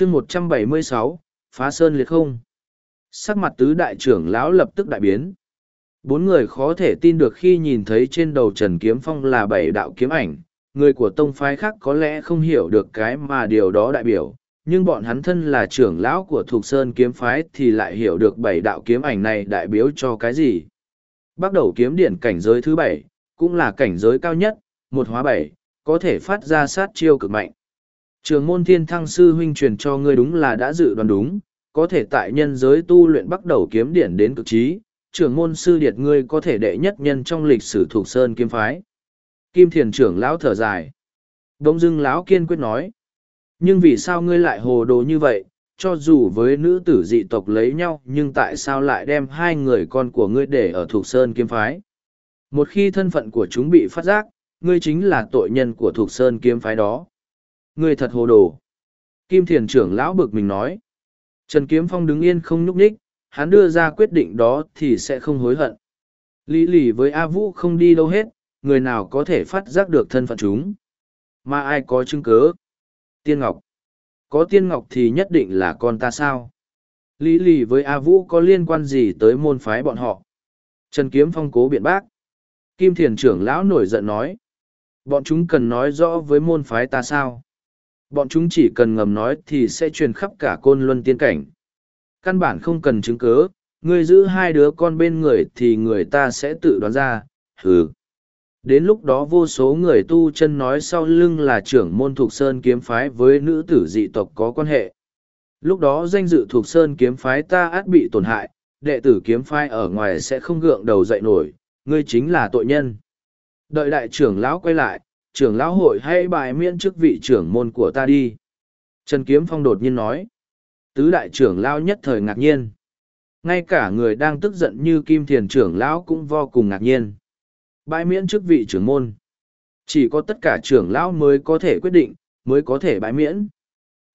chương một trăm bảy mươi sáu, phá sơn liệt không. Sắc mặt tứ đại trưởng lão lập tức đại biến. Bốn người khó thể tin được khi nhìn thấy trên đầu trần kiếm phong là bảy đạo kiếm ảnh. Người của tông phái khác có lẽ không hiểu được cái mà điều đó đại biểu, nhưng bọn hắn thân là trưởng lão của thục sơn kiếm phái thì lại hiểu được bảy đạo kiếm ảnh này đại biểu cho cái gì. Bắt đầu kiếm điển cảnh giới thứ bảy, cũng là cảnh giới cao nhất, một hóa bảy, có thể phát ra sát chiêu cực mạnh trường môn thiên thăng sư huynh truyền cho ngươi đúng là đã dự đoán đúng, có thể tại nhân giới tu luyện bắt đầu kiếm điển đến cực trí trưởng môn sư điệt ngươi có thể đệ nhất nhân trong lịch sử thuộc sơn kiếm phái. Kim thiền trưởng lão thở dài. Đông dưng lão kiên quyết nói, nhưng vì sao ngươi lại hồ đồ như vậy, cho dù với nữ tử dị tộc lấy nhau, nhưng tại sao lại đem hai người con của ngươi để ở thuộc sơn kiếm phái? Một khi thân phận của chúng bị phát giác, ngươi chính là tội nhân của thuộc sơn kiếm phái đó ngươi thật hồ đồ. Kim thiền trưởng lão bực mình nói. Trần kiếm phong đứng yên không nhúc nhích, hắn đưa ra quyết định đó thì sẽ không hối hận. Lý lì với a vũ không đi đâu hết người nào có thể phát giác được thân phận chúng. Mà ai có chứng cớ tiên ngọc. Có tiên ngọc thì nhất định là con ta sao? Lý lì với a vũ có liên quan gì tới môn phái bọn họ? Trần kiếm phong cố biện bác. Kim thiền trưởng lão nổi giận nói. Bọn chúng cần nói rõ với môn phái ta sao? Bọn chúng chỉ cần ngầm nói thì sẽ truyền khắp cả côn luân tiên cảnh. Căn bản không cần chứng cớ ngươi giữ hai đứa con bên người thì người ta sẽ tự đoán ra, hừ. Đến lúc đó vô số người tu chân nói sau lưng là trưởng môn thuộc sơn kiếm phái với nữ tử dị tộc có quan hệ. Lúc đó danh dự thuộc sơn kiếm phái ta át bị tổn hại, đệ tử kiếm phái ở ngoài sẽ không gượng đầu dậy nổi, ngươi chính là tội nhân. Đợi đại trưởng lão quay lại trưởng lão hội hãy bài miễn chức vị trưởng môn của ta đi. Trần kiếm phong đột nhiên nói. Tứ đại trưởng lão nhất thời ngạc nhiên. Ngay cả người đang tức giận như kim thiền trưởng lão cũng vô cùng ngạc nhiên. Bãi miễn chức vị trưởng môn. Chỉ có tất cả trưởng lão mới có thể quyết định, mới có thể bãi miễn.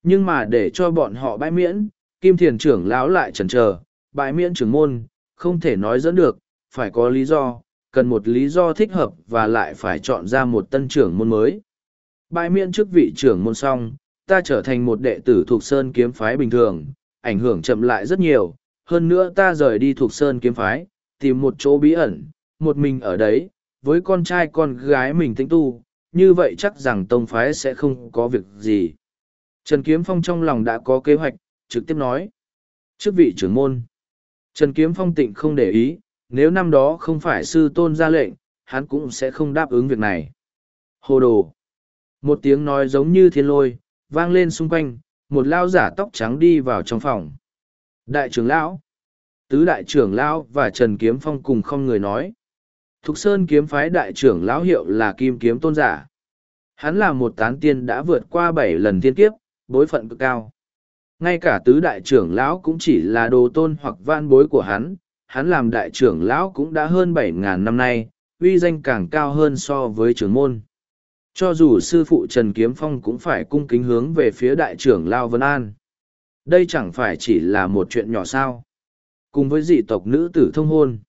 Nhưng mà để cho bọn họ bãi miễn, kim thiền trưởng lão lại chần chờ. Bãi miễn trưởng môn, không thể nói dẫn được, phải có lý do cần một lý do thích hợp và lại phải chọn ra một tân trưởng môn mới bãi miễn chức vị trưởng môn xong ta trở thành một đệ tử thuộc sơn kiếm phái bình thường ảnh hưởng chậm lại rất nhiều hơn nữa ta rời đi thuộc sơn kiếm phái tìm một chỗ bí ẩn một mình ở đấy với con trai con gái mình tĩnh tu, như vậy chắc rằng tông phái sẽ không có việc gì. Trần Kiếm Phong trong lòng đã có kế hoạch, trực tiếp nói. Trước vị trưởng môn, Trần Kiếm Phong tịnh không để ý, nếu năm đó không phải sư tôn ra lệnh, hắn cũng sẽ không đáp ứng việc này. Hồ đồ! Một tiếng nói giống như thiên lôi, vang lên xung quanh, một lao giả tóc trắng đi vào trong phòng. Đại trưởng lão! Tứ đại trưởng lão và Trần Kiếm Phong cùng không người nói. Thục Sơn kiếm phái đại trưởng lão hiệu là Kim Kiếm Tôn Giả. Hắn là một tán tiên đã vượt qua bảy lần thiên kiếp, bối phận cực cao. Ngay cả tứ đại trưởng lão cũng chỉ là đồ tôn hoặc van bối của hắn, hắn làm đại trưởng lão cũng đã hơn bảy ngàn năm nay, uy danh càng cao hơn so với trưởng môn. Cho dù sư phụ Trần Kiếm Phong cũng phải cung kính hướng về phía đại trưởng Lao Vân An. Đây chẳng phải chỉ là một chuyện nhỏ sao. Cùng với dị tộc nữ tử thông hôn.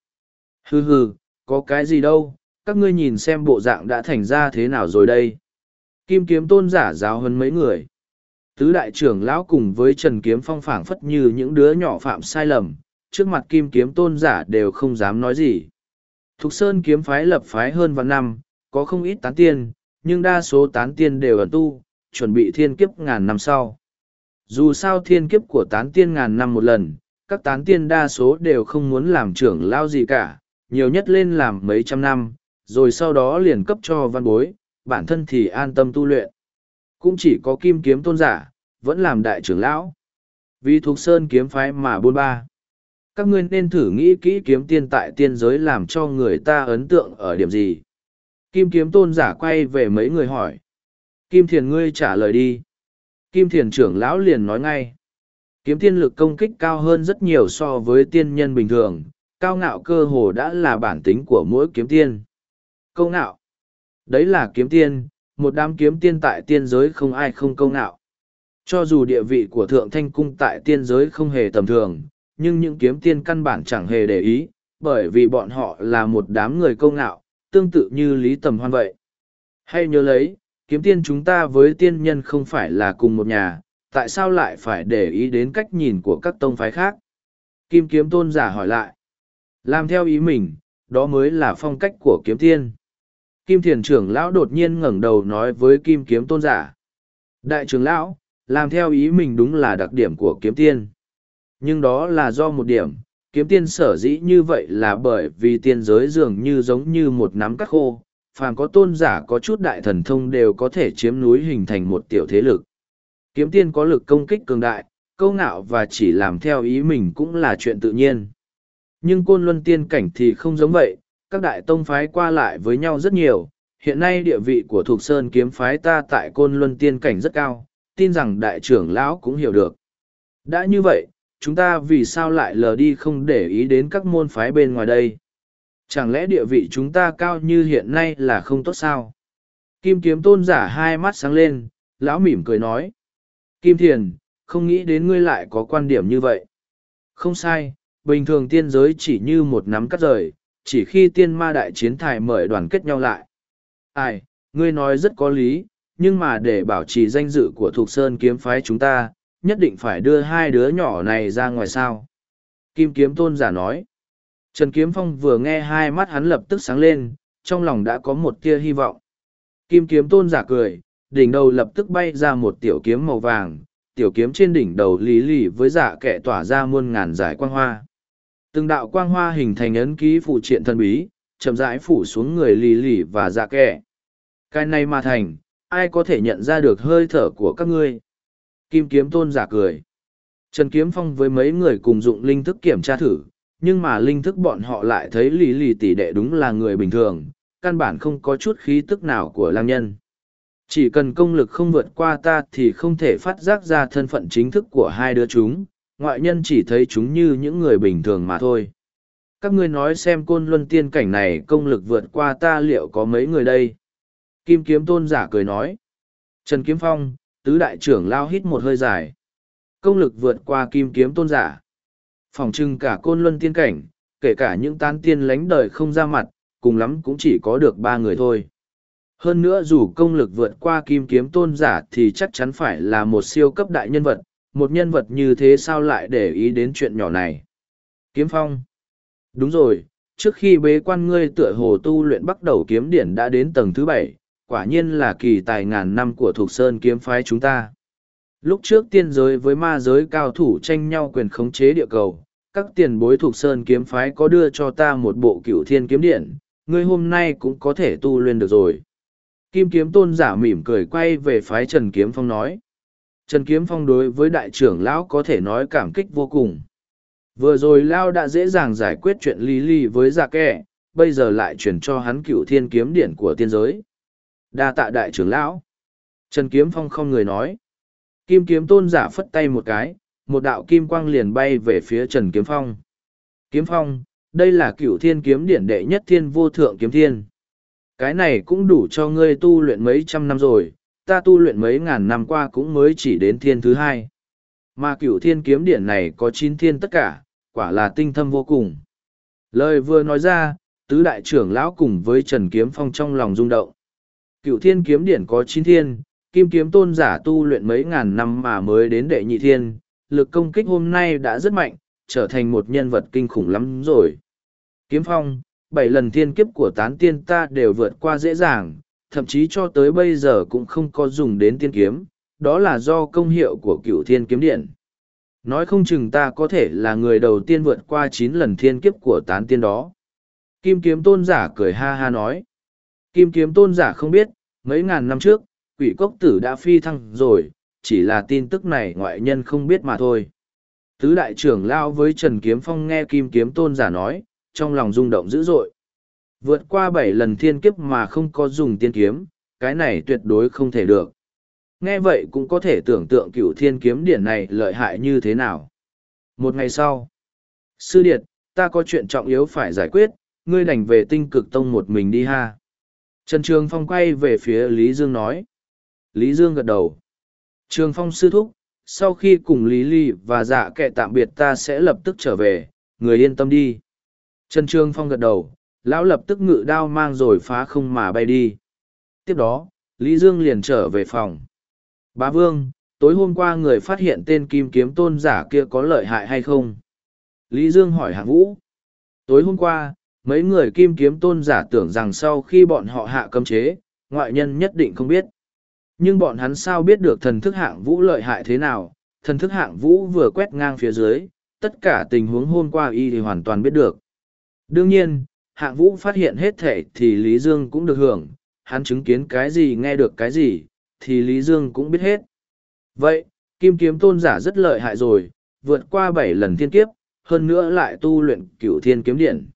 Hừ hừ, có cái gì đâu, các ngươi nhìn xem bộ dạng đã thành ra thế nào rồi đây. Kim kiếm tôn giả giáo hơn mấy người. Tứ đại trưởng lão cùng với Trần Kiếm Phong phảng phất như những đứa nhỏ phạm sai lầm, trước mặt kim kiếm tôn giả đều không dám nói gì. Thục Sơn kiếm phái lập phái hơn vạn năm, có không ít tán tiên, nhưng đa số tán tiên đều ẩn tu, chuẩn bị thiên kiếp ngàn năm sau. Dù sao thiên kiếp của tán tiên ngàn năm một lần, các tán tiên đa số đều không muốn làm trưởng lao gì cả, nhiều nhất lên làm mấy trăm năm, rồi sau đó liền cấp cho văn bối, bản thân thì an tâm tu luyện. Cũng chỉ có kim kiếm tôn giả, vẫn làm đại trưởng lão. Vì thuộc sơn kiếm phái mà buôn ba. Các ngươi nên thử nghĩ kỹ kiếm tiên tại tiên giới làm cho người ta ấn tượng ở điểm gì. Kim kiếm tôn giả quay về mấy người hỏi. Kim thiền ngươi trả lời đi. Kim thiền trưởng lão liền nói ngay. Kiếm tiên lực công kích cao hơn rất nhiều so với tiên nhân bình thường, cao ngạo cơ hồ đã là bản tính của mỗi kiếm tiên. Câu ngạo. Đấy là kiếm tiên, một đám kiếm tiên tại tiên giới không ai không câu ngạo. Cho dù địa vị của thượng thanh cung tại tiên giới không hề tầm thường, nhưng những kiếm tiên căn bản chẳng hề để ý, bởi vì bọn họ là một đám người câu ngạo, tương tự như lý tầm hoan vậy. Hay nhớ lấy, kiếm tiên chúng ta với tiên nhân không phải là cùng một nhà, tại sao lại phải để ý đến cách nhìn của các tông phái khác? Kim kiếm tôn giả hỏi lại. Làm theo ý mình, đó mới là phong cách của kiếm tiên. Kim thiền trưởng lão đột nhiên ngẩng đầu nói với kim kiếm tôn giả. Đại trưởng lão, làm theo ý mình đúng là đặc điểm của kiếm tiên. Nhưng đó là do một điểm, kiếm tiên sở dĩ như vậy là bởi vì tiên giới dường như giống như một nắm cắt khô, phàm có tôn giả có chút đại thần thông đều có thể chiếm núi hình thành một tiểu thế lực. Kiếm tiên có lực công kích cường đại, câu ngạo và chỉ làm theo ý mình cũng là chuyện tự nhiên. Nhưng côn luân tiên cảnh thì không giống vậy, các đại tông phái qua lại với nhau rất nhiều, hiện nay địa vị của Thục Sơn kiếm phái ta tại côn luân tiên cảnh rất cao, tin rằng đại trưởng lão cũng hiểu được. Đã như vậy, chúng ta vì sao lại lờ đi không để ý đến các môn phái bên ngoài đây? Chẳng lẽ địa vị chúng ta cao như hiện nay là không tốt sao? Kim kiếm tôn giả hai mắt sáng lên, lão mỉm cười nói. Kim thiền, không nghĩ đến ngươi lại có quan điểm như vậy. Không sai, bình thường tiên giới chỉ như một nắm cắt rời, chỉ khi tiên ma đại chiến thải mời đoàn kết nhau lại. Ai, ngươi nói rất có lý, nhưng mà để bảo trì danh dự của Thục Sơn kiếm phái chúng ta, nhất định phải đưa hai đứa nhỏ này ra ngoài sao. Kim kiếm tôn giả nói. Trần Kiếm Phong vừa nghe hai mắt hắn lập tức sáng lên, trong lòng đã có một tia hy vọng. Kim kiếm tôn giả cười, đỉnh đầu lập tức bay ra một tiểu kiếm màu vàng, tiểu kiếm trên đỉnh đầu lý lì với dạ kẻ tỏa ra muôn ngàn giải quang hoa. Từng đạo quang hoa hình thành ấn ký phụ triện thần bí, chậm rãi phủ xuống người lì lì và dạ kẻ. Cái này mà thành, ai có thể nhận ra được hơi thở của các ngươi? Kim kiếm tôn giả cười. Trần Kiếm Phong với mấy người cùng dụng linh thức kiểm tra thử, nhưng mà linh thức bọn họ lại thấy lì lì tỷ đệ đúng là người bình thường, căn bản không có chút khí tức nào của lang nhân. Chỉ cần công lực không vượt qua ta thì không thể phát giác ra thân phận chính thức của hai đứa chúng, ngoại nhân chỉ thấy chúng như những người bình thường mà thôi. Các ngươi nói xem côn luân tiên cảnh này công lực vượt qua ta liệu có mấy người đây? Kim kiếm tôn giả cười nói. Trần Kiếm Phong, tứ đại trưởng lao hít một hơi dài. Công lực vượt qua kim kiếm tôn giả. Phòng trưng cả côn luân tiên cảnh, kể cả những tán tiên lánh đời không ra mặt, cùng lắm cũng chỉ có được ba người thôi. Hơn nữa dù công lực vượt qua kim kiếm tôn giả thì chắc chắn phải là một siêu cấp đại nhân vật, một nhân vật như thế sao lại để ý đến chuyện nhỏ này. Kiếm phong. Đúng rồi, trước khi bế quan ngươi tựa hồ tu luyện bắt đầu kiếm điển đã đến tầng thứ bảy, quả nhiên là kỳ tài ngàn năm của Thục Sơn kiếm phái chúng ta. Lúc trước tiên giới với ma giới cao thủ tranh nhau quyền khống chế địa cầu, các tiền bối Thục Sơn kiếm phái có đưa cho ta một bộ cửu thiên kiếm điển, ngươi hôm nay cũng có thể tu luyện được rồi. Kim kiếm tôn giả mỉm cười quay về phái Trần Kiếm Phong nói. Trần Kiếm Phong đối với đại trưởng lão có thể nói cảm kích vô cùng. Vừa rồi Lao đã dễ dàng giải quyết chuyện lý ly với dạ kẻ, bây giờ lại chuyển cho hắn cửu thiên kiếm điển của tiên giới đa tạ đại trưởng lão. Trần Kiếm Phong không người nói. Kim kiếm tôn giả phất tay một cái, một đạo kim quang liền bay về phía Trần Kiếm Phong. Kiếm Phong, đây là cửu thiên kiếm điển đệ nhất thiên vô thượng kiếm thiên. Cái này cũng đủ cho ngươi tu luyện mấy trăm năm rồi, ta tu luyện mấy ngàn năm qua cũng mới chỉ đến thiên thứ hai. Mà cửu thiên kiếm điển này có chín thiên tất cả, quả là tinh thâm vô cùng. Lời vừa nói ra, tứ đại trưởng lão cùng với Trần Kiếm Phong trong lòng rung động. Cửu thiên kiếm điển có chín thiên, kim kiếm tôn giả tu luyện mấy ngàn năm mà mới đến đệ nhị thiên, lực công kích hôm nay đã rất mạnh, trở thành một nhân vật kinh khủng lắm rồi. Kiếm Phong, bảy lần thiên kiếp của tán tiên ta đều vượt qua dễ dàng, thậm chí cho tới bây giờ cũng không có dùng đến tiên kiếm, đó là do công hiệu của cựu thiên kiếm điện. Nói không chừng ta có thể là người đầu tiên vượt qua chín lần thiên kiếp của tán tiên đó. Kim kiếm tôn giả cười ha ha nói. Kim kiếm tôn giả không biết, mấy ngàn năm trước, quỷ cốc tử đã phi thăng rồi, chỉ là tin tức này ngoại nhân không biết mà thôi. Tứ đại trưởng lao với Trần Kiếm Phong nghe Kim kiếm tôn giả nói, trong lòng rung động dữ dội. Vượt qua bảy lần thiên kiếp mà không có dùng tiên kiếm, cái này tuyệt đối không thể được. Nghe vậy cũng có thể tưởng tượng cửu thiên kiếm điển này lợi hại như thế nào. Một ngày sau, Sư Điệt, ta có chuyện trọng yếu phải giải quyết, ngươi đành về tinh cực tông một mình đi ha. Trần Trường Phong quay về phía Lý Dương nói. Lý Dương gật đầu. Trường Phong sư thúc, sau khi cùng Lý Ly và dạ kệ tạm biệt ta sẽ lập tức trở về, người yên tâm đi. Trần Trường Phong gật đầu, lão lập tức ngự đao mang rồi phá không mà bay đi. Tiếp đó, Lý Dương liền trở về phòng. Bá Vương, tối hôm qua người phát hiện tên kim kiếm tôn giả kia có lợi hại hay không? Lý Dương hỏi hạng vũ. Tối hôm qua, mấy người kim kiếm tôn giả tưởng rằng sau khi bọn họ hạ cấm chế, ngoại nhân nhất định không biết. Nhưng bọn hắn sao biết được thần thức hạng vũ lợi hại thế nào, thần thức hạng vũ vừa quét ngang phía dưới, tất cả tình huống hôm qua y thì hoàn toàn biết được. Đương nhiên, hạng vũ phát hiện hết thể thì Lý Dương cũng được hưởng, hắn chứng kiến cái gì nghe được cái gì, thì Lý Dương cũng biết hết. Vậy, kim kiếm tôn giả rất lợi hại rồi, vượt qua bảy lần thiên kiếp, hơn nữa lại tu luyện cửu thiên kiếm điện.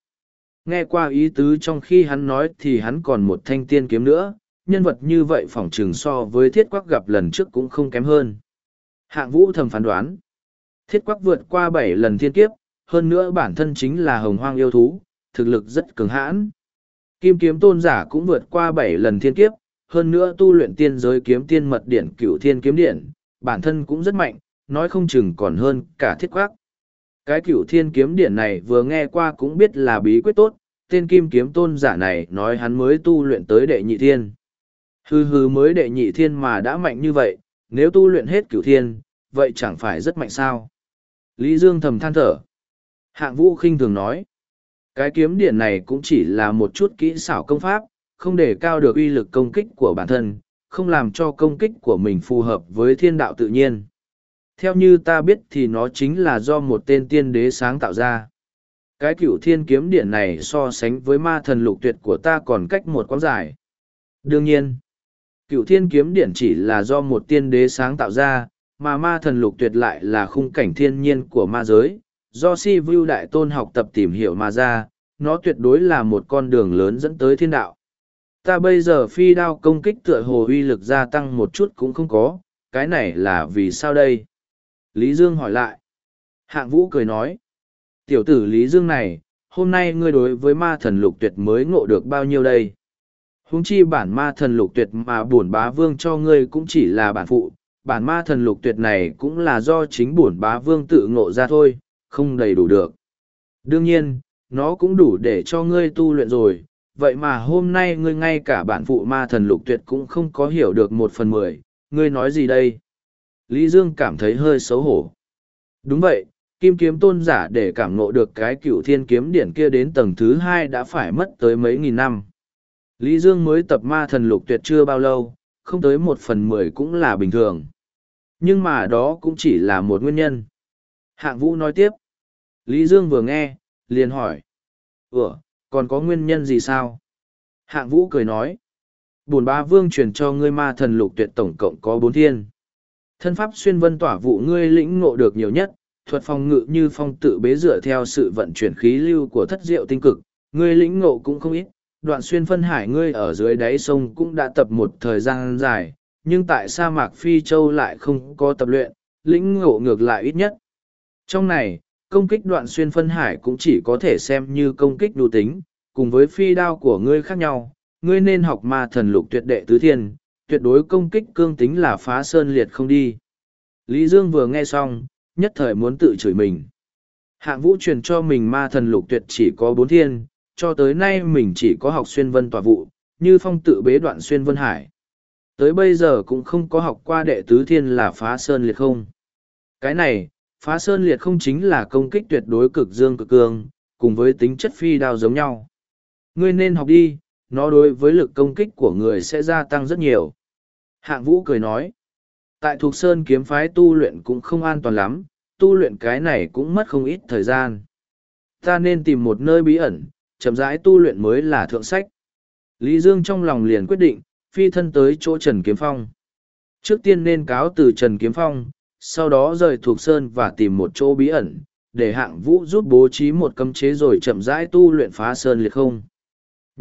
Nghe qua ý tứ trong khi hắn nói thì hắn còn một thanh tiên kiếm nữa, nhân vật như vậy phỏng trừng so với thiết quắc gặp lần trước cũng không kém hơn. Hạng vũ thầm phán đoán. Thiết quắc vượt qua bảy lần thiên kiếp, hơn nữa bản thân chính là hồng hoang yêu thú, thực lực rất cứng hãn. Kim kiếm tôn giả cũng vượt qua bảy lần thiên kiếp, hơn nữa tu luyện tiên giới kiếm tiên mật điển cửu thiên kiếm điển, bản thân cũng rất mạnh, nói không chừng còn hơn cả thiết quắc. Cái cửu thiên kiếm điển này vừa nghe qua cũng biết là bí quyết tốt, tên kim kiếm tôn giả này nói hắn mới tu luyện tới đệ nhị thiên. hừ hừ mới đệ nhị thiên mà đã mạnh như vậy, nếu tu luyện hết cửu thiên, vậy chẳng phải rất mạnh sao. Lý Dương thầm than thở. Hạng vũ khinh thường nói. Cái kiếm điển này cũng chỉ là một chút kỹ xảo công pháp, không để cao được uy lực công kích của bản thân, không làm cho công kích của mình phù hợp với thiên đạo tự nhiên. Theo như ta biết thì nó chính là do một tên tiên đế sáng tạo ra. Cái cửu thiên kiếm điển này so sánh với ma thần lục tuyệt của ta còn cách một quãng dài. Đương nhiên, cửu thiên kiếm điển chỉ là do một tiên đế sáng tạo ra, mà ma thần lục tuyệt lại là khung cảnh thiên nhiên của ma giới, do si vu đại tôn học tập tìm hiểu mà ra, nó tuyệt đối là một con đường lớn dẫn tới thiên đạo. Ta bây giờ phi đao công kích tựa hồ uy lực gia tăng một chút cũng không có, cái này là vì sao đây? Lý Dương hỏi lại. Hạng vũ cười nói. Tiểu tử Lý Dương này, hôm nay ngươi đối với ma thần lục tuyệt mới ngộ được bao nhiêu đây? Húng chi bản ma thần lục tuyệt mà bổn bá vương cho ngươi cũng chỉ là bản phụ, bản ma thần lục tuyệt này cũng là do chính bổn bá vương tự ngộ ra thôi, không đầy đủ được. Đương nhiên, nó cũng đủ để cho ngươi tu luyện rồi, vậy mà hôm nay ngươi ngay cả bản phụ ma thần lục tuyệt cũng không có hiểu được một phần mười, ngươi nói gì đây? Lý Dương cảm thấy hơi xấu hổ. Đúng vậy, kim kiếm tôn giả để cảm ngộ được cái cựu thiên kiếm điển kia đến tầng thứ hai đã phải mất tới mấy nghìn năm. Lý Dương mới tập ma thần lục tuyệt chưa bao lâu, không tới một phần mười cũng là bình thường. Nhưng mà đó cũng chỉ là một nguyên nhân. Hạng Vũ nói tiếp. Lý Dương vừa nghe, liền hỏi. Ủa, còn có nguyên nhân gì sao? Hạng Vũ cười nói. Bồn ba vương truyền cho ngươi ma thần lục tuyệt tổng cộng có bốn thiên. Thân pháp xuyên vân tỏa vụ ngươi lĩnh ngộ được nhiều nhất, thuật phòng ngự như phong tự bế dựa theo sự vận chuyển khí lưu của thất diệu tinh cực, ngươi lĩnh ngộ cũng không ít. Đoạn xuyên phân hải ngươi ở dưới đáy sông cũng đã tập một thời gian dài, nhưng tại sa mạc Phi Châu lại không có tập luyện, lĩnh ngộ ngược lại ít nhất. Trong này, công kích đoạn xuyên phân hải cũng chỉ có thể xem như công kích đủ tính, cùng với phi đao của ngươi khác nhau, ngươi nên học ma thần lục tuyệt đệ tứ thiên, tuyệt đối công kích cương tính là phá sơn liệt không đi. Lý Dương vừa nghe xong, nhất thời muốn tự chửi mình. Hạng vũ truyền cho mình ma thần lục tuyệt chỉ có bốn thiên, cho tới nay mình chỉ có học xuyên vân tòa vụ, như phong tự bế đoạn xuyên vân hải. Tới bây giờ cũng không có học qua đệ tứ thiên là phá sơn liệt không. Cái này, phá sơn liệt không chính là công kích tuyệt đối cực dương cực cương, cùng với tính chất phi đao giống nhau. Ngươi nên học đi, nó đối với lực công kích của người sẽ gia tăng rất nhiều. Hạng vũ cười nói, tại thuộc sơn kiếm phái tu luyện cũng không an toàn lắm, tu luyện cái này cũng mất không ít thời gian. Ta nên tìm một nơi bí ẩn, chậm rãi tu luyện mới là thượng sách. Lý Dương trong lòng liền quyết định, phi thân tới chỗ Trần Kiếm Phong. Trước tiên nên cáo từ Trần Kiếm Phong, sau đó rời thuộc sơn và tìm một chỗ bí ẩn, để hạng vũ giúp bố trí một cấm chế rồi chậm rãi tu luyện phá sơn liệt không.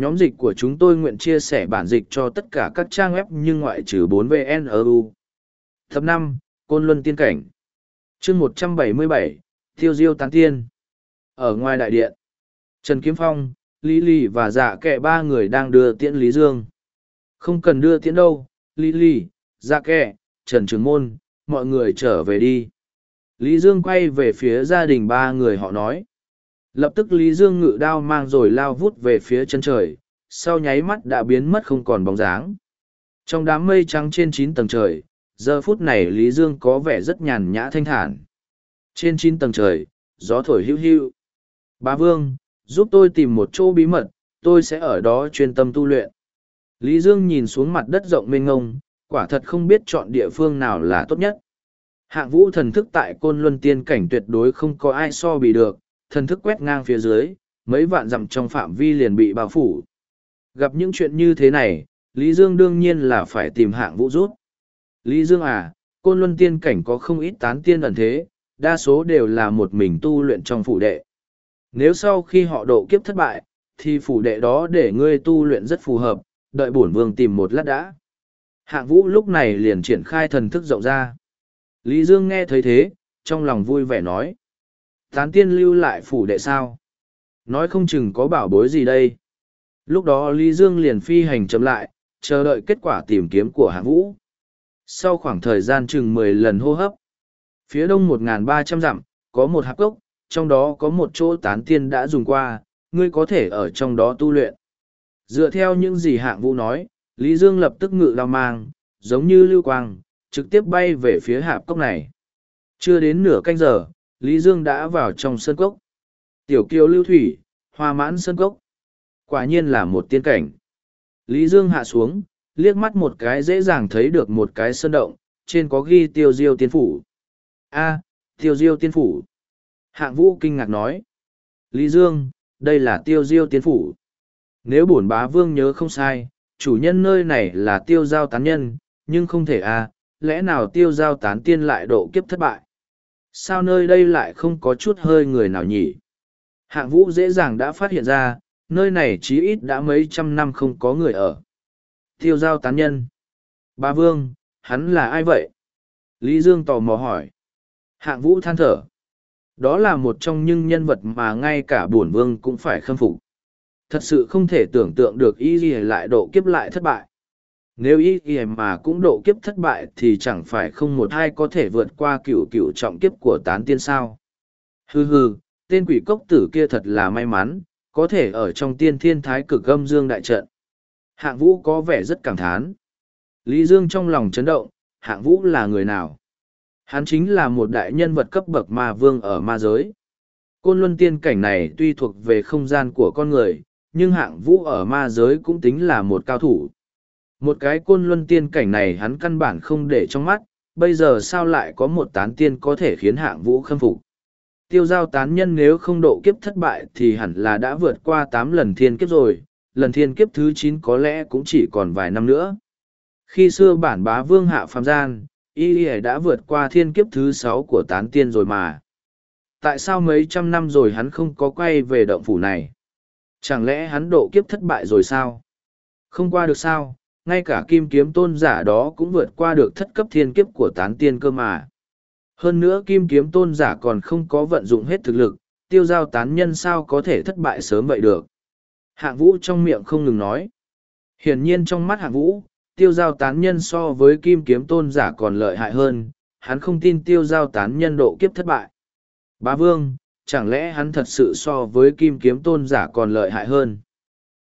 Nhóm dịch của chúng tôi nguyện chia sẻ bản dịch cho tất cả các trang web nhưng ngoại trừ 4vnru Tập năm Côn Luân Tiên Cảnh chương 177, Tiêu Diêu Tán Tiên Ở ngoài đại điện, Trần Kiếm Phong, Lý Lì và dạ kệ ba người đang đưa tiễn Lý Dương. Không cần đưa tiễn đâu, Lý Lì, dạ kệ, Trần Trường Môn, mọi người trở về đi. Lý Dương quay về phía gia đình ba người họ nói. Lập tức Lý Dương ngự đao mang rồi lao vút về phía chân trời, sau nháy mắt đã biến mất không còn bóng dáng. Trong đám mây trắng trên chín tầng trời, Giờ phút này Lý Dương có vẻ rất nhàn nhã thanh thản. Trên chín tầng trời, gió thổi hữu hữu. Bá Vương, giúp tôi tìm một chỗ bí mật, tôi sẽ ở đó chuyên tâm tu luyện. Lý Dương nhìn xuống mặt đất rộng mênh ngông, quả thật không biết chọn địa phương nào là tốt nhất. Hạng vũ thần thức tại côn luân tiên cảnh tuyệt đối không có ai so bì được, thần thức quét ngang phía dưới, mấy vạn dặm trong phạm vi liền bị bao phủ. Gặp những chuyện như thế này, Lý Dương đương nhiên là phải tìm hạng vũ rút. Lý Dương à, côn luân tiên cảnh có không ít tán tiên ẩn thế, đa số đều là một mình tu luyện trong phủ đệ. Nếu sau khi họ độ kiếp thất bại, thì phủ đệ đó để ngươi tu luyện rất phù hợp, đợi bổn vương tìm một lát đã. Hạng vũ lúc này liền triển khai thần thức rộng ra. Lý Dương nghe thấy thế, trong lòng vui vẻ nói. Tán tiên lưu lại phủ đệ sao? Nói không chừng có bảo bối gì đây. Lúc đó Lý Dương liền phi hành chấm lại, chờ đợi kết quả tìm kiếm của hạng vũ. Sau khoảng thời gian chừng mười lần hô hấp, phía đông một ba trăm dặm, có một hạp cốc, trong đó có một chỗ tán tiên đã dùng qua, ngươi có thể ở trong đó tu luyện. Dựa theo những gì hạng vũ nói, Lý Dương lập tức ngự lao mang, giống như lưu quang, trực tiếp bay về phía hạp cốc này. Chưa đến nửa canh giờ, Lý Dương đã vào trong sân cốc. Tiểu kiều lưu thủy, hoa mãn sân cốc. Quả nhiên là một tiên cảnh. Lý Dương hạ xuống, liếc mắt một cái dễ dàng thấy được một cái sơn động, trên có ghi tiêu diêu tiên phủ. a tiêu diêu tiên phủ. Hạng vũ kinh ngạc nói. Lý Dương, đây là tiêu diêu tiên phủ. Nếu bổn bá vương nhớ không sai, chủ nhân nơi này là tiêu giao tán nhân, nhưng không thể a lẽ nào tiêu giao tán tiên lại độ kiếp thất bại? Sao nơi đây lại không có chút hơi người nào nhỉ? Hạng vũ dễ dàng đã phát hiện ra, nơi này chí ít đã mấy trăm năm không có người ở. Tiêu giao tán nhân. Ba Vương, hắn là ai vậy? Lý Dương tò mò hỏi. Hạng vũ than thở. Đó là một trong những nhân vật mà ngay cả bổn vương cũng phải khâm phục. Thật sự không thể tưởng tượng được y gì lại độ kiếp lại thất bại. Nếu y gì mà cũng độ kiếp thất bại thì chẳng phải không một ai có thể vượt qua cựu cựu trọng kiếp của tán tiên sao. Hừ hừ, tên quỷ cốc tử kia thật là may mắn, có thể ở trong tiên thiên thái cực âm dương đại trận. Hạng vũ có vẻ rất cảm thán. Lý Dương trong lòng chấn động, hạng vũ là người nào? Hắn chính là một đại nhân vật cấp bậc ma vương ở ma giới. Côn luân tiên cảnh này tuy thuộc về không gian của con người, nhưng hạng vũ ở ma giới cũng tính là một cao thủ. Một cái côn luân tiên cảnh này hắn căn bản không để trong mắt, bây giờ sao lại có một tán tiên có thể khiến hạng vũ khâm phục tiêu giao tán nhân nếu không độ kiếp thất bại thì hẳn là đã vượt qua tám lần thiên kiếp rồi, lần thiên kiếp thứ chín có lẽ cũng chỉ còn vài năm nữa. Khi xưa bản bá vương hạ phàm gian, y đã vượt qua thiên kiếp thứ sáu của tán tiên rồi mà. Tại sao mấy trăm năm rồi hắn không có quay về động phủ này? Chẳng lẽ hắn độ kiếp thất bại rồi sao? Không qua được sao, ngay cả kim kiếm tôn giả đó cũng vượt qua được thất cấp thiên kiếp của tán tiên cơ mà. Hơn nữa kim kiếm tôn giả còn không có vận dụng hết thực lực, tiêu giao tán nhân sao có thể thất bại sớm vậy được. Hạng vũ trong miệng không ngừng nói. Hiển nhiên trong mắt hạng vũ, tiêu giao tán nhân so với kim kiếm tôn giả còn lợi hại hơn, hắn không tin tiêu giao tán nhân độ kiếp thất bại. Bá vương, chẳng lẽ hắn thật sự so với kim kiếm tôn giả còn lợi hại hơn?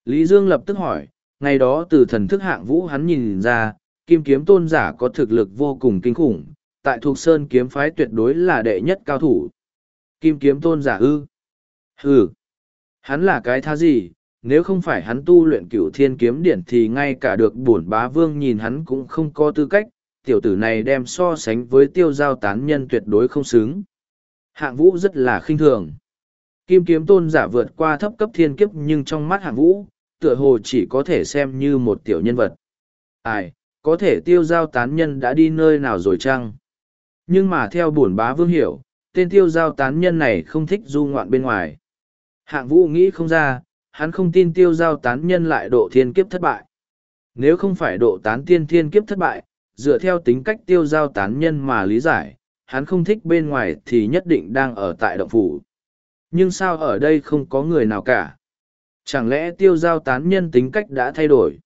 Lý Dương lập tức hỏi, ngày đó từ thần thức hạng vũ hắn nhìn ra, kim kiếm tôn giả có thực lực vô cùng kinh khủng, tại thuộc sơn kiếm phái tuyệt đối là đệ nhất cao thủ. Kim kiếm tôn giả ư. Ừ. Hắn là cái tha gì, nếu không phải hắn tu luyện cửu thiên kiếm điển thì ngay cả được bổn bá vương nhìn hắn cũng không có tư cách, tiểu tử này đem so sánh với tiêu giao tán nhân tuyệt đối không xứng. Hạng vũ rất là khinh thường. Kim kiếm tôn giả vượt qua thấp cấp thiên kiếp nhưng trong mắt hạng vũ, tựa hồ chỉ có thể xem như một tiểu nhân vật. Ai, có thể tiêu giao tán nhân đã đi nơi nào rồi chăng? Nhưng mà theo bổn bá vương hiểu, tên tiêu giao tán nhân này không thích du ngoạn bên ngoài. Hạng vũ nghĩ không ra, hắn không tin tiêu giao tán nhân lại độ thiên kiếp thất bại. Nếu không phải độ tán tiên thiên kiếp thất bại, dựa theo tính cách tiêu giao tán nhân mà lý giải, hắn không thích bên ngoài thì nhất định đang ở tại động phủ. Nhưng sao ở đây không có người nào cả? Chẳng lẽ tiêu giao tán nhân tính cách đã thay đổi?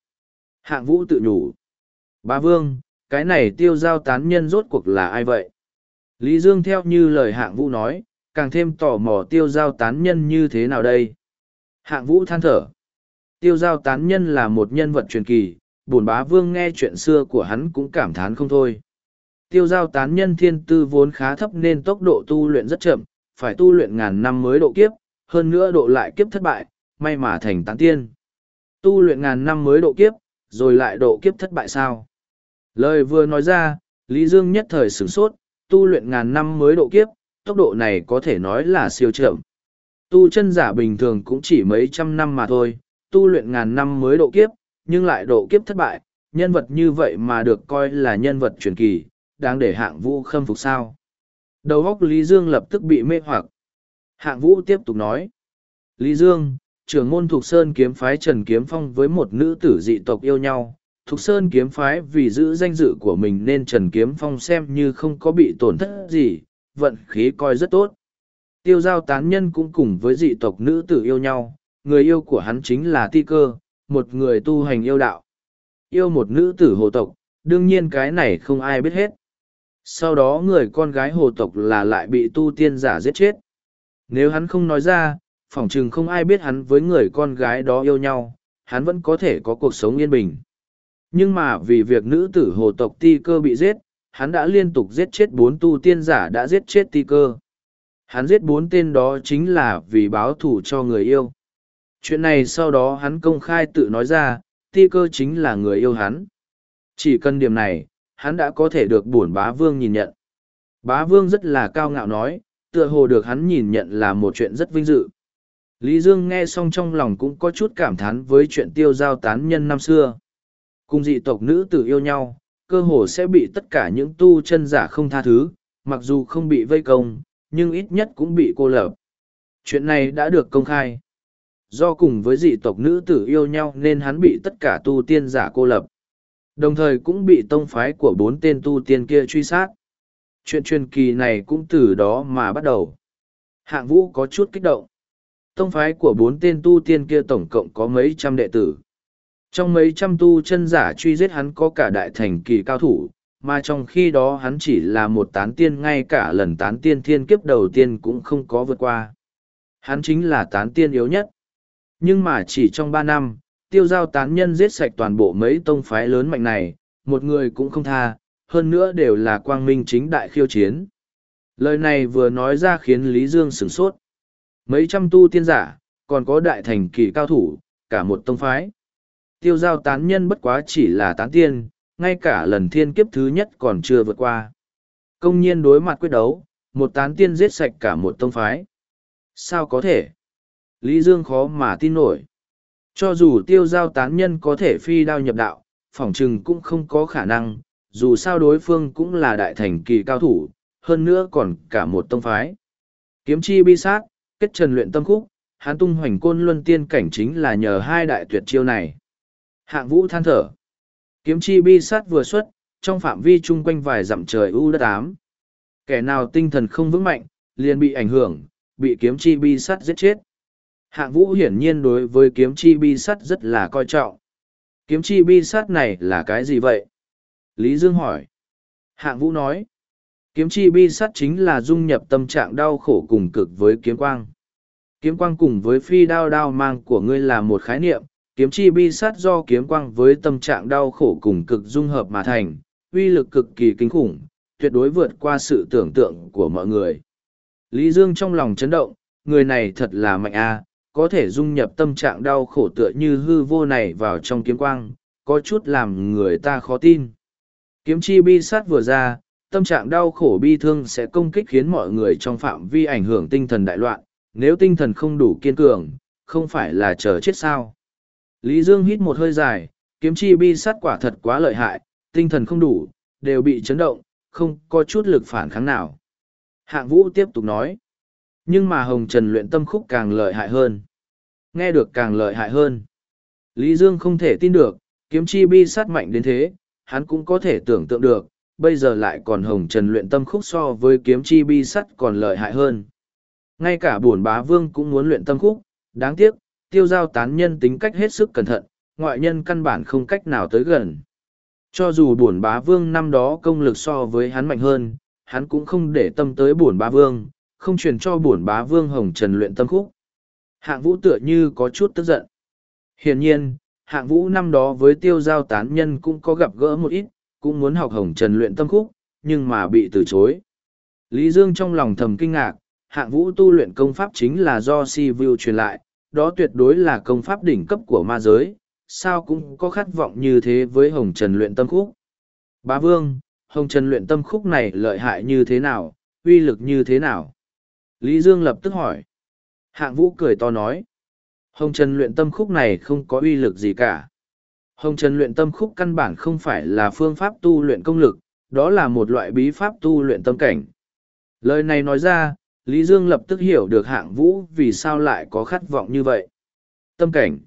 Hạng vũ tự nhủ. Bá vương, cái này tiêu giao tán nhân rốt cuộc là ai vậy? Lý Dương theo như lời hạng vũ nói, càng thêm tò mò tiêu giao tán nhân như thế nào đây? Hạng vũ than thở. Tiêu giao tán nhân là một nhân vật truyền kỳ, bổn bá vương nghe chuyện xưa của hắn cũng cảm thán không thôi. Tiêu giao tán nhân thiên tư vốn khá thấp nên tốc độ tu luyện rất chậm, phải tu luyện ngàn năm mới độ kiếp, hơn nữa độ lại kiếp thất bại, may mà thành tán tiên. Tu luyện ngàn năm mới độ kiếp, rồi lại độ kiếp thất bại sao? Lời vừa nói ra, Lý Dương nhất thời sửng sốt, tu luyện ngàn năm mới độ kiếp, tốc độ này có thể nói là siêu chậm. Tu chân giả bình thường cũng chỉ mấy trăm năm mà thôi, tu luyện ngàn năm mới độ kiếp, nhưng lại độ kiếp thất bại, nhân vật như vậy mà được coi là nhân vật truyền kỳ, đáng để hạng vũ khâm phục sao. Đầu óc Lý Dương lập tức bị mê hoặc. Hạng vũ tiếp tục nói. Lý Dương, trưởng môn Thục Sơn kiếm phái Trần Kiếm Phong với một nữ tử dị tộc yêu nhau. Thục Sơn kiếm phái vì giữ danh dự của mình nên Trần Kiếm Phong xem như không có bị tổn thất gì, vận khí coi rất tốt. Tiêu giao tán nhân cũng cùng với dị tộc nữ tử yêu nhau, người yêu của hắn chính là Ti Cơ, một người tu hành yêu đạo. Yêu một nữ tử hồ tộc, đương nhiên cái này không ai biết hết. Sau đó người con gái hồ tộc là lại bị tu tiên giả giết chết. Nếu hắn không nói ra, phỏng chừng không ai biết hắn với người con gái đó yêu nhau, hắn vẫn có thể có cuộc sống yên bình. Nhưng mà vì việc nữ tử hồ tộc ti cơ bị giết, hắn đã liên tục giết chết bốn tu tiên giả đã giết chết ti cơ. Hắn giết bốn tên đó chính là vì báo thù cho người yêu. Chuyện này sau đó hắn công khai tự nói ra, ti cơ chính là người yêu hắn. Chỉ cần điểm này, hắn đã có thể được bổn bá vương nhìn nhận. Bá vương rất là cao ngạo nói, tựa hồ được hắn nhìn nhận là một chuyện rất vinh dự. Lý Dương nghe xong trong lòng cũng có chút cảm thán với chuyện tiêu giao tán nhân năm xưa. Cùng dị tộc nữ tử yêu nhau, cơ hồ sẽ bị tất cả những tu chân giả không tha thứ, mặc dù không bị vây công, nhưng ít nhất cũng bị cô lập. Chuyện này đã được công khai. Do cùng với dị tộc nữ tử yêu nhau nên hắn bị tất cả tu tiên giả cô lập. Đồng thời cũng bị tông phái của bốn tên tu tiên kia truy sát. Chuyện truyền kỳ này cũng từ đó mà bắt đầu. Hạng vũ có chút kích động. Tông phái của bốn tên tu tiên kia tổng cộng có mấy trăm đệ tử. Trong mấy trăm tu chân giả truy giết hắn có cả đại thành kỳ cao thủ, mà trong khi đó hắn chỉ là một tán tiên ngay cả lần tán tiên thiên kiếp đầu tiên cũng không có vượt qua. Hắn chính là tán tiên yếu nhất. Nhưng mà chỉ trong ba năm, tiêu giao tán nhân giết sạch toàn bộ mấy tông phái lớn mạnh này, một người cũng không tha, hơn nữa đều là quang minh chính đại khiêu chiến. Lời này vừa nói ra khiến Lý Dương sửng sốt. Mấy trăm tu tiên giả, còn có đại thành kỳ cao thủ, cả một tông phái. Tiêu giao tán nhân bất quá chỉ là tán tiên, ngay cả lần thiên kiếp thứ nhất còn chưa vượt qua. Công nhiên đối mặt quyết đấu, một tán tiên giết sạch cả một tông phái. Sao có thể? Lý Dương khó mà tin nổi. Cho dù tiêu giao tán nhân có thể phi đao nhập đạo, phỏng chừng cũng không có khả năng, dù sao đối phương cũng là đại thành kỳ cao thủ, hơn nữa còn cả một tông phái. Kiếm chi bi sát, kết trần luyện tâm khúc, hán tung hoành côn luân tiên cảnh chính là nhờ hai đại tuyệt chiêu này. Hạng vũ than thở. Kiếm chi bi sát vừa xuất, trong phạm vi chung quanh vài dặm trời u đất ám. Kẻ nào tinh thần không vững mạnh, liền bị ảnh hưởng, bị kiếm chi bi sát giết chết. Hạng vũ hiển nhiên đối với kiếm chi bi sắt rất là coi trọng. Kiếm chi bi sắt này là cái gì vậy? Lý Dương hỏi. Hạng vũ nói. Kiếm chi bi sắt chính là dung nhập tâm trạng đau khổ cùng cực với kiếm quang. Kiếm quang cùng với phi đao đao mang của ngươi là một khái niệm, kiếm chi bi sắt do kiếm quang với tâm trạng đau khổ cùng cực dung hợp mà thành, uy lực cực kỳ kinh khủng, tuyệt đối vượt qua sự tưởng tượng của mọi người. Lý Dương trong lòng chấn động, người này thật là mạnh a có thể dung nhập tâm trạng đau khổ tựa như hư vô này vào trong kiếm quang, có chút làm người ta khó tin. Kiếm chi bi sát vừa ra, tâm trạng đau khổ bi thương sẽ công kích khiến mọi người trong phạm vi ảnh hưởng tinh thần đại loạn, nếu tinh thần không đủ kiên cường, không phải là chờ chết sao. Lý Dương hít một hơi dài, kiếm chi bi sát quả thật quá lợi hại, tinh thần không đủ, đều bị chấn động, không có chút lực phản kháng nào. Hạng vũ tiếp tục nói, nhưng mà hồng trần luyện tâm khúc càng lợi hại hơn nghe được càng lợi hại hơn lý dương không thể tin được kiếm chi bi sát mạnh đến thế hắn cũng có thể tưởng tượng được bây giờ lại còn hồng trần luyện tâm khúc so với kiếm chi bi sắt còn lợi hại hơn ngay cả bổn bá vương cũng muốn luyện tâm khúc đáng tiếc tiêu giao tán nhân tính cách hết sức cẩn thận ngoại nhân căn bản không cách nào tới gần cho dù bổn bá vương năm đó công lực so với hắn mạnh hơn hắn cũng không để tâm tới bổn bá vương không truyền cho bổn bá vương hồng trần luyện tâm khúc. Hạng vũ tựa như có chút tức giận. Hiển nhiên, hạng vũ năm đó với tiêu giao tán nhân cũng có gặp gỡ một ít, cũng muốn học hồng trần luyện tâm khúc, nhưng mà bị từ chối. Lý Dương trong lòng thầm kinh ngạc, hạng vũ tu luyện công pháp chính là do si vu truyền lại, đó tuyệt đối là công pháp đỉnh cấp của ma giới, sao cũng có khát vọng như thế với Hồng Trần luyện tâm khúc. Bá Vương, Hồng Trần luyện tâm khúc này lợi hại như thế nào, uy lực như thế nào? Lý Dương lập tức hỏi. Hạng vũ cười to nói. Hồng Trần luyện tâm khúc này không có uy lực gì cả. Hồng Trần luyện tâm khúc căn bản không phải là phương pháp tu luyện công lực, đó là một loại bí pháp tu luyện tâm cảnh. Lời này nói ra, Lý Dương lập tức hiểu được hạng vũ vì sao lại có khát vọng như vậy. Tâm cảnh.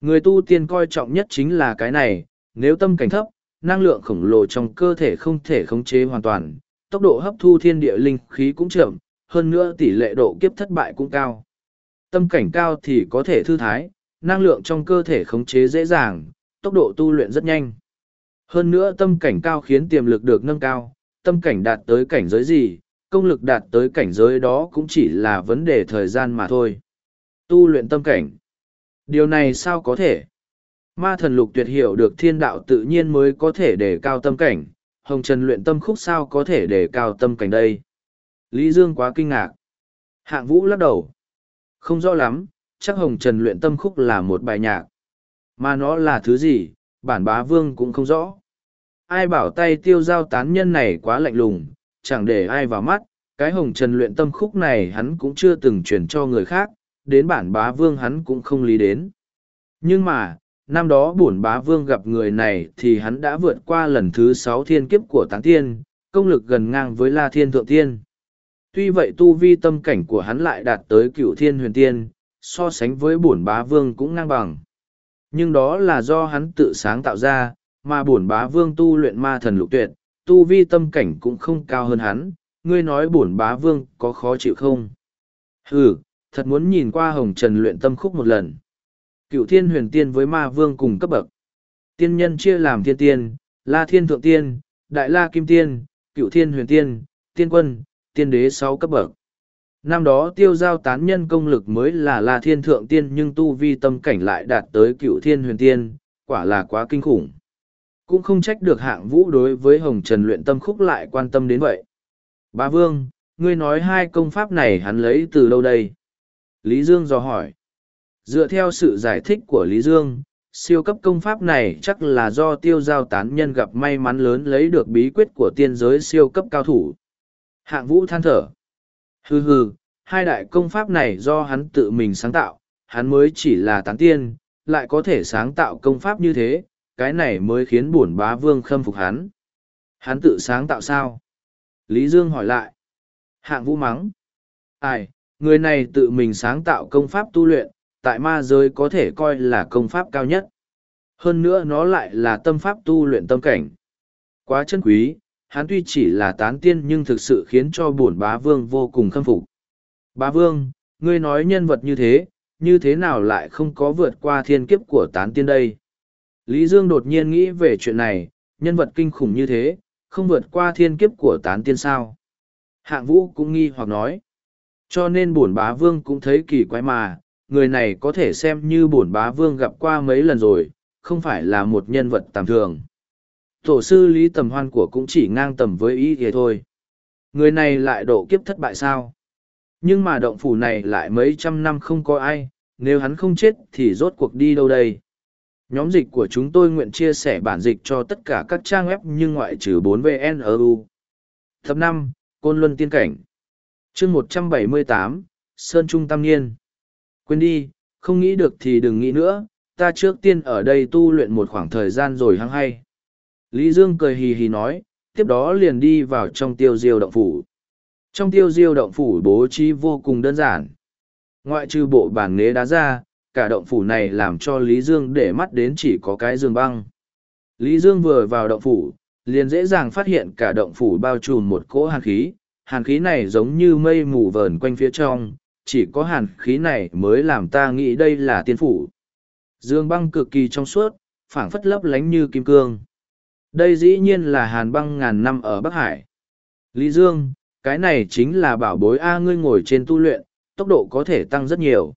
Người tu tiên coi trọng nhất chính là cái này, nếu tâm cảnh thấp, năng lượng khổng lồ trong cơ thể không thể khống chế hoàn toàn, tốc độ hấp thu thiên địa linh khí cũng chậm, hơn nữa tỷ lệ độ kiếp thất bại cũng cao. Tâm cảnh cao thì có thể thư thái, năng lượng trong cơ thể khống chế dễ dàng, tốc độ tu luyện rất nhanh. Hơn nữa tâm cảnh cao khiến tiềm lực được nâng cao, tâm cảnh đạt tới cảnh giới gì, công lực đạt tới cảnh giới đó cũng chỉ là vấn đề thời gian mà thôi. Tu luyện tâm cảnh. Điều này sao có thể? Ma thần lục tuyệt hiểu được thiên đạo tự nhiên mới có thể đề cao tâm cảnh, hồng trần luyện tâm khúc sao có thể đề cao tâm cảnh đây? Lý Dương quá kinh ngạc. Hạng vũ lắc đầu. Không rõ lắm, chắc hồng trần luyện tâm khúc là một bài nhạc. Mà nó là thứ gì, bản bá vương cũng không rõ. Ai bảo tay tiêu giao tán nhân này quá lạnh lùng, chẳng để ai vào mắt, cái hồng trần luyện tâm khúc này hắn cũng chưa từng truyền cho người khác, đến bản bá vương hắn cũng không lý đến. Nhưng mà, năm đó bổn bá vương gặp người này thì hắn đã vượt qua lần thứ sáu thiên kiếp của tán tiên, công lực gần ngang với la thiên thượng tiên. Tuy vậy tu vi tâm cảnh của hắn lại đạt tới cựu thiên huyền tiên, so sánh với bổn bá vương cũng ngang bằng. Nhưng đó là do hắn tự sáng tạo ra, mà bổn bá vương tu luyện ma thần lục tuyệt, tu vi tâm cảnh cũng không cao hơn hắn, ngươi nói bổn bá vương có khó chịu không? Ừ, thật muốn nhìn qua hồng trần luyện tâm khúc một lần. Cựu thiên huyền tiên với ma vương cùng cấp bậc. Tiên nhân chia làm thiên tiên, la thiên thượng tiên, đại la kim tiên, cựu thiên huyền tiên, tiên quân, tiên đế sáu cấp bậc. Năm đó tiêu giao tán nhân công lực mới là la thiên thượng tiên nhưng tu vi tâm cảnh lại đạt tới cựu thiên huyền tiên, quả là quá kinh khủng. Cũng không trách được hạng vũ đối với hồng trần luyện tâm khúc lại quan tâm đến vậy. Bá Vương, ngươi nói hai công pháp này hắn lấy từ đâu đây? Lý Dương dò hỏi. Dựa theo sự giải thích của Lý Dương, siêu cấp công pháp này chắc là do tiêu giao tán nhân gặp may mắn lớn lấy được bí quyết của tiên giới siêu cấp cao thủ. Hạng vũ than thở. Hừ hừ, hai đại công pháp này do hắn tự mình sáng tạo, hắn mới chỉ là tán tiên, lại có thể sáng tạo công pháp như thế, cái này mới khiến bổn bá vương khâm phục hắn. Hắn tự sáng tạo sao? Lý Dương hỏi lại. Hạng vũ mắng. Ai, người này tự mình sáng tạo công pháp tu luyện, tại ma giới có thể coi là công pháp cao nhất. Hơn nữa nó lại là tâm pháp tu luyện tâm cảnh. Quá chân quý, hắn tuy chỉ là tán tiên nhưng thực sự khiến cho bổn bá vương vô cùng khâm phục. Bá vương, ngươi nói nhân vật như thế, như thế nào lại không có vượt qua thiên kiếp của tán tiên đây? Lý Dương đột nhiên nghĩ về chuyện này, nhân vật kinh khủng như thế, không vượt qua thiên kiếp của tán tiên sao. Hạng vũ cũng nghi hoặc nói. Cho nên bổn bá vương cũng thấy kỳ quái mà, người này có thể xem như bổn bá vương gặp qua mấy lần rồi, không phải là một nhân vật tầm thường. Tổ sư Lý Tầm Hoan của cũng chỉ ngang tầm với ý thế thôi. Người này lại độ kiếp thất bại sao? Nhưng mà động phủ này lại mấy trăm năm không có ai, nếu hắn không chết thì rốt cuộc đi đâu đây? Nhóm dịch của chúng tôi nguyện chia sẻ bản dịch cho tất cả các trang web nhưng ngoại trừ 4VNU. Tập năm Côn Luân Tiên Cảnh chương 178, Sơn Trung Tam Niên Quên đi, không nghĩ được thì đừng nghĩ nữa, ta trước tiên ở đây tu luyện một khoảng thời gian rồi hăng hay. Lý Dương cười hì hì nói, tiếp đó liền đi vào trong tiêu diêu động phủ. Trong tiêu diêu động phủ bố trí vô cùng đơn giản. Ngoại trừ bộ bàn nế đá ra, cả động phủ này làm cho Lý Dương để mắt đến chỉ có cái giường băng. Lý Dương vừa vào động phủ, liền dễ dàng phát hiện cả động phủ bao trùm một cỗ hàn khí. Hàn khí này giống như mây mù vờn quanh phía trong, chỉ có hàn khí này mới làm ta nghĩ đây là tiên phủ. Dương băng cực kỳ trong suốt, phảng phất lấp lánh như kim cương. Đây dĩ nhiên là hàn băng ngàn năm ở Bắc Hải. Lý Dương, cái này chính là bảo bối A ngươi ngồi trên tu luyện, tốc độ có thể tăng rất nhiều.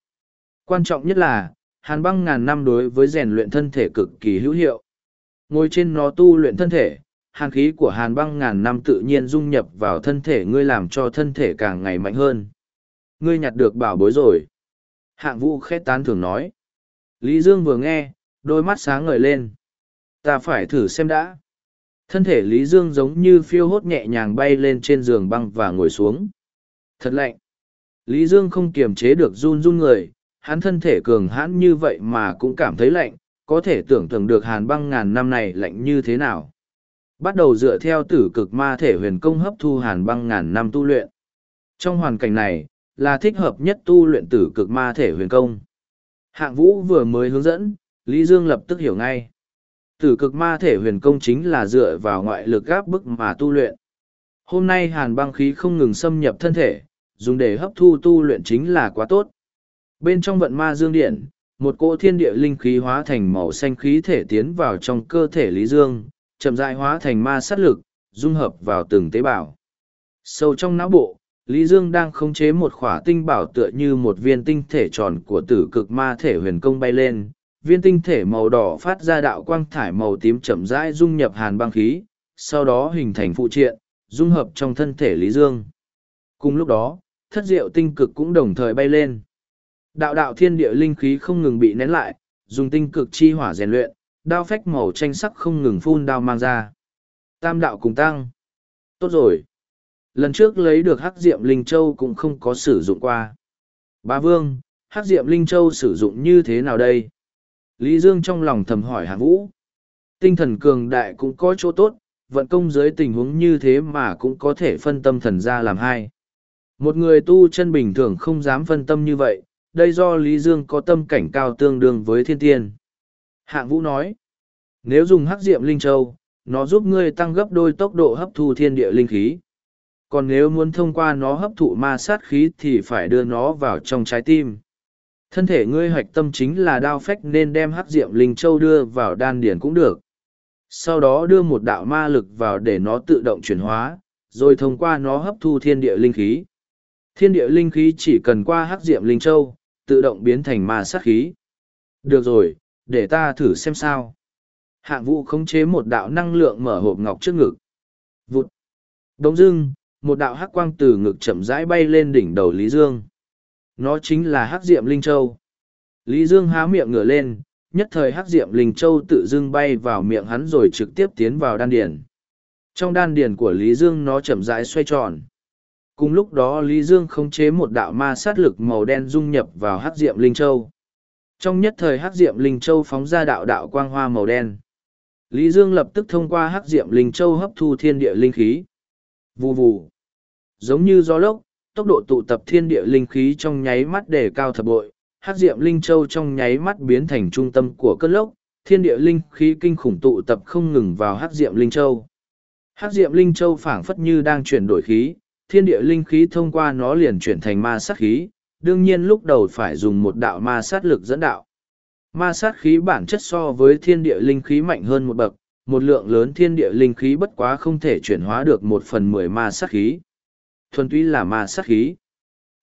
Quan trọng nhất là, hàn băng ngàn năm đối với rèn luyện thân thể cực kỳ hữu hiệu. Ngồi trên nó tu luyện thân thể, hàn khí của hàn băng ngàn năm tự nhiên dung nhập vào thân thể ngươi làm cho thân thể càng ngày mạnh hơn. Ngươi nhặt được bảo bối rồi. Hạng vũ khét tán thường nói. Lý Dương vừa nghe, đôi mắt sáng ngời lên. Ta phải thử xem đã. Thân thể Lý Dương giống như phiêu hốt nhẹ nhàng bay lên trên giường băng và ngồi xuống. Thật lạnh. Lý Dương không kiềm chế được run run người, hắn thân thể cường hãn như vậy mà cũng cảm thấy lạnh, có thể tưởng tượng được hàn băng ngàn năm này lạnh như thế nào. Bắt đầu dựa theo tử cực ma thể huyền công hấp thu hàn băng ngàn năm tu luyện. Trong hoàn cảnh này, là thích hợp nhất tu luyện tử cực ma thể huyền công. Hạng vũ vừa mới hướng dẫn, Lý Dương lập tức hiểu ngay. Tử cực ma thể huyền công chính là dựa vào ngoại lực gáp bức mà tu luyện. Hôm nay hàn băng khí không ngừng xâm nhập thân thể, dùng để hấp thu tu luyện chính là quá tốt. Bên trong vận ma dương điện, một cỗ thiên địa linh khí hóa thành màu xanh khí thể tiến vào trong cơ thể Lý Dương, chậm rãi hóa thành ma sát lực, dung hợp vào từng tế bào. Sâu trong não bộ, Lý Dương đang khống chế một khỏa tinh bảo tựa như một viên tinh thể tròn của tử cực ma thể huyền công bay lên. Viên tinh thể màu đỏ phát ra đạo quang thải màu tím chậm rãi dung nhập hàn băng khí, sau đó hình thành phụ triện, dung hợp trong thân thể Lý Dương. Cùng lúc đó, thất diệu tinh cực cũng đồng thời bay lên. Đạo đạo thiên địa linh khí không ngừng bị nén lại, dùng tinh cực chi hỏa rèn luyện, đao phách màu tranh sắc không ngừng phun đao mang ra. Tam đạo cùng tăng. Tốt rồi. Lần trước lấy được hắc diệm linh châu cũng không có sử dụng qua. Bá vương, hắc diệm linh châu sử dụng như thế nào đây? Lý Dương trong lòng thầm hỏi hạng vũ. Tinh thần cường đại cũng có chỗ tốt, vận công dưới tình huống như thế mà cũng có thể phân tâm thần ra làm hai. Một người tu chân bình thường không dám phân tâm như vậy, đây do Lý Dương có tâm cảnh cao tương đương với thiên tiên. Hạng Vũ nói, nếu dùng hắc diệm linh châu, nó giúp ngươi tăng gấp đôi tốc độ hấp thu thiên địa linh khí. Còn nếu muốn thông qua nó hấp thụ ma sát khí thì phải đưa nó vào trong trái tim. Thân thể ngươi hoạch tâm chính là đao phách nên đem hắc diệm linh châu đưa vào đan điển cũng được. Sau đó đưa một đạo ma lực vào để nó tự động chuyển hóa, rồi thông qua nó hấp thu thiên địa linh khí. Thiên địa linh khí chỉ cần qua hắc diệm linh châu, tự động biến thành ma sát khí. Được rồi, để ta thử xem sao. Hạng vũ khống chế một đạo năng lượng mở hộp ngọc trước ngực. Vụt. Đông dưng, một đạo hắc quang từ ngực chậm rãi bay lên đỉnh đầu Lý Dương. Nó chính là hắc diệm Linh Châu. Lý Dương há miệng ngửa lên, nhất thời hắc diệm Linh Châu tự dưng bay vào miệng hắn rồi trực tiếp tiến vào đan điền. Trong đan điền của Lý Dương nó chậm rãi xoay tròn. Cùng lúc đó Lý Dương khống chế một đạo ma sát lực màu đen dung nhập vào hắc diệm Linh Châu. Trong nhất thời hắc diệm Linh Châu phóng ra đạo đạo quang hoa màu đen. Lý Dương lập tức thông qua hắc diệm Linh Châu hấp thu thiên địa linh khí. Vù vù. Giống như gió lốc, tốc độ tụ tập thiên địa linh khí trong nháy mắt đề cao thập bội, hắc diệm Linh Châu trong nháy mắt biến thành trung tâm của cơn lốc, thiên địa linh khí kinh khủng tụ tập không ngừng vào hắc diệm Linh Châu. Hắc diệm Linh Châu phảng phất như đang chuyển đổi khí, thiên địa linh khí thông qua nó liền chuyển thành ma sát khí, đương nhiên lúc đầu phải dùng một đạo ma sát lực dẫn đạo. Ma sát khí bản chất so với thiên địa linh khí mạnh hơn một bậc, một lượng lớn thiên địa linh khí bất quá không thể chuyển hóa được một phần mười ma sát khí. Thuần túy là ma sát khí.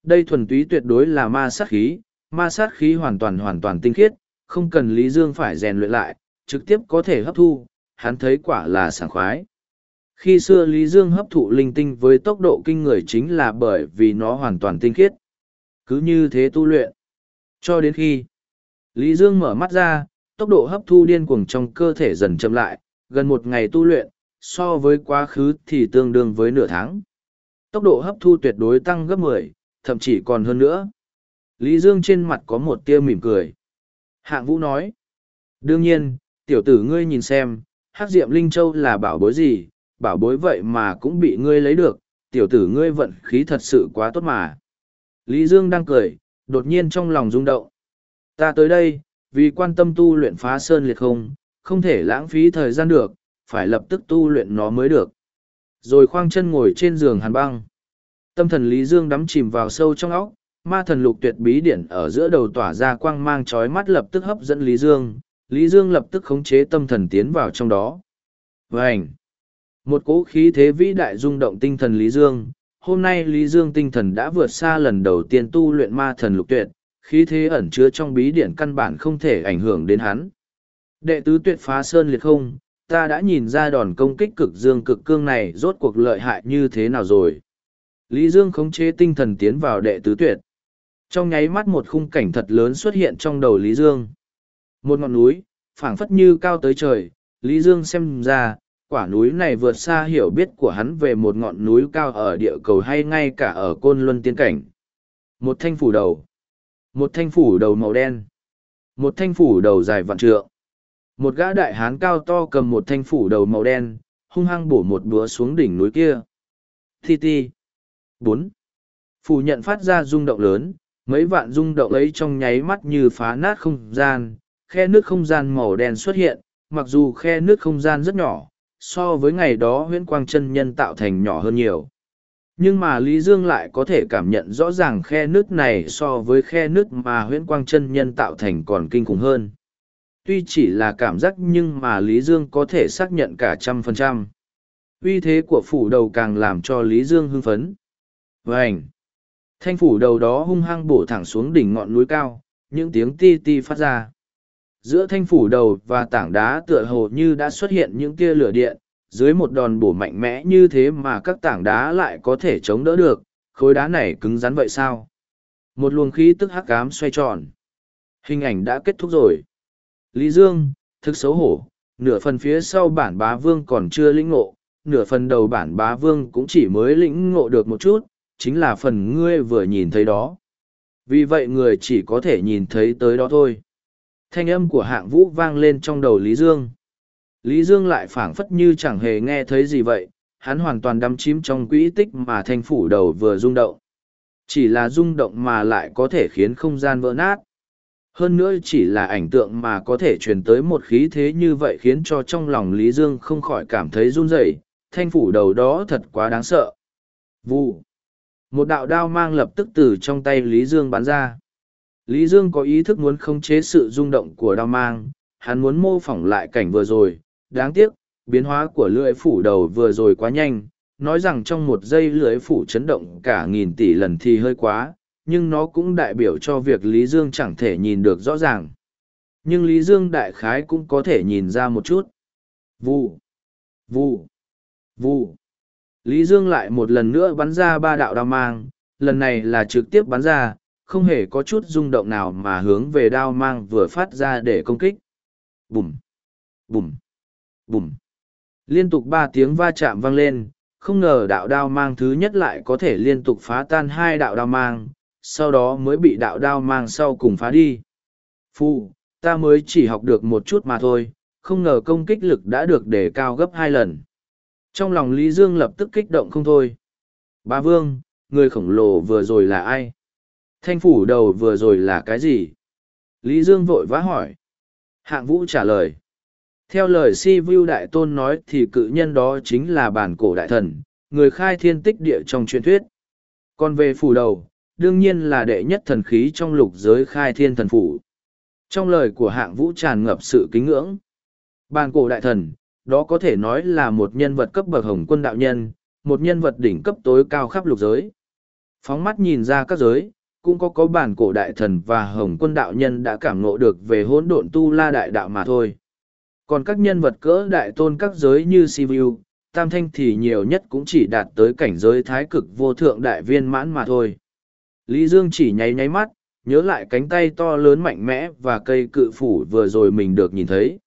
Đây thuần túy tuyệt đối là ma sát khí, ma sát khí hoàn toàn hoàn toàn tinh khiết, không cần Lý Dương phải rèn luyện lại, trực tiếp có thể hấp thu, hắn thấy quả là sảng khoái. Khi xưa Lý Dương hấp thụ linh tinh với tốc độ kinh người chính là bởi vì nó hoàn toàn tinh khiết. Cứ như thế tu luyện. Cho đến khi Lý Dương mở mắt ra, tốc độ hấp thu điên cuồng trong cơ thể dần chậm lại, gần một ngày tu luyện, so với quá khứ thì tương đương với nửa tháng. Tốc độ hấp thu tuyệt đối tăng gấp mười, thậm chí còn hơn nữa. Lý Dương trên mặt có một tia mỉm cười. Hạng Vũ nói, đương nhiên, tiểu tử ngươi nhìn xem, hắc diệm Linh Châu là bảo bối gì, bảo bối vậy mà cũng bị ngươi lấy được, tiểu tử ngươi vận khí thật sự quá tốt mà. Lý Dương đang cười, đột nhiên trong lòng rung động. Ta tới đây, vì quan tâm tu luyện phá sơn liệt không, không thể lãng phí thời gian được, phải lập tức tu luyện nó mới được. Rồi khoang chân ngồi trên giường hàn băng. Tâm thần Lý Dương đắm chìm vào sâu trong óc, ma thần lục tuyệt bí điển ở giữa đầu tỏa ra quang mang chói mắt lập tức hấp dẫn Lý Dương. Lý Dương lập tức khống chế tâm thần tiến vào trong đó. Vânh! Một cỗ khí thế vĩ đại rung động tinh thần Lý Dương. Hôm nay Lý Dương tinh thần đã vượt xa lần đầu tiên tu luyện ma thần lục tuyệt, khí thế ẩn chứa trong bí điển căn bản không thể ảnh hưởng đến hắn. Đệ tứ tuyệt phá sơn liệt không, ta đã nhìn ra đòn công kích cực dương cực cương này rốt cuộc lợi hại như thế nào rồi. Lý Dương khống chế tinh thần tiến vào đệ tứ tuyệt. Trong nháy mắt một khung cảnh thật lớn xuất hiện trong đầu Lý Dương. Một ngọn núi, phảng phất như cao tới trời, Lý Dương xem ra, quả núi này vượt xa hiểu biết của hắn về một ngọn núi cao ở địa cầu hay ngay cả ở côn luân tiên cảnh. Một thanh phủ đầu. Một thanh phủ đầu màu đen. Một thanh phủ đầu dài vạn trượng. Một gã đại hán cao to cầm một thanh phủ đầu màu đen, hung hăng bổ một búa xuống đỉnh núi kia. Thi ti. bốn Phủ nhận phát ra rung động lớn, mấy vạn rung động ấy trong nháy mắt như phá nát không gian, khe nước không gian màu đen xuất hiện, mặc dù khe nước không gian rất nhỏ, so với ngày đó huyễn quang chân nhân tạo thành nhỏ hơn nhiều. Nhưng mà Lý Dương lại có thể cảm nhận rõ ràng khe nước này so với khe nước mà huyễn quang chân nhân tạo thành còn kinh khủng hơn. Tuy chỉ là cảm giác nhưng mà Lý Dương có thể xác nhận cả trăm phần trăm. Uy thế của phủ đầu càng làm cho Lý Dương hưng phấn. Vânh! Thanh phủ đầu đó hung hăng bổ thẳng xuống đỉnh ngọn núi cao, những tiếng ti ti phát ra. Giữa thanh phủ đầu và tảng đá tựa hồ như đã xuất hiện những tia lửa điện, dưới một đòn bổ mạnh mẽ như thế mà các tảng đá lại có thể chống đỡ được, khối đá này cứng rắn vậy sao? Một luồng khí tức hắc ám xoay tròn. Hình ảnh đã kết thúc rồi. Lý Dương, thực xấu hổ, nửa phần phía sau bản bá vương còn chưa lĩnh ngộ, nửa phần đầu bản bá vương cũng chỉ mới lĩnh ngộ được một chút, chính là phần ngươi vừa nhìn thấy đó. Vì vậy người chỉ có thể nhìn thấy tới đó thôi. Thanh âm của hạng vũ vang lên trong đầu Lý Dương. Lý Dương lại phảng phất như chẳng hề nghe thấy gì vậy, hắn hoàn toàn đắm chím trong quỹ tích mà thanh phủ đầu vừa rung động. Chỉ là rung động mà lại có thể khiến không gian vỡ nát. Hơn nữa chỉ là ảnh tượng mà có thể truyền tới một khí thế như vậy khiến cho trong lòng Lý Dương không khỏi cảm thấy run rẩy. thanh phủ đầu đó thật quá đáng sợ. Vụ. Một đạo đao mang lập tức từ trong tay Lý Dương bắn ra. Lý Dương có ý thức muốn khống chế sự rung động của đao mang, hắn muốn mô phỏng lại cảnh vừa rồi, đáng tiếc, biến hóa của lưỡi phủ đầu vừa rồi quá nhanh, nói rằng trong một giây lưỡi phủ chấn động cả nghìn tỷ lần thì hơi quá, nhưng nó cũng đại biểu cho việc Lý Dương chẳng thể nhìn được rõ ràng. Nhưng Lý Dương đại khái cũng có thể nhìn ra một chút. Vù, vù, vù. Lý Dương lại một lần nữa bắn ra ba đạo đao mang, lần này là trực tiếp bắn ra, không hề có chút rung động nào mà hướng về đao mang vừa phát ra để công kích. Bùm, bùm, bùm. Liên tục ba tiếng va chạm vang lên, không ngờ đạo đao mang thứ nhất lại có thể liên tục phá tan hai đạo đao mang, sau đó mới bị đạo đao mang sau cùng phá đi. Phu, ta mới chỉ học được một chút mà thôi, không ngờ công kích lực đã được đề cao gấp hai lần. Trong lòng Lý Dương lập tức kích động không thôi. Ba Vương, người khổng lồ vừa rồi là ai? Thanh phủ đầu vừa rồi là cái gì? Lý Dương vội vã hỏi. Hạng vũ trả lời. Theo lời si vu đại tôn nói thì cự nhân đó chính là bản cổ đại thần, người khai thiên tích địa trong truyền thuyết. Còn về phủ đầu, đương nhiên là đệ nhất thần khí trong lục giới khai thiên thần phủ. Trong lời của hạng vũ tràn ngập sự kính ngưỡng. Bản cổ đại thần, đó có thể nói là một nhân vật cấp bậc hồng quân đạo nhân, một nhân vật đỉnh cấp tối cao khắp lục giới. Phóng mắt nhìn ra các giới, cũng có có bản cổ đại thần và hồng quân đạo nhân đã cảm ngộ được về hỗn độn tu la đại đạo mà thôi. Còn các nhân vật cỡ đại tôn các giới như Sivu, Tam Thanh thì nhiều nhất cũng chỉ đạt tới cảnh giới thái cực vô thượng đại viên mãn mà thôi. Lý Dương chỉ nháy nháy mắt, nhớ lại cánh tay to lớn mạnh mẽ và cây cự phủ vừa rồi mình được nhìn thấy.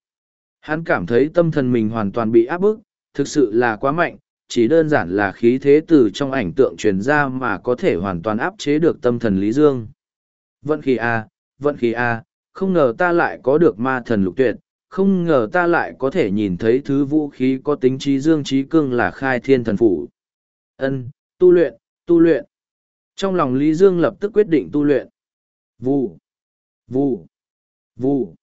Hắn cảm thấy tâm thần mình hoàn toàn bị áp bức, thực sự là quá mạnh, chỉ đơn giản là khí thế từ trong ảnh tượng truyền ra mà có thể hoàn toàn áp chế được tâm thần Lý Dương. Vận khí A, vận khí A, không ngờ ta lại có được ma thần lục tuyệt, không ngờ ta lại có thể nhìn thấy thứ vũ khí có tính trí dương trí cương là khai thiên thần phủ. Ân, tu luyện, tu luyện. Trong lòng Lý Dương lập tức quyết định tu luyện. Vù, vù, vù.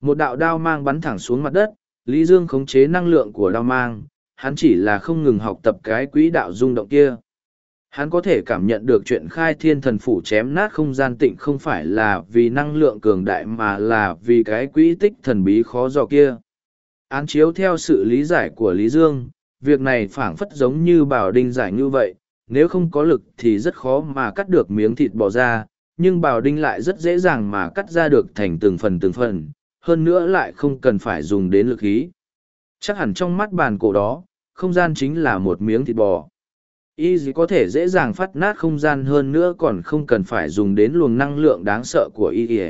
Một đạo đao mang bắn thẳng xuống mặt đất, Lý Dương khống chế năng lượng của đao mang, hắn chỉ là không ngừng học tập cái quỹ đạo rung động kia. Hắn có thể cảm nhận được chuyện khai thiên thần phủ chém nát không gian tịnh không phải là vì năng lượng cường đại mà là vì cái quỹ tích thần bí khó dò kia. Án chiếu theo sự lý giải của Lý Dương, việc này phảng phất giống như bảo đinh giải như vậy, nếu không có lực thì rất khó mà cắt được miếng thịt bò ra, nhưng bào đinh lại rất dễ dàng mà cắt ra được thành từng phần từng phần, hơn nữa lại không cần phải dùng đến lực khí. Chắc hẳn trong mắt bàn cổ đó, không gian chính là một miếng thịt bò. Y gì có thể dễ dàng phát nát không gian hơn nữa còn không cần phải dùng đến luồng năng lượng đáng sợ của y y.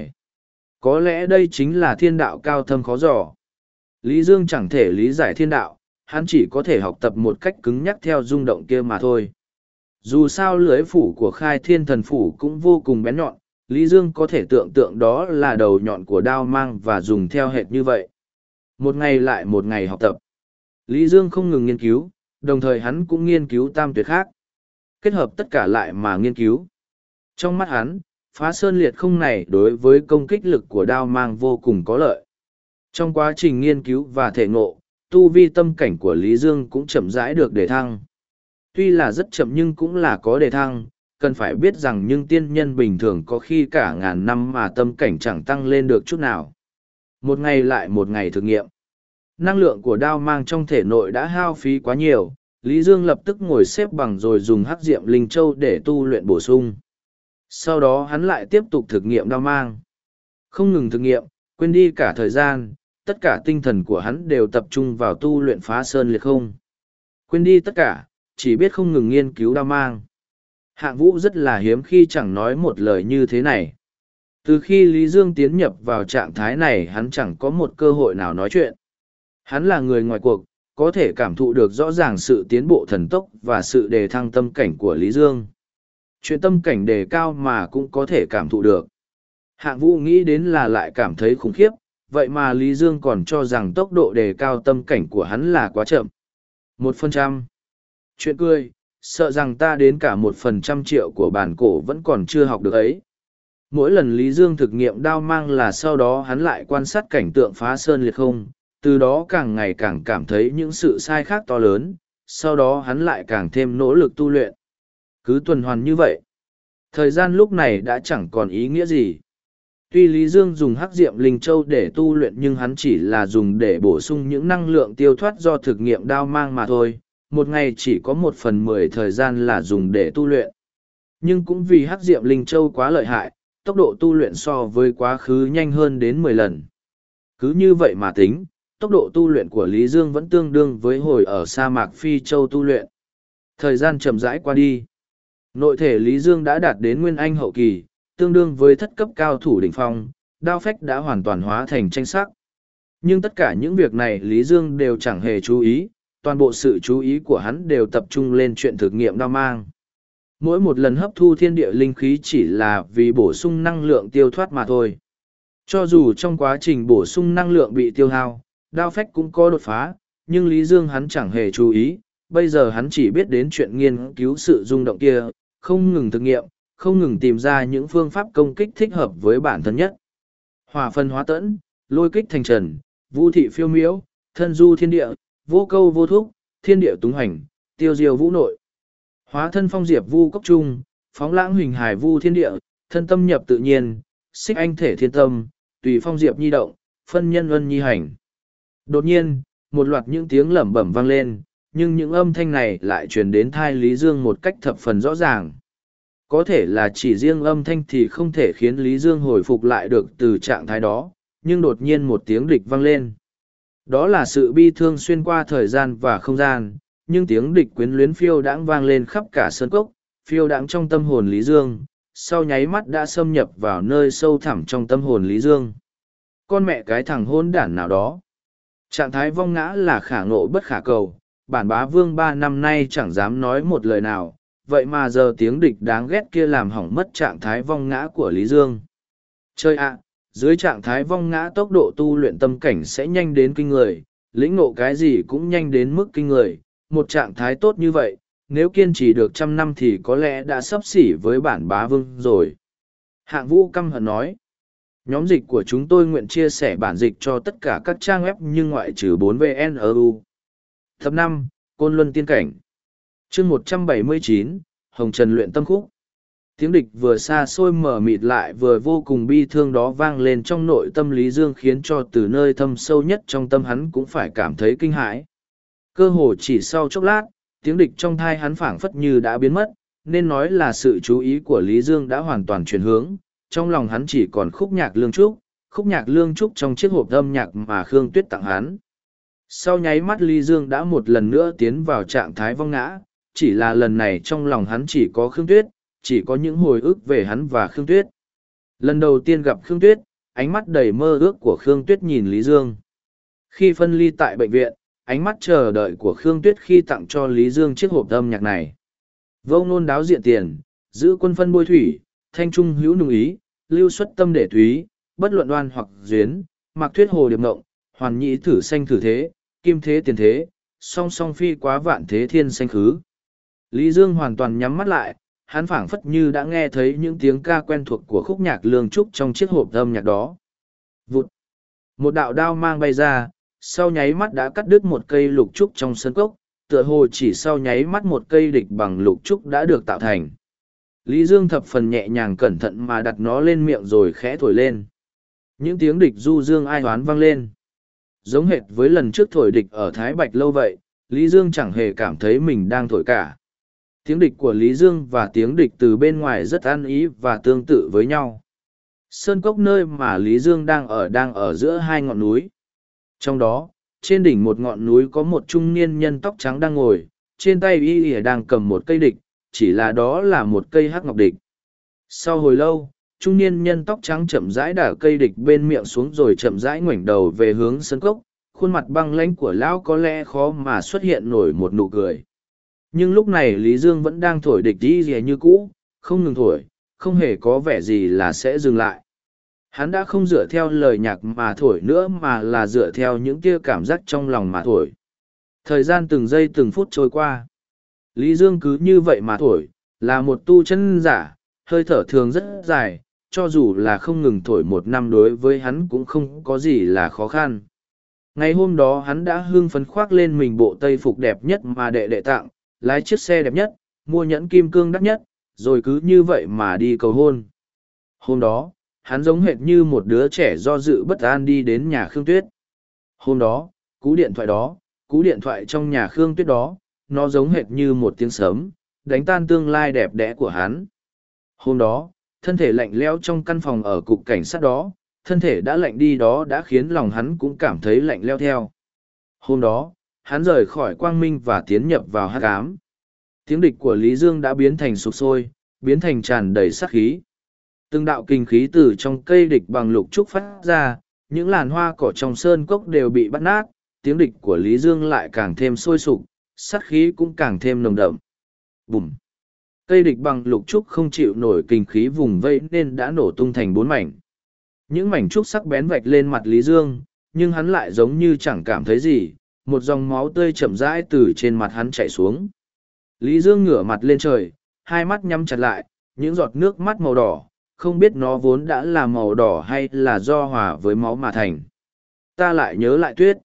Có lẽ đây chính là thiên đạo cao thâm khó dò. Lý Dương chẳng thể lý giải thiên đạo, hắn chỉ có thể học tập một cách cứng nhắc theo rung động kia mà thôi. Dù sao lưới phủ của khai thiên thần phủ cũng vô cùng bén nhọn, Lý Dương có thể tưởng tượng đó là đầu nhọn của đao mang và dùng theo hệt như vậy. Một ngày lại một ngày học tập. Lý Dương không ngừng nghiên cứu, đồng thời hắn cũng nghiên cứu tam tuyệt khác. Kết hợp tất cả lại mà nghiên cứu. Trong mắt hắn, phá sơn liệt không này đối với công kích lực của đao mang vô cùng có lợi. Trong quá trình nghiên cứu và thể ngộ, tu vi tâm cảnh của Lý Dương cũng chậm rãi được đề thăng. Tuy là rất chậm nhưng cũng là có đề thăng, cần phải biết rằng nhưng tiên nhân bình thường có khi cả ngàn năm mà tâm cảnh chẳng tăng lên được chút nào. Một ngày lại một ngày thực nghiệm. Năng lượng của đao mang trong thể nội đã hao phí quá nhiều, Lý Dương lập tức ngồi xếp bằng rồi dùng hắc diệm linh châu để tu luyện bổ sung. Sau đó hắn lại tiếp tục thực nghiệm đao mang. Không ngừng thực nghiệm, quên đi cả thời gian, tất cả tinh thần của hắn đều tập trung vào tu luyện phá sơn liệt không. Quên đi tất cả, chỉ biết không ngừng nghiên cứu đao mang. Hạng vũ rất là hiếm khi chẳng nói một lời như thế này. Từ khi Lý Dương tiến nhập vào trạng thái này hắn chẳng có một cơ hội nào nói chuyện. Hắn là người ngoài cuộc, có thể cảm thụ được rõ ràng sự tiến bộ thần tốc và sự đề thăng tâm cảnh của Lý Dương. Chuyện tâm cảnh đề cao mà cũng có thể cảm thụ được. Hạng vũ nghĩ đến là lại cảm thấy khủng khiếp, vậy mà Lý Dương còn cho rằng tốc độ đề cao tâm cảnh của hắn là quá chậm. Một phần trăm. Chuyện cười, sợ rằng ta đến cả một phần trăm triệu của bản cổ vẫn còn chưa học được ấy. Mỗi lần Lý Dương thực nghiệm đao mang là sau đó hắn lại quan sát cảnh tượng phá sơn liệt không, từ đó càng ngày càng cảm thấy những sự sai khác to lớn, sau đó hắn lại càng thêm nỗ lực tu luyện. Cứ tuần hoàn như vậy. Thời gian lúc này đã chẳng còn ý nghĩa gì. Tuy Lý Dương dùng hắc diệm linh châu để tu luyện nhưng hắn chỉ là dùng để bổ sung những năng lượng tiêu thoát do thực nghiệm đao mang mà thôi, một ngày chỉ có một phần mười thời gian là dùng để tu luyện. Nhưng cũng vì hắc diệm linh châu quá lợi hại, tốc độ tu luyện so với quá khứ nhanh hơn đến mười lần. Cứ như vậy mà tính, tốc độ tu luyện của Lý Dương vẫn tương đương với hồi ở sa mạc Phi Châu tu luyện. Thời gian chậm rãi qua đi. Nội thể Lý Dương đã đạt đến Nguyên Anh hậu kỳ, tương đương với thất cấp cao thủ đỉnh phong, đao phách đã hoàn toàn hóa thành tranh sắc. Nhưng tất cả những việc này Lý Dương đều chẳng hề chú ý, toàn bộ sự chú ý của hắn đều tập trung lên chuyện thực nghiệm đao mang. Mỗi một lần hấp thu thiên địa linh khí chỉ là vì bổ sung năng lượng tiêu thoát mà thôi. Cho dù trong quá trình bổ sung năng lượng bị tiêu hao, đao phách cũng có đột phá, nhưng Lý Dương hắn chẳng hề chú ý, bây giờ hắn chỉ biết đến chuyện nghiên cứu sự rung động kia, không ngừng thực nghiệm, không ngừng tìm ra những phương pháp công kích thích hợp với bản thân nhất. Hỏa phân hóa tẫn, lôi kích thành trần, vũ thị phiêu miễu, thân du thiên địa, vô câu vô thúc, thiên địa túng hành, tiêu diêu vũ nội. Hóa thân phong diệp vu cốc trung, phóng lãng huỳnh hải vu thiên địa, thân tâm nhập tự nhiên, xích anh thể thiên tâm, tùy phong diệp nhi động, phân nhân luân nhi hành. Đột nhiên, một loạt những tiếng lẩm bẩm vang lên, nhưng những âm thanh này lại truyền đến thai Lý Dương một cách thập phần rõ ràng. Có thể là chỉ riêng âm thanh thì không thể khiến Lý Dương hồi phục lại được từ trạng thái đó, nhưng đột nhiên một tiếng địch vang lên. Đó là sự bi thương xuyên qua thời gian và không gian, nhưng tiếng địch quyến luyến phiêu đãng vang lên khắp cả sân cốc, phiêu đãng trong tâm hồn Lý Dương, sau nháy mắt đã xâm nhập vào nơi sâu thẳm trong tâm hồn Lý Dương. Con mẹ cái thằng hôn đản nào đó. Trạng thái vong ngã là khả ngộ bất khả cầu, bản bá vương ba năm nay chẳng dám nói một lời nào, vậy mà giờ tiếng địch đáng ghét kia làm hỏng mất trạng thái vong ngã của Lý Dương. Chơi ạ, dưới trạng thái vong ngã tốc độ tu luyện tâm cảnh sẽ nhanh đến kinh người, lĩnh ngộ cái gì cũng nhanh đến mức kinh người, một trạng thái tốt như vậy, nếu kiên trì được trăm năm thì có lẽ đã sắp xỉ với bản bá vương rồi. Hạng vũ căm hận nói, nhóm dịch của chúng tôi nguyện chia sẻ bản dịch cho tất cả các trang web nhưng ngoại trừ 4 vnru thập năm Côn Luân Tiên Cảnh. Chương 179, Hồng Trần luyện tâm khúc tiếng địch vừa xa xôi mở mịt lại vừa vô cùng bi thương đó vang lên trong nội tâm lý dương khiến cho từ nơi thâm sâu nhất trong tâm hắn cũng phải cảm thấy kinh hãi. Cơ hồ chỉ sau chốc lát tiếng địch trong thai hắn phảng phất như đã biến mất nên nói là sự chú ý của lý dương đã hoàn toàn chuyển hướng trong lòng hắn chỉ còn khúc nhạc lương trúc khúc nhạc lương trúc trong chiếc hộp âm nhạc mà khương tuyết tặng hắn. Sau nháy mắt Lý Dương đã một lần nữa tiến vào trạng thái vong ngã, chỉ là lần này trong lòng hắn chỉ có Khương Tuyết, chỉ có những hồi ức về hắn và Khương Tuyết. Lần đầu tiên gặp Khương Tuyết, ánh mắt đầy mơ ước của Khương Tuyết nhìn Lý Dương. Khi phân ly tại bệnh viện, ánh mắt chờ đợi của Khương Tuyết khi tặng cho Lý Dương chiếc hộp âm nhạc này. Vô ngôn đáo diện tiền, giữ quân phân bôi thủy, thanh trung hữu nung ý, lưu xuất tâm để thúy, bất luận đoan hoặc duyến, mặc thuyết hồ điệp ngộng, hoàn nhị thử sanh thử thế, kim thế tiền thế, song song phi quá vạn thế thiên sanh khứ. Lý Dương hoàn toàn nhắm mắt lại, hắn phảng phất như đã nghe thấy những tiếng ca quen thuộc của khúc nhạc lương trúc trong chiếc hộp âm nhạc đó. Vụt! Một đạo đao mang bay ra, sau nháy mắt đã cắt đứt một cây lục trúc trong sân cốc, tựa hồ chỉ sau nháy mắt một cây địch bằng lục trúc đã được tạo thành. Lý Dương thập phần nhẹ nhàng cẩn thận mà đặt nó lên miệng rồi khẽ thổi lên. Những tiếng địch du dương ai hoán vang lên. Giống hệt với lần trước thổi địch ở Thái Bạch lâu vậy, Lý Dương chẳng hề cảm thấy mình đang thổi cả. Tiếng địch của Lý Dương và tiếng địch từ bên ngoài rất an ý và tương tự với nhau. Sơn cốc nơi mà Lý Dương đang ở đang ở giữa hai ngọn núi. Trong đó, trên đỉnh một ngọn núi có một trung niên nhân tóc trắng đang ngồi, trên tay y ỉa đang cầm một cây địch, chỉ là đó là một cây hắc ngọc địch. Sau hồi lâu, trung niên nhân tóc trắng chậm rãi đả cây địch bên miệng xuống rồi chậm rãi ngoảnh đầu về hướng sân cốc, khuôn mặt băng lãnh của lão có lẽ khó mà xuất hiện nổi một nụ cười. Nhưng lúc này Lý Dương vẫn đang thổi địch đi gì như cũ, không ngừng thổi, không hề có vẻ gì là sẽ dừng lại. Hắn đã không dựa theo lời nhạc mà thổi nữa mà là dựa theo những tia cảm giác trong lòng mà thổi. Thời gian từng giây từng phút trôi qua. Lý Dương cứ như vậy mà thổi, là một tu chân giả, hơi thở thường rất dài, cho dù là không ngừng thổi một năm đối với hắn cũng không có gì là khó khăn. Ngày hôm đó hắn đã hưng phấn khoác lên mình bộ tây phục đẹp nhất mà đệ đệ tặng, lái chiếc xe đẹp nhất, mua nhẫn kim cương đắt nhất, rồi cứ như vậy mà đi cầu hôn. Hôm đó, hắn giống hệt như một đứa trẻ do dự bất an đi đến nhà Khương Tuyết. Hôm đó, cú điện thoại đó, cú điện thoại trong nhà Khương Tuyết đó, nó giống hệt như một tiếng sớm, đánh tan tương lai đẹp đẽ của hắn. Hôm đó, thân thể lạnh lẽo trong căn phòng ở cục cảnh sát đó, thân thể đã lạnh đi đó đã khiến lòng hắn cũng cảm thấy lạnh leo theo. Hôm đó, hắn rời khỏi quang minh và tiến nhập vào hát cám. Tiếng địch của Lý Dương đã biến thành sụp sôi, biến thành tràn đầy sát khí. Từng đạo kinh khí từ trong cây địch bằng lục trúc phát ra, những làn hoa cỏ trong sơn cốc đều bị bắt nát, tiếng địch của Lý Dương lại càng thêm sôi sục, sát khí cũng càng thêm nồng đậm. Bùm! Cây địch bằng lục trúc không chịu nổi kinh khí vùng vây nên đã nổ tung thành bốn mảnh. Những mảnh trúc sắc bén vạch lên mặt Lý Dương, nhưng hắn lại giống như chẳng cảm thấy gì, một dòng máu tươi chậm rãi từ trên mặt hắn chảy xuống. Lý Dương ngửa mặt lên trời, hai mắt nhắm chặt lại, những giọt nước mắt màu đỏ, không biết nó vốn đã là màu đỏ hay là do hòa với máu mà thành. Ta lại nhớ lại tuyết.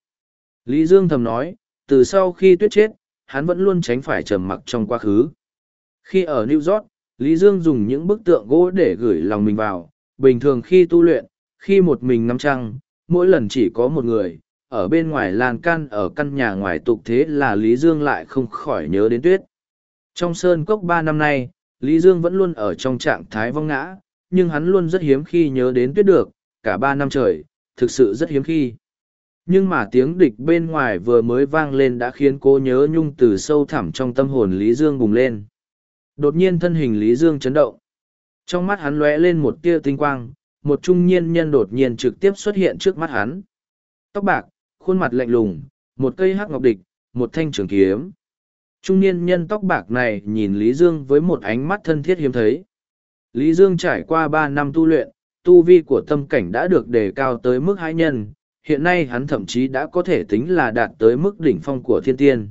Lý Dương thầm nói, từ sau khi tuyết chết, hắn vẫn luôn tránh phải trầm mặc trong quá khứ. Khi ở New York, Lý Dương dùng những bức tượng gỗ để gửi lòng mình vào. Bình thường khi tu luyện, khi một mình ngắm trăng, mỗi lần chỉ có một người, ở bên ngoài lan can ở căn nhà ngoài tục thế là Lý Dương lại không khỏi nhớ đến tuyết. Trong sơn cốc ba năm nay, Lý Dương vẫn luôn ở trong trạng thái vong ngã, nhưng hắn luôn rất hiếm khi nhớ đến tuyết được, cả ba năm trời, thực sự rất hiếm khi. Nhưng mà tiếng địch bên ngoài vừa mới vang lên đã khiến cô nhớ nhung từ sâu thẳm trong tâm hồn Lý Dương bùng lên. Đột nhiên thân hình Lý Dương chấn động. Trong mắt hắn lóe lên một tia tinh quang, một trung niên nhân đột nhiên trực tiếp xuất hiện trước mắt hắn. Tóc bạc, khuôn mặt lạnh lùng, một cây hắc ngọc địch, một thanh trường kiếm. Trung niên nhân tóc bạc này nhìn Lý Dương với một ánh mắt thân thiết hiếm thấy. Lý Dương trải qua ba năm tu luyện, tu vi của tâm cảnh đã được đề cao tới mức hai nhân, hiện nay hắn thậm chí đã có thể tính là đạt tới mức đỉnh phong của thiên tiên.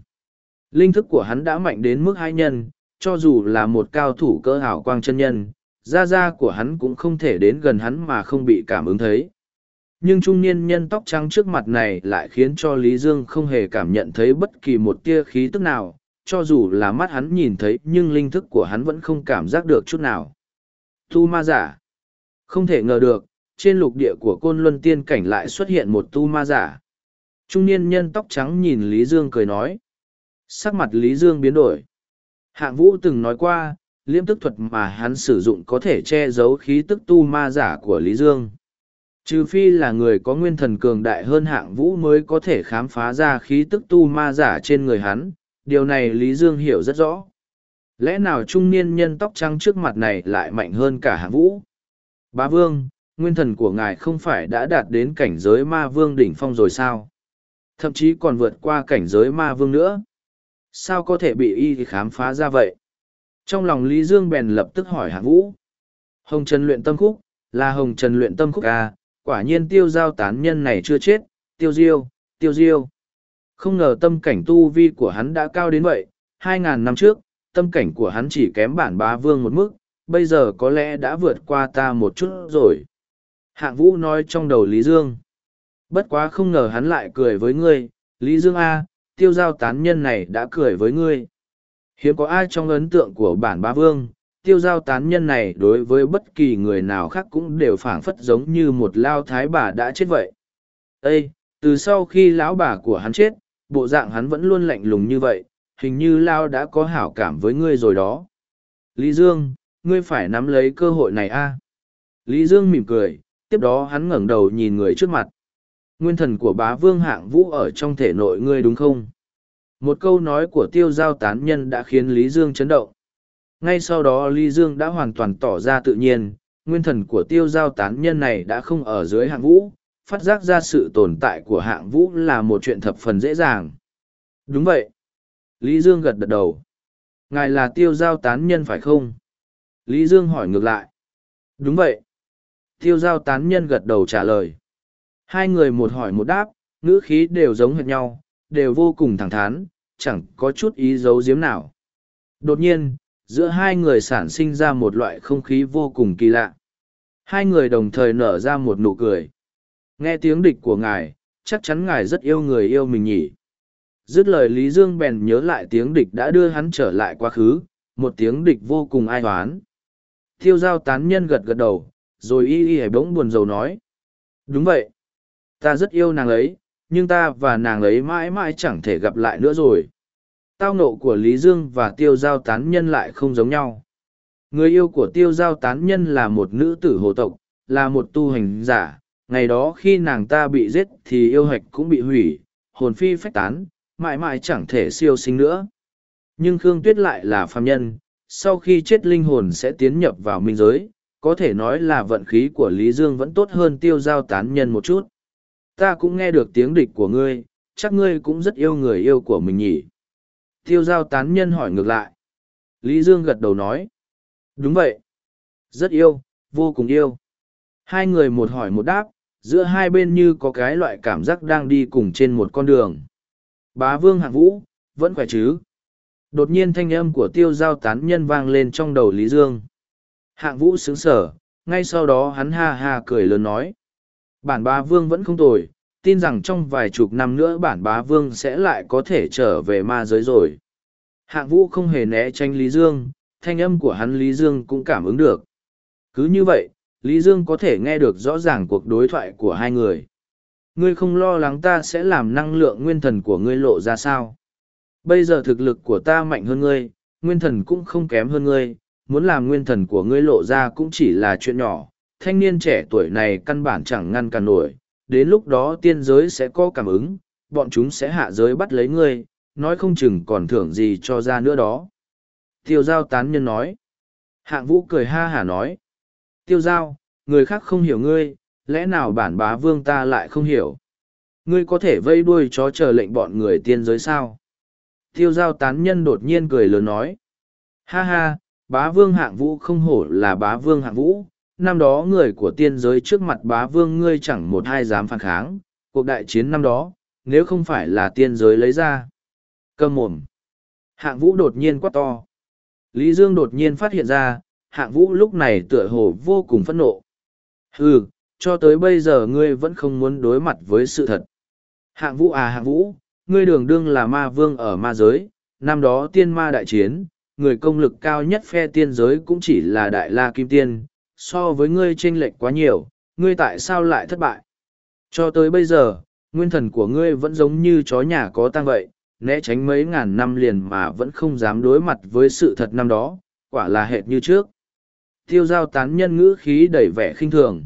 Linh thức của hắn đã mạnh đến mức hai nhân, cho dù là một cao thủ cơ hảo quang chân nhân, da da của hắn cũng không thể đến gần hắn mà không bị cảm ứng thấy. Nhưng trung niên nhân tóc trắng trước mặt này lại khiến cho Lý Dương không hề cảm nhận thấy bất kỳ một tia khí tức nào, cho dù là mắt hắn nhìn thấy nhưng linh thức của hắn vẫn không cảm giác được chút nào. Tu ma giả. Không thể ngờ được, trên lục địa của côn luân tiên cảnh lại xuất hiện một tu ma giả. Trung niên nhân tóc trắng nhìn Lý Dương cười nói. Sắc mặt Lý Dương biến đổi. Hạng vũ từng nói qua, liêm tức thuật mà hắn sử dụng có thể che giấu khí tức tu ma giả của Lý Dương. Trừ phi là người có nguyên thần cường đại hơn hạng vũ mới có thể khám phá ra khí tức tu ma giả trên người hắn, điều này Lý Dương hiểu rất rõ. Lẽ nào trung niên nhân tóc trắng trước mặt này lại mạnh hơn cả hạng vũ? Bá vương, nguyên thần của ngài không phải đã đạt đến cảnh giới ma vương đỉnh phong rồi sao? Thậm chí còn vượt qua cảnh giới ma vương nữa. Sao có thể bị y khám phá ra vậy? Trong lòng Lý Dương bèn lập tức hỏi hạng vũ. Hồng Trần luyện tâm khúc, là Hồng Trần luyện tâm khúc à, quả nhiên tiêu giao tán nhân này chưa chết, tiêu diêu, tiêu diêu. Không ngờ tâm cảnh tu vi của hắn đã cao đến vậy, hai ngàn năm trước, tâm cảnh của hắn chỉ kém bản bá vương một mức, bây giờ có lẽ đã vượt qua ta một chút rồi. Hạng vũ nói trong đầu Lý Dương. Bất quá không ngờ hắn lại cười với ngươi, Lý Dương A, tiêu giao tán nhân này đã cười với ngươi. Hiếm có ai trong ấn tượng của bản bá vương, tiêu giao tán nhân này đối với bất kỳ người nào khác cũng đều phảng phất giống như một lao thái bà đã chết vậy. Ê, từ sau khi lão bà của hắn chết, bộ dạng hắn vẫn luôn lạnh lùng như vậy, hình như lao đã có hảo cảm với ngươi rồi đó. Lý Dương, ngươi phải nắm lấy cơ hội này a. Lý Dương mỉm cười, tiếp đó hắn ngẩng đầu nhìn người trước mặt. Nguyên thần của bá vương hạng vũ ở trong thể nội ngươi đúng không? Một câu nói của tiêu giao tán nhân đã khiến Lý Dương chấn động. Ngay sau đó Lý Dương đã hoàn toàn tỏ ra tự nhiên, nguyên thần của tiêu giao tán nhân này đã không ở dưới hạng vũ, phát giác ra sự tồn tại của hạng vũ là một chuyện thập phần dễ dàng. Đúng vậy. Lý Dương gật gật đầu. Ngài là tiêu giao tán nhân phải không? Lý Dương hỏi ngược lại. Đúng vậy. Tiêu giao tán nhân gật đầu trả lời. Hai người một hỏi một đáp, ngữ khí đều giống hệt nhau, đều vô cùng thẳng thắn, chẳng có chút ý giấu giếm nào. Đột nhiên, giữa hai người sản sinh ra một loại không khí vô cùng kỳ lạ. Hai người đồng thời nở ra một nụ cười. Nghe tiếng địch của ngài, chắc chắn ngài rất yêu người yêu mình nhỉ. Dứt lời Lý Dương bèn nhớ lại tiếng địch đã đưa hắn trở lại quá khứ, một tiếng địch vô cùng ai oán. Thiêu giao tán nhân gật gật đầu, rồi y y hãy bỗng buồn rầu nói. Đúng vậy. Ta rất yêu nàng ấy, nhưng ta và nàng ấy mãi mãi chẳng thể gặp lại nữa rồi. Tao nộ của Lý Dương và tiêu giao tán nhân lại không giống nhau. Người yêu của tiêu giao tán nhân là một nữ tử hồ tộc, là một tu hành giả. Ngày đó khi nàng ta bị giết thì yêu hạch cũng bị hủy, hồn phi phách tán, mãi mãi chẳng thể siêu sinh nữa. Nhưng Khương Tuyết lại là phàm nhân, sau khi chết linh hồn sẽ tiến nhập vào minh giới, có thể nói là vận khí của Lý Dương vẫn tốt hơn tiêu giao tán nhân một chút. Ta cũng nghe được tiếng địch của ngươi, chắc ngươi cũng rất yêu người yêu của mình nhỉ. Tiêu giao tán nhân hỏi ngược lại. Lý Dương gật đầu nói. Đúng vậy. Rất yêu, vô cùng yêu. Hai người một hỏi một đáp, giữa hai bên như có cái loại cảm giác đang đi cùng trên một con đường. Bá vương hạng vũ, vẫn khỏe chứ? Đột nhiên thanh âm của tiêu giao tán nhân vang lên trong đầu Lý Dương. Hạng vũ sướng sở, ngay sau đó hắn ha ha cười lớn nói. Bản bá vương vẫn không tồi, tin rằng trong vài chục năm nữa bản bá vương sẽ lại có thể trở về ma giới rồi. Hạng vũ không hề né tránh Lý Dương, thanh âm của hắn Lý Dương cũng cảm ứng được. Cứ như vậy, Lý Dương có thể nghe được rõ ràng cuộc đối thoại của hai người. Ngươi không lo lắng ta sẽ làm năng lượng nguyên thần của ngươi lộ ra sao? Bây giờ thực lực của ta mạnh hơn ngươi, nguyên thần cũng không kém hơn ngươi, muốn làm nguyên thần của ngươi lộ ra cũng chỉ là chuyện nhỏ. Thanh niên trẻ tuổi này căn bản chẳng ngăn cản nổi, đến lúc đó tiên giới sẽ có cảm ứng, bọn chúng sẽ hạ giới bắt lấy ngươi, nói không chừng còn thưởng gì cho ra nữa đó. Tiêu giao tán nhân nói. Hạng vũ cười ha hả nói. Tiêu giao, người khác không hiểu ngươi, lẽ nào bản bá vương ta lại không hiểu? Ngươi có thể vây đuôi chó chờ lệnh bọn người tiên giới sao? Tiêu giao tán nhân đột nhiên cười lớn nói. Ha ha, bá vương hạng vũ không hổ là bá vương hạng vũ. Năm đó người của tiên giới trước mặt bá vương ngươi chẳng một hai dám phản kháng. Cuộc đại chiến năm đó, nếu không phải là tiên giới lấy ra. Cầm mồm. Hạng vũ đột nhiên quát to. Lý Dương đột nhiên phát hiện ra, hạng vũ lúc này tựa hồ vô cùng phẫn nộ. Hừ, cho tới bây giờ ngươi vẫn không muốn đối mặt với sự thật. Hạng vũ à hạng vũ, ngươi đường đương là ma vương ở ma giới, năm đó tiên ma đại chiến, người công lực cao nhất phe tiên giới cũng chỉ là đại la kim tiên, so với ngươi chênh lệch quá nhiều, ngươi tại sao lại thất bại? Cho tới bây giờ, nguyên thần của ngươi vẫn giống như chó nhà có tang vậy, né tránh mấy ngàn năm liền mà vẫn không dám đối mặt với sự thật năm đó, quả là hệt như trước. Tiêu giao tán nhân ngữ khí đầy vẻ khinh thường.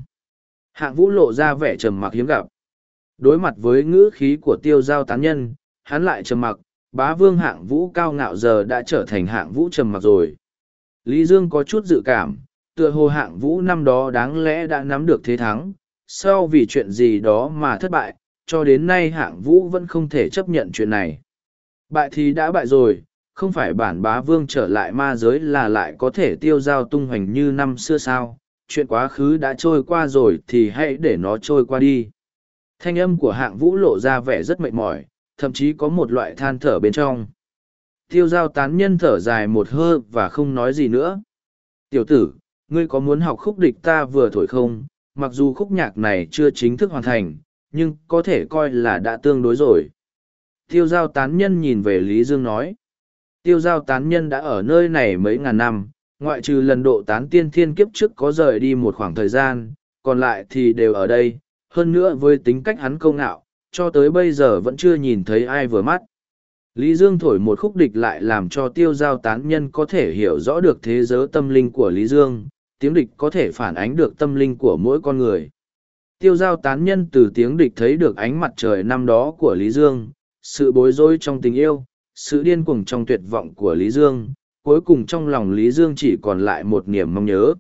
Hạng vũ lộ ra vẻ trầm mặc hiếm gặp. Đối mặt với ngữ khí của tiêu giao tán nhân, hắn lại trầm mặc, bá vương hạng vũ cao ngạo giờ đã trở thành hạng vũ trầm mặc rồi. Lý Dương có chút dự cảm, tựa hồ hạng vũ năm đó đáng lẽ đã nắm được thế thắng, sau vì chuyện gì đó mà thất bại, cho đến nay hạng vũ vẫn không thể chấp nhận chuyện này. Bại thì đã bại rồi, không phải bản bá vương trở lại ma giới là lại có thể tiêu giao tung hoành như năm xưa sao, chuyện quá khứ đã trôi qua rồi thì hãy để nó trôi qua đi. Thanh âm của hạng vũ lộ ra vẻ rất mệt mỏi, thậm chí có một loại than thở bên trong. Tiêu giao tán nhân thở dài một hơi và không nói gì nữa. Tiểu tử, ngươi có muốn học khúc địch ta vừa thổi không? Mặc dù khúc nhạc này chưa chính thức hoàn thành, nhưng có thể coi là đã tương đối rồi. Tiêu giao tán nhân nhìn về Lý Dương nói. Tiêu giao tán nhân đã ở nơi này mấy ngàn năm, ngoại trừ lần độ tán tiên thiên kiếp trước có rời đi một khoảng thời gian, còn lại thì đều ở đây. Hơn nữa với tính cách hắn công ngạo, cho tới bây giờ vẫn chưa nhìn thấy ai vừa mắt. Lý Dương thổi một khúc địch lại làm cho tiêu giao tán nhân có thể hiểu rõ được thế giới tâm linh của Lý Dương, tiếng địch có thể phản ánh được tâm linh của mỗi con người. Tiêu giao tán nhân từ tiếng địch thấy được ánh mặt trời năm đó của Lý Dương, sự bối rối trong tình yêu, sự điên cuồng trong tuyệt vọng của Lý Dương, cuối cùng trong lòng Lý Dương chỉ còn lại một niềm mong nhớ.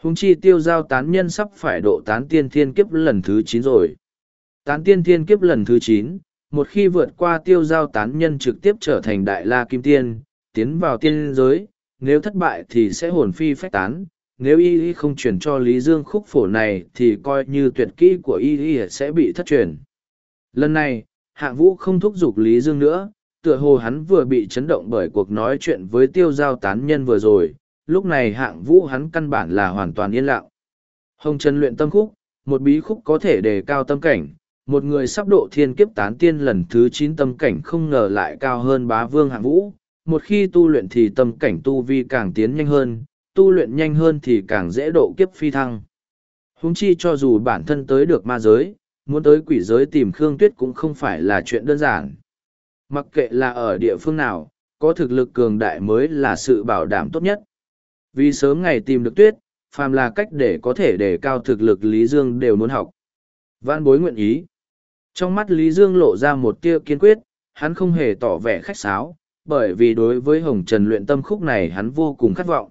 Hùng chi tiêu giao tán nhân sắp phải độ tán tiên thiên kiếp lần thứ chín rồi. Tán tiên thiên kiếp lần thứ chín, một khi vượt qua tiêu giao tán nhân trực tiếp trở thành đại la kim tiên, tiến vào tiên giới, nếu thất bại thì sẽ hồn phi phách tán. Nếu y y không chuyển cho Lý Dương khúc phổ này thì coi như tuyệt kỹ của y y sẽ bị thất truyền. Lần này, Hạ vũ không thúc giục Lý Dương nữa, tựa hồ hắn vừa bị chấn động bởi cuộc nói chuyện với tiêu giao tán nhân vừa rồi, lúc này hạng vũ hắn căn bản là hoàn toàn yên lặng. Hồng Trần luyện tâm khúc, một bí khúc có thể đề cao tâm cảnh, một người sắp độ thiên kiếp tán tiên lần thứ chín tâm cảnh không ngờ lại cao hơn bá vương hạng vũ. Một khi tu luyện thì tâm cảnh tu vi càng tiến nhanh hơn, tu luyện nhanh hơn thì càng dễ độ kiếp phi thăng. Húng chi cho dù bản thân tới được ma giới, muốn tới quỷ giới tìm Khương Tuyết cũng không phải là chuyện đơn giản. Mặc kệ là ở địa phương nào, có thực lực cường đại mới là sự bảo đảm tốt nhất. Vì sớm ngày tìm được Tuyết, phàm là cách để có thể đề cao thực lực Lý Dương đều muốn học. Vãn bối nguyện ý. Trong mắt Lý Dương lộ ra một tia kiên quyết, hắn không hề tỏ vẻ khách sáo, bởi vì đối với Hồng Trần luyện tâm khúc này hắn vô cùng khát vọng.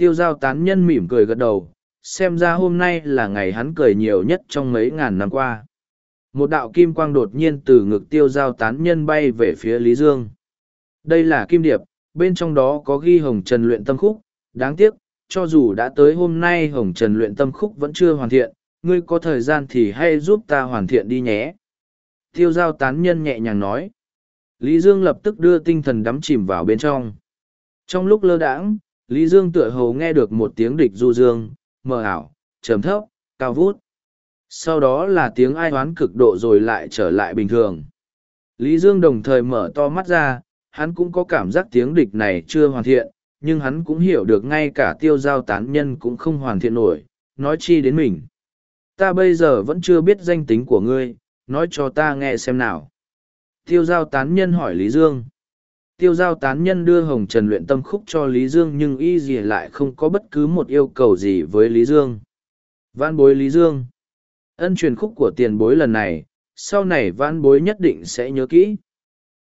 Tiêu giao tán nhân mỉm cười gật đầu, xem ra hôm nay là ngày hắn cười nhiều nhất trong mấy ngàn năm qua. Một đạo kim quang đột nhiên từ ngực tiêu giao tán nhân bay về phía Lý Dương. Đây là kim điệp, bên trong đó có ghi Hồng Trần luyện tâm khúc, đáng tiếc, cho dù đã tới hôm nay Hồng Trần luyện tâm khúc vẫn chưa hoàn thiện, ngươi có thời gian thì hãy giúp ta hoàn thiện đi nhé. Tiêu giao tán nhân nhẹ nhàng nói. Lý Dương lập tức đưa tinh thần đắm chìm vào bên trong. Trong lúc lơ đãng, Lý Dương tựa hồ nghe được một tiếng địch du dương, mờ ảo, trầm thấp, cao vút. Sau đó là tiếng ai oán cực độ rồi lại trở lại bình thường. Lý Dương đồng thời mở to mắt ra, hắn cũng có cảm giác tiếng địch này chưa hoàn thiện, nhưng hắn cũng hiểu được ngay cả tiêu giao tán nhân cũng không hoàn thiện nổi, nói chi đến mình. Ta bây giờ vẫn chưa biết danh tính của ngươi, nói cho ta nghe xem nào. Tiêu giao tán nhân hỏi Lý Dương. Tiêu giao tán nhân đưa Hồng Trần luyện tâm khúc cho Lý Dương nhưng y gì lại không có bất cứ một yêu cầu gì với Lý Dương. Vãn bối Lý Dương. Ân truyền khúc của tiền bối lần này, sau này vãn bối nhất định sẽ nhớ kỹ.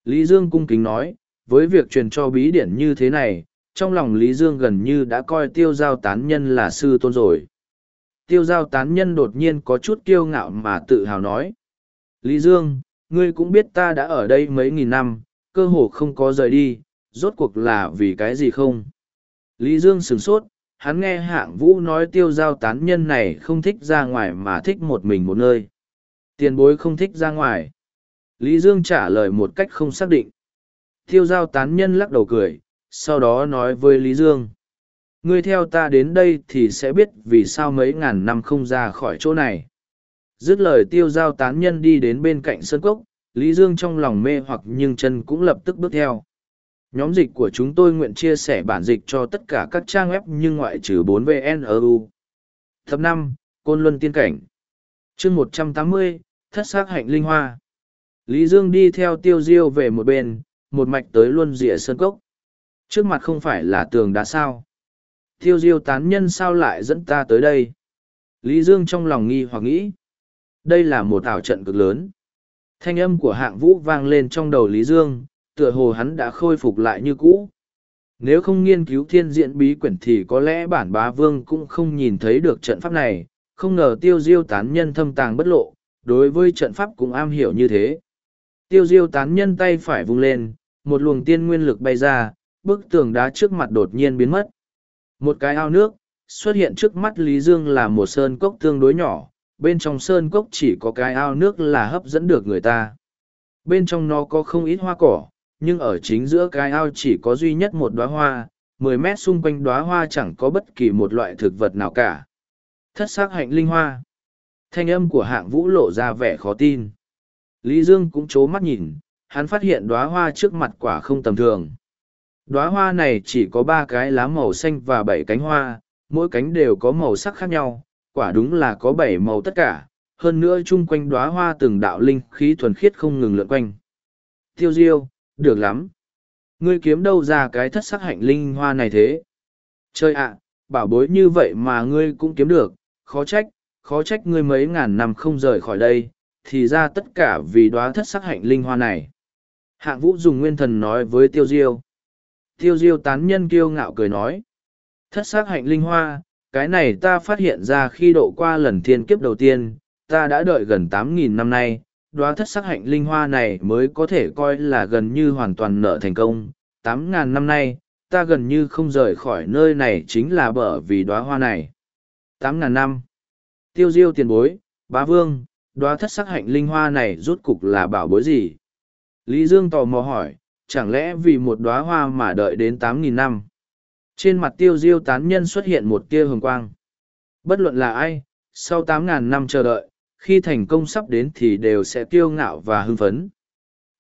Lý Dương cung kính nói, với việc truyền cho bí điển như thế này, trong lòng Lý Dương gần như đã coi tiêu giao tán nhân là sư tôn rồi. Tiêu giao tán nhân đột nhiên có chút kiêu ngạo mà tự hào nói. Lý Dương, ngươi cũng biết ta đã ở đây mấy nghìn năm, cơ hồ không có rời đi, rốt cuộc là vì cái gì không? Lý Dương sửng sốt, hắn nghe hạng vũ nói tiêu giao tán nhân này không thích ra ngoài mà thích một mình một nơi. Tiền bối không thích ra ngoài. Lý Dương trả lời một cách không xác định. Tiêu giao tán nhân lắc đầu cười, sau đó nói với Lý Dương. Ngươi theo ta đến đây thì sẽ biết vì sao mấy ngàn năm không ra khỏi chỗ này. Dứt lời tiêu giao tán nhân đi đến bên cạnh sân cốc, Lý Dương trong lòng mê hoặc nhưng chân cũng lập tức bước theo. Nhóm dịch của chúng tôi nguyện chia sẻ bản dịch cho tất cả các trang web nhưng ngoại trừ 4VNU. Tập năm Côn Luân Tiên Cảnh chương một trăm tám mươi Thất xác hạnh linh hoa. Lý Dương đi theo tiêu diêu về một bên, một mạch tới luôn rìa sơn cốc. Trước mặt không phải là tường đá sao. Tiêu diêu tán nhân sao lại dẫn ta tới đây. Lý Dương trong lòng nghi hoặc nghĩ. Đây là một ảo trận cực lớn. Thanh âm của hạng vũ vang lên trong đầu Lý Dương, tựa hồ hắn đã khôi phục lại như cũ. Nếu không nghiên cứu thiên diện bí quyển thì có lẽ bản bá vương cũng không nhìn thấy được trận pháp này, không ngờ tiêu diêu tán nhân thâm tàng bất lộ, đối với trận pháp cũng am hiểu như thế. Tiêu diêu tán nhân tay phải vung lên, một luồng tiên nguyên lực bay ra, bức tường đá trước mặt đột nhiên biến mất. Một cái ao nước, xuất hiện trước mắt Lý Dương là một sơn cốc tương đối nhỏ, bên trong sơn cốc chỉ có cái ao nước là hấp dẫn được người ta. Bên trong nó có không ít hoa cỏ, nhưng ở chính giữa cái ao chỉ có duy nhất một đóa hoa, mười mét xung quanh đóa hoa chẳng có bất kỳ một loại thực vật nào cả. Thất sắc hạnh linh hoa. Thanh âm của hạng vũ lộ ra vẻ khó tin. Lý Dương cũng chố mắt nhìn, hắn phát hiện đóa hoa trước mặt quả không tầm thường. Đóa hoa này chỉ có ba cái lá màu xanh và bảy cánh hoa, mỗi cánh đều có màu sắc khác nhau, quả đúng là có bảy màu tất cả, hơn nữa chung quanh đóa hoa từng đạo linh khí thuần khiết không ngừng lượn quanh. Tiêu diêu, được lắm. Ngươi kiếm đâu ra cái thất sắc hạnh linh hoa này thế? Chơi ạ, bảo bối như vậy mà ngươi cũng kiếm được, khó trách, khó trách ngươi mấy ngàn năm không rời khỏi đây, thì ra tất cả vì đóa thất sắc hạnh linh hoa này. Hạng vũ dùng nguyên thần nói với tiêu diêu. Tiêu diêu tán nhân kiêu ngạo cười nói. Thất sắc hạnh linh hoa, cái này ta phát hiện ra khi độ qua lần thiên kiếp đầu tiên, ta đã đợi gần tám nghìn năm nay, đóa thất sắc hạnh linh hoa này mới có thể coi là gần như hoàn toàn nợ thành công. Tám ngàn năm nay, ta gần như không rời khỏi nơi này chính là bởi vì đóa hoa này. Tám ngàn năm. Tiêu diêu tiền bối, bá vương, đóa thất sắc hạnh linh hoa này rút cục là bảo bối gì? Lý Dương tò mò hỏi, chẳng lẽ vì một đóa hoa mà đợi đến tám nghìn năm? Trên mặt tiêu diêu tán nhân xuất hiện một tia hồng quang. Bất luận là ai, sau tám ngàn năm chờ đợi, khi thành công sắp đến thì đều sẽ kiêu ngạo và hưng phấn.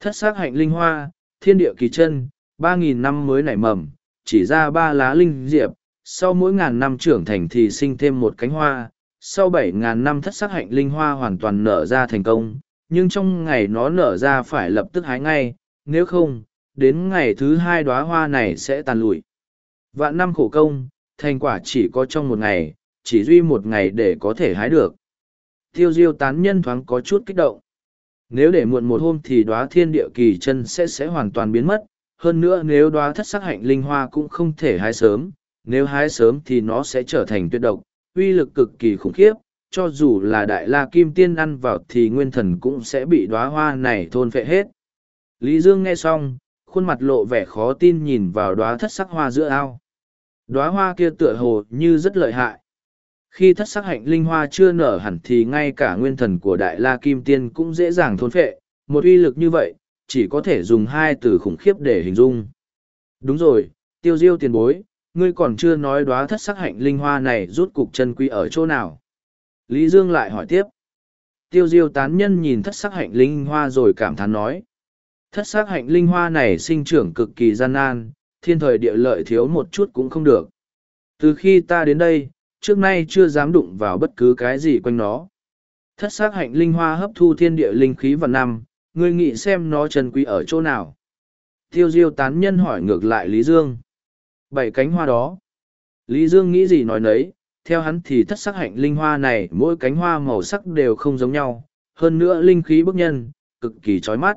Thất sắc hạnh linh hoa, thiên địa kỳ chân, ba nghìn năm mới nảy mầm, chỉ ra ba lá linh diệp, sau mỗi ngàn năm trưởng thành thì sinh thêm một cánh hoa, sau bảy ngàn năm thất sắc hạnh linh hoa hoàn toàn nở ra thành công, nhưng trong ngày nó nở ra phải lập tức hái ngay, nếu không, đến ngày thứ hai đóa hoa này sẽ tàn lụi. Vạn năm khổ công, thành quả chỉ có trong một ngày, chỉ duy một ngày để có thể hái được. Tiêu diêu tán nhân thoáng có chút kích động. Nếu để muộn một hôm thì đóa thiên địa kỳ chân sẽ sẽ hoàn toàn biến mất. Hơn nữa nếu đóa thất sắc hạnh linh hoa cũng không thể hái sớm, nếu hái sớm thì nó sẽ trở thành tuyệt độc, uy lực cực kỳ khủng khiếp. Cho dù là đại la kim tiên ăn vào thì nguyên thần cũng sẽ bị đóa hoa này thôn phệ hết. Lý Dương nghe xong, khuôn mặt lộ vẻ khó tin nhìn vào đóa thất sắc hoa giữa ao đóa hoa kia tựa hồ như rất lợi hại. Khi thất sắc hạnh linh hoa chưa nở hẳn thì ngay cả nguyên thần của đại la kim tiên cũng dễ dàng thôn phệ. Một uy lực như vậy, chỉ có thể dùng hai từ khủng khiếp để hình dung. Đúng rồi, tiêu diêu tiền bối, ngươi còn chưa nói đóa thất sắc hạnh linh hoa này rút cục chân quy ở chỗ nào? Lý dương lại hỏi tiếp. Tiêu diêu tán nhân nhìn thất sắc hạnh linh hoa rồi cảm thán nói. Thất sắc hạnh linh hoa này sinh trưởng cực kỳ gian nan thiên thời địa lợi thiếu một chút cũng không được. Từ khi ta đến đây, trước nay chưa dám đụng vào bất cứ cái gì quanh nó. Thất sắc hạnh linh hoa hấp thu thiên địa linh khí vào năm, ngươi nghĩ xem nó trần quý ở chỗ nào. Tiêu diêu tán nhân hỏi ngược lại Lý Dương. Bảy cánh hoa đó. Lý Dương nghĩ gì nói nấy, theo hắn thì thất sắc hạnh linh hoa này mỗi cánh hoa màu sắc đều không giống nhau, hơn nữa linh khí bức nhân, cực kỳ chói mắt.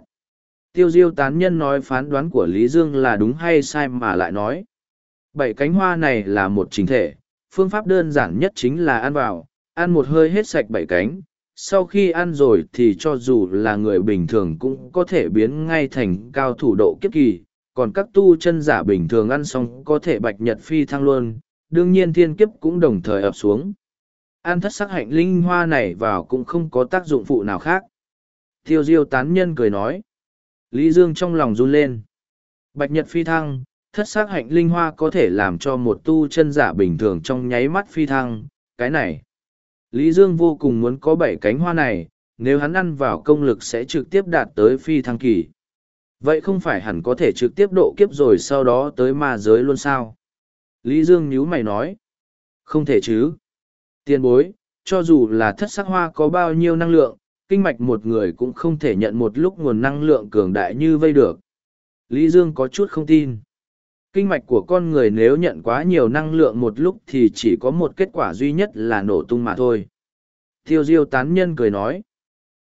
Tiêu diêu tán nhân nói phán đoán của Lý Dương là đúng hay sai mà lại nói. Bảy cánh hoa này là một chính thể, phương pháp đơn giản nhất chính là ăn vào, ăn một hơi hết sạch bảy cánh. Sau khi ăn rồi thì cho dù là người bình thường cũng có thể biến ngay thành cao thủ độ kiếp kỳ, còn các tu chân giả bình thường ăn xong có thể bạch nhật phi thăng luôn, đương nhiên thiên kiếp cũng đồng thời ập xuống. Ăn thất sắc hạnh linh hoa này vào cũng không có tác dụng phụ nào khác. Tiêu diêu tán nhân cười nói. Lý Dương trong lòng run lên. Bạch Nhật phi thăng, thất sắc hạnh linh hoa có thể làm cho một tu chân giả bình thường trong nháy mắt phi thăng, cái này. Lý Dương vô cùng muốn có bảy cánh hoa này, nếu hắn ăn vào công lực sẽ trực tiếp đạt tới phi thăng kỳ. Vậy không phải hẳn có thể trực tiếp độ kiếp rồi sau đó tới ma giới luôn sao? Lý Dương nhíu mày nói. Không thể chứ. Tiên bối, cho dù là thất sắc hoa có bao nhiêu năng lượng, kinh mạch một người cũng không thể nhận một lúc nguồn năng lượng cường đại như vây được. Lý Dương có chút không tin. Kinh mạch của con người nếu nhận quá nhiều năng lượng một lúc thì chỉ có một kết quả duy nhất là nổ tung mà thôi. Tiêu diêu tán nhân cười nói.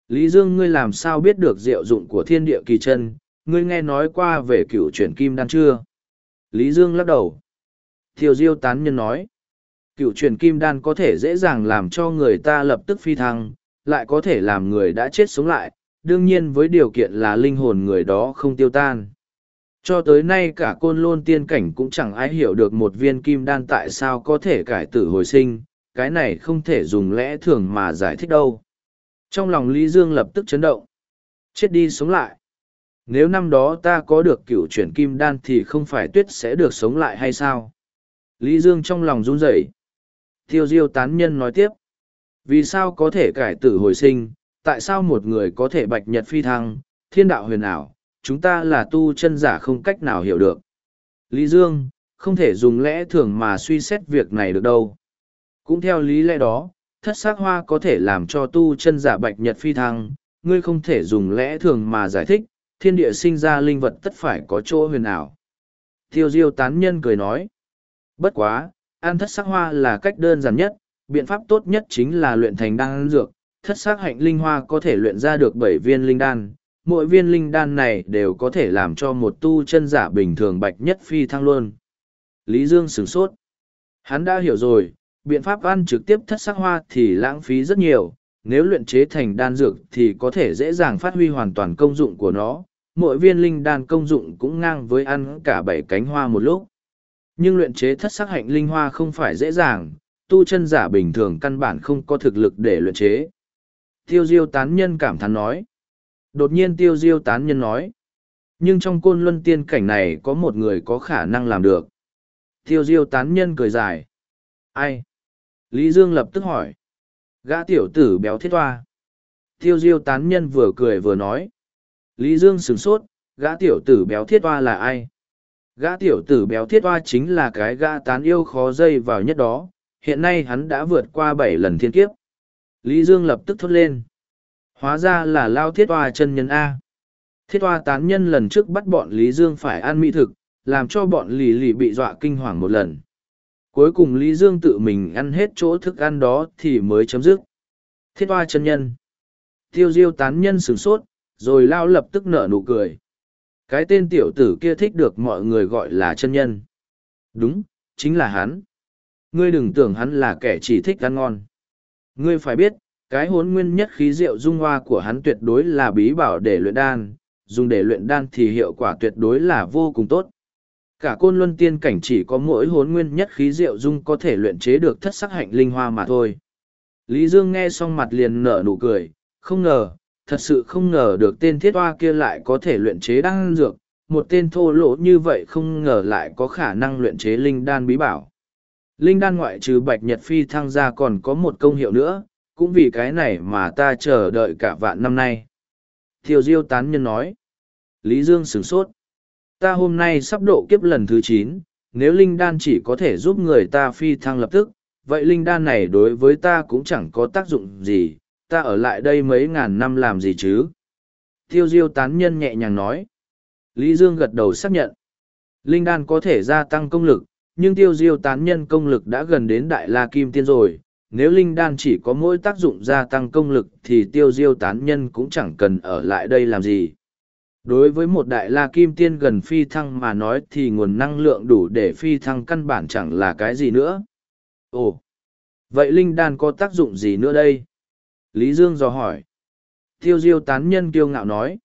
Lý Dương ngươi làm sao biết được diệu dụng của thiên địa kỳ chân, ngươi nghe nói qua về cựu chuyển kim đan chưa? Lý Dương lắc đầu. Tiêu diêu tán nhân nói. Cựu chuyển kim đan có thể dễ dàng làm cho người ta lập tức phi thăng, lại có thể làm người đã chết sống lại, đương nhiên với điều kiện là linh hồn người đó không tiêu tan. Cho tới nay cả côn lôn tiên cảnh cũng chẳng ai hiểu được một viên kim đan tại sao có thể cải tử hồi sinh, cái này không thể dùng lẽ thường mà giải thích đâu. Trong lòng Lý Dương lập tức chấn động. Chết đi sống lại. Nếu năm đó ta có được cựu chuyển kim đan thì không phải tuyết sẽ được sống lại hay sao? Lý Dương trong lòng run rẩy. Tiêu diêu tán nhân nói tiếp. Vì sao có thể cải tử hồi sinh, tại sao một người có thể bạch nhật phi thăng, thiên đạo huyền ảo, chúng ta là tu chân giả không cách nào hiểu được. Lý Dương, không thể dùng lẽ thường mà suy xét việc này được đâu. Cũng theo lý lẽ đó, thất xác hoa có thể làm cho tu chân giả bạch nhật phi thăng, ngươi không thể dùng lẽ thường mà giải thích, thiên địa sinh ra linh vật tất phải có chỗ huyền ảo. Tiêu diêu tán nhân cười nói, bất quá, ăn thất sắc hoa là cách đơn giản nhất, biện pháp tốt nhất chính là luyện thành đan dược, thất sắc hạnh linh hoa có thể luyện ra được bảy viên linh đan, mỗi viên linh đan này đều có thể làm cho một tu chân giả bình thường bạch nhất phi thăng luôn. Lý Dương sửng sốt. Hắn đã hiểu rồi, biện pháp ăn trực tiếp thất sắc hoa thì lãng phí rất nhiều, nếu luyện chế thành đan dược thì có thể dễ dàng phát huy hoàn toàn công dụng của nó. Mỗi viên linh đan công dụng cũng ngang với ăn cả bảy cánh hoa một lúc. Nhưng luyện chế thất sắc hạnh linh hoa không phải dễ dàng, tu chân giả bình thường căn bản không có thực lực để luyện chế. Tiêu diêu tán nhân cảm thán nói. Đột nhiên tiêu diêu tán nhân nói. Nhưng trong côn luân tiên cảnh này có một người có khả năng làm được. Tiêu diêu tán nhân cười dài. Ai? Lý Dương lập tức hỏi. Gã tiểu tử béo thiết toa. Tiêu diêu tán nhân vừa cười vừa nói. Lý Dương sửng sốt, gã tiểu tử béo thiết toa là ai? Gã tiểu tử béo thiết toa chính là cái gã tán yêu khó dây vào nhất đó, hiện nay hắn đã vượt qua bảy lần thiên kiếp. Lý Dương lập tức thốt lên. Hóa ra là lao thiết toa chân nhân A. Thiết toa tán nhân lần trước bắt bọn Lý Dương phải ăn mỹ thực, làm cho bọn lì lì bị dọa kinh hoàng một lần. Cuối cùng Lý Dương tự mình ăn hết chỗ thức ăn đó thì mới chấm dứt. Thiết toa chân nhân. Tiêu diêu tán nhân sửng sốt, rồi lao lập tức nở nụ cười. Cái tên tiểu tử kia thích được mọi người gọi là chân nhân. Đúng, chính là hắn. Ngươi đừng tưởng hắn là kẻ chỉ thích ăn ngon. Ngươi phải biết, cái hốn nguyên nhất khí rượu dung hoa của hắn tuyệt đối là bí bảo để luyện đan, dùng để luyện đan thì hiệu quả tuyệt đối là vô cùng tốt. Cả côn luân tiên cảnh chỉ có mỗi hốn nguyên nhất khí rượu dung có thể luyện chế được thất sắc hạnh linh hoa mà thôi. Lý Dương nghe xong mặt liền nở nụ cười, không ngờ, thật sự không ngờ được tên thiết hoa kia lại có thể luyện chế đan dược, một tên thô lỗ như vậy không ngờ lại có khả năng luyện chế linh đan bí bảo. Linh đan ngoại trừ bạch nhật phi thăng ra còn có một công hiệu nữa, cũng vì cái này mà ta chờ đợi cả vạn năm nay. Thiều Diêu tán nhân nói. Lý Dương sửng sốt. Ta hôm nay sắp độ kiếp lần thứ chín, nếu linh đan chỉ có thể giúp người ta phi thăng lập tức, vậy linh đan này đối với ta cũng chẳng có tác dụng gì, ta ở lại đây mấy ngàn năm làm gì chứ? Thiêu Diêu tán nhân nhẹ nhàng nói. Lý Dương gật đầu xác nhận. Linh đan có thể gia tăng công lực, nhưng tiêu diêu tán nhân công lực đã gần đến đại la kim tiên rồi, nếu linh đan chỉ có mỗi tác dụng gia tăng công lực thì tiêu diêu tán nhân cũng chẳng cần ở lại đây làm gì. Đối với một đại la kim tiên gần phi thăng mà nói thì nguồn năng lượng đủ để phi thăng căn bản chẳng là cái gì nữa. Ồ, vậy linh đan có tác dụng gì nữa đây? Lý dương dò hỏi. Tiêu diêu tán nhân kiêu ngạo nói.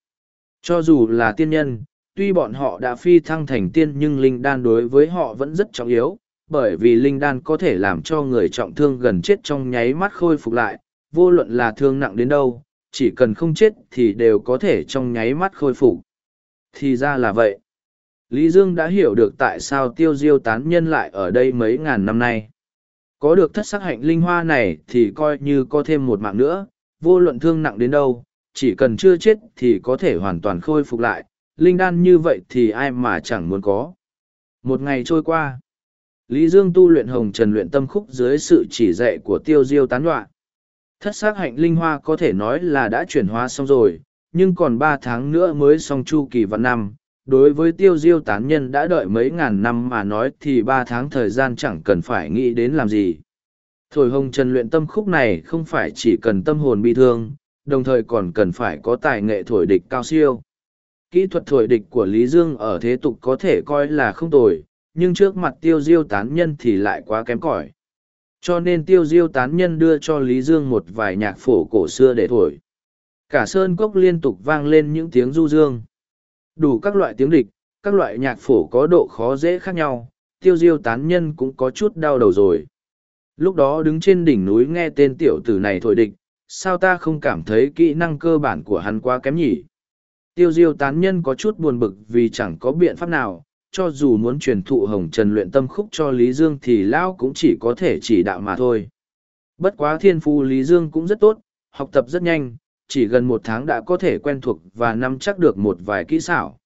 Cho dù là tiên nhân tuy bọn họ đã phi thăng thành tiên nhưng linh đan đối với họ vẫn rất trọng yếu, bởi vì linh đan có thể làm cho người trọng thương gần chết trong nháy mắt khôi phục lại, vô luận là thương nặng đến đâu, chỉ cần không chết thì đều có thể trong nháy mắt khôi phục. Thì ra là vậy. Lý Dương đã hiểu được tại sao tiêu diêu tán nhân lại ở đây mấy ngàn năm nay. Có được thất sắc hạnh linh hoa này thì coi như có thêm một mạng nữa, vô luận thương nặng đến đâu, chỉ cần chưa chết thì có thể hoàn toàn khôi phục lại, linh đan như vậy thì ai mà chẳng muốn có. Một ngày trôi qua, Lý Dương tu luyện hồng trần luyện tâm khúc dưới sự chỉ dạy của tiêu diêu tán đoạn. Thất xác hạnh linh hoa có thể nói là đã chuyển hóa xong rồi, nhưng còn ba tháng nữa mới xong chu kỳ vạn năm. Đối với tiêu diêu tán nhân đã đợi mấy ngàn năm mà nói thì ba tháng thời gian chẳng cần phải nghĩ đến làm gì. Thổi hồng trần luyện tâm khúc này không phải chỉ cần tâm hồn bi thương, đồng thời còn cần phải có tài nghệ thổi địch cao siêu. Kỹ thuật thổi địch của Lý Dương ở thế tục có thể coi là không tồi, nhưng trước mặt tiêu diêu tán nhân thì lại quá kém cỏi. Cho nên tiêu diêu tán nhân đưa cho lý dương một vài nhạc phổ cổ xưa để thổi. Cả sơn cốc liên tục vang lên những tiếng du dương. Đủ các loại tiếng địch các loại nhạc phổ có độ khó dễ khác nhau tiêu diêu tán nhân cũng có chút đau đầu rồi. Lúc đó đứng trên đỉnh núi nghe tên tiểu tử này thổi địch sao ta không cảm thấy kỹ năng cơ bản của hắn quá kém nhỉ? Tiêu diêu tán nhân có chút buồn bực vì chẳng có biện pháp nào cho dù muốn truyền thụ hồng trần luyện tâm khúc cho Lý Dương thì Lão cũng chỉ có thể chỉ đạo mà thôi. Bất quá thiên phu Lý Dương cũng rất tốt, học tập rất nhanh, chỉ gần một tháng đã có thể quen thuộc và nắm chắc được một vài kỹ xảo.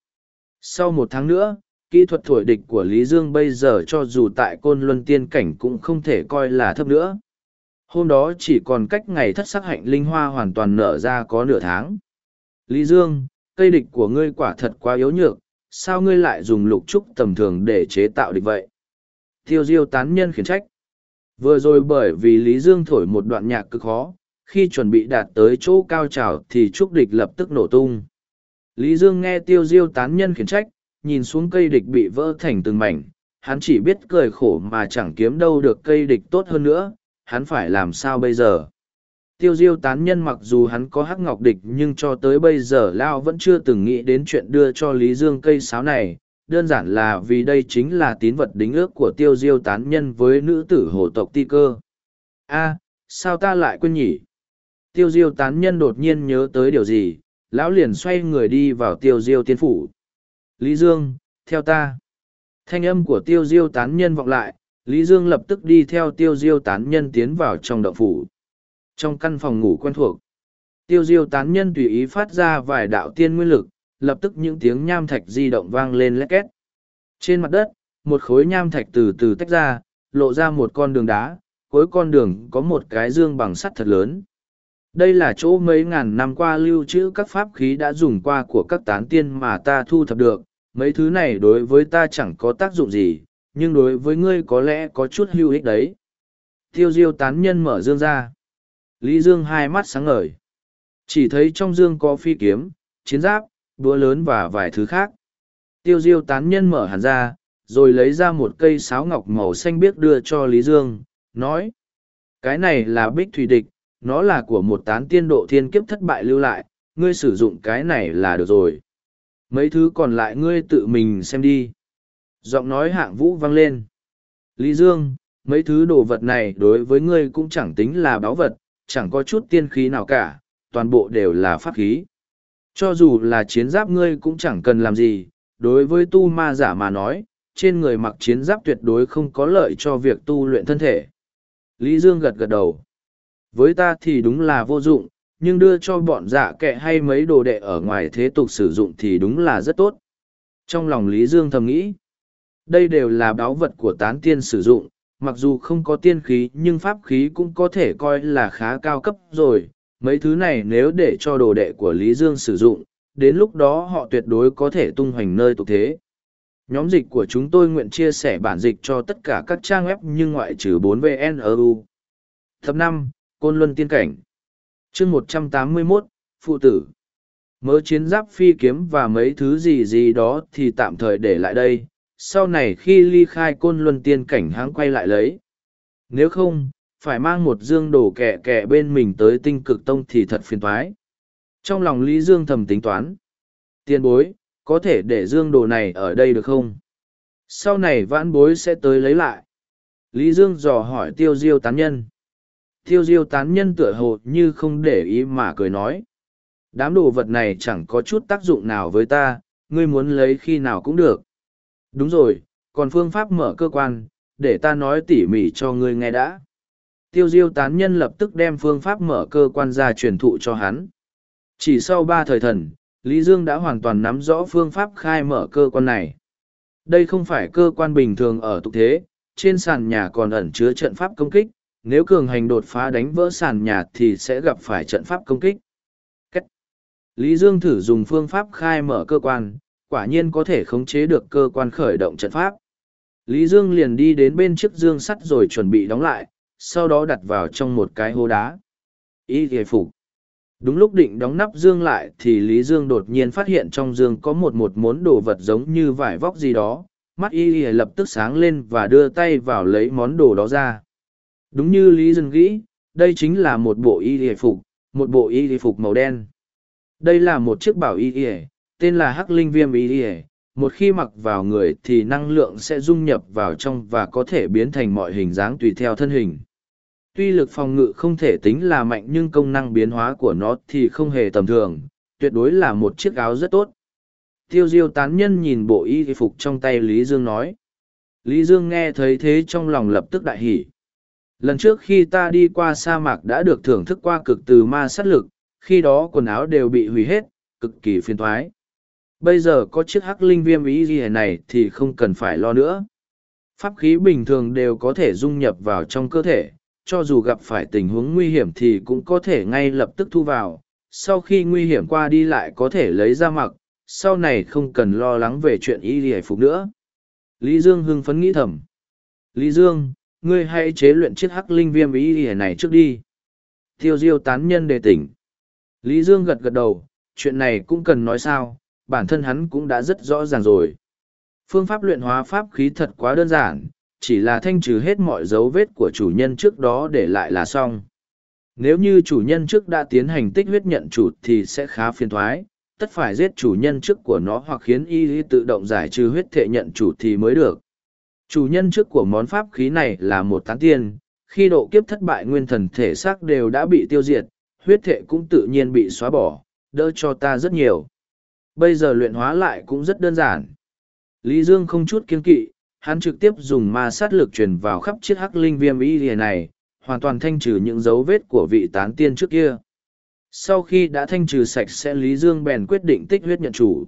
Sau một tháng nữa, kỹ thuật thổi địch của Lý Dương bây giờ cho dù tại côn luân tiên cảnh cũng không thể coi là thấp nữa. Hôm đó chỉ còn cách ngày thất sắc hạnh linh hoa hoàn toàn nở ra có nửa tháng. Lý Dương, cây địch của ngươi quả thật quá yếu nhược, sao ngươi lại dùng lục trúc tầm thường để chế tạo địch vậy? Tiêu diêu tán nhân khiển trách. Vừa rồi bởi vì Lý Dương thổi một đoạn nhạc cực khó, khi chuẩn bị đạt tới chỗ cao trào thì trúc địch lập tức nổ tung. Lý Dương nghe tiêu diêu tán nhân khiển trách, nhìn xuống cây địch bị vỡ thành từng mảnh, hắn chỉ biết cười khổ mà chẳng kiếm đâu được cây địch tốt hơn nữa, hắn phải làm sao bây giờ? Tiêu diêu tán nhân mặc dù hắn có hắc ngọc địch nhưng cho tới bây giờ Lao vẫn chưa từng nghĩ đến chuyện đưa cho Lý Dương cây sáo này, đơn giản là vì đây chính là tín vật đính ước của tiêu diêu tán nhân với nữ tử hồ tộc ti cơ. a sao ta lại quên nhỉ? Tiêu diêu tán nhân đột nhiên nhớ tới điều gì, lão liền xoay người đi vào tiêu diêu tiên phủ. Lý Dương, theo ta. Thanh âm của tiêu diêu tán nhân vọng lại, Lý Dương lập tức đi theo tiêu diêu tán nhân tiến vào trong động phủ. Trong căn phòng ngủ quen thuộc, tiêu diêu tán nhân tùy ý phát ra vài đạo tiên nguyên lực, lập tức những tiếng nham thạch di động vang lên lét két. Trên mặt đất, một khối nham thạch từ từ tách ra, lộ ra một con đường đá, cuối con đường có một cái dương bằng sắt thật lớn. Đây là chỗ mấy ngàn năm qua lưu trữ các pháp khí đã dùng qua của các tán tiên mà ta thu thập được, mấy thứ này đối với ta chẳng có tác dụng gì, nhưng đối với ngươi có lẽ có chút hữu ích đấy. Tiêu diêu tán nhân mở dương ra. Lý Dương hai mắt sáng ngời. Chỉ thấy trong dương có phi kiếm, chiến giáp, đũa lớn và vài thứ khác. Tiêu diêu tán nhân mở hẳn ra, rồi lấy ra một cây sáo ngọc màu xanh biếc đưa cho Lý Dương, nói. Cái này là bích thủy địch, nó là của một tán tiên độ thiên kiếp thất bại lưu lại, ngươi sử dụng cái này là được rồi. Mấy thứ còn lại ngươi tự mình xem đi. Giọng nói hạng vũ vang lên. Lý Dương, mấy thứ đồ vật này đối với ngươi cũng chẳng tính là báu vật, chẳng có chút tiên khí nào cả, toàn bộ đều là pháp khí. Cho dù là chiến giáp ngươi cũng chẳng cần làm gì, đối với tu ma giả mà nói, trên người mặc chiến giáp tuyệt đối không có lợi cho việc tu luyện thân thể. Lý Dương gật gật đầu. Với ta thì đúng là vô dụng, nhưng đưa cho bọn giả kệ hay mấy đồ đệ ở ngoài thế tục sử dụng thì đúng là rất tốt. Trong lòng Lý Dương thầm nghĩ, đây đều là báu vật của tán tiên sử dụng, mặc dù không có tiên khí nhưng pháp khí cũng có thể coi là khá cao cấp rồi. Mấy thứ này nếu để cho đồ đệ của lý dương sử dụng đến lúc đó họ tuyệt đối có thể tung hoành nơi tục thế. Nhóm dịch của chúng tôi nguyện chia sẻ bản dịch cho tất cả các trang web nhưng ngoại trừ 4VNRU. Thập năm côn luân tiên cảnh. Chương 181, phụ tử. Mớ chiến giáp phi kiếm và mấy thứ gì gì đó thì tạm thời để lại đây sau này khi ly khai côn luân tiên cảnh hãng quay lại lấy. Nếu không, phải mang một dương đồ kẻ kẻ bên mình tới tinh cực tông thì thật phiền toái. Trong lòng Lý Dương thầm tính toán. Tiền bối, có thể để dương đồ này ở đây được không? Sau này vãn bối sẽ tới lấy lại. Lý Dương dò hỏi tiêu diêu tán nhân. Tiêu diêu tán nhân tựa hồ như không để ý mà cười nói. Đám đồ vật này chẳng có chút tác dụng nào với ta, ngươi muốn lấy khi nào cũng được. Đúng rồi, còn phương pháp mở cơ quan, để ta nói tỉ mỉ cho ngươi nghe đã. Tiêu diêu tán nhân lập tức đem phương pháp mở cơ quan ra truyền thụ cho hắn. Chỉ sau ba thời thần, Lý Dương đã hoàn toàn nắm rõ phương pháp khai mở cơ quan này. Đây không phải cơ quan bình thường ở tục thế, trên sàn nhà còn ẩn chứa trận pháp công kích, nếu cường hành đột phá đánh vỡ sàn nhà thì sẽ gặp phải trận pháp công kích. Cách. Lý Dương thử dùng phương pháp khai mở cơ quan, quả nhiên có thể khống chế được cơ quan khởi động trận pháp. Lý Dương liền đi đến bên chiếc dương sắt rồi chuẩn bị đóng lại, sau đó đặt vào trong một cái hố đá. Ý ghề phục. Đúng lúc định đóng nắp dương lại thì Lý Dương đột nhiên phát hiện trong dương có một một món đồ vật giống như vải vóc gì đó. Mắt y hề lập tức sáng lên và đưa tay vào lấy món đồ đó ra. Đúng như Lý Dương nghĩ, đây chính là một bộ y hề phục, một bộ y hề phục màu đen. Đây là một chiếc bảo y hề, tên là Hắc Linh Viêm y ỉa Một khi mặc vào người thì năng lượng sẽ dung nhập vào trong và có thể biến thành mọi hình dáng tùy theo thân hình tuy lực phòng ngự không thể tính là mạnh nhưng công năng biến hóa của nó thì không hề tầm thường, tuyệt đối là một chiếc áo rất tốt. Tiêu diêu tán nhân nhìn bộ y phục trong tay Lý Dương nói. Lý Dương nghe thấy thế trong lòng lập tức đại hỉ. Lần trước khi ta đi qua sa mạc đã được thưởng thức qua cực từ ma sát lực, khi đó quần áo đều bị hủy hết, cực kỳ phiền thoái. Bây giờ có chiếc hắc linh viêm ý gì này thì không cần phải lo nữa. Pháp khí bình thường đều có thể dung nhập vào trong cơ thể, cho dù gặp phải tình huống nguy hiểm thì cũng có thể ngay lập tức thu vào, sau khi nguy hiểm qua đi lại có thể lấy ra mặc, sau này không cần lo lắng về chuyện y hề phục nữa. Lý Dương hưng phấn nghĩ thầm. Lý Dương, ngươi hãy chế luyện chiếc hắc linh viêm y hề này trước đi. Tiêu diêu tán nhân đề tỉnh. Lý Dương gật gật đầu, chuyện này cũng cần nói sao, bản thân hắn cũng đã rất rõ ràng rồi. Phương pháp luyện hóa pháp khí thật quá đơn giản, chỉ là thanh trừ hết mọi dấu vết của chủ nhân trước đó để lại là xong. Nếu như chủ nhân trước đã tiến hành tích huyết nhận chủ thì sẽ khá phiền thoái, tất phải giết chủ nhân trước của nó hoặc khiến y tự động giải trừ huyết thể nhận chủ thì mới được. Chủ nhân trước của món pháp khí này là một tán tiên, khi độ kiếp thất bại nguyên thần thể xác đều đã bị tiêu diệt, huyết thể cũng tự nhiên bị xóa bỏ, đỡ cho ta rất nhiều. Bây giờ luyện hóa lại cũng rất đơn giản. Lý Dương không chút kiên kỵ, hắn trực tiếp dùng ma sát lực truyền vào khắp chiếc hắc linh viêm y lìa này hoàn toàn thanh trừ những dấu vết của vị tán tiên trước kia. Sau khi đã thanh trừ sạch sẽ lý dương bèn quyết định tích huyết nhận chủ.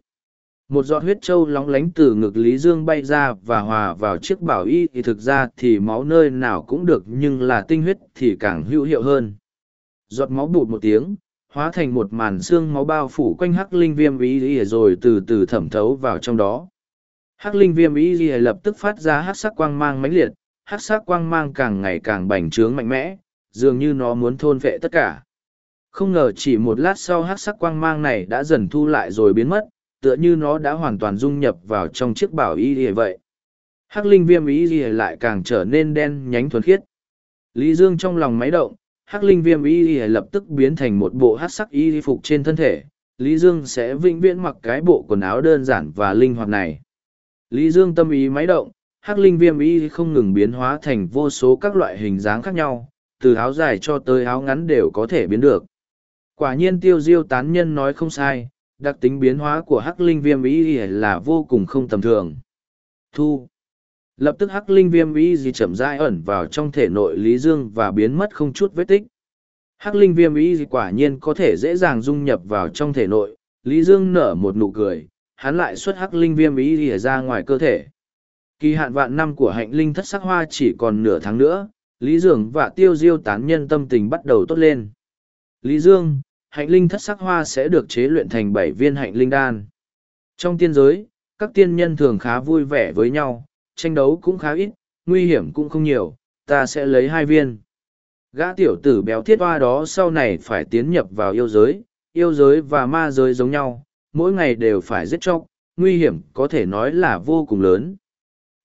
Một giọt huyết trâu lóng lánh từ ngực lý dương bay ra và hòa vào chiếc bảo y thì thực ra thì máu nơi nào cũng được nhưng là tinh huyết thì càng hữu hiệu hơn. Giọt máu bụt một tiếng hóa thành một màn xương máu bao phủ quanh hắc linh viêm y rồi từ từ thẩm thấu vào trong đó Hắc linh viêm ý ghi lập tức phát ra hắc sắc quang mang mãnh liệt, hắc sắc quang mang càng ngày càng bành trướng mạnh mẽ, dường như nó muốn thôn vệ tất cả. Không ngờ chỉ một lát sau hắc sắc quang mang này đã dần thu lại rồi biến mất, tựa như nó đã hoàn toàn dung nhập vào trong chiếc bảo y ghi vậy. Hắc linh viêm ý ghi lại càng trở nên đen nhánh thuần khiết. Lý Dương trong lòng máy động, hắc linh viêm y y lập tức biến thành một bộ hắc sắc y phục trên thân thể. Lý Dương sẽ vĩnh viễn mặc cái bộ quần áo đơn giản và linh hoạt này. Lý Dương tâm ý máy động, hắc linh viêm y không ngừng biến hóa thành vô số các loại hình dáng khác nhau, từ áo dài cho tới áo ngắn đều có thể biến được. Quả nhiên tiêu diêu tán nhân nói không sai, đặc tính biến hóa của hắc linh viêm y là vô cùng không tầm thường. Thu. Lập tức hắc linh viêm y gì chậm rãi ẩn vào trong thể nội Lý Dương và biến mất không chút vết tích. Hắc linh viêm y quả nhiên có thể dễ dàng dung nhập vào trong thể nội, Lý Dương nở một nụ cười, hắn lại xuất hắc linh viêm ý ỉa ra ngoài cơ thể. Kỳ hạn vạn năm của hạnh linh thất sắc hoa chỉ còn nửa tháng nữa lý dương và tiêu diêu tán nhân tâm tình bắt đầu tốt lên. Lý dương hạnh linh thất sắc hoa sẽ được chế luyện thành bảy viên hạnh linh đan. Trong tiên giới các tiên nhân thường khá vui vẻ với nhau tranh đấu cũng khá ít nguy hiểm cũng không nhiều ta sẽ lấy hai viên gã tiểu tử béo thiết hoa đó sau này phải tiến nhập vào yêu giới yêu giới và ma giới giống nhau mỗi ngày đều phải giết chóc, nguy hiểm có thể nói là vô cùng lớn.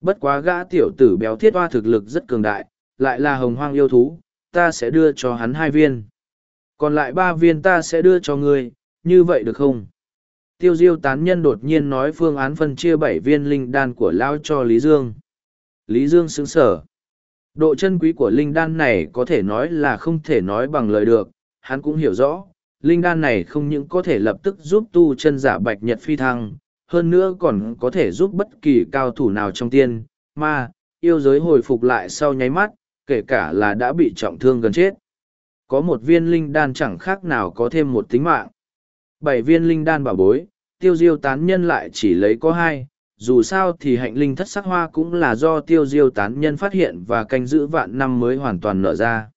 Bất quá gã tiểu tử béo thiết hoa thực lực rất cường đại, lại là hồng hoang yêu thú, ta sẽ đưa cho hắn hai viên. Còn lại ba viên ta sẽ đưa cho ngươi, như vậy được không? Tiêu diêu tán nhân đột nhiên nói phương án phân chia bảy viên linh đan của Lão cho Lý Dương. Lý Dương sững sở. Độ chân quý của linh đan này có thể nói là không thể nói bằng lời được, hắn cũng hiểu rõ, linh đan này không những có thể lập tức giúp tu chân giả bạch nhật phi thăng, hơn nữa còn có thể giúp bất kỳ cao thủ nào trong tiên, ma, yêu giới hồi phục lại sau nháy mắt, kể cả là đã bị trọng thương gần chết. Có một viên linh đan chẳng khác nào có thêm một tính mạng. Bảy viên linh đan bảo bối, tiêu diêu tán nhân lại chỉ lấy có hai, dù sao thì hạnh linh thất sắc hoa cũng là do tiêu diêu tán nhân phát hiện và canh giữ vạn năm mới hoàn toàn nở ra.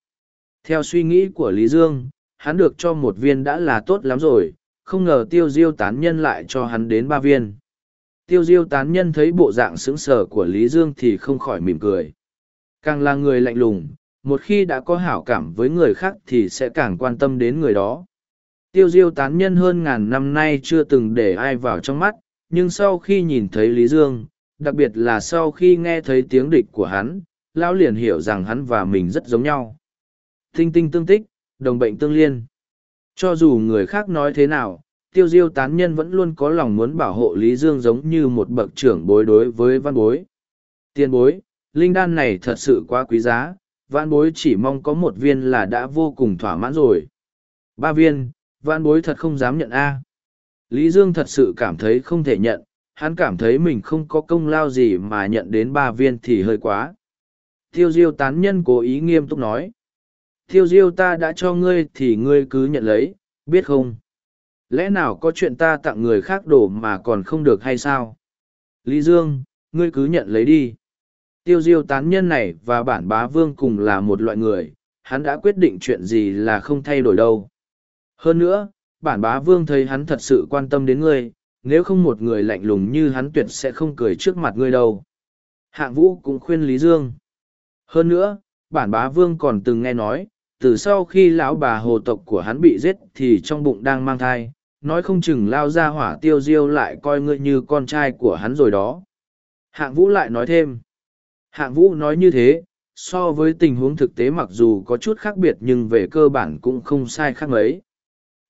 Theo suy nghĩ của Lý Dương, hắn được cho một viên đã là tốt lắm rồi, không ngờ tiêu diêu tán nhân lại cho hắn đến ba viên. Tiêu diêu tán nhân thấy bộ dạng sững sờ của Lý Dương thì không khỏi mỉm cười. Càng là người lạnh lùng, một khi đã có hảo cảm với người khác thì sẽ càng quan tâm đến người đó tiêu diêu tán nhân hơn ngàn năm nay chưa từng để ai vào trong mắt, nhưng sau khi nhìn thấy lý dương, đặc biệt là sau khi nghe thấy tiếng địch của hắn, lão liền hiểu rằng hắn và mình rất giống nhau. Tinh tinh tương tích, đồng bệnh tương liên. Cho dù người khác nói thế nào, tiêu diêu tán nhân vẫn luôn có lòng muốn bảo hộ lý dương giống như một bậc trưởng bối đối với văn bối. Tiên bối, linh đan này thật sự quá quý giá, văn bối chỉ mong có một viên là đã vô cùng thỏa mãn rồi. Ba viên văn bối thật không dám nhận a. Lý dương thật sự cảm thấy không thể nhận, hắn cảm thấy mình không có công lao gì mà nhận đến ba viên thì hơi quá. Tiêu diêu tán nhân cố ý nghiêm túc nói. Tiêu diêu ta đã cho ngươi thì ngươi cứ nhận lấy, biết không? Lẽ nào có chuyện ta tặng người khác đồ mà còn không được hay sao? Lý dương, ngươi cứ nhận lấy đi. Tiêu diêu tán nhân này và bản bá vương cùng là một loại người, hắn đã quyết định chuyện gì là không thay đổi đâu hơn nữa, bản bá vương thấy hắn thật sự quan tâm đến ngươi, nếu không một người lạnh lùng như hắn tuyệt sẽ không cười trước mặt ngươi đâu. Hạng vũ cũng khuyên lý dương. Hơn nữa, bản bá vương còn từng nghe nói, từ sau khi lão bà hồ tộc của hắn bị giết thì trong bụng đang mang thai, nói không chừng lao ra hỏa tiêu diêu lại coi ngươi như con trai của hắn rồi đó. Hạng vũ lại nói thêm. Hạng vũ nói như thế, so với tình huống thực tế mặc dù có chút khác biệt nhưng về cơ bản cũng không sai khác mấy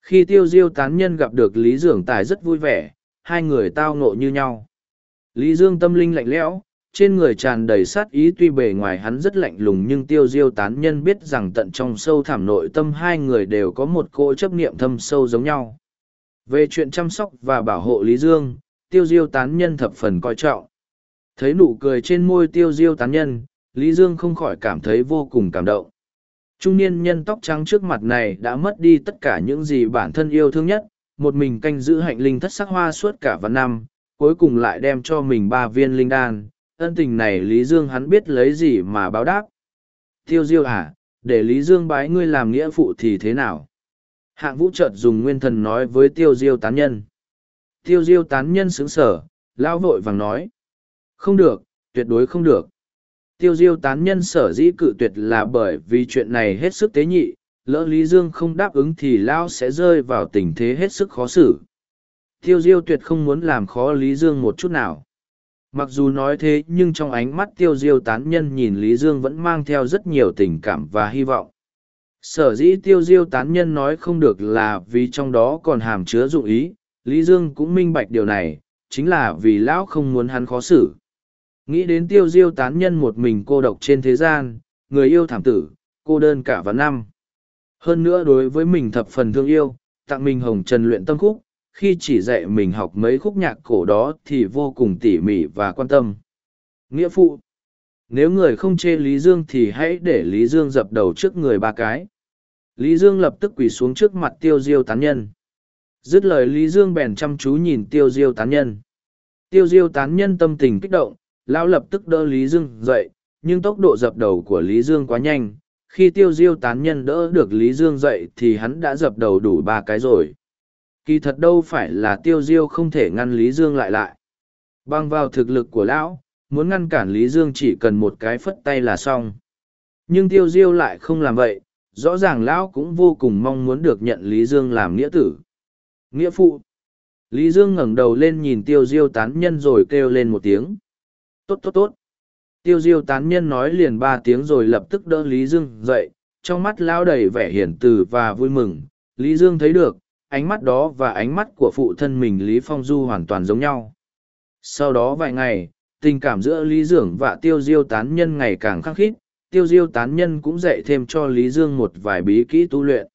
khi tiêu diêu tán nhân gặp được lý Dương tài rất vui vẻ, hai người tao nộ như nhau. Lý dương tâm linh lạnh lẽo, trên người tràn đầy sát ý tuy bề ngoài hắn rất lạnh lùng nhưng tiêu diêu tán nhân biết rằng tận trong sâu thẳm nội tâm hai người đều có một cỗ chấp niệm thâm sâu giống nhau. Về chuyện chăm sóc và bảo hộ lý dương, tiêu diêu tán nhân thập phần coi trọng. Thấy nụ cười trên môi tiêu diêu tán nhân, lý dương không khỏi cảm thấy vô cùng cảm động trung niên nhân tóc trắng trước mặt này đã mất đi tất cả những gì bản thân yêu thương nhất, một mình canh giữ hạnh linh thất sắc hoa suốt cả vạn năm, cuối cùng lại đem cho mình ba viên linh đan. Ân tình này lý dương hắn biết lấy gì mà báo đáp. Tiêu diêu à để lý dương bái ngươi làm nghĩa phụ thì thế nào? Hạng vũ chợt dùng nguyên thần nói với tiêu diêu tán nhân. Tiêu diêu tán nhân sướng sở lão vội vàng nói. Không được, tuyệt đối không được tiêu diêu tán nhân sở dĩ cự tuyệt là bởi vì chuyện này hết sức tế nhị, lỡ lý dương không đáp ứng thì lão sẽ rơi vào tình thế hết sức khó xử. Tiêu diêu tuyệt không muốn làm khó lý dương một chút nào. Mặc dù nói thế, nhưng trong ánh mắt tiêu diêu tán nhân nhìn lý dương vẫn mang theo rất nhiều tình cảm và hy vọng. Sở dĩ tiêu diêu tán nhân nói không được là vì trong đó còn hàm chứa dụng ý, lý dương cũng minh bạch điều này, chính là vì lão không muốn hắn khó xử nghĩ đến tiêu diêu tán nhân một mình cô độc trên thế gian, người yêu thảm tử, cô đơn cả vào năm. Hơn nữa đối với mình thập phần thương yêu, tặng mình hồng trần luyện tâm khúc, khi chỉ dạy mình học mấy khúc nhạc cổ đó thì vô cùng tỉ mỉ và quan tâm. Nghĩa phụ, nếu người không chê lý dương thì hãy để lý dương dập đầu trước người ba cái. Lý dương lập tức quỳ xuống trước mặt tiêu diêu tán nhân. Dứt lời lý dương bèn chăm chú nhìn tiêu diêu tán nhân. Tiêu diêu tán nhân tâm tình kích động lão lập tức đỡ lý dương dậy, nhưng tốc độ dập đầu của lý dương quá nhanh. Khi tiêu diêu tán nhân đỡ được lý dương dậy thì hắn đã dập đầu đủ ba cái rồi. Kỳ thật đâu phải là tiêu diêu không thể ngăn lý dương lại lại. Băng vào thực lực của lão, muốn ngăn cản lý dương chỉ cần một cái phất tay là xong. Nhưng tiêu diêu lại không làm vậy, rõ ràng lão cũng vô cùng mong muốn được nhận lý dương làm nghĩa tử. Nghĩa phụ. Lý dương ngẩng đầu lên nhìn tiêu diêu tán nhân rồi kêu lên một tiếng tốt tốt tốt. Tiêu diêu tán nhân nói liền ba tiếng rồi lập tức đỡ lý dương dậy, trong mắt lão đầy vẻ hiển từ và vui mừng. Lý dương thấy được, ánh mắt đó và ánh mắt của phụ thân mình lý phong du hoàn toàn giống nhau. Sau đó vài ngày, tình cảm giữa lý dưỡng và tiêu diêu tán nhân ngày càng khắc khít. Tiêu diêu tán nhân cũng dạy thêm cho lý dương một vài bí kỹ tu luyện.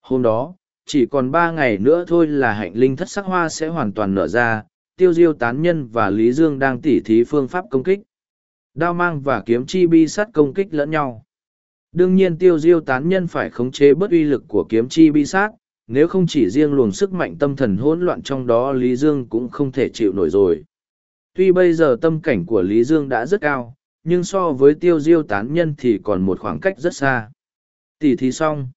Hôm đó, chỉ còn ba ngày nữa thôi là hạnh linh thất sắc hoa sẽ hoàn toàn nở ra tiêu diêu tán nhân và lý dương đang tỉ thí phương pháp công kích. Đao mang và kiếm chi bi sắt công kích lẫn nhau. Đương nhiên tiêu diêu tán nhân phải khống chế bất uy lực của kiếm chi bi sát nếu không chỉ riêng luồng sức mạnh tâm thần hỗn loạn trong đó lý dương cũng không thể chịu nổi rồi. Tuy bây giờ tâm cảnh của lý dương đã rất cao, nhưng so với tiêu diêu tán nhân thì còn một khoảng cách rất xa. Tỉ thí xong.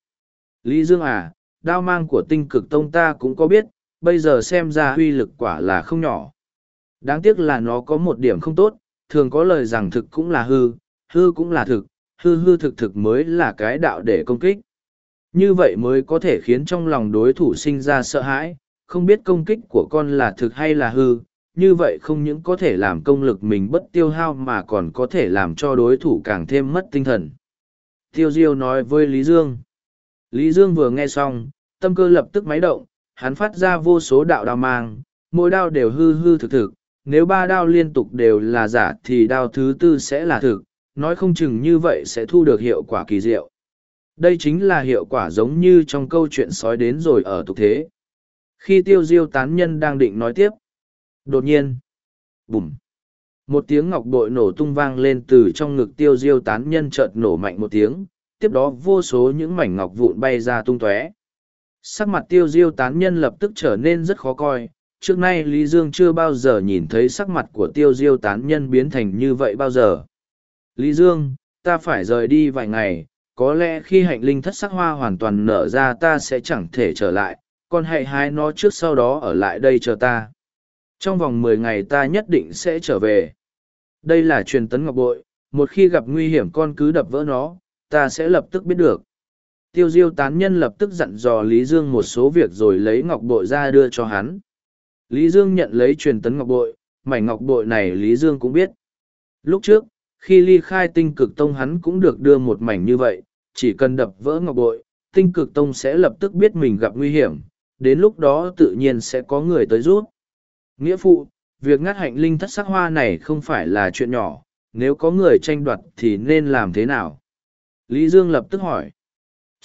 Lý dương à đao mang của tinh cực tông ta cũng có biết bây giờ xem ra uy lực quả là không nhỏ đáng tiếc là nó có một điểm không tốt thường có lời rằng thực cũng là hư hư cũng là thực hư hư thực thực mới là cái đạo để công kích. Như vậy mới có thể khiến trong lòng đối thủ sinh ra sợ hãi, không biết công kích của con là thực hay là hư, như vậy không những có thể làm công lực mình bất tiêu hao mà còn có thể làm cho đối thủ càng thêm mất tinh thần. Tiêu Diêu nói với Lý Dương. Lý Dương vừa nghe xong, tâm cơ lập tức máy động, hắn phát ra vô số đạo đao mang, mỗi đao đều hư hư thực thực, nếu ba đao liên tục đều là giả thì đao thứ tư sẽ là thực, nói không chừng như vậy sẽ thu được hiệu quả kỳ diệu. Đây chính là hiệu quả giống như trong câu chuyện sói đến rồi ở tục thế. Khi tiêu diêu tán nhân đang định nói tiếp. Đột nhiên, bùm, một tiếng ngọc bội nổ tung vang lên từ trong ngực tiêu diêu tán nhân chợt nổ mạnh một tiếng, tiếp đó vô số những mảnh ngọc vụn bay ra tung tóe. Sắc mặt tiêu diêu tán nhân lập tức trở nên rất khó coi, trước nay Lý Dương chưa bao giờ nhìn thấy sắc mặt của tiêu diêu tán nhân biến thành như vậy bao giờ. Lý Dương, ta phải rời đi vài ngày, có lẽ khi hạnh linh thất sắc hoa hoàn toàn nở ra ta sẽ chẳng thể trở lại, còn hãy hái nó trước sau đó ở lại đây chờ ta. Trong vòng mười ngày ta nhất định sẽ trở về. Đây là truyền tấn ngọc bội, một khi gặp nguy hiểm con cứ đập vỡ nó, ta sẽ lập tức biết được. Tiêu diêu tán nhân lập tức dặn dò Lý Dương một số việc rồi lấy ngọc bội ra đưa cho hắn. Lý Dương nhận lấy truyền tấn ngọc bội, mảnh ngọc bội này Lý Dương cũng biết. Lúc trước, khi ly khai tinh cực tông hắn cũng được đưa một mảnh như vậy, chỉ cần đập vỡ ngọc bội, tinh cực tông sẽ lập tức biết mình gặp nguy hiểm, đến lúc đó tự nhiên sẽ có người tới rút. Nghĩa phụ, việc ngắt hạnh linh thất sắc hoa này không phải là chuyện nhỏ, nếu có người tranh đoạt thì nên làm thế nào? Lý Dương lập tức hỏi.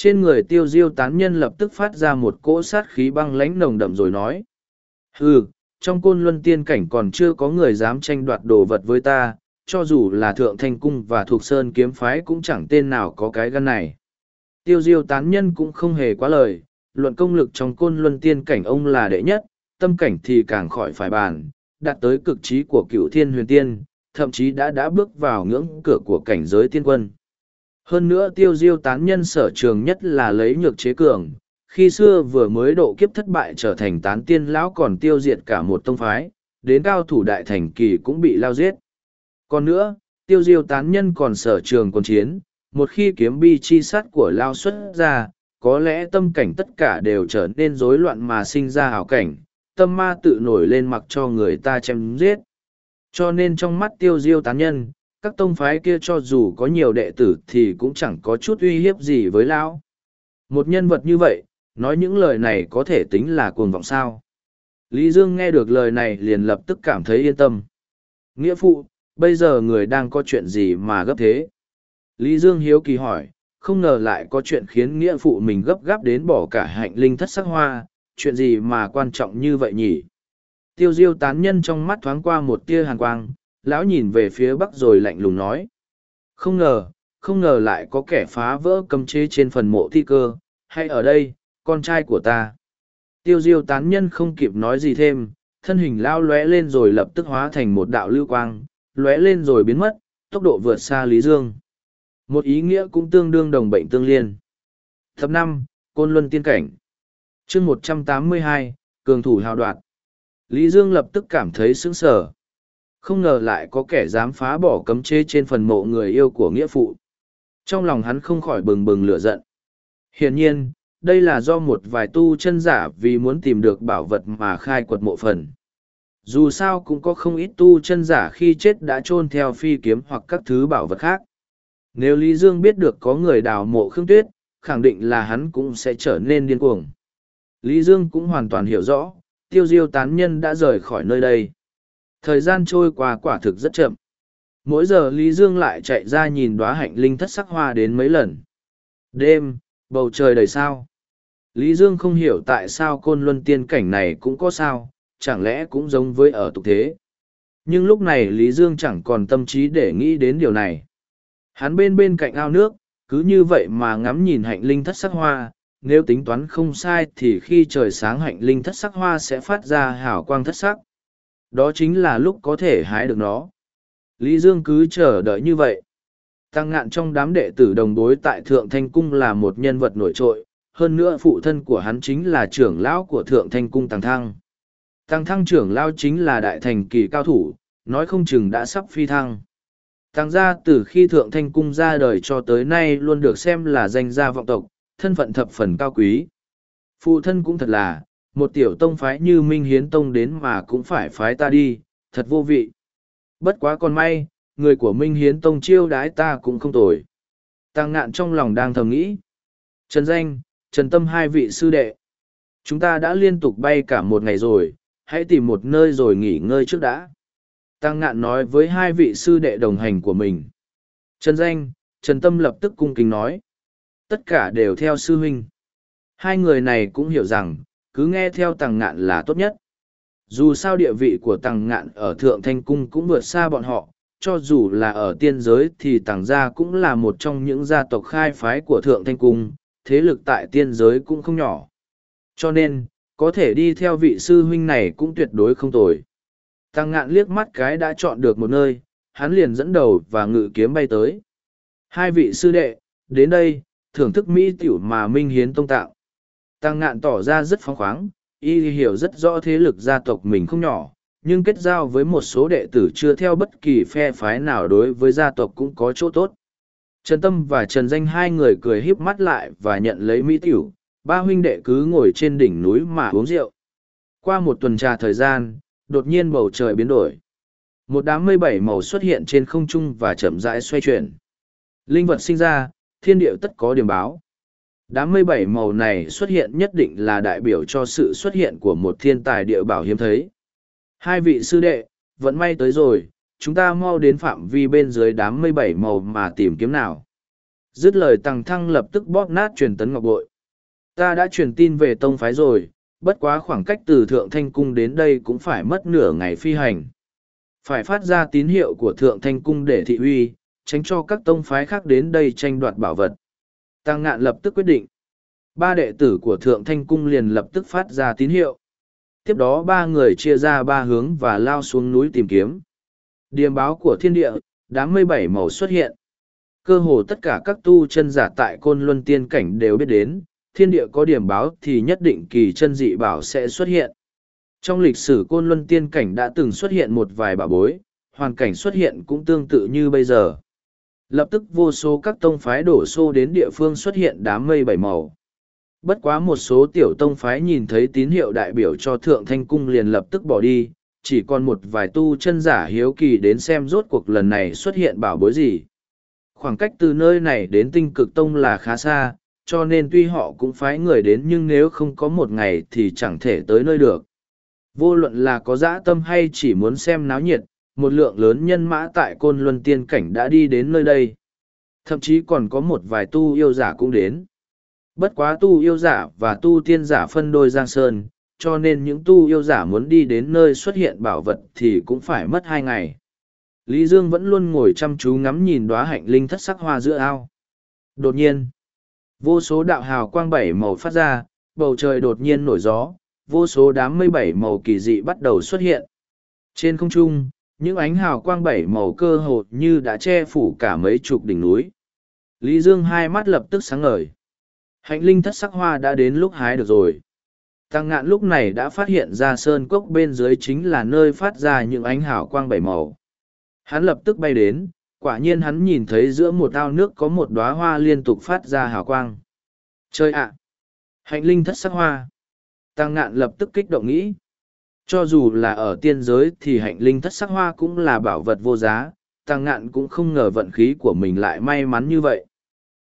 Trên người tiêu diêu tán nhân lập tức phát ra một cỗ sát khí băng lãnh nồng đậm rồi nói. Ừ, trong côn luân tiên cảnh còn chưa có người dám tranh đoạt đồ vật với ta, cho dù là thượng thanh cung và thuộc sơn kiếm phái cũng chẳng tên nào có cái gân này. Tiêu diêu tán nhân cũng không hề quá lời, luận công lực trong côn luân tiên cảnh ông là đệ nhất, tâm cảnh thì càng khỏi phải bàn, đạt tới cực trí của cựu thiên huyền tiên, thậm chí đã đã bước vào ngưỡng cửa của cảnh giới tiên quân. Hơn nữa tiêu diêu tán nhân sở trường nhất là lấy nhược chế cường, khi xưa vừa mới độ kiếp thất bại trở thành tán tiên lão còn tiêu diệt cả một tông phái, đến cao thủ đại thành kỳ cũng bị lao giết. Còn nữa, tiêu diêu tán nhân còn sở trường quân chiến, một khi kiếm bi chi sát của lao xuất ra, có lẽ tâm cảnh tất cả đều trở nên rối loạn mà sinh ra hảo cảnh, tâm ma tự nổi lên mặc cho người ta chém giết. Cho nên trong mắt tiêu diêu tán nhân, các tông phái kia cho dù có nhiều đệ tử thì cũng chẳng có chút uy hiếp gì với lão. Một nhân vật như vậy, nói những lời này có thể tính là cuồng vọng sao. Lý Dương nghe được lời này liền lập tức cảm thấy yên tâm. Nghĩa phụ, bây giờ người đang có chuyện gì mà gấp thế? Lý Dương hiếu kỳ hỏi, không ngờ lại có chuyện khiến nghĩa phụ mình gấp gáp đến bỏ cả hạnh linh thất sắc hoa, chuyện gì mà quan trọng như vậy nhỉ? Tiêu diêu tán nhân trong mắt thoáng qua một tia hàn quang, lão nhìn về phía bắc rồi lạnh lùng nói. Không ngờ, không ngờ lại có kẻ phá vỡ cấm chế trên phần mộ thi cơ, hay ở đây, con trai của ta. Tiêu diêu tán nhân không kịp nói gì thêm, thân hình lao lóe lên rồi lập tức hóa thành một đạo lưu quang, lóe lên rồi biến mất, tốc độ vượt xa Lý Dương. Một ý nghĩa cũng tương đương đồng bệnh tương liên. Thập năm, Côn Luân Tiên Cảnh. chương một trăm tám mươi hai, Cường Thủ Hào Đoạt. Lý Dương lập tức cảm thấy sững sờ. Không ngờ lại có kẻ dám phá bỏ cấm chế trên phần mộ người yêu của nghĩa phụ. Trong lòng hắn không khỏi bừng bừng lửa giận. Hiển nhiên, đây là do một vài tu chân giả vì muốn tìm được bảo vật mà khai quật mộ phần. Dù sao cũng có không ít tu chân giả khi chết đã chôn theo phi kiếm hoặc các thứ bảo vật khác. Nếu Lý Dương biết được có người đào mộ Khương Tuyết, khẳng định là hắn cũng sẽ trở nên điên cuồng. Lý Dương cũng hoàn toàn hiểu rõ, tiêu diêu tán nhân đã rời khỏi nơi đây. Thời gian trôi qua quả thực rất chậm. Mỗi giờ Lý Dương lại chạy ra nhìn đóa hạnh linh thất sắc hoa đến mấy lần. Đêm, bầu trời đầy sao. Lý Dương không hiểu tại sao côn luân tiên cảnh này cũng có sao, chẳng lẽ cũng giống với ở tục thế. Nhưng lúc này Lý Dương chẳng còn tâm trí để nghĩ đến điều này. Hắn bên bên cạnh ao nước, cứ như vậy mà ngắm nhìn hạnh linh thất sắc hoa, nếu tính toán không sai thì khi trời sáng hạnh linh thất sắc hoa sẽ phát ra hào quang thất sắc. Đó chính là lúc có thể hái được nó. Lý Dương cứ chờ đợi như vậy. Tăng ngạn trong đám đệ tử đồng bối tại Thượng Thanh Cung là một nhân vật nổi trội, hơn nữa phụ thân của hắn chính là trưởng lão của Thượng Thanh Cung Tăng Thăng. Tăng Thăng trưởng lão chính là đại thành kỳ cao thủ, nói không chừng đã sắp phi thăng. Tăng gia từ khi Thượng Thanh Cung ra đời cho tới nay luôn được xem là danh gia vọng tộc, thân phận thập phần cao quý. Phụ thân cũng thật là, một tiểu tông phái như Minh Hiến Tông đến mà cũng phải phái ta đi, thật vô vị. Bất quá còn may, người của Minh Hiến Tông chiêu đái ta cũng không tồi. Tăng ngạn trong lòng đang thầm nghĩ. Trần Danh, Trần Tâm hai vị sư đệ. Chúng ta đã liên tục bay cả một ngày rồi, hãy tìm một nơi rồi nghỉ ngơi trước đã. Tăng ngạn nói với hai vị sư đệ đồng hành của mình. Trần Danh, Trần Tâm lập tức cung kính nói. Tất cả đều theo sư huynh. Hai người này cũng hiểu rằng, cứ nghe theo Tàng ngạn là tốt nhất. Dù sao địa vị của Tàng ngạn ở Thượng Thanh Cung cũng vượt xa bọn họ, cho dù là ở tiên giới thì Tàng gia cũng là một trong những gia tộc khai phái của Thượng Thanh Cung, thế lực tại tiên giới cũng không nhỏ. Cho nên, có thể đi theo vị sư huynh này cũng tuyệt đối không tồi. Tàng ngạn liếc mắt cái đã chọn được một nơi, hắn liền dẫn đầu và ngự kiếm bay tới. Hai vị sư đệ, đến đây, thưởng thức mỹ tiểu mà Minh Hiến tông tạo. Tăng ngạn tỏ ra rất phóng khoáng, y hiểu rất rõ thế lực gia tộc mình không nhỏ, nhưng kết giao với một số đệ tử chưa theo bất kỳ phe phái nào đối với gia tộc cũng có chỗ tốt. Trần Tâm và Trần Danh hai người cười híp mắt lại và nhận lấy mỹ tiểu, ba huynh đệ cứ ngồi trên đỉnh núi mà uống rượu. Qua một tuần trà thời gian, đột nhiên bầu trời biến đổi. Một đám mây bảy màu xuất hiện trên không trung và chậm rãi xoay chuyển. Linh vật sinh ra, thiên địa tất có điểm báo. Đám mây bảy màu này xuất hiện nhất định là đại biểu cho sự xuất hiện của một thiên tài địa bảo hiếm thấy. Hai vị sư đệ, vẫn may tới rồi, chúng ta mau đến phạm vi bên dưới đám mây bảy màu mà tìm kiếm nào. Dứt lời tằng thăng lập tức bóp nát truyền tấn ngọc bội. Ta đã truyền tin về tông phái rồi, bất quá khoảng cách từ Thượng Thanh Cung đến đây cũng phải mất nửa ngày phi hành. Phải phát ra tín hiệu của Thượng Thanh Cung để thị uy, tránh cho các tông phái khác đến đây tranh đoạt bảo vật. Tăng ngạn lập tức quyết định. Ba đệ tử của Thượng Thanh Cung liền lập tức phát ra tín hiệu. Tiếp đó ba người chia ra ba hướng và lao xuống núi tìm kiếm. Điềm báo của thiên địa, đám mây bảy màu xuất hiện. Cơ hồ tất cả các tu chân giả tại Côn Luân Tiên Cảnh đều biết đến, thiên địa có điểm báo thì nhất định kỳ chân dị bảo sẽ xuất hiện. Trong lịch sử Côn Luân Tiên Cảnh đã từng xuất hiện một vài bảo bối, hoàn cảnh xuất hiện cũng tương tự như bây giờ. Lập tức vô số các tông phái đổ xô đến địa phương xuất hiện đám mây bảy màu. Bất quá một số tiểu tông phái nhìn thấy tín hiệu đại biểu cho Thượng Thanh Cung liền lập tức bỏ đi, chỉ còn một vài tu chân giả hiếu kỳ đến xem rốt cuộc lần này xuất hiện bảo bối gì. Khoảng cách từ nơi này đến tinh cực tông là khá xa, cho nên tuy họ cũng phái người đến nhưng nếu không có một ngày thì chẳng thể tới nơi được. Vô luận là có dã tâm hay chỉ muốn xem náo nhiệt, một lượng lớn nhân mã tại Côn Luân Tiên Cảnh đã đi đến nơi đây. Thậm chí còn có một vài tu yêu giả cũng đến. Bất quá tu yêu giả và tu tiên giả phân đôi giang sơn, cho nên những tu yêu giả muốn đi đến nơi xuất hiện bảo vật thì cũng phải mất hai ngày. Lý Dương vẫn luôn ngồi chăm chú ngắm nhìn đóa hạnh linh thất sắc hoa giữa ao. Đột nhiên, vô số đạo hào quang bảy màu phát ra, bầu trời đột nhiên nổi gió, vô số đám mây bảy màu kỳ dị bắt đầu xuất hiện. Trên không trung, những ánh hào quang bảy màu cơ hồ như đã che phủ cả mấy chục đỉnh núi. Lý Dương hai mắt lập tức sáng ngời. Hạnh linh thất sắc hoa đã đến lúc hái được rồi. Tăng ngạn lúc này đã phát hiện ra sơn cốc bên dưới chính là nơi phát ra những ánh hào quang bảy màu. Hắn lập tức bay đến, quả nhiên hắn nhìn thấy giữa một ao nước có một đóa hoa liên tục phát ra hào quang. Chơi ạ! Hạnh linh thất sắc hoa! Tăng ngạn lập tức kích động nghĩ. Cho dù là ở tiên giới thì hạnh linh thất sắc hoa cũng là bảo vật vô giá, tăng ngạn cũng không ngờ vận khí của mình lại may mắn như vậy.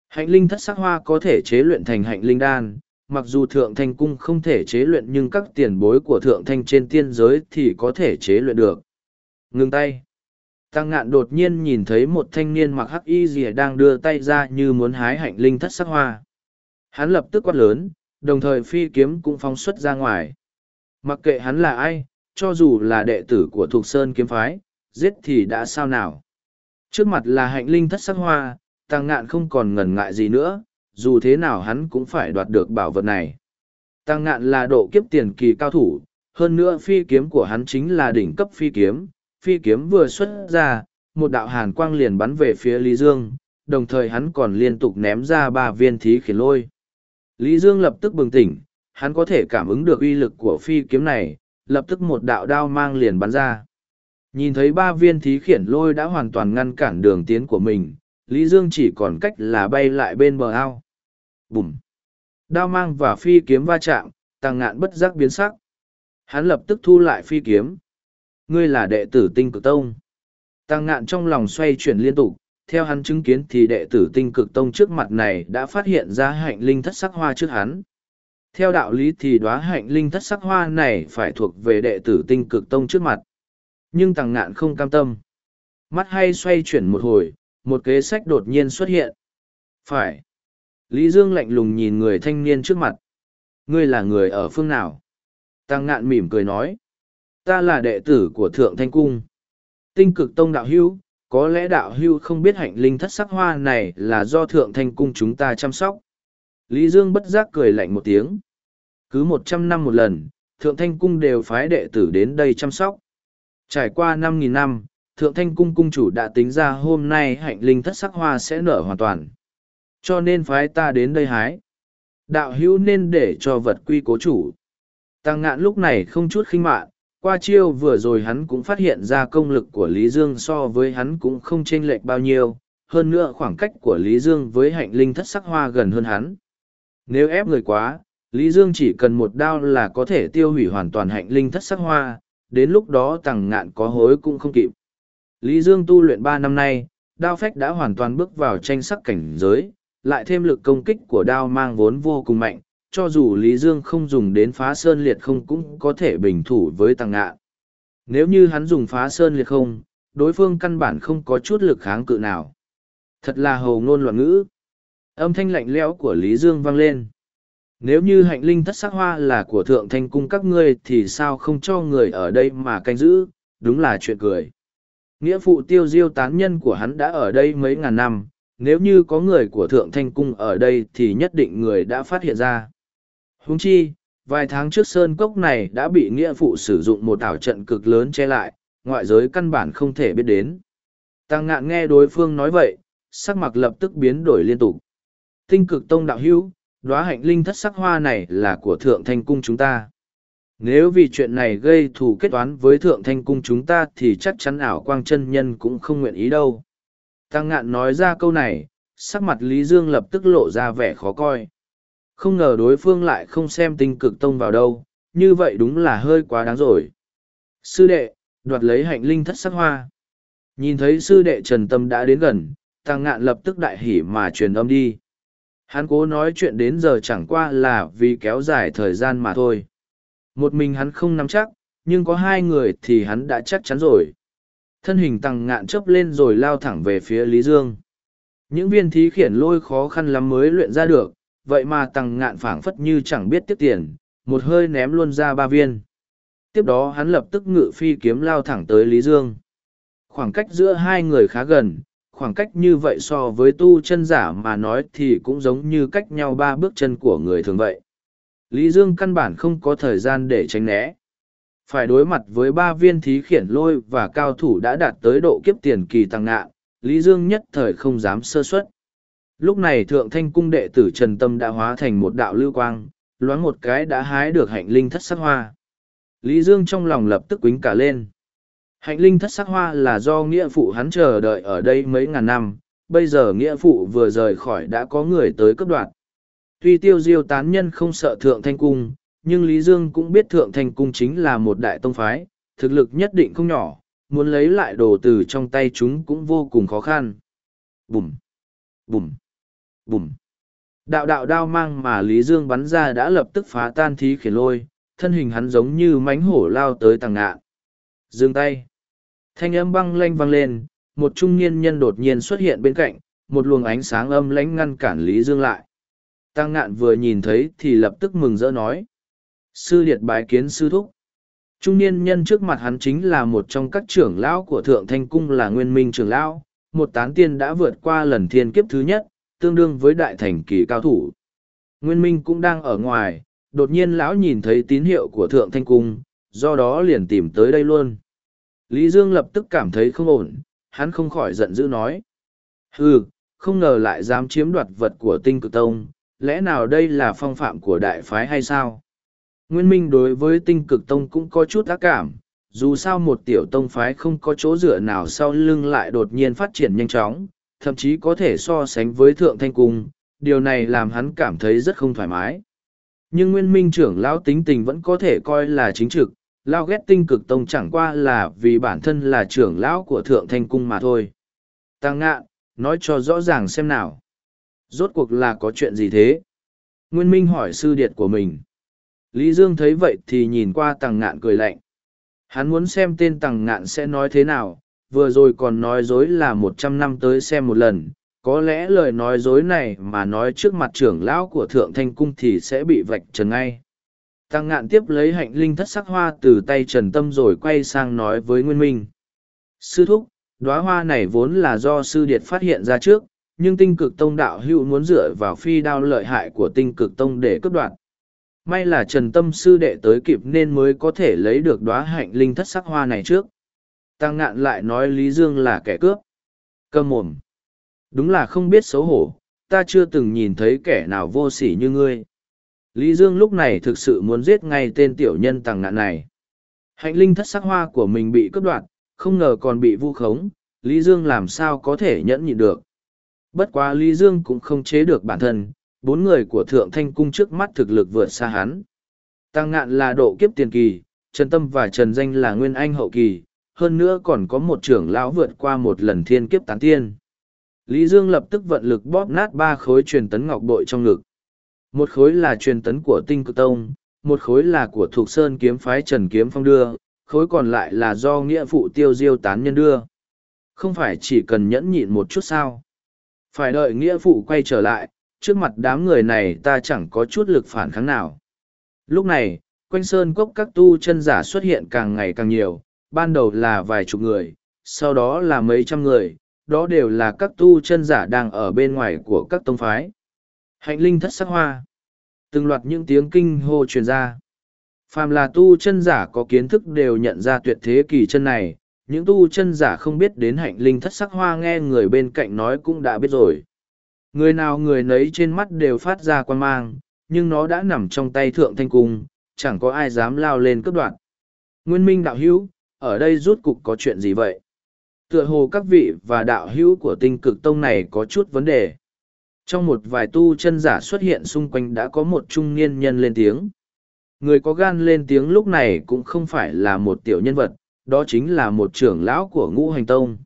Hạnh linh thất sắc hoa có thể chế luyện thành hạnh linh đan, mặc dù thượng thanh cung không thể chế luyện nhưng các tiền bối của thượng thanh trên tiên giới thì có thể chế luyện được. Ngừng tay. Tăng ngạn đột nhiên nhìn thấy một thanh niên mặc hắc y rìa đang đưa tay ra như muốn hái hạnh linh thất sắc hoa. Hắn lập tức quát lớn, đồng thời phi kiếm cũng phóng xuất ra ngoài. Mặc kệ hắn là ai, cho dù là đệ tử của Thục Sơn kiếm phái, giết thì đã sao nào. Trước mặt là hạnh linh thất sắc hoa, tăng ngạn không còn ngần ngại gì nữa, dù thế nào hắn cũng phải đoạt được bảo vật này. Tăng ngạn là độ kiếp tiền kỳ cao thủ, hơn nữa phi kiếm của hắn chính là đỉnh cấp phi kiếm. Phi kiếm vừa xuất ra, một đạo hàn quang liền bắn về phía Lý Dương, đồng thời hắn còn liên tục ném ra ba viên thí khiển lôi. Lý Dương lập tức bừng tỉnh, hắn có thể cảm ứng được uy lực của phi kiếm này, lập tức một đạo đao mang liền bắn ra. Nhìn thấy ba viên thí khiển lôi đã hoàn toàn ngăn cản đường tiến của mình, Lý Dương chỉ còn cách là bay lại bên bờ ao. Bùm! Đao mang và phi kiếm va chạm, tăng ngạn bất giác biến sắc. Hắn lập tức thu lại phi kiếm. Ngươi là đệ tử tinh cực tông. Tăng ngạn trong lòng xoay chuyển liên tục, theo hắn chứng kiến thì đệ tử tinh cực tông trước mặt này đã phát hiện ra hạnh linh thất sắc hoa trước hắn. Theo đạo lý thì đoá hạnh linh thất sắc hoa này phải thuộc về đệ tử tinh cực tông trước mặt. Nhưng tăng ngạn không cam tâm. Mắt hay xoay chuyển một hồi, một kế sách đột nhiên xuất hiện. Phải. Lý Dương lạnh lùng nhìn người thanh niên trước mặt. Ngươi là người ở phương nào? Tăng ngạn mỉm cười nói. Ta là đệ tử của Thượng Thanh Cung. Tinh cực tông đạo hữu có lẽ đạo hưu không biết hạnh linh thất sắc hoa này là do Thượng Thanh Cung chúng ta chăm sóc. Lý Dương bất giác cười lạnh một tiếng. Cứ một trăm năm một lần, Thượng Thanh Cung đều phái đệ tử đến đây chăm sóc. Trải qua năm nghìn năm, Thượng Thanh Cung Cung chủ đã tính ra hôm nay hạnh linh thất sắc hoa sẽ nở hoàn toàn. Cho nên phái ta đến đây hái. Đạo hữu nên để cho vật quy cố chủ. Tăng ngạn lúc này không chút khinh mạn, qua chiêu vừa rồi hắn cũng phát hiện ra công lực của Lý Dương so với hắn cũng không chênh lệch bao nhiêu, hơn nữa khoảng cách của Lý Dương với hạnh linh thất sắc hoa gần hơn hắn. Nếu ép người quá, Lý Dương chỉ cần một đao là có thể tiêu hủy hoàn toàn hạnh linh thất sắc hoa, đến lúc đó tàng ngạn có hối cũng không kịp. Lý Dương tu luyện ba năm nay, đao phách đã hoàn toàn bước vào tranh sắc cảnh giới, lại thêm lực công kích của đao mang vốn vô cùng mạnh, cho dù Lý Dương không dùng đến phá sơn liệt không cũng có thể bình thủ với tàng ngạn. Nếu như hắn dùng phá sơn liệt không, đối phương căn bản không có chút lực kháng cự nào. Thật là hầu ngôn loạn ngữ. Âm thanh lạnh lẽo của Lý Dương vang lên. Nếu như hạnh linh thất sắc hoa là của thượng thanh cung các ngươi thì sao không cho người ở đây mà canh giữ, đúng là chuyện cười. Nghĩa phụ tiêu diêu tán nhân của hắn đã ở đây mấy ngàn năm, nếu như có người của thượng thanh cung ở đây thì nhất định người đã phát hiện ra. Húng chi, vài tháng trước sơn cốc này đã bị nghĩa phụ sử dụng một ảo trận cực lớn che lại, ngoại giới căn bản không thể biết đến. Tăng ngạn nghe đối phương nói vậy, sắc mặt lập tức biến đổi liên tục. Tinh cực tông đạo hữu, đóa hạnh linh thất sắc hoa này là của thượng thanh cung chúng ta. Nếu vì chuyện này gây thù kết toán với thượng thanh cung chúng ta thì chắc chắn ảo quang chân nhân cũng không nguyện ý đâu. Tăng ngạn nói ra câu này, sắc mặt Lý Dương lập tức lộ ra vẻ khó coi. Không ngờ đối phương lại không xem tinh cực tông vào đâu, như vậy đúng là hơi quá đáng rồi. Sư đệ, đoạt lấy hạnh linh thất sắc hoa. Nhìn thấy sư đệ Trần Tâm đã đến gần, tăng ngạn lập tức đại hỉ mà truyền âm đi. Hắn cố nói chuyện đến giờ chẳng qua là vì kéo dài thời gian mà thôi. Một mình hắn không nắm chắc, nhưng có hai người thì hắn đã chắc chắn rồi. Thân hình Tằng ngạn chớp lên rồi lao thẳng về phía Lý Dương. Những viên thí khiển lôi khó khăn lắm mới luyện ra được, vậy mà Tằng ngạn phảng phất như chẳng biết tiếp tiền, một hơi ném luôn ra ba viên. Tiếp đó hắn lập tức ngự phi kiếm lao thẳng tới Lý Dương. Khoảng cách giữa hai người khá gần, khoảng cách như vậy so với tu chân giả mà nói thì cũng giống như cách nhau ba bước chân của người thường vậy. Lý Dương căn bản không có thời gian để tránh né. Phải đối mặt với ba viên thí khiển lôi và cao thủ đã đạt tới độ kiếp tiền kỳ tăng ngạn, Lý Dương nhất thời không dám sơ suất. Lúc này thượng thanh cung đệ tử Trần Tâm đã hóa thành một đạo lưu quang, loáng một cái đã hái được hạnh linh thất sắc hoa. Lý Dương trong lòng lập tức quính cả lên. Hạnh linh thất sắc hoa là do nghĩa phụ hắn chờ đợi ở đây mấy ngàn năm, bây giờ nghĩa phụ vừa rời khỏi đã có người tới cấp đoạt. Tuy tiêu diêu tán nhân không sợ thượng thanh cung, nhưng Lý Dương cũng biết thượng thanh cung chính là một đại tông phái, thực lực nhất định không nhỏ, muốn lấy lại đồ từ trong tay chúng cũng vô cùng khó khăn. Bùm! Bùm! Bùm! Đạo đạo đao mang mà Lý Dương bắn ra đã lập tức phá tan thí khiển lôi, thân hình hắn giống như mánh hổ lao tới tàng ngạ, Dừng tay! Thanh âm băng lanh vang lên, một trung niên nhân đột nhiên xuất hiện bên cạnh, một luồng ánh sáng âm lãnh ngăn cản Lý Dương lại. Tăng ngạn vừa nhìn thấy thì lập tức mừng rỡ nói. Sư liệt bái kiến sư thúc. Trung niên nhân trước mặt hắn chính là một trong các trưởng lão của Thượng Thanh Cung là Nguyên Minh trưởng lão, một tán tiên đã vượt qua lần thiên kiếp thứ nhất, tương đương với đại thành kỳ cao thủ. Nguyên Minh cũng đang ở ngoài, đột nhiên lão nhìn thấy tín hiệu của Thượng Thanh Cung, do đó liền tìm tới đây luôn. Lý Dương lập tức cảm thấy không ổn, hắn không khỏi giận dữ nói. Hừ, không ngờ lại dám chiếm đoạt vật của tinh cực tông, lẽ nào đây là phong phạm của đại phái hay sao? Nguyên Minh đối với tinh cực tông cũng có chút ác cảm, dù sao một tiểu tông phái không có chỗ dựa nào sau lưng lại đột nhiên phát triển nhanh chóng, thậm chí có thể so sánh với thượng thanh cung, điều này làm hắn cảm thấy rất không thoải mái. Nhưng nguyên minh trưởng lão tính tình vẫn có thể coi là chính trực, lao ghét tinh cực tông chẳng qua là vì bản thân là trưởng lão của thượng thanh cung mà thôi. Tăng ngạ, nói cho rõ ràng xem nào. Rốt cuộc là có chuyện gì thế? Nguyên minh hỏi sư điệt của mình. Lý Dương thấy vậy thì nhìn qua tăng ngạn cười lạnh. Hắn muốn xem tên tăng ngạn sẽ nói thế nào, vừa rồi còn nói dối là một trăm năm tới xem một lần, có lẽ lời nói dối này mà nói trước mặt trưởng lão của thượng thanh cung thì sẽ bị vạch trần ngay tăng ngạn tiếp lấy hạnh linh thất sắc hoa từ tay trần tâm rồi quay sang nói với nguyên minh. Sư thúc đoá hoa này vốn là do sư điệt phát hiện ra trước, nhưng tinh cực tông đạo hữu muốn dựa vào phi đao lợi hại của tinh cực tông để cướp đoạt. May là trần tâm sư đệ tới kịp nên mới có thể lấy được đoá hạnh linh thất sắc hoa này trước. Tăng ngạn lại nói lý dương là kẻ cướp. Cơm mồm. Đúng là không biết xấu hổ, ta chưa từng nhìn thấy kẻ nào vô sỉ như ngươi lý dương lúc này thực sự muốn giết ngay tên tiểu nhân tàng nạn này. Hạnh linh thất sắc hoa của mình bị cướp đoạt, không ngờ còn bị vu khống, lý dương làm sao có thể nhẫn nhịn được? Bất quá lý dương cũng không chế được bản thân, bốn người của thượng thanh cung trước mắt thực lực vượt xa hắn. Tăng ngạn là độ kiếp tiền kỳ, trần tâm và trần danh là nguyên anh hậu kỳ, hơn nữa còn có một trưởng lão vượt qua một lần thiên kiếp tán tiên. Lý Dương lập tức vận lực bóp nát ba khối truyền tấn ngọc bội trong ngực. Một khối là truyền tấn của tinh cực tông, một khối là của thuộc sơn kiếm phái Trần Kiếm Phong đưa, khối còn lại là do nghĩa phụ tiêu diêu tán nhân đưa. Không phải chỉ cần nhẫn nhịn một chút sao. Phải đợi nghĩa phụ quay trở lại, trước mặt đám người này ta chẳng có chút lực phản kháng nào. Lúc này, quanh sơn cốc các tu chân giả xuất hiện càng ngày càng nhiều, ban đầu là vài chục người, sau đó là mấy trăm người, đó đều là các tu chân giả đang ở bên ngoài của các tông phái. Hạnh linh thất sắc hoa. Từng loạt những tiếng kinh hô truyền ra. Phàm là tu chân giả có kiến thức đều nhận ra tuyệt thế kỳ chân này, những tu chân giả không biết đến hạnh linh thất sắc hoa nghe người bên cạnh nói cũng đã biết rồi. Người nào người nấy trên mắt đều phát ra quan mang, nhưng nó đã nằm trong tay thượng thanh cung, chẳng có ai dám lao lên cấp đoạn. Nguyên minh đạo hữu, ở đây rút cục có chuyện gì vậy? tựa hồ các vị và đạo hữu của tinh cực tông này có chút vấn đề. Trong một vài tu chân giả xuất hiện xung quanh đã có một trung niên nhân lên tiếng. Người có gan lên tiếng lúc này cũng không phải là một tiểu nhân vật, đó chính là một trưởng lão của ngũ hành tông.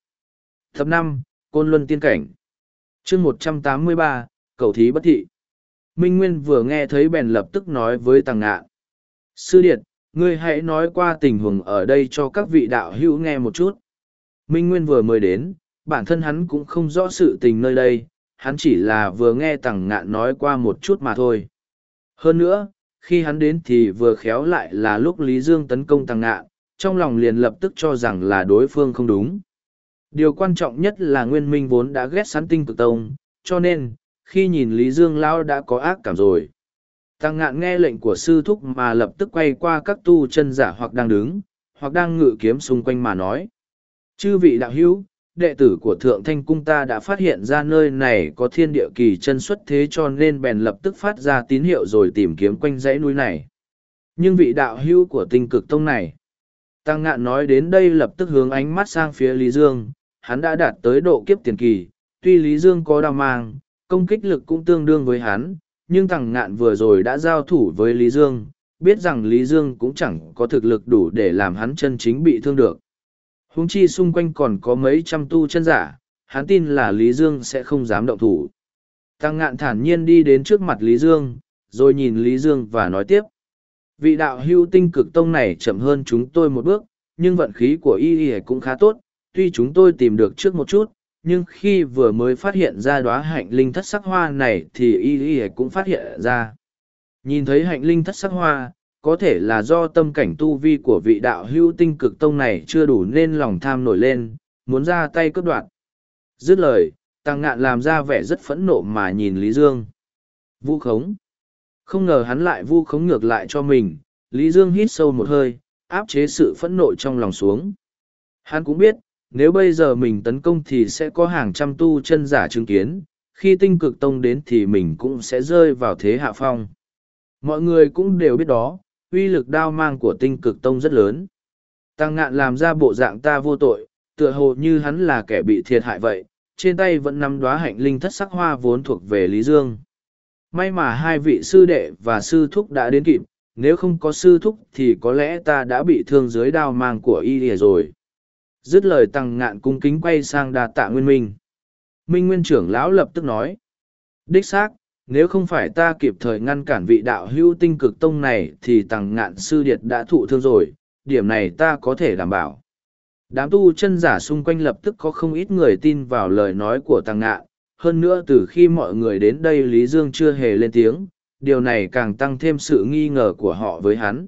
Thập năm, Côn Luân Tiên Cảnh. chương một trăm tám mươi ba, Cầu Thí Bất Thị. Minh Nguyên vừa nghe thấy bèn lập tức nói với Tàng Ngạn. Sư Điệt, ngươi hãy nói qua tình huống ở đây cho các vị đạo hữu nghe một chút. Minh Nguyên vừa mới đến, bản thân hắn cũng không rõ sự tình nơi đây, hắn chỉ là vừa nghe Tằng Ngạn nói qua một chút mà thôi. Hơn nữa, khi hắn đến thì vừa khéo lại là lúc Lý Dương tấn công Tằng Ngạn, trong lòng liền lập tức cho rằng là đối phương không đúng. Điều quan trọng nhất là Nguyên Minh vốn đã ghét sắn tinh cực tông, cho nên, khi nhìn Lý Dương Lao đã có ác cảm rồi. Tăng ngạn nghe lệnh của sư thúc mà lập tức quay qua các tu chân giả hoặc đang đứng, hoặc đang ngự kiếm xung quanh mà nói. Chư vị đạo hữu, đệ tử của Thượng Thanh Cung ta đã phát hiện ra nơi này có thiên địa kỳ chân xuất thế cho nên bèn lập tức phát ra tín hiệu rồi tìm kiếm quanh dãy núi này. Nhưng vị đạo hữu của tinh cực tông này, Tăng ngạn nói đến đây lập tức hướng ánh mắt sang phía Lý Dương, hắn đã đạt tới độ kiếp tiền kỳ, tuy Lý Dương có đau mang, công kích lực cũng tương đương với hắn, nhưng Tăng ngạn vừa rồi đã giao thủ với Lý Dương, biết rằng Lý Dương cũng chẳng có thực lực đủ để làm hắn chân chính bị thương được huống chi xung quanh còn có mấy trăm tu chân giả, hắn tin là Lý Dương sẽ không dám động thủ. Tăng ngạn thản nhiên đi đến trước mặt Lý Dương, rồi nhìn Lý Dương và nói tiếp. Vị đạo hưu tinh cực tông này chậm hơn chúng tôi một bước, nhưng vận khí của y y cũng khá tốt, tuy chúng tôi tìm được trước một chút, nhưng khi vừa mới phát hiện ra đóa hạnh linh thất sắc hoa này thì y y cũng phát hiện ra. Nhìn thấy hạnh linh thất sắc hoa, có thể là do tâm cảnh tu vi của vị đạo hữu tinh cực tông này chưa đủ nên lòng tham nổi lên, muốn ra tay cướp đoạt. Dứt lời, tăng ngạn làm ra vẻ rất phẫn nộ mà nhìn Lý Dương. Vu khống. Không ngờ hắn lại vu khống ngược lại cho mình, Lý Dương hít sâu một hơi, áp chế sự phẫn nộ trong lòng xuống. Hắn cũng biết, nếu bây giờ mình tấn công thì sẽ có hàng trăm tu chân giả chứng kiến, khi tinh cực tông đến thì mình cũng sẽ rơi vào thế hạ phong. Mọi người cũng đều biết đó, uy lực đao mang của tinh cực tông rất lớn. Tăng ngạn làm ra bộ dạng ta vô tội, tựa hồ như hắn là kẻ bị thiệt hại vậy, trên tay vẫn nắm đóa hạnh linh thất sắc hoa vốn thuộc về Lý Dương. May mà hai vị sư đệ và sư thúc đã đến kịp, nếu không có sư thúc thì có lẽ ta đã bị thương dưới đao mang của y lìa rồi. Dứt lời tăng ngạn cung kính quay sang đà tạ nguyên minh. Minh nguyên trưởng lão lập tức nói. Đích xác, nếu không phải ta kịp thời ngăn cản vị đạo hữu tinh cực tông này thì tăng ngạn sư điệt đã thụ thương rồi, điểm này ta có thể đảm bảo. Đám tu chân giả xung quanh lập tức có không ít người tin vào lời nói của tăng ngạn, hơn nữa từ khi mọi người đến đây Lý Dương chưa hề lên tiếng, điều này càng tăng thêm sự nghi ngờ của họ với hắn.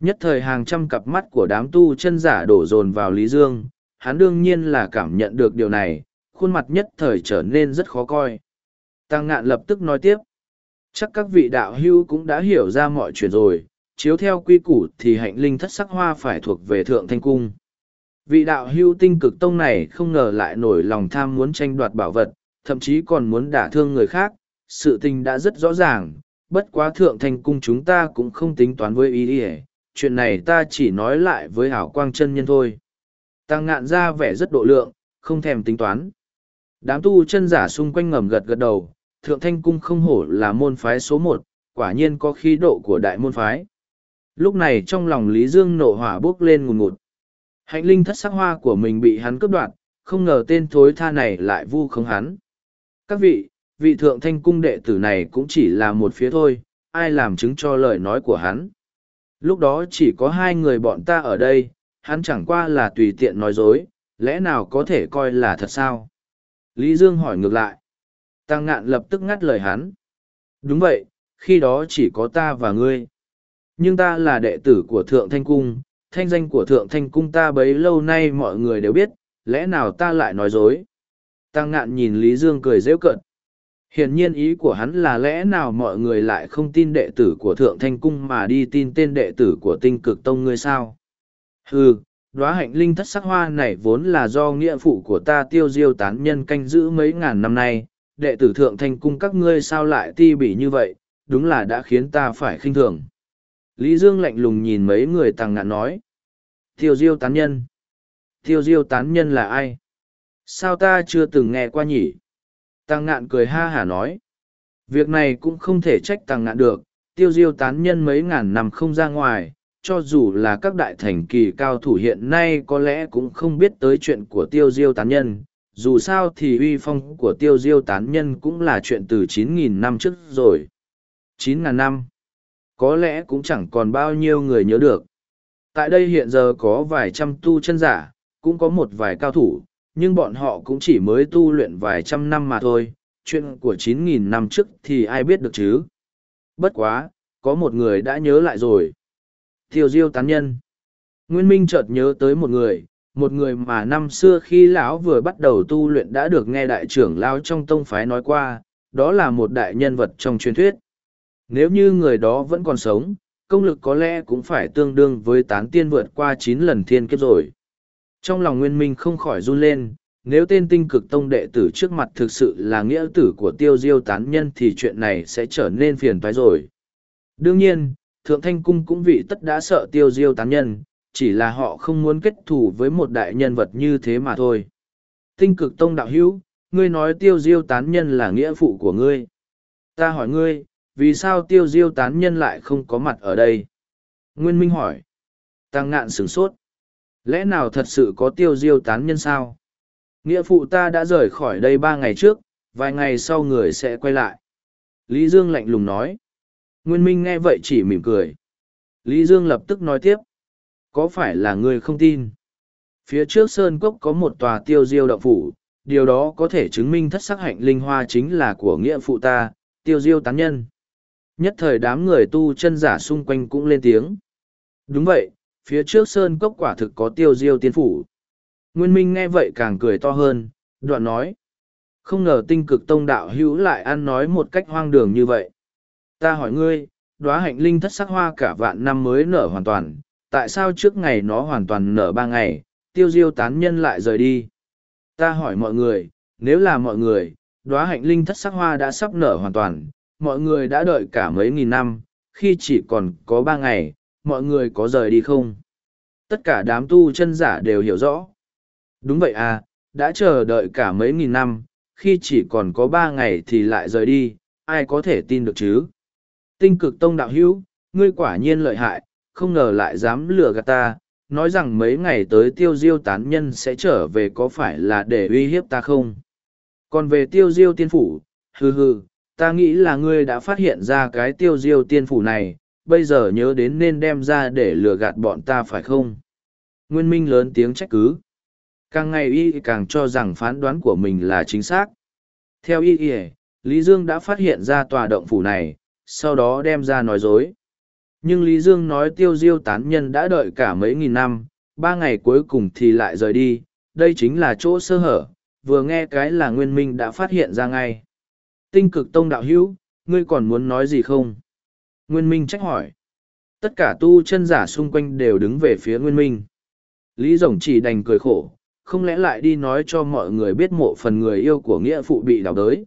Nhất thời hàng trăm cặp mắt của đám tu chân giả đổ dồn vào Lý Dương, hắn đương nhiên là cảm nhận được điều này, khuôn mặt nhất thời trở nên rất khó coi. Tăng ngạn lập tức nói tiếp. Chắc các vị đạo hưu cũng đã hiểu ra mọi chuyện rồi, chiếu theo quy củ thì hạnh linh thất sắc hoa phải thuộc về thượng thanh cung. Vị đạo hưu tinh cực tông này không ngờ lại nổi lòng tham muốn tranh đoạt bảo vật, thậm chí còn muốn đả thương người khác, sự tình đã rất rõ ràng, bất quá thượng thanh cung chúng ta cũng không tính toán với ý ý chuyện này ta chỉ nói lại với hảo quang chân nhân thôi. Tăng ngạn ra vẻ rất độ lượng, không thèm tính toán. Đám tu chân giả xung quanh ngầm gật gật đầu, thượng thanh cung không hổ là môn phái số một, quả nhiên có khí độ của đại môn phái. Lúc này trong lòng Lý Dương nộ hỏa bốc lên ngùn ngụt. Hạnh linh thất sắc hoa của mình bị hắn cướp đoạt, không ngờ tên thối tha này lại vu khống hắn. Các vị, vị thượng thanh cung đệ tử này cũng chỉ là một phía thôi, ai làm chứng cho lời nói của hắn. Lúc đó chỉ có hai người bọn ta ở đây, hắn chẳng qua là tùy tiện nói dối, lẽ nào có thể coi là thật sao? Lý Dương hỏi ngược lại. Tăng ngạn lập tức ngắt lời hắn. Đúng vậy, khi đó chỉ có ta và ngươi. Nhưng ta là đệ tử của Thượng Thanh Cung, thanh danh của Thượng Thanh Cung ta bấy lâu nay mọi người đều biết, lẽ nào ta lại nói dối? Tăng ngạn nhìn Lý Dương cười rêu cận. Hiển nhiên ý của hắn là lẽ nào mọi người lại không tin đệ tử của Thượng Thanh Cung mà đi tin tên đệ tử của tinh cực tông ngươi sao? Hừ, đóa hạnh linh thất sắc hoa này vốn là do nghĩa phụ của ta tiêu diêu tán nhân canh giữ mấy ngàn năm nay, đệ tử Thượng Thanh Cung các ngươi sao lại ti bỉ như vậy, đúng là đã khiến ta phải khinh thường. Lý Dương lạnh lùng nhìn mấy người tàng ngạn nói. Tiêu diêu tán nhân. Tiêu diêu tán nhân là ai? Sao ta chưa từng nghe qua nhỉ? Tăng ngạn cười ha hả nói. Việc này cũng không thể trách tăng ngạn được, tiêu diêu tán nhân mấy ngàn năm không ra ngoài, cho dù là các đại thành kỳ cao thủ hiện nay có lẽ cũng không biết tới chuyện của tiêu diêu tán nhân. Dù sao thì uy phong của tiêu diêu tán nhân cũng là chuyện từ 9.000 năm trước rồi. 9.000 năm. Có lẽ cũng chẳng còn bao nhiêu người nhớ được. Tại đây hiện giờ có vài trăm tu chân giả, cũng có một vài cao thủ, nhưng bọn họ cũng chỉ mới tu luyện vài trăm năm mà thôi, chuyện của 9.000 năm trước thì ai biết được chứ. Bất quá, có một người đã nhớ lại rồi. Tiêu diêu tán nhân. Nguyên Minh chợt nhớ tới một người, một người mà năm xưa khi lão vừa bắt đầu tu luyện đã được nghe đại trưởng lão trong tông phái nói qua, đó là một đại nhân vật trong truyền thuyết. Nếu như người đó vẫn còn sống, công lực có lẽ cũng phải tương đương với tán tiên vượt qua chín lần thiên kiếp rồi. Trong lòng Nguyên Minh không khỏi run lên, nếu tên tinh cực tông đệ tử trước mặt thực sự là nghĩa tử của tiêu diêu tán nhân thì chuyện này sẽ trở nên phiền toái rồi. Đương nhiên, Thượng Thanh Cung cũng vị tất đã sợ tiêu diêu tán nhân, chỉ là họ không muốn kết thù với một đại nhân vật như thế mà thôi. Tinh cực tông đạo hữu, ngươi nói tiêu diêu tán nhân là nghĩa phụ của ngươi. Ta hỏi ngươi, vì sao tiêu diêu tán nhân lại không có mặt ở đây? Nguyên Minh hỏi. Tăng ngạn sửng sốt. Lẽ nào thật sự có tiêu diêu tán nhân sao? Nghĩa phụ ta đã rời khỏi đây ba ngày trước, vài ngày sau người sẽ quay lại. Lý Dương lạnh lùng nói. Nguyên Minh nghe vậy chỉ mỉm cười. Lý Dương lập tức nói tiếp. Có phải là người không tin? Phía trước Sơn Cốc có một tòa tiêu diêu động phủ, điều đó có thể chứng minh thất sắc hạnh linh hoa chính là của nghĩa phụ ta, tiêu diêu tán nhân. Nhất thời đám người tu chân giả xung quanh cũng lên tiếng. Đúng vậy, phía trước sơn cốc quả thực có tiêu diêu tiên phủ. Nguyên Minh nghe vậy càng cười to hơn, đoạn nói. Không ngờ tinh cực tông đạo hữu lại ăn nói một cách hoang đường như vậy. Ta hỏi ngươi, đóa hạnh linh thất sắc hoa cả vạn năm mới nở hoàn toàn, tại sao trước ngày nó hoàn toàn nở ba ngày, tiêu diêu tán nhân lại rời đi? Ta hỏi mọi người, nếu là mọi người, đóa hạnh linh thất sắc hoa đã sắp nở hoàn toàn, mọi người đã đợi cả mấy nghìn năm, khi chỉ còn có ba ngày, mọi người có rời đi không? Tất cả đám tu chân giả đều hiểu rõ. Đúng vậy à, đã chờ đợi cả mấy nghìn năm, khi chỉ còn có ba ngày thì lại rời đi, ai có thể tin được chứ? Tinh cực tông đạo hữu, ngươi quả nhiên lợi hại, không ngờ lại dám lừa gạt ta, nói rằng mấy ngày tới tiêu diêu tán nhân sẽ trở về có phải là để uy hiếp ta không? Còn về tiêu diêu tiên phủ, hừ hừ, ta nghĩ là ngươi đã phát hiện ra cái tiêu diêu tiên phủ này, bây giờ nhớ đến nên đem ra để lừa gạt bọn ta phải không? Nguyên Minh lớn tiếng trách cứ. Càng ngày y càng cho rằng phán đoán của mình là chính xác. Theo y y, Lý Dương đã phát hiện ra tòa động phủ này, sau đó đem ra nói dối. Nhưng Lý Dương nói tiêu diêu tán nhân đã đợi cả mấy nghìn năm, ba ngày cuối cùng thì lại rời đi, đây chính là chỗ sơ hở, vừa nghe cái là Nguyên Minh đã phát hiện ra ngay. Tinh cực tông đạo hữu, ngươi còn muốn nói gì không? Nguyên Minh trách hỏi. Tất cả tu chân giả xung quanh đều đứng về phía Nguyên Minh. Lý Rồng chỉ đành cười khổ, không lẽ lại đi nói cho mọi người biết mộ phần người yêu của nghĩa phụ bị đào đới.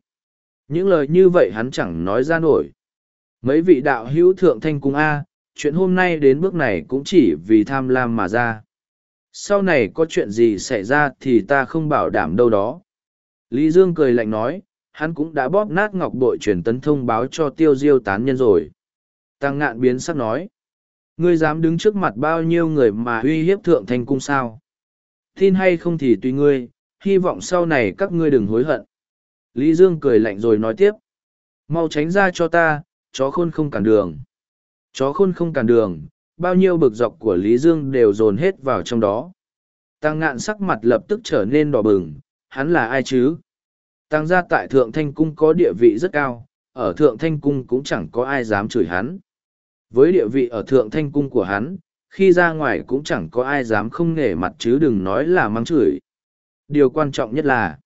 Những lời như vậy hắn chẳng nói ra nổi. Mấy vị đạo hữu thượng thanh cung A, chuyện hôm nay đến bước này cũng chỉ vì tham lam mà ra. Sau này có chuyện gì xảy ra thì ta không bảo đảm đâu đó. Lý Dương cười lạnh nói, hắn cũng đã bóp nát ngọc bội truyền tấn thông báo cho tiêu diêu tán nhân rồi. Tăng ngạn biến sắc nói, ngươi dám đứng trước mặt bao nhiêu người mà uy hiếp thượng thanh cung sao? Tin hay không thì tùy ngươi, hy vọng sau này các ngươi đừng hối hận. Lý Dương cười lạnh rồi nói tiếp, mau tránh ra cho ta, chó khôn không cản đường. Chó khôn không cản đường, bao nhiêu bực dọc của Lý Dương đều dồn hết vào trong đó. Tăng ngạn sắc mặt lập tức trở nên đỏ bừng, hắn là ai chứ? Tăng gia tại Thượng Thanh Cung có địa vị rất cao, ở Thượng Thanh Cung cũng chẳng có ai dám chửi hắn. Với địa vị ở Thượng Thanh Cung của hắn, khi ra ngoài cũng chẳng có ai dám không nể mặt chứ đừng nói là mắng chửi. Điều quan trọng nhất là,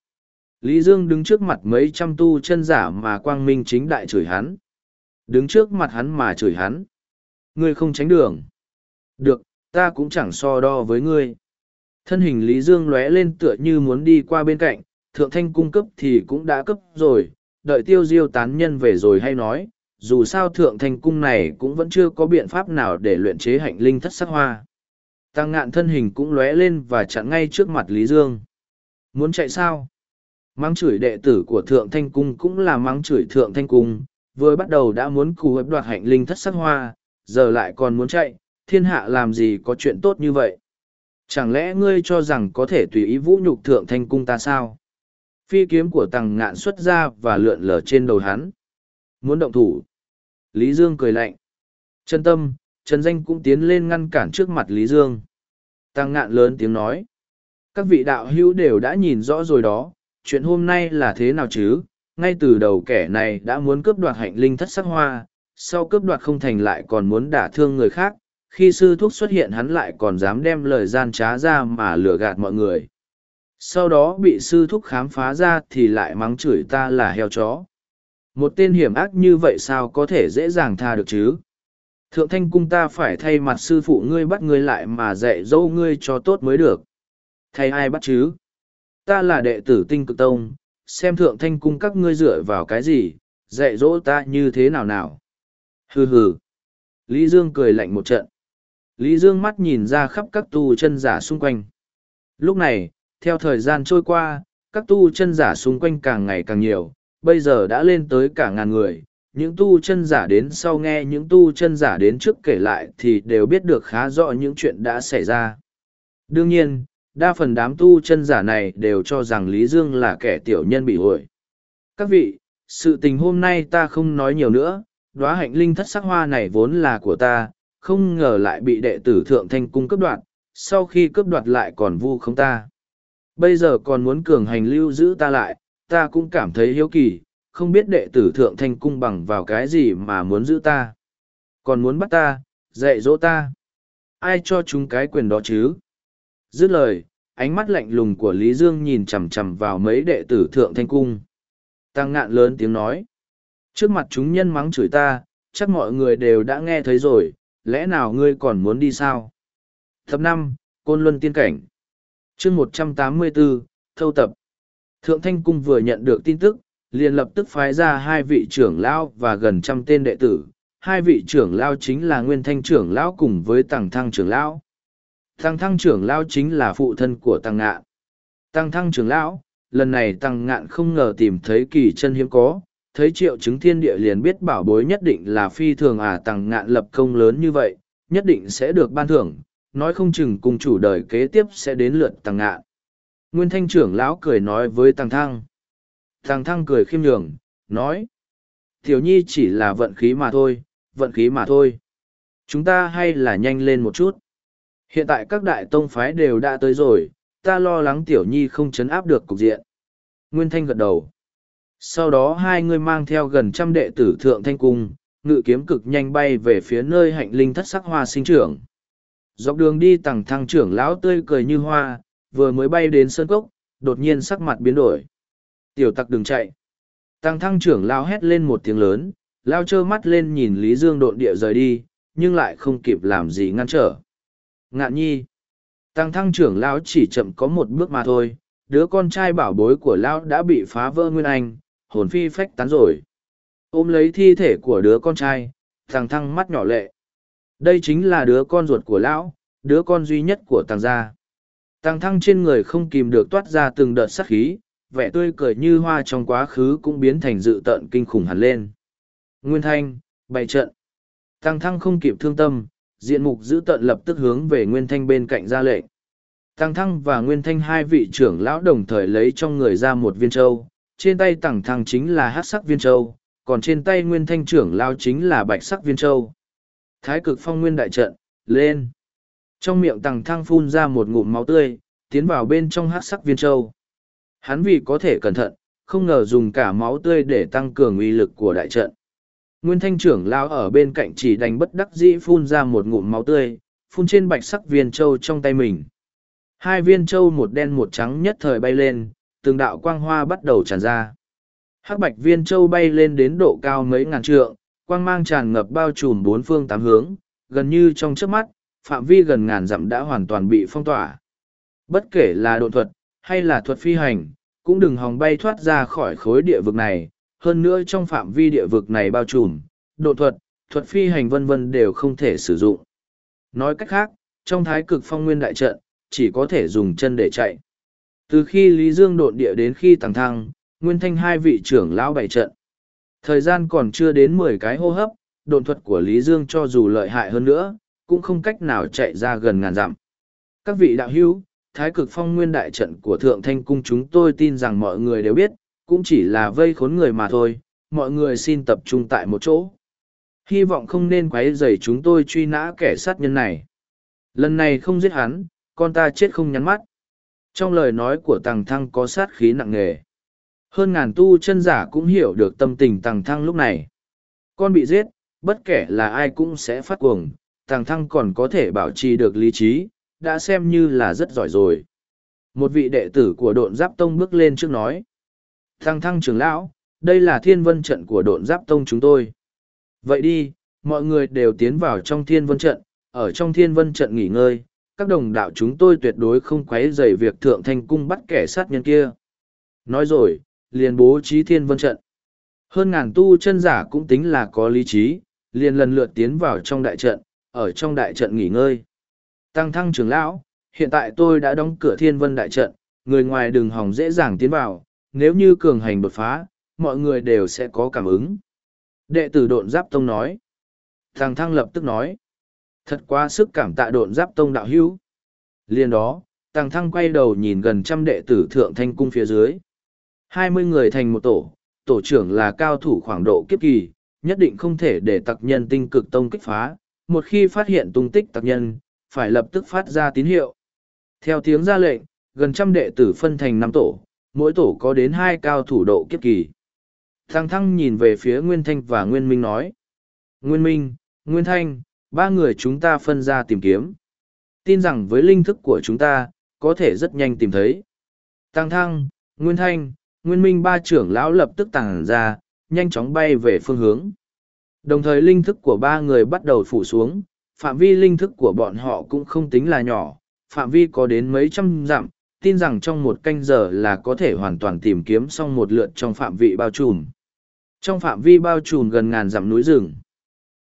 Lý Dương đứng trước mặt mấy trăm tu chân giả mà quang minh chính đại chửi hắn. Đứng trước mặt hắn mà chửi hắn. Ngươi không tránh đường. Được, ta cũng chẳng so đo với ngươi. Thân hình Lý Dương lóe lên tựa như muốn đi qua bên cạnh, thượng thanh cung cấp thì cũng đã cấp rồi, đợi tiêu diêu tán nhân về rồi hay nói, dù sao thượng thanh cung này cũng vẫn chưa có biện pháp nào để luyện chế hạnh linh thất sắc hoa. Tăng ngạn thân hình cũng lóe lên và chặn ngay trước mặt Lý Dương. Muốn chạy sao? Mắng chửi đệ tử của thượng thanh cung cũng là mắng chửi thượng thanh cung, vừa bắt đầu đã muốn cù hợp đoạt hạnh linh thất sắc hoa, giờ lại còn muốn chạy, thiên hạ làm gì có chuyện tốt như vậy. Chẳng lẽ ngươi cho rằng có thể tùy ý vũ nhục thượng thanh cung ta sao? Phi kiếm của tàng ngạn xuất ra và lượn lờ trên đầu hắn. Muốn động thủ. Lý Dương cười lạnh. Trần Tâm, Trần Danh cũng tiến lên ngăn cản trước mặt Lý Dương. Tăng ngạn lớn tiếng nói. Các vị đạo hữu đều đã nhìn rõ rồi đó, chuyện hôm nay là thế nào chứ? Ngay từ đầu kẻ này đã muốn cướp đoạt hạnh linh thất sắc hoa, sau cướp đoạt không thành lại còn muốn đả thương người khác, khi sư thúc xuất hiện hắn lại còn dám đem lời gian trá ra mà lừa gạt mọi người. Sau đó bị sư thúc khám phá ra thì lại mắng chửi ta là heo chó. Một tên hiểm ác như vậy sao có thể dễ dàng tha được chứ? Thượng thanh cung ta phải thay mặt sư phụ ngươi bắt ngươi lại mà dạy dỗ ngươi cho tốt mới được. Thay ai bắt chứ? Ta là đệ tử tinh cực tông, xem thượng thanh cung các ngươi dựa vào cái gì, dạy dỗ ta như thế nào nào. Hừ hừ. Lý Dương cười lạnh một trận. Lý Dương mắt nhìn ra khắp các tu chân giả xung quanh. Lúc này, theo thời gian trôi qua, các tu chân giả xung quanh càng ngày càng nhiều, bây giờ đã lên tới cả ngàn người. Những tu chân giả đến sau nghe những tu chân giả đến trước kể lại thì đều biết được khá rõ những chuyện đã xảy ra. Đương nhiên, đa phần đám tu chân giả này đều cho rằng Lý Dương là kẻ tiểu nhân bị hội. Các vị, sự tình hôm nay ta không nói nhiều nữa, đóa hạnh linh thất sắc hoa này vốn là của ta, không ngờ lại bị đệ tử thượng thanh cung cướp đoạt, sau khi cướp đoạt lại còn vu không ta. Bây giờ còn muốn cường hành lưu giữ ta lại, ta cũng cảm thấy hiếu kỳ, không biết đệ tử thượng thanh cung bằng vào cái gì mà muốn giữ ta. Còn muốn bắt ta, dạy dỗ ta. Ai cho chúng cái quyền đó chứ? Dứt lời, ánh mắt lạnh lùng của Lý Dương nhìn chằm chằm vào mấy đệ tử thượng thanh cung. Tăng ngạn lớn tiếng nói. Trước mặt chúng nhân mắng chửi ta, chắc mọi người đều đã nghe thấy rồi, lẽ nào ngươi còn muốn đi sao? Tập năm Côn Luân Tiên Cảnh chương một trăm tám mươi bốn Thâu Tập Thượng Thanh Cung vừa nhận được tin tức, liền lập tức phái ra hai vị trưởng lão và gần trăm tên đệ tử. Hai vị trưởng lão chính là Nguyên Thanh trưởng lão cùng với tăng Thăng trưởng lão. Tăng thăng trưởng lão chính là phụ thân của tăng ngạn. Tăng thăng trưởng lão, lần này tăng ngạn không ngờ tìm thấy kỳ chân hiếm có, thấy triệu chứng thiên địa liền biết bảo bối nhất định là phi thường à tăng ngạn lập công lớn như vậy, nhất định sẽ được ban thưởng, nói không chừng cùng chủ đời kế tiếp sẽ đến lượt tăng ngạn. Nguyên thanh trưởng lão cười nói với tăng thăng. Tăng thăng cười khiêm nhường, nói. Tiểu nhi chỉ là vận khí mà thôi, vận khí mà thôi. Chúng ta hay là nhanh lên một chút. Hiện tại các đại tông phái đều đã tới rồi, ta lo lắng tiểu nhi không chấn áp được cục diện. Nguyên Thanh gật đầu. Sau đó hai người mang theo gần trăm đệ tử thượng thanh cung, ngự kiếm cực nhanh bay về phía nơi hạnh linh thất sắc hoa sinh trưởng. Dọc đường đi tằng thăng trưởng lão tươi cười như hoa, vừa mới bay đến sơn cốc, đột nhiên sắc mặt biến đổi. Tiểu tặc đừng chạy. Tăng thăng trưởng lão hét lên một tiếng lớn, lao trơ mắt lên nhìn Lý Dương độn địa rời đi, nhưng lại không kịp làm gì ngăn trở. Ngạn nhi. Tăng thăng trưởng lão chỉ chậm có một bước mà thôi, đứa con trai bảo bối của lão đã bị phá vỡ nguyên anh, hồn phi phách tán rồi. Ôm lấy thi thể của đứa con trai, thằng thăng mắt nhỏ lệ. Đây chính là đứa con ruột của lão, đứa con duy nhất của tàng gia. Tàng thăng trên người không kìm được toát ra từng đợt sắc khí, vẻ tươi cười như hoa trong quá khứ cũng biến thành dự tợn kinh khủng hẳn lên. Nguyên thanh, bày trận. Tăng thăng không kịp thương tâm, diện mục giữ tận lập tức hướng về Nguyên Thanh bên cạnh ra lệnh. Tăng Thăng và Nguyên Thanh hai vị trưởng lão đồng thời lấy trong người ra một viên châu, trên tay tẳng Thăng chính là hát sắc viên châu, còn trên tay Nguyên Thanh trưởng lao chính là bạch sắc viên châu. Thái cực phong nguyên đại trận, lên. Trong miệng Tăng Thăng phun ra một ngụm máu tươi, tiến vào bên trong hát sắc viên châu. Hắn vì có thể cẩn thận, không ngờ dùng cả máu tươi để tăng cường uy lực của đại trận. Nguyên thanh trưởng lao ở bên cạnh chỉ đánh bất đắc dĩ phun ra một ngụm máu tươi, phun trên bạch sắc viên châu trong tay mình. Hai viên châu một đen một trắng nhất thời bay lên, từng đạo quang hoa bắt đầu tràn ra. Hắc bạch viên châu bay lên đến độ cao mấy ngàn trượng, quang mang tràn ngập bao trùm bốn phương tám hướng, gần như trong trước mắt, phạm vi gần ngàn dặm đã hoàn toàn bị phong tỏa. Bất kể là độ thuật, hay là thuật phi hành, cũng đừng hòng bay thoát ra khỏi khối địa vực này, hơn nữa trong phạm vi địa vực này bao trùm, độ thuật, thuật phi hành vân vân đều không thể sử dụng. Nói cách khác, trong thái cực phong nguyên đại trận, chỉ có thể dùng chân để chạy. Từ khi Lý Dương độn địa đến khi tàng thăng, nguyên thanh hai vị trưởng lão bày trận. Thời gian còn chưa đến mười cái hô hấp, độn thuật của Lý Dương cho dù lợi hại hơn nữa, cũng không cách nào chạy ra gần ngàn dặm. Các vị đạo hữu, thái cực phong nguyên đại trận của Thượng Thanh Cung chúng tôi tin rằng mọi người đều biết, cũng chỉ là vây khốn người mà thôi, mọi người xin tập trung tại một chỗ. Hy vọng không nên quấy rầy chúng tôi truy nã kẻ sát nhân này. Lần này không giết hắn, con ta chết không nhắn mắt. Trong lời nói của Tằng Thăng có sát khí nặng nề. Hơn ngàn tu chân giả cũng hiểu được tâm tình Tằng Thăng lúc này. Con bị giết, bất kể là ai cũng sẽ phát cuồng, Tằng Thăng còn có thể bảo trì được lý trí, đã xem như là rất giỏi rồi. Một vị đệ tử của độn giáp tông bước lên trước nói. Thăng thăng trưởng lão, đây là thiên vân trận của độn giáp tông chúng tôi. Vậy đi, mọi người đều tiến vào trong thiên vân trận, ở trong thiên vân trận nghỉ ngơi, các đồng đạo chúng tôi tuyệt đối không quấy rầy việc thượng thanh cung bắt kẻ sát nhân kia. Nói rồi, liền bố trí thiên vân trận. Hơn ngàn tu chân giả cũng tính là có lý trí, liền lần lượt tiến vào trong đại trận, ở trong đại trận nghỉ ngơi. Tăng thăng trưởng lão, hiện tại tôi đã đóng cửa thiên vân đại trận, người ngoài đừng hòng dễ dàng tiến vào, nếu như cường hành đột phá, mọi người đều sẽ có cảm ứng. Đệ tử độn giáp tông nói. Tăng thăng lập tức nói. Thật quá sức cảm tạ độn giáp tông đạo hữu. Liên đó, Tàng thăng quay đầu nhìn gần trăm đệ tử thượng thanh cung phía dưới. hai mươi người thành một tổ, tổ trưởng là cao thủ khoảng độ kiếp kỳ, nhất định không thể để tặc nhân tinh cực tông kích phá. Một khi phát hiện tung tích tặc nhân, phải lập tức phát ra tín hiệu. Theo tiếng ra lệnh, gần trăm đệ tử phân thành năm tổ, mỗi tổ có đến hai cao thủ độ kiếp kỳ. Thăng thăng nhìn về phía Nguyên Thanh và Nguyên Minh nói. Nguyên Minh, Nguyên Thanh, ba người chúng ta phân ra tìm kiếm. Tin rằng với linh thức của chúng ta, có thể rất nhanh tìm thấy. Tăng thăng, Nguyên Thanh, Nguyên Minh ba trưởng lão lập tức tàng ra, nhanh chóng bay về phương hướng. Đồng thời linh thức của ba người bắt đầu phủ xuống, phạm vi linh thức của bọn họ cũng không tính là nhỏ, phạm vi có đến mấy trăm dặm, tin rằng trong một canh giờ là có thể hoàn toàn tìm kiếm xong một lượt trong phạm vi bao trùm. Trong phạm vi bao trùm gần ngàn dặm núi rừng.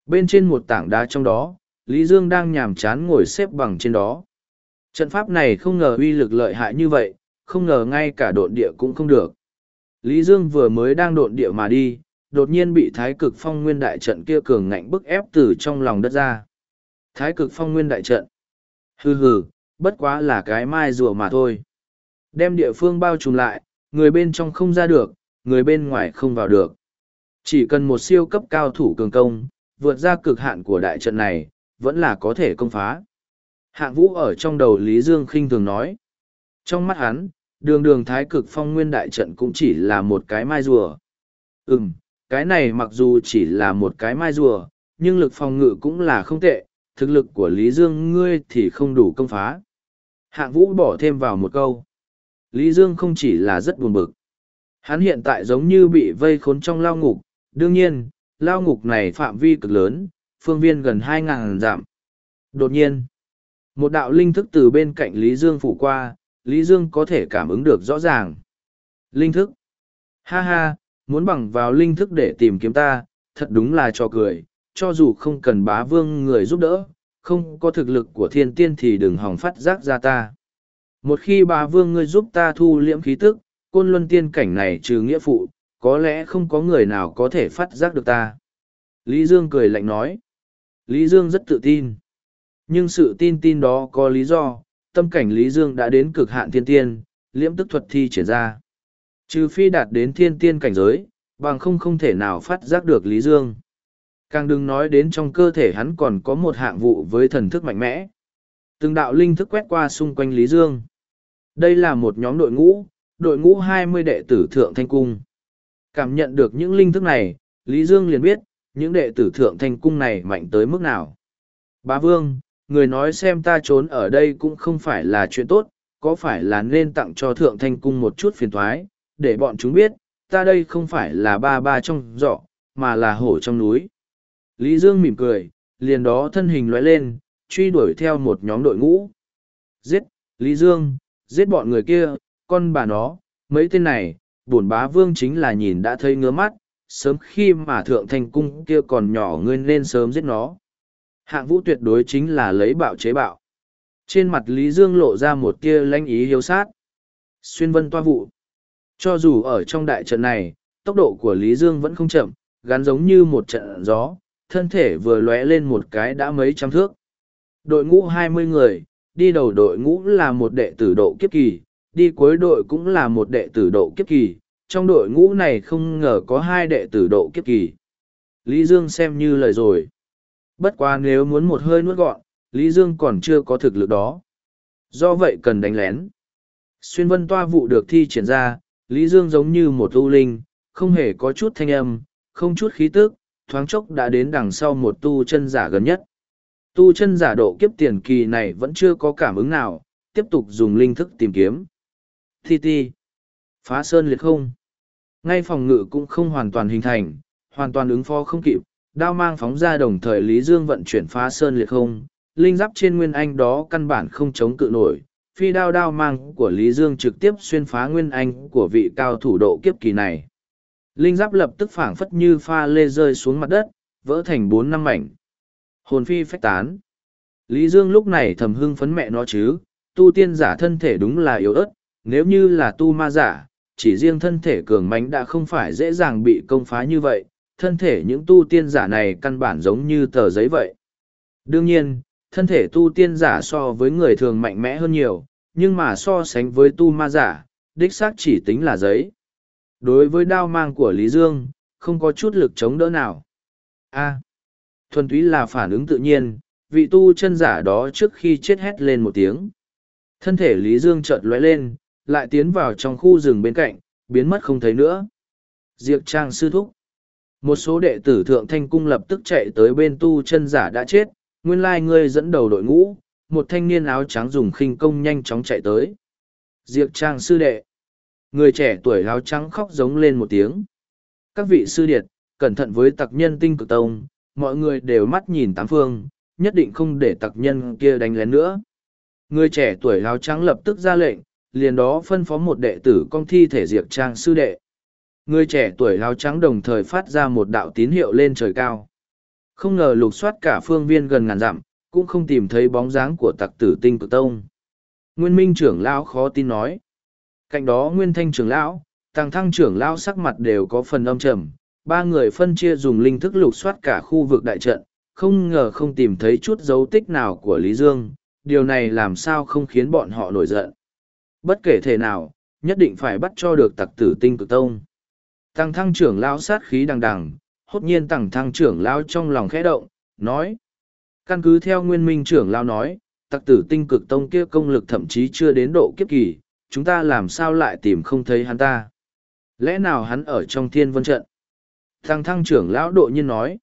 Bên trên một tảng đá trong đó, Lý Dương đang nhàm chán ngồi xếp bằng trên đó. Trận pháp này không ngờ uy lực lợi hại như vậy, không ngờ ngay cả độn địa cũng không được. Lý Dương vừa mới đang độn địa mà đi, đột nhiên bị thái cực phong nguyên đại trận kia cường ngạnh bức ép từ trong lòng đất ra. Thái cực phong nguyên đại trận. Hừ hừ, bất quá là cái mai rùa mà thôi. Đem địa phương bao trùm lại, người bên trong không ra được, người bên ngoài không vào được. Chỉ cần một siêu cấp cao thủ cường công, vượt ra cực hạn của đại trận này, vẫn là có thể công phá. Hạng vũ ở trong đầu Lý Dương khinh thường nói. Trong mắt hắn, đường đường thái cực phong nguyên đại trận cũng chỉ là một cái mai rùa. Ừm, cái này mặc dù chỉ là một cái mai rùa, nhưng lực phòng ngự cũng là không tệ, thực lực của Lý Dương ngươi thì không đủ công phá. Hạng vũ bỏ thêm vào một câu. Lý Dương không chỉ là rất buồn bực. Hắn hiện tại giống như bị vây khốn trong lao ngục, đương nhiên, lao ngục này phạm vi cực lớn, phương viên gần hai ngàn dặm. Đột nhiên, một đạo linh thức từ bên cạnh Lý Dương phủ qua, Lý Dương có thể cảm ứng được rõ ràng. Linh thức. Ha ha, muốn bằng vào linh thức để tìm kiếm ta, thật đúng là cho cười, cho dù không cần bá vương người giúp đỡ, không có thực lực của thiên tiên thì đừng hòng phát giác ra ta. Một khi bá vương ngươi giúp ta thu liễm khí tức, côn luân tiên cảnh này trừ nghĩa phụ, có lẽ không có người nào có thể phát giác được ta. Lý Dương cười lạnh nói. Lý Dương rất tự tin. Nhưng sự tin tin đó có lý do, tâm cảnh Lý Dương đã đến cực hạn thiên tiên, liễm tức thuật thi triển ra. Trừ phi đạt đến thiên tiên cảnh giới, bằng không không thể nào phát giác được Lý Dương. Càng đừng nói đến trong cơ thể hắn còn có một hạng vụ với thần thức mạnh mẽ. Từng đạo linh thức quét qua xung quanh Lý Dương. Đây là một nhóm đội ngũ, đội ngũ hai mươi đệ tử Thượng Thanh Cung. Cảm nhận được những linh thức này, Lý Dương liền biết, những đệ tử Thượng Thanh Cung này mạnh tới mức nào. Bá Vương, người nói xem ta trốn ở đây cũng không phải là chuyện tốt, có phải là nên tặng cho Thượng Thanh Cung một chút phiền thoái, để bọn chúng biết, ta đây không phải là ba ba trong giỏ, mà là hổ trong núi. Lý Dương mỉm cười, liền đó thân hình lóe lên, truy đuổi theo một nhóm đội ngũ. Giết, Lý Dương, giết bọn người kia, con bà nó, mấy tên này, bổn bá vương chính là nhìn đã thấy ngứa mắt, sớm khi mà thượng thanh cung kia còn nhỏ ngươi nên sớm giết nó. Hạng vũ tuyệt đối chính là lấy bạo chế bạo. Trên mặt Lý Dương lộ ra một tia lanh ý hiếu sát. Xuyên vân toa vụ. Cho dù ở trong đại trận này, tốc độ của Lý Dương vẫn không chậm, gắn giống như một trận gió, thân thể vừa lóe lên một cái đã mấy trăm thước. Đội ngũ hai mươi người, đi đầu đội ngũ là một đệ tử độ kiếp kỳ, đi cuối đội cũng là một đệ tử độ kiếp kỳ, trong đội ngũ này không ngờ có hai đệ tử độ kiếp kỳ. Lý Dương xem như lời rồi. Bất quá nếu muốn một hơi nuốt gọn, Lý Dương còn chưa có thực lực đó. Do vậy cần đánh lén. Xuyên vân toa vụ được thi triển ra, Lý Dương giống như một tu linh, không hề có chút thanh âm, không chút khí tức, thoáng chốc đã đến đằng sau một tu chân giả gần nhất. Tu chân giả độ kiếp tiền kỳ này vẫn chưa có cảm ứng nào, tiếp tục dùng linh thức tìm kiếm. Ti ti. Phá sơn liệt không. Ngay phòng ngự cũng không hoàn toàn hình thành, hoàn toàn ứng phó không kịp, đao mang phóng ra đồng thời Lý Dương vận chuyển phá sơn liệt không, linh giáp trên nguyên anh đó căn bản không chống cự nổi. Phi đao đao mang của Lý Dương trực tiếp xuyên phá nguyên anh của vị cao thủ độ kiếp kỳ này. Linh giáp lập tức phảng phất như pha lê rơi xuống mặt đất, vỡ thành bốn năm mảnh. Hồn phi phách tán. Lý Dương lúc này thầm hưng phấn mẹ nó chứ, tu tiên giả thân thể đúng là yếu ớt, nếu như là tu ma giả, chỉ riêng thân thể cường mánh đã không phải dễ dàng bị công phá như vậy, thân thể những tu tiên giả này căn bản giống như tờ giấy vậy. Đương nhiên, thân thể tu tiên giả so với người thường mạnh mẽ hơn nhiều, nhưng mà so sánh với tu ma giả, đích xác chỉ tính là giấy. Đối với đao mang của Lý Dương, không có chút lực chống đỡ nào. A. thuần túy là phản ứng tự nhiên, vị tu chân giả đó trước khi chết hét lên một tiếng. Thân thể Lý Dương chợt lóe lên, lại tiến vào trong khu rừng bên cạnh, biến mất không thấy nữa. Diệp Trang sư thúc. Một số đệ tử Thượng Thanh Cung lập tức chạy tới bên tu chân giả đã chết, nguyên lai ngươi dẫn đầu đội ngũ, một thanh niên áo trắng dùng khinh công nhanh chóng chạy tới. Diệp Trang sư đệ. Người trẻ tuổi áo trắng khóc giống lên một tiếng. Các vị sư điệt, cẩn thận với tặc nhân tinh cực tông, mọi người đều mắt nhìn tám phương, nhất định không để tặc nhân kia đánh lén nữa. Người trẻ tuổi áo trắng lập tức ra lệnh, liền đó phân phó một đệ tử con thi thể diệt trang sư đệ. Người trẻ tuổi áo trắng đồng thời phát ra một đạo tín hiệu lên trời cao. Không ngờ lục soát cả phương viên gần ngàn dặm, cũng không tìm thấy bóng dáng của tặc tử tinh cực tông. Nguyên minh trưởng lão khó tin nói. Cạnh đó Nguyên thanh trưởng lão, tăng thăng trưởng lão sắc mặt đều có phần âm trầm. Ba người phân chia dùng linh thức lục soát cả khu vực đại trận, không ngờ không tìm thấy chút dấu tích nào của Lý Dương. Điều này làm sao không khiến bọn họ nổi giận. Bất kể thể nào, nhất định phải bắt cho được tặc tử tinh cực tông. Tăng thăng trưởng lão sát khí đằng đằng, hốt nhiên tăng thăng trưởng lão trong lòng khẽ động, nói. Căn cứ theo nguyên minh trưởng lão nói, tặc tử tinh cực tông kia công lực thậm chí chưa đến độ kiếp kỳ, chúng ta làm sao lại tìm không thấy hắn ta. Lẽ nào hắn ở trong thiên vân trận? Tăng thăng trưởng lão độ nhiên nói.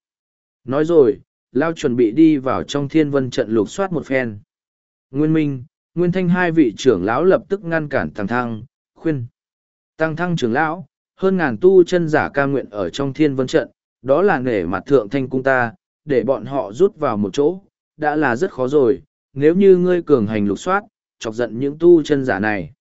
Nói rồi, lão chuẩn bị đi vào trong thiên vân trận lục soát một phen. Nguyên minh, nguyên thanh hai vị trưởng lão lập tức ngăn cản tăng thăng, khuyên. Tăng thăng trưởng lão, hơn ngàn tu chân giả ca nguyện ở trong thiên vân trận, đó là nể mặt thượng thanh cung ta, để bọn họ rút vào một chỗ, đã là rất khó rồi, nếu như ngươi cường hành lục soát, chọc giận những tu chân giả này.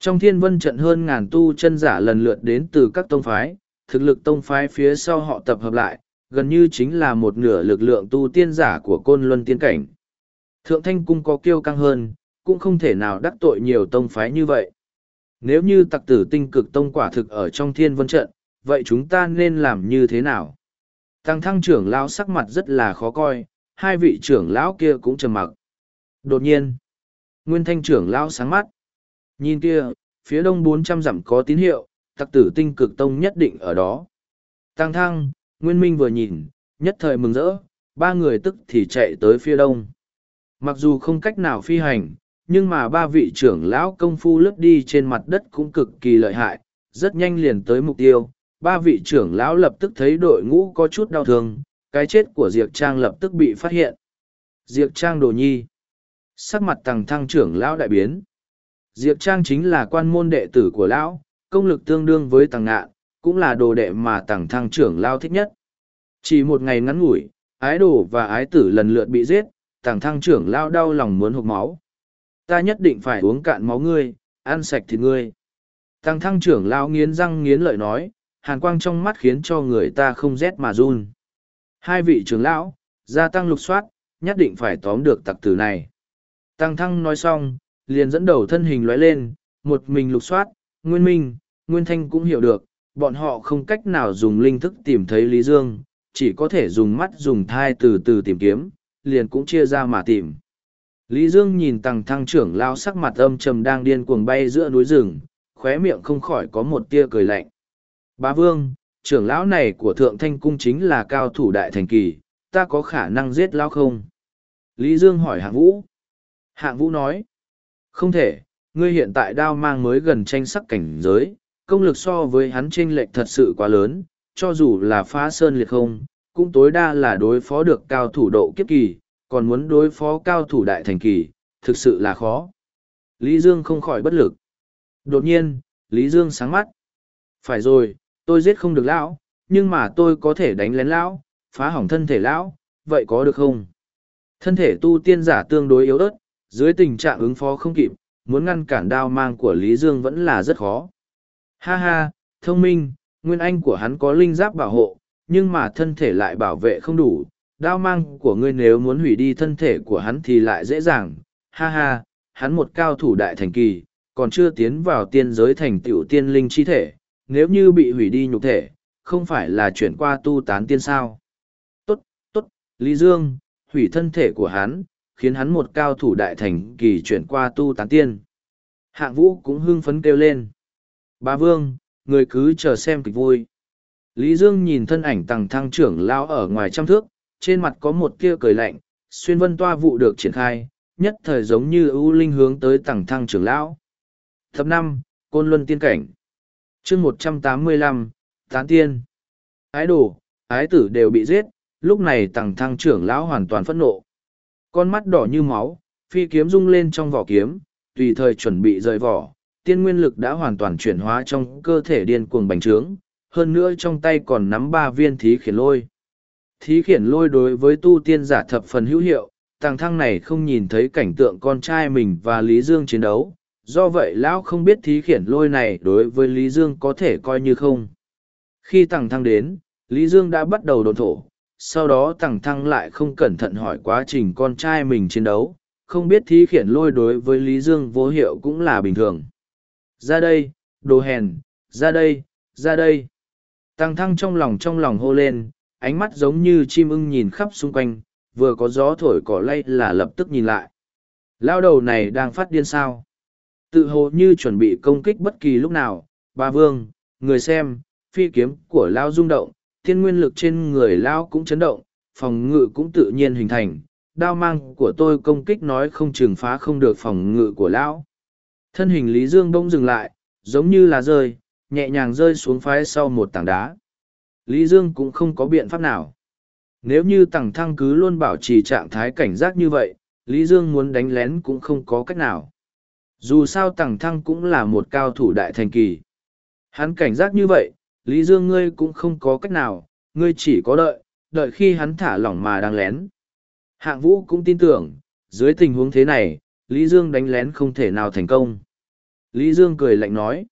Trong thiên vân trận hơn ngàn tu chân giả lần lượt đến từ các tông phái, thực lực tông phái phía sau họ tập hợp lại, gần như chính là một nửa lực lượng tu tiên giả của côn luân tiên cảnh. Thượng thanh cung có kiêu căng hơn, cũng không thể nào đắc tội nhiều tông phái như vậy. Nếu như tặc tử tinh cực tông quả thực ở trong thiên vân trận, vậy chúng ta nên làm như thế nào? Tăng thăng trưởng lão sắc mặt rất là khó coi, hai vị trưởng lão kia cũng trầm mặc. Đột nhiên, nguyên thanh trưởng lão sáng mắt. Nhìn kia, phía đông bốn trăm dặm có tín hiệu, tặc tử tinh cực tông nhất định ở đó. Tăng thăng, nguyên minh vừa nhìn, nhất thời mừng rỡ, ba người tức thì chạy tới phía đông. Mặc dù không cách nào phi hành, nhưng mà ba vị trưởng lão công phu lướt đi trên mặt đất cũng cực kỳ lợi hại, rất nhanh liền tới mục tiêu. Ba vị trưởng lão lập tức thấy đội ngũ có chút đau thương, cái chết của Diệp Trang lập tức bị phát hiện. Diệp Trang đồ nhi. Sắc mặt tàng thăng trưởng lão đại biến. Diệp Trang chính là quan môn đệ tử của lão, công lực tương đương với tàng ngạn, cũng là đồ đệ mà tàng thăng trưởng lão thích nhất. Chỉ một ngày ngắn ngủi, ái đồ và ái tử lần lượt bị giết, tàng thăng trưởng lão đau lòng muốn hụt máu. Ta nhất định phải uống cạn máu ngươi, ăn sạch thịt ngươi. Tăng thăng trưởng lão nghiến răng nghiến lợi nói, hàn quang trong mắt khiến cho người ta không rét mà run. Hai vị trưởng lão, gia tăng lục soát, nhất định phải tóm được tặc tử này. Tăng thăng nói xong, liền dẫn đầu thân hình lóe lên, một mình lục soát, nguyên minh, nguyên thanh cũng hiểu được, bọn họ không cách nào dùng linh thức tìm thấy Lý Dương, chỉ có thể dùng mắt dùng thai từ từ tìm kiếm, liền cũng chia ra mà tìm. Lý Dương nhìn tàng thăng trưởng lao sắc mặt âm trầm đang điên cuồng bay giữa núi rừng, khóe miệng không khỏi có một tia cười lạnh. Bá Vương, trưởng lão này của Thượng Thanh Cung chính là cao thủ đại thành kỳ, ta có khả năng giết lão không? Lý Dương hỏi hạng vũ. Hạng vũ nói, không thể, ngươi hiện tại đao mang mới gần tranh sắc cảnh giới, công lực so với hắn chênh lệch thật sự quá lớn, cho dù là phá sơn liệt không, cũng tối đa là đối phó được cao thủ độ kiếp kỳ, còn muốn đối phó cao thủ đại thành kỳ, thực sự là khó. Lý Dương không khỏi bất lực. Đột nhiên, Lý Dương sáng mắt. Phải rồi, tôi giết không được lão, nhưng mà tôi có thể đánh lén lão, phá hỏng thân thể lão, vậy có được không? Thân thể tu tiên giả tương đối yếu ớt, dưới tình trạng ứng phó không kịp, muốn ngăn cản đao mang của Lý Dương vẫn là rất khó. Ha ha, thông minh, nguyên anh của hắn có linh giáp bảo hộ, nhưng mà thân thể lại bảo vệ không đủ, đao mang của ngươi nếu muốn hủy đi thân thể của hắn thì lại dễ dàng, ha ha, hắn một cao thủ đại thành kỳ, còn chưa tiến vào tiên giới thành tiểu tiên linh chi thể, nếu như bị hủy đi nhục thể, không phải là chuyển qua tu tán tiên sao. Tốt, tốt, Lý Dương, hủy thân thể của hắn, khiến hắn một cao thủ đại thành kỳ chuyển qua tu tán tiên. Hạng vũ cũng hưng phấn kêu lên. Ba vương, người cứ chờ xem kịch vui. Lý Dương nhìn thân ảnh tàng thăng trưởng lao ở ngoài trăm thước, trên mặt có một tia cười lạnh, xuyên vân toa vụ được triển khai, nhất thời giống như ưu linh hướng tới tầng thăng trưởng lão. Thập năm, Côn Luân Tiên Cảnh chương một trăm tám mươi lăm Tán Tiên Ái đồ, ái tử đều bị giết, lúc này tầng thăng trưởng lão hoàn toàn phẫn nộ. Con mắt đỏ như máu, phi kiếm rung lên trong vỏ kiếm, tùy thời chuẩn bị rời vỏ, tiên nguyên lực đã hoàn toàn chuyển hóa trong cơ thể điên cuồng bành trướng, hơn nữa trong tay còn nắm ba viên thí khiển lôi thí khiển lôi đối với tu tiên giả thập phần hữu hiệu tàng thăng này không nhìn thấy cảnh tượng con trai mình và lý dương chiến đấu do vậy lão không biết thí khiển lôi này đối với lý dương có thể coi như không khi tàng thăng đến lý dương đã bắt đầu đồn thổ sau đó tàng thăng lại không cẩn thận hỏi quá trình con trai mình chiến đấu không biết thí khiển lôi đối với Lý Dương vô hiệu cũng là bình thường. Ra đây, đồ hèn, ra đây, ra đây. Tàng thăng trong lòng trong lòng hô lên, ánh mắt giống như chim ưng nhìn khắp xung quanh, vừa có gió thổi cỏ lay là lập tức nhìn lại. Lao đầu này đang phát điên sao? Tự hồ như chuẩn bị công kích bất kỳ lúc nào, ba vương, người xem, phi kiếm của Lao rung động, thiên nguyên lực trên người Lao cũng chấn động, phòng ngự cũng tự nhiên hình thành, đao mang của tôi công kích nói không trừng phá không được phòng ngự của Lão. Thân hình Lý Dương bỗng dừng lại, giống như là rơi, nhẹ nhàng rơi xuống phái sau một tảng đá. Lý Dương cũng không có biện pháp nào. Nếu như tàng thăng cứ luôn bảo trì trạng thái cảnh giác như vậy, Lý Dương muốn đánh lén cũng không có cách nào. Dù sao tàng thăng cũng là một cao thủ đại thành kỳ. Hắn cảnh giác như vậy, Lý Dương ngươi cũng không có cách nào, ngươi chỉ có đợi, đợi khi hắn thả lỏng mà đang lén. Hạng vũ cũng tin tưởng, dưới tình huống thế này, Lý Dương đánh lén không thể nào thành công. Lý Dương cười lạnh nói,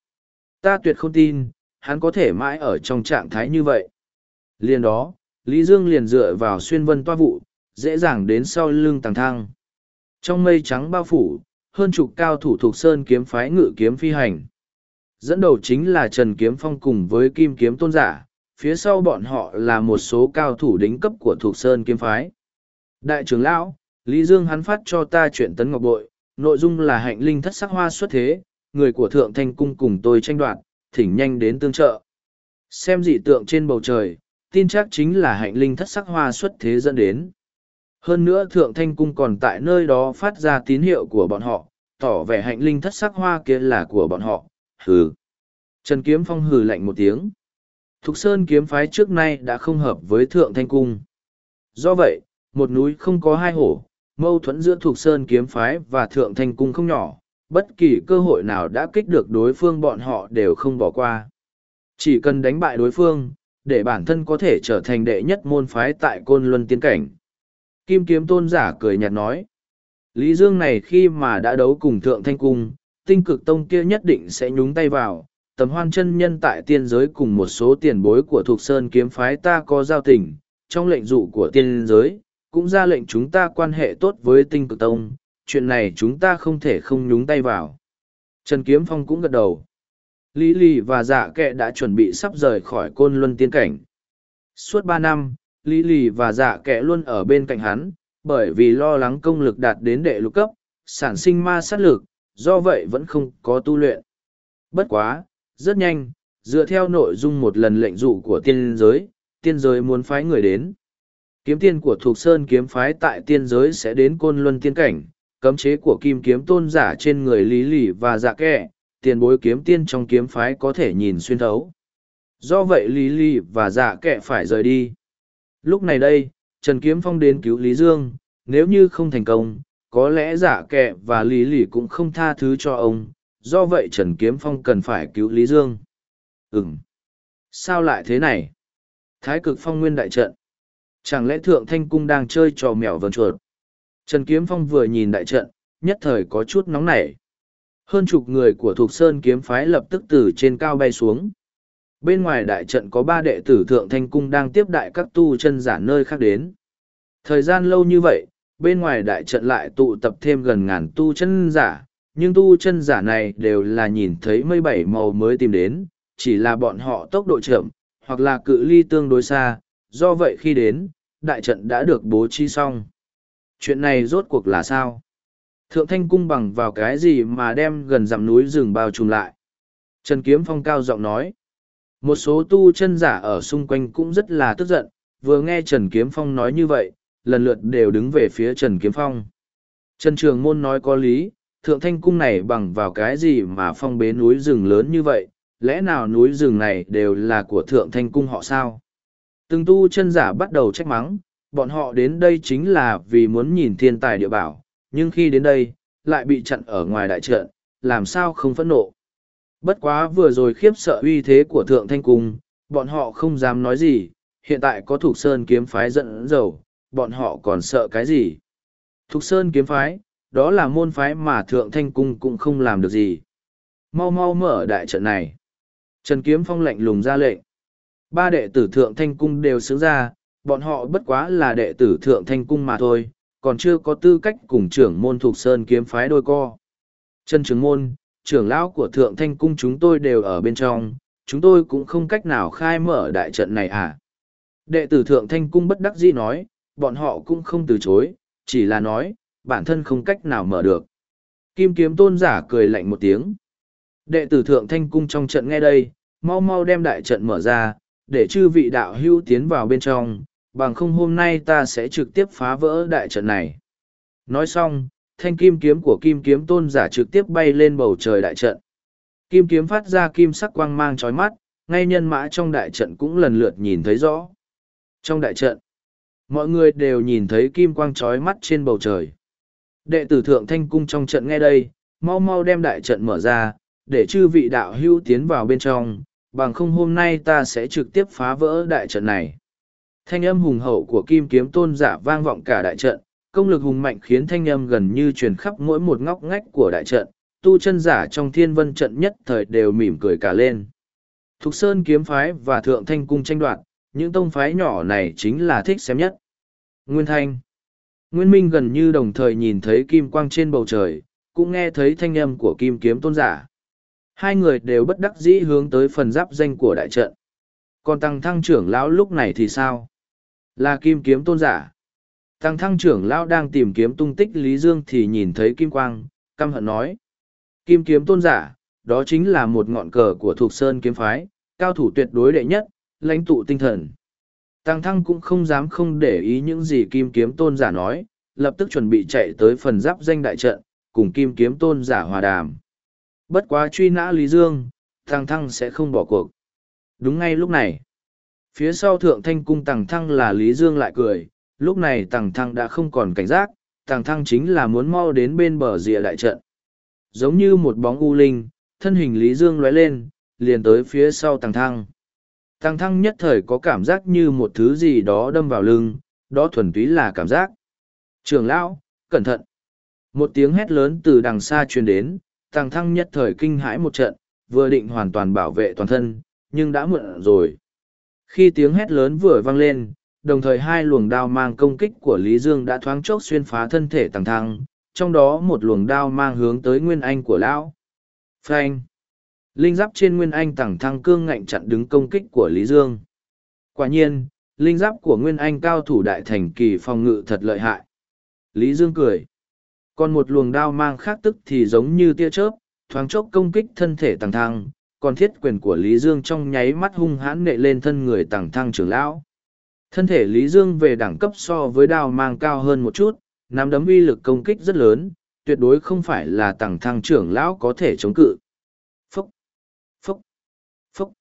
ta tuyệt không tin, hắn có thể mãi ở trong trạng thái như vậy. Liền đó, Lý Dương liền dựa vào xuyên vân toa vụ, dễ dàng đến sau lưng tàng thang. Trong mây trắng bao phủ, hơn chục cao thủ thuộc sơn kiếm phái ngự kiếm phi hành. Dẫn đầu chính là Trần Kiếm Phong cùng với Kim Kiếm Tôn Giả, phía sau bọn họ là một số cao thủ đính cấp của thuộc sơn kiếm phái. Đại trưởng lão, Lý Dương hắn phát cho ta chuyện tấn ngọc bội, nội dung là hạnh linh thất sắc hoa xuất thế, người của Thượng Thanh Cung cùng tôi tranh đoạt, thỉnh nhanh đến tương trợ. Xem dị tượng trên bầu trời, tin chắc chính là hạnh linh thất sắc hoa xuất thế dẫn đến. Hơn nữa Thượng Thanh Cung còn tại nơi đó phát ra tín hiệu của bọn họ, tỏ vẻ hạnh linh thất sắc hoa kia là của bọn họ, hừ. Trần Kiếm Phong hừ lạnh một tiếng. Thục Sơn kiếm phái trước nay đã không hợp với Thượng Thanh Cung. Do vậy, một núi không có hai hổ, mâu thuẫn giữa Thục Sơn kiếm phái và Thượng Thanh Cung không nhỏ, bất kỳ cơ hội nào đã kích được đối phương bọn họ đều không bỏ qua. Chỉ cần đánh bại đối phương, để bản thân có thể trở thành đệ nhất môn phái tại Côn Luân Tiên Cảnh. Kim Kiếm Tôn giả cười nhạt nói, Lý Dương này khi mà đã đấu cùng Thượng Thanh Cung, tinh cực tông kia nhất định sẽ nhúng tay vào, tầm hoan chân nhân tại tiên giới cùng một số tiền bối của Thục Sơn kiếm phái ta có giao tình, trong lệnh dụ của tiên giới, cũng ra lệnh chúng ta quan hệ tốt với tinh cực tông, chuyện này chúng ta không thể không nhúng tay vào. Trần Kiếm Phong cũng gật đầu. Lý Lì và dạ kệ đã chuẩn bị sắp rời khỏi côn luân tiên cảnh. Suốt ba năm, Lý Lì và dạ kệ luôn ở bên cạnh hắn, bởi vì lo lắng công lực đạt đến đệ lục cấp, sản sinh ma sát lực, do vậy vẫn không có tu luyện. Bất quá, rất nhanh, dựa theo nội dung một lần lệnh dụ của tiên giới, tiên giới muốn phái người đến. Kiếm tiên của Thục Sơn kiếm phái tại tiên giới sẽ đến côn luân tiên cảnh, cấm chế của kim kiếm tôn giả trên người lý lì và dạ kẹ, tiền bối kiếm tiên trong kiếm phái có thể nhìn xuyên thấu. Do vậy lý lì và dạ kẹ phải rời đi. Lúc này đây, Trần Kiếm Phong đến cứu Lý Dương, nếu như không thành công, có lẽ dạ kẹ và lý lì cũng không tha thứ cho ông, do vậy Trần Kiếm Phong cần phải cứu Lý Dương. Ừm. Sao lại thế này? Thái cực phong nguyên đại trận. Chẳng lẽ Thượng Thanh Cung đang chơi trò mèo vờn chuột? Trần Kiếm Phong vừa nhìn đại trận, nhất thời có chút nóng nảy. Hơn chục người của Thục Sơn kiếm phái lập tức từ trên cao bay xuống. Bên ngoài đại trận có ba đệ tử Thượng Thanh Cung đang tiếp đại các tu chân giả nơi khác đến. Thời gian lâu như vậy, bên ngoài đại trận lại tụ tập thêm gần ngàn tu chân giả, nhưng tu chân giả này đều là nhìn thấy mây bảy màu mới tìm đến, chỉ là bọn họ tốc độ chậm, hoặc là cự ly tương đối xa, do vậy khi đến, đại trận đã được bố trí xong. Chuyện này rốt cuộc là sao? Thượng thanh cung bằng vào cái gì mà đem gần dặm núi rừng bao trùm lại? Trần Kiếm Phong cao giọng nói. Một số tu chân giả ở xung quanh cũng rất là tức giận, vừa nghe Trần Kiếm Phong nói như vậy, lần lượt đều đứng về phía Trần Kiếm Phong. Trần Trường Môn nói có lý, thượng thanh cung này bằng vào cái gì mà phong bế núi rừng lớn như vậy, lẽ nào núi rừng này đều là của thượng thanh cung họ sao? Từng tu chân giả bắt đầu trách mắng, bọn họ đến đây chính là vì muốn nhìn thiên tài địa bảo, nhưng khi đến đây, lại bị chặn ở ngoài đại trận, làm sao không phẫn nộ. Bất quá vừa rồi khiếp sợ uy thế của thượng thanh cung, bọn họ không dám nói gì, hiện tại có Thục Sơn kiếm phái giận dầu, bọn họ còn sợ cái gì? Thục Sơn kiếm phái, đó là môn phái mà thượng thanh cung cũng không làm được gì. Mau mau mở đại trận này. Trần Kiếm Phong lạnh lùng ra lệnh. Ba đệ tử thượng thanh cung đều xứng ra, bọn họ bất quá là đệ tử thượng thanh cung mà thôi, còn chưa có tư cách cùng trưởng môn thuộc sơn kiếm phái đôi co. Chân trưởng môn, trưởng lão của thượng thanh cung chúng tôi đều ở bên trong, chúng tôi cũng không cách nào khai mở đại trận này à. Đệ tử thượng thanh cung bất đắc dĩ nói, bọn họ cũng không từ chối, chỉ là nói, bản thân không cách nào mở được. Kim kiếm tôn giả cười lạnh một tiếng. Đệ tử thượng thanh cung trong trận nghe đây, mau mau đem đại trận mở ra, để chư vị đạo hưu tiến vào bên trong, bằng không hôm nay ta sẽ trực tiếp phá vỡ đại trận này. Nói xong, thanh kim kiếm của kim kiếm tôn giả trực tiếp bay lên bầu trời đại trận. Kim kiếm phát ra kim sắc quang mang chói mắt, ngay nhân mã trong đại trận cũng lần lượt nhìn thấy rõ. Trong đại trận, mọi người đều nhìn thấy kim quang chói mắt trên bầu trời. Đệ tử thượng thanh cung trong trận nghe đây, mau mau đem đại trận mở ra, để chư vị đạo hữu tiến vào bên trong, bằng không hôm nay ta sẽ trực tiếp phá vỡ đại trận này. Thanh âm hùng hậu của kim kiếm tôn giả vang vọng cả đại trận, công lực hùng mạnh khiến thanh âm gần như truyền khắp mỗi một ngóc ngách của đại trận, tu chân giả trong thiên vân trận nhất thời đều mỉm cười cả lên. Thục Sơn kiếm phái và Thượng Thanh cung tranh đoạt, những tông phái nhỏ này chính là thích xem nhất. Nguyên Thanh Nguyên Minh gần như đồng thời nhìn thấy kim quang trên bầu trời, cũng nghe thấy thanh âm của kim kiếm tôn giả. Hai người đều bất đắc dĩ hướng tới phần giáp danh của đại trận. Còn tăng thăng trưởng lão lúc này thì sao? Là kim kiếm tôn giả. Tăng thăng trưởng lão đang tìm kiếm tung tích Lý Dương thì nhìn thấy kim quang, căm hận nói. Kim kiếm tôn giả, đó chính là một ngọn cờ của thuộc sơn kiếm phái, cao thủ tuyệt đối đệ nhất, lãnh tụ tinh thần. Tăng thăng cũng không dám không để ý những gì kim kiếm tôn giả nói, lập tức chuẩn bị chạy tới phần giáp danh đại trận, cùng kim kiếm tôn giả hòa đàm. Bất quá truy nã Lý Dương, tăng thăng sẽ không bỏ cuộc. Đúng ngay lúc này, phía sau thượng thanh cung tàng thăng là Lý Dương lại cười, lúc này tàng thăng đã không còn cảnh giác, tàng thăng chính là muốn mau đến bên bờ rìa đại trận. Giống như một bóng u linh, thân hình Lý Dương lóe lên, liền tới phía sau tàng thăng. tàng thăng nhất thời có cảm giác như một thứ gì đó đâm vào lưng, đó thuần túy là cảm giác. Trường lão, cẩn thận. Một tiếng hét lớn từ đằng xa truyền đến, tàng thăng nhất thời kinh hãi một trận, vừa định hoàn toàn bảo vệ toàn thân, nhưng đã muộn rồi. Khi tiếng hét lớn vừa vang lên, đồng thời hai luồng đao mang công kích của Lý Dương đã thoáng chốc xuyên phá thân thể tàng thăng, trong đó một luồng đao mang hướng tới nguyên anh của lão. Phanh! Linh giáp trên nguyên anh tàng thăng cương ngạnh chặn đứng công kích của Lý Dương. Quả nhiên, linh giáp của nguyên anh cao thủ đại thành kỳ phòng ngự thật lợi hại. Lý Dương cười. Còn một luồng đao mang khác tức thì giống như tia chớp, thoáng chốc công kích thân thể tàng thăng, còn thiết quyền của Lý Dương trong nháy mắt hung hãn nệ lên thân người tàng thăng trưởng lão. Thân thể Lý Dương về đẳng cấp so với đao mang cao hơn một chút, nắm đấm uy lực công kích rất lớn, tuyệt đối không phải là tàng thăng trưởng lão có thể chống cự. Phúc, phúc, phúc.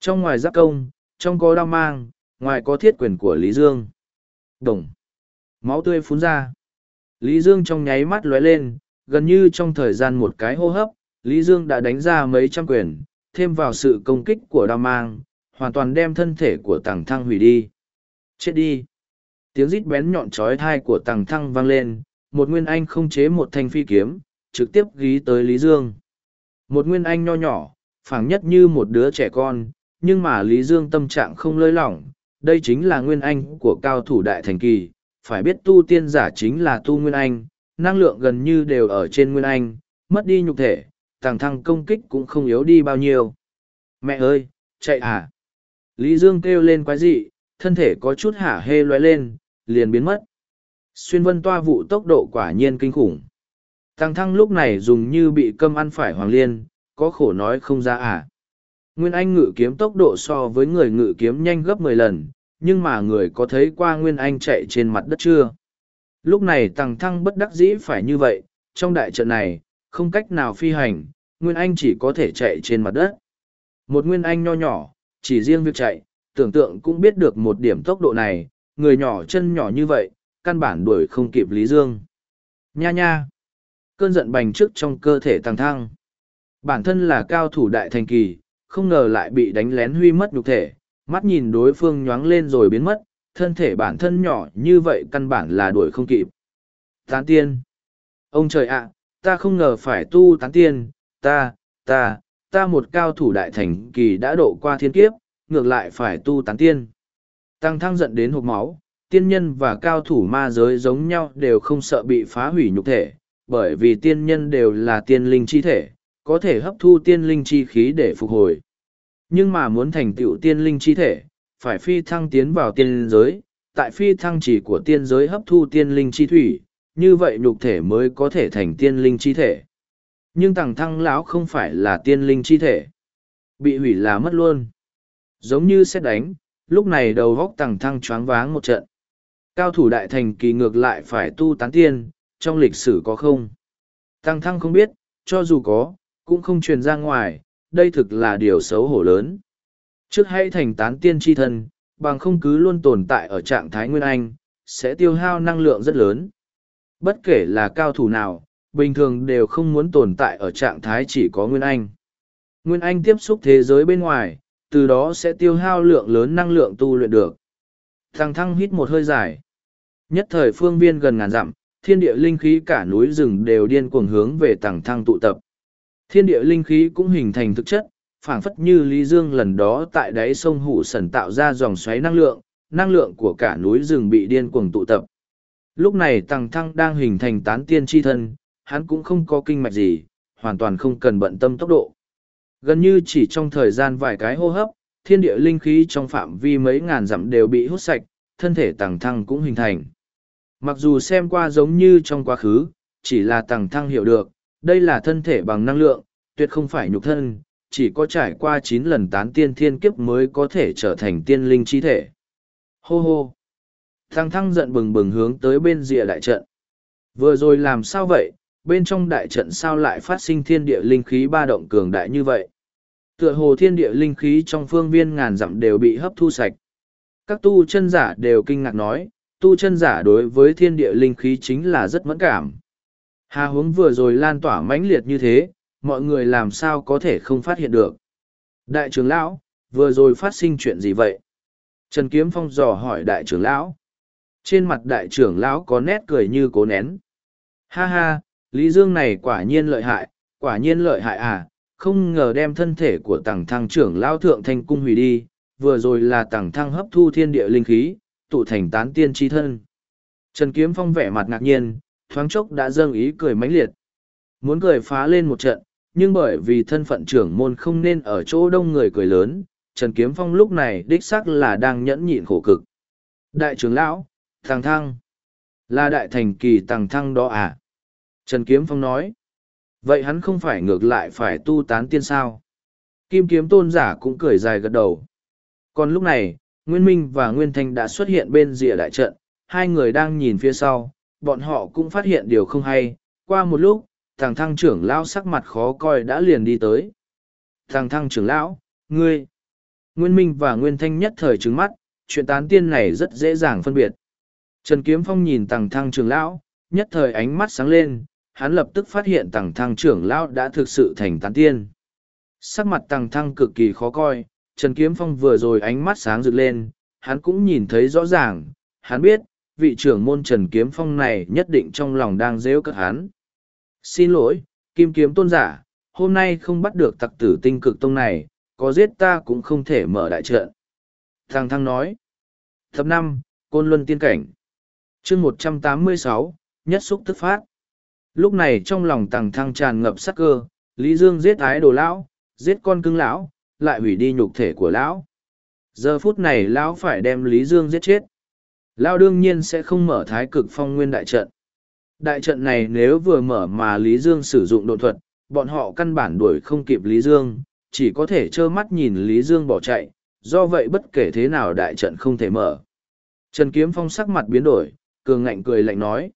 Trong ngoài giáp công, trong có đao mang, ngoài có thiết quyền của Lý Dương. Đồng. Máu tươi phun ra. Lý Dương trong nháy mắt lóe lên, gần như trong thời gian một cái hô hấp, Lý Dương đã đánh ra mấy trăm quyền, thêm vào sự công kích của đao mang, hoàn toàn đem thân thể của tàng thăng hủy đi. Chết đi! Tiếng rít bén nhọn trói thai của tàng thăng vang lên, một nguyên anh không chế một thanh phi kiếm, trực tiếp ghi tới Lý Dương. Một nguyên anh nho nhỏ, phảng nhất như một đứa trẻ con, nhưng mà Lý Dương tâm trạng không lơi lỏng, đây chính là nguyên anh của cao thủ đại thành kỳ, phải biết tu tiên giả chính là tu nguyên anh, năng lượng gần như đều ở trên nguyên anh, mất đi nhục thể, tàng thăng công kích cũng không yếu đi bao nhiêu. Mẹ ơi, chạy à? Lý Dương kêu lên quái dị, thân thể có chút hả hê loé lên, liền biến mất. Xuyên vân toa vụ tốc độ quả nhiên kinh khủng. Tàng thăng lúc này dùng như bị câm ăn phải hoàng liên, có khổ nói không ra à. Nguyên Anh ngự kiếm tốc độ so với người ngự kiếm nhanh gấp mười lần, nhưng mà người có thấy qua Nguyên Anh chạy trên mặt đất chưa? Lúc này Tàng thăng bất đắc dĩ phải như vậy, trong đại trận này, không cách nào phi hành, Nguyên Anh chỉ có thể chạy trên mặt đất. Một Nguyên Anh nho nhỏ, chỉ riêng việc chạy, tưởng tượng cũng biết được một điểm tốc độ này, người nhỏ chân nhỏ như vậy, căn bản đuổi không kịp Lý Dương. Nha nha! Cơn giận bành trước trong cơ thể tăng thăng. Bản thân là cao thủ đại thành kỳ, không ngờ lại bị đánh lén huy mất nhục thể, mắt nhìn đối phương nhoáng lên rồi biến mất, thân thể bản thân nhỏ như vậy căn bản là đuổi không kịp. Tán tiên! Ông trời ạ, ta không ngờ phải tu tán tiên, ta, ta, ta một cao thủ đại thành kỳ đã độ qua thiên kiếp, ngược lại phải tu tán tiên. Tăng thăng giận đến hộp máu, tiên nhân và cao thủ ma giới giống nhau đều không sợ bị phá hủy nhục thể, bởi vì tiên nhân đều là tiên linh chi thể, có thể hấp thu tiên linh chi khí để phục hồi. Nhưng mà muốn thành tựu tiên linh chi thể, phải phi thăng tiến vào tiên giới, tại phi thăng chỉ của tiên giới hấp thu tiên linh chi thủy, như vậy nhục thể mới có thể thành tiên linh chi thể. Nhưng tàng thăng lão không phải là tiên linh chi thể. Bị hủy là mất luôn. Giống như xét đánh, lúc này đầu góc tàng thăng choáng váng một trận. Cao thủ đại thành kỳ ngược lại phải tu tán tiên, trong lịch sử có không? Tăng thăng không biết, cho dù có, cũng không truyền ra ngoài, đây thực là điều xấu hổ lớn. Trước hãy thành tán tiên tri thân, bằng không cứ luôn tồn tại ở trạng thái nguyên anh, sẽ tiêu hao năng lượng rất lớn. Bất kể là cao thủ nào, bình thường đều không muốn tồn tại ở trạng thái chỉ có nguyên anh. Nguyên anh tiếp xúc thế giới bên ngoài, từ đó sẽ tiêu hao lượng lớn năng lượng tu luyện được. Thằng thăng hít một hơi dài. Nhất thời phương viên gần ngàn dặm, thiên địa linh khí cả núi rừng đều điên cuồng hướng về tàng thăng tụ tập. Thiên địa linh khí cũng hình thành thực chất, phảng phất như Lý Dương lần đó tại đáy sông Hủ Sần tạo ra dòng xoáy năng lượng, năng lượng của cả núi rừng bị điên cuồng tụ tập. Lúc này tàng thăng đang hình thành tán tiên chi thân, hắn cũng không có kinh mạch gì, hoàn toàn không cần bận tâm tốc độ. Gần như chỉ trong thời gian vài cái hô hấp, thiên địa linh khí trong phạm vi mấy ngàn dặm đều bị hút sạch, thân thể tàng thăng cũng hình thành. Mặc dù xem qua giống như trong quá khứ, chỉ là tàng thăng hiểu được, đây là thân thể bằng năng lượng, tuyệt không phải nhục thân, chỉ có trải qua chín lần tán tiên thiên kiếp mới có thể trở thành tiên linh chi thể. Hô hô! Thăng thăng giận bừng bừng hướng tới bên rìa đại trận. Vừa rồi làm sao vậy, bên trong đại trận sao lại phát sinh thiên địa linh khí ba động cường đại như vậy? Tựa hồ thiên địa linh khí trong phương viên ngàn dặm đều bị hấp thu sạch. Các tu chân giả đều kinh ngạc nói, tu chân giả đối với thiên địa linh khí chính là rất mẫn cảm. Hà hướng vừa rồi lan tỏa mãnh liệt như thế, mọi người làm sao có thể không phát hiện được. Đại trưởng lão, vừa rồi phát sinh chuyện gì vậy? Trần Kiếm Phong dò hỏi đại trưởng lão. Trên mặt đại trưởng lão có nét cười như cố nén. Ha ha, Lý Dương này quả nhiên lợi hại, quả nhiên lợi hại à, không ngờ đem thân thể của tàng thăng trưởng lão thượng thanh cung hủy đi, vừa rồi là tàng thăng hấp thu thiên địa linh khí, tụ thành tán tiên tri thân. Trần Kiếm Phong vẻ mặt ngạc nhiên, thoáng chốc đã dâng ý cười mãnh liệt. Muốn cười phá lên một trận, nhưng bởi vì thân phận trưởng môn không nên ở chỗ đông người cười lớn, Trần Kiếm Phong lúc này đích xác là đang nhẫn nhịn khổ cực. Đại trưởng lão, Tàng Thăng, là đại thành kỳ Tàng Thăng đó à? Trần Kiếm Phong nói, vậy hắn không phải ngược lại phải tu tán tiên sao? Kim Kiếm Tôn giả cũng cười dài gật đầu. Còn lúc này, Nguyên Minh và Nguyên Thanh đã xuất hiện bên rìa đại trận, hai người đang nhìn phía sau, bọn họ cũng phát hiện điều không hay. Qua một lúc, thằng thăng trưởng lão sắc mặt khó coi đã liền đi tới. Thằng thăng trưởng lão, ngươi. Nguyên Minh và Nguyên Thanh nhất thời trứng mắt, chuyện tán tiên này rất dễ dàng phân biệt. Trần Kiếm Phong nhìn tàng thăng trưởng lão, nhất thời ánh mắt sáng lên, hắn lập tức phát hiện tàng thăng trưởng lão đã thực sự thành tán tiên. Sắc mặt tàng thăng cực kỳ khó coi, Trần Kiếm Phong vừa rồi ánh mắt sáng rực lên, hắn cũng nhìn thấy rõ ràng, hắn biết, vị trưởng môn Trần Kiếm Phong này nhất định trong lòng đang rêu cất hắn. Xin lỗi, Kim Kiếm Tôn giả, hôm nay không bắt được tặc tử tinh cực tông này, có giết ta cũng không thể mở đại trận. Thằng Thăng nói. Thập năm, Côn Luân Tiên Cảnh chương một trăm tám mươi sáu, nhất xúc tức phát. Lúc này trong lòng Tằng Thăng tràn ngập sắc cơ, Lý Dương giết ái đồ lão, giết con cưng lão, lại hủy đi nhục thể của lão. Giờ phút này lão phải đem lý dương giết chết. Lão đương nhiên sẽ không mở thái cực phong nguyên đại trận. Đại trận này nếu vừa mở mà lý dương sử dụng đột thuật bọn họ căn bản đuổi không kịp lý dương chỉ có thể trơ mắt nhìn lý dương bỏ chạy do vậy bất kể thế nào đại trận không thể mở. Trần kiếm phong sắc mặt biến đổi cường ngạnh cười lạnh nói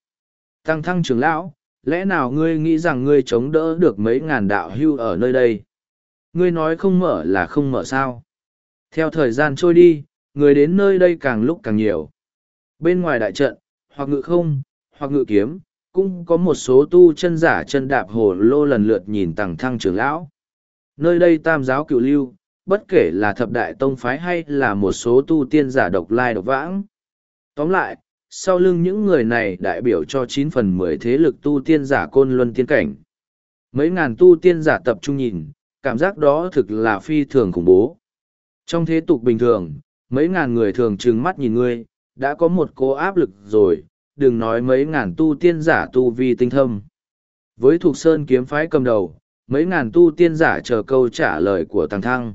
tăng thăng trưởng lão lẽ nào ngươi nghĩ rằng ngươi chống đỡ được mấy ngàn đạo hưu ở nơi đây ngươi nói không mở là không mở sao. Theo thời gian trôi đi, người đến nơi đây càng lúc càng nhiều. Bên ngoài đại trận, hoặc ngự không, hoặc ngự kiếm, cũng có một số tu chân giả chân đạp hồ lô lần lượt nhìn tàng thăng trưởng lão. Nơi đây tam giáo cựu lưu, bất kể là thập đại tông phái hay là một số tu tiên giả độc lai độc vãng. Tóm lại, sau lưng những người này đại biểu cho chín phần mười thế lực tu tiên giả côn luân tiên cảnh. Mấy ngàn tu tiên giả tập trung nhìn, cảm giác đó thực là phi thường khủng bố. Trong thế tục bình thường, mấy ngàn người thường trừng mắt nhìn ngươi, đã có một cố áp lực rồi, đừng nói mấy ngàn tu tiên giả tu vi tinh thâm. Với thuộc Sơn kiếm phái cầm đầu, mấy ngàn tu tiên giả chờ câu trả lời của Tàng Thăng.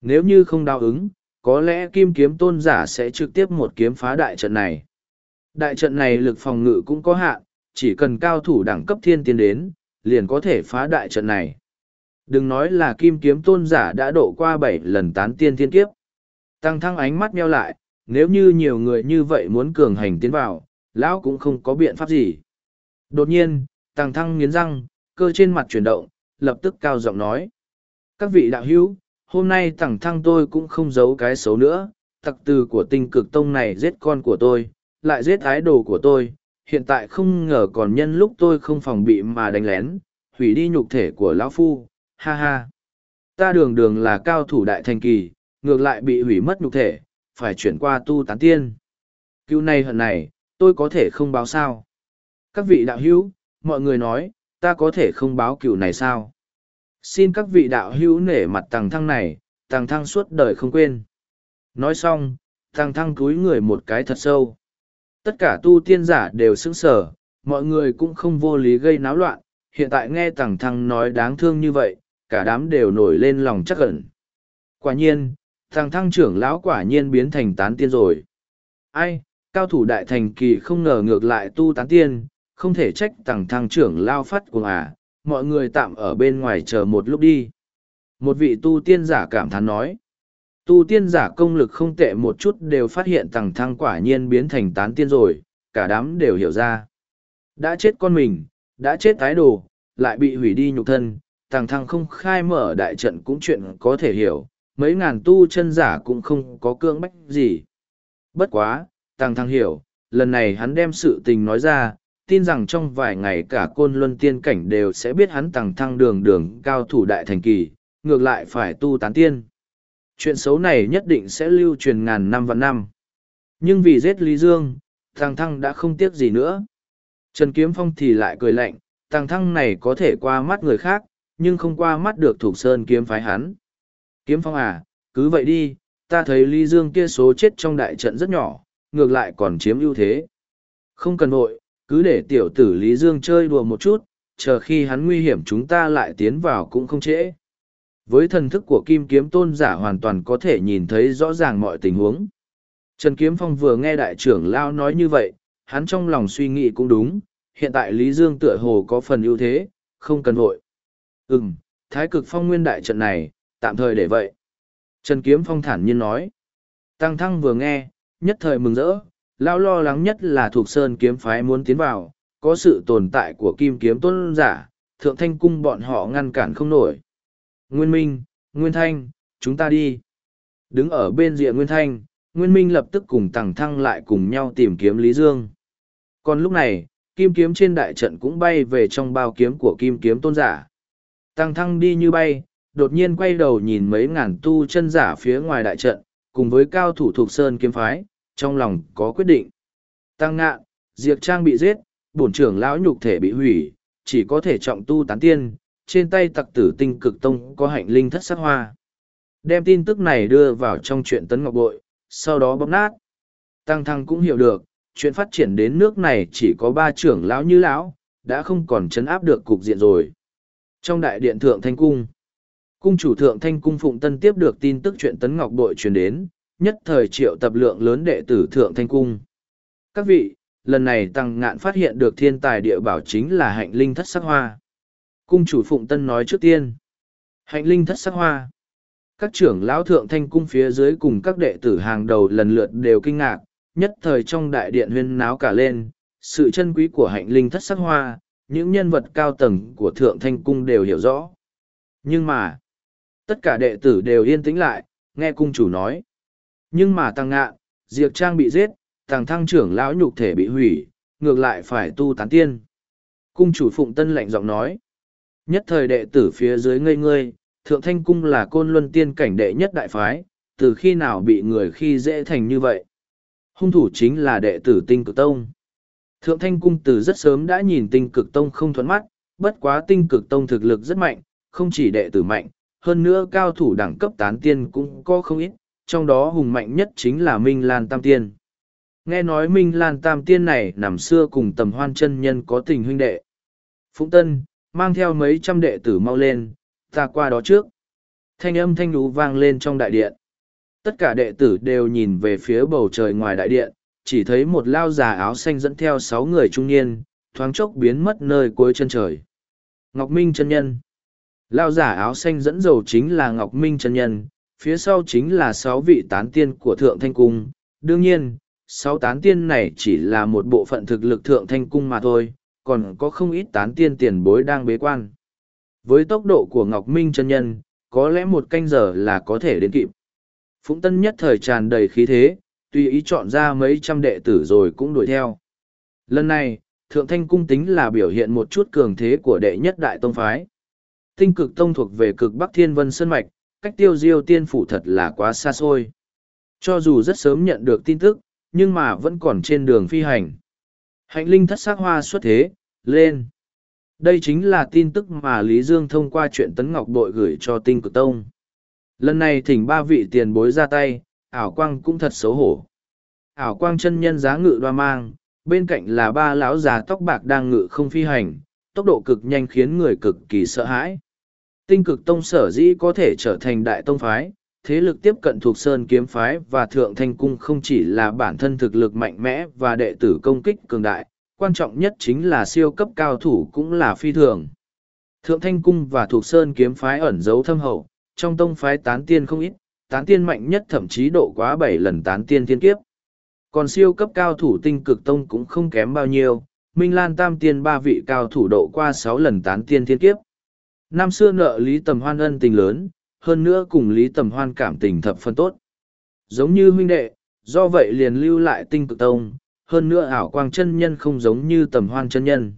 Nếu như không đáp ứng, có lẽ kim kiếm tôn giả sẽ trực tiếp một kiếm phá đại trận này. Đại trận này lực phòng ngự cũng có hạn, chỉ cần cao thủ đẳng cấp thiên tiến đến, liền có thể phá đại trận này. Đừng nói là kim kiếm tôn giả đã độ qua bảy lần tán tiên thiên kiếp. Tăng thăng ánh mắt meo lại, nếu như nhiều người như vậy muốn cường hành tiến vào, lão cũng không có biện pháp gì. Đột nhiên, tăng thăng nghiến răng, cơ trên mặt chuyển động, lập tức cao giọng nói. Các vị đạo hữu, hôm nay tăng thăng tôi cũng không giấu cái xấu nữa, tặc từ của tinh cực tông này giết con của tôi, lại giết ái đồ của tôi, hiện tại không ngờ còn nhân lúc tôi không phòng bị mà đánh lén, hủy đi nhục thể của lão phu, ha ha. Ta đường đường là cao thủ đại thành kỳ, ngược lại bị hủy mất nhục thể, phải chuyển qua tu tán tiên. Cứu này hận này, tôi có thể không báo sao. Các vị đạo hữu, mọi người nói, ta có thể không báo cựu này sao? Xin các vị đạo hữu nể mặt tàng thăng này, tàng thăng suốt đời không quên. Nói xong, tàng thăng cúi người một cái thật sâu. Tất cả tu tiên giả đều sững sờ, mọi người cũng không vô lý gây náo loạn, hiện tại nghe tằng thăng nói đáng thương như vậy, cả đám đều nổi lên lòng chắc ẩn. Quả nhiên, thằng thăng trưởng lão quả nhiên biến thành tán tiên rồi. Ai, cao thủ đại thành kỳ không ngờ ngược lại tu tán tiên, không thể trách tằng thăng trưởng lao phát cùng à, mọi người tạm ở bên ngoài chờ một lúc đi. Một vị tu tiên giả cảm thán nói. Tu tiên giả công lực không tệ một chút đều phát hiện Tằng thăng quả nhiên biến thành tán tiên rồi, cả đám đều hiểu ra. Đã chết con mình, đã chết tái đồ, lại bị hủy đi nhục thân, tàng thăng không khai mở đại trận cũng chuyện có thể hiểu, mấy ngàn tu chân giả cũng không có cương bách gì. Bất quá, tàng thăng hiểu, lần này hắn đem sự tình nói ra, tin rằng trong vài ngày cả côn luân tiên cảnh đều sẽ biết hắn tàng thăng đường đường cao thủ đại thành kỳ, ngược lại phải tu tán tiên. Chuyện xấu này nhất định sẽ lưu truyền ngàn năm vạn năm. Nhưng vì giết Lý Dương, tàng thăng đã không tiếc gì nữa. Trần Kiếm Phong thì lại cười lạnh, tàng thăng này có thể qua mắt người khác, nhưng không qua mắt được Thục Sơn kiếm phái hắn. Kiếm Phong à, cứ vậy đi, ta thấy Lý Dương kia số chết trong đại trận rất nhỏ, ngược lại còn chiếm ưu thế. Không cần vội, cứ để tiểu tử Lý Dương chơi đùa một chút, chờ khi hắn nguy hiểm chúng ta lại tiến vào cũng không trễ. Với thần thức của Kim Kiếm Tôn giả hoàn toàn có thể nhìn thấy rõ ràng mọi tình huống. Trần Kiếm Phong vừa nghe đại trưởng Lao nói như vậy, hắn trong lòng suy nghĩ cũng đúng, hiện tại Lý Dương tựa hồ có phần ưu thế, không cần vội. Ừm, thái cực phong nguyên đại trận này, tạm thời để vậy. Trần Kiếm Phong thản nhiên nói. Tăng Thăng vừa nghe, nhất thời mừng rỡ, lao lo lắng nhất là thuộc sơn kiếm phái muốn tiến vào, có sự tồn tại của kim kiếm tôn giả, thượng thanh cung bọn họ ngăn cản không nổi. Nguyên Minh, Nguyên Thanh, chúng ta đi. Đứng ở bên rìa Nguyên Thanh, Nguyên Minh lập tức cùng Tằng Thăng lại cùng nhau tìm kiếm Lý Dương. Còn lúc này, kim kiếm trên đại trận cũng bay về trong bao kiếm của kim kiếm tôn giả. Tăng Thăng đi như bay, đột nhiên quay đầu nhìn mấy ngàn tu chân giả phía ngoài đại trận, cùng với cao thủ thuộc sơn kiếm phái, trong lòng có quyết định. Tăng ngạn, Diệp Trang bị giết, bổn trưởng lão nhục thể bị hủy, chỉ có thể trọng tu tán tiên, trên tay tặc tử tinh cực tông có hạnh linh thất sắc hoa. Đem tin tức này đưa vào trong chuyện tấn ngọc bội, sau đó bóp nát. Tăng thăng cũng hiểu được, chuyện phát triển đến nước này chỉ có ba trưởng lão như lão, đã không còn chấn áp được cục diện rồi. Trong đại điện thượng thanh cung, cung chủ thượng thanh cung phụng tân tiếp được tin tức chuyện tấn ngọc bội truyền đến, nhất thời triệu tập lượng lớn đệ tử thượng thanh cung. Các vị, lần này tăng ngạn phát hiện được thiên tài địa bảo chính là hạnh linh thất sắc hoa. Cung chủ Phụng Tân nói trước tiên. Hạnh linh thất sắc hoa. Các trưởng lão thượng thanh cung phía dưới cùng các đệ tử hàng đầu lần lượt đều kinh ngạc, nhất thời trong đại điện huyên náo cả lên, sự chân quý của hạnh linh thất sắc hoa, những nhân vật cao tầng của thượng thanh cung đều hiểu rõ. Nhưng mà, tất cả đệ tử đều yên tĩnh lại, nghe cung chủ nói. Nhưng mà tăng ngạ, diệt trang bị giết, tăng thăng trưởng lão nhục thể bị hủy, ngược lại phải tu tán tiên. Cung chủ Phụng Tân lạnh giọng nói. Nhất thời đệ tử phía dưới ngây ngươi, Thượng Thanh Cung là côn luân tiên cảnh đệ nhất đại phái, từ khi nào bị người khi dễ thành như vậy. Hung thủ chính là đệ tử tinh cực tông. Thượng Thanh Cung từ rất sớm đã nhìn tinh cực tông không thuẫn mắt, bất quá tinh cực tông thực lực rất mạnh, không chỉ đệ tử mạnh, hơn nữa cao thủ đẳng cấp tán tiên cũng có không ít, trong đó hùng mạnh nhất chính là Minh Lan Tam Tiên. Nghe nói Minh Lan Tam Tiên này nằm xưa cùng tầm hoan chân nhân có tình huynh đệ. Phụng Tân, mang theo mấy trăm đệ tử mau lên, ta qua đó trước. Thanh âm thanh đú vang lên trong đại điện. Tất cả đệ tử đều nhìn về phía bầu trời ngoài đại điện, chỉ thấy một lao già áo xanh dẫn theo sáu người trung niên, thoáng chốc biến mất nơi cuối chân trời. Ngọc Minh chân nhân. Lao giả áo xanh dẫn dầu chính là Ngọc Minh chân nhân, phía sau chính là sáu vị tán tiên của Thượng Thanh Cung. Đương nhiên, sáu tán tiên này chỉ là một bộ phận thực lực Thượng Thanh Cung mà thôi, còn có không ít tán tiên tiền bối đang bế quan. Với tốc độ của Ngọc Minh chân nhân, có lẽ một canh giờ là có thể đến kịp. Phụng Tân nhất thời tràn đầy khí thế, tùy ý chọn ra mấy trăm đệ tử rồi cũng đuổi theo. Lần này, Thượng Thanh Cung tính là biểu hiện một chút cường thế của đệ nhất đại tông phái. Tinh cực tông thuộc về cực Bắc Thiên Vân Sơn Mạch, cách tiêu diêu tiên phủ thật là quá xa xôi. Cho dù rất sớm nhận được tin tức, nhưng mà vẫn còn trên đường phi hành. Hạnh linh thất sắc hoa xuất thế, lên. Đây chính là tin tức mà Lý Dương thông qua chuyện Tấn Ngọc Bội gửi cho tinh cực tông. Lần này thỉnh ba vị tiền bối ra tay, ảo quang cũng thật xấu hổ. Ảo quang chân nhân giá ngự đoa mang, bên cạnh là ba lão già tóc bạc đang ngự không phi hành, tốc độ cực nhanh khiến người cực kỳ sợ hãi. Tinh cực tông sở dĩ có thể trở thành đại tông phái, thế lực tiếp cận thuộc sơn kiếm phái và thượng thanh cung không chỉ là bản thân thực lực mạnh mẽ và đệ tử công kích cường đại, quan trọng nhất chính là siêu cấp cao thủ cũng là phi thường. Thượng thanh cung và thuộc sơn kiếm phái ẩn giấu thâm hậu, trong tông phái tán tiên không ít, tán tiên mạnh nhất thậm chí độ quá bảy lần tán tiên thiên kiếp. Còn siêu cấp cao thủ tinh cực tông cũng không kém bao nhiêu, Minh Lan Tam Tiên ba vị cao thủ độ qua sáu lần tán tiên thiên kiếp. Năm xưa nợ Lý Tầm Hoan ân tình lớn, hơn nữa cùng Lý Tầm Hoan cảm tình thập phân tốt. Giống như huynh đệ, do vậy liền lưu lại tinh cực tông, hơn nữa ảo quang chân nhân không giống như tầm hoan chân nhân.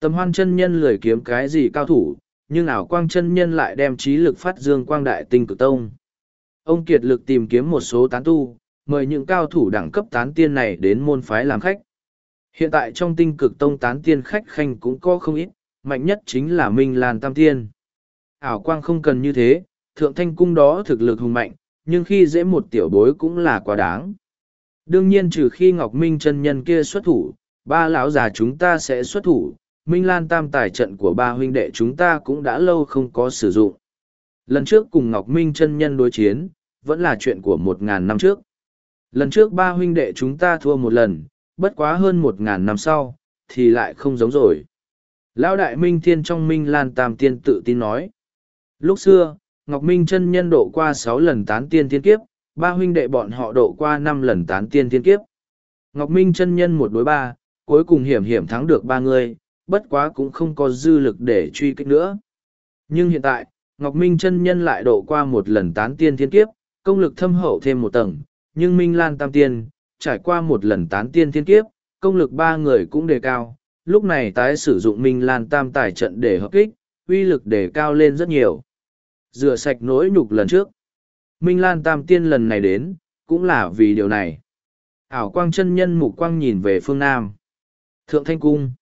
Tầm hoan chân nhân lười kiếm cái gì cao thủ, nhưng ảo quang chân nhân lại đem trí lực phát dương quang đại tinh cực tông. Ông kiệt lực tìm kiếm một số tán tu, mời những cao thủ đẳng cấp tán tiên này đến môn phái làm khách. Hiện tại trong tinh cực tông tán tiên khách khanh cũng có không ít, mạnh nhất chính là Minh Lan Tam Tiên. Ảo quang không cần như thế, thượng thanh cung đó thực lực hùng mạnh, nhưng khi dễ một tiểu bối cũng là quá đáng. Đương nhiên trừ khi Ngọc Minh chân nhân kia xuất thủ, ba lão già chúng ta sẽ xuất thủ, Minh Lan Tam tài trận của ba huynh đệ chúng ta cũng đã lâu không có sử dụng. Lần trước cùng Ngọc Minh chân nhân đối chiến, vẫn là chuyện của một ngàn năm trước. Lần trước ba huynh đệ chúng ta thua một lần, bất quá hơn một ngàn năm sau, thì lại không giống rồi. Lão Đại Minh Thiên trong Minh Lan Tam Tiên tự tin nói. Lúc xưa, Ngọc Minh chân nhân độ qua sáu lần tán tiên thiên kiếp, ba huynh đệ bọn họ độ qua năm lần tán tiên thiên kiếp. Ngọc Minh chân nhân một đối ba, cuối cùng hiểm hiểm thắng được ba người, bất quá cũng không có dư lực để truy kích nữa. Nhưng hiện tại, Ngọc Minh chân nhân lại độ qua một lần tán tiên thiên kiếp, công lực thâm hậu thêm một tầng, nhưng Minh Lan Tam Tiên, trải qua một lần tán tiên thiên kiếp, công lực ba người cũng đề cao, lúc này tái sử dụng Minh Lan Tam tài trận để hợp kích, uy lực đề cao lên rất nhiều. Rửa sạch nỗi nhục lần trước. Minh Lan Tam Tiên lần này đến, cũng là vì điều này. Ảo quang chân nhân mục quang nhìn về phương Nam. Thượng Thanh Cung.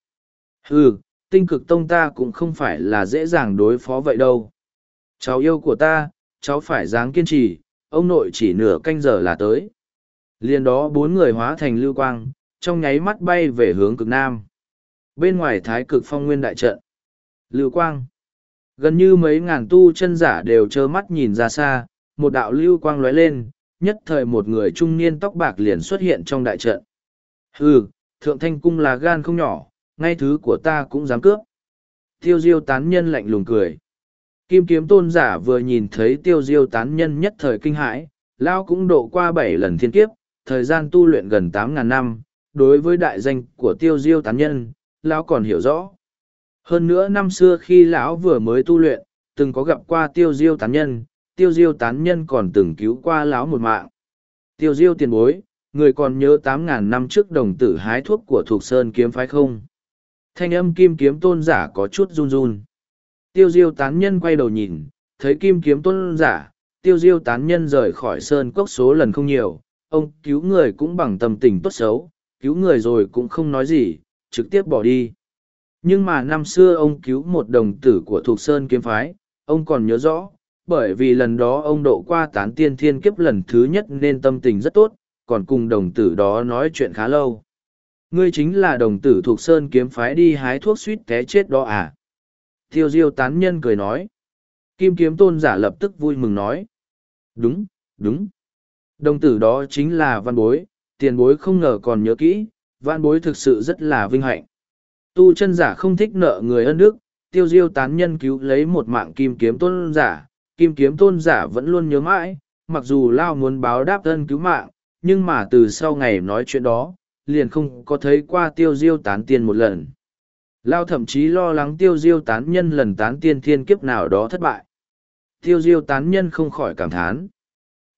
Ừ, tinh cực tông ta cũng không phải là dễ dàng đối phó vậy đâu. Cháu yêu của ta, cháu phải dáng kiên trì, ông nội chỉ nửa canh giờ là tới. Liên đó bốn người hóa thành lưu quang, trong nháy mắt bay về hướng cực nam. Bên ngoài thái cực phong nguyên đại trận. Lưu quang. Gần như mấy ngàn tu chân giả đều trơ mắt nhìn ra xa, một đạo lưu quang lóe lên, nhất thời một người trung niên tóc bạc liền xuất hiện trong đại trận. Hừ, thượng thanh cung là gan không nhỏ, ngay thứ của ta cũng dám cướp. Tiêu diêu tán nhân lạnh lùng cười. Kim kiếm tôn giả vừa nhìn thấy tiêu diêu tán nhân nhất thời kinh hãi, Lao cũng độ qua bảy lần thiên kiếp, thời gian tu luyện gần tám ngàn năm, đối với đại danh của tiêu diêu tán nhân, Lão còn hiểu rõ. Hơn nữa năm xưa khi lão vừa mới tu luyện, từng có gặp qua tiêu diêu tán nhân, tiêu diêu tán nhân còn từng cứu qua lão một mạng. Tiêu diêu tiền bối, người còn nhớ tám ngàn năm trước đồng tử hái thuốc của Thục Sơn kiếm phái không? Thanh âm kim kiếm tôn giả có chút run run. Tiêu diêu tán nhân quay đầu nhìn, thấy kim kiếm tôn giả, tiêu diêu tán nhân rời khỏi sơn cốc số lần không nhiều, ông cứu người cũng bằng tâm tình tốt xấu, cứu người rồi cũng không nói gì, trực tiếp bỏ đi. Nhưng mà năm xưa ông cứu một đồng tử của Thục Sơn kiếm phái, ông còn nhớ rõ, bởi vì lần đó ông độ qua tán tiên thiên kiếp lần thứ nhất nên tâm tình rất tốt, còn cùng đồng tử đó nói chuyện khá lâu. Ngươi chính là đồng tử thuộc sơn kiếm phái đi hái thuốc suýt té chết đó à? Tiêu diêu tán nhân cười nói. Kim kiếm tôn giả lập tức vui mừng nói. Đúng, đúng. Đồng tử đó chính là văn bối, tiền bối không ngờ còn nhớ kỹ, văn bối thực sự rất là vinh hạnh. Tu chân giả không thích nợ người ân đức, tiêu diêu tán nhân cứu lấy một mạng kim kiếm tôn giả, kim kiếm tôn giả vẫn luôn nhớ mãi, mặc dù Lao muốn báo đáp ân cứu mạng, nhưng mà từ sau ngày nói chuyện đó, liền không có thấy qua tiêu diêu tán tiên một lần. Lao thậm chí lo lắng tiêu diêu tán nhân lần tán tiên thiên kiếp nào đó thất bại. Tiêu diêu tán nhân không khỏi cảm thán.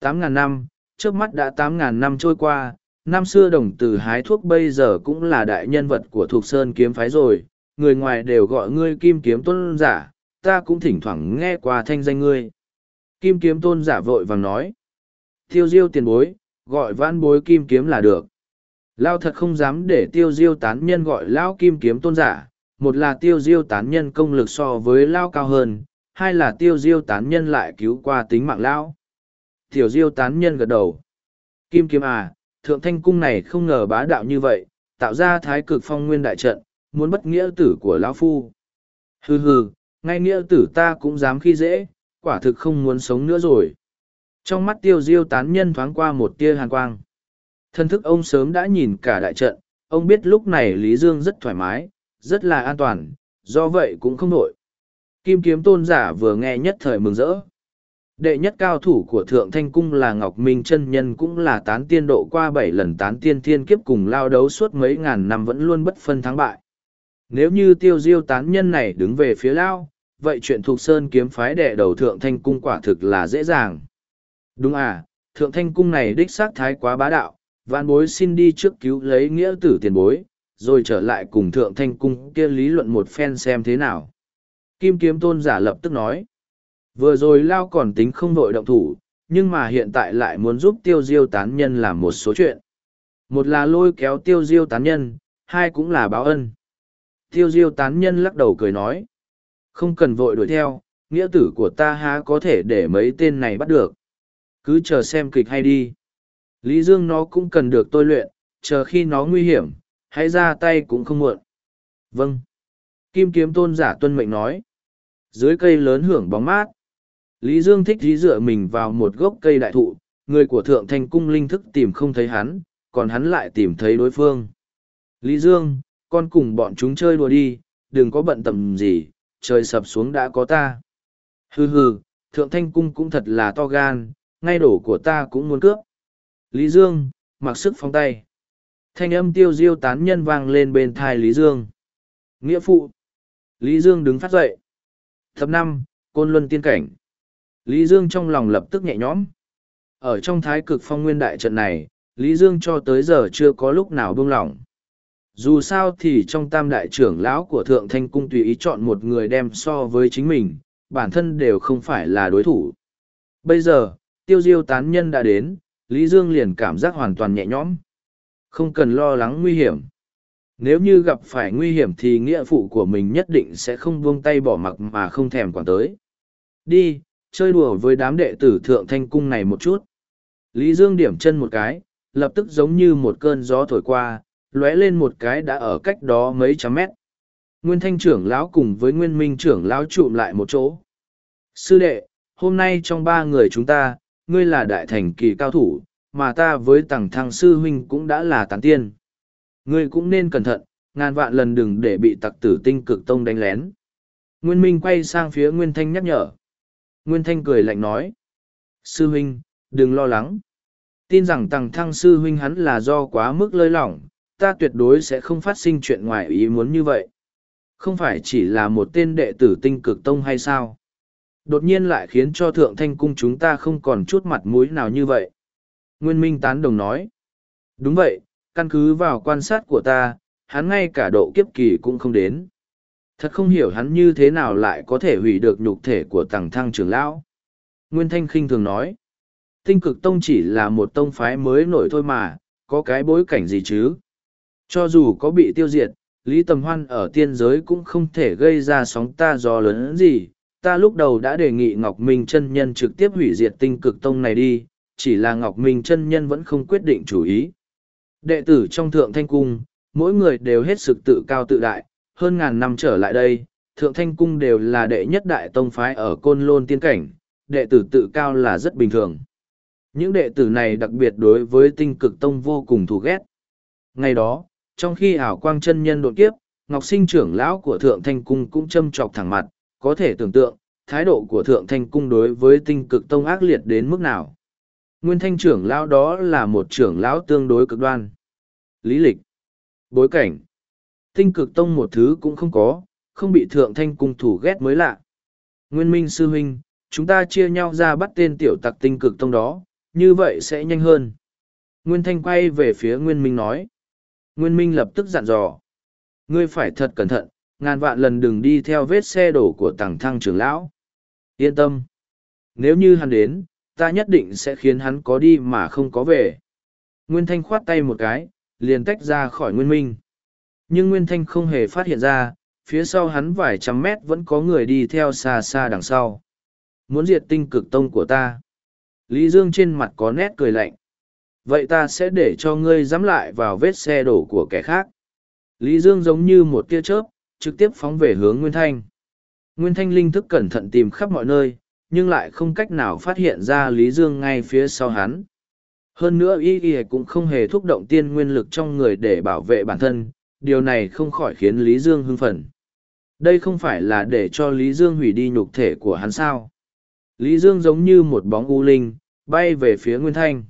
Tám ngàn năm, trước mắt đã tám ngàn năm trôi qua, năm xưa đồng tử hái thuốc bây giờ cũng là đại nhân vật của thuộc sơn kiếm phái rồi, người ngoài đều gọi ngươi kim kiếm tôn giả, ta cũng thỉnh thoảng nghe qua thanh danh ngươi. Kim kiếm tôn giả vội vàng nói. Tiêu diêu tiền bối, gọi vãn bối kim kiếm là được. Lao thật không dám để tiêu diêu tán nhân gọi lão kim kiếm tôn giả, một là tiêu diêu tán nhân công lực so với Lao cao hơn, hai là tiêu diêu tán nhân lại cứu qua tính mạng lão. Tiểu diêu tán nhân gật đầu. Kim kiếm à, thượng thanh cung này không ngờ bá đạo như vậy, tạo ra thái cực phong nguyên đại trận, muốn bất nghĩa tử của lão phu. Hừ hừ, ngay nghĩa tử ta cũng dám khi dễ, quả thực không muốn sống nữa rồi. Trong mắt tiêu diêu tán nhân thoáng qua một tia hàn quang. Thân thức ông sớm đã nhìn cả đại trận, ông biết lúc này Lý Dương rất thoải mái, rất là an toàn, do vậy cũng không nổi. Kim kiếm tôn giả vừa nghe nhất thời mừng rỡ. Đệ nhất cao thủ của Thượng Thanh Cung là Ngọc Minh chân Nhân cũng là tán tiên độ qua bảy lần tán tiên thiên kiếp cùng lao đấu suốt mấy ngàn năm vẫn luôn bất phân thắng bại. Nếu như tiêu diêu tán nhân này đứng về phía lao, vậy chuyện thuộc sơn kiếm phái đệ đầu Thượng Thanh Cung quả thực là dễ dàng. Đúng à, Thượng Thanh Cung này đích xác thái quá bá đạo, vạn bối xin đi trước cứu lấy nghĩa tử tiền bối, rồi trở lại cùng Thượng Thanh Cung kia lý luận một phen xem thế nào. Kim Kiếm Tôn giả lập tức nói. Vừa rồi Lao còn tính không vội động thủ, nhưng mà hiện tại lại muốn giúp tiêu diêu tán nhân làm một số chuyện. Một là lôi kéo tiêu diêu tán nhân, hai cũng là báo ân. Tiêu diêu tán nhân lắc đầu cười nói. Không cần vội đuổi theo, nghĩa tử của ta há có thể để mấy tên này bắt được. Cứ chờ xem kịch hay đi. Lý Dương nó cũng cần được tôi luyện, chờ khi nó nguy hiểm, hãy ra tay cũng không muộn. Vâng. Kim kiếm tôn giả tuân mệnh nói. Dưới cây lớn hưởng bóng mát. Lý Dương thích dí dựa mình vào một gốc cây đại thụ, người của thượng thanh cung linh thức tìm không thấy hắn, còn hắn lại tìm thấy đối phương. Lý Dương, con cùng bọn chúng chơi đùa đi, đừng có bận tầm gì, trời sập xuống đã có ta. Hừ hừ, thượng thanh cung cũng thật là to gan, ngay đổ của ta cũng muốn cướp. Lý Dương, mặc sức phóng tay. Thanh âm tiêu diêu tán nhân vang lên bên thai Lý Dương. Nghĩa phụ. Lý Dương đứng phát dậy. Thập năm, Côn Luân Tiên Cảnh. Lý Dương trong lòng lập tức nhẹ nhõm. Ở trong thái cực phong nguyên đại trận này, Lý Dương cho tới giờ chưa có lúc nào buông lỏng. Dù sao thì trong tam đại trưởng lão của Thượng Thanh Cung tùy ý chọn một người đem so với chính mình, bản thân đều không phải là đối thủ. Bây giờ, tiêu diêu tán nhân đã đến, Lý Dương liền cảm giác hoàn toàn nhẹ nhõm. Không cần lo lắng nguy hiểm. Nếu như gặp phải nguy hiểm thì nghĩa phụ của mình nhất định sẽ không buông tay bỏ mặc mà không thèm quản tới. Đi, chơi đùa với đám đệ tử thượng thanh cung này một chút. Lý Dương điểm chân một cái, lập tức giống như một cơn gió thổi qua, lóe lên một cái đã ở cách đó mấy trăm mét. Nguyên thanh trưởng lão cùng với nguyên minh trưởng lão trụm lại một chỗ. Sư đệ, hôm nay trong ba người chúng ta, ngươi là đại thành kỳ cao thủ, mà ta với tàng thăng sư huynh cũng đã là tán tiên. Ngươi cũng nên cẩn thận, ngàn vạn lần đừng để bị tặc tử tinh cực tông đánh lén. Nguyên Minh quay sang phía Nguyên Thanh nhắc nhở. Nguyên Thanh cười lạnh nói. Sư huynh, đừng lo lắng. Tin rằng tàng thăng sư huynh hắn là do quá mức lơi lỏng, ta tuyệt đối sẽ không phát sinh chuyện ngoài ý muốn như vậy. Không phải chỉ là một tên đệ tử tinh cực tông hay sao? Đột nhiên lại khiến cho thượng thanh cung chúng ta không còn chút mặt mũi nào như vậy. Nguyên Minh tán đồng nói. Đúng vậy, căn cứ vào quan sát của ta, hắn ngay cả độ kiếp kỳ cũng không đến. Thật không hiểu hắn như thế nào lại có thể hủy được nhục thể của tàng thăng trưởng lão. Nguyên Thanh khinh thường nói. Tinh cực tông chỉ là một tông phái mới nổi thôi mà, có cái bối cảnh gì chứ. Cho dù có bị tiêu diệt, Lý Tầm Hoan ở tiên giới cũng không thể gây ra sóng ta gió lớn gì. Ta lúc đầu đã đề nghị Ngọc Minh chân nhân trực tiếp hủy diệt tinh cực tông này đi, chỉ là Ngọc Minh chân nhân vẫn không quyết định chủ ý. Đệ tử trong Thượng Thanh Cung, mỗi người đều hết sức tự cao tự đại, hơn ngàn năm trở lại đây, Thượng Thanh Cung đều là đệ nhất đại tông phái ở Côn Lôn Tiên Cảnh, đệ tử tự cao là rất bình thường. Những đệ tử này đặc biệt đối với tinh cực tông vô cùng thù ghét. Ngày đó, trong khi ảo quang chân nhân đột kiếp, Ngọc Sinh trưởng lão của Thượng Thanh Cung cũng châm trọc thẳng mặt, có thể tưởng tượng, thái độ của Thượng Thanh Cung đối với tinh cực tông ác liệt đến mức nào. Nguyên thanh trưởng lão đó là một trưởng lão tương đối cực đoan. Lý lịch, bối cảnh, tinh cực tông một thứ cũng không có, không bị Thượng Thanh Cung thủ ghét mới lạ. Nguyên Minh Sư Huynh, chúng ta chia nhau ra bắt tên tiểu tặc tinh cực tông đó, như vậy sẽ nhanh hơn. Nguyên Thanh quay về phía Nguyên Minh nói. Nguyên Minh lập tức dặn dò. Ngươi phải thật cẩn thận, ngàn vạn lần đừng đi theo vết xe đổ của tàng thăng trưởng lão. Yên tâm. Nếu như hắn đến, ta nhất định sẽ khiến hắn có đi mà không có về. Nguyên Thanh khoát tay một cái, liền tách ra khỏi Nguyên Minh. Nhưng Nguyên Thanh không hề phát hiện ra, phía sau hắn vài trăm mét vẫn có người đi theo xa xa đằng sau. Muốn diệt tinh cực tông của ta. Lý Dương trên mặt có nét cười lạnh. Vậy ta sẽ để cho ngươi dám lại vào vết xe đổ của kẻ khác. Lý Dương giống như một tia chớp, trực tiếp phóng về hướng Nguyên Thanh. Nguyên Thanh linh thức cẩn thận tìm khắp mọi nơi, nhưng lại không cách nào phát hiện ra Lý Dương ngay phía sau hắn. Hơn nữa y y cũng không hề thúc động tiên nguyên lực trong người để bảo vệ bản thân, điều này không khỏi khiến Lý Dương hưng phấn. Đây không phải là để cho Lý Dương hủy đi nhục thể của hắn sao. Lý Dương giống như một bóng u linh, bay về phía Nguyên Thanh.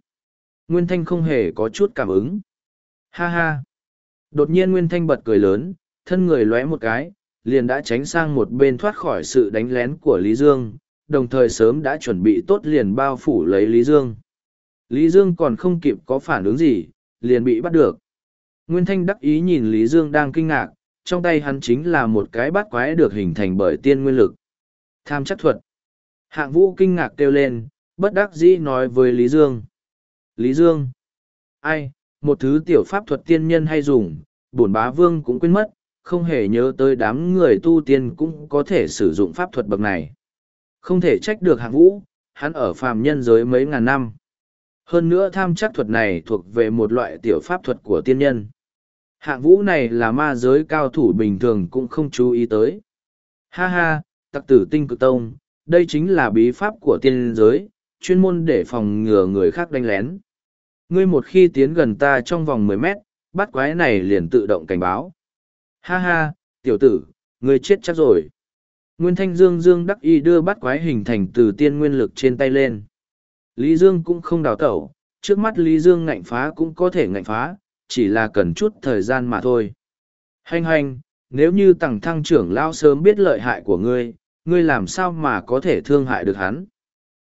Nguyên Thanh không hề có chút cảm ứng. Ha ha! Đột nhiên Nguyên Thanh bật cười lớn, thân người lóe một cái, liền đã tránh sang một bên thoát khỏi sự đánh lén của Lý Dương, đồng thời sớm đã chuẩn bị tốt liền bao phủ lấy Lý Dương. Lý Dương còn không kịp có phản ứng gì, liền bị bắt được. Nguyên Thanh đắc ý nhìn Lý Dương đang kinh ngạc, trong tay hắn chính là một cái bát quái được hình thành bởi tiên nguyên lực. Tham chắc thuật. Hạng vũ kinh ngạc kêu lên, bất đắc dĩ nói với Lý Dương. Lý Dương. Ai, một thứ tiểu pháp thuật tiên nhân hay dùng, bổn bá vương cũng quên mất, không hề nhớ tới đám người tu tiên cũng có thể sử dụng pháp thuật bậc này. Không thể trách được hạng vũ, hắn ở phàm nhân giới mấy ngàn năm. Hơn nữa tham chắc thuật này thuộc về một loại tiểu pháp thuật của tiên nhân. Hạng vũ này là ma giới cao thủ bình thường cũng không chú ý tới. Ha ha, tặc tử tinh cực tông, đây chính là bí pháp của tiên giới, chuyên môn để phòng ngừa người khác đánh lén. Ngươi một khi tiến gần ta trong vòng mười mét, bắt quái này liền tự động cảnh báo. Ha ha, tiểu tử, ngươi chết chắc rồi. Nguyên Thanh Dương Dương đắc y đưa bắt quái hình thành từ tiên nguyên lực trên tay lên. Lý Dương cũng không đào tẩu, trước mắt Lý Dương ngạnh phá cũng có thể ngạnh phá, chỉ là cần chút thời gian mà thôi. Hành hành, nếu như tàng thăng trưởng lao sớm biết lợi hại của ngươi, ngươi làm sao mà có thể thương hại được hắn?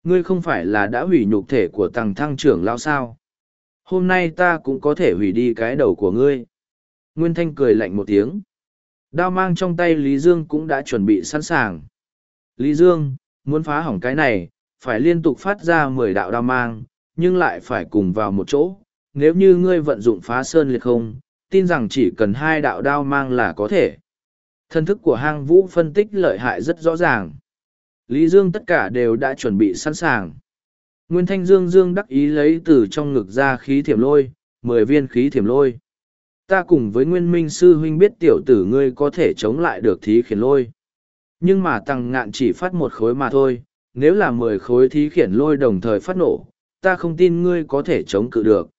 Ngươi không phải là đã hủy nhục thể của tàng thăng trưởng lao sao? Hôm nay ta cũng có thể hủy đi cái đầu của ngươi. Nguyên Thanh cười lạnh một tiếng. Đao mang trong tay Lý Dương cũng đã chuẩn bị sẵn sàng. Lý Dương, muốn phá hỏng cái này, phải liên tục phát ra mười đạo đao mang, nhưng lại phải cùng vào một chỗ. Nếu như ngươi vận dụng phá sơn liệt không, tin rằng chỉ cần hai đạo đao mang là có thể. Thân thức của hang vũ phân tích lợi hại rất rõ ràng. Lý Dương tất cả đều đã chuẩn bị sẵn sàng. Nguyên Thanh Dương Dương đắc ý lấy từ trong ngực ra khí thiểm lôi, mười viên khí thiểm lôi. Ta cùng với Nguyên Minh Sư Huynh biết tiểu tử ngươi có thể chống lại được thí khiển lôi. Nhưng mà tăng ngạn chỉ phát một khối mà thôi, nếu là mười khối thí khiển lôi đồng thời phát nổ, ta không tin ngươi có thể chống cự được.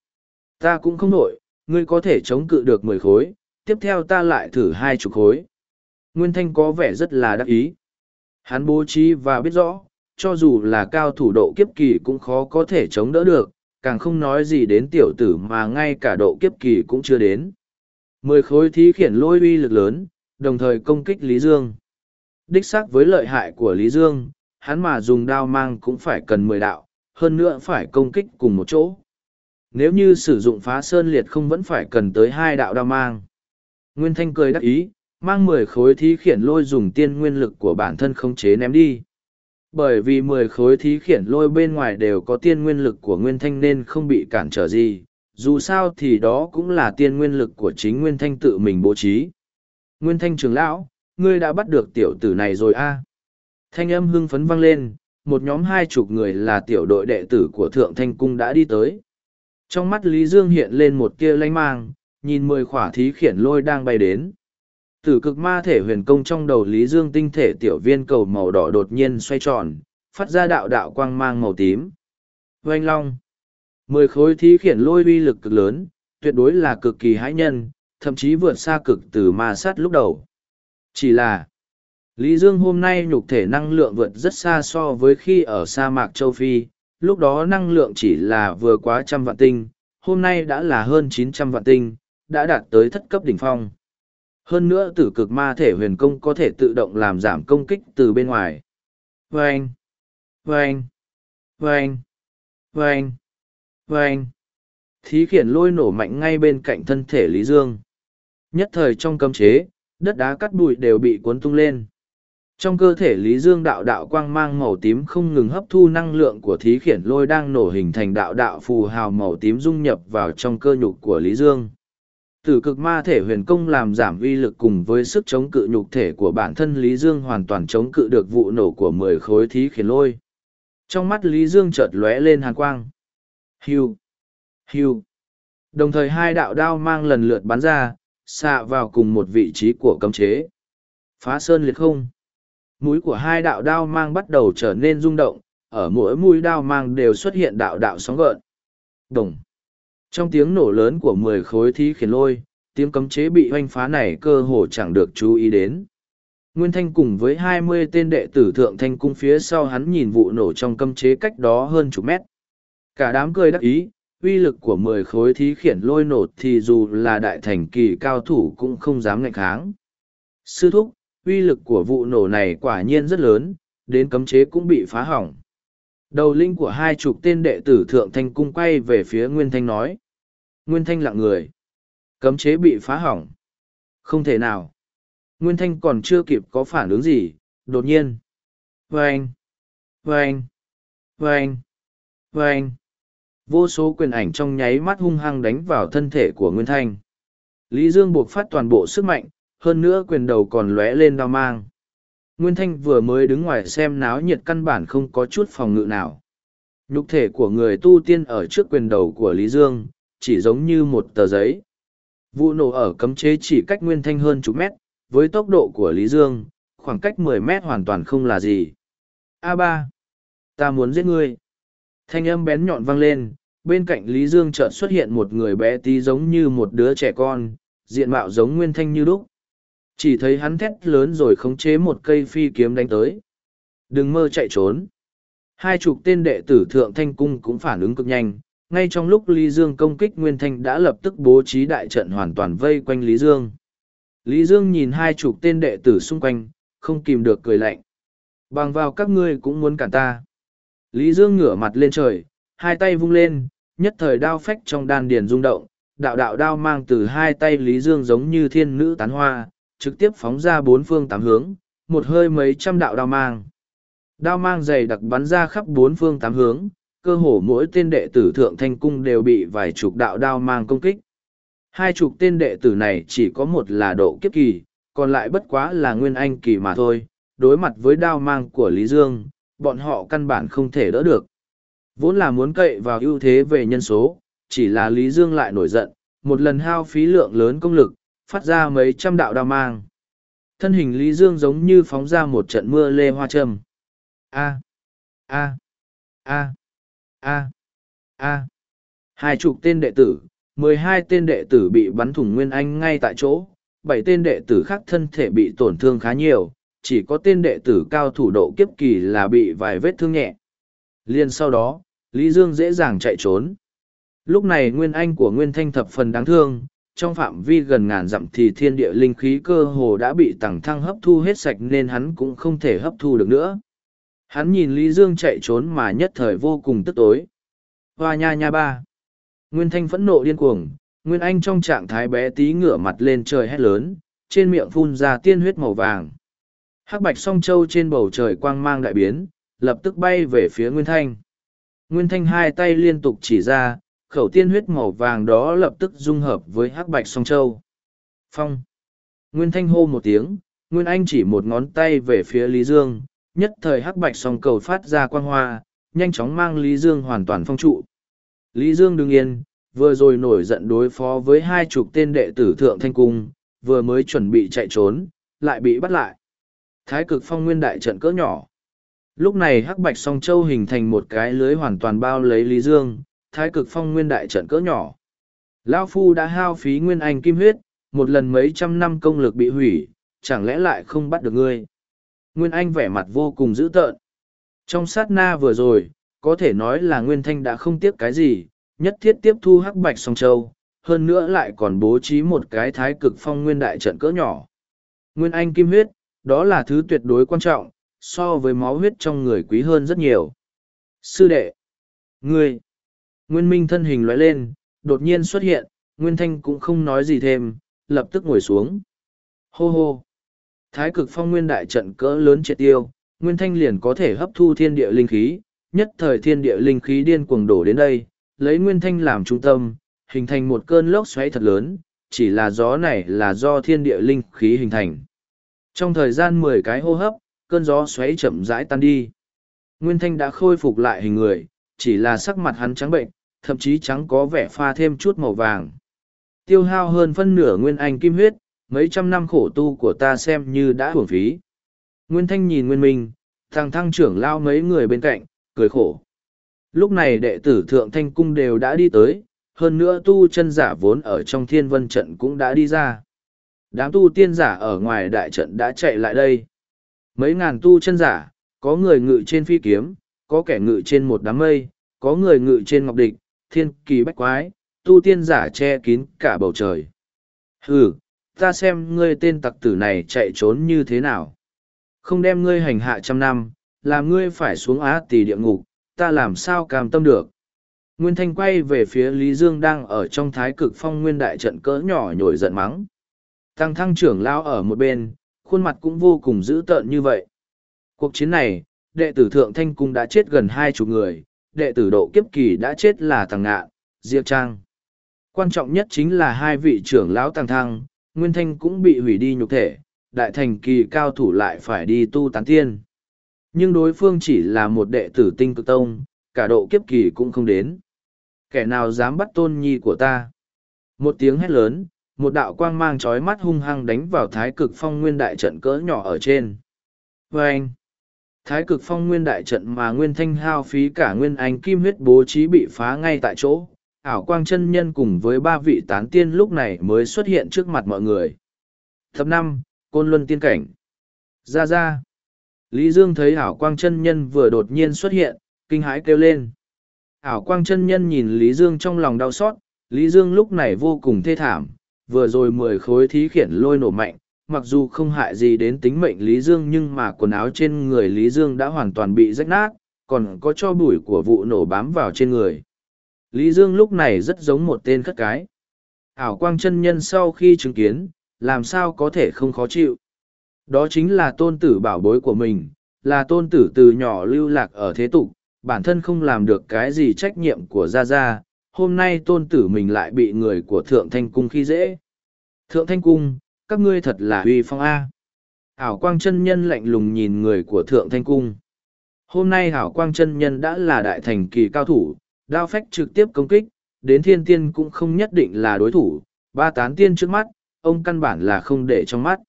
Ta cũng không nổi, ngươi có thể chống cự được mười khối, tiếp theo ta lại thử hai chục khối. Nguyên Thanh có vẻ rất là đắc ý. Hắn bố trí và biết rõ, cho dù là cao thủ độ kiếp kỳ cũng khó có thể chống đỡ được, càng không nói gì đến tiểu tử mà ngay cả độ kiếp kỳ cũng chưa đến. Mười khối thí khiển lôi uy lực lớn, đồng thời công kích Lý Dương. Đích xác với lợi hại của Lý Dương, hắn mà dùng đao mang cũng phải cần mười đạo, hơn nữa phải công kích cùng một chỗ. Nếu như sử dụng phá sơn liệt không vẫn phải cần tới hai đạo đao mang. Nguyên Thanh cười đắc ý, mang mười khối thí khiển lôi dùng tiên nguyên lực của bản thân không chế ném đi. Bởi vì mười khối thí khiển lôi bên ngoài đều có tiên nguyên lực của Nguyên Thanh nên không bị cản trở gì, dù sao thì đó cũng là tiên nguyên lực của chính Nguyên Thanh tự mình bố trí. Nguyên Thanh trưởng lão, ngươi đã bắt được tiểu tử này rồi a Thanh âm hưng phấn vang lên, một nhóm hai chục người là tiểu đội đệ tử của Thượng Thanh Cung đã đi tới. Trong mắt Lý Dương hiện lên một tia lanh mang, nhìn mười khỏa thí khiển lôi đang bay đến. Tử cực ma thể huyền công trong đầu Lý Dương tinh thể tiểu viên cầu màu đỏ đột nhiên xoay tròn, phát ra đạo đạo quang mang màu tím. Oanh long. Mười khối thí khiển lôi uy lực cực lớn, tuyệt đối là cực kỳ hãi nhân, thậm chí vượt xa cực từ ma sát lúc đầu. Chỉ là, Lý Dương hôm nay nhục thể năng lượng vượt rất xa so với khi ở sa mạc châu Phi, lúc đó năng lượng chỉ là vừa quá trăm vạn tinh, hôm nay đã là hơn chín trăm vạn tinh, đã đạt tới thất cấp đỉnh phong. Hơn nữa tử cực ma thể huyền công có thể tự động làm giảm công kích từ bên ngoài. Vâng! Vâng! Vâng! Vâng! Vâng! Thí khiển lôi nổ mạnh ngay bên cạnh thân thể Lý Dương. Nhất thời trong cấm chế, đất đá cắt bụi đều bị cuốn tung lên. Trong cơ thể Lý Dương đạo đạo quang mang màu tím không ngừng hấp thu năng lượng của thí khiển lôi đang nổ hình thành đạo đạo phù hào màu tím dung nhập vào trong cơ nhục của Lý Dương. Tử cực ma thể huyền công làm giảm uy lực cùng với sức chống cự nhục thể của bản thân Lý Dương hoàn toàn chống cự được vụ nổ của mười khối thí khiển lôi. Trong mắt Lý Dương chợt lóe lên hàn quang. hưu hưu Đồng thời hai đạo đao mang lần lượt bắn ra, xạ vào cùng một vị trí của cấm chế. Phá sơn liệt không! Mũi của hai đạo đao mang bắt đầu trở nên rung động, ở mỗi mũi đao mang đều xuất hiện đạo đạo sóng gợn. Đồng! Trong tiếng nổ lớn của mười khối thí khiển lôi, tiếng cấm chế bị hoanh phá này cơ hồ chẳng được chú ý đến. Nguyên Thanh cùng với hai mươi tên đệ tử thượng thanh cung phía sau hắn nhìn vụ nổ trong cấm chế cách đó hơn chục mét. Cả đám cười đắc ý, uy lực của mười khối thí khiển lôi nổ thì dù là đại thành kỳ cao thủ cũng không dám ngạnh kháng. Sư thúc, uy lực của vụ nổ này quả nhiên rất lớn, đến cấm chế cũng bị phá hỏng. Đầu linh của hai chục tên đệ tử thượng thanh cung quay về phía Nguyên Thanh nói. Nguyên Thanh lặng người. Cấm chế bị phá hỏng. Không thể nào. Nguyên Thanh còn chưa kịp có phản ứng gì, đột nhiên. Vâng! Vâng! Vâng! Vâng! Vô số quyền ảnh trong nháy mắt hung hăng đánh vào thân thể của Nguyên Thanh. Lý Dương buộc phát toàn bộ sức mạnh, hơn nữa quyền đầu còn lóe lên đau mang. Nguyên Thanh vừa mới đứng ngoài xem náo nhiệt căn bản không có chút phòng ngự nào. Nhục thể của người tu tiên ở trước quyền đầu của Lý Dương, chỉ giống như một tờ giấy. Vụ nổ ở cấm chế chỉ cách Nguyên Thanh hơn chục mét, với tốc độ của Lý Dương, khoảng cách mười mét hoàn toàn không là gì. A3. Ta muốn giết ngươi. Thanh âm bén nhọn vang lên, bên cạnh Lý Dương chợt xuất hiện một người bé tí giống như một đứa trẻ con, diện mạo giống Nguyên Thanh như lúc. Chỉ thấy hắn thét lớn rồi khống chế một cây phi kiếm đánh tới. Đừng mơ chạy trốn. Hai chục tên đệ tử thượng thanh cung cũng phản ứng cực nhanh. Ngay trong lúc Lý Dương công kích Nguyên Thanh đã lập tức bố trí đại trận hoàn toàn vây quanh Lý Dương. Lý Dương nhìn hai chục tên đệ tử xung quanh, không kìm được cười lạnh. Bằng vào các ngươi cũng muốn cản ta. Lý Dương ngửa mặt lên trời, hai tay vung lên, nhất thời đao phách trong đan điền rung động, đạo đạo đao mang từ hai tay Lý Dương giống như thiên nữ tán hoa, trực tiếp phóng ra bốn phương tám hướng, một hơi mấy trăm đạo đao mang. Đao mang dày đặc bắn ra khắp bốn phương tám hướng, cơ hồ mỗi tên đệ tử thượng thanh cung đều bị vài chục đạo đao mang công kích. Hai chục tên đệ tử này chỉ có một là độ kiếp kỳ, còn lại bất quá là nguyên anh kỳ mà thôi, đối mặt với đao mang của Lý Dương, bọn họ căn bản không thể đỡ được. Vốn là muốn cậy vào ưu thế về nhân số, chỉ là Lý Dương lại nổi giận, một lần hao phí lượng lớn công lực, phát ra mấy trăm đạo đao mang. Thân hình Lý Dương giống như phóng ra một trận mưa lê hoa trầm. A. A. A. A. A. Hai chục tên đệ tử, mười hai tên đệ tử bị bắn thủng nguyên anh ngay tại chỗ, bảy tên đệ tử khác thân thể bị tổn thương khá nhiều, chỉ có tên đệ tử cao thủ độ kiếp kỳ là bị vài vết thương nhẹ. Liên sau đó, Lý Dương dễ dàng chạy trốn. Lúc này nguyên anh của Nguyên Thanh thập phần đáng thương, trong phạm vi gần ngàn dặm thì thiên địa linh khí cơ hồ đã bị tằng thăng hấp thu hết sạch nên hắn cũng không thể hấp thu được nữa. Hắn nhìn Lý Dương chạy trốn mà nhất thời vô cùng tức tối. Hoa nha nha ba. Nguyên Thanh phẫn nộ điên cuồng, Nguyên Anh trong trạng thái bé tí ngửa mặt lên trời hét lớn, trên miệng phun ra tiên huyết màu vàng. Hắc bạch song châu trên bầu trời quang mang đại biến, lập tức bay về phía Nguyên Thanh. Nguyên Thanh hai tay liên tục chỉ ra, khẩu tiên huyết màu vàng đó lập tức dung hợp với hắc bạch song châu. Phong. Nguyên Thanh hô một tiếng, Nguyên Anh chỉ một ngón tay về phía Lý Dương, nhất thời hắc bạch song cầu phát ra quang hoa, nhanh chóng mang Lý Dương hoàn toàn phong trụ. Lý Dương đương yên, vừa rồi nổi giận đối phó với hai chục tên đệ tử thượng thanh cung, vừa mới chuẩn bị chạy trốn, lại bị bắt lại. Thái cực phong nguyên đại trận cỡ nhỏ. Lúc này hắc bạch song châu hình thành một cái lưới hoàn toàn bao lấy Lý Dương, thái cực phong nguyên đại trận cỡ nhỏ. Lao Phu đã hao phí nguyên anh kim huyết, một lần mấy trăm năm công lực bị hủy, chẳng lẽ lại không bắt được ngươi. Nguyên Anh vẻ mặt vô cùng dữ tợn. Trong sát na vừa rồi, có thể nói là Nguyên Thanh đã không tiếc cái gì, nhất thiết tiếp thu hắc bạch song châu, hơn nữa lại còn bố trí một cái thái cực phong nguyên đại trận cỡ nhỏ. Nguyên Anh kim huyết, đó là thứ tuyệt đối quan trọng, so với máu huyết trong người quý hơn rất nhiều. Sư đệ, ngươi, Nguyên Minh thân hình lóe lên, đột nhiên xuất hiện, Nguyên Thanh cũng không nói gì thêm, lập tức ngồi xuống. Hô hô! Thái cực phong nguyên đại trận cỡ lớn triệt tiêu, Nguyên Thanh liền có thể hấp thu thiên địa linh khí, nhất thời thiên địa linh khí điên cuồng đổ đến đây, lấy Nguyên Thanh làm trung tâm, hình thành một cơn lốc xoáy thật lớn, chỉ là gió này là do thiên địa linh khí hình thành. Trong thời gian mười cái hô hấp, cơn gió xoáy chậm rãi tan đi. Nguyên Thanh đã khôi phục lại hình người, chỉ là sắc mặt hắn trắng bệnh, thậm chí trắng có vẻ pha thêm chút màu vàng. Tiêu hao hơn phân nửa nguyên anh kim huyết, mấy trăm năm khổ tu của ta xem như đã hưởng phí. Nguyên Thanh nhìn Nguyên Minh, thằng thăng trưởng lao mấy người bên cạnh, cười khổ. Lúc này đệ tử Thượng Thanh Cung đều đã đi tới, hơn nữa tu chân giả vốn ở trong thiên vân trận cũng đã đi ra. Đám tu tiên giả ở ngoài đại trận đã chạy lại đây. Mấy ngàn tu chân giả, có người ngự trên phi kiếm, có kẻ ngự trên một đám mây, có người ngự trên ngọc địch, thiên kỳ bách quái, tu tiên giả che kín cả bầu trời. Hừ, ta xem ngươi tên tặc tử này chạy trốn như thế nào. Không đem ngươi hành hạ trăm năm, làm ngươi phải xuống á tỷ địa ngục, ta làm sao cam tâm được. Nguyên Thanh quay về phía Lý Dương đang ở trong thái cực phong nguyên đại trận cỡ nhỏ nhồi giận mắng. Tăng thăng trưởng lao ở một bên, khuôn mặt cũng vô cùng dữ tợn như vậy. Cuộc chiến này, đệ tử Thượng Thanh Cung đã chết gần hai chục người, đệ tử độ kiếp kỳ đã chết là thằng Ngạ, Diệp Trang. Quan trọng nhất chính là hai vị trưởng lão tàng Thăng, Nguyên Thanh cũng bị hủy đi nhục thể, đại thành kỳ cao thủ lại phải đi tu tán tiên. Nhưng đối phương chỉ là một đệ tử tinh cực tông, cả độ kiếp kỳ cũng không đến. Kẻ nào dám bắt tôn nhi của ta? Một tiếng hét lớn, một đạo quang mang trói mắt hung hăng đánh vào thái cực phong nguyên đại trận cỡ nhỏ ở trên. Và anh, thái cực phong nguyên đại trận mà nguyên thanh hao phí cả nguyên anh kim huyết bố trí bị phá ngay tại chỗ, ảo quang chân nhân cùng với ba vị tán tiên lúc này mới xuất hiện trước mặt mọi người. Thập năm, Côn Luân Tiên Cảnh. Ra ra. Lý Dương thấy ảo quang chân nhân vừa đột nhiên xuất hiện, kinh hãi kêu lên. Ảo quang chân nhân nhìn Lý Dương trong lòng đau xót, Lý Dương lúc này vô cùng thê thảm, vừa rồi mười khối thí khiển lôi nổ mạnh, mặc dù không hại gì đến tính mệnh Lý Dương nhưng mà quần áo trên người Lý Dương đã hoàn toàn bị rách nát, còn có cho bụi của vụ nổ bám vào trên người. Lý Dương lúc này rất giống một tên khất cái. Ảo quang chân nhân sau khi chứng kiến, làm sao có thể không khó chịu. Đó chính là tôn tử bảo bối của mình, là tôn tử từ nhỏ lưu lạc ở thế tục, bản thân không làm được cái gì trách nhiệm của Gia Gia. Hôm nay tôn tử mình lại bị người của Thượng Thanh Cung khi dễ. Thượng Thanh Cung, các ngươi thật là uy phong A. Ảo quang chân nhân lạnh lùng nhìn người của Thượng Thanh Cung. Hôm nay ảo Quang chân Nhân đã là đại thành kỳ cao thủ, đao phách trực tiếp công kích, đến thiên tiên cũng không nhất định là đối thủ, ba tán tiên trước mắt, ông căn bản là không để trong mắt.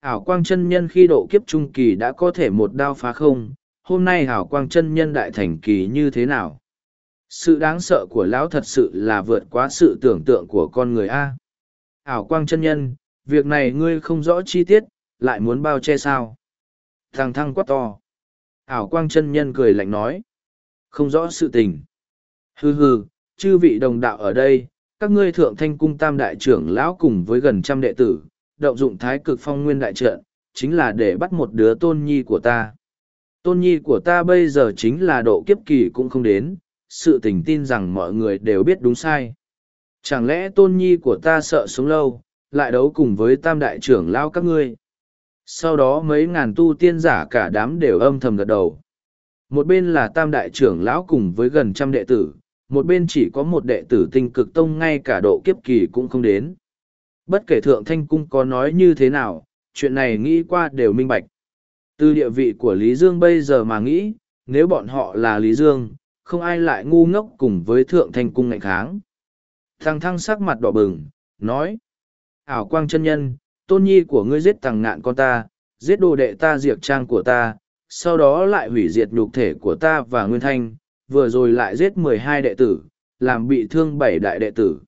ảo quang chân nhân khi độ kiếp trung kỳ đã có thể một đao phá không, hôm nay ảo quang chân nhân đại thành kỳ như thế nào? Sự đáng sợ của lão thật sự là vượt quá sự tưởng tượng của con người A. ảo quang chân nhân, việc này ngươi không rõ chi tiết, lại muốn bao che sao? Thằng thăng quát to. ảo quang chân nhân cười lạnh nói. Không rõ sự tình. Hừ hừ, chư vị đồng đạo ở đây, các ngươi thượng thanh cung tam đại trưởng lão cùng với gần trăm đệ tử, động dụng thái cực phong nguyên đại trận, chính là để bắt một đứa tôn nhi của ta. Tôn nhi của ta bây giờ chính là độ kiếp kỳ cũng không đến, sự tình tin rằng mọi người đều biết đúng sai. Chẳng lẽ tôn nhi của ta sợ sống lâu, lại đấu cùng với tam đại trưởng lão các ngươi. Sau đó mấy ngàn tu tiên giả cả đám đều âm thầm gật đầu. Một bên là tam đại trưởng lão cùng với gần trăm đệ tử, một bên chỉ có một đệ tử tinh cực tông ngay cả độ kiếp kỳ cũng không đến. Bất kể thượng thanh cung có nói như thế nào, chuyện này nghĩ qua đều minh bạch. Từ địa vị của Lý Dương bây giờ mà nghĩ, nếu bọn họ là Lý Dương, không ai lại ngu ngốc cùng với thượng thanh cung ngạnh kháng. Thằng thăng sắc mặt đỏ bừng, nói. Ảo quang chân nhân, tôn nhi của ngươi giết tàng ngạn con ta, giết đồ đệ ta diệt trang của ta, sau đó lại hủy diệt nhục thể của ta và nguyên thanh, vừa rồi lại giết mười hai đệ tử, làm bị thương bảy đại đệ tử.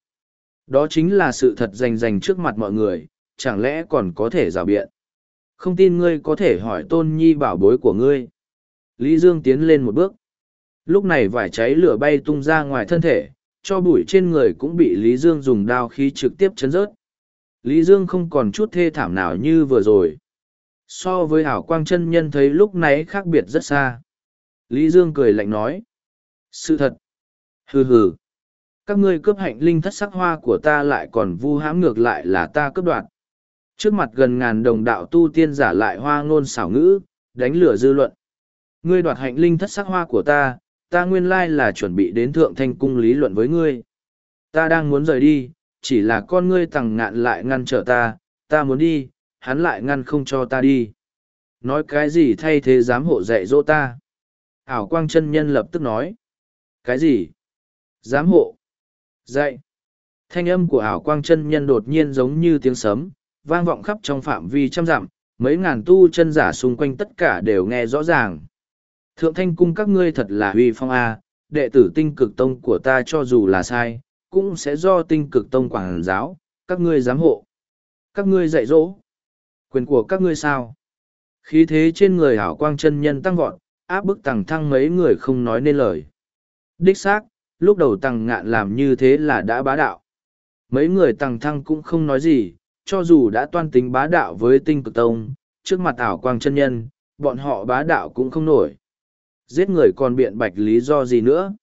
Đó chính là sự thật rành rành trước mặt mọi người, chẳng lẽ còn có thể rào biện. Không tin ngươi có thể hỏi tôn nhi bảo bối của ngươi. Lý Dương tiến lên một bước. Lúc này vải cháy lửa bay tung ra ngoài thân thể, cho bụi trên người cũng bị Lý Dương dùng đao khí trực tiếp chấn rớt. Lý Dương không còn chút thê thảm nào như vừa rồi. So với hảo quang chân nhân thấy lúc nãy khác biệt rất xa. Lý Dương cười lạnh nói. Sự thật. Hừ hừ. Các ngươi cướp hạnh linh thất sắc hoa của ta lại còn vu hãm ngược lại là ta cướp đoạt. Trước mặt gần ngàn đồng đạo tu tiên giả lại hoa ngôn xảo ngữ, đánh lửa dư luận. Ngươi đoạt hạnh linh thất sắc hoa của ta, ta nguyên lai là chuẩn bị đến thượng thanh cung lý luận với ngươi. Ta đang muốn rời đi, chỉ là con ngươi tằng ngạn lại ngăn trở ta, ta muốn đi, hắn lại ngăn không cho ta đi. Nói cái gì thay thế dám hộ dạy dỗ ta? Ảo quang chân nhân lập tức nói. Cái gì? Giám hộ? Dạy? Thanh âm của ảo quang chân nhân đột nhiên giống như tiếng sấm, vang vọng khắp trong phạm vi trăm dặm, mấy ngàn tu chân giả xung quanh tất cả đều nghe rõ ràng. Thượng thanh cung các ngươi thật là huy phong A, đệ tử tinh cực tông của ta cho dù là sai, cũng sẽ do tinh cực tông quảng giáo, các ngươi giám hộ. Các ngươi dạy dỗ. Quyền của các ngươi sao? Khí thế trên người hảo quang chân nhân tăng vọt, áp bức tàng thăng mấy người không nói nên lời. Đích xác, lúc đầu tàng ngạn làm như thế là đã bá đạo. Mấy người tàng thăng cũng không nói gì, cho dù đã toan tính bá đạo với tinh cực tông, trước mặt ảo quang chân nhân, bọn họ bá đạo cũng không nổi. Giết người còn biện bạch lý do gì nữa?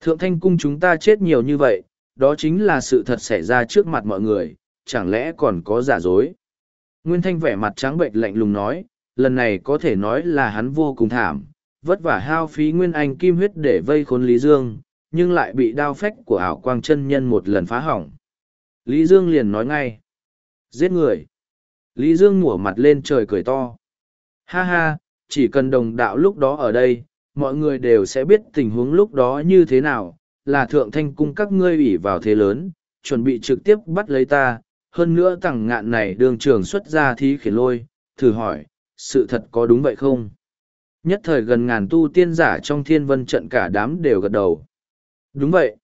Thượng thanh cung chúng ta chết nhiều như vậy, đó chính là sự thật xảy ra trước mặt mọi người, chẳng lẽ còn có giả dối? Nguyên thanh vẻ mặt trắng bệnh lạnh lùng nói, lần này có thể nói là hắn vô cùng thảm, vất vả hao phí nguyên anh kim huyết để vây khốn Lý Dương, nhưng lại bị đao phách của ảo quang chân nhân một lần phá hỏng. Lý Dương liền nói ngay, giết người. Lý Dương ngửa mặt lên trời cười to. Ha ha, chỉ cần đồng đạo lúc đó ở đây, mọi người đều sẽ biết tình huống lúc đó như thế nào, là thượng thanh cung các ngươi ủy vào thế lớn, chuẩn bị trực tiếp bắt lấy ta, hơn nữa tẳng ngạn này đường trường xuất ra thí khiển lôi, thử hỏi, sự thật có đúng vậy không? Nhất thời gần ngàn tu tiên giả trong thiên vân trận cả đám đều gật đầu. Đúng vậy.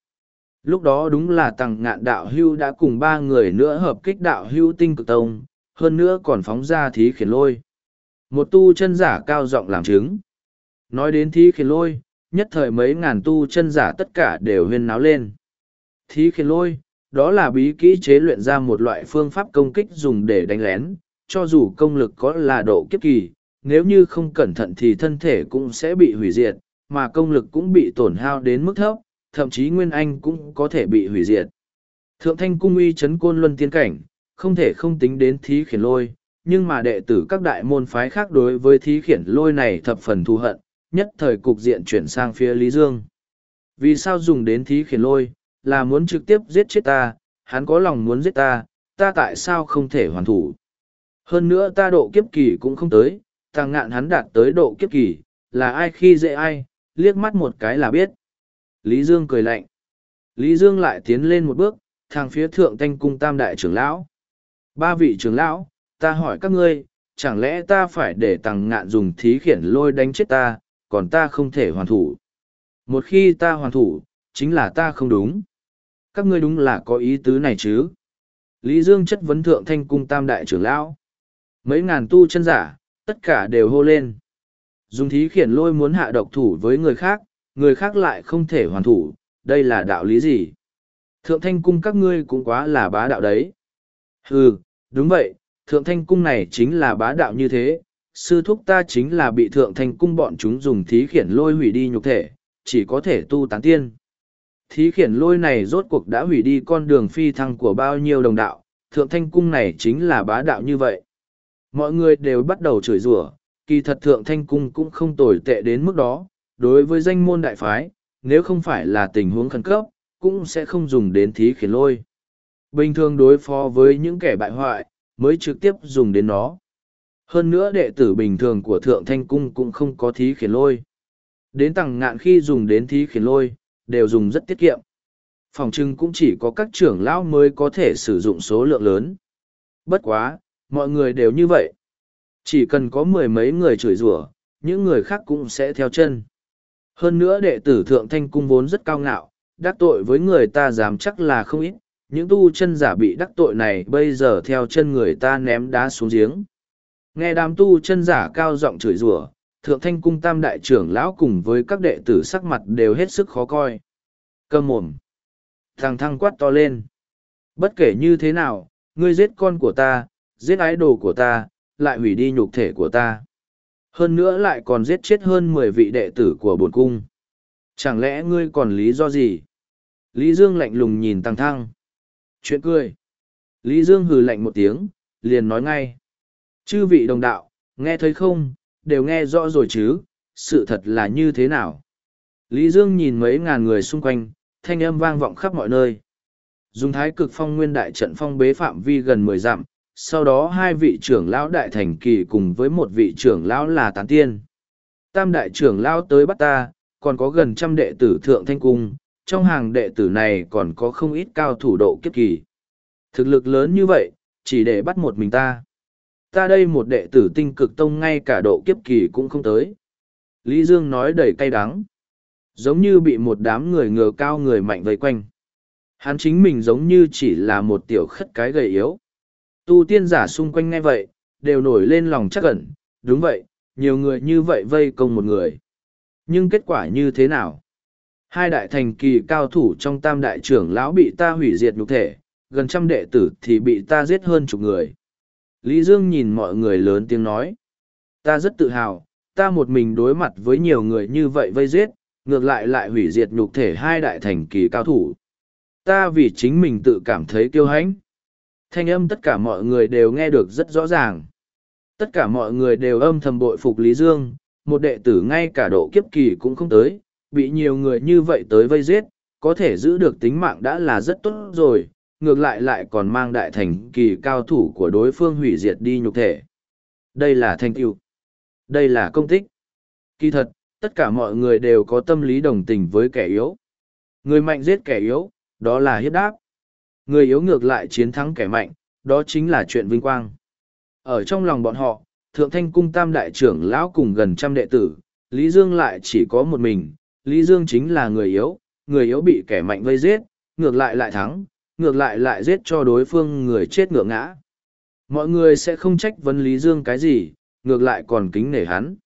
Lúc đó đúng là tặng ngạn đạo hưu đã cùng ba người nữa hợp kích đạo hưu tinh cực tông, hơn nữa còn phóng ra thí khiển lôi. Một tu chân giả cao giọng làm chứng. Nói đến thí khiển lôi, nhất thời mấy ngàn tu chân giả tất cả đều huyên náo lên. Thí khiển lôi, đó là bí kỹ chế luyện ra một loại phương pháp công kích dùng để đánh lén, cho dù công lực có là độ kiếp kỳ, nếu như không cẩn thận thì thân thể cũng sẽ bị hủy diệt, mà công lực cũng bị tổn hao đến mức thấp, thậm chí nguyên anh cũng có thể bị hủy diệt. Thượng thanh cung uy chấn côn luân tiến cảnh, không thể không tính đến thí khiển lôi, nhưng mà đệ tử các đại môn phái khác đối với thí khiển lôi này thập phần thù hận, nhất thời cục diện chuyển sang phía Lý Dương. Vì sao dùng đến thí khiển lôi, là muốn trực tiếp giết chết ta, hắn có lòng muốn giết ta, ta tại sao không thể hoàn thủ. Hơn nữa ta độ kiếp kỳ cũng không tới, thằng ngạn hắn đạt tới độ kiếp kỳ, là ai khi dễ ai, liếc mắt một cái là biết. Lý Dương cười lạnh. Lý Dương lại tiến lên một bước, thang phía thượng thanh cung tam đại trưởng lão. Ba vị trưởng lão, ta hỏi các ngươi, chẳng lẽ ta phải để tàng ngạn dùng thí khiển lôi đánh chết ta, còn ta không thể hoàn thủ. Một khi ta hoàn thủ, chính là ta không đúng. Các ngươi đúng là có ý tứ này chứ? Lý Dương chất vấn thượng thanh cung tam đại trưởng lão. Mấy ngàn tu chân giả, tất cả đều hô lên. Dùng thí khiển lôi muốn hạ độc thủ với người khác, người khác lại không thể hoàn thủ, đây là đạo lý gì? Thượng thanh cung các ngươi cũng quá là bá đạo đấy. Ừ, đúng vậy, thượng thanh cung này chính là bá đạo như thế, sư thúc ta chính là bị thượng thanh cung bọn chúng dùng thí khiển lôi hủy đi nhục thể, chỉ có thể tu tán tiên. Thí khiển lôi này rốt cuộc đã hủy đi con đường phi thăng của bao nhiêu đồng đạo, thượng thanh cung này chính là bá đạo như vậy. Mọi người đều bắt đầu chửi rủa, kỳ thật thượng thanh cung cũng không tồi tệ đến mức đó, đối với danh môn đại phái, nếu không phải là tình huống khẩn cấp, cũng sẽ không dùng đến thí khiển lôi. Bình thường đối phó với những kẻ bại hoại, mới trực tiếp dùng đến nó. Hơn nữa đệ tử bình thường của Thượng Thanh Cung cũng không có thí khiển lôi. Đến tầng ngạn khi dùng đến thí khiển lôi, đều dùng rất tiết kiệm. Phòng trưng cũng chỉ có các trưởng lão mới có thể sử dụng số lượng lớn. Bất quá, mọi người đều như vậy. Chỉ cần có mười mấy người chửi rủa, những người khác cũng sẽ theo chân. Hơn nữa đệ tử Thượng Thanh Cung vốn rất cao ngạo, đắc tội với người ta dám chắc là không ít, những tu chân giả bị đắc tội này bây giờ theo chân người ta ném đá xuống giếng. Nghe đám tu chân giả cao giọng chửi rủa, Thượng Thanh Cung Tam Đại trưởng lão cùng với các đệ tử sắc mặt đều hết sức khó coi. Cơm mồm. Thằng thăng quát to lên. Bất kể như thế nào, ngươi giết con của ta, giết ái đồ của ta, lại hủy đi nhục thể của ta. Hơn nữa lại còn giết chết hơn mười vị đệ tử của bổn cung. Chẳng lẽ ngươi còn lý do gì? Lý Dương lạnh lùng nhìn Tăng Thăng. Chuyện cười. Lý Dương hừ lạnh một tiếng, liền nói ngay. Chư vị đồng đạo, nghe thấy không, đều nghe rõ rồi chứ, sự thật là như thế nào? Lý Dương nhìn mấy ngàn người xung quanh, thanh âm vang vọng khắp mọi nơi. Dùng thái cực phong nguyên đại trận phong bế phạm vi gần mười dặm, sau đó hai vị trưởng lão đại thành kỳ cùng với một vị trưởng lão là tán tiên. Tam đại trưởng lão tới bắt ta, còn có gần trăm đệ tử thượng thanh cung, trong hàng đệ tử này còn có không ít cao thủ độ kiếp kỳ. Thực lực lớn như vậy, chỉ để bắt một mình ta. Ta đây một đệ tử tinh cực tông ngay cả độ kiếp kỳ cũng không tới. Lý Dương nói đầy cay đắng. Giống như bị một đám người ngờ cao người mạnh vây quanh. Hắn chính mình giống như chỉ là một tiểu khất cái gầy yếu. Tu tiên giả xung quanh ngay vậy, đều nổi lên lòng chắc ẩn. Đúng vậy, nhiều người như vậy vây công một người. Nhưng kết quả như thế nào? Hai đại thành kỳ cao thủ trong tam đại trưởng lão bị ta hủy diệt nhục thể, gần trăm đệ tử thì bị ta giết hơn chục người. Lý Dương nhìn mọi người lớn tiếng nói. Ta rất tự hào, ta một mình đối mặt với nhiều người như vậy vây giết, ngược lại lại hủy diệt nhục thể hai đại thành kỳ cao thủ. Ta vì chính mình tự cảm thấy kiêu hãnh. Thanh âm tất cả mọi người đều nghe được rất rõ ràng. Tất cả mọi người đều âm thầm bội phục Lý Dương, một đệ tử ngay cả độ kiếp kỳ cũng không tới, bị nhiều người như vậy tới vây giết, có thể giữ được tính mạng đã là rất tốt rồi, ngược lại lại còn mang đại thành kỳ cao thủ của đối phương hủy diệt đi nhục thể. Đây là thành tựu. Đây là công tích. Kỳ thật, tất cả mọi người đều có tâm lý đồng tình với kẻ yếu. Người mạnh giết kẻ yếu, đó là hiếp đáp. Người yếu ngược lại chiến thắng kẻ mạnh, đó chính là chuyện vinh quang. Ở trong lòng bọn họ, Thượng Thanh Cung Tam Đại trưởng lão cùng gần trăm đệ tử, Lý Dương lại chỉ có một mình, Lý Dương chính là người yếu, người yếu bị kẻ mạnh vây giết, ngược lại lại thắng, ngược lại lại giết cho đối phương người chết ngựa ngã. Mọi người sẽ không trách vấn Lý Dương cái gì, ngược lại còn kính nể hắn.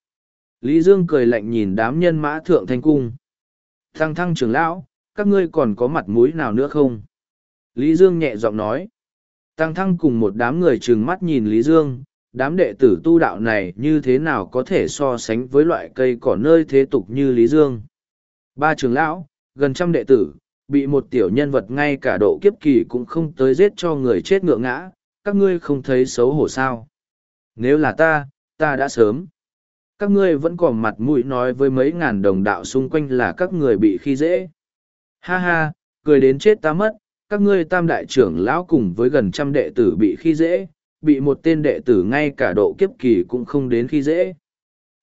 Lý Dương cười lạnh nhìn đám nhân mã thượng thanh cung. Thăng thăng trưởng lão, các ngươi còn có mặt mũi nào nữa không? Lý Dương nhẹ giọng nói. Tăng thăng cùng một đám người trừng mắt nhìn Lý Dương, đám đệ tử tu đạo này như thế nào có thể so sánh với loại cây cỏ nơi thế tục như Lý Dương. Ba trưởng lão, gần trăm đệ tử, bị một tiểu nhân vật ngay cả độ kiếp kỳ cũng không tới giết cho người chết ngựa ngã, các ngươi không thấy xấu hổ sao. Nếu là ta, ta đã sớm. Các ngươi vẫn còn mặt mũi nói với mấy ngàn đồng đạo xung quanh là các người bị khi dễ. Ha ha, cười đến chết ta mất, các ngươi tam đại trưởng lão cùng với gần trăm đệ tử bị khi dễ, bị một tên đệ tử ngay cả độ kiếp kỳ cũng không đến khi dễ.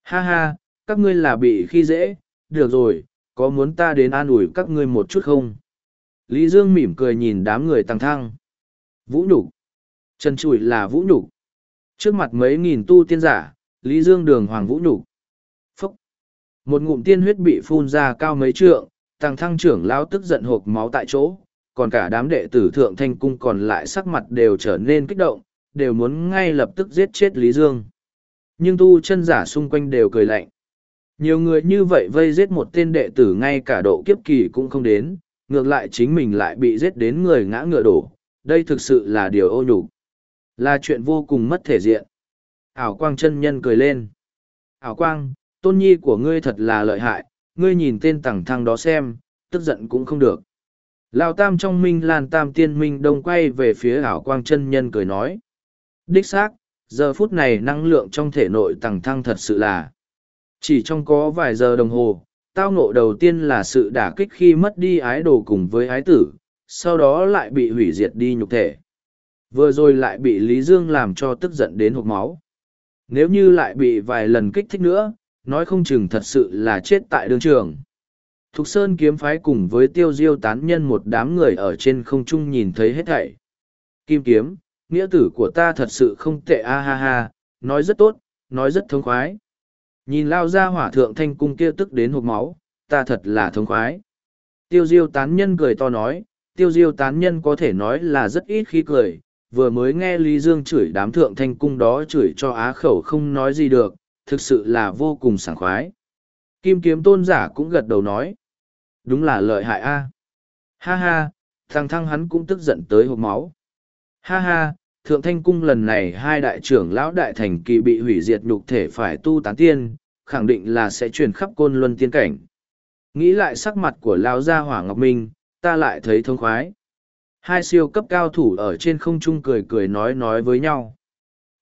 Ha ha, các ngươi là bị khi dễ, được rồi, có muốn ta đến an ủi các ngươi một chút không? Lý Dương mỉm cười nhìn đám người tăng thăng. Vũ nhục Trần trụi là vũ nhục Trước mặt mấy nghìn tu tiên giả, Lý Dương đường hoàng vũ nhục Phúc! Một ngụm tiên huyết bị phun ra cao mấy trượng, tăng thăng trưởng lao tức giận hộp máu tại chỗ, còn cả đám đệ tử thượng thanh cung còn lại sắc mặt đều trở nên kích động, đều muốn ngay lập tức giết chết Lý Dương. Nhưng tu chân giả xung quanh đều cười lạnh. Nhiều người như vậy vây giết một tên đệ tử ngay cả độ kiếp kỳ cũng không đến, ngược lại chính mình lại bị giết đến người ngã ngựa đổ. Đây thực sự là điều ô nhục Là chuyện vô cùng mất thể diện. Ảo quang chân nhân cười lên. Ảo quang, tôn nhi của ngươi thật là lợi hại, ngươi nhìn tên tẳng thăng đó xem, tức giận cũng không được. Lào tam trong minh lan tam tiên minh đông quay về phía ảo quang chân nhân cười nói. Đích xác, giờ phút này năng lượng trong thể nội tẳng thăng thật sự là chỉ trong có vài giờ đồng hồ, tao ngộ đầu tiên là sự đả kích khi mất đi ái đồ cùng với ái tử, sau đó lại bị hủy diệt đi nhục thể. Vừa rồi lại bị Lý Dương làm cho tức giận đến hộp máu. Nếu như lại bị vài lần kích thích nữa, nói không chừng thật sự là chết tại đương trường. Thục Sơn kiếm phái cùng với tiêu diêu tán nhân một đám người ở trên không trung nhìn thấy hết thảy. Kim kiếm, nghĩa tử của ta thật sự không tệ a ha ha, nói rất tốt, nói rất thống khoái. Nhìn lao ra hỏa thượng thanh cung kia tức đến hộp máu, ta thật là thống khoái. Tiêu diêu tán nhân cười to nói, tiêu diêu tán nhân có thể nói là rất ít khi cười, vừa mới nghe Lý Dương chửi đám thượng thanh cung đó chửi cho á khẩu không nói gì được, thực sự là vô cùng sảng khoái. Kim kiếm tôn giả cũng gật đầu nói. Đúng là lợi hại a Ha ha, thằng thăng hắn cũng tức giận tới hộp máu. Ha ha, thượng thanh cung lần này hai đại trưởng lão đại thành kỳ bị hủy diệt nhục thể phải tu tán tiên, khẳng định là sẽ truyền khắp côn luân tiên cảnh. Nghĩ lại sắc mặt của lão gia hỏa ngọc minh, ta lại thấy thông khoái. Hai siêu cấp cao thủ ở trên không trung cười cười nói nói với nhau.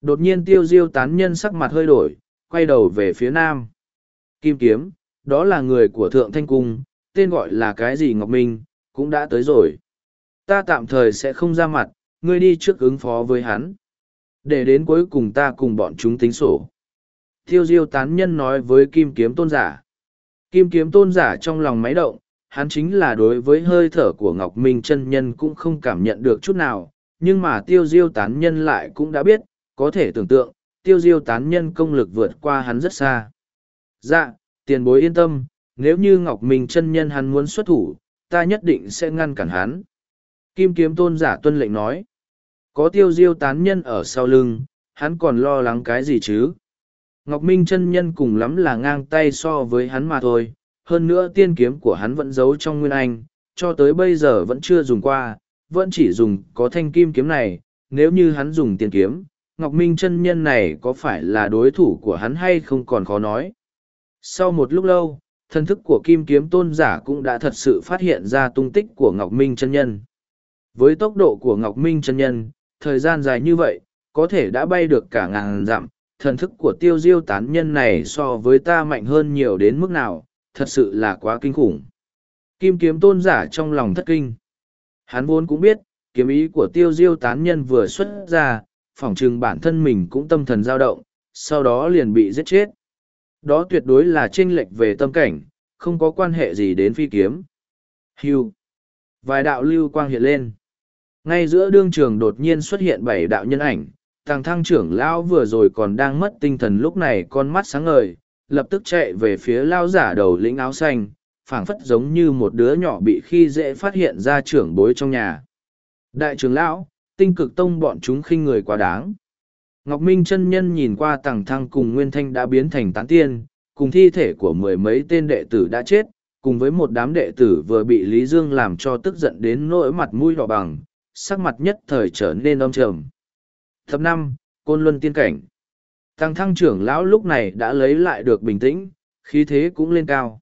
Đột nhiên tiêu diêu tán nhân sắc mặt hơi đổi, quay đầu về phía nam. Kim kiếm, đó là người của thượng thanh cung, tên gọi là cái gì Ngọc Minh, cũng đã tới rồi. Ta tạm thời sẽ không ra mặt, ngươi đi trước ứng phó với hắn. Để đến cuối cùng ta cùng bọn chúng tính sổ. Tiêu diêu tán nhân nói với kim kiếm tôn giả. Kim kiếm tôn giả trong lòng máy động, hắn chính là đối với hơi thở của Ngọc Minh chân nhân cũng không cảm nhận được chút nào, nhưng mà tiêu diêu tán nhân lại cũng đã biết, có thể tưởng tượng, tiêu diêu tán nhân công lực vượt qua hắn rất xa. Dạ, tiền bối yên tâm, nếu như Ngọc Minh chân nhân hắn muốn xuất thủ, ta nhất định sẽ ngăn cản hắn. Kim kiếm tôn giả tuân lệnh nói, có tiêu diêu tán nhân ở sau lưng, hắn còn lo lắng cái gì chứ? Ngọc Minh chân nhân cùng lắm là ngang tay so với hắn mà thôi, hơn nữa tiên kiếm của hắn vẫn giấu trong nguyên anh, cho tới bây giờ vẫn chưa dùng qua, vẫn chỉ dùng có thanh kim kiếm này, nếu như hắn dùng tiên kiếm, Ngọc Minh chân nhân này có phải là đối thủ của hắn hay không còn khó nói. Sau một lúc lâu, thân thức của kim kiếm tôn giả cũng đã thật sự phát hiện ra tung tích của Ngọc Minh chân nhân. Với tốc độ của Ngọc Minh chân nhân, thời gian dài như vậy, có thể đã bay được cả ngàn dặm, thần thức của tiêu diêu tán nhân này so với ta mạnh hơn nhiều đến mức nào, thật sự là quá kinh khủng. Kim kiếm tôn giả trong lòng thất kinh. Hắn vốn cũng biết, kiếm ý của tiêu diêu tán nhân vừa xuất ra, phỏng chừng bản thân mình cũng tâm thần dao động, sau đó liền bị giết chết. Đó tuyệt đối là chênh lệch về tâm cảnh, không có quan hệ gì đến phi kiếm. Hưu. Vài đạo lưu quang hiện lên. Ngay giữa đương trường đột nhiên xuất hiện bảy đạo nhân ảnh, thằng thăng trưởng lão vừa rồi còn đang mất tinh thần lúc này con mắt sáng ngời, lập tức chạy về phía lao giả đầu lĩnh áo xanh, phảng phất giống như một đứa nhỏ bị khi dễ phát hiện ra trưởng bối trong nhà. Đại trưởng lão, tinh cực tông bọn chúng khinh người quá đáng. Ngọc Minh chân nhân nhìn qua tàng thăng cùng Nguyên Thanh đã biến thành tán tiên, cùng thi thể của mười mấy tên đệ tử đã chết, cùng với một đám đệ tử vừa bị Lý Dương làm cho tức giận đến nỗi mặt mũi đỏ bằng, sắc mặt nhất thời trở nên âm trầm. Thập năm, Côn Luân Tiên Cảnh Tăng thăng trưởng lão lúc này đã lấy lại được bình tĩnh, khí thế cũng lên cao.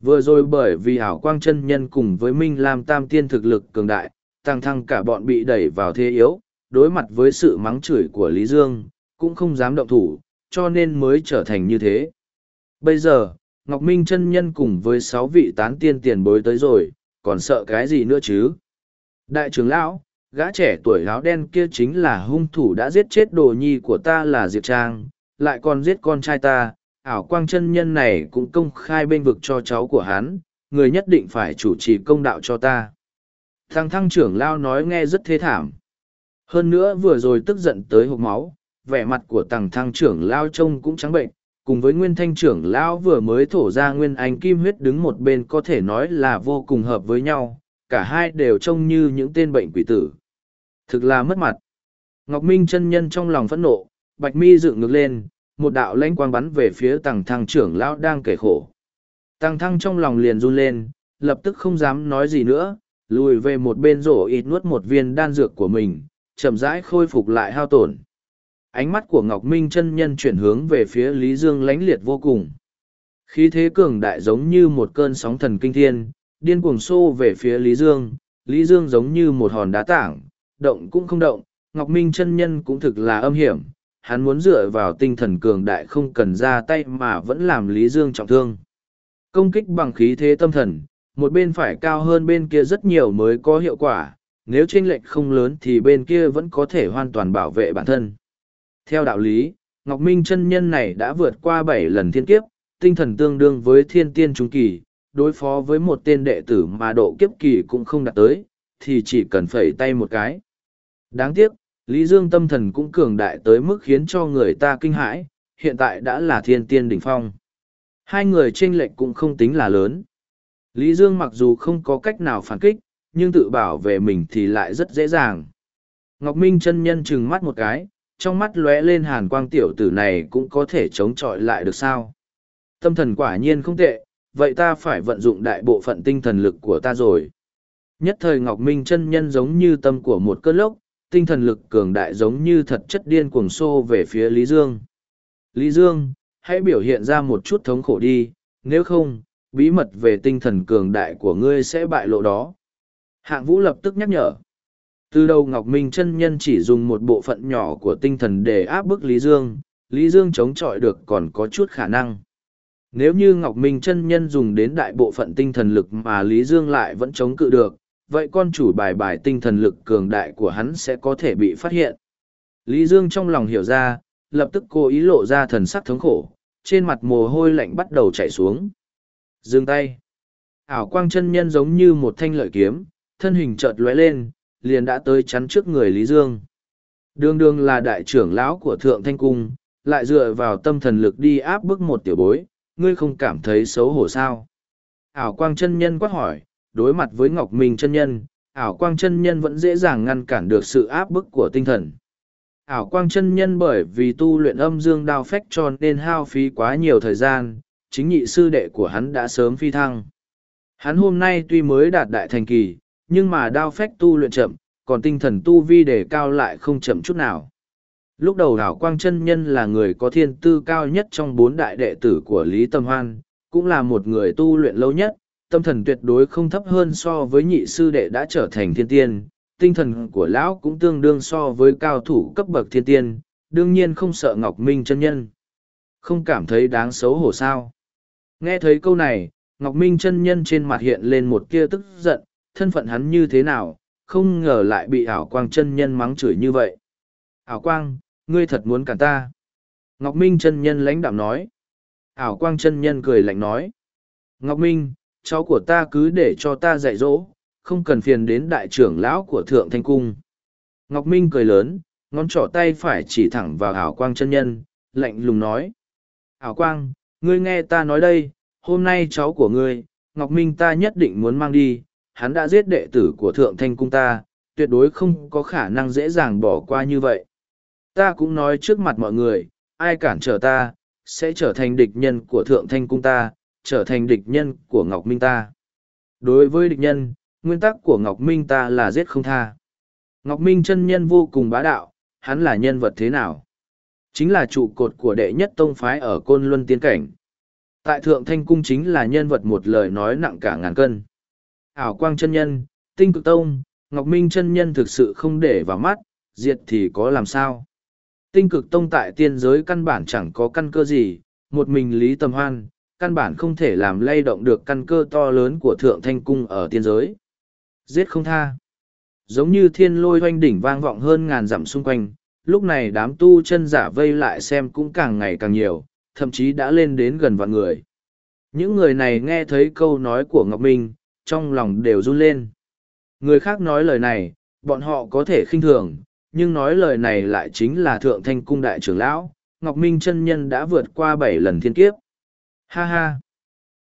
Vừa rồi bởi vì hảo quang chân nhân cùng với Minh Lam Tam Tiên thực lực cường đại, tăng thăng cả bọn bị đẩy vào thế yếu, đối mặt với sự mắng chửi của Lý Dương, cũng không dám động thủ, cho nên mới trở thành như thế. Bây giờ, Ngọc Minh chân nhân cùng với sáu vị tán tiên tiền bối tới rồi, còn sợ cái gì nữa chứ? Đại trưởng lão, gã trẻ tuổi áo đen kia chính là hung thủ đã giết chết đồ nhi của ta là Diệp Trang, lại còn giết con trai ta, ảo quang chân nhân này cũng công khai bên vực cho cháu của hắn, người nhất định phải chủ trì công đạo cho ta. Thằng thăng trưởng lao nói nghe rất thế thảm. Hơn nữa vừa rồi tức giận tới hộp máu, vẻ mặt của tàng thăng trưởng lao trông cũng trắng bệnh, cùng với nguyên thanh trưởng lão vừa mới thổ ra nguyên anh kim huyết đứng một bên có thể nói là vô cùng hợp với nhau, cả hai đều trông như những tên bệnh quỷ tử. Thực là mất mặt. Ngọc Minh chân nhân trong lòng phẫn nộ, bạch mi dựng ngược lên, một đạo lãnh quang bắn về phía tàng thăng trưởng lão đang kể khổ. Tàng thăng trong lòng liền run lên, lập tức không dám nói gì nữa, lùi về một bên rổ ít nuốt một viên đan dược của mình, chậm rãi khôi phục lại hao tổn. Ánh mắt của Ngọc Minh chân nhân chuyển hướng về phía Lý Dương lánh liệt vô cùng. Khí thế cường đại giống như một cơn sóng thần kinh thiên, điên cuồng xô về phía Lý Dương, Lý Dương giống như một hòn đá tảng, động cũng không động, Ngọc Minh chân nhân cũng thực là âm hiểm, hắn muốn dựa vào tinh thần cường đại không cần ra tay mà vẫn làm Lý Dương trọng thương. Công kích bằng khí thế tâm thần, một bên phải cao hơn bên kia rất nhiều mới có hiệu quả, nếu chênh lệch không lớn thì bên kia vẫn có thể hoàn toàn bảo vệ bản thân. Theo đạo lý, Ngọc Minh chân nhân này đã vượt qua bảy lần thiên kiếp, tinh thần tương đương với thiên tiên trung kỳ, đối phó với một tên đệ tử mà độ kiếp kỳ cũng không đạt tới, thì chỉ cần phẩy tay một cái. Đáng tiếc, Lý Dương tâm thần cũng cường đại tới mức khiến cho người ta kinh hãi, hiện tại đã là thiên tiên đỉnh phong. Hai người tranh lệch cũng không tính là lớn. Lý Dương mặc dù không có cách nào phản kích, nhưng tự bảo vệ mình thì lại rất dễ dàng. Ngọc Minh chân nhân chừng mắt một cái, trong mắt lóe lên hàn quang tiểu tử này cũng có thể chống chọi lại được sao. Tâm thần quả nhiên không tệ, vậy ta phải vận dụng đại bộ phận tinh thần lực của ta rồi. Nhất thời Ngọc Minh chân nhân giống như tâm của một cơn lốc, tinh thần lực cường đại giống như thật chất điên cuồng xô về phía Lý Dương. Lý Dương, hãy biểu hiện ra một chút thống khổ đi, nếu không, bí mật về tinh thần cường đại của ngươi sẽ bại lộ đó. Hạng Vũ lập tức nhắc nhở. Từ đầu Ngọc Minh chân nhân chỉ dùng một bộ phận nhỏ của tinh thần để áp bức Lý Dương, Lý Dương chống chọi được còn có chút khả năng. Nếu như Ngọc Minh chân nhân dùng đến đại bộ phận tinh thần lực mà Lý Dương lại vẫn chống cự được, vậy con chủ bài bài tinh thần lực cường đại của hắn sẽ có thể bị phát hiện. Lý Dương trong lòng hiểu ra, lập tức cố ý lộ ra thần sắc thống khổ, trên mặt mồ hôi lạnh bắt đầu chảy xuống. Dừng tay. Ảo quang chân nhân giống như một thanh lợi kiếm, thân hình chợt lóe lên, liền đã tới chắn trước người Lý Dương. Đường đường là đại trưởng lão của Thượng Thanh Cung, lại dựa vào tâm thần lực đi áp bức một tiểu bối, ngươi không cảm thấy xấu hổ sao? Ảo quang chân nhân quát hỏi, đối mặt với Ngọc Minh chân nhân, ảo quang chân nhân vẫn dễ dàng ngăn cản được sự áp bức của tinh thần. Ảo quang chân nhân bởi vì tu luyện âm dương đao phách cho nên hao phí quá nhiều thời gian, chính nhị sư đệ của hắn đã sớm phi thăng. Hắn hôm nay tuy mới đạt đại thành kỳ, nhưng mà đao phách tu luyện chậm, còn tinh thần tu vi đề cao lại không chậm chút nào. Lúc đầu Đảo Quang chân Nhân là người có thiên tư cao nhất trong bốn đại đệ tử của Lý Tâm Hoan, cũng là một người tu luyện lâu nhất, tâm thần tuyệt đối không thấp hơn so với nhị sư đệ đã trở thành thiên tiên, tinh thần của lão cũng tương đương so với cao thủ cấp bậc thiên tiên, đương nhiên không sợ Ngọc Minh chân nhân. Không cảm thấy đáng xấu hổ sao. Nghe thấy câu này, Ngọc Minh chân nhân trên mặt hiện lên một kia tức giận, thân phận hắn như thế nào, không ngờ lại bị ảo quang chân nhân mắng chửi như vậy. Ảo quang, ngươi thật muốn cản ta. Ngọc Minh chân nhân lãnh đạm nói. Ảo quang chân nhân cười lạnh nói. Ngọc Minh, cháu của ta cứ để cho ta dạy dỗ, không cần phiền đến đại trưởng lão của Thượng Thanh Cung. Ngọc Minh cười lớn, ngón trỏ tay phải chỉ thẳng vào ảo quang chân nhân, lạnh lùng nói. Ảo quang, ngươi nghe ta nói đây, hôm nay cháu của ngươi, Ngọc Minh ta nhất định muốn mang đi, hắn đã giết đệ tử của Thượng Thanh Cung ta, tuyệt đối không có khả năng dễ dàng bỏ qua như vậy. Ta cũng nói trước mặt mọi người, ai cản trở ta, sẽ trở thành địch nhân của Thượng Thanh Cung ta, trở thành địch nhân của Ngọc Minh ta. Đối với địch nhân, nguyên tắc của Ngọc Minh ta là giết không tha. Ngọc Minh chân nhân vô cùng bá đạo, hắn là nhân vật thế nào? Chính là trụ cột của đệ nhất tông phái ở Côn Luân Tiên Cảnh. Tại Thượng Thanh Cung chính là nhân vật một lời nói nặng cả ngàn cân. Ảo Quang chân nhân, Tinh Cực Tông, Ngọc Minh chân nhân thực sự không để vào mắt, diệt thì có làm sao? Tinh Cực Tông tại tiên giới căn bản chẳng có căn cơ gì, một mình Lý Tầm Hoan, căn bản không thể làm lay động được căn cơ to lớn của Thượng Thanh Cung ở tiên giới. Giết không tha. Giống như thiên lôi hoanh đỉnh vang vọng hơn ngàn dặm xung quanh, lúc này đám tu chân giả vây lại xem cũng càng ngày càng nhiều, thậm chí đã lên đến gần vạn người. Những người này nghe thấy câu nói của Ngọc Minh, trong lòng đều run lên. Người khác nói lời này, bọn họ có thể khinh thường, nhưng nói lời này lại chính là Thượng Thanh Cung Đại trưởng Lão, Ngọc Minh chân nhân đã vượt qua bảy lần thiên kiếp. Ha ha!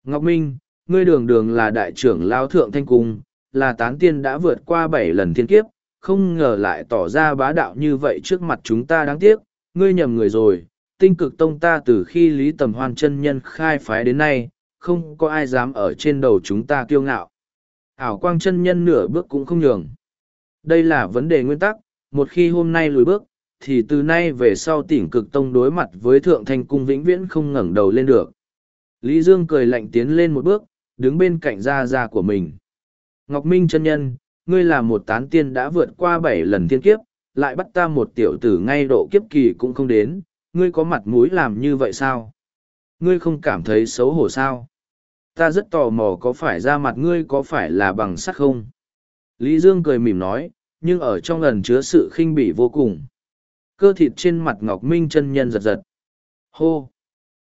Ngọc Minh, ngươi đường đường là đại trưởng Lão Thượng Thanh Cung, là tán tiên đã vượt qua bảy lần thiên kiếp, không ngờ lại tỏ ra bá đạo như vậy trước mặt chúng ta đáng tiếc, ngươi nhầm người rồi, tinh cực tông ta từ khi Lý Tầm Hoan chân nhân khai phái đến nay, không có ai dám ở trên đầu chúng ta kiêu ngạo. Ảo quang chân nhân nửa bước cũng không nhường. Đây là vấn đề nguyên tắc, một khi hôm nay lùi bước, thì từ nay về sau tỉnh cực tông đối mặt với thượng thanh cung vĩnh viễn không ngẩng đầu lên được. Lý Dương cười lạnh tiến lên một bước, đứng bên cạnh gia gia của mình. Ngọc Minh chân nhân, ngươi là một tán tiên đã vượt qua bảy lần thiên kiếp, lại bắt ta một tiểu tử ngay độ kiếp kỳ cũng không đến, ngươi có mặt mũi làm như vậy sao? Ngươi không cảm thấy xấu hổ sao? Ta rất tò mò có phải ra mặt ngươi có phải là bằng sắt không? Lý Dương cười mỉm nói, nhưng ở trong lần chứa sự khinh bỉ vô cùng. Cơ thịt trên mặt Ngọc Minh chân nhân giật giật. Hô!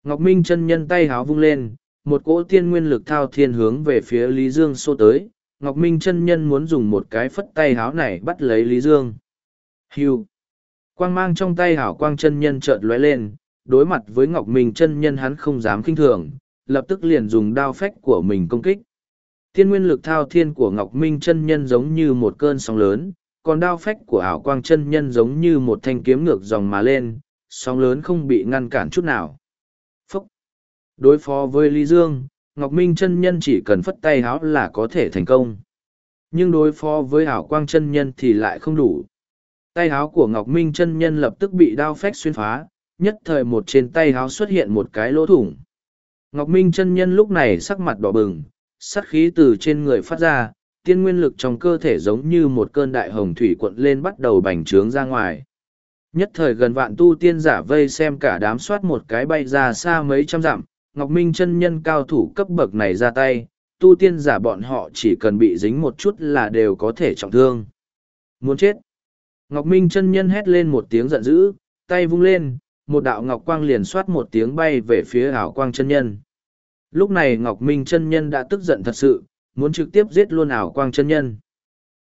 Ngọc Minh chân nhân tay háo vung lên, một cỗ tiên nguyên lực thao thiên hướng về phía Lý Dương xô tới. Ngọc Minh chân nhân muốn dùng một cái phất tay háo này bắt lấy Lý Dương. Hưu! Quang mang trong tay hảo quang chân nhân chợt lóe lên, đối mặt với Ngọc Minh chân nhân hắn không dám kinh thường, lập tức liền dùng đao phách của mình công kích. Thiên nguyên lực thao thiên của Ngọc Minh chân nhân giống như một cơn sóng lớn, còn đao phách của ảo quang chân nhân giống như một thanh kiếm ngược dòng mà lên, sóng lớn không bị ngăn cản chút nào. Phúc! Đối phó với Lý Dương, Ngọc Minh chân nhân chỉ cần phất tay háo là có thể thành công. Nhưng đối phó với ảo quang chân nhân thì lại không đủ. Tay háo của Ngọc Minh chân nhân lập tức bị đao phách xuyên phá, nhất thời một trên tay háo xuất hiện một cái lỗ thủng. Ngọc Minh chân nhân lúc này sắc mặt đỏ bừng, sát khí từ trên người phát ra, tiên nguyên lực trong cơ thể giống như một cơn đại hồng thủy cuộn lên bắt đầu bành trướng ra ngoài. Nhất thời gần vạn tu tiên giả vây xem cả đám soát một cái bay ra xa mấy trăm dặm, Ngọc Minh chân nhân cao thủ cấp bậc này ra tay, tu tiên giả bọn họ chỉ cần bị dính một chút là đều có thể trọng thương. Muốn chết. Ngọc Minh chân nhân hét lên một tiếng giận dữ, tay vung lên, một đạo ngọc quang liền soát một tiếng bay về phía ảo quang chân nhân. Lúc này Ngọc Minh chân nhân đã tức giận thật sự, muốn trực tiếp giết luôn ảo quang chân nhân.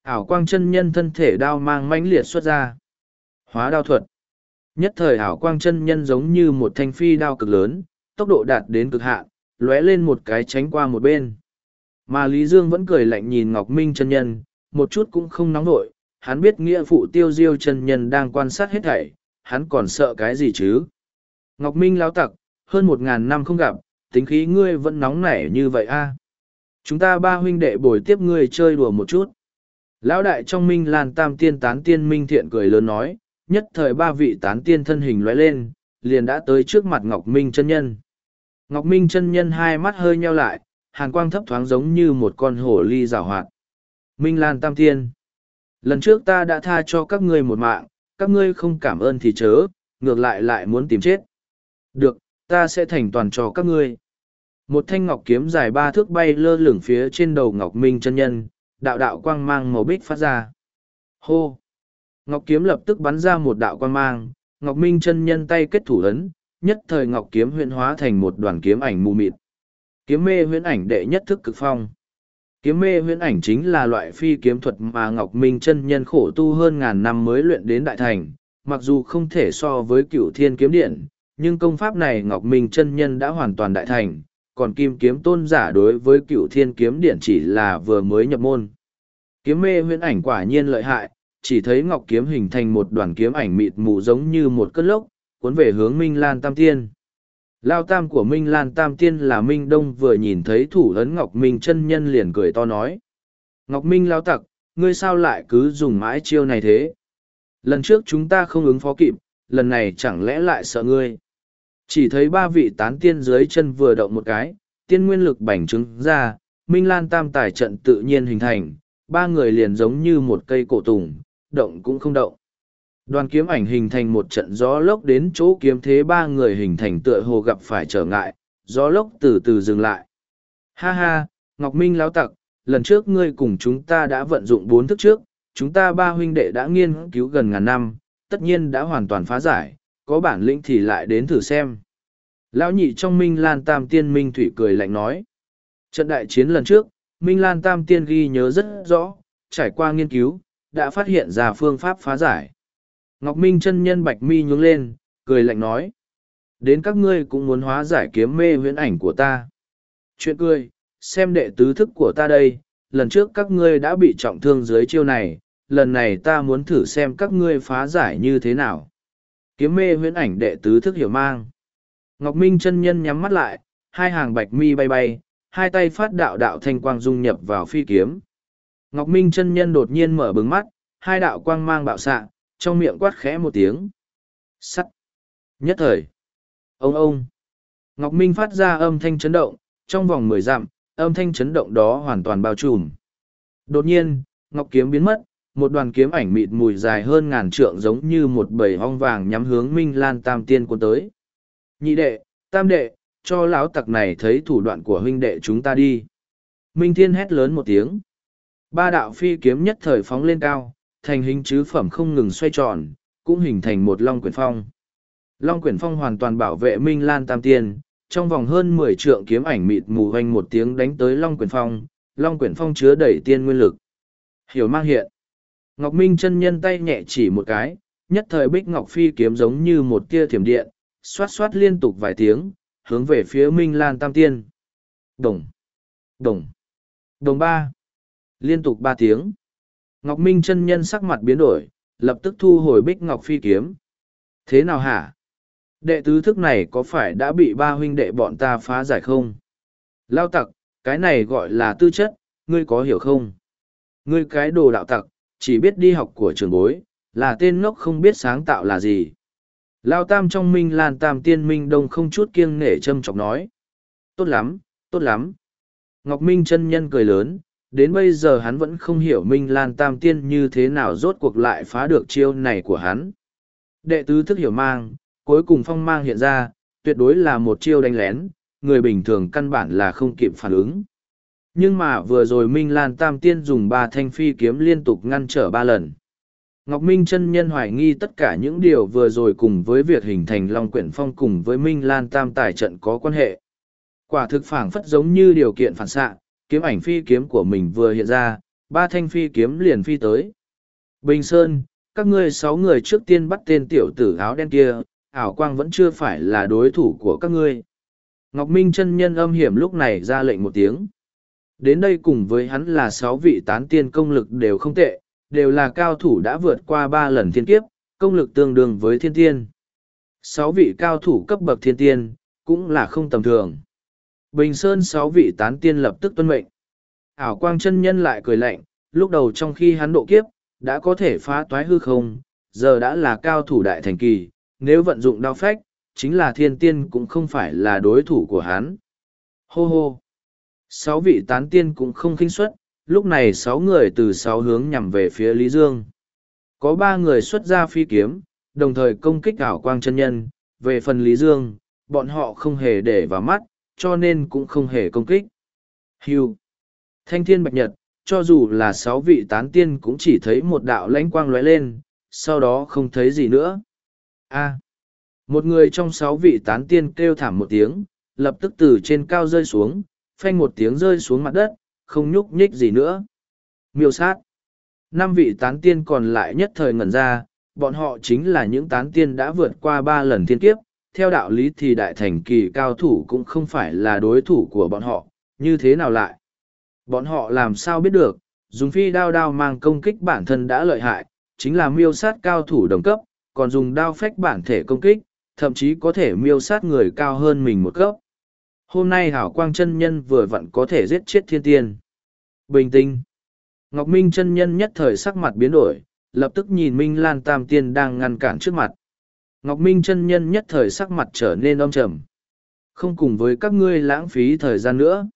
Ảo quang chân nhân thân thể đao mang mãnh liệt xuất ra. Hóa đao thuật. Nhất thời ảo quang chân nhân giống như một thanh phi đao cực lớn, tốc độ đạt đến cực hạn, lóe lên một cái tránh qua một bên. Mà Lý Dương vẫn cười lạnh nhìn Ngọc Minh chân nhân, một chút cũng không nóng nổi, hắn biết nghĩa phụ tiêu diêu chân nhân đang quan sát hết thảy, hắn còn sợ cái gì chứ? Ngọc Minh lao tặc, hơn một ngàn năm không gặp, tính khí ngươi vẫn nóng nảy như vậy a à? Chúng ta ba huynh đệ bồi tiếp ngươi chơi đùa một chút. Lão đại trong Minh Lan Tam Tiên tán tiên Minh Thiện cười lớn nói, nhất thời ba vị tán tiên thân hình lóe lên, liền đã tới trước mặt Ngọc Minh chân nhân. Ngọc Minh chân nhân hai mắt hơi nheo lại, hàn quang thấp thoáng giống như một con hổ ly rào hoạt. Minh Lan Tam Tiên. Lần trước ta đã tha cho các ngươi một mạng, các ngươi không cảm ơn thì chớ, ngược lại lại muốn tìm chết. Được, ta sẽ thành toàn cho các ngươi. Một thanh ngọc kiếm dài ba thước bay lơ lửng phía trên đầu Ngọc Minh chân nhân, đạo đạo quang mang màu bích phát ra. Hô! Ngọc kiếm lập tức bắn ra một đạo quang mang, Ngọc Minh chân nhân tay kết thủ ấn, nhất thời Ngọc kiếm huyện hóa thành một đoàn kiếm ảnh mù mịt. Kiếm mê huyễn ảnh đệ nhất thức cực phong. Kiếm mê huyễn ảnh chính là loại phi kiếm thuật mà Ngọc Minh chân nhân khổ tu hơn ngàn năm mới luyện đến đại thành, mặc dù không thể so với cựu thiên kiếm điện, nhưng công pháp này Ngọc Minh chân nhân đã hoàn toàn đại thành, còn kim kiếm tôn giả đối với cựu thiên kiếm Điển chỉ là vừa mới nhập môn. Kiếm mê huyễn ảnh quả nhiên lợi hại, chỉ thấy Ngọc kiếm hình thành một đoàn kiếm ảnh mịt mù giống như một cơn lốc, cuốn về hướng Minh Lan Tam Tiên. Lao tam của Minh Lan Tam Tiên là Minh Đông vừa nhìn thấy thủ ấn Ngọc Minh chân nhân liền cười to nói. Ngọc Minh lao tặc, ngươi sao lại cứ dùng mãi chiêu này thế? Lần trước chúng ta không ứng phó kịp, lần này chẳng lẽ lại sợ ngươi? Chỉ thấy ba vị tán tiên dưới chân vừa động một cái, tiên nguyên lực bành trứng ra, Minh Lan Tam tài trận tự nhiên hình thành, ba người liền giống như một cây cổ tùng, động cũng không động. Đoàn kiếm ảnh hình thành một trận gió lốc đến chỗ kiếm thế ba người hình thành tựa hồ gặp phải trở ngại, gió lốc từ từ dừng lại. Ha ha, Ngọc Minh lão tặc, lần trước ngươi cùng chúng ta đã vận dụng bốn thức trước, chúng ta ba huynh đệ đã nghiên cứu gần ngàn năm, tất nhiên đã hoàn toàn phá giải, có bản lĩnh thì lại đến thử xem. Lão nhị trong Minh Lan Tam Tiên Minh Thủy cười lạnh nói. Trận đại chiến lần trước, Minh Lan Tam Tiên ghi nhớ rất rõ, trải qua nghiên cứu, đã phát hiện ra phương pháp phá giải. Ngọc Minh chân nhân bạch mi nhướng lên, cười lạnh nói. Đến các ngươi cũng muốn hóa giải kiếm mê huyễn ảnh của ta. Chuyện cười, xem đệ tứ thức của ta đây, lần trước các ngươi đã bị trọng thương dưới chiêu này, lần này ta muốn thử xem các ngươi phá giải như thế nào. Kiếm mê huyễn ảnh đệ tứ thức hiểu mang. Ngọc Minh chân nhân nhắm mắt lại, hai hàng bạch mi bay bay, hai tay phát đạo đạo thanh quang dung nhập vào phi kiếm. Ngọc Minh chân nhân đột nhiên mở bừng mắt, hai đạo quang mang bạo xạ, trong miệng quát khẽ một tiếng. Sắt. Nhất thời. Ông ông. Ngọc Minh phát ra âm thanh chấn động, trong vòng mười dặm, âm thanh chấn động đó hoàn toàn bao trùm. Đột nhiên, Ngọc Kiếm biến mất, một đoàn kiếm ảnh mịt mùi dài hơn ngàn trượng giống như một bầy hong vàng nhắm hướng Minh Lan Tam Tiên cuốn tới. Nhị đệ, tam đệ, cho lão tặc này thấy thủ đoạn của huynh đệ chúng ta đi. Minh Thiên hét lớn một tiếng. Ba đạo phi kiếm nhất thời phóng lên cao, thành hình chứ phẩm không ngừng xoay tròn, cũng hình thành một long quyển phong. Long Quyển Phong hoàn toàn bảo vệ Minh Lan Tam Tiên, trong vòng hơn mười trượng kiếm ảnh mịt mù hoành một tiếng đánh tới Long Quyển Phong, Long Quyển Phong chứa đầy tiên nguyên lực. Hiểu mang hiện. Ngọc Minh chân nhân tay nhẹ chỉ một cái, nhất thời Bích Ngọc Phi kiếm giống như một tia thiểm điện, xoát xoát liên tục vài tiếng, hướng về phía Minh Lan Tam Tiên. Đồng, đồng, đồng ba. Liên tục ba tiếng. Ngọc Minh chân nhân sắc mặt biến đổi, lập tức thu hồi Bích Ngọc Phi kiếm. Thế nào hả? Đệ tứ thức này có phải đã bị ba huynh đệ bọn ta phá giải không? Lao tặc, cái này gọi là tư chất, ngươi có hiểu không? Ngươi cái đồ đạo tặc, chỉ biết đi học của trường bối, là tên ngốc không biết sáng tạo là gì. Lao tam trong minh lan tam tiên minh đông không chút kiêng nể châm chọc nói. Tốt lắm, tốt lắm. Ngọc Minh chân nhân cười lớn, đến bây giờ hắn vẫn không hiểu minh lan tam tiên như thế nào rốt cuộc lại phá được chiêu này của hắn. Đệ tứ thức hiểu mang, cuối cùng phong mang hiện ra, tuyệt đối là một chiêu đánh lén, người bình thường căn bản là không kịp phản ứng. Nhưng mà vừa rồi Minh Lan Tam Tiên dùng ba thanh phi kiếm liên tục ngăn trở ba lần. Ngọc Minh chân nhân hoài nghi tất cả những điều vừa rồi cùng với việc hình thành Long Quyển Phong cùng với Minh Lan Tam Tài trận có quan hệ. Quả thực phảng phất giống như điều kiện phản xạ, kiếm ảnh phi kiếm của mình vừa hiện ra, ba thanh phi kiếm liền phi tới. Bình Sơn, các ngươi sáu người trước tiên bắt tên tiểu tử áo đen kia, ảo quang vẫn chưa phải là đối thủ của các ngươi. Ngọc Minh chân nhân âm hiểm lúc này ra lệnh một tiếng. Đến đây cùng với hắn là sáu vị tán tiên công lực đều không tệ, đều là cao thủ đã vượt qua ba lần thiên kiếp, công lực tương đương với thiên tiên. Sáu vị cao thủ cấp bậc thiên tiên, cũng là không tầm thường. Bình Sơn sáu vị tán tiên lập tức tuân mệnh. Ảo quang chân nhân lại cười lạnh, lúc đầu trong khi hắn độ kiếp, đã có thể phá toái hư không, giờ đã là cao thủ đại thành kỳ, nếu vận dụng đao phách, chính là thiên tiên cũng không phải là đối thủ của hắn. Hô hô! Sáu vị tán tiên cũng không khinh xuất. lúc này sáu người từ sáu hướng nhằm về phía Lý Dương. Có ba người xuất ra phi kiếm, đồng thời công kích ảo quang chân nhân, về phần Lý Dương, bọn họ không hề để vào mắt, cho nên cũng không hề công kích. Hưu! Thanh thiên bạch nhật, cho dù là sáu vị tán tiên cũng chỉ thấy một đạo lãnh quang lóe lên, sau đó không thấy gì nữa. A. một người trong sáu vị tán tiên kêu thảm một tiếng, lập tức từ trên cao rơi xuống, phanh một tiếng rơi xuống mặt đất, không nhúc nhích gì nữa. Miêu sát. Năm vị tán tiên còn lại nhất thời ngẩn ra, bọn họ chính là những tán tiên đã vượt qua ba lần thiên kiếp. Theo đạo lý thì đại thành kỳ cao thủ cũng không phải là đối thủ của bọn họ, như thế nào lại? Bọn họ làm sao biết được, dùng phi đao đao mang công kích bản thân đã lợi hại, chính là miêu sát cao thủ đồng cấp, còn dùng đao phách bản thể công kích, thậm chí có thể miêu sát người cao hơn mình một cấp. Hôm nay hảo quang chân nhân vừa vặn có thể giết chết thiên tiên. Bình tĩnh. Ngọc Minh chân nhân nhất thời sắc mặt biến đổi, lập tức nhìn Minh Lan Tam Tiên đang ngăn cản trước mặt. Ngọc Minh chân nhân nhất thời sắc mặt trở nên âm trầm. Không cùng với các ngươi lãng phí thời gian nữa.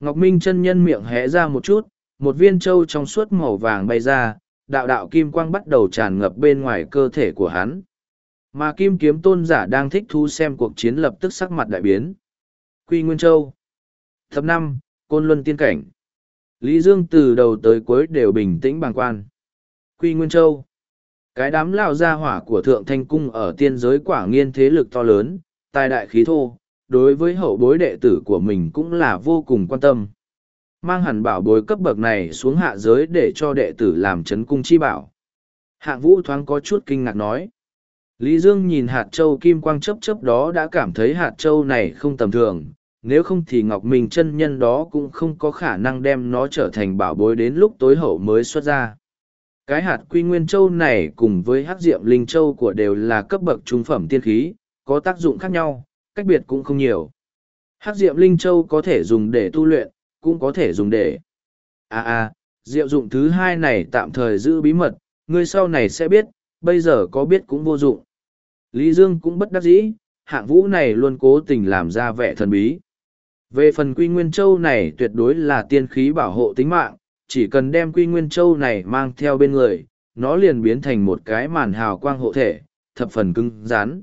Ngọc Minh chân nhân miệng hé ra một chút, một viên trâu trong suốt màu vàng bay ra, đạo đạo kim quang bắt đầu tràn ngập bên ngoài cơ thể của hắn. Mà kim kiếm tôn giả đang thích thú xem cuộc chiến lập tức sắc mặt đại biến. Quy Nguyên Châu Thập năm, Côn Luân Tiên Cảnh Lý Dương từ đầu tới cuối đều bình tĩnh bàng quan. Quy Nguyên Châu Cái đám lao gia hỏa của Thượng Thanh Cung ở tiên giới quả nghiên thế lực to lớn, tài đại khí thô, đối với hậu bối đệ tử của mình cũng là vô cùng quan tâm. Mang hẳn bảo bối cấp bậc này xuống hạ giới để cho đệ tử làm chấn cung chi bảo. Hạng vũ thoáng có chút kinh ngạc nói. Lý Dương nhìn hạt châu kim quang chấp chấp đó đã cảm thấy hạt châu này không tầm thường, nếu không thì Ngọc Minh chân nhân đó cũng không có khả năng đem nó trở thành bảo bối đến lúc tối hậu mới xuất ra. Cái hạt quy nguyên châu này cùng với hắc diệm linh châu của đều là cấp bậc trung phẩm tiên khí, có tác dụng khác nhau, cách biệt cũng không nhiều. Hắc diệm linh châu có thể dùng để tu luyện, cũng có thể dùng để. À à, diệu dụng thứ hai này tạm thời giữ bí mật, ngươi sau này sẽ biết, bây giờ có biết cũng vô dụng. Lý Dương cũng bất đắc dĩ, hạng vũ này luôn cố tình làm ra vẻ thần bí. Về phần Quy Nguyên Châu này tuyệt đối là tiên khí bảo hộ tính mạng, chỉ cần đem Quy Nguyên Châu này mang theo bên người, nó liền biến thành một cái màn hào quang hộ thể, thập phần cứng rắn.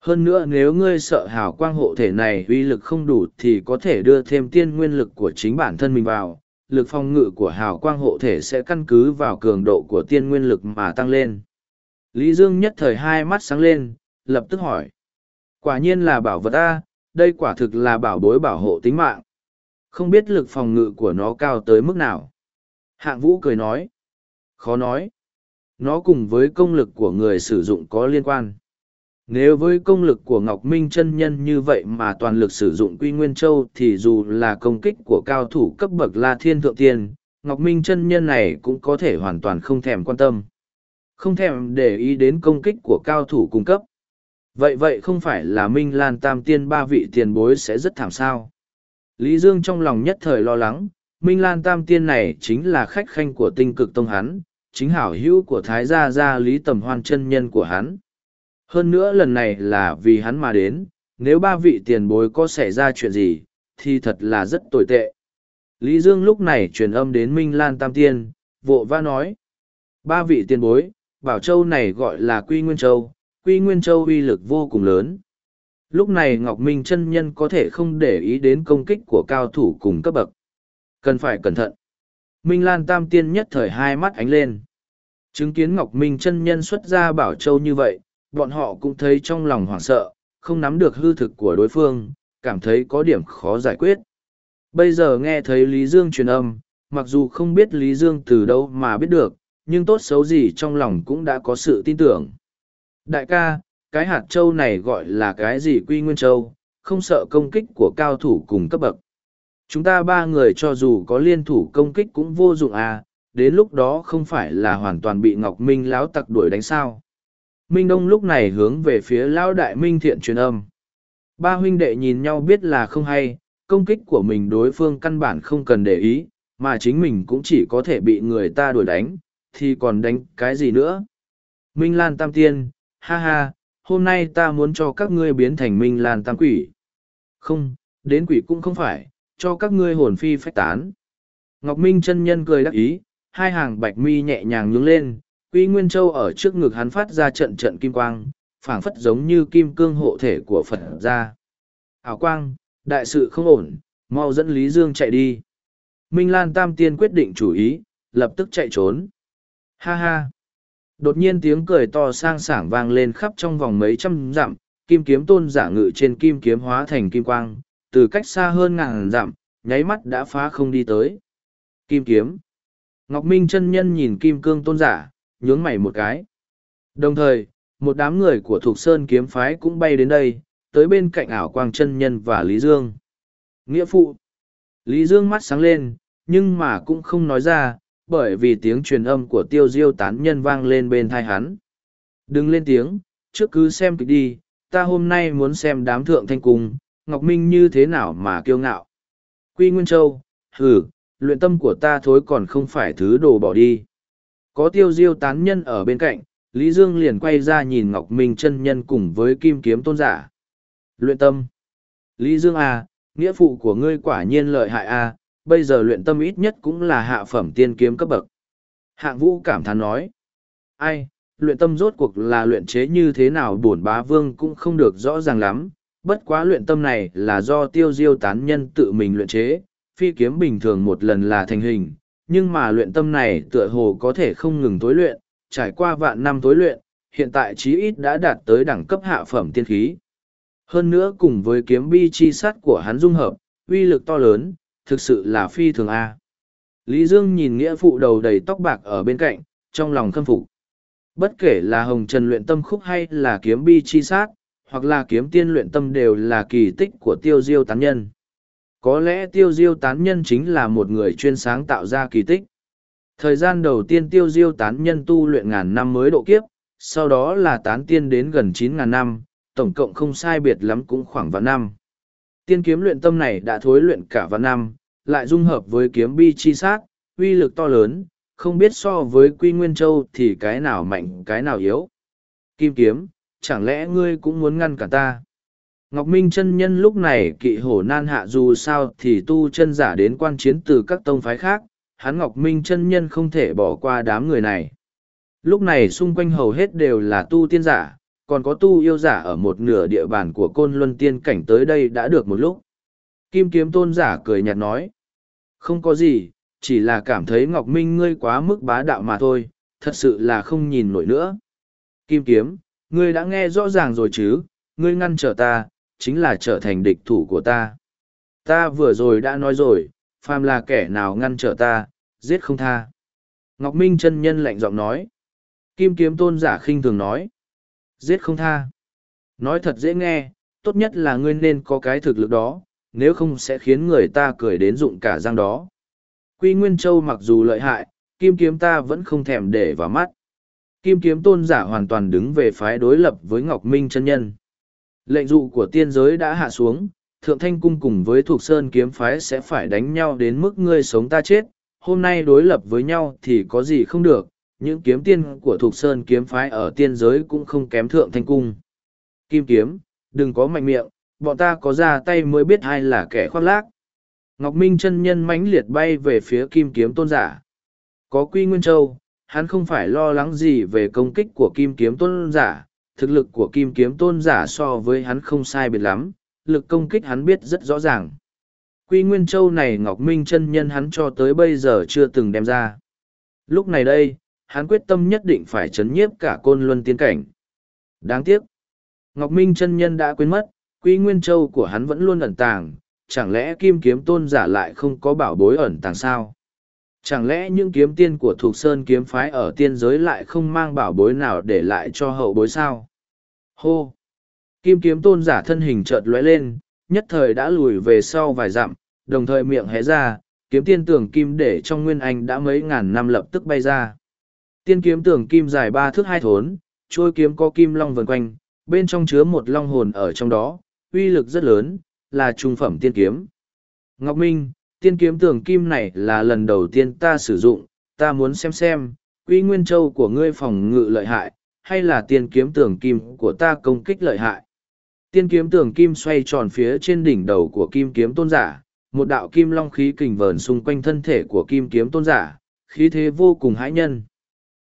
Hơn nữa nếu ngươi sợ hào quang hộ thể này uy lực không đủ thì có thể đưa thêm tiên nguyên lực của chính bản thân mình vào, lực phòng ngự của hào quang hộ thể sẽ căn cứ vào cường độ của tiên nguyên lực mà tăng lên. Lý Dương nhất thời hai mắt sáng lên, lập tức hỏi. Quả nhiên là bảo vật A, đây quả thực là bảo bối bảo hộ tính mạng. Không biết lực phòng ngự của nó cao tới mức nào. Hạng vũ cười nói. Khó nói. Nó cùng với công lực của người sử dụng có liên quan. Nếu với công lực của Ngọc Minh chân nhân như vậy mà toàn lực sử dụng Quy Nguyên Châu thì dù là công kích của cao thủ cấp bậc La Thiên Thượng Tiên, Ngọc Minh chân nhân này cũng có thể hoàn toàn không thèm quan tâm. Không thèm để ý đến công kích của cao thủ cung cấp. Vậy vậy không phải là Minh Lan Tam Tiên ba vị tiền bối sẽ rất thảm sao. Lý Dương trong lòng nhất thời lo lắng, Minh Lan Tam Tiên này chính là khách khanh của tinh cực tông hắn, chính hảo hữu của Thái Gia Gia Lý Tầm Hoan chân nhân của hắn. Hơn nữa lần này là vì hắn mà đến, nếu ba vị tiền bối có xảy ra chuyện gì, thì thật là rất tồi tệ. Lý Dương lúc này truyền âm đến Minh Lan Tam Tiên, vội va nói. Ba vị tiền bối, Bảo Châu này gọi là Quy Nguyên Châu, Quy Nguyên Châu uy lực vô cùng lớn. Lúc này Ngọc Minh chân nhân có thể không để ý đến công kích của cao thủ cùng cấp bậc. Cần phải cẩn thận. Minh Lan Tam Tiên nhất thời hai mắt ánh lên. Chứng kiến Ngọc Minh chân nhân xuất ra Bảo Châu như vậy, bọn họ cũng thấy trong lòng hoảng sợ, không nắm được hư thực của đối phương, cảm thấy có điểm khó giải quyết. Bây giờ nghe thấy Lý Dương truyền âm, mặc dù không biết Lý Dương từ đâu mà biết được, nhưng tốt xấu gì trong lòng cũng đã có sự tin tưởng. Đại ca, cái hạt châu này gọi là cái gì quy nguyên châu, không sợ công kích của cao thủ cùng cấp bậc. Chúng ta ba người cho dù có liên thủ công kích cũng vô dụng à, đến lúc đó không phải là hoàn toàn bị Ngọc Minh lão tặc đuổi đánh sao. Minh Đông lúc này hướng về phía lão đại Minh thiện truyền âm. Ba huynh đệ nhìn nhau biết là không hay, công kích của mình đối phương căn bản không cần để ý, mà chính mình cũng chỉ có thể bị người ta đuổi đánh, thì còn đánh cái gì nữa. Minh Lan Tam Tiên, ha ha, hôm nay ta muốn cho các ngươi biến thành Minh Lan Tam Quỷ. Không, đến quỷ cũng không phải, cho các ngươi hồn phi phách tán. Ngọc Minh chân nhân cười đắc ý, hai hàng bạch mi nhẹ nhàng nhướng lên, Quy Nguyên Châu ở trước ngực hắn phát ra trận trận kim quang, phảng phất giống như kim cương hộ thể của Phật ra. Ảo quang, đại sự không ổn, mau dẫn Lý Dương chạy đi. Minh Lan Tam Tiên quyết định chủ ý, lập tức chạy trốn. Ha ha! Đột nhiên tiếng cười to sang sảng vang lên khắp trong vòng mấy trăm dặm, kim kiếm tôn giả ngự trên kim kiếm hóa thành kim quang, từ cách xa hơn ngàn dặm, nháy mắt đã phá không đi tới. Kim kiếm. Ngọc Minh chân nhân nhìn kim cương tôn giả, nhướng mày một cái. Đồng thời, một đám người của Thục Sơn kiếm phái cũng bay đến đây, tới bên cạnh ảo quang chân nhân và Lý Dương. Nghĩa phụ. Lý Dương mắt sáng lên, nhưng mà cũng không nói ra, bởi vì tiếng truyền âm của tiêu diêu tán nhân vang lên bên thai hắn. Đừng lên tiếng, trước cứ xem kịch đi, ta hôm nay muốn xem đám thượng thanh cung, Ngọc Minh như thế nào mà kiêu ngạo. Quy Nguyên Châu, hừ, luyện tâm của ta thối còn không phải thứ đồ bỏ đi. Có tiêu diêu tán nhân ở bên cạnh, Lý Dương liền quay ra nhìn Ngọc Minh chân nhân cùng với kim kiếm tôn giả. Luyện tâm. Lý Dương à, nghĩa phụ của ngươi quả nhiên lợi hại à, bây giờ luyện tâm ít nhất cũng là hạ phẩm tiên kiếm cấp bậc. Hạng vũ cảm thán nói. Ai, luyện tâm rốt cuộc là luyện chế như thế nào bổn bá vương cũng không được rõ ràng lắm, bất quá luyện tâm này là do tiêu diêu tán nhân tự mình luyện chế, phi kiếm bình thường một lần là thành hình, nhưng mà luyện tâm này tựa hồ có thể không ngừng tối luyện, trải qua vạn năm tối luyện, hiện tại chí ít đã đạt tới đẳng cấp hạ phẩm tiên khí. Hơn nữa cùng với kiếm bi chi sát của hắn dung hợp, uy lực to lớn, thực sự là phi thường A. Lý Dương nhìn nghĩa phụ đầu đầy tóc bạc ở bên cạnh, trong lòng khâm phục. Bất kể là hồng trần luyện tâm khúc hay là kiếm bi chi sát, hoặc là kiếm tiên luyện tâm đều là kỳ tích của tiêu diêu tán nhân. Có lẽ tiêu diêu tán nhân chính là một người chuyên sáng tạo ra kỳ tích. Thời gian đầu tiên tiêu diêu tán nhân tu luyện ngàn năm mới độ kiếp, sau đó là tán tiên đến gần chín ngàn năm, tổng cộng không sai biệt lắm cũng khoảng vạn năm. Tiên kiếm luyện tâm này đã thối luyện cả vạn năm, lại dung hợp với kiếm bi chi sát, uy lực to lớn, không biết so với Quy Nguyên Châu thì cái nào mạnh cái nào yếu. Kim kiếm, chẳng lẽ ngươi cũng muốn ngăn cả ta? Ngọc Minh chân nhân lúc này kỵ hổ nan hạ dù sao thì tu chân giả đến quan chiến từ các tông phái khác, hắn Ngọc Minh chân nhân không thể bỏ qua đám người này. Lúc này xung quanh hầu hết đều là tu tiên giả, còn có tu yêu giả ở một nửa địa bàn của côn luân tiên cảnh tới đây đã được một lúc. Kim kiếm tôn giả cười nhạt nói. Không có gì, chỉ là cảm thấy Ngọc Minh ngươi quá mức bá đạo mà thôi, thật sự là không nhìn nổi nữa. Kim kiếm, ngươi đã nghe rõ ràng rồi chứ, ngươi ngăn trở ta, chính là trở thành địch thủ của ta. Ta vừa rồi đã nói rồi, phàm là kẻ nào ngăn trở ta, giết không tha. Ngọc Minh chân nhân lạnh giọng nói. Kim kiếm tôn giả khinh thường nói. Giết không tha. Nói thật dễ nghe, tốt nhất là ngươi nên có cái thực lực đó, nếu không sẽ khiến người ta cười đến rụng cả răng đó. Quy Nguyên Châu mặc dù lợi hại, kim kiếm ta vẫn không thèm để vào mắt. Kim kiếm tôn giả hoàn toàn đứng về phái đối lập với Ngọc Minh chân nhân. Lệnh dụ của tiên giới đã hạ xuống, Thượng Thanh Cung cùng với Thuộc Sơn kiếm phái sẽ phải đánh nhau đến mức ngươi sống ta chết. Hôm nay đối lập với nhau thì có gì không được, những kiếm tiên của Thuộc Sơn kiếm phái ở tiên giới cũng không kém Thượng Thanh Cung. Kim kiếm, đừng có mạnh miệng, bọn ta có ra tay mới biết ai là kẻ khoác lác. Ngọc Minh chân nhân mãnh liệt bay về phía kim kiếm tôn giả. Có Quy Nguyên Châu, hắn không phải lo lắng gì về công kích của kim kiếm tôn giả, thực lực của kim kiếm tôn giả so với hắn không sai biệt lắm, lực công kích hắn biết rất rõ ràng. Quy Nguyên Châu này Ngọc Minh chân nhân hắn cho tới bây giờ chưa từng đem ra. Lúc này đây, hắn quyết tâm nhất định phải chấn nhiếp cả côn luân tiến cảnh. Đáng tiếc, Ngọc Minh chân nhân đã quên mất, Quy Nguyên Châu của hắn vẫn luôn ẩn tàng, chẳng lẽ kim kiếm tôn giả lại không có bảo bối ẩn tàng sao? Chẳng lẽ những kiếm tiên của thuộc sơn kiếm phái ở tiên giới lại không mang bảo bối nào để lại cho hậu bối sao? Hô! Kim kiếm tôn giả thân hình chợt lóe lên, nhất thời đã lùi về sau vài dặm, đồng thời miệng hé ra, kiếm tiên tưởng kim để trong nguyên anh đã mấy ngàn năm lập tức bay ra. Tiên kiếm tưởng kim dài ba thước hai thốn, trôi kiếm có kim long vần quanh, bên trong chứa một long hồn ở trong đó, uy lực rất lớn, là trung phẩm tiên kiếm. Ngọc Minh, tiên kiếm tường kim này là lần đầu tiên ta sử dụng, ta muốn xem xem, quy nguyên châu của ngươi phòng ngự lợi hại, hay là tiên kiếm tường kim của ta công kích lợi hại. Tiên kiếm tường kim xoay tròn phía trên đỉnh đầu của kim kiếm tôn giả, một đạo kim long khí kình vờn xung quanh thân thể của kim kiếm tôn giả, khí thế vô cùng hãi nhân.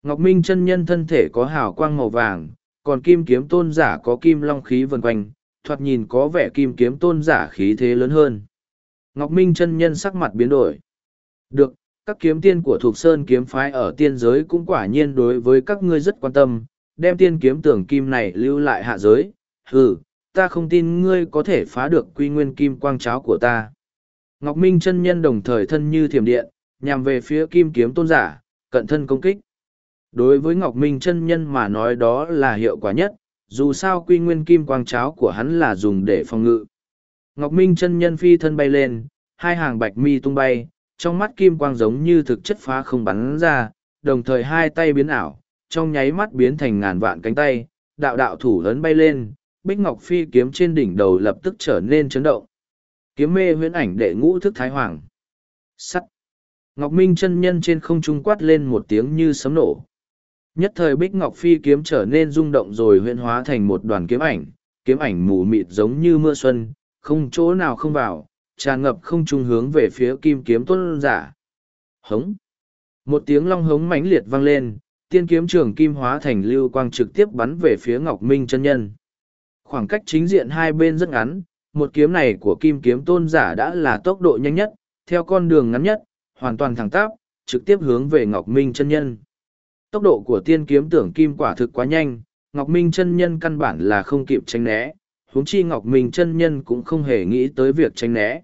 Ngọc Minh chân nhân thân thể có hào quang màu vàng, còn kim kiếm tôn giả có kim long khí vần quanh, thoạt nhìn có vẻ kim kiếm tôn giả khí thế lớn hơn. Ngọc Minh chân nhân sắc mặt biến đổi. Được, các kiếm tiên của Thục Sơn kiếm phái ở tiên giới cũng quả nhiên đối với các ngươi rất quan tâm, đem tiên kiếm tưởng kim này lưu lại hạ giới. Ừ, ta không tin ngươi có thể phá được quy nguyên kim quang cháo của ta. Ngọc Minh chân nhân đồng thời thân như thiểm điện, nhằm về phía kim kiếm tôn giả, cận thân công kích. Đối với Ngọc Minh chân nhân mà nói đó là hiệu quả nhất, dù sao quy nguyên kim quang cháo của hắn là dùng để phòng ngự. Ngọc Minh chân nhân phi thân bay lên, hai hàng bạch mi tung bay, trong mắt kim quang giống như thực chất phá không bắn ra, đồng thời hai tay biến ảo, trong nháy mắt biến thành ngàn vạn cánh tay, đạo đạo thủ lớn bay lên, bích ngọc phi kiếm trên đỉnh đầu lập tức trở nên chấn động. Kiếm mê huyễn ảnh đệ ngũ thức thái hoàng. Sắt. Ngọc Minh chân nhân trên không trung quát lên một tiếng như sấm nổ. Nhất thời Bích Ngọc Phi kiếm trở nên rung động rồi huyễn hóa thành một đoàn kiếm ảnh, kiếm ảnh mù mịt giống như mưa xuân, không chỗ nào không vào, tràn ngập không trung hướng về phía kim kiếm tuân giả. Hống! Một tiếng long hống mãnh liệt vang lên, tiên kiếm trường kim hóa thành lưu quang trực tiếp bắn về phía Ngọc Minh chân nhân. Khoảng cách chính diện hai bên rất ngắn, một kiếm này của kim kiếm tôn giả đã là tốc độ nhanh nhất, theo con đường ngắn nhất, hoàn toàn thẳng tắp, trực tiếp hướng về Ngọc Minh chân nhân. Tốc độ của tiên kiếm tưởng kim quả thực quá nhanh, Ngọc Minh chân nhân căn bản là không kịp tránh né, huống chi Ngọc Minh chân nhân cũng không hề nghĩ tới việc tránh né.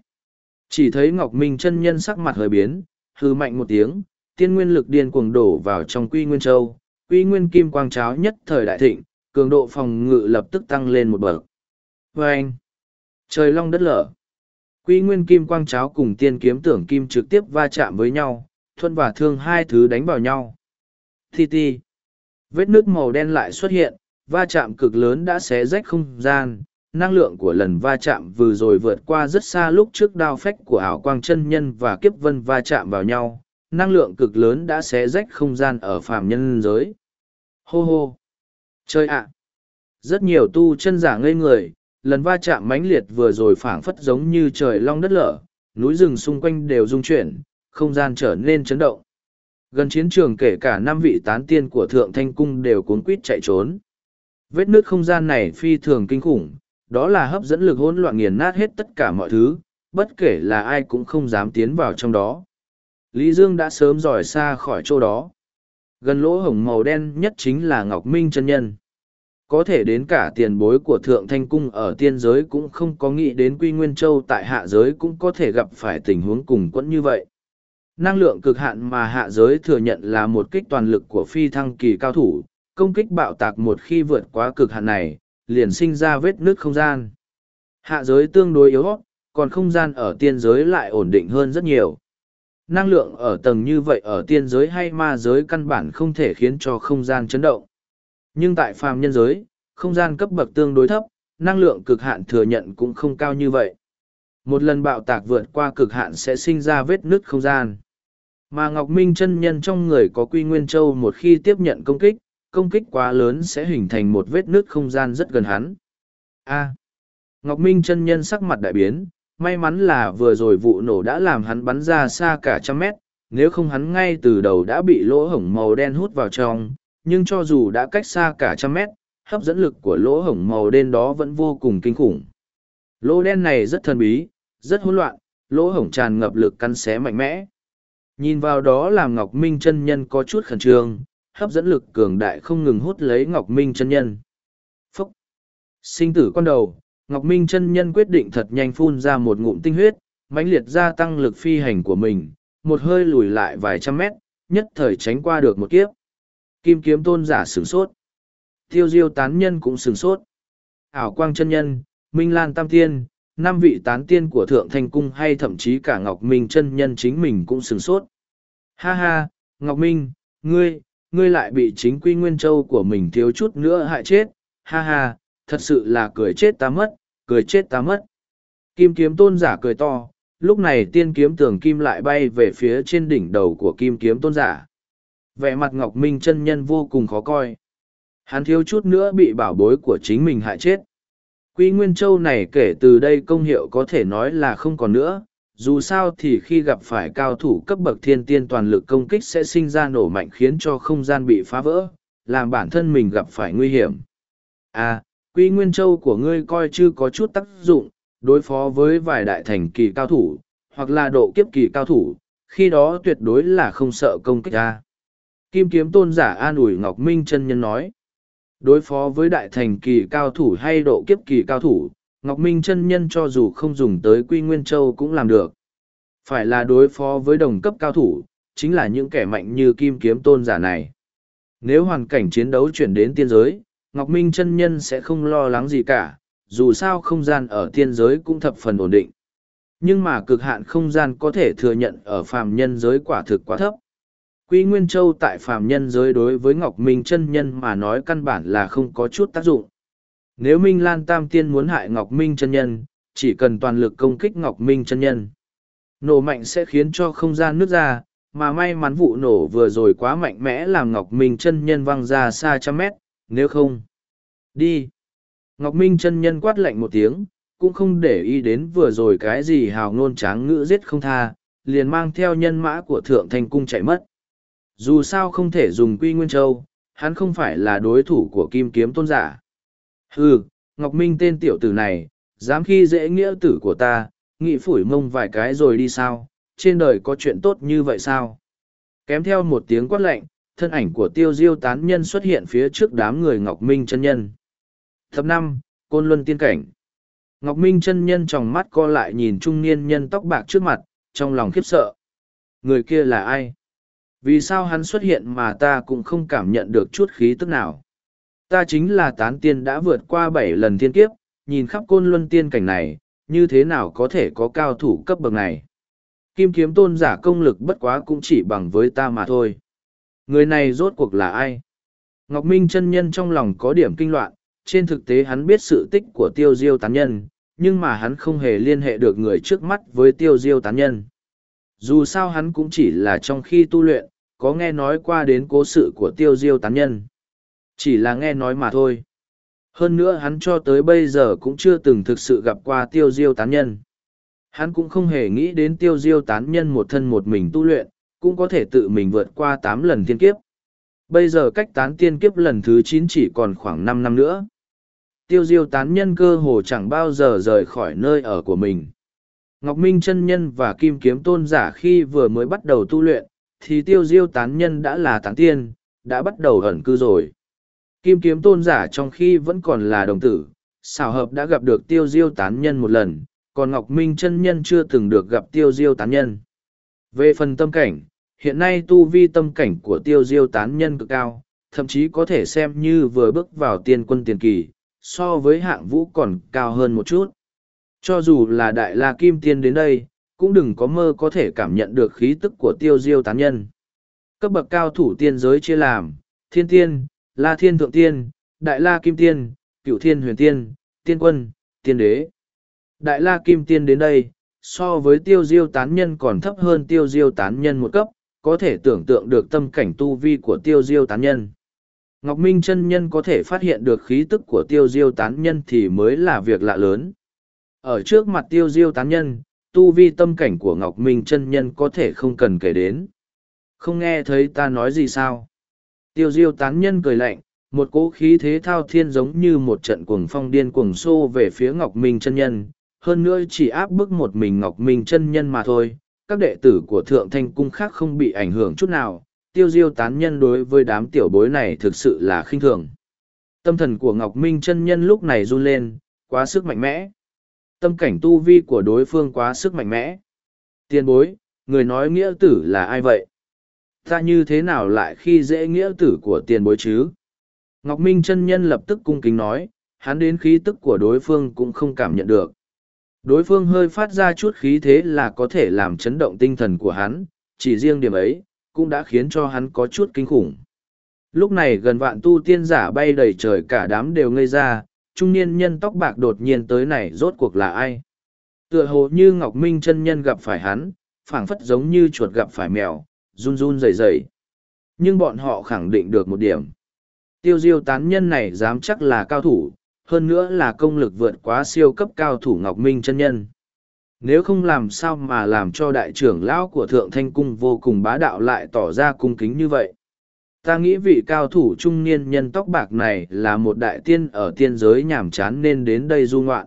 Chỉ thấy Ngọc Minh chân nhân sắc mặt hơi biến, hư mạnh một tiếng, tiên nguyên lực điên cuồng đổ vào trong Quy Nguyên Châu, Quy Nguyên Kim Quang Cháo nhất thời đại thịnh, cường độ phòng ngự lập tức tăng lên một bậc. Và anh, trời long đất lở. Quy Nguyên Kim Quang Cháo cùng tiên kiếm tưởng kim trực tiếp va chạm với nhau, thuận và thương hai thứ đánh vào nhau. Thi ti. Vết nước màu đen lại xuất hiện, va chạm cực lớn đã xé rách không gian. Năng lượng của lần va chạm vừa rồi vượt qua rất xa lúc trước đao phách của ảo quang chân nhân và kiếp vân va chạm vào nhau. Năng lượng cực lớn đã xé rách không gian ở phàm nhân giới. Hô hô. Chơi ạ. Rất nhiều tu chân giả ngây người, lần va chạm mãnh liệt vừa rồi phảng phất giống như trời long đất lở, núi rừng xung quanh đều rung chuyển, không gian trở nên chấn động gần chiến trường kể cả năm vị tán tiên của thượng thanh cung đều cuốn quýt chạy trốn. Vết nước không gian này phi thường kinh khủng, đó là hấp dẫn lực hỗn loạn nghiền nát hết tất cả mọi thứ, bất kể là ai cũng không dám tiến vào trong đó. Lý dương đã sớm dòi xa khỏi chỗ đó. Gần lỗ hổng màu đen nhất chính là ngọc minh chân nhân. Có thể đến cả tiền bối của Thượng Thanh Cung ở tiên giới cũng không có nghĩ đến Quy Nguyên Châu tại hạ giới cũng có thể gặp phải tình huống cùng quẫn như vậy. Năng lượng cực hạn mà hạ giới thừa nhận là một kích toàn lực của phi thăng kỳ cao thủ, công kích bạo tạc một khi vượt quá cực hạn này, liền sinh ra vết nước không gian. Hạ giới tương đối yếu, còn không gian ở tiên giới lại ổn định hơn rất nhiều. Năng lượng ở tầng như vậy ở tiên giới hay ma giới căn bản không thể khiến cho không gian chấn động. Nhưng tại phàm nhân giới, không gian cấp bậc tương đối thấp, năng lượng cực hạn thừa nhận cũng không cao như vậy. Một lần bạo tạc vượt qua cực hạn sẽ sinh ra vết nứt không gian. Mà Ngọc Minh chân nhân trong người có Quy Nguyên Châu một khi tiếp nhận công kích, công kích quá lớn sẽ hình thành một vết nứt không gian rất gần hắn. A. Ngọc Minh chân nhân sắc mặt đại biến, may mắn là vừa rồi vụ nổ đã làm hắn bắn ra xa cả trăm mét, nếu không hắn ngay từ đầu đã bị lỗ hổng màu đen hút vào trong, nhưng cho dù đã cách xa cả trăm mét, hấp dẫn lực của lỗ hổng màu đen đó vẫn vô cùng kinh khủng. Lỗ đen này rất thần bí, rất hỗn loạn, lỗ hổng tràn ngập lực cắn xé mạnh mẽ. Nhìn vào đó làm Ngọc Minh chân nhân có chút khẩn trương, hấp dẫn lực cường đại không ngừng hút lấy Ngọc Minh chân nhân. Phúc! Sinh tử con đầu, Ngọc Minh chân nhân quyết định thật nhanh phun ra một ngụm tinh huyết, mãnh liệt gia tăng lực phi hành của mình, một hơi lùi lại vài trăm mét, nhất thời tránh qua được một kiếp. Kim kiếm tôn giả sửng sốt. Tiêu diêu tán nhân cũng sửng sốt. Ảo quang chân nhân, Minh Lan Tam Tiên, năm vị tán tiên của Thượng Thanh Cung hay thậm chí cả Ngọc Minh chân nhân chính mình cũng sửng sốt. Ha ha, Ngọc Minh, ngươi, ngươi lại bị chính quy Nguyên Châu của mình thiếu chút nữa hại chết. Ha ha, thật sự là cười chết ta mất, cười chết ta mất. Kim kiếm tôn giả cười to, lúc này tiên kiếm tường kim lại bay về phía trên đỉnh đầu của kim kiếm tôn giả. Vẻ mặt Ngọc Minh chân nhân vô cùng khó coi. Hắn thiếu chút nữa bị bảo bối của chính mình hại chết. Quy Nguyên Châu này kể từ đây công hiệu có thể nói là không còn nữa, dù sao thì khi gặp phải cao thủ cấp bậc thiên tiên toàn lực công kích sẽ sinh ra nổ mạnh khiến cho không gian bị phá vỡ, làm bản thân mình gặp phải nguy hiểm. À, Quy Nguyên Châu của ngươi coi chưa có chút tác dụng, đối phó với vài đại thành kỳ cao thủ, hoặc là độ kiếp kỳ cao thủ, khi đó tuyệt đối là không sợ công kích ra. Kim kiếm tôn giả an ủi Ngọc Minh chân nhân nói. Đối phó với đại thành kỳ cao thủ hay độ kiếp kỳ cao thủ, Ngọc Minh chân nhân cho dù không dùng tới Quy Nguyên Châu cũng làm được. Phải là đối phó với đồng cấp cao thủ, chính là những kẻ mạnh như kim kiếm tôn giả này. Nếu hoàn cảnh chiến đấu chuyển đến tiên giới, Ngọc Minh chân nhân sẽ không lo lắng gì cả, dù sao không gian ở tiên giới cũng thập phần ổn định. Nhưng mà cực hạn không gian có thể thừa nhận ở phàm nhân giới quả thực quá thấp. Quy Nguyên Châu tại phàm nhân giới đối với Ngọc Minh chân nhân mà nói căn bản là không có chút tác dụng. Nếu Minh Lan Tam Tiên muốn hại Ngọc Minh chân nhân, chỉ cần toàn lực công kích Ngọc Minh chân nhân. Nổ mạnh sẽ khiến cho không gian nứt ra, mà may mắn vụ nổ vừa rồi quá mạnh mẽ làm Ngọc Minh chân nhân văng ra xa trăm mét, nếu không. Đi. Ngọc Minh chân nhân quát lạnh một tiếng, cũng không để ý đến vừa rồi cái gì hào ngôn tráng ngữ giết không tha, liền mang theo nhân mã của Thượng Thành Cung chạy mất. Dù sao không thể dùng Quy Nguyên Châu, hắn không phải là đối thủ của Kim Kiếm Tôn giả. Hừ, Ngọc Minh tên tiểu tử này, dám khi dễ nghĩa tử của ta, nghị phủi mông vài cái rồi đi sao, trên đời có chuyện tốt như vậy sao? Kém theo một tiếng quát lạnh, thân ảnh của tiêu diêu tán nhân xuất hiện phía trước đám người Ngọc Minh chân nhân. Thập năm, Côn Luân Tiên Cảnh Ngọc Minh chân nhân trong mắt co lại nhìn trung niên nhân tóc bạc trước mặt, trong lòng khiếp sợ. Người kia là ai? Vì sao hắn xuất hiện mà ta cũng không cảm nhận được chút khí tức nào? Ta chính là tán tiên đã vượt qua bảy lần thiên kiếp, nhìn khắp côn luân tiên cảnh này, như thế nào có thể có cao thủ cấp bậc này? Kim kiếm tôn giả công lực bất quá cũng chỉ bằng với ta mà thôi. Người này rốt cuộc là ai? Ngọc Minh chân nhân trong lòng có điểm kinh loạn, trên thực tế hắn biết sự tích của tiêu diêu tán nhân, nhưng mà hắn không hề liên hệ được người trước mắt với tiêu diêu tán nhân. Dù sao hắn cũng chỉ là trong khi tu luyện, có nghe nói qua đến cố sự của tiêu diêu tán nhân. Chỉ là nghe nói mà thôi. Hơn nữa hắn cho tới bây giờ cũng chưa từng thực sự gặp qua tiêu diêu tán nhân. Hắn cũng không hề nghĩ đến tiêu diêu tán nhân một thân một mình tu luyện, cũng có thể tự mình vượt qua tám lần thiên kiếp. Bây giờ cách tán tiên kiếp lần thứ chín chỉ còn khoảng năm năm nữa. Tiêu diêu tán nhân cơ hồ chẳng bao giờ rời khỏi nơi ở của mình. Ngọc Minh chân nhân và Kim Kiếm Tôn giả khi vừa mới bắt đầu tu luyện, thì tiêu diêu tán nhân đã là tán tiên, đã bắt đầu ẩn cư rồi. Kim kiếm tôn giả trong khi vẫn còn là đồng tử, xảo hợp đã gặp được tiêu diêu tán nhân một lần, còn Ngọc Minh chân nhân chưa từng được gặp tiêu diêu tán nhân. Về phần tâm cảnh, hiện nay tu vi tâm cảnh của tiêu diêu tán nhân cực cao, thậm chí có thể xem như vừa bước vào tiên quân tiền kỳ, so với hạng vũ còn cao hơn một chút. Cho dù là đại la kim tiên đến đây, cũng đừng có mơ có thể cảm nhận được khí tức của tiêu diêu tán nhân. Cấp bậc cao thủ tiên giới chia làm, thiên tiên, la thiên thượng tiên, đại la kim tiên, cựu thiên huyền tiên, tiên quân, tiên đế. Đại la kim tiên đến đây, so với tiêu diêu tán nhân còn thấp hơn tiêu diêu tán nhân một cấp, có thể tưởng tượng được tâm cảnh tu vi của tiêu diêu tán nhân. Ngọc Minh chân nhân có thể phát hiện được khí tức của tiêu diêu tán nhân thì mới là việc lạ lớn. Ở trước mặt tiêu diêu tán nhân, tu vi tâm cảnh của Ngọc Minh chân nhân có thể không cần kể đến. Không nghe thấy ta nói gì sao? Tiêu diêu tán nhân cười lạnh, một cỗ khí thế thao thiên giống như một trận cuồng phong điên cuồng xô về phía Ngọc Minh chân nhân, hơn nữa chỉ áp bức một mình Ngọc Minh chân nhân mà thôi. Các đệ tử của Thượng Thanh Cung khác không bị ảnh hưởng chút nào, tiêu diêu tán nhân đối với đám tiểu bối này thực sự là khinh thường. Tâm thần của Ngọc Minh chân nhân lúc này run lên, quá sức mạnh mẽ. Tâm cảnh tu vi của đối phương quá sức mạnh mẽ. Tiên bối, người nói nghĩa tử là ai vậy? Ta như thế nào lại khi dễ nghĩa tử của tiền bối chứ? Ngọc Minh chân nhân lập tức cung kính nói, hắn đến khí tức của đối phương cũng không cảm nhận được. Đối phương hơi phát ra chút khí thế là có thể làm chấn động tinh thần của hắn, chỉ riêng điểm ấy, cũng đã khiến cho hắn có chút kinh khủng. Lúc này gần vạn tu tiên giả bay đầy trời cả đám đều ngây ra, trung niên nhân tóc bạc đột nhiên tới này rốt cuộc là ai? Tựa hồ như Ngọc Minh chân nhân gặp phải hắn, phảng phất giống như chuột gặp phải mèo, run run rẩy rẩy. Nhưng bọn họ khẳng định được một điểm. Tiêu diêu tán nhân này dám chắc là cao thủ, hơn nữa là công lực vượt quá siêu cấp cao thủ Ngọc Minh chân nhân. Nếu không làm sao mà làm cho đại trưởng lão của Thượng Thanh Cung vô cùng bá đạo lại tỏ ra cung kính như vậy. Ta nghĩ vị cao thủ trung niên nhân tóc bạc này là một đại tiên ở tiên giới nhàm chán nên đến đây du ngoạn.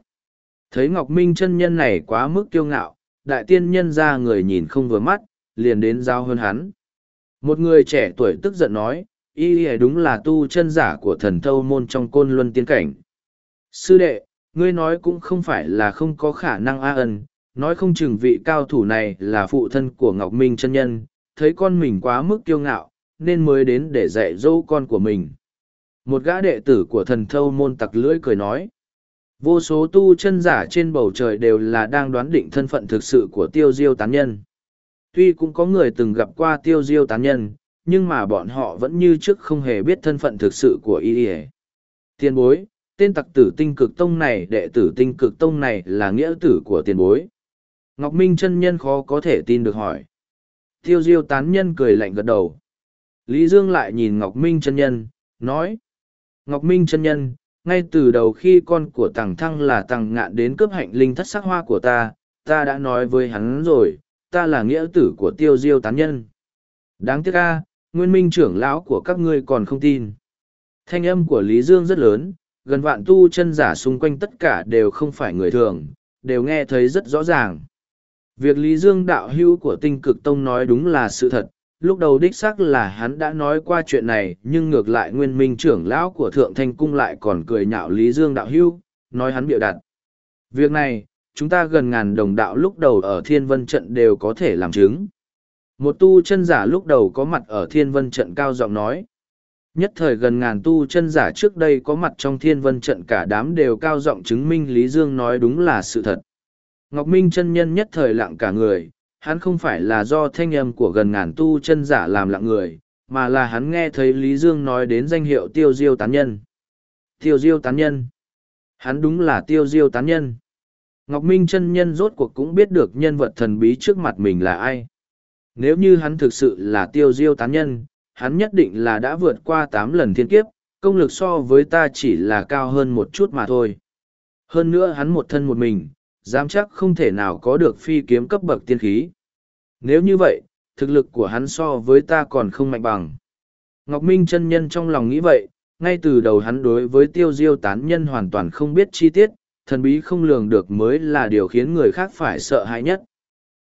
Thấy Ngọc Minh chân nhân này quá mức kiêu ngạo, đại tiên nhân ra người nhìn không vừa mắt, liền đến giao hơn hắn. Một người trẻ tuổi tức giận nói, y đúng là tu chân giả của thần thâu môn trong côn luân tiên cảnh. Sư đệ, ngươi nói cũng không phải là không có khả năng a ân, nói không chừng vị cao thủ này là phụ thân của Ngọc Minh chân nhân, thấy con mình quá mức kiêu ngạo, nên mới đến để dạy dỗ con của mình. Một gã đệ tử của thần thâu môn tặc lưỡi cười nói. Vô số tu chân giả trên bầu trời đều là đang đoán định thân phận thực sự của tiêu diêu tán nhân. Tuy cũng có người từng gặp qua tiêu diêu tán nhân, nhưng mà bọn họ vẫn như trước không hề biết thân phận thực sự của y ỉa tiền bối tên tặc tử tinh cực tông này đệ tử tinh cực tông này là nghĩa tử của tiền bối ngọc minh chân nhân khó có thể tin được hỏi tiêu diêu tán nhân cười lạnh gật đầu lý dương lại nhìn ngọc minh chân nhân nói ngọc minh chân nhân ngay từ đầu khi con của tàng thăng là tàng ngạn đến cướp hạnh linh thất sắc hoa của ta ta đã nói với hắn rồi ta là nghĩa tử của tiêu diêu tán nhân đáng tiếc ca nguyên minh trưởng lão của các ngươi còn không tin. Thanh âm của Lý Dương rất lớn, gần vạn tu chân giả xung quanh tất cả đều không phải người thường, đều nghe thấy rất rõ ràng. Việc Lý Dương đạo hữu của tinh cực tông nói đúng là sự thật, lúc đầu đích xác là hắn đã nói qua chuyện này nhưng ngược lại nguyên minh trưởng lão của thượng thanh cung lại còn cười nhạo Lý Dương đạo hưu nói hắn bịa đặt. Việc này, chúng ta gần ngàn đồng đạo lúc đầu ở thiên vân trận đều có thể làm chứng. Một tu chân giả lúc đầu có mặt ở thiên vân trận cao giọng nói. Nhất thời gần ngàn tu chân giả trước đây có mặt trong thiên vân trận cả đám đều cao giọng chứng minh Lý Dương nói đúng là sự thật. Ngọc Minh chân nhân nhất thời lặng cả người, hắn không phải là do thanh âm của gần ngàn tu chân giả làm lặng người, mà là hắn nghe thấy Lý Dương nói đến danh hiệu tiêu diêu tán nhân. Tiêu diêu tán nhân. Hắn đúng là tiêu diêu tán nhân. Ngọc Minh chân nhân rốt cuộc cũng biết được nhân vật thần bí trước mặt mình là ai. Nếu như hắn thực sự là tiêu diêu tán nhân, hắn nhất định là đã vượt qua tám lần thiên kiếp, công lực so với ta chỉ là cao hơn một chút mà thôi. Hơn nữa hắn một thân một mình, dám chắc không thể nào có được phi kiếm cấp bậc tiên khí. Nếu như vậy, thực lực của hắn so với ta còn không mạnh bằng. Ngọc Minh chân nhân trong lòng nghĩ vậy, ngay từ đầu hắn đối với tiêu diêu tán nhân hoàn toàn không biết chi tiết, thần bí không lường được mới là điều khiến người khác phải sợ hãi nhất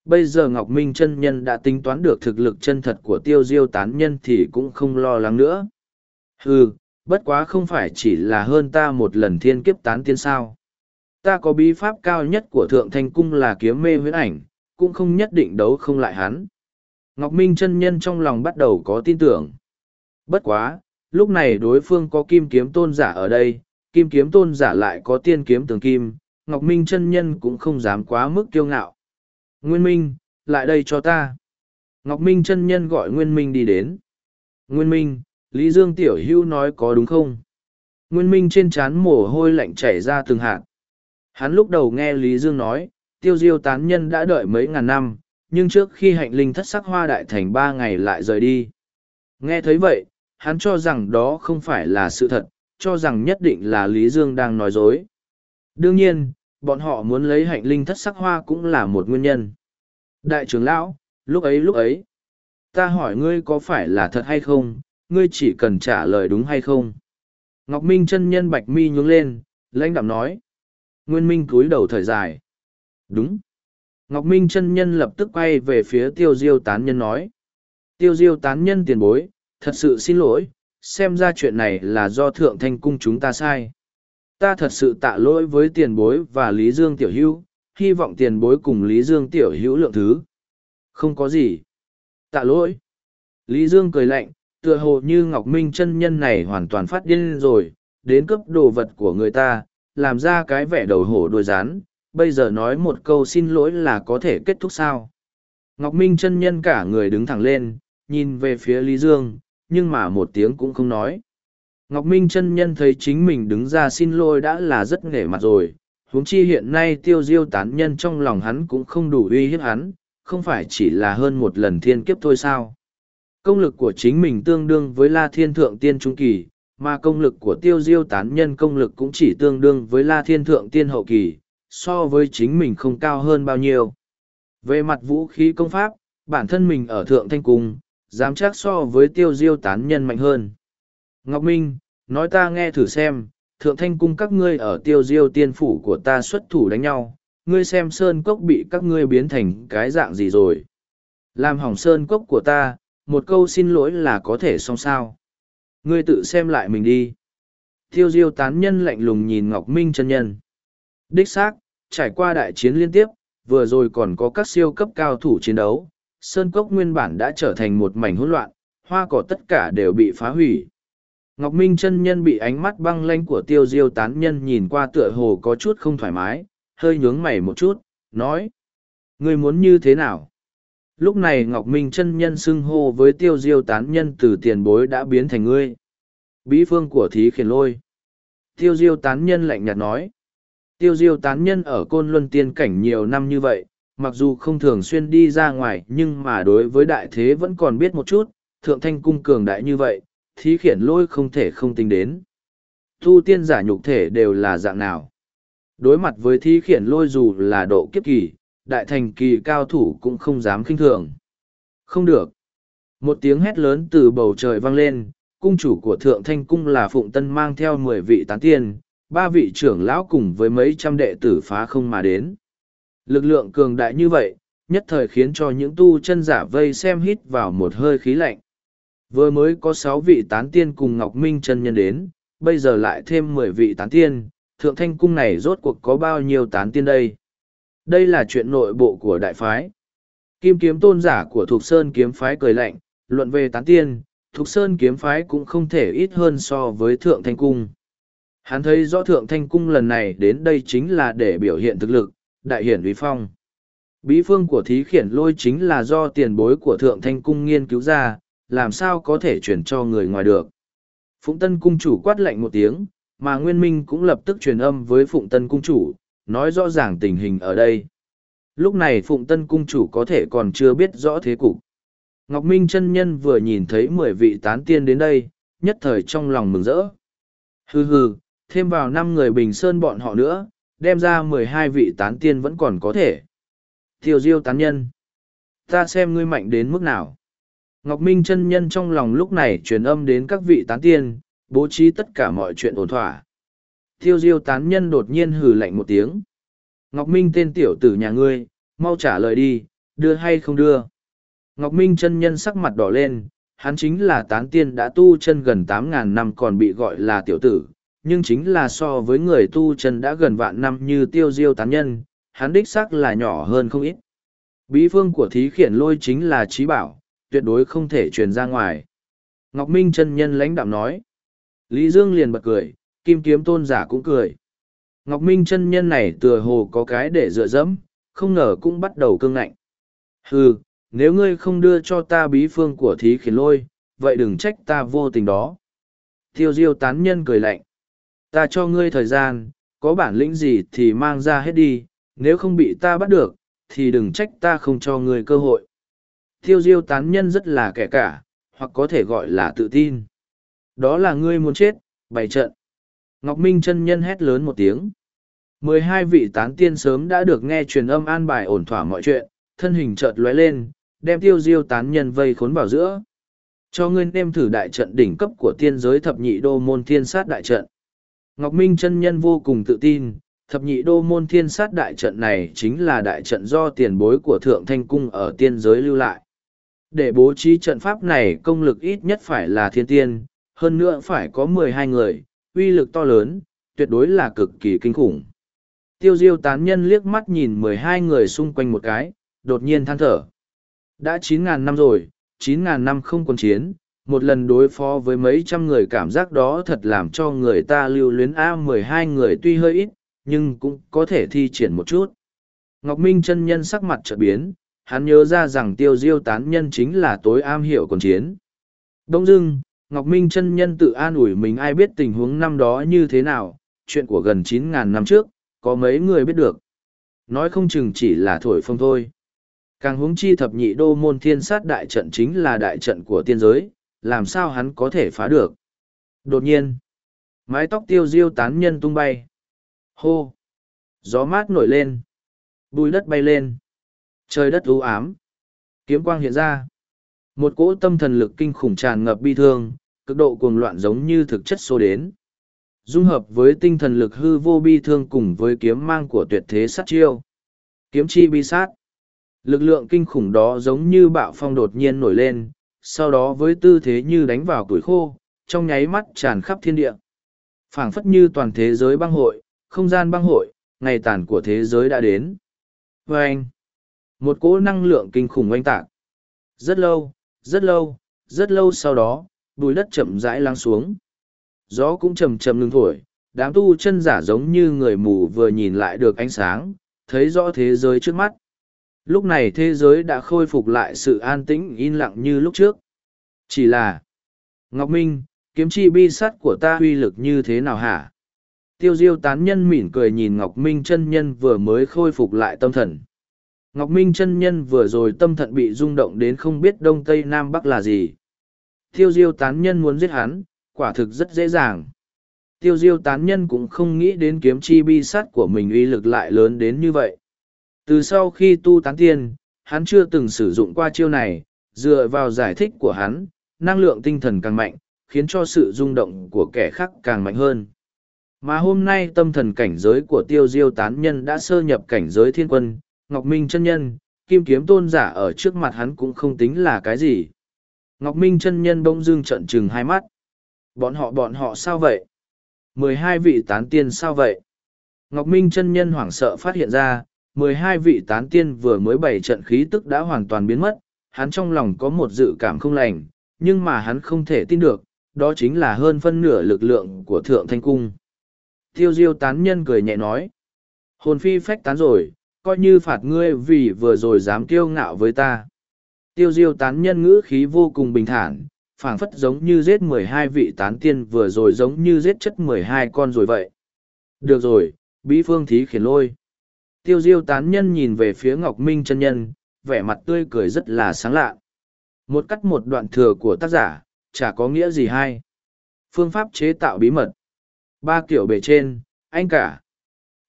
bây giờ Ngọc Minh chân nhân đã tính toán được thực lực chân thật của tiêu diêu tán nhân thì cũng không lo lắng nữa. hừ, bất quá không phải chỉ là hơn ta một lần thiên kiếp tán tiên sao. Ta có bí pháp cao nhất của thượng thanh cung là kiếm mê huyễn ảnh, cũng không nhất định đấu không lại hắn. Ngọc Minh chân nhân trong lòng bắt đầu có tin tưởng. Bất quá, lúc này đối phương có kim kiếm tôn giả ở đây, kim kiếm tôn giả lại có tiên kiếm tường kim, Ngọc Minh chân nhân cũng không dám quá mức kiêu ngạo. Nguyên Minh, lại đây cho ta. Ngọc Minh chân nhân gọi Nguyên Minh đi đến. Nguyên Minh, Lý Dương Tiểu Hưu nói có đúng không? Nguyên Minh trên trán mồ hôi lạnh chảy ra từng hạt. Hắn lúc đầu nghe Lý Dương nói, tiêu diêu tán nhân đã đợi mấy ngàn năm, nhưng trước khi hạnh linh thất sắc hoa đại thành ba ngày lại rời đi. Nghe thấy vậy, hắn cho rằng đó không phải là sự thật, cho rằng nhất định là Lý Dương đang nói dối. Đương nhiên, bọn họ muốn lấy hạnh linh thất sắc hoa cũng là một nguyên nhân. Đại trưởng lão, lúc ấy lúc ấy, ta hỏi ngươi có phải là thật hay không, ngươi chỉ cần trả lời đúng hay không. Ngọc Minh chân nhân bạch mi nhướng lên, lãnh đạm nói. Nguyên Minh cúi đầu thời dài. Đúng. Ngọc Minh chân nhân lập tức quay về phía tiêu diêu tán nhân nói. Tiêu diêu tán nhân tiền bối, thật sự xin lỗi, xem ra chuyện này là do thượng thanh cung chúng ta sai. Ta thật sự tạ lỗi với tiền bối và Lý Dương Tiểu Hữu, hy vọng tiền bối cùng Lý Dương Tiểu Hữu lượng thứ. Không có gì. Tạ lỗi. Lý Dương cười lạnh, tựa hồ như Ngọc Minh chân nhân này hoàn toàn phát điên rồi, đến cấp đồ vật của người ta, làm ra cái vẻ đầu hổ đuôi rán, bây giờ nói một câu xin lỗi là có thể kết thúc sao. Ngọc Minh chân nhân cả người đứng thẳng lên, nhìn về phía Lý Dương, nhưng mà một tiếng cũng không nói. Ngọc Minh chân nhân thấy chính mình đứng ra xin lỗi đã là rất nghề mặt rồi, huống chi hiện nay tiêu diêu tán nhân trong lòng hắn cũng không đủ uy hiếp hắn, không phải chỉ là hơn một lần thiên kiếp thôi sao. Công lực của chính mình tương đương với La Thiên Thượng Tiên Trung Kỳ, mà công lực của tiêu diêu tán nhân công lực cũng chỉ tương đương với La Thiên Thượng Tiên Hậu Kỳ, so với chính mình không cao hơn bao nhiêu. Về mặt vũ khí công pháp, bản thân mình ở Thượng Thanh Cung, dám chắc so với tiêu diêu tán nhân mạnh hơn. Ngọc Minh, nói ta nghe thử xem, Thượng Thanh Cung các ngươi ở tiêu diêu tiên phủ của ta xuất thủ đánh nhau, ngươi xem sơn cốc bị các ngươi biến thành cái dạng gì rồi. Làm hỏng sơn cốc của ta, một câu xin lỗi là có thể xong sao. Ngươi tự xem lại mình đi. Tiêu diêu tán nhân lạnh lùng nhìn Ngọc Minh chân nhân. Đích xác, trải qua đại chiến liên tiếp, vừa rồi còn có các siêu cấp cao thủ chiến đấu, Sơn Cốc nguyên bản đã trở thành một mảnh hỗn loạn, hoa cỏ tất cả đều bị phá hủy. Ngọc Minh chân nhân bị ánh mắt băng lanh của tiêu diêu tán nhân nhìn qua tựa hồ có chút không thoải mái, hơi nhướng mày một chút, nói. ngươi muốn như thế nào? Lúc này Ngọc Minh chân nhân xưng hô với tiêu diêu tán nhân từ tiền bối đã biến thành ngươi. Bí phương của thí khiển lôi. Tiêu diêu tán nhân lạnh nhạt nói. Tiêu diêu tán nhân ở côn luân tiên cảnh nhiều năm như vậy, mặc dù không thường xuyên đi ra ngoài nhưng mà đối với đại thế vẫn còn biết một chút, thượng thanh cung cường đại như vậy, thí khiển lôi không thể không tính đến. thu tiên giả nhục thể đều là dạng nào. Đối mặt với thí khiển lôi dù là độ kiếp kỳ, đại thành kỳ cao thủ cũng không dám khinh thường. Không được. Một tiếng hét lớn từ bầu trời vang lên, cung chủ của thượng thanh cung là Phụng Tân mang theo mười vị tán tiên, ba vị trưởng lão cùng với mấy trăm đệ tử phá không mà đến. Lực lượng cường đại như vậy, nhất thời khiến cho những tu chân giả vây xem hít vào một hơi khí lạnh. Vừa mới có sáu vị tán tiên cùng Ngọc Minh chân nhân đến, bây giờ lại thêm mười vị tán tiên, thượng thanh cung này rốt cuộc có bao nhiêu tán tiên đây? Đây là chuyện nội bộ của đại phái. Kim kiếm tôn giả của Thục Sơn kiếm phái cười lạnh, luận về tán tiên, Thục Sơn kiếm phái cũng không thể ít hơn so với thượng thanh cung. Hắn thấy rõ thượng thanh cung lần này đến đây chính là để biểu hiện thực lực, đại hiển uy phong. Bí phương của thí khiển lôi chính là do tiền bối của thượng thanh cung nghiên cứu ra, làm sao có thể chuyển cho người ngoài được. Phụng Tân cung chủ quát lạnh một tiếng, mà Nguyên Minh cũng lập tức truyền âm với Phụng Tân cung chủ, nói rõ ràng tình hình ở đây. Lúc này Phụng Tân cung chủ có thể còn chưa biết rõ thế cục. Ngọc Minh chân nhân vừa nhìn thấy mười vị tán tiên đến đây, nhất thời trong lòng mừng rỡ. Hừ hừ, thêm vào năm người bình sơn bọn họ nữa, đem ra mười hai vị tán tiên vẫn còn có thể. Tiêu diêu tán nhân. Ta xem ngươi mạnh đến mức nào. Ngọc Minh chân nhân trong lòng lúc này truyền âm đến các vị tán tiên, bố trí tất cả mọi chuyện ổn thỏa. Tiêu diêu tán nhân đột nhiên hừ lạnh một tiếng. Ngọc Minh tên tiểu tử nhà ngươi, mau trả lời đi, đưa hay không đưa. Ngọc Minh chân nhân sắc mặt đỏ lên, hắn chính là tán tiên đã tu chân gần tám ngàn năm còn bị gọi là tiểu tử, nhưng chính là so với người tu chân đã gần vạn năm như tiêu diêu tán nhân, hắn đích xác là nhỏ hơn không ít. Bí phương của thí khiển lôi chính là trí bảo, tuyệt đối không thể truyền ra ngoài. Ngọc Minh chân nhân lãnh đạm nói. Lý Dương liền bật cười, kim kiếm tôn giả cũng cười. Ngọc Minh chân nhân này tựa hồ có cái để dựa dẫm, không ngờ cũng bắt đầu cương ngạnh. Hừ, nếu ngươi không đưa cho ta bí phương của thí khiển lôi, vậy đừng trách ta vô tình đó. Tiêu diêu tán nhân cười lạnh. Ta cho ngươi thời gian, có bản lĩnh gì thì mang ra hết đi, nếu không bị ta bắt được, thì đừng trách ta không cho ngươi cơ hội. Tiêu diêu tán nhân rất là kẻ cả, hoặc có thể gọi là tự tin. Đó là ngươi muốn chết, bày trận. Ngọc Minh chân nhân hét lớn một tiếng. mười hai vị tán tiên sớm đã được nghe truyền âm an bài ổn thỏa mọi chuyện, thân hình chợt lóe lên, đem tiêu diêu tán nhân vây khốn vào giữa. Cho ngươi nêm thử đại trận đỉnh cấp của tiên giới thập nhị đô môn thiên sát đại trận. Ngọc Minh chân nhân vô cùng tự tin, thập nhị đô môn thiên sát đại trận này chính là đại trận do tiền bối của Thượng Thanh Cung ở tiên giới lưu lại. Để bố trí trận pháp này công lực ít nhất phải là thiên tiên, hơn nữa phải có mười hai người, uy lực to lớn, tuyệt đối là cực kỳ kinh khủng. Tiêu diêu tán nhân liếc mắt nhìn mười hai người xung quanh một cái, đột nhiên than thở. Đã chín ngàn năm rồi, chín ngàn năm không còn chiến, một lần đối phó với mấy trăm người cảm giác đó thật làm cho người ta lưu luyến a mười hai người tuy hơi ít nhưng cũng có thể thi triển một chút ngọc minh chân nhân sắc mặt trợ biến hắn nhớ ra rằng tiêu diêu tán nhân chính là tối am hiểu còn chiến đông dưng ngọc minh chân nhân tự an ủi mình ai biết tình huống năm đó như thế nào chuyện của gần chín ngàn năm trước có mấy người biết được nói không chừng chỉ là thổi phong thôi càng huống chi thập nhị đô môn thiên sát đại trận chính là đại trận của tiên giới làm sao hắn có thể phá được. Đột nhiên, mái tóc tiêu diêu tán nhân tung bay. Hô! Gió mát nổi lên. Bùi đất bay lên. Trời đất u ám. Kiếm quang hiện ra. Một cỗ tâm thần lực kinh khủng tràn ngập bi thương, cực độ cuồng loạn giống như thực chất xô đến. Dung hợp với tinh thần lực hư vô bi thương cùng với kiếm mang của tuyệt thế sát chiêu. Kiếm chi bi sát. Lực lượng kinh khủng đó giống như bạo phong đột nhiên nổi lên, sau đó với tư thế như đánh vào tuổi khô, trong nháy mắt tràn khắp thiên địa. phảng phất như toàn thế giới băng hội, không gian băng hội, ngày tàn của thế giới đã đến. vê anh, một cỗ năng lượng kinh khủng oanh tạc. Rất lâu, rất lâu, rất lâu sau đó, bùi đất chậm rãi lắng xuống. Gió cũng chầm chầm ngưng thổi, đám tu chân giả giống như người mù vừa nhìn lại được ánh sáng, thấy rõ thế giới trước mắt. Lúc này thế giới đã khôi phục lại sự an tĩnh in lặng như lúc trước. Chỉ là ngọc minh kiếm chi bi sắt của ta uy lực như thế nào hả? Tiêu diêu tán nhân mỉm cười nhìn ngọc minh chân nhân vừa mới khôi phục lại tâm thần ngọc minh chân nhân vừa rồi tâm thận bị rung động đến không biết đông tây nam bắc là gì. Tiêu diêu tán nhân muốn giết hắn quả thực rất dễ dàng. Tiêu diêu tán nhân cũng không nghĩ đến kiếm chi bi sát của mình uy lực lại lớn đến như vậy. Từ sau khi tu tán tiên, hắn chưa từng sử dụng qua chiêu này, dựa vào giải thích của hắn, năng lượng tinh thần càng mạnh, khiến cho sự rung động của kẻ khác càng mạnh hơn. Mà hôm nay tâm thần cảnh giới của tiêu diêu tán nhân đã sơ nhập cảnh giới thiên quân, Ngọc Minh chân nhân, kim kiếm tôn giả ở trước mặt hắn cũng không tính là cái gì. Ngọc Minh chân nhân bỗng dưng trận trừng hai mắt. Bọn họ bọn họ sao vậy? mười hai vị tán tiên sao vậy? Ngọc Minh chân nhân hoảng sợ phát hiện ra, mười hai vị tán tiên vừa mới bày trận khí tức đã hoàn toàn biến mất, hắn trong lòng có một dự cảm không lành, nhưng mà hắn không thể tin được, đó chính là hơn phân nửa lực lượng của Thượng Thanh Cung. Tiêu diêu tán nhân cười nhẹ nói, hồn phi phách tán rồi, coi như phạt ngươi vì vừa rồi dám kiêu ngạo với ta. Tiêu diêu tán nhân ngữ khí vô cùng bình thản, phảng phất giống như giết mười hai vị tán tiên vừa rồi giống như giết chất mười hai con rồi vậy. Được rồi, bí phương thí khiển lôi. Tiêu diêu tán nhân nhìn về phía Ngọc Minh chân nhân, vẻ mặt tươi cười rất là sáng lạ. Một cắt một đoạn thừa của tác giả, chả có nghĩa gì hay. Phương pháp chế tạo bí mật. Ba kiểu bề trên, anh cả.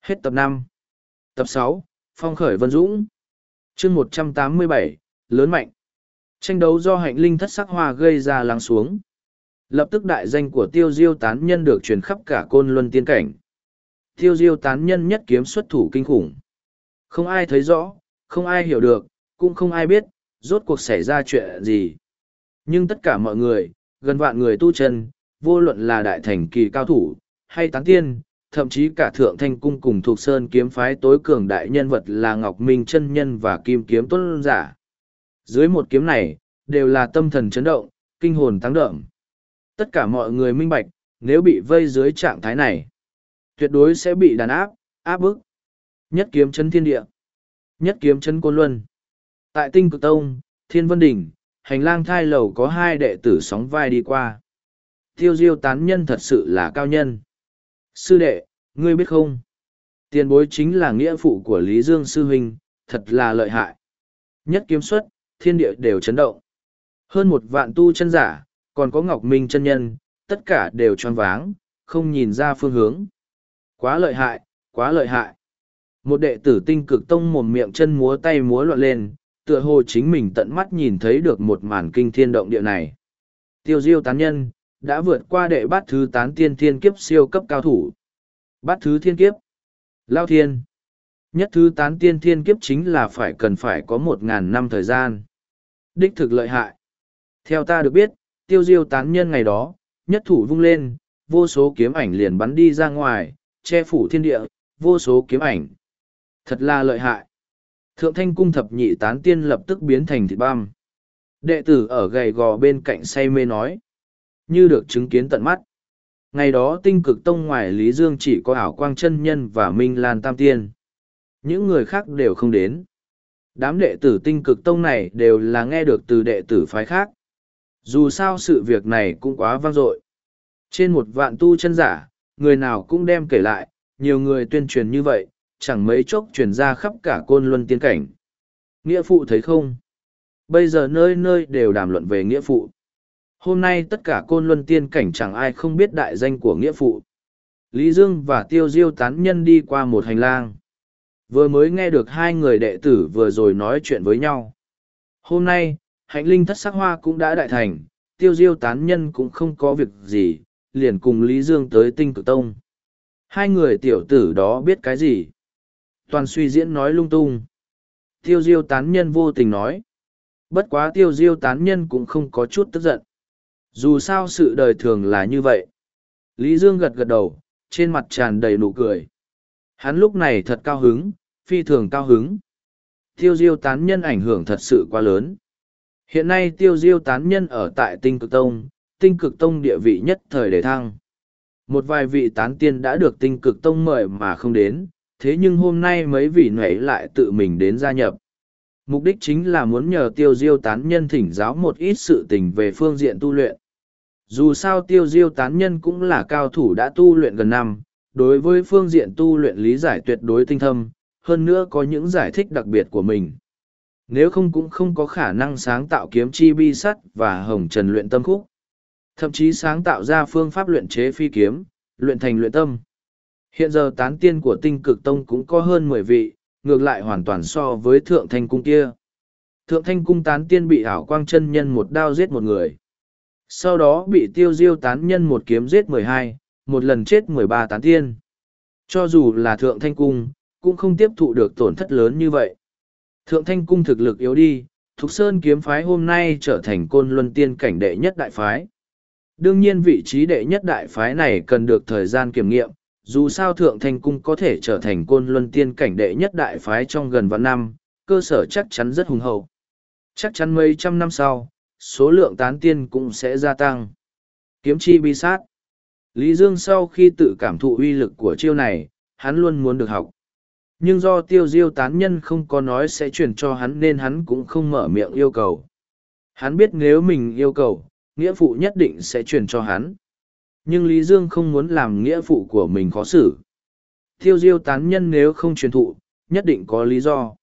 Hết tập năm Tập sáu Phong khởi Vân Dũng. chương một trăm tám mươi bảy lớn mạnh. Tranh đấu do hạnh linh thất sắc hoa gây ra lắng xuống. Lập tức đại danh của tiêu diêu tán nhân được truyền khắp cả côn luân tiên cảnh. Tiêu diêu tán nhân nhất kiếm xuất thủ kinh khủng. Không ai thấy rõ, không ai hiểu được, cũng không ai biết, rốt cuộc xảy ra chuyện gì. Nhưng tất cả mọi người, gần vạn người tu chân, vô luận là đại thành kỳ cao thủ, hay tán tiên, thậm chí cả thượng thanh cung cùng thuộc sơn kiếm phái tối cường đại nhân vật là Ngọc Minh chân nhân và kim kiếm tuấn giả. Dưới một kiếm này, đều là tâm thần chấn động, kinh hồn tăng đợm Tất cả mọi người minh bạch, nếu bị vây dưới trạng thái này, tuyệt đối sẽ bị đàn áp, áp bức. Nhất kiếm chấn thiên địa. Nhất kiếm chấn côn luân. Tại tinh cực tông, thiên vân đỉnh, hành lang thai lầu có hai đệ tử sóng vai đi qua. Tiêu diêu tán nhân thật sự là cao nhân. Sư đệ, ngươi biết không? Tiền bối chính là nghĩa phụ của Lý Dương Sư Huynh, thật là lợi hại. Nhất kiếm xuất, thiên địa đều chấn động. Hơn một vạn tu chân giả, còn có Ngọc Minh chân nhân, tất cả đều tròn váng, không nhìn ra phương hướng. Quá lợi hại, quá lợi hại. Một đệ tử tinh cực tông mồm miệng chân múa tay múa loạn lên, tựa hồ chính mình tận mắt nhìn thấy được một màn kinh thiên động địa này. Tiêu diêu tán nhân, đã vượt qua đệ bát thứ tán tiên thiên kiếp siêu cấp cao thủ. Bát thứ thiên kiếp. Lao thiên. Nhất thứ tán tiên thiên kiếp chính là phải cần phải có một ngàn năm thời gian. Đích thực lợi hại. Theo ta được biết, tiêu diêu tán nhân ngày đó, nhất thủ vung lên, vô số kiếm ảnh liền bắn đi ra ngoài, che phủ thiên địa, vô số kiếm ảnh. Thật là lợi hại. Thượng thanh cung thập nhị tán tiên lập tức biến thành thịt băm. Đệ tử ở gầy gò bên cạnh say mê nói. Như được chứng kiến tận mắt. Ngày đó tinh cực tông ngoài Lý Dương chỉ có ảo quang chân nhân và Minh Lan Tam Tiên. Những người khác đều không đến. Đám đệ tử tinh cực tông này đều là nghe được từ đệ tử phái khác. Dù sao sự việc này cũng quá vang dội. Trên một vạn tu chân giả, người nào cũng đem kể lại, nhiều người tuyên truyền như vậy, chẳng mấy chốc truyền ra khắp cả côn luân tiên cảnh. Nghĩa phụ thấy không? Bây giờ nơi nơi đều đàm luận về nghĩa phụ. Hôm nay tất cả côn luân tiên cảnh chẳng ai không biết đại danh của nghĩa phụ. Lý Dương và Tiêu Diêu tán nhân đi qua một hành lang. Vừa mới nghe được hai người đệ tử vừa rồi nói chuyện với nhau. Hôm nay, hạnh linh thất sắc hoa cũng đã đại thành, Tiêu Diêu tán nhân cũng không có việc gì, liền cùng Lý Dương tới tinh cực tông. Hai người tiểu tử đó biết cái gì? Toàn suy diễn nói lung tung. Tiêu Diêu tán nhân vô tình nói. Bất quá tiêu Diêu tán nhân cũng không có chút tức giận. Dù sao sự đời thường là như vậy. Lý Dương gật gật đầu, trên mặt tràn đầy nụ cười. Hắn lúc này thật cao hứng, phi thường cao hứng. Tiêu diêu tán nhân ảnh hưởng thật sự quá lớn. Hiện nay tiêu diêu tán nhân ở tại tinh cực tông, tinh cực tông địa vị nhất thời để thăng. Một vài vị tán tiên đã được tinh cực tông mời mà không đến, thế nhưng hôm nay mấy vị nhuệ lại tự mình đến gia nhập mục đích chính là muốn nhờ tiêu diêu tán nhân thỉnh giáo một ít sự tình về phương diện tu luyện. Dù sao tiêu diêu tán nhân cũng là cao thủ đã tu luyện gần năm, đối với phương diện tu luyện lý giải tuyệt đối tinh thâm, hơn nữa có những giải thích đặc biệt của mình. Nếu không cũng không có khả năng sáng tạo kiếm chi bi sắt và hồng trần luyện tâm khúc. Thậm chí sáng tạo ra phương pháp luyện chế phi kiếm, luyện thành luyện tâm. Hiện giờ tán tiên của tinh cực tông cũng có hơn mười vị, ngược lại hoàn toàn so với thượng thanh cung kia. Thượng thanh cung tán tiên bị ảo quang chân nhân một đao giết một người. Sau đó bị tiêu diêu tán nhân một kiếm giết mười hai, một lần chết mười ba tán tiên. Cho dù là thượng thanh cung, cũng không tiếp thụ được tổn thất lớn như vậy. Thượng thanh cung thực lực yếu đi, Thục Sơn kiếm phái hôm nay trở thành côn luân tiên cảnh đệ nhất đại phái. Đương nhiên vị trí đệ nhất đại phái này cần được thời gian kiểm nghiệm, dù sao thượng thanh cung có thể trở thành côn luân tiên cảnh đệ nhất đại phái trong gần vạn năm, cơ sở chắc chắn rất hùng hậu. Chắc chắn mấy trăm năm sau, số lượng tán tiên cũng sẽ gia tăng. Kiếm chi bi sát. Lý dương sau khi tự cảm thụ uy lực của chiêu này, hắn luôn muốn được học. Nhưng do tiêu diêu tán nhân không có nói sẽ truyền cho hắn nên hắn cũng không mở miệng yêu cầu. Hắn biết nếu mình yêu cầu, nghĩa phụ nhất định sẽ truyền cho hắn nhưng Lý Dương không muốn làm nghĩa phụ của mình khó xử. Tiêu diêu tán nhân nếu không truyền thụ, nhất định có lý do.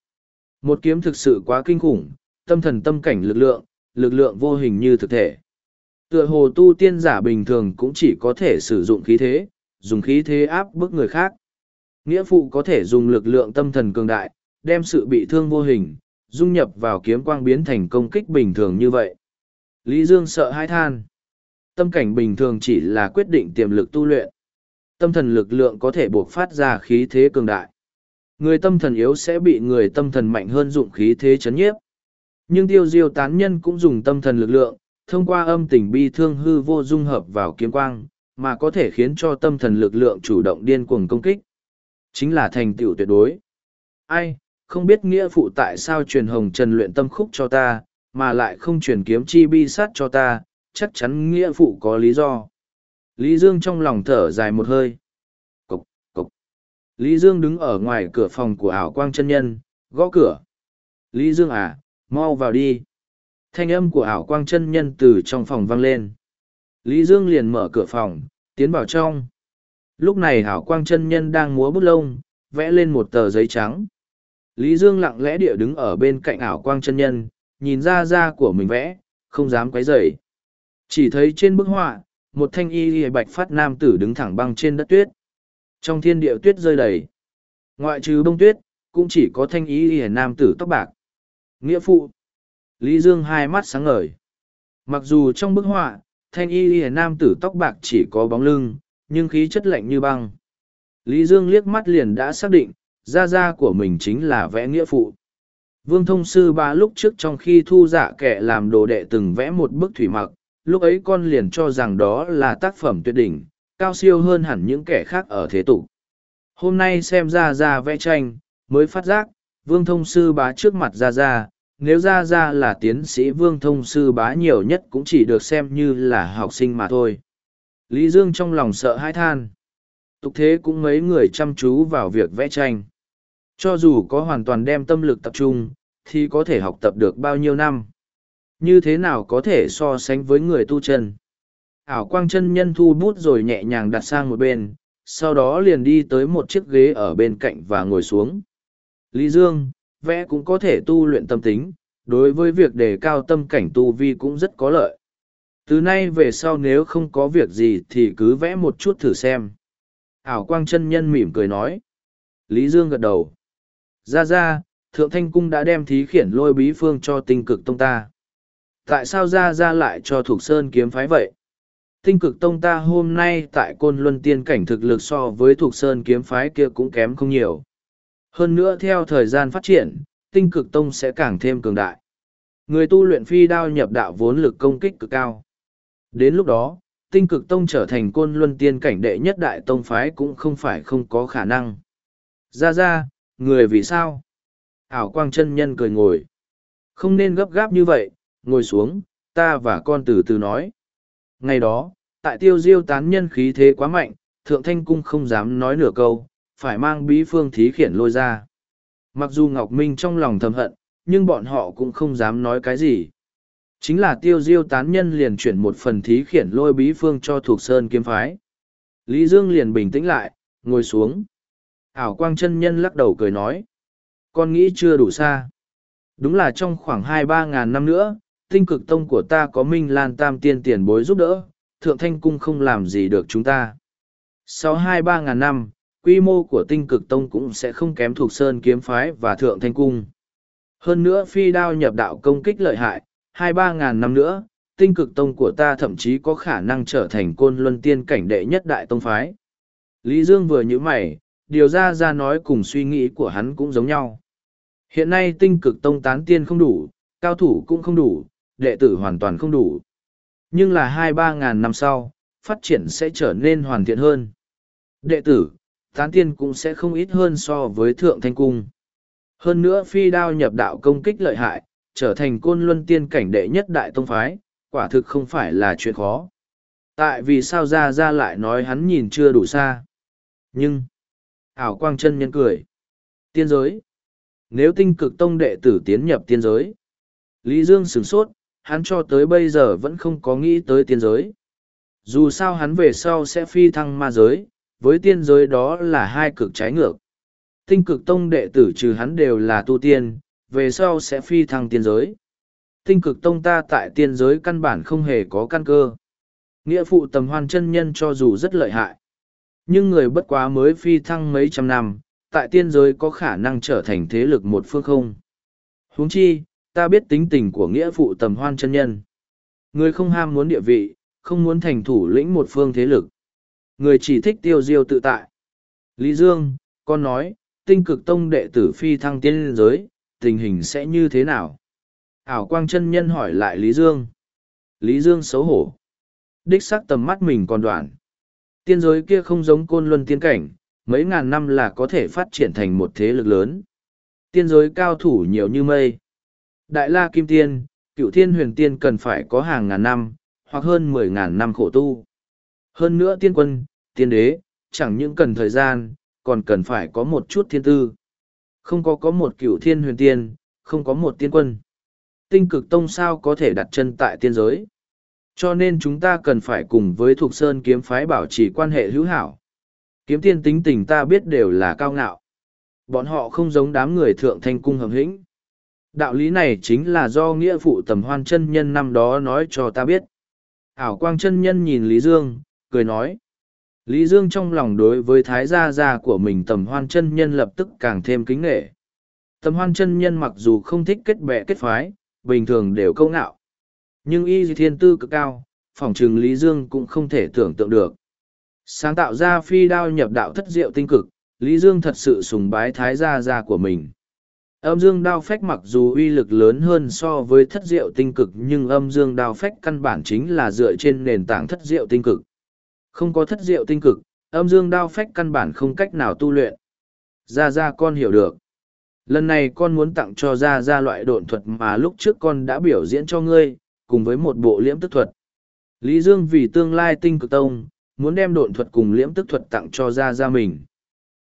Một kiếm thực sự quá kinh khủng, tâm thần tâm cảnh lực lượng, lực lượng vô hình như thực thể. Tựa hồ tu tiên giả bình thường cũng chỉ có thể sử dụng khí thế, dùng khí thế áp bức người khác. Nghĩa phụ có thể dùng lực lượng tâm thần cường đại, đem sự bị thương vô hình, dung nhập vào kiếm quang biến thành công kích bình thường như vậy. Lý Dương sợ hai than tâm cảnh bình thường chỉ là quyết định tiềm lực tu luyện. Tâm thần lực lượng có thể buộc phát ra khí thế cường đại. Người tâm thần yếu sẽ bị người tâm thần mạnh hơn dụng khí thế chấn nhiếp. Nhưng tiêu diêu tán nhân cũng dùng tâm thần lực lượng, thông qua âm tình bi thương hư vô dung hợp vào kiếm quang, mà có thể khiến cho tâm thần lực lượng chủ động điên cuồng công kích. Chính là thành tựu tuyệt đối. Ai, không biết nghĩa phụ tại sao truyền hồng trần luyện tâm khúc cho ta, mà lại không truyền kiếm chi bi sát cho ta, chắc chắn nghĩa phụ có lý do. Lý Dương trong lòng thở dài một hơi. Cục, cục. Lý Dương đứng ở ngoài cửa phòng của ảo quang chân nhân, gõ cửa. Lý Dương à, mau vào đi. Thanh âm của ảo quang chân nhân từ trong phòng vang lên. Lý Dương liền mở cửa phòng, tiến vào trong. Lúc này ảo quang chân nhân đang múa bút lông, vẽ lên một tờ giấy trắng. Lý Dương lặng lẽ địa đứng ở bên cạnh ảo quang chân nhân, nhìn ra da của mình vẽ, không dám quấy rầy. Chỉ thấy trên bức họa, một thanh y hề bạch phát nam tử đứng thẳng băng trên đất tuyết. Trong thiên địa tuyết rơi đầy. Ngoại trừ bông tuyết, cũng chỉ có thanh y hề nam tử tóc bạc. Nghĩa phụ. Lý Dương hai mắt sáng ngời. Mặc dù trong bức họa, thanh y hề nam tử tóc bạc chỉ có bóng lưng, nhưng khí chất lạnh như băng. Lý Dương liếc mắt liền đã xác định, gia gia của mình chính là vẽ nghĩa phụ. Vương thông sư ba lúc trước trong khi thu dạ kẻ làm đồ đệ từng vẽ một bức thủy mặc, lúc ấy con liền cho rằng đó là tác phẩm tuyệt đỉnh, cao siêu hơn hẳn những kẻ khác ở thế tục. Hôm nay xem ra ra vẽ tranh, mới phát giác, vương thông sư bá trước mặt ra ra, nếu ra ra là tiến sĩ vương thông sư bá nhiều nhất cũng chỉ được xem như là học sinh mà thôi. Lý Dương trong lòng sợ hãi than. Tục thế cũng mấy người chăm chú vào việc vẽ tranh. Cho dù có hoàn toàn đem tâm lực tập trung, thì có thể học tập được bao nhiêu năm. Như thế nào có thể so sánh với người tu chân? Ảo quang chân nhân thu bút rồi nhẹ nhàng đặt sang một bên, sau đó liền đi tới một chiếc ghế ở bên cạnh và ngồi xuống. Lý Dương, vẽ cũng có thể tu luyện tâm tính, đối với việc đề cao tâm cảnh tu vi cũng rất có lợi. Từ nay về sau nếu không có việc gì thì cứ vẽ một chút thử xem. Ảo quang chân nhân mỉm cười nói. Lý Dương gật đầu. Ra ra, Thượng Thanh Cung đã đem thí khiển lôi bí phương cho tinh cực tông ta. Tại sao ra ra lại cho Thục Sơn kiếm phái vậy? Tinh cực tông ta hôm nay tại Côn Luân Tiên cảnh thực lực so với Thục Sơn kiếm phái kia cũng kém không nhiều. Hơn nữa theo thời gian phát triển, tinh cực tông sẽ càng thêm cường đại. Người tu luyện phi đao nhập đạo vốn lực công kích cực cao. Đến lúc đó, tinh cực tông trở thành côn luân tiên cảnh đệ nhất đại tông phái cũng không phải không có khả năng. Ra ra, người vì sao? Ảo quang chân nhân cười ngồi. Không nên gấp gáp như vậy, ngồi xuống, ta và con từ từ nói. Ngày đó, tại tiêu diêu tán nhân khí thế quá mạnh, thượng thanh cung không dám nói nửa câu, phải mang bí phương thí khiển lôi ra. Mặc dù Ngọc Minh trong lòng thầm hận, nhưng bọn họ cũng không dám nói cái gì. Chính là tiêu diêu tán nhân liền chuyển một phần thí khiển lôi bí phương cho thuộc sơn kiếm phái. Lý Dương liền bình tĩnh lại, ngồi xuống. Ảo quang chân nhân lắc đầu cười nói. Con nghĩ chưa đủ xa. Đúng là trong khoảng hai ba ngàn năm nữa, tinh cực tông của ta có Minh Lan Tam tiên tiền bối giúp đỡ, Thượng Thanh Cung không làm gì được chúng ta. Sau hai ba ngàn năm, quy mô của tinh cực tông cũng sẽ không kém thuộc Sơn Kiếm Phái và Thượng Thanh Cung. Hơn nữa phi đao nhập đạo công kích lợi hại, hai ba ngàn năm nữa, tinh cực tông của ta thậm chí có khả năng trở thành côn luân tiên cảnh đệ nhất đại tông phái. Lý Dương vừa nhíu mày, điều ra ra nói cùng suy nghĩ của hắn cũng giống nhau. Hiện nay tinh cực tông tán tiên không đủ, cao thủ cũng không đủ, đệ tử hoàn toàn không đủ. Nhưng là hai ba ngàn năm sau, phát triển sẽ trở nên hoàn thiện hơn. Đệ tử, tán tiên cũng sẽ không ít hơn so với thượng thanh cung. Hơn nữa phi đao nhập đạo công kích lợi hại, trở thành côn luân tiên cảnh đệ nhất đại tông phái, quả thực không phải là chuyện khó. Tại vì sao ra ra lại nói hắn nhìn chưa đủ xa. Nhưng, ảo quang chân nhân cười. Tiên giới. Nếu tinh cực tông đệ tử tiến nhập tiên giới, Lý Dương sửng sốt, hắn cho tới bây giờ vẫn không có nghĩ tới tiên giới. Dù sao hắn về sau sẽ phi thăng ma giới, với tiên giới đó là hai cực trái ngược. Tinh cực tông đệ tử trừ hắn đều là tu tiên, về sau sẽ phi thăng tiên giới. Tinh cực tông ta tại tiên giới căn bản không hề có căn cơ. Nghĩa phụ tầm hoan chân nhân cho dù rất lợi hại. Nhưng người bất quá mới phi thăng mấy trăm năm, tại tiên giới có khả năng trở thành thế lực một phương không. huống chi, ta biết tính tình của nghĩa phụ tầm hoan chân nhân. Người không ham muốn địa vị, không muốn thành thủ lĩnh một phương thế lực. Người chỉ thích tiêu diêu tự tại. Lý Dương, con nói, tinh cực tông đệ tử phi thăng tiên giới, tình hình sẽ như thế nào? Ảo quang chân nhân hỏi lại Lý Dương. Lý Dương xấu hổ. Đích xác tầm mắt mình còn đoạn. Tiên giới kia không giống côn luân tiên cảnh, mấy ngàn năm là có thể phát triển thành một thế lực lớn. Tiên giới cao thủ nhiều như mây. Đại la kim tiên, cựu thiên huyền tiên cần phải có hàng ngàn năm, hoặc hơn mười ngàn năm khổ tu. Hơn nữa tiên quân, tiên đế, chẳng những cần thời gian, còn cần phải có một chút thiên tư. Không có có một cựu thiên huyền tiên, không có một tiên quân. Tinh cực tông sao có thể đặt chân tại tiên giới. Cho nên chúng ta cần phải cùng với Thục Sơn kiếm phái bảo trì quan hệ hữu hảo. Kiếm tiên tính tình ta biết đều là cao ngạo. Bọn họ không giống đám người thượng thanh cung hầm hĩnh. Đạo lý này chính là do nghĩa phụ tầm hoan chân nhân năm đó nói cho ta biết. Ảo quang chân nhân nhìn Lý Dương, cười nói. Lý Dương trong lòng đối với thái gia gia của mình tầm hoan chân nhân lập tức càng thêm kính nghệ. Tầm hoan chân nhân mặc dù không thích kết bè kết phái, bình thường đều câu ngạo. Nhưng y thiên tư cực cao, phỏng trừng Lý Dương cũng không thể tưởng tượng được. Sáng tạo ra phi đao nhập đạo thất diệu tinh cực, Lý Dương thật sự sùng bái thái gia gia của mình. Âm dương đao phách mặc dù uy lực lớn hơn so với thất diệu tinh cực nhưng âm dương đao phách căn bản chính là dựa trên nền tảng thất diệu tinh cực. Không có thất diệu tinh cực, âm dương đao phách căn bản không cách nào tu luyện. Ra Ra con hiểu được. Lần này con muốn tặng cho Ra Ra loại độn thuật mà lúc trước con đã biểu diễn cho ngươi, cùng với một bộ liễm tức thuật. Lý Dương vì tương lai tinh cực tông, muốn đem độn thuật cùng liễm tức thuật tặng cho Ra Ra mình.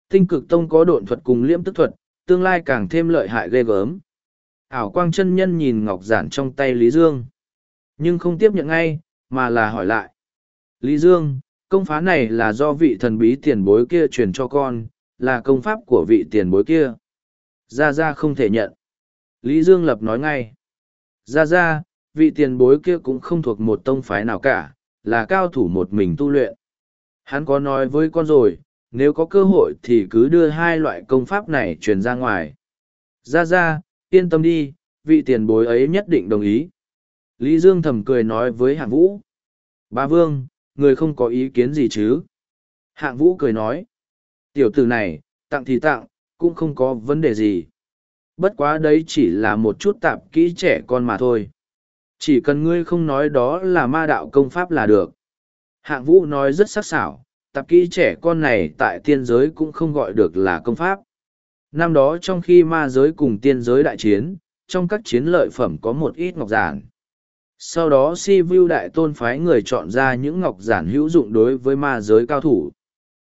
Tinh cực tông có độn thuật cùng liễm tức thuật, tương lai càng thêm lợi hại ghê gớm. Ảo quang chân nhân nhìn ngọc giản trong tay Lý Dương. Nhưng không tiếp nhận ngay, mà là hỏi lại. Lý Dương, công phá này là do vị thần bí tiền bối kia truyền cho con, là công pháp của vị tiền bối kia. Gia Gia không thể nhận. Lý Dương lập nói ngay. Gia Gia, vị tiền bối kia cũng không thuộc một tông phái nào cả, là cao thủ một mình tu luyện. Hắn có nói với con rồi, nếu có cơ hội thì cứ đưa hai loại công pháp này truyền ra ngoài. Ra ra, yên tâm đi, vị tiền bối ấy nhất định đồng ý. Lý Dương thầm cười nói với hạng vũ. Ba Vương, người không có ý kiến gì chứ? Hạng vũ cười nói. Tiểu tử này, tặng thì tặng, cũng không có vấn đề gì. Bất quá đấy chỉ là một chút tạp kỹ trẻ con mà thôi. Chỉ cần ngươi không nói đó là ma đạo công pháp là được. Hạng vũ nói rất sắc sảo, tạp kỹ trẻ con này tại tiên giới cũng không gọi được là công pháp. Năm đó trong khi ma giới cùng tiên giới đại chiến, trong các chiến lợi phẩm có một ít ngọc giản. Sau đó si vu đại tôn phái người chọn ra những ngọc giản hữu dụng đối với ma giới cao thủ.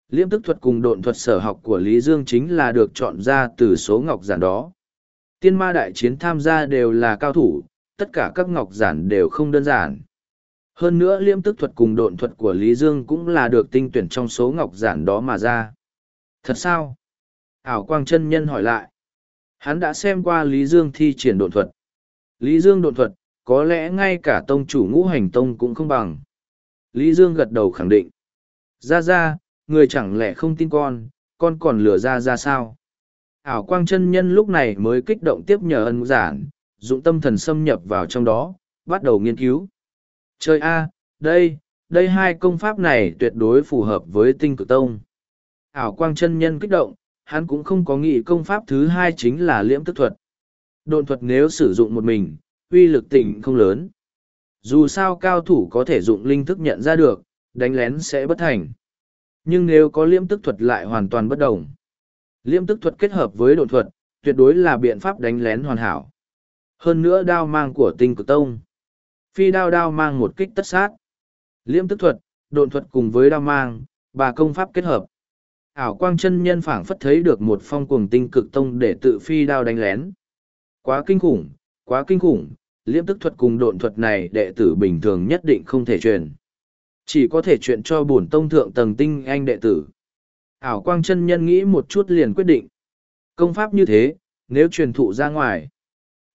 Liêm tức thuật cùng độn thuật sở học của Lý Dương chính là được chọn ra từ số ngọc giản đó. Tiên ma đại chiến tham gia đều là cao thủ, tất cả các ngọc giản đều không đơn giản. Hơn nữa liêm tức thuật cùng độn thuật của Lý Dương cũng là được tinh tuyển trong số ngọc giản đó mà ra. Thật sao? Ảo Quang chân Nhân hỏi lại. Hắn đã xem qua Lý Dương thi triển độn thuật. Lý Dương độn thuật, có lẽ ngay cả tông chủ ngũ hành tông cũng không bằng. Lý Dương gật đầu khẳng định. Ra ra, người chẳng lẽ không tin con, con còn lừa ra ra sao? Ảo Quang chân Nhân lúc này mới kích động tiếp nhờ ân giản, dụng tâm thần xâm nhập vào trong đó, bắt đầu nghiên cứu. Trời a, đây, đây hai công pháp này tuyệt đối phù hợp với tinh cực tông. Ảo quang chân nhân kích động, hắn cũng không có nghĩ công pháp thứ hai chính là liễm tức thuật. Độn thuật nếu sử dụng một mình, uy lực tỉnh không lớn. Dù sao cao thủ có thể dụng linh thức nhận ra được, đánh lén sẽ bất thành. Nhưng nếu có liễm tức thuật lại hoàn toàn bất đồng. Liễm tức thuật kết hợp với độn thuật, tuyệt đối là biện pháp đánh lén hoàn hảo. Hơn nữa đao mang của tinh cực tông phi đao đao mang một kích tất sát. Liễm tức thuật, độn thuật cùng với đao mang, bà công pháp kết hợp. Ảo quang chân nhân phảng phất thấy được một phong cuồng tinh cực tông để tự phi đao đánh lén. Quá kinh khủng, quá kinh khủng, liễm tức thuật cùng độn thuật này đệ tử bình thường nhất định không thể truyền. Chỉ có thể chuyện cho bổn tông thượng tầng tinh anh đệ tử. Ảo quang chân nhân nghĩ một chút liền quyết định. Công pháp như thế, nếu truyền thụ ra ngoài,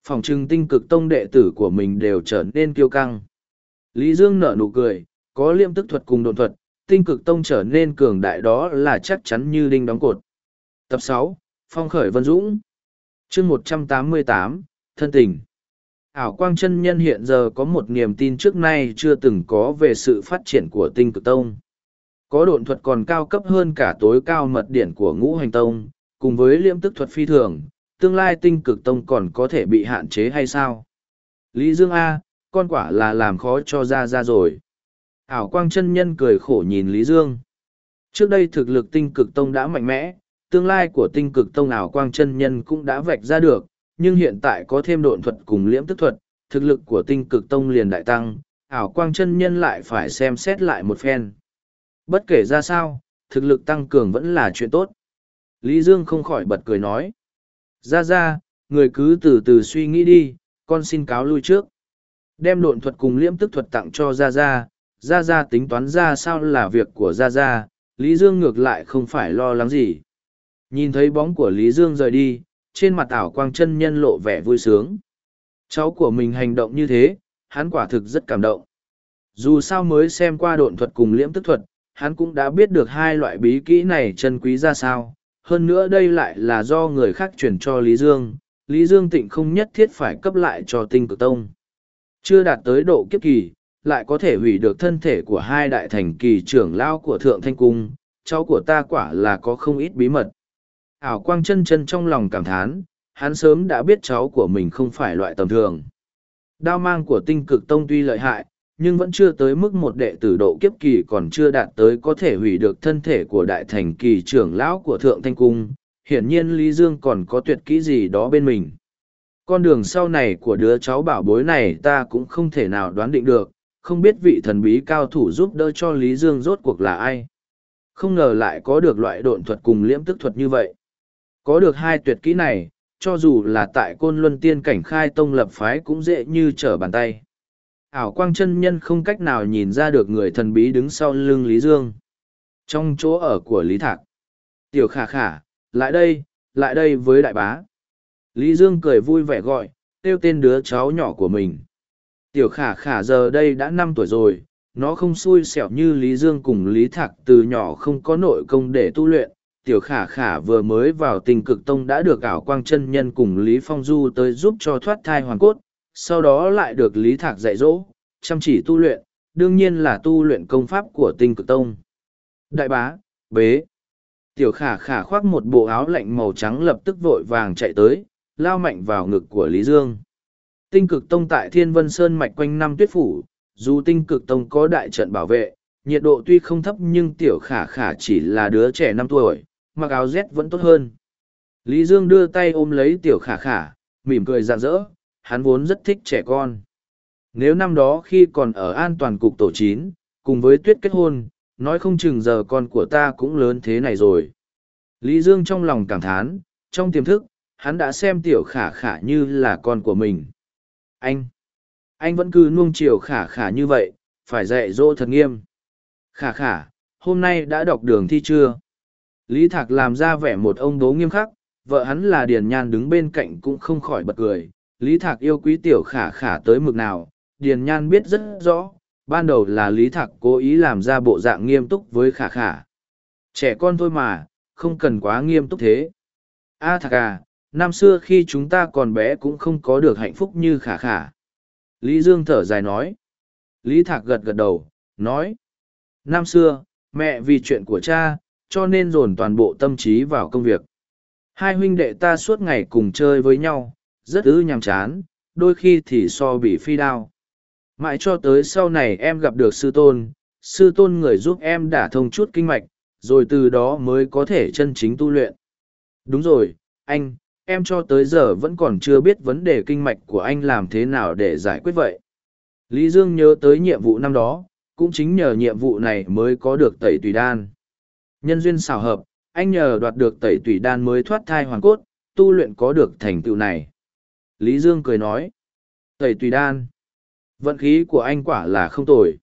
phòng trừng tinh cực tông đệ tử của mình đều trở nên kiêu căng. Lý Dương nở nụ cười, có liêm tức thuật cùng đồn thuật, tinh cực tông trở nên cường đại đó là chắc chắn như đinh đóng cột. Tập sáu Phong khởi Vân Dũng chương một trăm tám mươi tám Thân tình Ảo Quang chân Nhân hiện giờ có một niềm tin trước nay chưa từng có về sự phát triển của tinh cực tông. Có độn thuật còn cao cấp hơn cả tối cao mật điển của ngũ hành tông, cùng với liêm tức thuật phi thường, tương lai tinh cực tông còn có thể bị hạn chế hay sao? Lý Dương A, con quả là làm khó cho ra ra rồi. Ảo quang chân nhân cười khổ nhìn Lý Dương. Trước đây thực lực tinh cực tông đã mạnh mẽ, tương lai của tinh cực tông ảo quang chân nhân cũng đã vạch ra được, nhưng hiện tại có thêm độn thuật cùng liễm tức thuật, thực lực của tinh cực tông liền đại tăng, ảo quang chân nhân lại phải xem xét lại một phen. Bất kể ra sao, thực lực tăng cường vẫn là chuyện tốt. Lý Dương không khỏi bật cười nói. Ra ra, người cứ từ từ suy nghĩ đi, con xin cáo lui trước. Đem độn thuật cùng liễm tức thuật tặng cho Ra Ra, Ra Ra tính toán ra sao là việc của Ra Ra, Lý Dương ngược lại không phải lo lắng gì. Nhìn thấy bóng của Lý Dương rời đi, trên mặt ảo quang chân nhân lộ vẻ vui sướng. Cháu của mình hành động như thế, hắn quả thực rất cảm động. Dù sao mới xem qua độn thuật cùng liễm tức thuật, hắn cũng đã biết được hai loại bí kỹ này chân quý ra sao. Hơn nữa đây lại là do người khác chuyển cho Lý Dương, Lý Dương Tịnh không nhất thiết phải cấp lại cho tinh cực tông. Chưa đạt tới độ kiếp kỳ, lại có thể hủy được thân thể của hai đại thành kỳ trưởng lao của Thượng Thanh Cung, cháu của ta quả là có không ít bí mật. Ảo quang chân chân trong lòng cảm thán, hắn sớm đã biết cháu của mình không phải loại tầm thường. Đao mang của tinh cực tông tuy lợi hại, nhưng vẫn chưa tới mức một đệ tử độ kiếp kỳ còn chưa đạt tới có thể hủy được thân thể của đại thành kỳ trưởng lão của Thượng Thanh Cung. Hiển nhiên Lý Dương còn có tuyệt kỹ gì đó bên mình. Con đường sau này của đứa cháu bảo bối này ta cũng không thể nào đoán định được, không biết vị thần bí cao thủ giúp đỡ cho Lý Dương rốt cuộc là ai. Không ngờ lại có được loại độn thuật cùng liễm tức thuật như vậy. Có được hai tuyệt kỹ này, cho dù là tại côn luân tiên cảnh khai tông lập phái cũng dễ như trở bàn tay. Ảo quang chân nhân không cách nào nhìn ra được người thần bí đứng sau lưng Lý Dương. Trong chỗ ở của Lý Thạc. Tiểu khả khả, lại đây, lại đây với đại bá. Lý Dương cười vui vẻ gọi, kêu tên đứa cháu nhỏ của mình. Tiểu khả khả giờ đây đã năm tuổi rồi, nó không xui xẻo như Lý Dương cùng Lý Thạc từ nhỏ không có nội công để tu luyện. Tiểu khả khả vừa mới vào tình cực tông đã được ảo quang chân nhân cùng Lý Phong Du tới giúp cho thoát thai hoàn cốt, sau đó lại được Lý Thạc dạy dỗ, chăm chỉ tu luyện, đương nhiên là tu luyện công pháp của tinh cực tông. Đại bá, bế. Tiểu khả khả khoác một bộ áo lạnh màu trắng lập tức vội vàng chạy tới, lao mạnh vào ngực của Lý Dương. Tinh cực tông tại Thiên Vân Sơn mạch quanh năm tuyết phủ, dù tinh cực tông có đại trận bảo vệ, nhiệt độ tuy không thấp nhưng tiểu khả khả chỉ là đứa trẻ năm tuổi, mặc áo rét vẫn tốt hơn. Lý Dương đưa tay ôm lấy tiểu khả khả, mỉm cười rạng rỡ, hắn vốn rất thích trẻ con. Nếu năm đó khi còn ở an toàn cục tổ chín, cùng với tuyết kết hôn, nói không chừng giờ con của ta cũng lớn thế này rồi. Lý Dương trong lòng cảm thán, trong tiềm thức, hắn đã xem tiểu khả khả như là con của mình. Anh! Anh vẫn cứ nuông chiều khả khả như vậy, phải dạy dỗ thật nghiêm. Khả khả, hôm nay đã đọc đường thi chưa? Lý Thạc làm ra vẻ một ông đố nghiêm khắc, vợ hắn là Điền Nhan đứng bên cạnh cũng không khỏi bật cười. Lý Thạc yêu quý tiểu khả khả tới mực nào, Điền Nhan biết rất rõ, ban đầu là Lý Thạc cố ý làm ra bộ dạng nghiêm túc với khả khả. Trẻ con thôi mà, không cần quá nghiêm túc thế. A Thạc à, năm xưa khi chúng ta còn bé cũng không có được hạnh phúc như khả khả. Lý Dương thở dài nói. Lý Thạc gật gật đầu, nói. Năm xưa, mẹ vì chuyện của cha, cho nên dồn toàn bộ tâm trí vào công việc. Hai huynh đệ ta suốt ngày cùng chơi với nhau, rất ư nhàm chán, đôi khi thì so bị phi đao. Mãi cho tới sau này em gặp được sư tôn, sư tôn người giúp em đả thông chút kinh mạch, rồi từ đó mới có thể chân chính tu luyện. Đúng rồi, anh, em cho tới giờ vẫn còn chưa biết vấn đề kinh mạch của anh làm thế nào để giải quyết vậy. Lý Dương nhớ tới nhiệm vụ năm đó, cũng chính nhờ nhiệm vụ này mới có được tẩy tùy đan. Nhân duyên xảo hợp, anh nhờ đoạt được tẩy tùy đan mới thoát thai hoàn cốt, tu luyện có được thành tựu này. Lý Dương cười nói, tẩy tùy đan. Vận khí của anh quả là không tồi.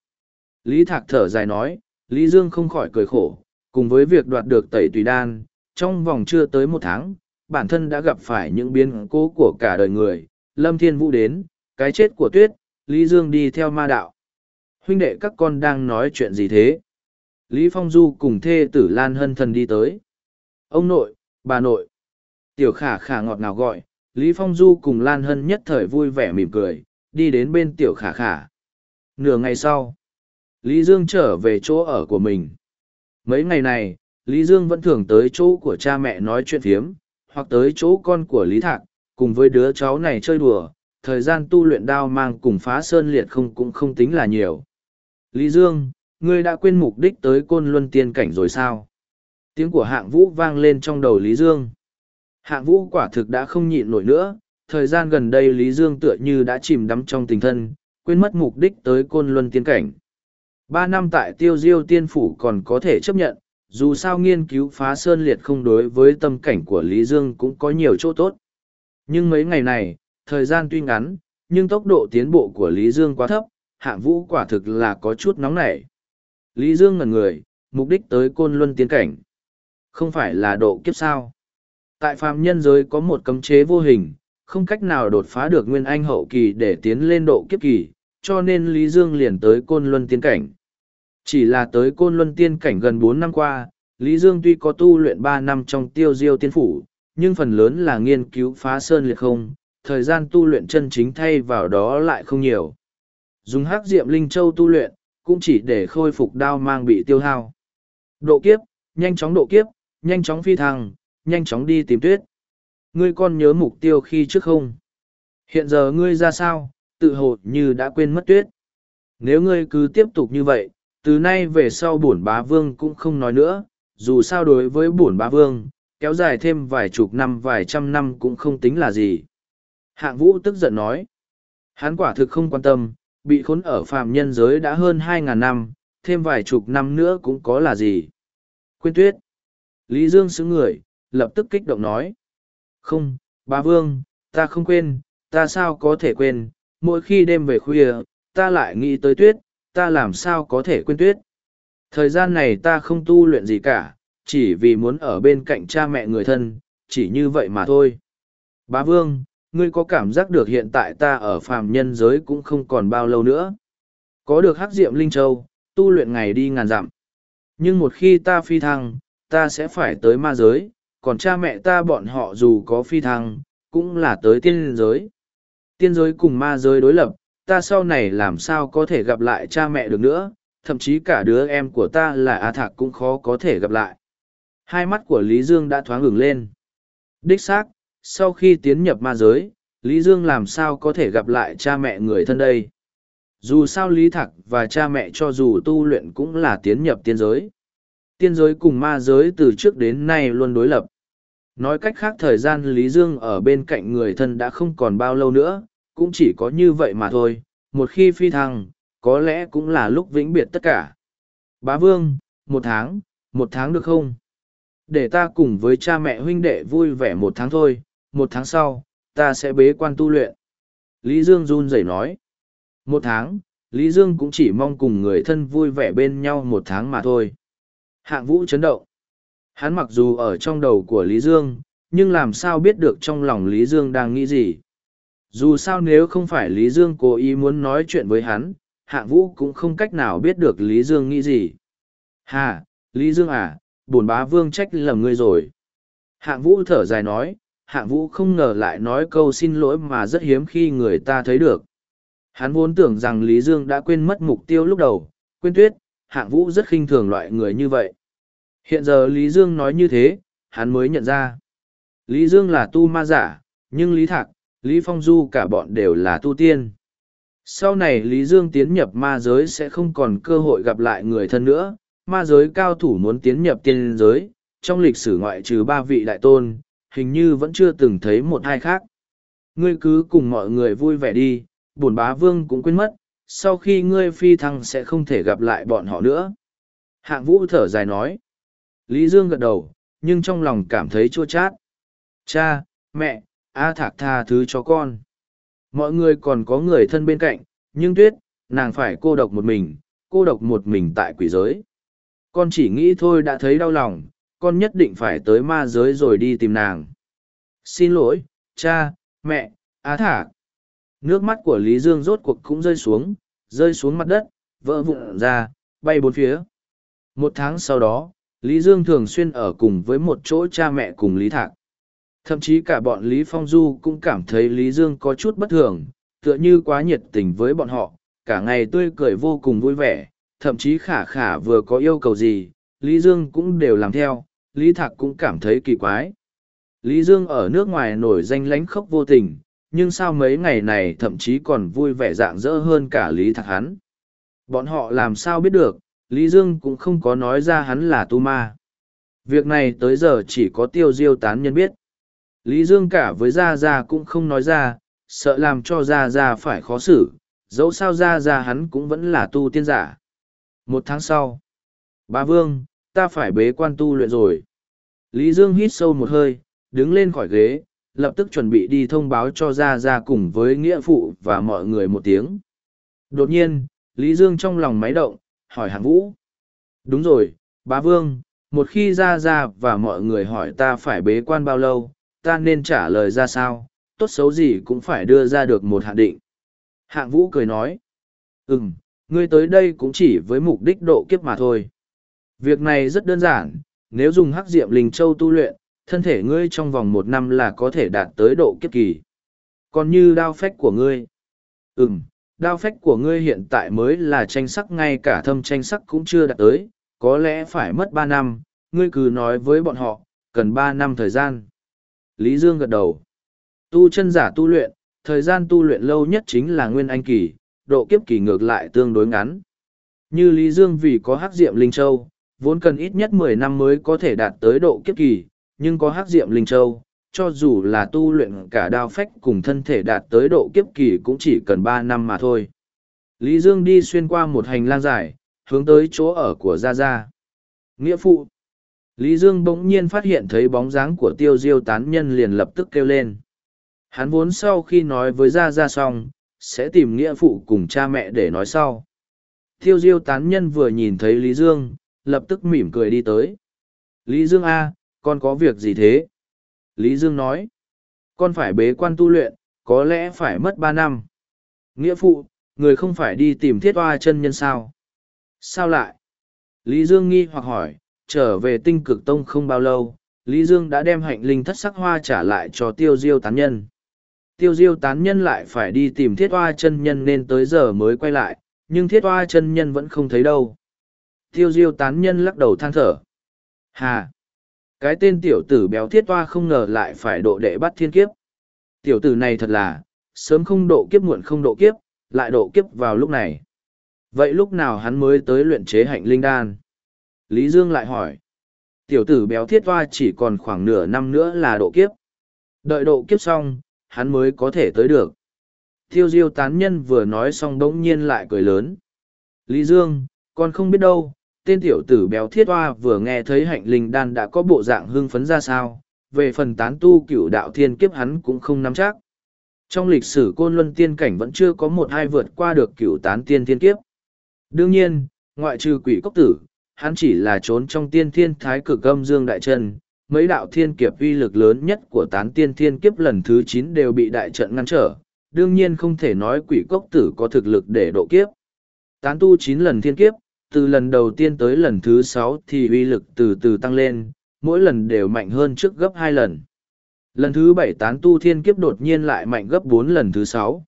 Lý Thạc thở dài nói, Lý Dương không khỏi cười khổ, cùng với việc đoạt được tẩy tùy đan, trong vòng chưa tới một tháng, bản thân đã gặp phải những biến cố của cả đời người, Lâm Thiên Vũ đến, cái chết của Tuyết, Lý Dương đi theo ma đạo. Huynh đệ các con đang nói chuyện gì thế? Lý Phong Du cùng thê tử Lan Hân Thần đi tới. Ông nội, bà nội. Tiểu khả khả ngọt ngào gọi, Lý Phong Du cùng Lan Hân nhất thời vui vẻ mỉm cười, đi đến bên tiểu khả khả. Nửa ngày sau, Lý Dương trở về chỗ ở của mình. Mấy ngày này, Lý Dương vẫn thường tới chỗ của cha mẹ nói chuyện thiếm, hoặc tới chỗ con của Lý Thạc, cùng với đứa cháu này chơi đùa, thời gian tu luyện đao mang cùng phá sơn liệt không cũng không tính là nhiều. Lý Dương, ngươi đã quên mục đích tới côn luân tiên cảnh rồi sao? Tiếng của hạng vũ vang lên trong đầu Lý Dương. Hạng vũ quả thực đã không nhịn nổi nữa, thời gian gần đây Lý Dương tựa như đã chìm đắm trong tình thân, quên mất mục đích tới côn luân tiên cảnh. Ba năm tại tiêu diêu tiên phủ còn có thể chấp nhận, dù sao nghiên cứu phá sơn liệt không đối với tâm cảnh của Lý Dương cũng có nhiều chỗ tốt. Nhưng mấy ngày này, thời gian tuy ngắn, nhưng tốc độ tiến bộ của Lý Dương quá thấp, hạng vũ quả thực là có chút nóng nảy. Lý Dương ngần người, mục đích tới côn luân tiến cảnh. Không phải là độ kiếp sao. Tại phàm nhân giới có một cấm chế vô hình, không cách nào đột phá được nguyên anh hậu kỳ để tiến lên độ kiếp kỳ, cho nên Lý Dương liền tới côn luân tiên cảnh. Chỉ là tới côn luân tiên cảnh gần bốn năm qua, Lý Dương tuy có tu luyện ba năm trong tiêu diêu tiên phủ, nhưng phần lớn là nghiên cứu phá sơn liệt không, thời gian tu luyện chân chính thay vào đó lại không nhiều. Dùng hắc diệm linh châu tu luyện, cũng chỉ để khôi phục đao mang bị tiêu hao. Độ kiếp, nhanh chóng độ kiếp, nhanh chóng phi thăng, nhanh chóng đi tìm tuyết. Ngươi còn nhớ mục tiêu khi trước không? Hiện giờ ngươi ra sao, tự hồ như đã quên mất tuyết. Nếu ngươi cứ tiếp tục như vậy, từ nay về sau bổn bá vương cũng không nói nữa, dù sao đối với bổn bá vương, kéo dài thêm vài chục năm vài trăm năm cũng không tính là gì. Hạng vũ tức giận nói, hắn quả thực không quan tâm, bị khốn ở phạm nhân giới đã hơn hai ngàn năm, thêm vài chục năm nữa cũng có là gì. Quên tuyết. Lý Dương xứng người, lập tức kích động nói. Không, bá vương, ta không quên, ta sao có thể quên, mỗi khi đêm về khuya, ta lại nghĩ tới tuyết, ta làm sao có thể quên tuyết. Thời gian này ta không tu luyện gì cả, chỉ vì muốn ở bên cạnh cha mẹ người thân, chỉ như vậy mà thôi. Bá Vương, ngươi có cảm giác được hiện tại ta ở phàm nhân giới cũng không còn bao lâu nữa. Có được hắc diệm linh châu, tu luyện ngày đi ngàn dặm. Nhưng một khi ta phi thăng, ta sẽ phải tới ma giới, còn cha mẹ ta bọn họ dù có phi thăng, cũng là tới tiên giới. Tiên giới cùng ma giới đối lập, ta sau này làm sao có thể gặp lại cha mẹ được nữa, thậm chí cả đứa em của ta là A Thạc cũng khó có thể gặp lại. Hai mắt của Lý Dương đã thoáng ngừng lên. Đích xác, sau khi tiến nhập ma giới, Lý Dương làm sao có thể gặp lại cha mẹ người thân đây. Dù sao Lý Thạc và cha mẹ cho dù tu luyện cũng là tiến nhập tiên giới. Tiên giới cùng ma giới từ trước đến nay luôn đối lập. Nói cách khác thời gian Lý Dương ở bên cạnh người thân đã không còn bao lâu nữa, cũng chỉ có như vậy mà thôi, một khi phi thăng, có lẽ cũng là lúc vĩnh biệt tất cả. Bá Vương, một tháng, một tháng được không? Để ta cùng với cha mẹ huynh đệ vui vẻ một tháng thôi, một tháng sau, ta sẽ bế quan tu luyện. Lý Dương run rẩy nói. Một tháng, Lý Dương cũng chỉ mong cùng người thân vui vẻ bên nhau một tháng mà thôi. Hạng vũ chấn động. Hắn mặc dù ở trong đầu của Lý Dương, nhưng làm sao biết được trong lòng Lý Dương đang nghĩ gì. Dù sao nếu không phải Lý Dương cố ý muốn nói chuyện với hắn, hạng vũ cũng không cách nào biết được Lý Dương nghĩ gì. Hà, Lý Dương à, bổn bá vương trách lầm ngươi rồi. Hạng vũ thở dài nói, hạng vũ không ngờ lại nói câu xin lỗi mà rất hiếm khi người ta thấy được. Hắn vốn tưởng rằng Lý Dương đã quên mất mục tiêu lúc đầu, quên tuyết, hạng vũ rất khinh thường loại người như vậy. Hiện giờ Lý Dương nói như thế, hắn mới nhận ra. Lý Dương là tu ma giả, nhưng Lý Thạc, Lý Phong Du cả bọn đều là tu tiên. Sau này Lý Dương tiến nhập ma giới sẽ không còn cơ hội gặp lại người thân nữa, ma giới cao thủ muốn tiến nhập tiên giới, trong lịch sử ngoại trừ ba vị đại tôn, hình như vẫn chưa từng thấy một hai khác. Ngươi cứ cùng mọi người vui vẻ đi, bổn bá vương cũng quên mất, sau khi ngươi phi thăng sẽ không thể gặp lại bọn họ nữa. Hạng vũ thở dài nói. Lý Dương gật đầu, nhưng trong lòng cảm thấy chua chát. Cha, mẹ, A Thạc tha thứ cho con. Mọi người còn có người thân bên cạnh, nhưng tuyết, nàng phải cô độc một mình, cô độc một mình tại quỷ giới. Con chỉ nghĩ thôi đã thấy đau lòng, con nhất định phải tới ma giới rồi đi tìm nàng. Xin lỗi, cha, mẹ, á thả. Nước mắt của Lý Dương rốt cuộc cũng rơi xuống, rơi xuống mặt đất, vỡ vụn ra, bay bốn phía. Một tháng sau đó, Lý Dương thường xuyên ở cùng với một chỗ cha mẹ cùng Lý Thạc. Thậm chí cả bọn Lý Phong Du cũng cảm thấy Lý Dương có chút bất thường, tựa như quá nhiệt tình với bọn họ, cả ngày tươi cười vô cùng vui vẻ, thậm chí khả khả vừa có yêu cầu gì, Lý Dương cũng đều làm theo, Lý Thạc cũng cảm thấy kỳ quái. Lý Dương ở nước ngoài nổi danh lánh khốc vô tình, nhưng sao mấy ngày này thậm chí còn vui vẻ dạng dỡ hơn cả Lý Thạc hắn. Bọn họ làm sao biết được, Lý Dương cũng không có nói ra hắn là tu ma. Việc này tới giờ chỉ có tiêu diêu tán nhân biết. Lý Dương cả với Gia Gia cũng không nói ra, sợ làm cho Gia Gia phải khó xử, dẫu sao Gia Gia hắn cũng vẫn là tu tiên giả. Một tháng sau, bà Vương, ta phải bế quan tu luyện rồi. Lý Dương hít sâu một hơi, đứng lên khỏi ghế, lập tức chuẩn bị đi thông báo cho Gia Gia cùng với nghĩa phụ và mọi người một tiếng. Đột nhiên, Lý Dương trong lòng máy động, hỏi hạng vũ. Đúng rồi, bá vương, một khi Gia Gia và mọi người hỏi ta phải bế quan bao lâu, ta nên trả lời ra sao, tốt xấu gì cũng phải đưa ra được một hạn định. Hạng vũ cười nói, ừm, ngươi tới đây cũng chỉ với mục đích độ kiếp mà thôi. Việc này rất đơn giản, nếu dùng hắc diệm linh châu tu luyện, thân thể ngươi trong vòng một năm là có thể đạt tới độ kiếp kỳ. Còn như đao phách của ngươi, ừm, đao phách của ngươi hiện tại mới là tranh sắc ngay cả thâm tranh sắc cũng chưa đạt tới, có lẽ phải mất ba năm, ngươi cứ nói với bọn họ, cần ba năm thời gian. Lý Dương gật đầu. Tu chân giả tu luyện, thời gian tu luyện lâu nhất chính là nguyên anh kỳ, độ kiếp kỳ ngược lại tương đối ngắn. Như Lý Dương vì có hắc diệm linh châu, vốn cần ít nhất mười năm mới có thể đạt tới độ kiếp kỳ, nhưng có hắc diệm linh châu, cho dù là tu luyện cả đao phách cùng thân thể đạt tới độ kiếp kỳ cũng chỉ cần ba năm mà thôi. Lý Dương đi xuyên qua một hành lang dài, hướng tới chỗ ở của Gia Gia. Nghĩa phụ. Lý Dương bỗng nhiên phát hiện thấy bóng dáng của tiêu diêu tán nhân liền lập tức kêu lên. Hắn vốn sau khi nói với Gia Gia xong, sẽ tìm nghĩa phụ cùng cha mẹ để nói sau. Tiêu diêu tán nhân vừa nhìn thấy Lý Dương, lập tức mỉm cười đi tới. Lý Dương A, con có việc gì thế? Lý Dương nói, con phải bế quan tu luyện, có lẽ phải mất ba năm. Nghĩa phụ, người không phải đi tìm thiết hoa chân nhân sao? Sao lại? Lý Dương nghi hoặc hỏi, trở về tinh cực tông không bao lâu, Lý Dương đã đem hạnh linh thất sắc hoa trả lại cho tiêu diêu tán nhân. Tiêu diêu tán nhân lại phải đi tìm thiết hoa chân nhân nên tới giờ mới quay lại, nhưng thiết hoa chân nhân vẫn không thấy đâu. Tiêu diêu tán nhân lắc đầu than thở. Hà! Cái tên tiểu tử béo thiết toa không ngờ lại phải độ đệ bắt thiên kiếp. Tiểu tử này thật là, sớm không độ kiếp muộn không độ kiếp, lại độ kiếp vào lúc này. Vậy lúc nào hắn mới tới luyện chế hạnh linh đan? Lý Dương lại hỏi. Tiểu tử béo thiết toa chỉ còn khoảng nửa năm nữa là độ kiếp. Đợi độ kiếp xong, hắn mới có thể tới được. Tiêu diêu tán nhân vừa nói xong đống nhiên lại cười lớn. Lý Dương, con không biết đâu, tên tiểu tử béo thiết hoa vừa nghe thấy hạnh linh đan đã có bộ dạng hưng phấn ra sao, về phần tán tu cửu đạo thiên kiếp hắn cũng không nắm chắc. Trong lịch sử côn luân tiên cảnh vẫn chưa có một ai vượt qua được cửu tán tiên thiên kiếp. Đương nhiên, ngoại trừ quỷ cốc tử, hắn chỉ là trốn trong tiên thiên thái cực âm dương đại chân. Mấy đạo thiên kiếp uy lực lớn nhất của tán tiên thiên kiếp lần thứ chín đều bị đại trận ngăn trở, đương nhiên không thể nói quỷ cốc tử có thực lực để độ kiếp. Tán tu chín lần thiên kiếp, từ lần đầu tiên tới lần thứ sáu thì uy lực từ từ tăng lên, mỗi lần đều mạnh hơn trước gấp hai lần. Lần thứ bảy tán tu thiên kiếp đột nhiên lại mạnh gấp bốn lần thứ sáu.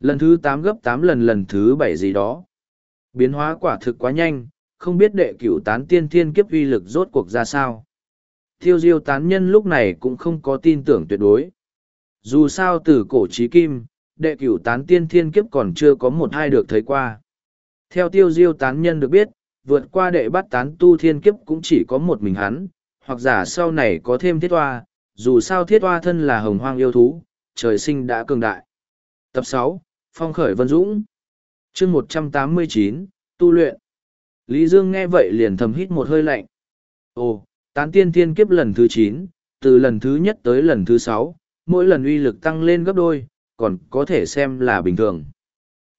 Lần thứ tám gấp tám lần lần thứ bảy gì đó. Biến hóa quả thực quá nhanh, không biết đệ cửu tán tiên thiên kiếp uy lực rốt cuộc ra sao. Thiêu diêu tán nhân lúc này cũng không có tin tưởng tuyệt đối. Dù sao từ cổ trí kim, đệ cửu tán tiên thiên kiếp còn chưa có một hai được thấy qua. Theo tiêu diêu tán nhân được biết, vượt qua đệ bắt tán tu thiên kiếp cũng chỉ có một mình hắn, hoặc giả sau này có thêm thiết hoa, dù sao thiết hoa thân là hồng hoang yêu thú, trời sinh đã cường đại. Tập sáu Phong khởi Vân Dũng chương một trăm tám mươi chín Tu luyện Lý Dương nghe vậy liền thầm hít một hơi lạnh. Ồ, tán tiên thiên kiếp lần thứ chín từ lần thứ nhất tới lần thứ sáu mỗi lần uy lực tăng lên gấp đôi, còn có thể xem là bình thường.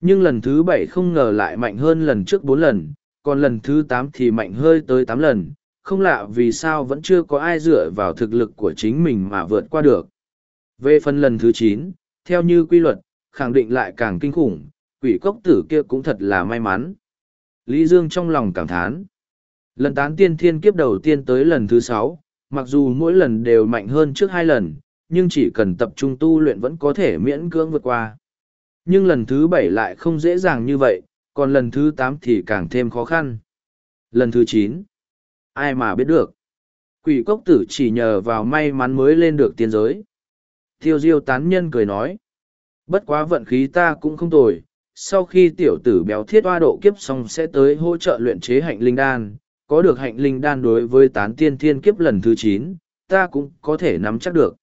Nhưng lần thứ bảy không ngờ lại mạnh hơn lần trước bốn lần, còn lần thứ tám thì mạnh hơi tới tám lần, không lạ vì sao vẫn chưa có ai dựa vào thực lực của chính mình mà vượt qua được. Về phần lần thứ chín, theo như quy luật, khẳng định lại càng kinh khủng, quỷ cốc tử kia cũng thật là may mắn. Lý Dương trong lòng cảm thán. Lần tán tiên thiên kiếp đầu tiên tới lần thứ sáu, mặc dù mỗi lần đều mạnh hơn trước hai lần, nhưng chỉ cần tập trung tu luyện vẫn có thể miễn cưỡng vượt qua nhưng lần thứ bảy lại không dễ dàng như vậy còn lần thứ tám thì càng thêm khó khăn. Lần thứ chín ai mà biết được? Quỷ cốc tử chỉ nhờ vào may mắn mới lên được tiên giới. Tiêu diêu tán nhân cười nói Bất quá vận khí ta cũng không tồi, sau khi tiểu tử béo thiết hoa độ kiếp xong sẽ tới hỗ trợ luyện chế hạnh linh đan, có được hạnh linh đan đối với tán tiên thiên kiếp lần thứ chín, ta cũng có thể nắm chắc được.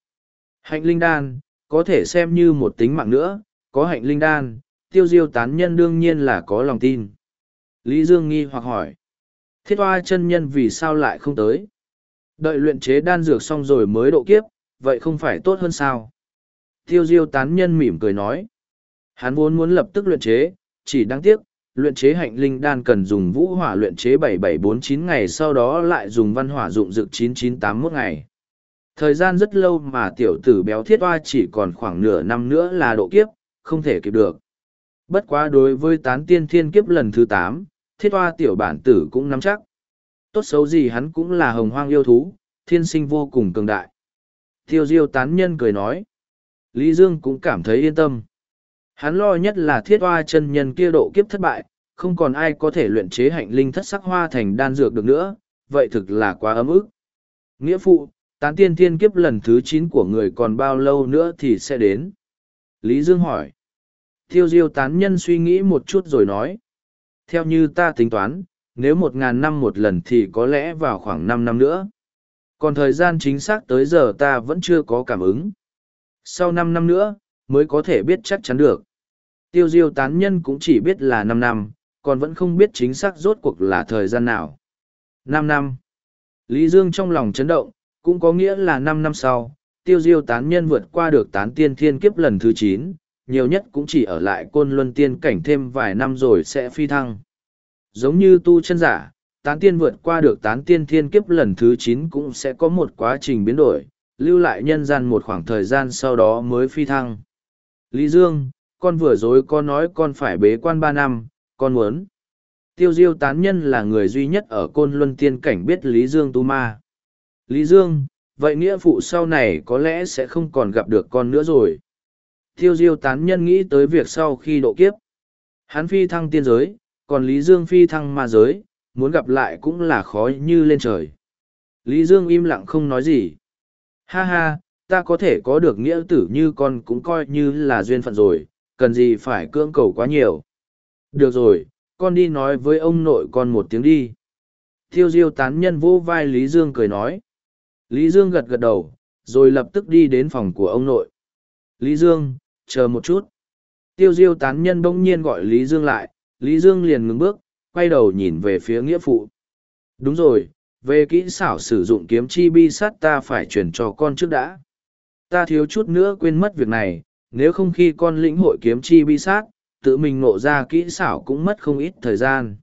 Hạnh linh đan, có thể xem như một tính mạng nữa, có hạnh linh đan, tiêu diêu tán nhân đương nhiên là có lòng tin. Lý Dương nghi hoặc hỏi, thiết hoa chân nhân vì sao lại không tới? Đợi luyện chế đan dược xong rồi mới độ kiếp, vậy không phải tốt hơn sao? Tiêu diêu tán nhân mỉm cười nói, hắn vốn muốn lập tức luyện chế, chỉ đáng tiếc, luyện chế hạnh linh đan cần dùng vũ hỏa luyện chế 7749 ngày sau đó lại dùng văn hỏa dụng dược 9981 ngày. Thời gian rất lâu mà tiểu tử béo thiết hoa chỉ còn khoảng nửa năm nữa là độ kiếp, không thể kịp được. Bất quá đối với tán tiên thiên kiếp lần thứ tám, thiết hoa tiểu bản tử cũng nắm chắc. Tốt xấu gì hắn cũng là hồng hoang yêu thú, thiên sinh vô cùng cường đại. Tiêu diêu tán nhân cười nói. Lý Dương cũng cảm thấy yên tâm. Hắn lo nhất là thiết hoa chân nhân kia độ kiếp thất bại, không còn ai có thể luyện chế hạnh linh thất sắc hoa thành đan dược được nữa, vậy thực là quá ấm ức. Nghĩa phụ, tán tiên thiên kiếp lần thứ chín của người còn bao lâu nữa thì sẽ đến? Lý Dương hỏi. Tiêu diêu tán nhân suy nghĩ một chút rồi nói. Theo như ta tính toán, nếu một ngàn năm một lần thì có lẽ vào khoảng năm năm nữa. Còn thời gian chính xác tới giờ ta vẫn chưa có cảm ứng. Sau năm năm nữa, mới có thể biết chắc chắn được. Tiêu diêu tán nhân cũng chỉ biết là năm năm, còn vẫn không biết chính xác rốt cuộc là thời gian nào. Năm năm. Lý Dương trong lòng chấn động, cũng có nghĩa là năm năm sau, tiêu diêu tán nhân vượt qua được tán tiên thiên kiếp lần thứ chín, nhiều nhất cũng chỉ ở lại côn luân tiên cảnh thêm vài năm rồi sẽ phi thăng. Giống như tu chân giả, tán tiên vượt qua được tán tiên thiên kiếp lần thứ chín cũng sẽ có một quá trình biến đổi, lưu lại nhân gian một khoảng thời gian sau đó mới phi thăng. Lý Dương, con vừa dối con nói con phải bế quan ba năm, con muốn. Tiêu diêu tán nhân là người duy nhất ở côn luân tiên cảnh biết Lý Dương tu ma. Lý Dương, vậy nghĩa phụ sau này có lẽ sẽ không còn gặp được con nữa rồi. Tiêu diêu tán nhân nghĩ tới việc sau khi độ kiếp. Hắn phi thăng tiên giới, còn Lý Dương phi thăng ma giới, muốn gặp lại cũng là khó như lên trời. Lý Dương im lặng không nói gì. Ha ha, ta có thể có được nghĩa tử như con cũng coi như là duyên phận rồi, cần gì phải cưỡng cầu quá nhiều. Được rồi, con đi nói với ông nội con một tiếng đi. Tiêu diêu tán nhân vô vai Lý Dương cười nói. Lý Dương gật gật đầu, rồi lập tức đi đến phòng của ông nội. Lý Dương, chờ một chút. Tiêu diêu tán nhân bỗng nhiên gọi Lý Dương lại, Lý Dương liền ngừng bước, quay đầu nhìn về phía nghĩa phụ. Đúng rồi, về kỹ xảo sử dụng kiếm chi bi sắt ta phải chuyển cho con trước đã. Ta thiếu chút nữa quên mất việc này, nếu không khi con lĩnh hội kiếm chi bi sát, tự mình ngộ ra kỹ xảo cũng mất không ít thời gian.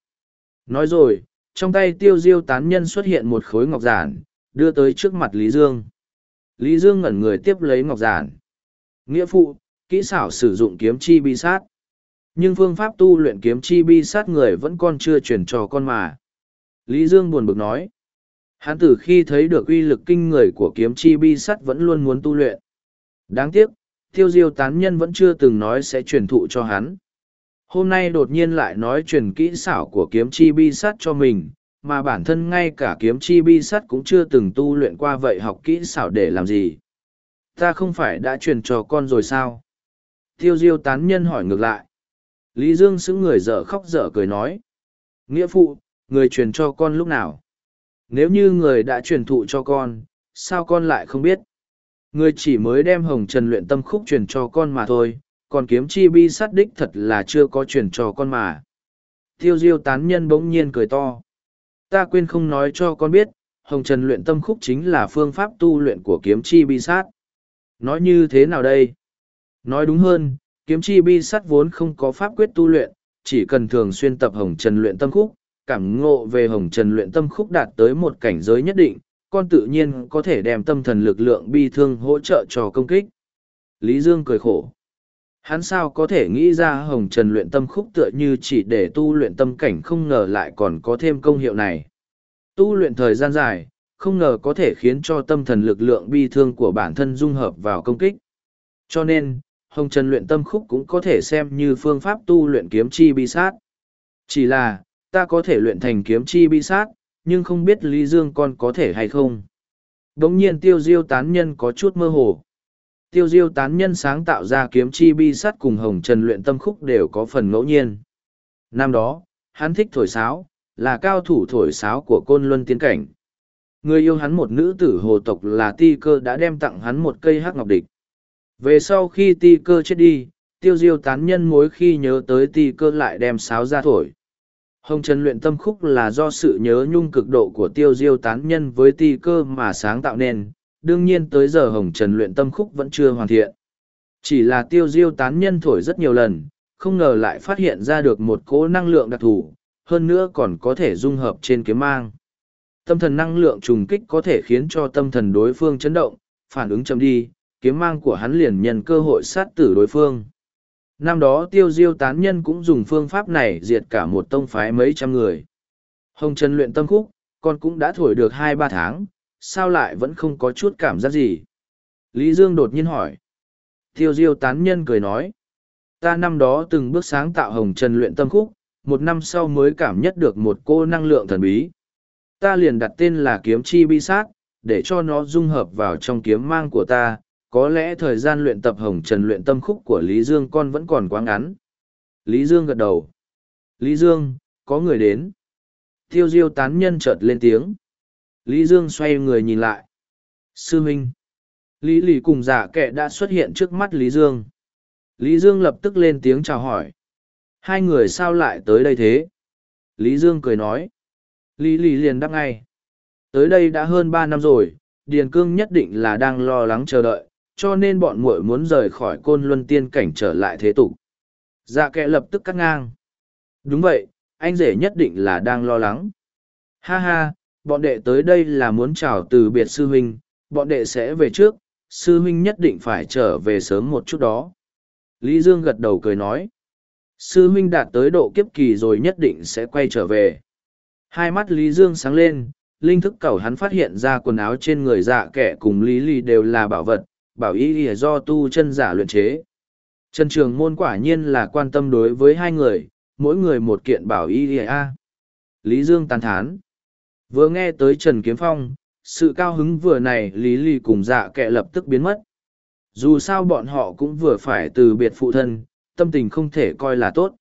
Nói rồi, trong tay tiêu diêu tán nhân xuất hiện một khối ngọc giản, đưa tới trước mặt Lý Dương. Lý Dương ngẩn người tiếp lấy ngọc giản. Nghĩa phụ, kỹ xảo sử dụng kiếm chi bi sát. Nhưng phương pháp tu luyện kiếm chi bi sát người vẫn còn chưa chuyển cho con mà. Lý Dương buồn bực nói. Hắn từ khi thấy được uy lực kinh người của kiếm chi bi sắt vẫn luôn muốn tu luyện. Đáng tiếc, tiêu diêu tán nhân vẫn chưa từng nói sẽ truyền thụ cho hắn. Hôm nay đột nhiên lại nói truyền kỹ xảo của kiếm chi bi sắt cho mình, mà bản thân ngay cả kiếm chi bi sắt cũng chưa từng tu luyện qua vậy học kỹ xảo để làm gì. Ta không phải đã truyền cho con rồi sao? Tiêu diêu tán nhân hỏi ngược lại. Lý Dương xứng người dở khóc dở cười nói. Nghĩa phụ, người truyền cho con lúc nào? Nếu như người đã truyền thụ cho con, sao con lại không biết? Người chỉ mới đem hồng trần luyện tâm khúc truyền cho con mà thôi, còn kiếm chi bi sát đích thật là chưa có truyền cho con mà. Tiêu diêu tán nhân bỗng nhiên cười to. Ta quên không nói cho con biết, hồng trần luyện tâm khúc chính là phương pháp tu luyện của kiếm chi bi sát. Nói như thế nào đây? Nói đúng hơn, kiếm chi bi sát vốn không có pháp quyết tu luyện, chỉ cần thường xuyên tập hồng trần luyện tâm khúc, cảm ngộ về hồng trần luyện tâm khúc đạt tới một cảnh giới nhất định, con tự nhiên có thể đem tâm thần lực lượng bi thương hỗ trợ cho công kích. Lý Dương cười khổ. Hắn sao có thể nghĩ ra hồng trần luyện tâm khúc tựa như chỉ để tu luyện tâm cảnh không ngờ lại còn có thêm công hiệu này. Tu luyện thời gian dài, không ngờ có thể khiến cho tâm thần lực lượng bi thương của bản thân dung hợp vào công kích. Cho nên, hồng trần luyện tâm khúc cũng có thể xem như phương pháp tu luyện kiếm chi bi sát. Chỉ là, ta có thể luyện thành kiếm chi bi sát, nhưng không biết Lý Dương con có thể hay không. Đống nhiên tiêu diêu tán nhân có chút mơ hồ. Tiêu diêu tán nhân sáng tạo ra kiếm chi bi sắt cùng hồng trần luyện tâm khúc đều có phần ngẫu nhiên. Năm đó, hắn thích thổi sáo, là cao thủ thổi sáo của côn luân tiến cảnh. Người yêu hắn một nữ tử hồ tộc là ti cơ đã đem tặng hắn một cây hắc ngọc địch. Về sau khi ti cơ chết đi, tiêu diêu tán nhân mỗi khi nhớ tới ti cơ lại đem sáo ra thổi. Hồng Trần luyện tâm khúc là do sự nhớ nhung cực độ của tiêu diêu tán nhân với ti cơ mà sáng tạo nên, đương nhiên tới giờ Hồng Trần luyện tâm khúc vẫn chưa hoàn thiện. Chỉ là tiêu diêu tán nhân thổi rất nhiều lần, không ngờ lại phát hiện ra được một cỗ năng lượng đặc thù, hơn nữa còn có thể dung hợp trên kiếm mang. Tâm thần năng lượng trùng kích có thể khiến cho tâm thần đối phương chấn động, phản ứng chậm đi, kiếm mang của hắn liền nhân cơ hội sát tử đối phương. Năm đó tiêu diêu tán nhân cũng dùng phương pháp này diệt cả một tông phái mấy trăm người. Hồng Trần luyện tâm khúc, con cũng đã thổi được hai ba tháng, sao lại vẫn không có chút cảm giác gì? Lý Dương đột nhiên hỏi. Tiêu diêu tán nhân cười nói. Ta năm đó từng bước sáng tạo Hồng Trần luyện tâm khúc, một năm sau mới cảm nhất được một cô năng lượng thần bí. Ta liền đặt tên là kiếm chi bi sát, để cho nó dung hợp vào trong kiếm mang của ta, có lẽ thời gian luyện tập hồng trần luyện tâm khúc của Lý Dương con vẫn còn quá ngắn. Lý Dương gật đầu. Lý Dương, có người đến. Tiêu diêu tán nhân chợt lên tiếng. Lý Dương xoay người nhìn lại. Sư Minh. Lý lì cùng giả kệ đã xuất hiện trước mắt Lý Dương. Lý Dương lập tức lên tiếng chào hỏi. Hai người sao lại tới đây thế? Lý Dương cười nói. Lý lì liền đáp ngay. Tới đây đã hơn ba năm rồi, Điền Cương nhất định là đang lo lắng chờ đợi, cho nên bọn muội muốn rời khỏi côn luân tiên cảnh trở lại thế tục. Dạ kệ lập tức cắt ngang. Đúng vậy, anh rể nhất định là đang lo lắng. Ha ha, bọn đệ tới đây là muốn chào từ biệt sư huynh, bọn đệ sẽ về trước, sư huynh nhất định phải trở về sớm một chút đó. Lý Dương gật đầu cười nói. Sư huynh đạt tới độ kiếp kỳ rồi nhất định sẽ quay trở về. Hai mắt Lý Dương sáng lên, linh thức cầu hắn phát hiện ra quần áo trên người dạ kẻ cùng Lý Lý đều là bảo vật, bảo y ỉa do tu chân giả luyện chế trần trường môn quả nhiên là quan tâm đối với hai người mỗi người một kiện bảo y ỉa a lý dương tàn thán vừa nghe tới trần kiếm phong sự cao hứng vừa này lý lì cùng dạ kệ lập tức biến mất dù sao bọn họ cũng vừa phải từ biệt phụ thân tâm tình không thể coi là tốt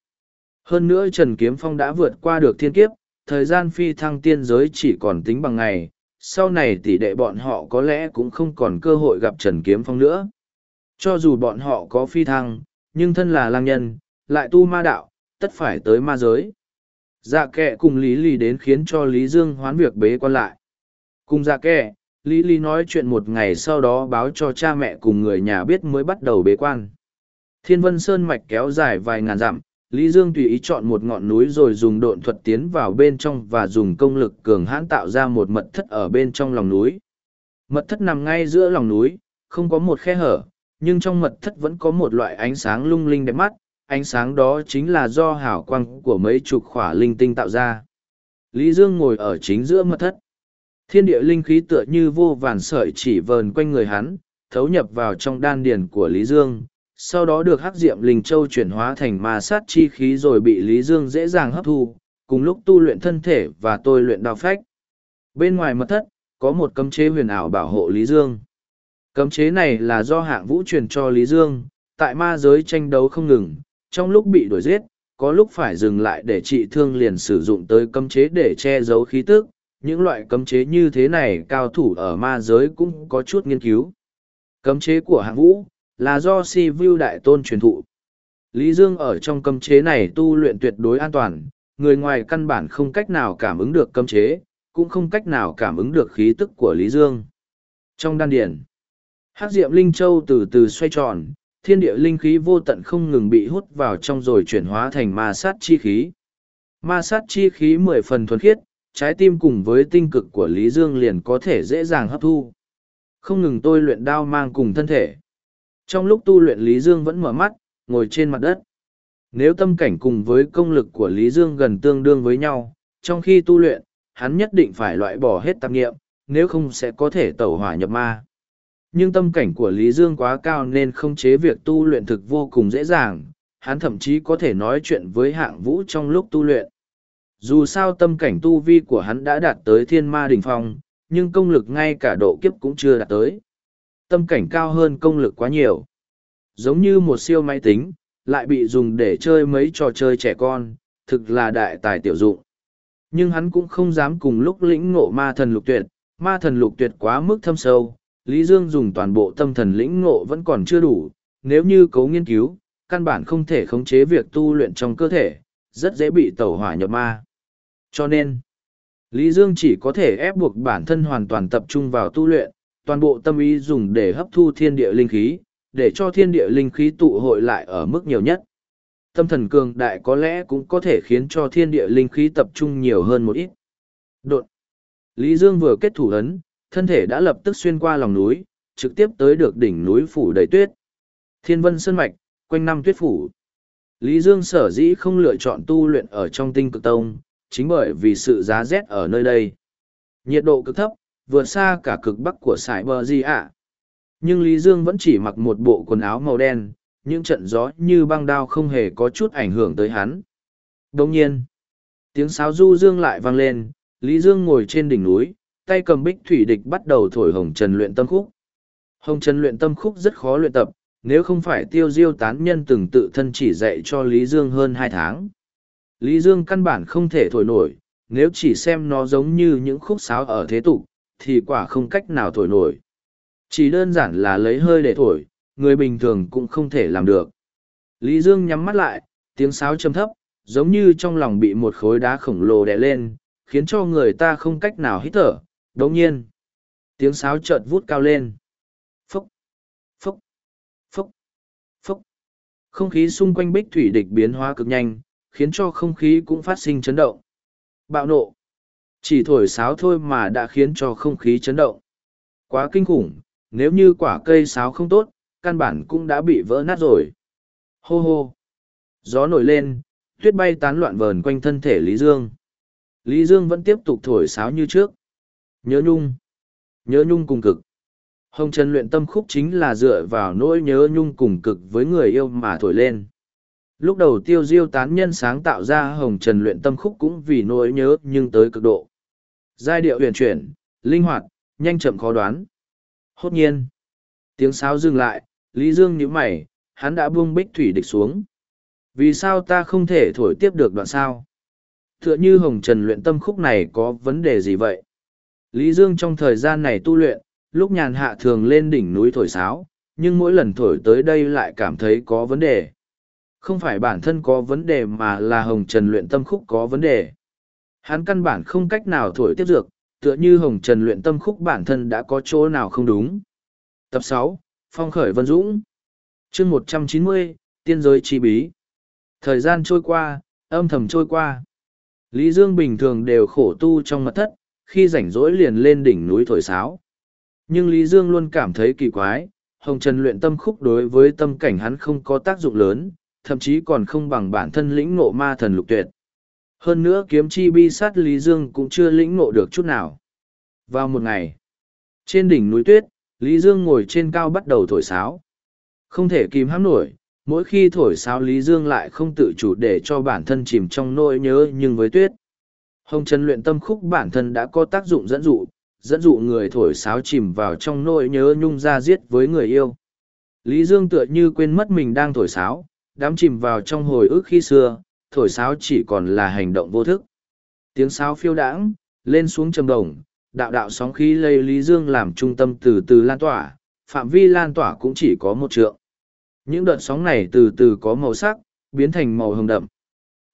hơn nữa trần kiếm phong đã vượt qua được thiên kiếp thời gian phi thăng tiên giới chỉ còn tính bằng ngày sau này tỷ đệ bọn họ có lẽ cũng không còn cơ hội gặp Trần Kiếm Phong nữa. Cho dù bọn họ có phi thăng, nhưng thân là lang nhân, lại tu ma đạo, tất phải tới ma giới. Dạ kệ cùng Lý lì đến khiến cho Lý Dương hoán việc bế quan lại. Cùng dạ kệ, Lý Lý nói chuyện một ngày sau đó báo cho cha mẹ cùng người nhà biết mới bắt đầu bế quan. Thiên Vân Sơn mạch kéo dài vài ngàn dặm, Lý Dương tùy ý chọn một ngọn núi rồi dùng độn thuật tiến vào bên trong và dùng công lực cường hãn tạo ra một mật thất ở bên trong lòng núi. Mật thất nằm ngay giữa lòng núi, không có một khe hở, nhưng trong mật thất vẫn có một loại ánh sáng lung linh đẹp mắt, ánh sáng đó chính là do hảo quang của mấy chục khỏa linh tinh tạo ra. Lý Dương ngồi ở chính giữa mật thất. Thiên địa linh khí tựa như vô vàn sợi chỉ vờn quanh người hắn, thấu nhập vào trong đan điền của Lý Dương, sau đó được hắc diệm linh châu chuyển hóa thành ma sát chi khí rồi bị Lý Dương dễ dàng hấp thu, cùng lúc tu luyện thân thể và tôi luyện đao phách. Bên ngoài mật thất, có một cấm chế huyền ảo bảo hộ Lý Dương. Cấm chế này là do hạng vũ truyền cho Lý Dương, tại ma giới tranh đấu không ngừng, trong lúc bị đuổi giết, có lúc phải dừng lại để trị thương liền sử dụng tới cấm chế để che giấu khí tức. Những loại cấm chế như thế này cao thủ ở ma giới cũng có chút nghiên cứu. Cấm chế của hạng vũ, là do si vu đại tôn truyền thụ lý dương ở trong cấm chế này tu luyện tuyệt đối an toàn người ngoài căn bản không cách nào cảm ứng được cấm chế cũng không cách nào cảm ứng được khí tức của lý dương trong đan điển hát diệm linh châu từ từ xoay tròn thiên địa linh khí vô tận không ngừng bị hút vào trong rồi chuyển hóa thành ma sát chi khí ma sát chi khí mười phần thuần khiết trái tim cùng với tinh cực của lý dương liền có thể dễ dàng hấp thu không ngừng tôi luyện đao mang cùng thân thể trong lúc tu luyện Lý Dương vẫn mở mắt, ngồi trên mặt đất. Nếu tâm cảnh cùng với công lực của Lý Dương gần tương đương với nhau, trong khi tu luyện, hắn nhất định phải loại bỏ hết tạp nghiệm, nếu không sẽ có thể tẩu hỏa nhập ma. Nhưng tâm cảnh của Lý Dương quá cao nên không chế việc tu luyện thực vô cùng dễ dàng, hắn thậm chí có thể nói chuyện với hạng vũ trong lúc tu luyện. Dù sao tâm cảnh tu vi của hắn đã đạt tới thiên ma đỉnh phong, nhưng công lực ngay cả độ kiếp cũng chưa đạt tới. tâm cảnh cao hơn công lực quá nhiều. Giống như một siêu máy tính, lại bị dùng để chơi mấy trò chơi trẻ con, thực là đại tài tiểu dụng. Nhưng hắn cũng không dám cùng lúc lĩnh ngộ ma thần lục tuyệt, ma thần lục tuyệt quá mức thâm sâu, Lý Dương dùng toàn bộ tâm thần lĩnh ngộ vẫn còn chưa đủ, nếu như cấu nghiên cứu, căn bản không thể khống chế việc tu luyện trong cơ thể, rất dễ bị tẩu hỏa nhập ma. Cho nên, Lý Dương chỉ có thể ép buộc bản thân hoàn toàn tập trung vào tu luyện, toàn bộ tâm ý dùng để hấp thu thiên địa linh khí, để cho thiên địa linh khí tụ hội lại ở mức nhiều nhất. Tâm thần cường đại có lẽ cũng có thể khiến cho thiên địa linh khí tập trung nhiều hơn một ít. Đột. Lý Dương vừa kết thủ ấn, thân thể đã lập tức xuyên qua lòng núi, trực tiếp tới được đỉnh núi phủ đầy tuyết. Thiên vân sơn mạch, quanh năm tuyết phủ. Lý Dương sở dĩ không lựa chọn tu luyện ở trong tinh cực tông, chính bởi vì sự giá rét ở nơi đây. Nhiệt độ cực thấp, vượt xa cả cực bắc của sải bờ gì ạ. Nhưng Lý Dương vẫn chỉ mặc một bộ quần áo màu đen, những trận gió như băng đao không hề có chút ảnh hưởng tới hắn. Đồng nhiên, tiếng sáo du dương lại vang lên, Lý Dương ngồi trên đỉnh núi, tay cầm bích thủy địch bắt đầu thổi hồng trần luyện tâm khúc. Hồng trần luyện tâm khúc rất khó luyện tập, nếu không phải tiêu diêu tán nhân từng tự thân chỉ dạy cho Lý Dương hơn hai tháng. Lý Dương căn bản không thể thổi nổi, nếu chỉ xem nó giống như những khúc sáo ở thế tục, thì quả không cách nào thổi nổi. Chỉ đơn giản là lấy hơi để thổi, người bình thường cũng không thể làm được. Lý Dương nhắm mắt lại, tiếng sáo châm thấp, giống như trong lòng bị một khối đá khổng lồ đè lên, khiến cho người ta không cách nào hít thở. Đồng nhiên, tiếng sáo chợt vút cao lên. Phúc, phúc, phúc, phúc. Không khí xung quanh bích thủy địch biến hóa cực nhanh, khiến cho không khí cũng phát sinh chấn động. Bạo nộ. Chỉ thổi sáo thôi mà đã khiến cho không khí chấn động. Quá kinh khủng, nếu như quả cây sáo không tốt, căn bản cũng đã bị vỡ nát rồi. Hô hô. Gió nổi lên, tuyết bay tán loạn vờn quanh thân thể Lý Dương. Lý Dương vẫn tiếp tục thổi sáo như trước. Nhớ nhung. Nhớ nhung cùng cực. Hồng Trần luyện tâm khúc chính là dựa vào nỗi nhớ nhung cùng cực với người yêu mà thổi lên. Lúc đầu tiêu diêu tán nhân sáng tạo ra Hồng Trần luyện tâm khúc cũng vì nỗi nhớ nhưng tới cực độ. Giai điệu huyền chuyển, linh hoạt, nhanh chậm khó đoán. Hốt nhiên. Tiếng sáo dừng lại, Lý Dương nhíu mày, hắn đã buông bích thủy địch xuống. Vì sao ta không thể thổi tiếp được đoạn sao? Tựa như Hồng Trần luyện tâm khúc này có vấn đề gì vậy? Lý Dương trong thời gian này tu luyện, lúc nhàn hạ thường lên đỉnh núi thổi sáo, nhưng mỗi lần thổi tới đây lại cảm thấy có vấn đề. Không phải bản thân có vấn đề mà là Hồng Trần luyện tâm khúc có vấn đề. Hắn căn bản không cách nào thổi tiếp dược, tựa như Hồng Trần luyện tâm khúc bản thân đã có chỗ nào không đúng. Tập sáu Phong khởi Vân Dũng chương một trăm chín mươi Tiên giới chi bí Thời gian trôi qua, âm thầm trôi qua. Lý Dương bình thường đều khổ tu trong mật thất, khi rảnh rỗi liền lên đỉnh núi thổi sáo. Nhưng Lý Dương luôn cảm thấy kỳ quái, Hồng Trần luyện tâm khúc đối với tâm cảnh hắn không có tác dụng lớn, thậm chí còn không bằng bản thân lĩnh ngộ ma thần lục tuyệt. Hơn nữa kiếm chi bi sát Lý Dương cũng chưa lĩnh ngộ được chút nào. Vào một ngày, trên đỉnh núi tuyết, Lý Dương ngồi trên cao bắt đầu thổi sáo. Không thể kìm hãm nổi, mỗi khi thổi sáo Lý Dương lại không tự chủ để cho bản thân chìm trong nỗi nhớ nhưng với tuyết. Hồng Trần luyện tâm khúc bản thân đã có tác dụng dẫn dụ, dẫn dụ người thổi sáo chìm vào trong nỗi nhớ nhung ra giết với người yêu. Lý Dương tựa như quên mất mình đang thổi sáo, đám chìm vào trong hồi ức khi xưa, thổi sáo chỉ còn là hành động vô thức. Tiếng sáo phiêu đãng, lên xuống trầm đồng, đạo đạo sóng khí lây Lý Dương làm trung tâm từ từ lan tỏa, phạm vi lan tỏa cũng chỉ có một trượng. Những đợt sóng này từ từ có màu sắc, biến thành màu hồng đậm.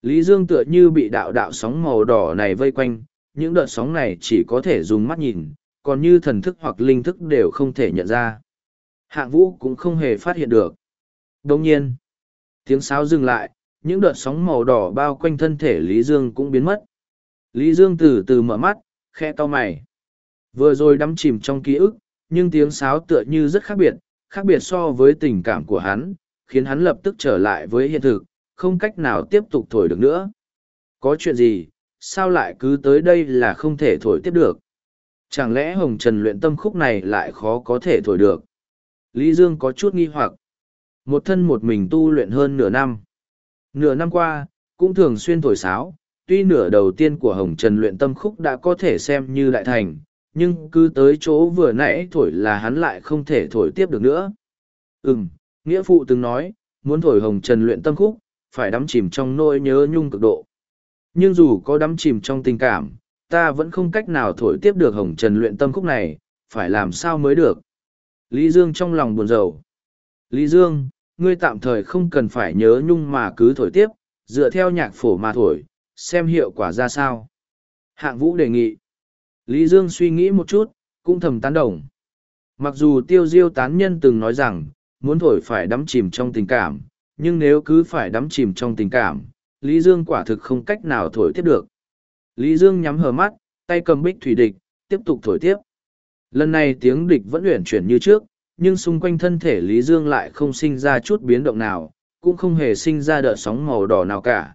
Lý Dương tựa như bị đạo đạo sóng màu đỏ này vây quanh, những đợt sóng này chỉ có thể dùng mắt nhìn, còn như thần thức hoặc linh thức đều không thể nhận ra. Hạng vũ cũng không hề phát hiện được. Đồng nhiên, tiếng sáo dừng lại, những đợt sóng màu đỏ bao quanh thân thể Lý Dương cũng biến mất. Lý Dương từ từ mở mắt, khe to mày. Vừa rồi đắm chìm trong ký ức, nhưng tiếng sáo tựa như rất khác biệt, khác biệt so với tình cảm của hắn, khiến hắn lập tức trở lại với hiện thực, không cách nào tiếp tục thổi được nữa. Có chuyện gì, sao lại cứ tới đây là không thể thổi tiếp được? Chẳng lẽ Hồng Trần luyện tâm khúc này lại khó có thể thổi được? Lý Dương có chút nghi hoặc. Một thân một mình tu luyện hơn nửa năm. Nửa năm qua, cũng thường xuyên thổi sáo, tuy nửa đầu tiên của Hồng Trần luyện tâm khúc đã có thể xem như đại thành, nhưng cứ tới chỗ vừa nãy thổi là hắn lại không thể thổi tiếp được nữa. Ừm, nghĩa phụ từng nói, muốn thổi hồng trần luyện tâm khúc, phải đắm chìm trong nỗi nhớ nhung cực độ. Nhưng dù có đắm chìm trong tình cảm, ta vẫn không cách nào thổi tiếp được hồng trần luyện tâm khúc này, phải làm sao mới được. Lý Dương trong lòng buồn rầu. Lý Dương, ngươi tạm thời không cần phải nhớ nhung mà cứ thổi tiếp, dựa theo nhạc phổ mà thổi, xem hiệu quả ra sao. Hạng Vũ đề nghị. Lý Dương suy nghĩ một chút, cũng thầm tán đồng. Mặc dù tiêu diêu tán nhân từng nói rằng, muốn thổi phải đắm chìm trong tình cảm, nhưng nếu cứ phải đắm chìm trong tình cảm, Lý Dương quả thực không cách nào thổi tiếp được. Lý Dương nhắm hờ mắt, tay cầm bích thủy địch, tiếp tục thổi tiếp. Lần này tiếng địch vẫn luyện chuyển như trước, nhưng xung quanh thân thể Lý Dương lại không sinh ra chút biến động nào, cũng không hề sinh ra đợt sóng màu đỏ nào cả.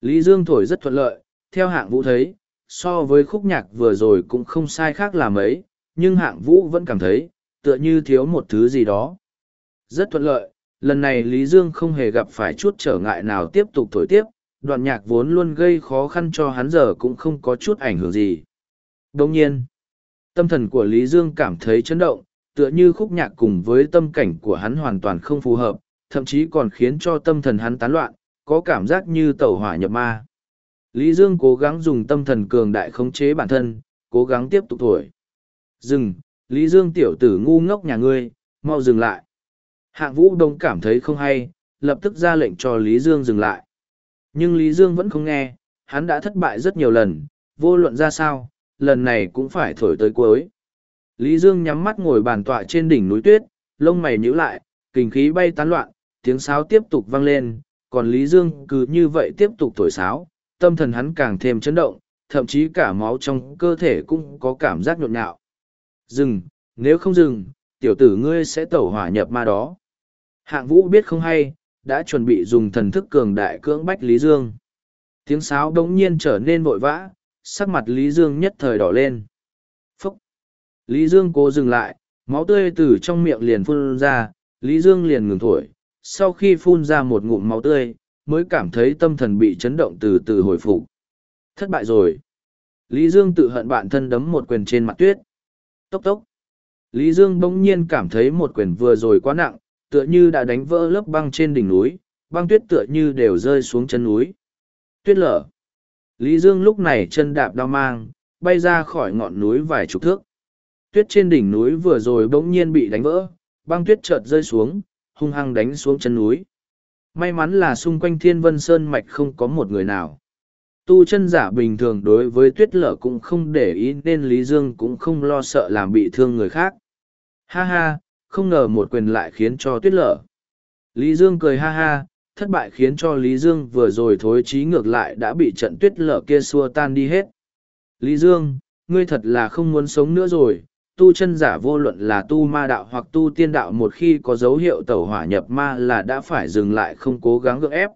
Lý Dương thổi rất thuận lợi, theo hạng vũ thấy, so với khúc nhạc vừa rồi cũng không sai khác là mấy, nhưng hạng vũ vẫn cảm thấy, tựa như thiếu một thứ gì đó. Rất thuận lợi, lần này Lý Dương không hề gặp phải chút trở ngại nào tiếp tục thổi tiếp, đoạn nhạc vốn luôn gây khó khăn cho hắn giờ cũng không có chút ảnh hưởng gì. Đồng nhiên, tâm thần của Lý Dương cảm thấy chấn động, tựa như khúc nhạc cùng với tâm cảnh của hắn hoàn toàn không phù hợp, thậm chí còn khiến cho tâm thần hắn tán loạn, có cảm giác như tẩu hỏa nhập ma. Lý Dương cố gắng dùng tâm thần cường đại khống chế bản thân, cố gắng tiếp tục thổi. Dừng, Lý Dương tiểu tử ngu ngốc nhà ngươi, mau dừng lại. Hạng vũ đông cảm thấy không hay, lập tức ra lệnh cho Lý Dương dừng lại. Nhưng Lý Dương vẫn không nghe, hắn đã thất bại rất nhiều lần, vô luận ra sao, lần này cũng phải thổi tới cuối. Lý Dương nhắm mắt ngồi bàn tọa trên đỉnh núi tuyết, lông mày nhíu lại, kinh khí bay tán loạn, tiếng sáo tiếp tục vang lên, còn Lý Dương cứ như vậy tiếp tục thổi sáo, tâm thần hắn càng thêm chấn động, thậm chí cả máu trong cơ thể cũng có cảm giác nhộn nhạo. Dừng, nếu không dừng, tiểu tử ngươi sẽ tẩu hỏa nhập ma đó. Hạng vũ biết không hay, đã chuẩn bị dùng thần thức cường đại cưỡng bách Lý Dương. Tiếng sáo đống nhiên trở nên vội vã, sắc mặt Lý Dương nhất thời đỏ lên. Phúc! Lý Dương cố dừng lại, máu tươi từ trong miệng liền phun ra, Lý Dương liền ngừng thổi. Sau khi phun ra một ngụm máu tươi, mới cảm thấy tâm thần bị chấn động từ từ hồi phục. Thất bại rồi. Lý Dương tự hận bản thân đấm một quyền trên mặt tuyết. Tốc tốc. Lý Dương bỗng nhiên cảm thấy một quyền vừa rồi quá nặng, tựa như đã đánh vỡ lớp băng trên đỉnh núi, băng tuyết tựa như đều rơi xuống chân núi. Tuyết lở. Lý Dương lúc này chân đạp đao mang, bay ra khỏi ngọn núi vài chục thước. Tuyết trên đỉnh núi vừa rồi bỗng nhiên bị đánh vỡ, băng tuyết chợt rơi xuống, hung hăng đánh xuống chân núi. May mắn là xung quanh thiên vân sơn mạch không có một người nào. Tu chân giả bình thường đối với tuyết lở cũng không để ý nên Lý Dương cũng không lo sợ làm bị thương người khác. Ha ha, không ngờ một quyền lại khiến cho tuyết lở. Lý Dương cười ha ha, thất bại khiến cho Lý Dương vừa rồi thối trí ngược lại đã bị trận tuyết lở kia xua tan đi hết. Lý Dương, ngươi thật là không muốn sống nữa rồi, tu chân giả vô luận là tu ma đạo hoặc tu tiên đạo một khi có dấu hiệu tẩu hỏa nhập ma là đã phải dừng lại không cố gắng gượng ép.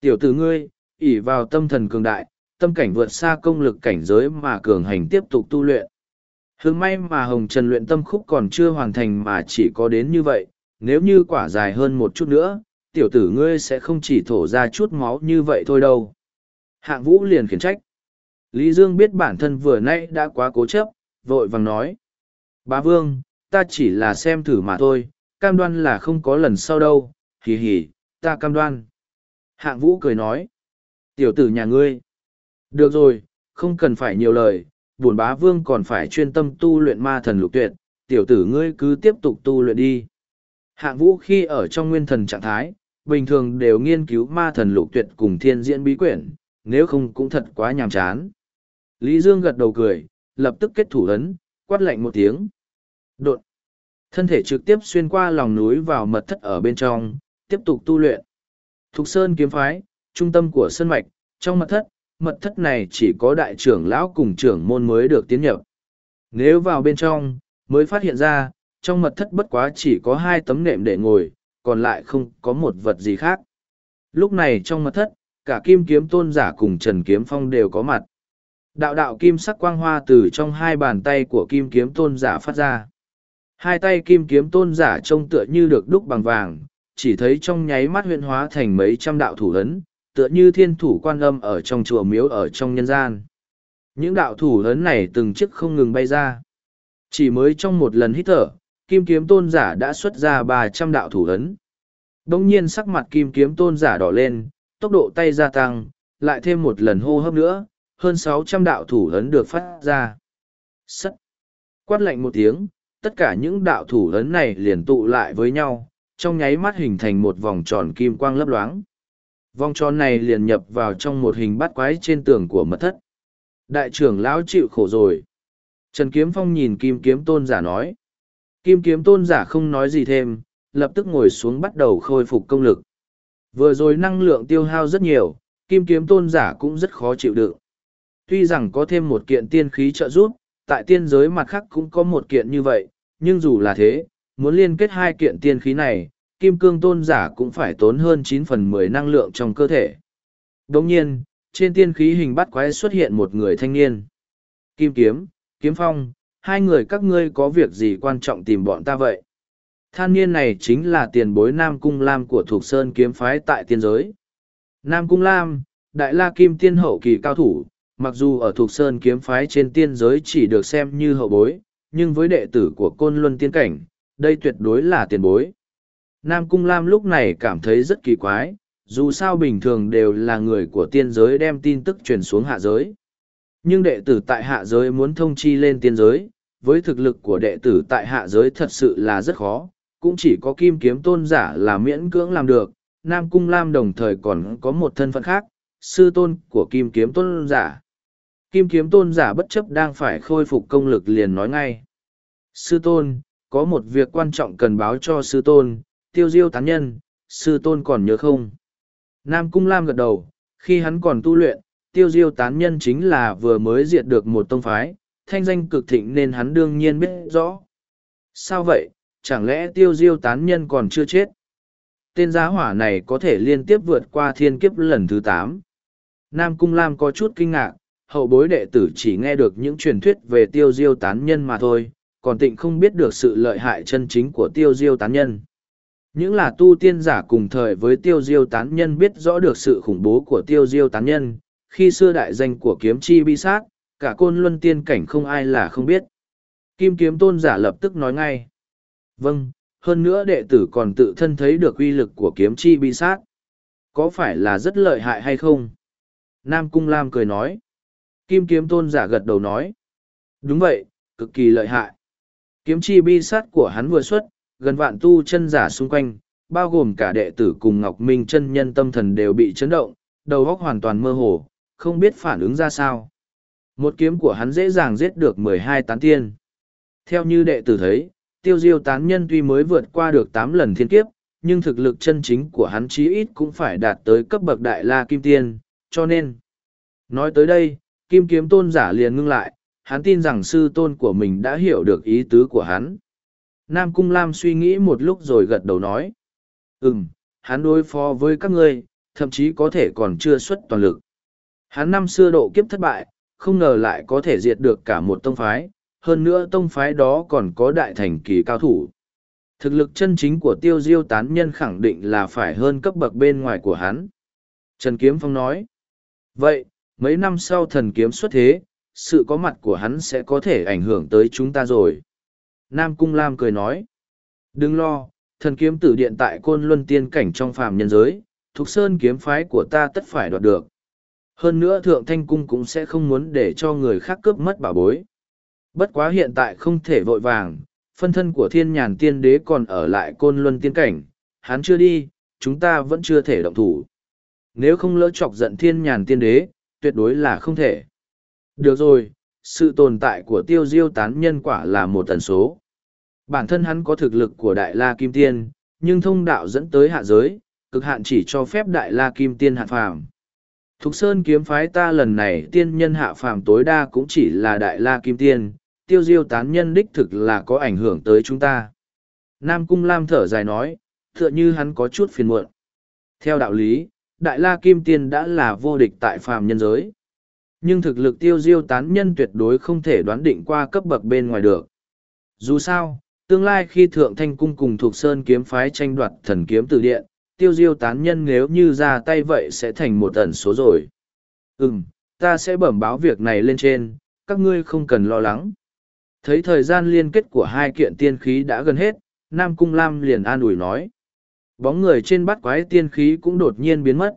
Tiểu tử ngươi, ỷ vào tâm thần cường đại, tâm cảnh vượt xa công lực cảnh giới mà cường hành tiếp tục tu luyện. Thường may mà Hồng Trần luyện tâm khúc còn chưa hoàn thành mà chỉ có đến như vậy, nếu như quả dài hơn một chút nữa, tiểu tử ngươi sẽ không chỉ thổ ra chút máu như vậy thôi đâu. Hạng vũ liền khiển trách. Lý Dương biết bản thân vừa nay đã quá cố chấp, vội vàng nói. Bá Vương, ta chỉ là xem thử mà thôi, cam đoan là không có lần sau đâu, hì hì, ta cam đoan. Hạng vũ cười nói. Tiểu tử nhà ngươi. Được rồi, không cần phải nhiều lời, bổn bá vương còn phải chuyên tâm tu luyện ma thần lục tuyệt, tiểu tử ngươi cứ tiếp tục tu luyện đi. Hạng vũ khi ở trong nguyên thần trạng thái, bình thường đều nghiên cứu ma thần lục tuyệt cùng thiên diễn bí quyển, nếu không cũng thật quá nhàm chán. Lý Dương gật đầu cười, lập tức kết thủ ấn, quát lạnh một tiếng. Đột! Thân thể trực tiếp xuyên qua lòng núi vào mật thất ở bên trong, tiếp tục tu luyện. Thục Sơn kiếm phái, trung tâm của Sơn Mạch, trong mật thất, mật thất này chỉ có đại trưởng lão cùng trưởng môn mới được tiến nhập. Nếu vào bên trong, mới phát hiện ra, trong mật thất bất quá chỉ có hai tấm nệm để ngồi, còn lại không có một vật gì khác. Lúc này trong mật thất, cả kim kiếm tôn giả cùng Trần Kiếm Phong đều có mặt. Đạo đạo kim sắc quang hoa từ trong hai bàn tay của kim kiếm tôn giả phát ra. Hai tay kim kiếm tôn giả trông tựa như được đúc bằng vàng, chỉ thấy trong nháy mắt huyện hóa thành mấy trăm đạo thủ ấn, tựa như thiên thủ quan âm ở trong chùa miếu ở trong nhân gian. Những đạo thủ lớn này từng chiếc không ngừng bay ra. Chỉ mới trong một lần hít thở, kim kiếm tôn giả đã xuất ra ba trăm đạo thủ lớn. Đông nhiên sắc mặt kim kiếm tôn giả đỏ lên, tốc độ tay gia tăng, lại thêm một lần hô hấp nữa, hơn sáu trăm đạo thủ lớn được phát ra. Sất. Quát lạnh một tiếng, tất cả những đạo thủ lớn này liền tụ lại với nhau, trong nháy mắt hình thành một vòng tròn kim quang lấp loáng. Vòng tròn này liền nhập vào trong một hình bát quái trên tường của mật thất. Đại trưởng lão chịu khổ rồi. Trần Kiếm Phong nhìn Kim Kiếm Tôn giả nói. Kim Kiếm Tôn giả không nói gì thêm, lập tức ngồi xuống bắt đầu khôi phục công lực. Vừa rồi năng lượng tiêu hao rất nhiều, Kim Kiếm Tôn giả cũng rất khó chịu đựng. Tuy rằng có thêm một kiện tiên khí trợ giúp, tại tiên giới mặt khác cũng có một kiện như vậy, nhưng dù là thế, muốn liên kết hai kiện tiên khí này, Kim Cương Tôn giả cũng phải tốn hơn chín phần mười năng lượng trong cơ thể. Đồng nhiên, trên tiên khí hình bắt quái xuất hiện một người thanh niên. Kim Kiếm, Kiếm Phong, hai người các ngươi có việc gì quan trọng tìm bọn ta vậy? Than niên này chính là tiền bối Nam Cung Lam của Thục Sơn kiếm phái tại tiên giới. Nam Cung Lam, Đại La Kim tiên hậu kỳ cao thủ, mặc dù ở Thục Sơn kiếm phái trên tiên giới chỉ được xem như hậu bối, nhưng với đệ tử của Côn Luân Tiên Cảnh, đây tuyệt đối là tiền bối. Nam Cung Lam lúc này cảm thấy rất kỳ quái, dù sao bình thường đều là người của tiên giới đem tin tức truyền xuống hạ giới. Nhưng đệ tử tại hạ giới muốn thông chi lên tiên giới, với thực lực của đệ tử tại hạ giới thật sự là rất khó, cũng chỉ có kim kiếm tôn giả là miễn cưỡng làm được. Nam Cung Lam đồng thời còn có một thân phận khác, sư tôn của kim kiếm tôn giả. Kim kiếm tôn giả bất chấp đang phải khôi phục công lực liền nói ngay. Sư tôn, có một việc quan trọng cần báo cho sư tôn, tiêu diêu tán nhân, sư tôn còn nhớ không? Nam Cung Lam gật đầu, khi hắn còn tu luyện, tiêu diêu tán nhân chính là vừa mới diệt được một tông phái, thanh danh cực thịnh nên hắn đương nhiên biết rõ. Sao vậy, chẳng lẽ tiêu diêu tán nhân còn chưa chết? Tên giá hỏa này có thể liên tiếp vượt qua thiên kiếp lần thứ tám. Nam Cung Lam có chút kinh ngạc, hậu bối đệ tử chỉ nghe được những truyền thuyết về tiêu diêu tán nhân mà thôi, còn tịnh không biết được sự lợi hại chân chính của tiêu diêu tán nhân. Những là tu tiên giả cùng thời với tiêu diêu tán nhân biết rõ được sự khủng bố của tiêu diêu tán nhân, khi xưa đại danh của kiếm chi bi sát, cả côn luân tiên cảnh không ai là không biết. Kim kiếm tôn giả lập tức nói ngay. Vâng, hơn nữa đệ tử còn tự thân thấy được uy lực của kiếm chi bi sát. Có phải là rất lợi hại hay không? Nam Cung Lam cười nói. Kim kiếm tôn giả gật đầu nói. Đúng vậy, cực kỳ lợi hại. Kiếm chi bi sát của hắn vừa xuất, gần vạn tu chân giả xung quanh, bao gồm cả đệ tử cùng Ngọc Minh chân nhân tâm thần đều bị chấn động, đầu óc hoàn toàn mơ hồ, không biết phản ứng ra sao. Một kiếm của hắn dễ dàng giết được mười hai tán tiên. Theo như đệ tử thấy, tiêu diêu tán nhân tuy mới vượt qua được tám lần thiên kiếp, nhưng thực lực chân chính của hắn chí ít cũng phải đạt tới cấp bậc đại la kim tiên, cho nên. Nói tới đây, kim kiếm tôn giả liền ngưng lại, hắn tin rằng sư tôn của mình đã hiểu được ý tứ của hắn. Nam Cung Lam suy nghĩ một lúc rồi gật đầu nói. Ừm, hắn đối phó với các ngươi, thậm chí có thể còn chưa xuất toàn lực. Hắn năm xưa độ kiếp thất bại, không ngờ lại có thể diệt được cả một tông phái, hơn nữa tông phái đó còn có đại thành kỳ cao thủ. Thực lực chân chính của tiêu diêu tán nhân khẳng định là phải hơn cấp bậc bên ngoài của hắn. Trần Kiếm Phong nói. Vậy, mấy năm sau thần kiếm xuất thế, sự có mặt của hắn sẽ có thể ảnh hưởng tới chúng ta rồi. Nam Cung Lam cười nói. Đừng lo, thần kiếm tử điện tại côn luân tiên cảnh trong phàm nhân giới, Thuộc Sơn kiếm phái của ta tất phải đoạt được. Hơn nữa Thượng Thanh Cung cũng sẽ không muốn để cho người khác cướp mất bảo bối. Bất quá hiện tại không thể vội vàng, phân thân của thiên nhàn tiên đế còn ở lại côn luân tiên cảnh, hắn chưa đi, chúng ta vẫn chưa thể động thủ. Nếu không lỡ chọc giận thiên nhàn tiên đế, tuyệt đối là không thể. Được rồi, sự tồn tại của tiêu diêu tán nhân quả là một tần số. Bản thân hắn có thực lực của Đại La Kim Tiên, nhưng thông đạo dẫn tới hạ giới, cực hạn chỉ cho phép Đại La Kim Tiên hạ phàm. Thục Sơn kiếm phái ta lần này tiên nhân hạ phàm tối đa cũng chỉ là Đại La Kim Tiên, tiêu diêu tán nhân đích thực là có ảnh hưởng tới chúng ta. Nam Cung Lam thở dài nói, tựa như hắn có chút phiền muộn. Theo đạo lý, Đại La Kim Tiên đã là vô địch tại phàm nhân giới. Nhưng thực lực tiêu diêu tán nhân tuyệt đối không thể đoán định qua cấp bậc bên ngoài được. Dù sao, tương lai khi Thượng Thanh Cung cùng thuộc Sơn kiếm phái tranh đoạt thần kiếm từ điện, tiêu diêu tán nhân nếu như ra tay vậy sẽ thành một ẩn số rồi. Ừm, ta sẽ bẩm báo việc này lên trên, các ngươi không cần lo lắng. Thấy thời gian liên kết của hai kiện tiên khí đã gần hết, Nam Cung Lam liền an ủi nói. Bóng người trên bát quái tiên khí cũng đột nhiên biến mất.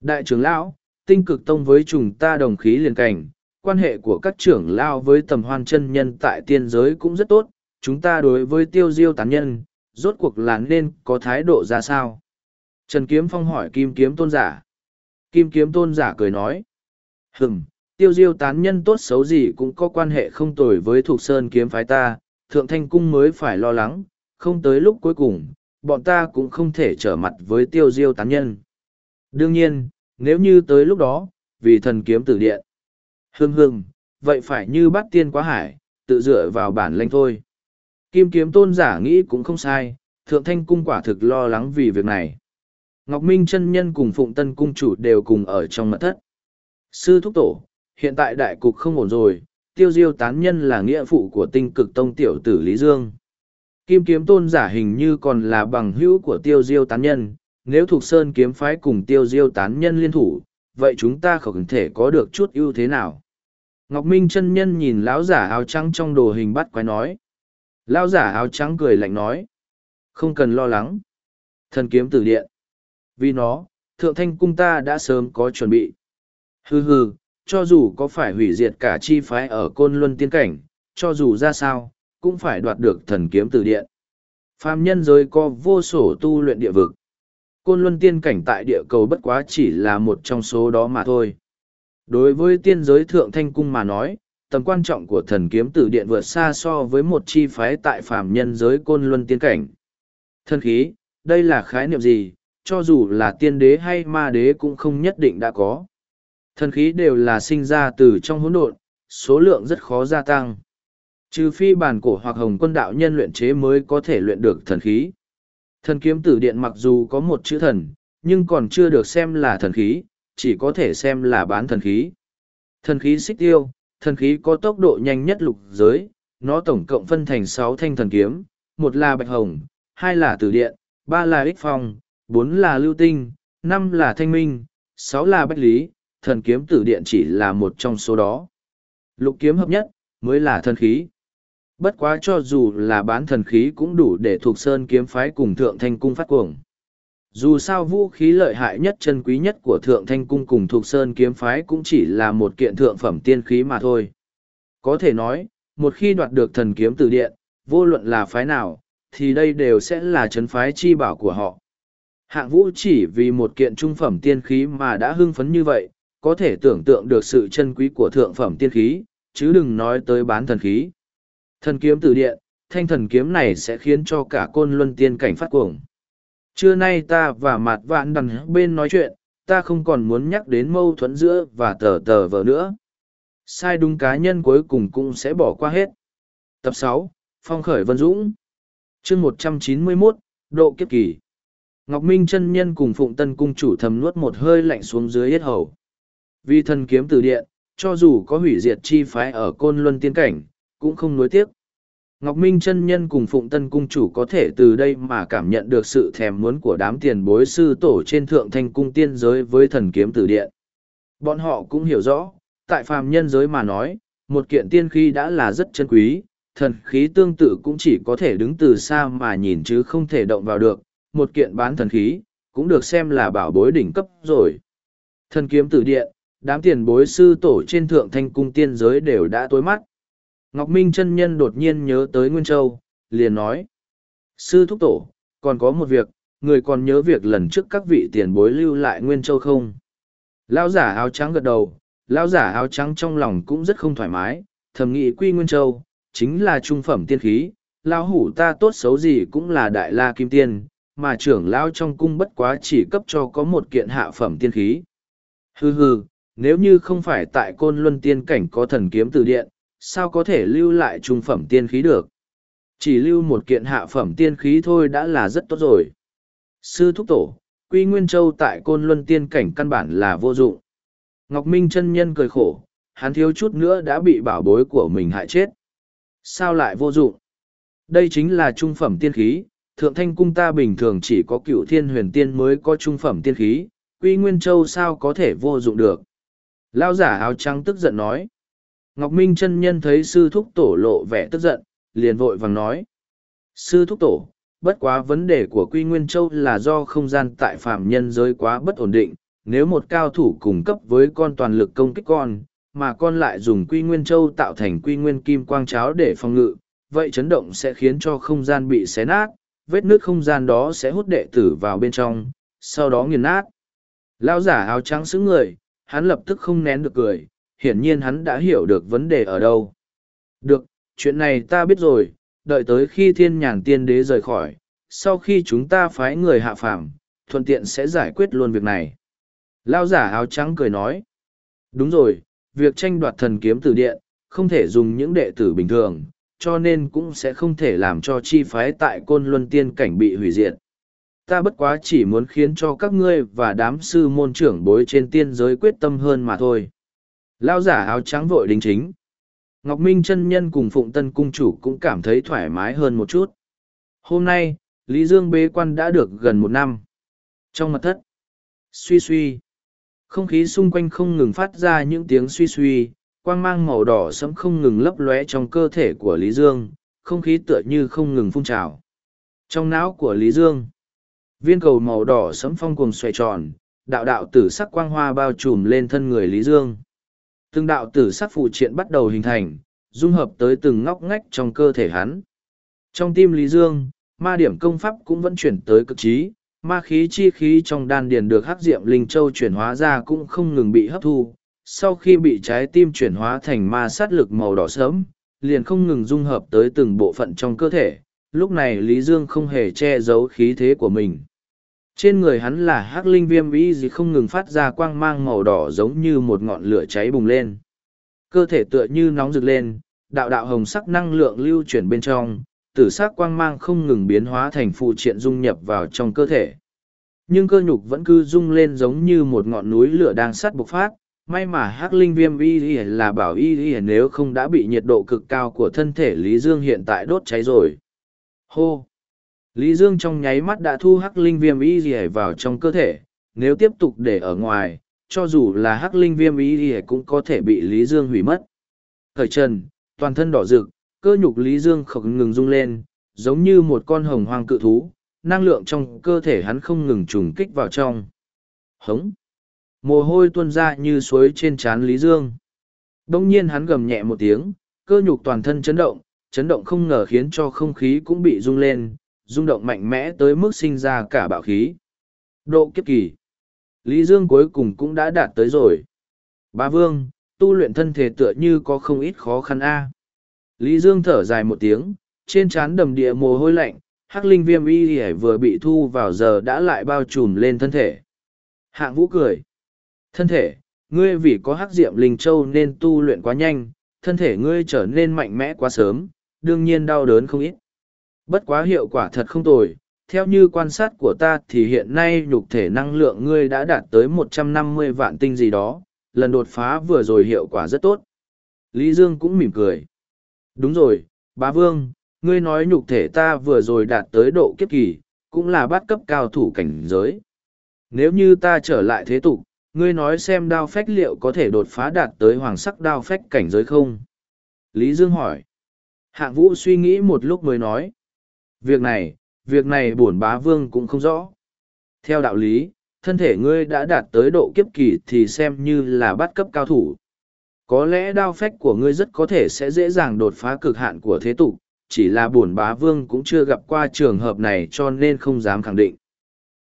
Đại trưởng lão, tinh cực tông với chúng ta đồng khí liền cảnh, quan hệ của các trưởng lão với tầm hoan chân nhân tại tiên giới cũng rất tốt, chúng ta đối với tiêu diêu tán nhân, rốt cuộc là nên có thái độ ra sao? Trần Kiếm Phong hỏi Kim Kiếm Tôn giả. Kim Kiếm Tôn giả cười nói. Hừm, tiêu diêu tán nhân tốt xấu gì cũng có quan hệ không tồi với Thục Sơn kiếm phái ta, Thượng Thanh Cung mới phải lo lắng, không tới lúc cuối cùng, bọn ta cũng không thể trở mặt với tiêu diêu tán nhân. Đương nhiên, nếu như tới lúc đó, vì thần kiếm tử điện. Hương hương, vậy phải như bắt tiên quá hải, tự dựa vào bản lanh thôi. Kim kiếm tôn giả nghĩ cũng không sai, thượng thanh cung quả thực lo lắng vì việc này. Ngọc Minh chân nhân cùng Phụng Tân cung chủ đều cùng ở trong mật thất. Sư thúc tổ, hiện tại đại cục không ổn rồi, tiêu diêu tán nhân là nghĩa phụ của tinh cực tông tiểu tử Lý Dương. Kim kiếm tôn giả hình như còn là bằng hữu của tiêu diêu tán nhân, nếu thuộc sơn kiếm phái cùng tiêu diêu tán nhân liên thủ, vậy chúng ta không thể có được chút ưu thế nào. Ngọc Minh chân nhân nhìn lão giả áo trắng trong đồ hình bắt quái nói. Lão giả áo trắng cười lạnh nói. Không cần lo lắng. Thần kiếm tử điện. Vì nó, thượng thanh cung ta đã sớm có chuẩn bị. Hừ hừ, cho dù có phải hủy diệt cả chi phái ở côn luân tiên cảnh, cho dù ra sao, cũng phải đoạt được thần kiếm tử điện. Phàm nhân giới có vô sổ tu luyện địa vực. Côn luân tiên cảnh tại địa cầu bất quá chỉ là một trong số đó mà thôi. Đối với tiên giới thượng thanh cung mà nói, tầm quan trọng của thần kiếm tử điện vượt xa so với một chi phái tại phàm nhân giới côn luân tiên cảnh. Thần khí, đây là khái niệm gì, cho dù là tiên đế hay ma đế cũng không nhất định đã có. Thần khí đều là sinh ra từ trong hỗn độn, số lượng rất khó gia tăng. Trừ phi bản cổ hoặc hồng quân đạo nhân luyện chế mới có thể luyện được thần khí. Thần kiếm tử điện mặc dù có một chữ thần, nhưng còn chưa được xem là thần khí, chỉ có thể xem là bán thần khí. Thần khí xích tiêu, thần khí có tốc độ nhanh nhất lục giới, nó tổng cộng phân thành sáu thanh thần kiếm, một là bạch hồng, hai là tử điện, ba là ích phong, bốn là lưu tinh, năm là thanh minh, sáu là bách lý, thần kiếm tử điện chỉ là một trong số đó. Lục kiếm hợp nhất, mới là thần khí. Bất quá cho dù là bán thần khí cũng đủ để thuộc sơn kiếm phái cùng thượng thanh cung phát cuồng. Dù sao vũ khí lợi hại nhất chân quý nhất của thượng thanh cung cùng thuộc sơn kiếm phái cũng chỉ là một kiện thượng phẩm tiên khí mà thôi. Có thể nói, một khi đoạt được thần kiếm từ điện, vô luận là phái nào, thì đây đều sẽ là chấn phái chi bảo của họ. Hạng vũ chỉ vì một kiện trung phẩm tiên khí mà đã hưng phấn như vậy, có thể tưởng tượng được sự chân quý của thượng phẩm tiên khí, chứ đừng nói tới bán thần khí. Thần kiếm từ điện, thanh thần kiếm này sẽ khiến cho cả côn luân tiên cảnh phát cuồng. Trưa nay ta và mặt vạn đằng bên nói chuyện, ta không còn muốn nhắc đến mâu thuẫn giữa và tờ tờ vợ nữa. Sai đúng cá nhân cuối cùng cũng sẽ bỏ qua hết. Tập sáu Phong khởi Vân Dũng chương một trăm chín mươi 191, Độ Kiếp Kỳ Ngọc Minh chân nhân cùng Phụng Tân Cung chủ thầm nuốt một hơi lạnh xuống dưới yết hầu. Vì thần kiếm từ điện, cho dù có hủy diệt chi phái ở côn luân tiên cảnh, cũng không nuối tiếc. Ngọc Minh chân nhân cùng Phụng Tân Cung chủ có thể từ đây mà cảm nhận được sự thèm muốn của đám tiền bối sư tổ trên thượng thanh cung tiên giới với thần kiếm tử điện. Bọn họ cũng hiểu rõ, tại phàm nhân giới mà nói, một kiện tiên khí đã là rất chân quý, thần khí tương tự cũng chỉ có thể đứng từ xa mà nhìn chứ không thể động vào được, một kiện bán thần khí, cũng được xem là bảo bối đỉnh cấp rồi. Thần kiếm tử điện, đám tiền bối sư tổ trên thượng thanh cung tiên giới đều đã tối mắt. Ngọc Minh chân nhân đột nhiên nhớ tới Nguyên Châu, liền nói. Sư thúc tổ, còn có một việc, người còn nhớ việc lần trước các vị tiền bối lưu lại Nguyên Châu không? Lão giả áo trắng gật đầu, lão giả áo trắng trong lòng cũng rất không thoải mái, thầm nghĩ quy Nguyên Châu, chính là trung phẩm tiên khí, lão hủ ta tốt xấu gì cũng là đại la kim tiên, mà trưởng lão trong cung bất quá chỉ cấp cho có một kiện hạ phẩm tiên khí. Hừ hừ, nếu như không phải tại côn luân tiên cảnh có thần kiếm từ điện, sao có thể lưu lại trung phẩm tiên khí được? Chỉ lưu một kiện hạ phẩm tiên khí thôi đã là rất tốt rồi. Sư thúc tổ, quy nguyên châu tại côn luân tiên cảnh căn bản là vô dụng. Ngọc Minh chân nhân cười khổ, hắn thiếu chút nữa đã bị bảo bối của mình hại chết. Sao lại vô dụng? Đây chính là trung phẩm tiên khí, thượng thanh cung ta bình thường chỉ có cựu thiên huyền tiên mới có trung phẩm tiên khí, quy nguyên châu sao có thể vô dụng được. Lao giả áo trắng tức giận nói. Ngọc Minh chân nhân thấy sư thúc tổ lộ vẻ tức giận, liền vội vàng nói. Sư thúc tổ, bất quá vấn đề của Quy Nguyên Châu là do không gian tại phạm nhân giới quá bất ổn định. Nếu một cao thủ cung cấp với con toàn lực công kích con, mà con lại dùng Quy Nguyên Châu tạo thành Quy Nguyên Kim Quang Cháo để phòng ngự, vậy chấn động sẽ khiến cho không gian bị xé nát, vết nước không gian đó sẽ hút đệ tử vào bên trong, sau đó nghiền nát. Lao giả áo trắng xứng người, hắn lập tức không nén được cười, hiển nhiên hắn đã hiểu được vấn đề ở đâu. Được, chuyện này ta biết rồi, đợi tới khi thiên nhàn tiên đế rời khỏi, sau khi chúng ta phái người hạ phàm, thuận tiện sẽ giải quyết luôn việc này. Lao giả áo trắng cười nói. Đúng rồi, việc tranh đoạt thần kiếm từ điện, không thể dùng những đệ tử bình thường, cho nên cũng sẽ không thể làm cho chi phái tại côn luân tiên cảnh bị hủy diệt. Ta bất quá chỉ muốn khiến cho các ngươi và đám sư môn trưởng bối trên tiên giới quyết tâm hơn mà thôi. Lao giả áo trắng vội đính chính. Ngọc Minh chân nhân cùng Phụng Tân Cung chủ cũng cảm thấy thoải mái hơn một chút. Hôm nay, Lý Dương bế quan đã được gần một năm. Trong mặt thất, suy suy, không khí xung quanh không ngừng phát ra những tiếng suy suy, quang mang màu đỏ sẫm không ngừng lấp lóe trong cơ thể của Lý Dương, không khí tựa như không ngừng phun trào. Trong não của Lý Dương, viên cầu màu đỏ sẫm phong cuồng xoay tròn, đạo đạo tử sắc quang hoa bao trùm lên thân người Lý Dương. Từng đạo tử sắc phụ triện bắt đầu hình thành, dung hợp tới từng ngóc ngách trong cơ thể hắn. Trong tim Lý Dương, ma điểm công pháp cũng vẫn chuyển tới cực trí, ma khí chi khí trong đan điền được hắc diệm linh châu chuyển hóa ra cũng không ngừng bị hấp thu, sau khi bị trái tim chuyển hóa thành ma sát lực màu đỏ sớm, liền không ngừng dung hợp tới từng bộ phận trong cơ thể. Lúc này Lý Dương không hề che giấu khí thế của mình. Trên người hắn là hắc linh viêm Vĩ gì không ngừng phát ra quang mang màu đỏ giống như một ngọn lửa cháy bùng lên. Cơ thể tựa như nóng rực lên, đạo đạo hồng sắc năng lượng lưu chuyển bên trong, tử sắc quang mang không ngừng biến hóa thành phụ triện dung nhập vào trong cơ thể. Nhưng cơ nhục vẫn cứ rung lên giống như một ngọn núi lửa đang sắt bộc phát, may mà hắc linh viêm y y là bảo y y nếu không đã bị nhiệt độ cực cao của thân thể lý dương hiện tại đốt cháy rồi hô lý dương trong nháy mắt đã thu hắc linh viêm y y vào trong cơ thể nếu tiếp tục để ở ngoài cho dù là hắc linh viêm y y cũng có thể bị lý dương hủy mất. Thời trần toàn thân đỏ rực cơ nhục lý dương không ngừng rung lên giống như một con hồng hoang cự thú năng lượng trong cơ thể hắn không ngừng trùng kích vào trong. Hống! Mồ hôi tuôn ra như suối trên trán Lý Dương. Đông nhiên hắn gầm nhẹ một tiếng, cơ nhục toàn thân chấn động, chấn động không ngờ khiến cho không khí cũng bị rung lên, rung động mạnh mẽ tới mức sinh ra cả bạo khí. Độ kiếp kỳ. Lý Dương cuối cùng cũng đã đạt tới rồi. Ba Vương, tu luyện thân thể tựa như có không ít khó khăn a. Lý Dương thở dài một tiếng, trên trán đầm địa mồ hôi lạnh, hắc linh viêm y vừa bị thu vào giờ đã lại bao trùm lên thân thể. Hạng vũ cười. Thân thể, ngươi vì có hắc diệm linh châu nên tu luyện quá nhanh, thân thể ngươi trở nên mạnh mẽ quá sớm, đương nhiên đau đớn không ít. Bất quá hiệu quả thật không tồi, theo như quan sát của ta thì hiện nay nhục thể năng lượng ngươi đã đạt tới một trăm năm mươi vạn tinh gì đó, lần đột phá vừa rồi hiệu quả rất tốt. Lý Dương cũng mỉm cười. Đúng rồi, bá vương, ngươi nói nhục thể ta vừa rồi đạt tới độ kiếp kỳ, cũng là bắt cấp cao thủ cảnh giới. Nếu như ta trở lại thế tục, ngươi nói xem đao phách liệu có thể đột phá đạt tới hoàng sắc đao phách cảnh giới không? Lý Dương hỏi. Hạng vũ suy nghĩ một lúc mới nói. Việc này, việc này bổn bá vương cũng không rõ. Theo đạo lý, thân thể ngươi đã đạt tới độ kiếp kỳ thì xem như là bắt cấp cao thủ. Có lẽ đao phách của ngươi rất có thể sẽ dễ dàng đột phá cực hạn của thế tục, chỉ là bổn bá vương cũng chưa gặp qua trường hợp này cho nên không dám khẳng định.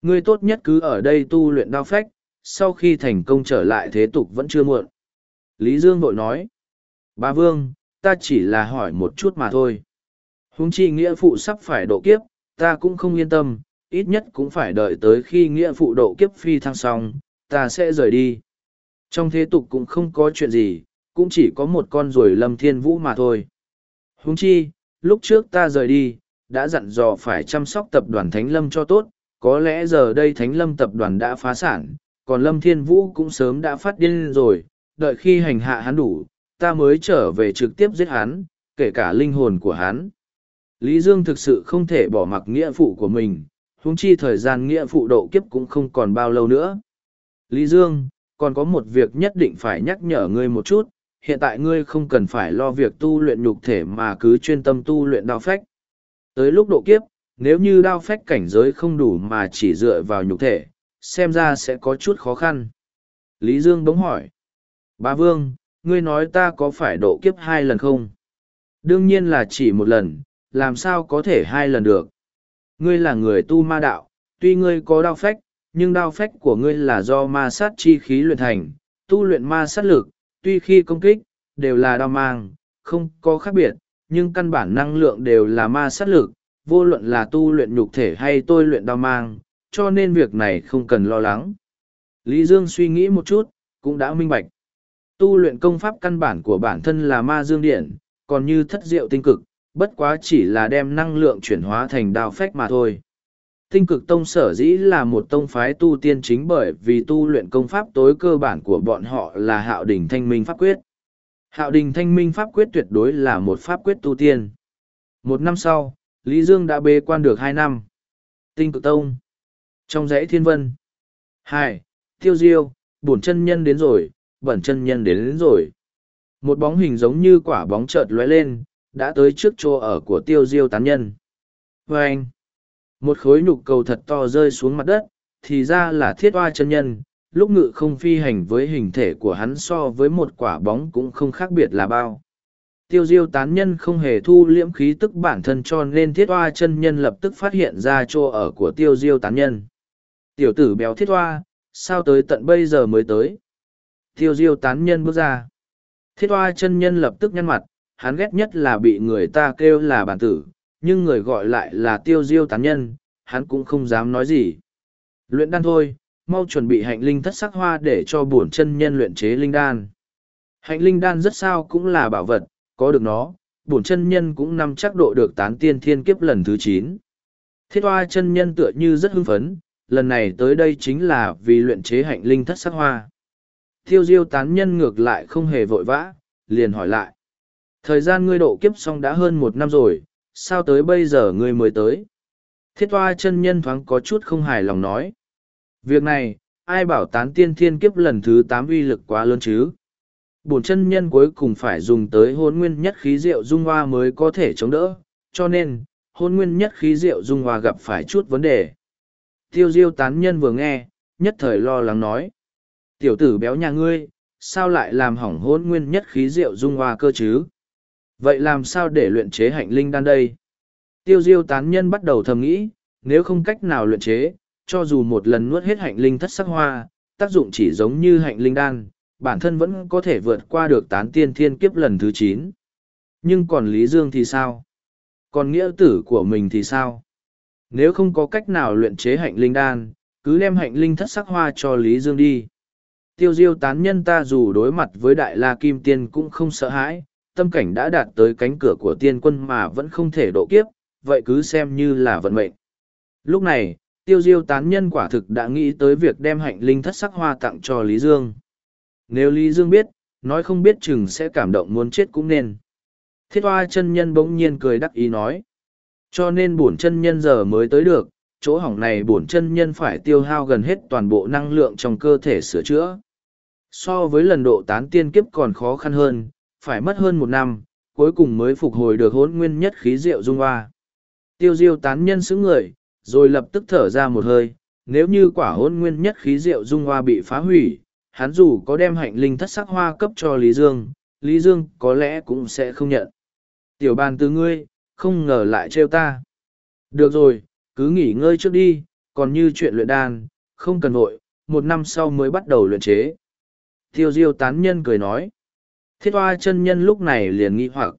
Ngươi tốt nhất cứ ở đây tu luyện đao phách, sau khi thành công trở lại thế tục vẫn chưa muộn. Lý Dương vội nói, Bá Vương, ta chỉ là hỏi một chút mà thôi huống chi nghĩa phụ sắp phải độ kiếp, ta cũng không yên tâm, ít nhất cũng phải đợi tới khi nghĩa phụ độ kiếp phi thăng xong, ta sẽ rời đi. Trong thế tục cũng không có chuyện gì, cũng chỉ có một con ruồi lâm thiên vũ mà thôi. huống chi, lúc trước ta rời đi, đã dặn dò phải chăm sóc tập đoàn Thánh Lâm cho tốt, có lẽ giờ đây Thánh Lâm tập đoàn đã phá sản, còn Lâm Thiên Vũ cũng sớm đã phát điên rồi, đợi khi hành hạ hắn đủ, ta mới trở về trực tiếp giết hắn, kể cả linh hồn của hắn. Lý Dương thực sự không thể bỏ mặc nghĩa phụ của mình, huống chi thời gian nghĩa phụ độ kiếp cũng không còn bao lâu nữa. Lý Dương, còn có một việc nhất định phải nhắc nhở ngươi một chút, hiện tại ngươi không cần phải lo việc tu luyện nhục thể mà cứ chuyên tâm tu luyện đao phách. Tới lúc độ kiếp, nếu như đao phách cảnh giới không đủ mà chỉ dựa vào nhục thể, xem ra sẽ có chút khó khăn. Lý Dương bỗng hỏi. Bà Vương, ngươi nói ta có phải độ kiếp hai lần không? Đương nhiên là chỉ một lần, làm sao có thể hai lần được? Ngươi là người tu ma đạo, tuy ngươi có đao phách, nhưng đao phách của ngươi là do ma sát chi khí luyện thành, tu luyện ma sát lực, tuy khi công kích, đều là đao mang, không có khác biệt, nhưng căn bản năng lượng đều là ma sát lực, vô luận là tu luyện nhục thể hay tôi luyện đao mang, cho nên việc này không cần lo lắng. Lý Dương suy nghĩ một chút, cũng đã minh bạch. Tu luyện công pháp căn bản của bản thân là ma dương điện, còn như thất diệu tinh cực, bất quá chỉ là đem năng lượng chuyển hóa thành đao phách mà thôi. Tinh cực tông sở dĩ là một tông phái tu tiên chính bởi vì tu luyện công pháp tối cơ bản của bọn họ là hạo đình thanh minh pháp quyết. Hạo đình thanh minh pháp quyết tuyệt đối là một pháp quyết tu tiên. Một năm sau, Lý Dương đã bê quan được hai năm. Tinh cực tông. Trong dãy thiên vân. hai Tiêu diêu, bổn chân nhân đến rồi, bẩn chân nhân đến, đến rồi. Một bóng hình giống như quả bóng chợt lóe lên, đã tới trước chỗ ở của tiêu diêu tán nhân. Và anh, một khối nhục cầu thật to rơi xuống mặt đất, thì ra là thiết oa chân nhân, lúc ngự không phi hành với hình thể của hắn so với một quả bóng cũng không khác biệt là bao. Tiêu diêu tán nhân không hề thu liễm khí tức bản thân cho nên thiết oa chân nhân lập tức phát hiện ra chỗ ở của tiêu diêu tán nhân. Tiểu tử béo thiết oa, sao tới tận bây giờ mới tới? Tiêu diêu tán nhân bước ra. Thiết oa chân nhân lập tức nhăn mặt, hắn ghét nhất là bị người ta kêu là bản tử, nhưng người gọi lại là tiêu diêu tán nhân, hắn cũng không dám nói gì. Luyện đan thôi, mau chuẩn bị hạnh linh thất sắc hoa để cho bổn chân nhân luyện chế linh đan. Hạnh linh đan rất sao cũng là bảo vật, có được nó, bổn chân nhân cũng nắm chắc độ được tán tiên thiên kiếp lần thứ chín. Thiết hoa chân nhân tựa như rất hưng phấn, lần này tới đây chính là vì luyện chế hạnh linh thất sắc hoa. Tiêu diêu tán nhân ngược lại không hề vội vã, liền hỏi lại. Thời gian ngươi độ kiếp xong đã hơn một năm rồi, sao tới bây giờ ngươi mới tới? Thiết Toa chân nhân thoáng có chút không hài lòng nói. Việc này, ai bảo tán tiên thiên kiếp lần thứ tám uy lực quá lớn chứ? Bổn chân nhân cuối cùng phải dùng tới hôn nguyên nhất khí rượu dung hoa mới có thể chống đỡ, cho nên, hôn nguyên nhất khí rượu dung hoa gặp phải chút vấn đề. Tiêu diêu tán nhân vừa nghe, nhất thời lo lắng nói. Tiểu tử béo nhà ngươi, sao lại làm hỏng hôn nguyên nhất khí rượu dung hoa cơ chứ? Vậy làm sao để luyện chế hạnh linh đan đây? Tiêu diêu tán nhân bắt đầu thầm nghĩ, nếu không cách nào luyện chế, cho dù một lần nuốt hết hạnh linh thất sắc hoa, tác dụng chỉ giống như hạnh linh đan, bản thân vẫn có thể vượt qua được tán tiên thiên kiếp lần thứ chín. Nhưng còn Lý Dương thì sao? Còn nghĩa tử của mình thì sao? Nếu không có cách nào luyện chế hạnh linh đan, cứ đem hạnh linh thất sắc hoa cho Lý Dương đi. Tiêu diêu tán nhân ta dù đối mặt với đại la kim tiên cũng không sợ hãi, tâm cảnh đã đạt tới cánh cửa của tiên quân mà vẫn không thể độ kiếp, vậy cứ xem như là vận mệnh. Lúc này, tiêu diêu tán nhân quả thực đã nghĩ tới việc đem hạnh linh thất sắc hoa tặng cho Lý Dương. Nếu Lý Dương biết, nói không biết chừng sẽ cảm động muốn chết cũng nên. Thiết hoa chân nhân bỗng nhiên cười đắc ý nói. Cho nên bổn chân nhân giờ mới tới được, chỗ hỏng này bổn chân nhân phải tiêu hao gần hết toàn bộ năng lượng trong cơ thể sửa chữa. So với lần độ tán tiên kiếp còn khó khăn hơn, phải mất hơn một năm, cuối cùng mới phục hồi được hôn nguyên nhất khí rượu dung hoa. Tiêu diêu tán nhân xứng người, rồi lập tức thở ra một hơi, nếu như quả hôn nguyên nhất khí rượu dung hoa bị phá hủy, hắn dù có đem hạnh linh thất sắc hoa cấp cho Lý Dương, Lý Dương có lẽ cũng sẽ không nhận. Tiểu bàn từ ngươi, không ngờ lại trêu ta. Được rồi, cứ nghỉ ngơi trước đi, còn như chuyện luyện đan, không cần vội, một năm sau mới bắt đầu luyện chế. Tiêu diêu tán nhân cười nói. Thiết hoa chân nhân lúc này liền nghi hoặc.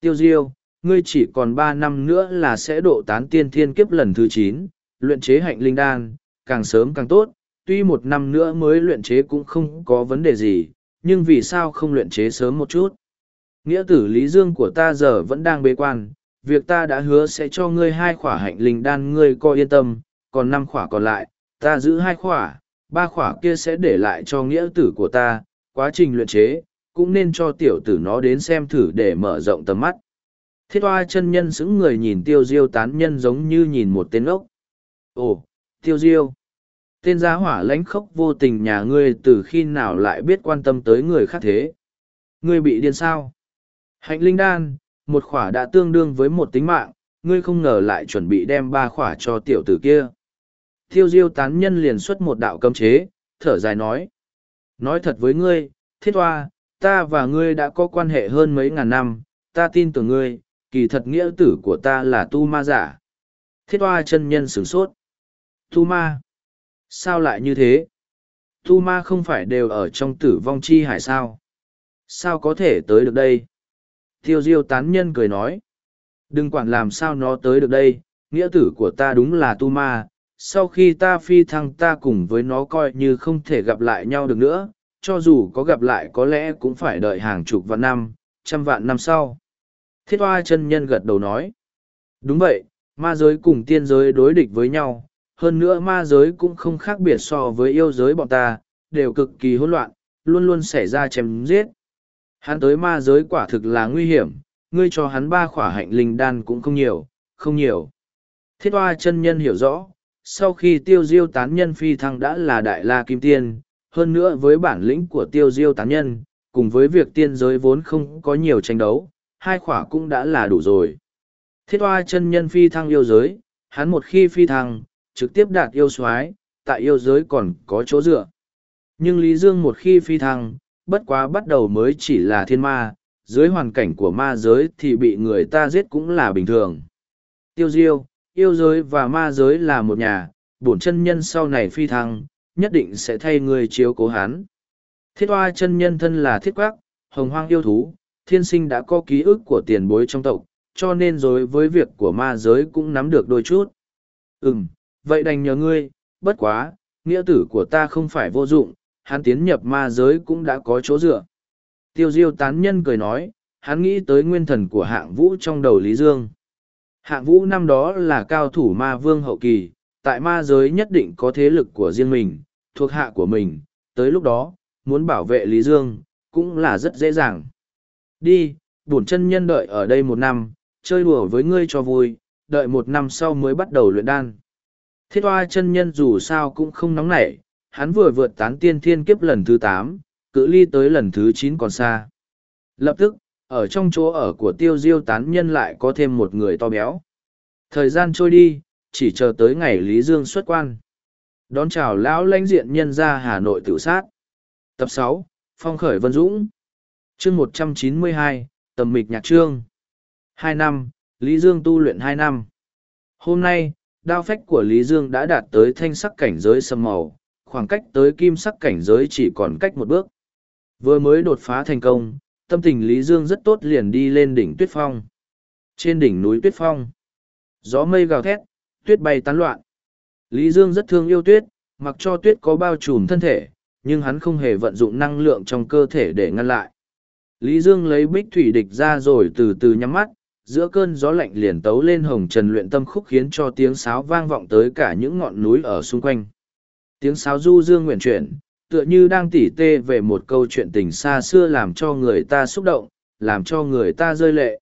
Tiêu diêu, ngươi chỉ còn ba năm nữa là sẽ độ tán tiên thiên kiếp lần thứ chín, luyện chế hạnh linh đan, càng sớm càng tốt, tuy một năm nữa mới luyện chế cũng không có vấn đề gì, nhưng vì sao không luyện chế sớm một chút? Nghĩa tử Lý Dương của ta giờ vẫn đang bế quan, việc ta đã hứa sẽ cho ngươi hai khỏa hạnh linh đan ngươi coi yên tâm, còn năm khỏa còn lại, ta giữ hai khỏa, ba khỏa kia sẽ để lại cho nghĩa tử của ta, quá trình luyện chế, cũng nên cho tiểu tử nó đến xem thử để mở rộng tầm mắt. Thiết hoa chân nhân xứng người nhìn tiêu diêu tán nhân giống như nhìn một tên ốc. Ồ, tiêu diêu. Tên giá hỏa lãnh khốc vô tình nhà ngươi từ khi nào lại biết quan tâm tới người khác thế? Ngươi bị điên sao? Hạnh linh đan, một khỏa đã tương đương với một tính mạng, ngươi không ngờ lại chuẩn bị đem ba khỏa cho tiểu tử kia. Tiêu diêu tán nhân liền xuất một đạo cấm chế, thở dài nói. Nói thật với ngươi, thiết hoa, ta và ngươi đã có quan hệ hơn mấy ngàn năm, ta tin tưởng ngươi, kỳ thật nghĩa tử của ta là tu ma giả. Thiết oa chân nhân sửng sốt. Tu ma? Sao lại như thế? Tu ma không phải đều ở trong tử vong chi hải sao? Sao có thể tới được đây? Thiêu diêu tán nhân cười nói. Đừng quản làm sao nó tới được đây, nghĩa tử của ta đúng là tu ma. Sau khi ta phi thăng ta cùng với nó coi như không thể gặp lại nhau được nữa, cho dù có gặp lại có lẽ cũng phải đợi hàng chục vạn năm, trăm vạn năm sau. Thiết hoa chân nhân gật đầu nói. Đúng vậy, ma giới cùng tiên giới đối địch với nhau, hơn nữa ma giới cũng không khác biệt so với yêu giới bọn ta, đều cực kỳ hỗn loạn, luôn luôn xảy ra chém giết. Hắn tới ma giới quả thực là nguy hiểm, ngươi cho hắn ba khỏa hạnh linh đan cũng không nhiều, không nhiều. Thiết hoa chân nhân hiểu rõ, sau khi tiêu diêu tán nhân phi thăng đã là đại la kim tiên, hơn nữa với bản lĩnh của tiêu diêu tán nhân, cùng với việc tiên giới vốn không có nhiều tranh đấu, hai khỏa cũng đã là đủ rồi. Thiết hoa chân nhân phi thăng yêu giới, hắn một khi phi thăng, trực tiếp đạt yêu soái tại yêu giới còn có chỗ dựa. Nhưng Lý Dương một khi phi thăng, bất quá bắt đầu mới chỉ là thiên ma, dưới hoàn cảnh của ma giới thì bị người ta giết cũng là bình thường. Tiêu diêu, yêu giới và ma giới là một nhà, bổn chân nhân sau này phi thăng, nhất định sẽ thay người chiếu cố hắn. Thiết hoa chân nhân thân là thiết quắc, hồng hoang yêu thú, thiên sinh đã có ký ức của tiền bối trong tộc, cho nên đối với việc của ma giới cũng nắm được đôi chút. Ừm, vậy đành nhờ ngươi, bất quá, nghĩa tử của ta không phải vô dụng, hắn tiến nhập ma giới cũng đã có chỗ dựa. Tiêu diêu tán nhân cười nói, hắn nghĩ tới nguyên thần của hạng vũ trong đầu Lý Dương. Hạng vũ năm đó là cao thủ ma vương hậu kỳ, tại ma giới nhất định có thế lực của riêng mình, thuộc hạ của mình, tới lúc đó, muốn bảo vệ Lý Dương, cũng là rất dễ dàng. Đi, bổn chân nhân đợi ở đây một năm, chơi đùa với ngươi cho vui, đợi một năm sau mới bắt đầu luyện đan. Thiết hoa chân nhân dù sao cũng không nóng nảy, hắn vừa vượt tán tiên thiên kiếp lần thứ tám, cự ly tới lần thứ chín còn xa. Lập tức, ở trong chỗ ở của tiêu diêu tán nhân lại có thêm một người to béo. Thời gian trôi đi, chỉ chờ tới ngày Lý Dương xuất quan. Đón chào lão lãnh diện nhân ra Hà Nội tự sát. Tập sáu Phong khởi Vân Dũng. chương một trăm chín mươi hai Tầm mịch nhạc trương. Hai năm, Lý Dương tu luyện hai năm. Hôm nay, đao phách của Lý Dương đã đạt tới thanh sắc cảnh giới sầm màu, khoảng cách tới kim sắc cảnh giới chỉ còn cách một bước. Vừa mới đột phá thành công, tâm tình Lý Dương rất tốt liền đi lên đỉnh Tuyết Phong. Trên đỉnh núi Tuyết Phong, gió mây gào thét, tuyết bay tán loạn. Lý Dương rất thương yêu tuyết, mặc cho tuyết có bao trùm thân thể, nhưng hắn không hề vận dụng năng lượng trong cơ thể để ngăn lại. Lý Dương lấy bích thủy địch ra rồi từ từ nhắm mắt, giữa cơn gió lạnh liền tấu lên hồng trần luyện tâm khúc khiến cho tiếng sáo vang vọng tới cả những ngọn núi ở xung quanh. Tiếng sáo du dương nguyện chuyển, tựa như đang tỉ tê về một câu chuyện tình xa xưa làm cho người ta xúc động, làm cho người ta rơi lệ.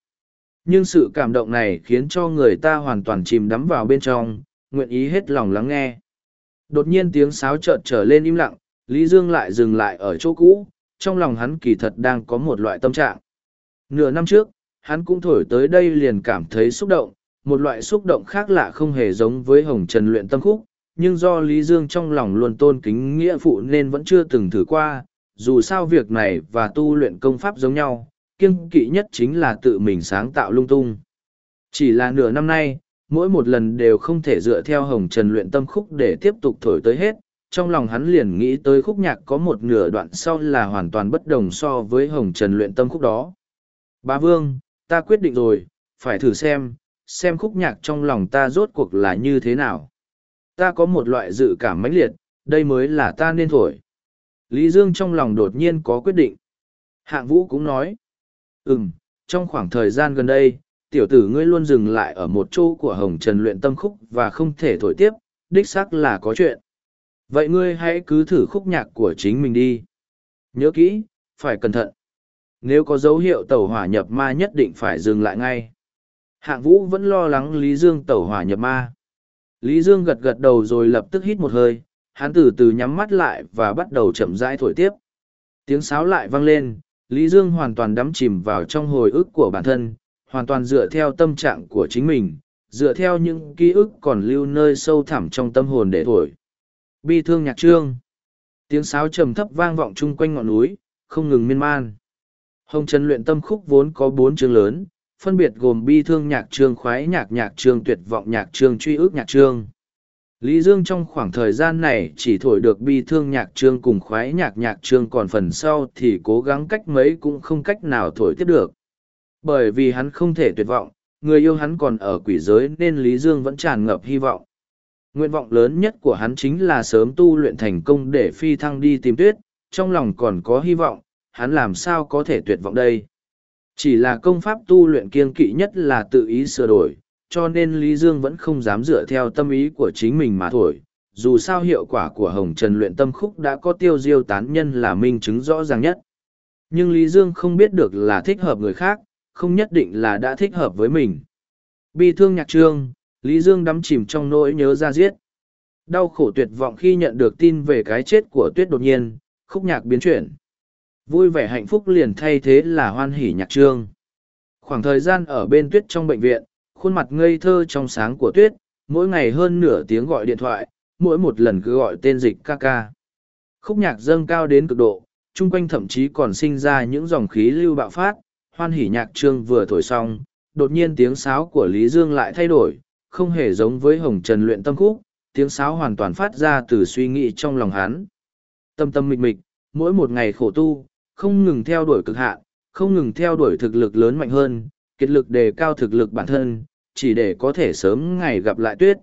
Nhưng sự cảm động này khiến cho người ta hoàn toàn chìm đắm vào bên trong, nguyện ý hết lòng lắng nghe. Đột nhiên tiếng sáo chợt trở lên im lặng, Lý Dương lại dừng lại ở chỗ cũ, trong lòng hắn kỳ thật đang có một loại tâm trạng. Nửa năm trước, hắn cũng thổi tới đây liền cảm thấy xúc động, một loại xúc động khác lạ không hề giống với hồng trần luyện tâm khúc, nhưng do Lý Dương trong lòng luôn tôn kính nghĩa phụ nên vẫn chưa từng thử qua, dù sao việc này và tu luyện công pháp giống nhau, kiêng kỵ nhất chính là tự mình sáng tạo lung tung. Chỉ là nửa năm nay, mỗi một lần đều không thể dựa theo hồng trần luyện tâm khúc để tiếp tục thổi tới hết, trong lòng hắn liền nghĩ tới khúc nhạc có một nửa đoạn sau là hoàn toàn bất đồng so với hồng trần luyện tâm khúc đó. Bá Vương, ta quyết định rồi, phải thử xem, xem khúc nhạc trong lòng ta rốt cuộc là như thế nào ta có một loại dự cảm mãnh liệt, đây mới là ta nên thổi. Lý Dương trong lòng đột nhiên có quyết định. Hạng Vũ cũng nói, ừm, trong khoảng thời gian gần đây, tiểu tử ngươi luôn dừng lại ở một chỗ của Hồng Trần luyện tâm khúc và không thể thổi tiếp, đích xác là có chuyện. Vậy ngươi hãy cứ thử khúc nhạc của chính mình đi. Nhớ kỹ, phải cẩn thận. Nếu có dấu hiệu tẩu hỏa nhập ma nhất định phải dừng lại ngay. Hạng Vũ vẫn lo lắng Lý Dương tẩu hỏa nhập ma. Lý Dương gật gật đầu rồi lập tức hít một hơi, hắn từ từ nhắm mắt lại và bắt đầu chậm rãi thổi tiếp. Tiếng sáo lại vang lên, Lý Dương hoàn toàn đắm chìm vào trong hồi ức của bản thân, hoàn toàn dựa theo tâm trạng của chính mình, dựa theo những ký ức còn lưu nơi sâu thẳm trong tâm hồn để thổi. Bi thương nhạc trương. Tiếng sáo trầm thấp vang vọng chung quanh ngọn núi, không ngừng miên man. Hồng Trần luyện tâm khúc vốn có bốn chương lớn, phân biệt gồm bi thương nhạc trương khoái nhạc nhạc trương tuyệt vọng nhạc trương truy ước nhạc trương. Lý Dương trong khoảng thời gian này chỉ thổi được bi thương nhạc trương cùng khoái nhạc nhạc trương còn phần sau thì cố gắng cách mấy cũng không cách nào thổi tiếp được. Bởi vì hắn không thể tuyệt vọng, người yêu hắn còn ở quỷ giới nên Lý Dương vẫn tràn ngập hy vọng. Nguyện vọng lớn nhất của hắn chính là sớm tu luyện thành công để phi thăng đi tìm tuyết, trong lòng còn có hy vọng, hắn làm sao có thể tuyệt vọng đây. Chỉ là công pháp tu luyện kiên kỵ nhất là tự ý sửa đổi, cho nên Lý Dương vẫn không dám dựa theo tâm ý của chính mình mà thổi. Dù sao hiệu quả của Hồng Trần luyện tâm khúc đã có tiêu diêu tán nhân là minh chứng rõ ràng nhất. Nhưng Lý Dương không biết được là thích hợp người khác, không nhất định là đã thích hợp với mình. Bi thương nhạc trương, Lý Dương đắm chìm trong nỗi nhớ ra giết. Đau khổ tuyệt vọng khi nhận được tin về cái chết của tuyết đột nhiên, khúc nhạc biến chuyển. Vui vẻ hạnh phúc liền thay thế là hoan hỉ nhạc trương. Khoảng thời gian ở bên tuyết trong bệnh viện, khuôn mặt ngây thơ trong sáng của tuyết, mỗi ngày hơn nửa tiếng gọi điện thoại, mỗi một lần cứ gọi tên dịch ca ca. Khúc nhạc dâng cao đến cực độ, chung quanh thậm chí còn sinh ra những dòng khí lưu bạo phát, hoan hỉ nhạc trương vừa thổi xong, đột nhiên tiếng sáo của Lý Dương lại thay đổi, không hề giống với hồng trần luyện tâm khúc, tiếng sáo hoàn toàn phát ra từ suy nghĩ trong lòng hắn. Tâm tâm mịch mịch, mỗi một ngày khổ tu, không ngừng theo đuổi cực hạn, không ngừng theo đuổi thực lực lớn mạnh hơn, kiệt lực đề cao thực lực bản thân, chỉ để có thể sớm ngày gặp lại tuyết.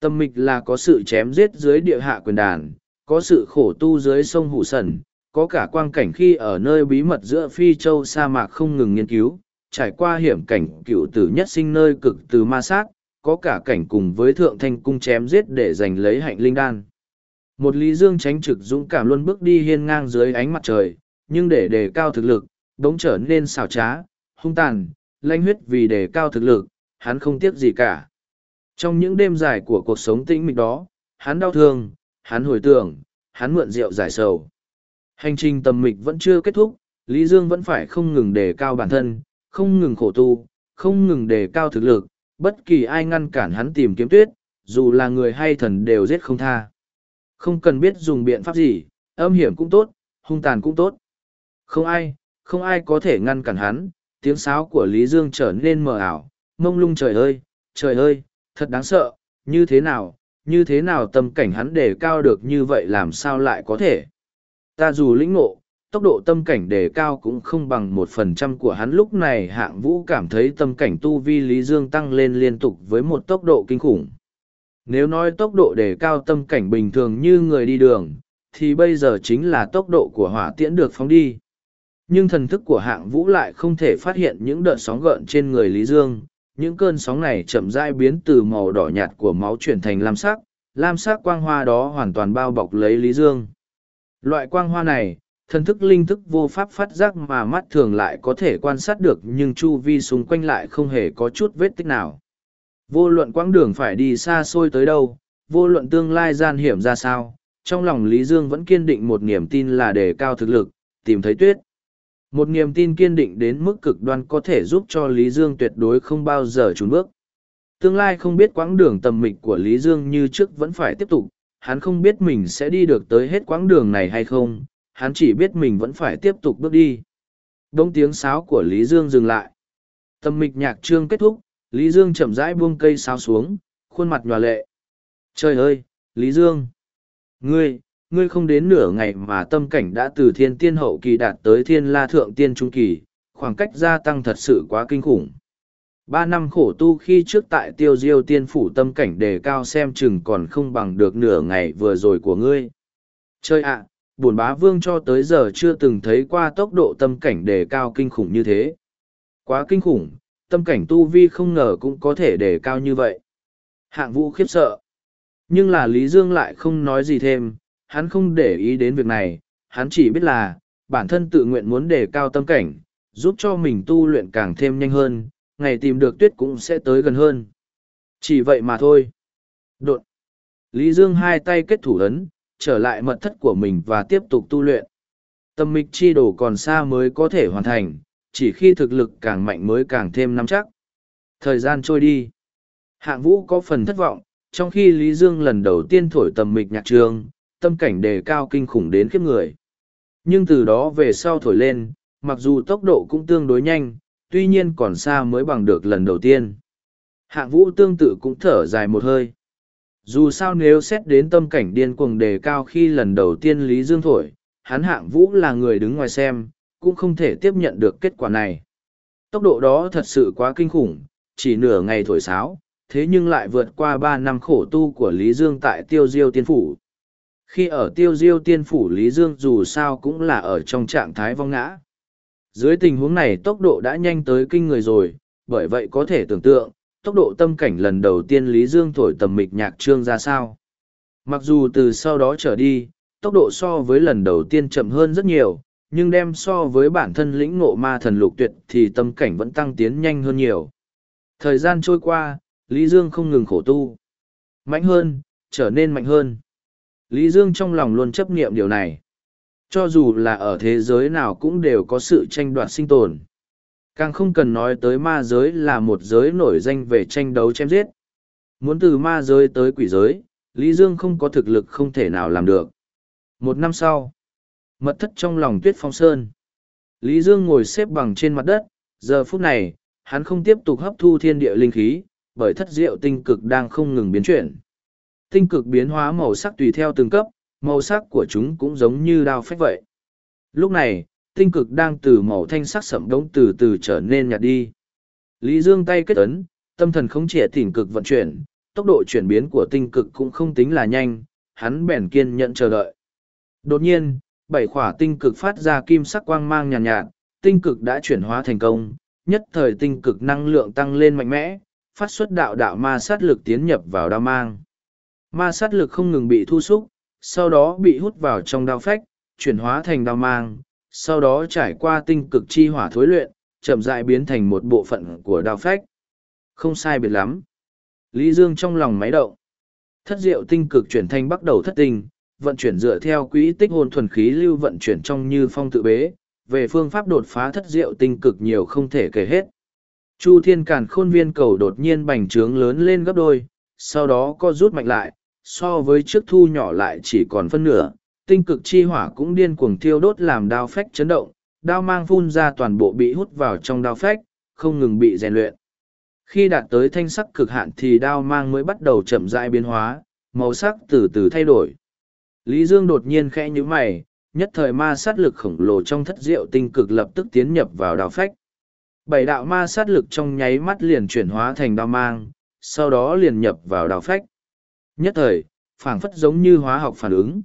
Tâm mịch là có sự chém giết dưới địa hạ quyền đàn, có sự khổ tu dưới sông Hủ Sần, có cả quang cảnh khi ở nơi bí mật giữa phi châu sa mạc không ngừng nghiên cứu, trải qua hiểm cảnh cựu tử nhất sinh nơi cực từ ma sát, có cả cảnh cùng với thượng thanh cung chém giết để giành lấy hạnh linh đan. Một lý dương tránh trực dũng cảm luôn bước đi hiên ngang dưới ánh mặt trời, nhưng để đề cao thực lực, đống trở nên xảo trá, hung tàn, lanh huyết vì đề cao thực lực, hắn không tiếc gì cả. Trong những đêm dài của cuộc sống tĩnh mịch đó, hắn đau thương, hắn hồi tưởng, hắn mượn rượu giải sầu. Hành trình tầm mịch vẫn chưa kết thúc, Lý Dương vẫn phải không ngừng đề cao bản thân, không ngừng khổ tu, không ngừng đề cao thực lực, bất kỳ ai ngăn cản hắn tìm kiếm tuyết, dù là người hay thần đều giết không tha. Không cần biết dùng biện pháp gì, âm hiểm cũng tốt, hung tàn cũng tốt. Không ai, không ai có thể ngăn cản hắn, tiếng sáo của Lý Dương trở nên mờ ảo, mông lung trời ơi, trời ơi, thật đáng sợ, như thế nào, như thế nào tâm cảnh hắn đề cao được như vậy làm sao lại có thể. Ta dù lĩnh ngộ, tốc độ tâm cảnh đề cao cũng không bằng một phần trăm của hắn lúc này hạng vũ cảm thấy tâm cảnh tu vi Lý Dương tăng lên liên tục với một tốc độ kinh khủng. Nếu nói tốc độ đề cao tâm cảnh bình thường như người đi đường, thì bây giờ chính là tốc độ của hỏa tiễn được phóng đi. Nhưng thần thức của hạng vũ lại không thể phát hiện những đợt sóng gợn trên người Lý Dương, những cơn sóng này chậm rãi biến từ màu đỏ nhạt của máu chuyển thành lam sắc, lam sắc quang hoa đó hoàn toàn bao bọc lấy Lý Dương. Loại quang hoa này, thần thức linh thức vô pháp phát giác mà mắt thường lại có thể quan sát được nhưng chu vi xung quanh lại không hề có chút vết tích nào. Vô luận quãng đường phải đi xa xôi tới đâu, vô luận tương lai gian hiểm ra sao, trong lòng Lý Dương vẫn kiên định một niềm tin là đề cao thực lực, tìm thấy tuyết. Một niềm tin kiên định đến mức cực đoan có thể giúp cho Lý Dương tuyệt đối không bao giờ trốn bước. Tương lai không biết quãng đường tầm mịch của Lý Dương như trước vẫn phải tiếp tục, hắn không biết mình sẽ đi được tới hết quãng đường này hay không, hắn chỉ biết mình vẫn phải tiếp tục bước đi. Đông tiếng sáo của Lý Dương dừng lại. Tầm mịch nhạc trương kết thúc, Lý Dương chậm rãi buông cây sáo xuống, khuôn mặt nhòa lệ. Trời ơi, Lý Dương! Ngươi, ngươi không đến nửa ngày mà tâm cảnh đã từ thiên tiên hậu kỳ đạt tới thiên la thượng tiên trung kỳ, khoảng cách gia tăng thật sự quá kinh khủng. Ba năm khổ tu khi trước tại tiêu diêu tiên phủ tâm cảnh đề cao xem chừng còn không bằng được nửa ngày vừa rồi của ngươi. Chơi ạ, bổn bá vương cho tới giờ chưa từng thấy qua tốc độ tâm cảnh đề cao kinh khủng như thế. Quá kinh khủng, tâm cảnh tu vi không ngờ cũng có thể đề cao như vậy. Hạng vũ khiếp sợ. Nhưng là Lý Dương lại không nói gì thêm, hắn không để ý đến việc này, hắn chỉ biết là, bản thân tự nguyện muốn đề cao tâm cảnh, giúp cho mình tu luyện càng thêm nhanh hơn, ngày tìm được tuyết cũng sẽ tới gần hơn. Chỉ vậy mà thôi. Đột. Lý Dương hai tay kết thủ ấn, trở lại mật thất của mình và tiếp tục tu luyện. Tâm mịch chi đồ còn xa mới có thể hoàn thành, chỉ khi thực lực càng mạnh mới càng thêm nắm chắc. Thời gian trôi đi. Hạng vũ có phần thất vọng, trong khi Lý Dương lần đầu tiên thổi tầm mịch nhạc trường, tâm cảnh đề cao kinh khủng đến khiếp người. Nhưng từ đó về sau thổi lên, mặc dù tốc độ cũng tương đối nhanh, tuy nhiên còn xa mới bằng được lần đầu tiên. Hạng vũ tương tự cũng thở dài một hơi. Dù sao nếu xét đến tâm cảnh điên cuồng đề cao khi lần đầu tiên Lý Dương thổi, hắn hạng vũ là người đứng ngoài xem, cũng không thể tiếp nhận được kết quả này. Tốc độ đó thật sự quá kinh khủng, chỉ nửa ngày thổi sáo, thế nhưng lại vượt qua ba năm khổ tu của Lý Dương tại Tiêu Diêu Tiên Phủ. Khi ở Tiêu Diêu Tiên Phủ Lý Dương dù sao cũng là ở trong trạng thái vong ngã. Dưới tình huống này tốc độ đã nhanh tới kinh người rồi, bởi vậy có thể tưởng tượng, tốc độ tâm cảnh lần đầu tiên Lý Dương thổi tầm mịch nhạc trương ra sao. Mặc dù từ sau đó trở đi, tốc độ so với lần đầu tiên chậm hơn rất nhiều, nhưng đem so với bản thân lĩnh ngộ ma thần lục tuyệt thì tâm cảnh vẫn tăng tiến nhanh hơn nhiều. Thời gian trôi qua, Lý Dương không ngừng khổ tu. Mạnh hơn, trở nên mạnh hơn. Lý Dương trong lòng luôn chấp niệm điều này. Cho dù là ở thế giới nào cũng đều có sự tranh đoạt sinh tồn. Càng không cần nói tới ma giới là một giới nổi danh về tranh đấu chém giết. Muốn từ ma giới tới quỷ giới, Lý Dương không có thực lực không thể nào làm được. Một năm sau, mật thất trong lòng tuyết phong sơn. Lý Dương ngồi xếp bằng trên mặt đất, giờ phút này, hắn không tiếp tục hấp thu thiên địa linh khí, bởi thất diệu tinh cực đang không ngừng biến chuyển. Tinh cực biến hóa màu sắc tùy theo từng cấp, màu sắc của chúng cũng giống như đao phách vậy. Lúc này, tinh cực đang từ màu thanh sắc sẫm đống từ từ trở nên nhạt đi. Lý Dương tay kết ấn, tâm thần không trẻ tỉnh cực vận chuyển, tốc độ chuyển biến của tinh cực cũng không tính là nhanh, hắn bèn kiên nhận chờ đợi. Đột nhiên, bảy khỏa tinh cực phát ra kim sắc quang mang nhàn nhạt, nhạt, tinh cực đã chuyển hóa thành công, nhất thời tinh cực năng lượng tăng lên mạnh mẽ, phát xuất đạo đạo ma sát lực tiến nhập vào đao mang. Ma sát lực không ngừng bị thu xúc, sau đó bị hút vào trong đao phách, chuyển hóa thành đao mang, sau đó trải qua tinh cực chi hỏa thối luyện, chậm rãi biến thành một bộ phận của đao phách. Không sai biệt lắm. Lý Dương trong lòng máy động. Thất diệu tinh cực chuyển thành bắt đầu thất tinh, vận chuyển dựa theo quỹ tích hồn thuần khí lưu vận chuyển trong như phong tự bế, về phương pháp đột phá thất diệu tinh cực nhiều không thể kể hết. Chu thiên càn khôn viên cầu đột nhiên bành trướng lớn lên gấp đôi, sau đó co rút mạnh lại, so với trước thu nhỏ lại chỉ còn phân nửa, tinh cực chi hỏa cũng điên cuồng thiêu đốt làm đao phách chấn động, đao mang phun ra toàn bộ bị hút vào trong đao phách, không ngừng bị rèn luyện. Khi đạt tới thanh sắc cực hạn thì đao mang mới bắt đầu chậm rãi biến hóa, màu sắc từ từ thay đổi. Lý Dương đột nhiên khẽ nhữ mày, nhất thời ma sát lực khổng lồ trong thất diệu tinh cực lập tức tiến nhập vào đao phách. Bảy đạo ma sát lực trong nháy mắt liền chuyển hóa thành đao mang, sau đó liền nhập vào đao phách. Nhất thời, phảng phất giống như hóa học phản ứng.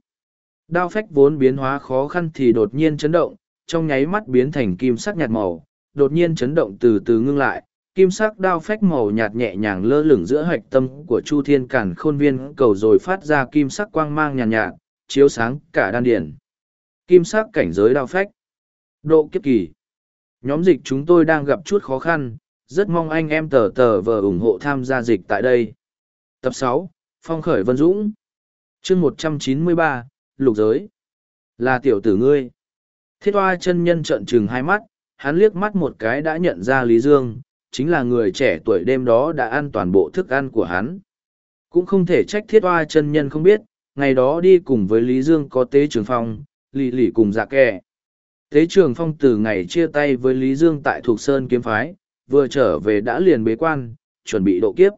Đao phách vốn biến hóa khó khăn thì đột nhiên chấn động, trong nháy mắt biến thành kim sắc nhạt màu, đột nhiên chấn động từ từ ngưng lại, kim sắc đao phách màu nhạt nhẹ nhàng lơ lửng giữa hạch tâm của Chu Thiên Cản Khôn Viên cầu rồi phát ra kim sắc quang mang nhàn nhạt, nhạt, chiếu sáng cả đan điển. Kim sắc cảnh giới đao phách. Độ kiếp kỳ. Nhóm dịch chúng tôi đang gặp chút khó khăn, rất mong anh em tờ tờ vờ ủng hộ tham gia dịch tại đây. Tập sáu Phong khởi Vân Dũng. chương một trăm chín mươi ba Lục giới. Là tiểu tử ngươi. Thiết Oa chân nhân trợn trừng hai mắt, hắn liếc mắt một cái đã nhận ra Lý Dương, chính là người trẻ tuổi đêm đó đã ăn toàn bộ thức ăn của hắn. Cũng không thể trách thiết Oa chân nhân không biết, ngày đó đi cùng với Lý Dương có tế trường phong, lì lì cùng dạ kẻ. Tế trường phong từ ngày chia tay với Lý Dương tại Thuộc Sơn kiếm phái, vừa trở về đã liền bế quan, chuẩn bị độ kiếp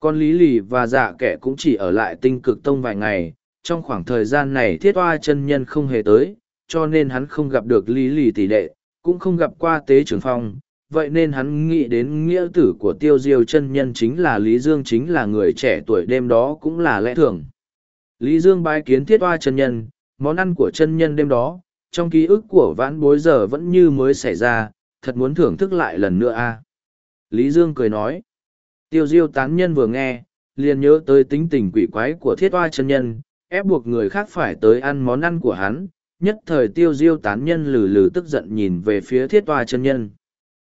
con Lý lì và dạ kẻ cũng chỉ ở lại tinh cực tông vài ngày, trong khoảng thời gian này thiết oa chân nhân không hề tới, cho nên hắn không gặp được Lý lì tỷ đệ, cũng không gặp qua tế trường phong. Vậy nên hắn nghĩ đến nghĩa tử của tiêu diêu chân nhân chính là Lý Dương chính là người trẻ tuổi đêm đó cũng là lẽ thường. Lý Dương bái kiến thiết oa chân nhân, món ăn của chân nhân đêm đó, trong ký ức của vãn bối giờ vẫn như mới xảy ra, thật muốn thưởng thức lại lần nữa a Lý Dương cười nói. Tiêu diêu tán nhân vừa nghe, liền nhớ tới tính tình quỷ quái của thiết hoa chân nhân, ép buộc người khác phải tới ăn món ăn của hắn, nhất thời tiêu diêu tán nhân lừ lừ tức giận nhìn về phía thiết hoa chân nhân.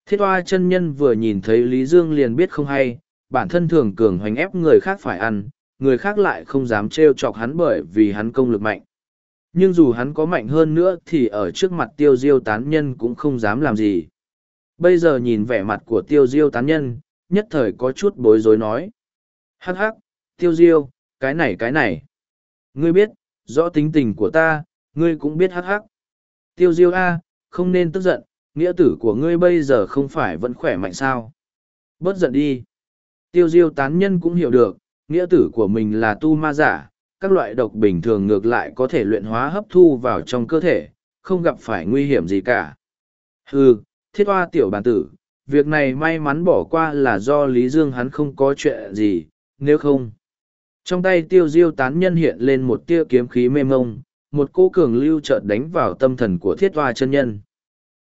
Thiết hoa chân nhân vừa nhìn thấy Lý Dương liền biết không hay, bản thân thường cường hoành ép người khác phải ăn, người khác lại không dám trêu chọc hắn bởi vì hắn công lực mạnh. Nhưng dù hắn có mạnh hơn nữa thì ở trước mặt tiêu diêu tán nhân cũng không dám làm gì. Bây giờ nhìn vẻ mặt của tiêu diêu tán nhân, nhất thời có chút bối rối nói. Hắc hắc, tiêu diêu, cái này cái này. Ngươi biết, rõ tính tình của ta, ngươi cũng biết hắc hắc. Tiêu diêu A, không nên tức giận, nghĩa tử của ngươi bây giờ không phải vẫn khỏe mạnh sao. Bớt giận đi. Tiêu diêu tán nhân cũng hiểu được, nghĩa tử của mình là tu ma giả, các loại độc bình thường ngược lại có thể luyện hóa hấp thu vào trong cơ thể, không gặp phải nguy hiểm gì cả. Hừ, thiết hoa tiểu bản tử, việc này may mắn bỏ qua là do Lý Dương hắn không có chuyện gì, nếu không. Trong tay tiêu diêu tán nhân hiện lên một tia kiếm khí mê mông, một cô cường lưu chợt đánh vào tâm thần của thiết hoa chân nhân.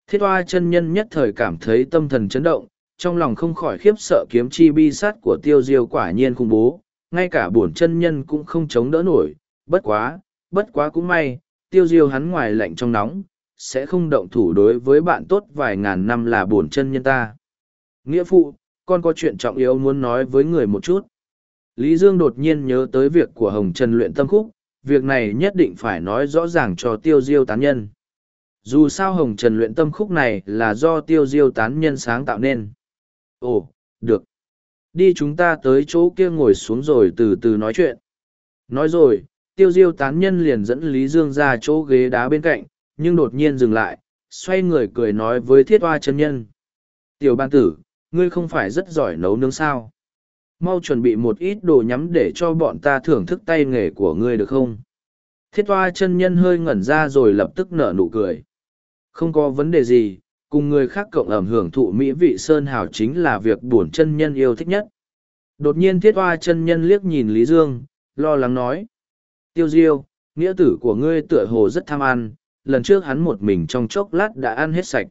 Thiết hoa chân nhân nhất thời cảm thấy tâm thần chấn động, trong lòng không khỏi khiếp sợ kiếm chi bi sát của tiêu diêu quả nhiên khủng bố, ngay cả bổn chân nhân cũng không chống đỡ nổi, bất quá, bất quá cũng may, tiêu diêu hắn ngoài lạnh trong nóng, sẽ không động thủ đối với bạn tốt vài ngàn năm là bổn chân nhân ta. Nghĩa phụ, con có chuyện trọng yếu muốn nói với người một chút. Lý Dương đột nhiên nhớ tới việc của Hồng Trần luyện tâm khúc, việc này nhất định phải nói rõ ràng cho tiêu diêu tán nhân. Dù sao Hồng Trần luyện tâm khúc này là do tiêu diêu tán nhân sáng tạo nên. Ồ, được. Đi chúng ta tới chỗ kia ngồi xuống rồi từ từ nói chuyện. Nói rồi, tiêu diêu tán nhân liền dẫn Lý Dương ra chỗ ghế đá bên cạnh, nhưng đột nhiên dừng lại, xoay người cười nói với thiết hoa chân nhân. Tiểu ban tử, ngươi không phải rất giỏi nấu nướng sao? Mau chuẩn bị một ít đồ nhắm để cho bọn ta thưởng thức tay nghề của ngươi được không? Thiết hoa chân nhân hơi ngẩn ra rồi lập tức nở nụ cười. Không có vấn đề gì, cùng người khác cộng ẩm hưởng thụ mỹ vị sơn hào chính là việc bổn chân nhân yêu thích nhất đột nhiên thiết hoa chân nhân liếc nhìn lý dương lo lắng nói tiêu diêu nghĩa tử của ngươi tựa hồ rất tham ăn lần trước hắn một mình trong chốc lát đã ăn hết sạch.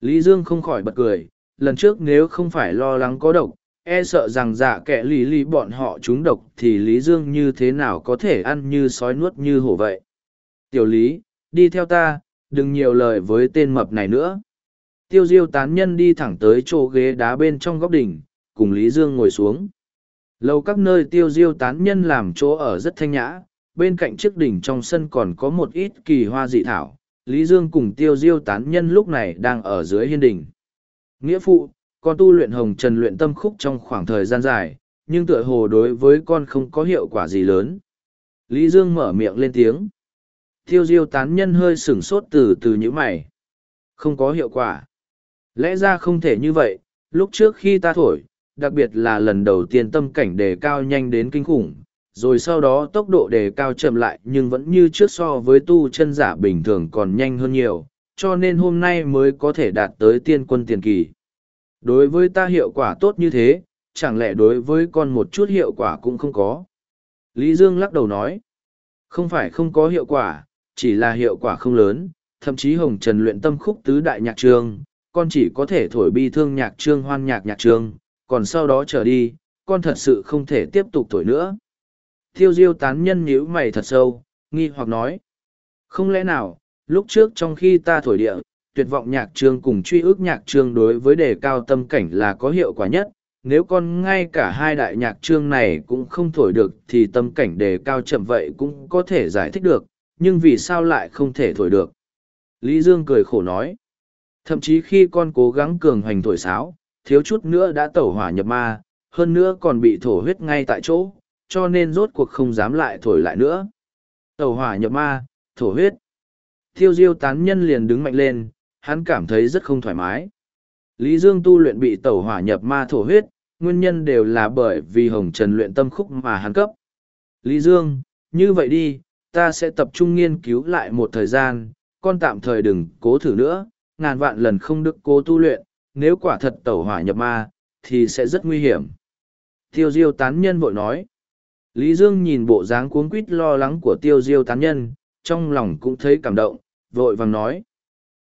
Lý dương không khỏi bật cười lần trước nếu không phải lo lắng có độc e sợ rằng dạ kẻ lý lý bọn họ trúng độc thì lý dương như thế nào có thể ăn như sói nuốt như hổ vậy? Tiểu lý đi theo ta đừng nhiều lời với tên mập này nữa. Tiêu diêu tán nhân đi thẳng tới chỗ ghế đá bên trong góc đỉnh, cùng Lý Dương ngồi xuống. Lầu các nơi tiêu diêu tán nhân làm chỗ ở rất thanh nhã, bên cạnh chiếc đỉnh trong sân còn có một ít kỳ hoa dị thảo. Lý Dương cùng tiêu diêu tán nhân lúc này đang ở dưới hiên đỉnh. Nghĩa phụ, con tu luyện hồng trần luyện tâm khúc trong khoảng thời gian dài, nhưng tựa hồ đối với con không có hiệu quả gì lớn. Lý Dương mở miệng lên tiếng. Tiêu diêu tán nhân hơi sửng sốt từ từ những mày. Không có hiệu quả. Lẽ ra không thể như vậy, lúc trước khi ta thổi, đặc biệt là lần đầu tiên tâm cảnh đề cao nhanh đến kinh khủng, rồi sau đó tốc độ đề cao chậm lại nhưng vẫn như trước so với tu chân giả bình thường còn nhanh hơn nhiều, cho nên hôm nay mới có thể đạt tới tiên quân tiền kỳ. Đối với ta hiệu quả tốt như thế, chẳng lẽ đối với con một chút hiệu quả cũng không có. Lý Dương lắc đầu nói, không phải không có hiệu quả, chỉ là hiệu quả không lớn, thậm chí Hồng Trần luyện tâm khúc tứ đại nhạc trường, con chỉ có thể thổi bi thương nhạc trương hoan nhạc nhạc trương, còn sau đó trở đi, con thật sự không thể tiếp tục thổi nữa. Thiêu diêu tán nhân nhíu mày thật sâu, nghi hoặc nói. Không lẽ nào, lúc trước trong khi ta thổi địa, tuyệt vọng nhạc trường cùng truy ước nhạc trường đối với đề cao tâm cảnh là có hiệu quả nhất. Nếu con ngay cả hai đại nhạc trương này cũng không thổi được thì tâm cảnh đề cao chậm vậy cũng có thể giải thích được, nhưng vì sao lại không thể thổi được? Lý Dương cười khổ nói. Thậm chí khi con cố gắng cường hoành thổi sáo, thiếu chút nữa đã tẩu hỏa nhập ma, hơn nữa còn bị thổ huyết ngay tại chỗ, cho nên rốt cuộc không dám lại thổi lại nữa. Tẩu hỏa nhập ma, thổ huyết. Thiêu diêu tán nhân liền đứng mạnh lên, hắn cảm thấy rất không thoải mái. Lý Dương tu luyện bị tẩu hỏa nhập ma thổ huyết, nguyên nhân đều là bởi vì hồng trần luyện tâm khúc mà hắn cấp. Lý Dương, như vậy đi, ta sẽ tập trung nghiên cứu lại một thời gian, con tạm thời đừng cố thử nữa, ngàn vạn lần không được cố tu luyện, nếu quả thật tẩu hỏa nhập ma, thì sẽ rất nguy hiểm. Tiêu diêu tán nhân vội nói. Lý Dương nhìn bộ dáng cuống quýt lo lắng của tiêu diêu tán nhân, trong lòng cũng thấy cảm động, vội vàng nói.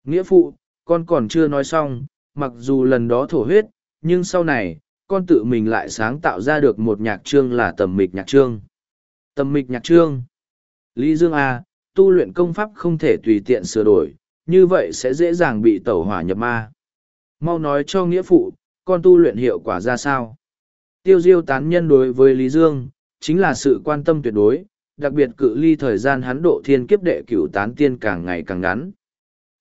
Nghĩa phụ, con còn chưa nói xong, mặc dù lần đó thổ huyết, nhưng sau này, con tự mình lại sáng tạo ra được một nhạc trương là tầm mịch nhạc trương. Tầm mịch nhạc trương. Lý Dương A, à, tu luyện công pháp không thể tùy tiện sửa đổi, như vậy sẽ dễ dàng bị tẩu hỏa nhập ma. Mau nói cho nghĩa phụ, con tu luyện hiệu quả ra sao? Tiêu diêu tán nhân đối với Lý Dương, chính là sự quan tâm tuyệt đối, đặc biệt cự ly thời gian hắn độ thiên kiếp đệ cửu tán tiên càng ngày càng ngắn.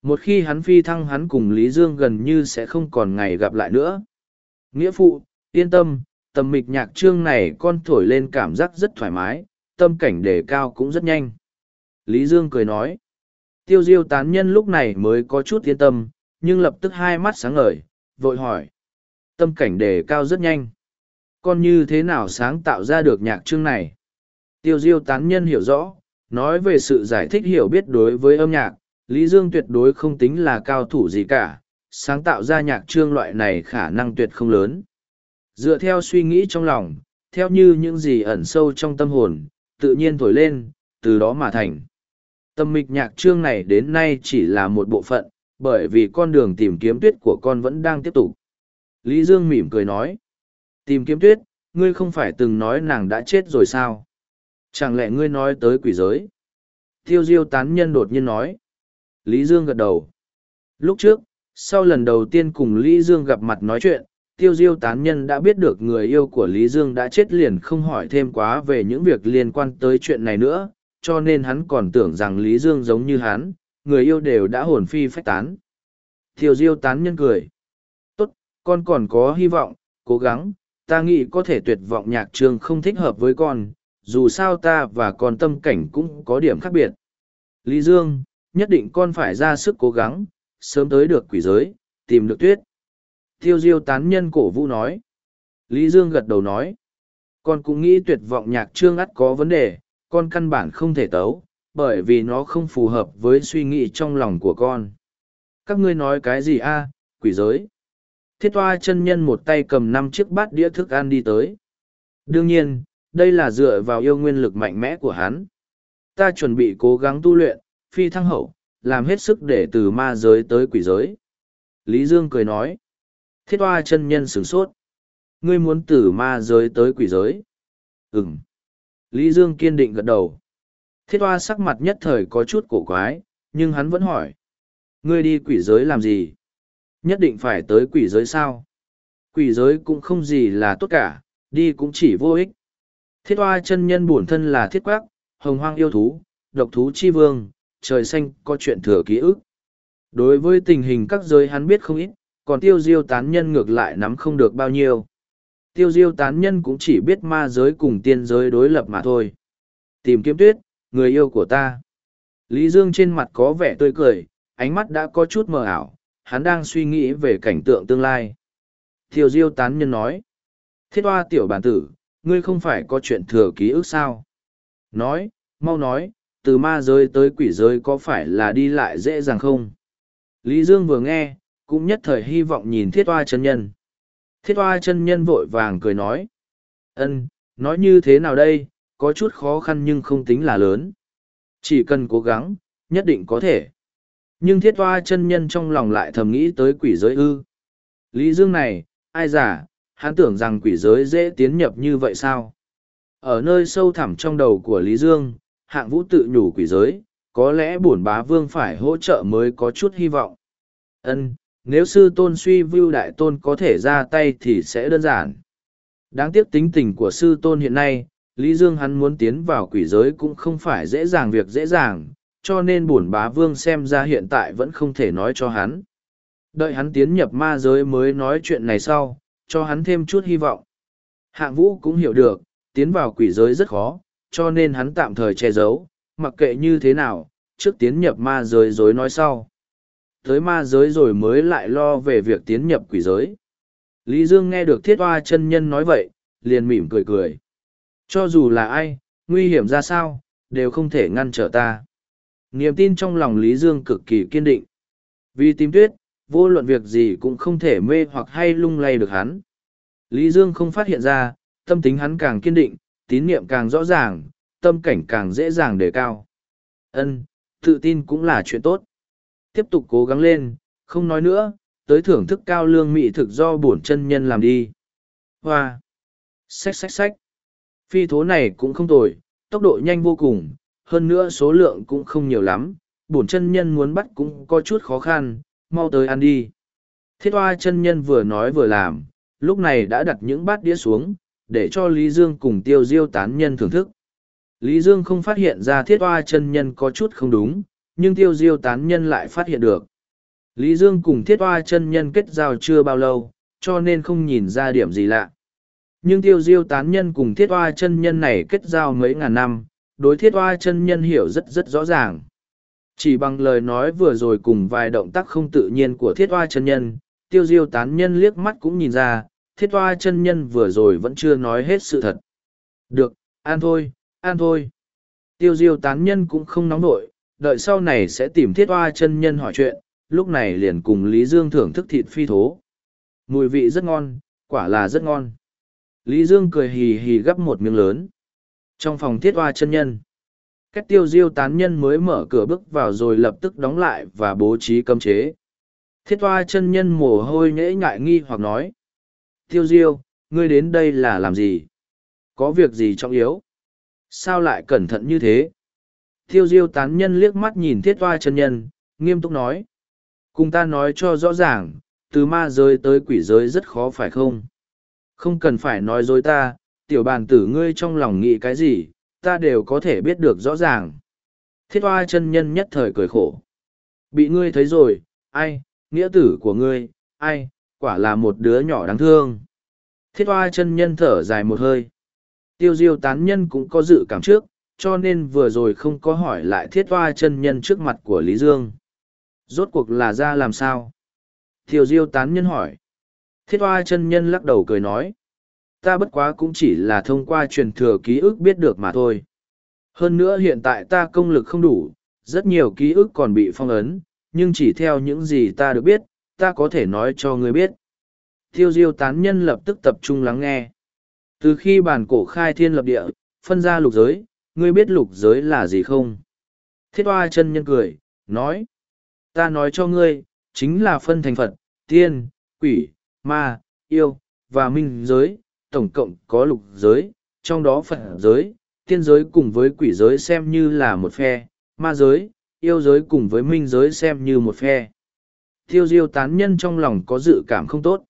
Một khi hắn phi thăng hắn cùng Lý Dương gần như sẽ không còn ngày gặp lại nữa. Nghĩa phụ, yên tâm, tầm mịch nhạc trương này con thổi lên cảm giác rất thoải mái, tâm cảnh đề cao cũng rất nhanh. Lý Dương cười nói. Tiêu diêu tán nhân lúc này mới có chút yên tâm, nhưng lập tức hai mắt sáng ngời, vội hỏi. Tâm cảnh đề cao rất nhanh. Con như thế nào sáng tạo ra được nhạc chương này? Tiêu diêu tán nhân hiểu rõ, nói về sự giải thích hiểu biết đối với âm nhạc, Lý Dương tuyệt đối không tính là cao thủ gì cả, sáng tạo ra nhạc chương loại này khả năng tuyệt không lớn. Dựa theo suy nghĩ trong lòng, theo như những gì ẩn sâu trong tâm hồn, tự nhiên thổi lên, từ đó mà thành. Tâm mịch nhạc chương này đến nay chỉ là một bộ phận, bởi vì con đường tìm kiếm tuyết của con vẫn đang tiếp tục. Lý Dương mỉm cười nói, tìm kiếm tuyết, ngươi không phải từng nói nàng đã chết rồi sao? Chẳng lẽ ngươi nói tới quỷ giới? Tiêu diêu tán nhân đột nhiên nói. Lý Dương gật đầu. Lúc trước, sau lần đầu tiên cùng Lý Dương gặp mặt nói chuyện, tiêu diêu tán nhân đã biết được người yêu của Lý Dương đã chết liền không hỏi thêm quá về những việc liên quan tới chuyện này nữa, cho nên hắn còn tưởng rằng Lý Dương giống như hắn, người yêu đều đã hồn phi phách tán. Tiêu diêu tán nhân cười. Tốt, con còn có hy vọng, cố gắng, ta nghĩ có thể tuyệt vọng nhạc trường không thích hợp với con, dù sao ta và con tâm cảnh cũng có điểm khác biệt. Lý Dương, nhất định con phải ra sức cố gắng, sớm tới được quỷ giới, tìm được tuyết. Tiêu diêu tán nhân cổ vũ nói. Lý Dương gật đầu nói. Con cũng nghĩ tuyệt vọng nhạc trương ắt có vấn đề, con căn bản không thể tấu, bởi vì nó không phù hợp với suy nghĩ trong lòng của con. Các ngươi nói cái gì a quỷ giới. Thiết toa chân nhân một tay cầm năm chiếc bát đĩa thức ăn đi tới. Đương nhiên, đây là dựa vào yêu nguyên lực mạnh mẽ của hắn. Ta chuẩn bị cố gắng tu luyện, phi thăng hậu, làm hết sức để từ ma giới tới quỷ giới. Lý Dương cười nói. Thiết Toa chân nhân sửng sốt. Ngươi muốn từ ma giới tới quỷ giới. Ừm. Lý Dương kiên định gật đầu. Thiết Toa sắc mặt nhất thời có chút cổ quái, nhưng hắn vẫn hỏi. Ngươi đi quỷ giới làm gì? Nhất định phải tới quỷ giới sao? Quỷ giới cũng không gì là tốt cả, đi cũng chỉ vô ích. Thiết hoa chân nhân bổn thân là thiết quác, hồng hoang yêu thú, độc thú chi vương, trời xanh có chuyện thừa ký ức. Đối với tình hình các giới hắn biết không ít, còn tiêu diêu tán nhân ngược lại nắm không được bao nhiêu. Tiêu diêu tán nhân cũng chỉ biết ma giới cùng tiên giới đối lập mà thôi. Tìm kiếm tuyết, người yêu của ta. Lý Dương trên mặt có vẻ tươi cười, ánh mắt đã có chút mờ ảo, hắn đang suy nghĩ về cảnh tượng tương lai. Thiều diêu tán nhân nói. Thiết hoa tiểu bản tử, ngươi không phải có chuyện thừa ký ức sao? Nói, mau nói, từ ma giới tới quỷ giới có phải là đi lại dễ dàng không? Lý Dương vừa nghe, cũng nhất thời hy vọng nhìn thiết hoa chân nhân. Thiết hoa chân nhân vội vàng cười nói. ân nói như thế nào đây, có chút khó khăn nhưng không tính là lớn. Chỉ cần cố gắng, nhất định có thể. Nhưng thiết hoa chân nhân trong lòng lại thầm nghĩ tới quỷ giới ư. Lý Dương này, ai giả, hắn tưởng rằng quỷ giới dễ tiến nhập như vậy sao? Ở nơi sâu thẳm trong đầu của Lý Dương, hạng vũ tự nhủ quỷ giới, có lẽ bổn bá vương phải hỗ trợ mới có chút hy vọng. Ân, nếu sư tôn suy vưu đại tôn có thể ra tay thì sẽ đơn giản. Đáng tiếc tính tình của sư tôn hiện nay, Lý Dương hắn muốn tiến vào quỷ giới cũng không phải dễ dàng việc dễ dàng, cho nên bổn bá vương xem ra hiện tại vẫn không thể nói cho hắn. Đợi hắn tiến nhập ma giới mới nói chuyện này sau, cho hắn thêm chút hy vọng. Hạng vũ cũng hiểu được, tiến vào quỷ giới rất khó, cho nên hắn tạm thời che giấu, mặc kệ như thế nào, trước tiến nhập ma giới rồi nói sau. Tới ma giới rồi mới lại lo về việc tiến nhập quỷ giới. Lý Dương nghe được thiết hoa chân nhân nói vậy, liền mỉm cười cười. Cho dù là ai, nguy hiểm ra sao, đều không thể ngăn trở ta. Niềm tin trong lòng Lý Dương cực kỳ kiên định. Vì tím tuyết, vô luận việc gì cũng không thể mê hoặc hay lung lay được hắn. Lý Dương không phát hiện ra, tâm tính hắn càng kiên định, tín niệm càng rõ ràng, tâm cảnh càng dễ dàng đề cao. Ân, tự tin cũng là chuyện tốt. Tiếp tục cố gắng lên, không nói nữa, tới thưởng thức cao lương mỹ thực do bổn chân nhân làm đi. Hoa! Xách xách xách! Phi thố này cũng không tồi, tốc độ nhanh vô cùng, hơn nữa số lượng cũng không nhiều lắm, bổn chân nhân muốn bắt cũng có chút khó khăn, mau tới ăn đi. Thiết hoa chân nhân vừa nói vừa làm, lúc này đã đặt những bát đĩa xuống, để cho Lý Dương cùng tiêu diêu tán nhân thưởng thức. Lý Dương không phát hiện ra thiết hoa chân nhân có chút không đúng, nhưng tiêu diêu tán nhân lại phát hiện được. Lý Dương cùng thiết hoa chân nhân kết giao chưa bao lâu, cho nên không nhìn ra điểm gì lạ. Nhưng tiêu diêu tán nhân cùng thiết hoa chân nhân này kết giao mấy ngàn năm, đối thiết Oa chân nhân hiểu rất rất rõ ràng. Chỉ bằng lời nói vừa rồi cùng vài động tác không tự nhiên của thiết Oa chân nhân, tiêu diêu tán nhân liếc mắt cũng nhìn ra, thiết Oa chân nhân vừa rồi vẫn chưa nói hết sự thật. Được, an thôi, an thôi. Tiêu diêu tán nhân cũng không nóng nổi, đợi sau này sẽ tìm thiết Oa chân nhân hỏi chuyện, lúc này liền cùng Lý Dương thưởng thức thịt phi thố. Mùi vị rất ngon, quả là rất ngon. Lý Dương cười hì hì gắp một miếng lớn. Trong phòng thiết hoa chân nhân, cách tiêu diêu tán nhân mới mở cửa bước vào rồi lập tức đóng lại và bố trí cấm chế. Thiết hoa chân nhân mồ hôi nhễ ngại nghi hoặc nói. Tiêu diêu, ngươi đến đây là làm gì? Có việc gì trọng yếu? Sao lại cẩn thận như thế? Tiêu diêu tán nhân liếc mắt nhìn thiết hoa chân nhân, nghiêm túc nói. Cùng ta nói cho rõ ràng, từ ma giới tới quỷ giới rất khó phải không? Không cần phải nói dối ta, tiểu bàn tử ngươi trong lòng nghĩ cái gì, ta đều có thể biết được rõ ràng. Thiết hoa chân nhân nhất thời cười khổ. Bị ngươi thấy rồi, ai, nghĩa tử của ngươi, ai, quả là một đứa nhỏ đáng thương. Thiết hoa chân nhân thở dài một hơi. Tiêu diêu tán nhân cũng có dự cảm trước, cho nên vừa rồi không có hỏi lại thiết hoa chân nhân trước mặt của Lý Dương. Rốt cuộc là ra làm sao? Tiêu diêu tán nhân hỏi. Thiết hoa chân nhân lắc đầu cười nói. Ta bất quá cũng chỉ là thông qua truyền thừa ký ức biết được mà thôi. Hơn nữa hiện tại ta công lực không đủ, rất nhiều ký ức còn bị phong ấn, nhưng chỉ theo những gì ta được biết, ta có thể nói cho ngươi biết. Tiêu diêu tán nhân lập tức tập trung lắng nghe. Từ khi bản cổ khai thiên lập địa, phân ra lục giới, ngươi biết lục giới là gì không? Thiết hoa chân nhân cười, nói. Ta nói cho ngươi, chính là phân thành Phật, tiên, quỷ, ma, yêu, và minh giới, tổng cộng có lục giới, trong đó Phật giới, tiên giới cùng với quỷ giới xem như là một phe, ma giới, yêu giới cùng với minh giới xem như một phe. Tiêu diêu tán nhân trong lòng có dự cảm không tốt.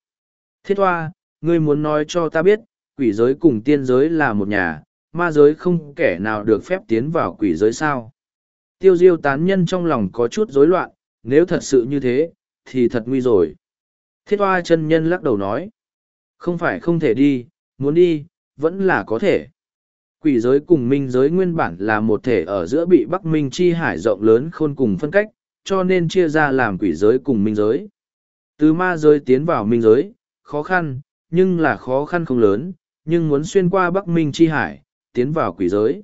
Thiết hoa, ngươi muốn nói cho ta biết, quỷ giới cùng tiên giới là một nhà, ma giới không kẻ nào được phép tiến vào quỷ giới sao. Tiêu diêu tán nhân trong lòng có chút rối loạn, nếu thật sự như thế, thì thật nguy rồi. Thiết hoa chân nhân lắc đầu nói, không phải không thể đi, muốn đi, vẫn là có thể. Quỷ giới cùng minh giới nguyên bản là một thể ở giữa bị Bắc Minh chi hải rộng lớn khôn cùng phân cách, cho nên chia ra làm quỷ giới cùng minh giới. Từ ma giới tiến vào minh giới, khó khăn, nhưng là khó khăn không lớn, nhưng muốn xuyên qua Bắc Minh chi hải, tiến vào quỷ giới.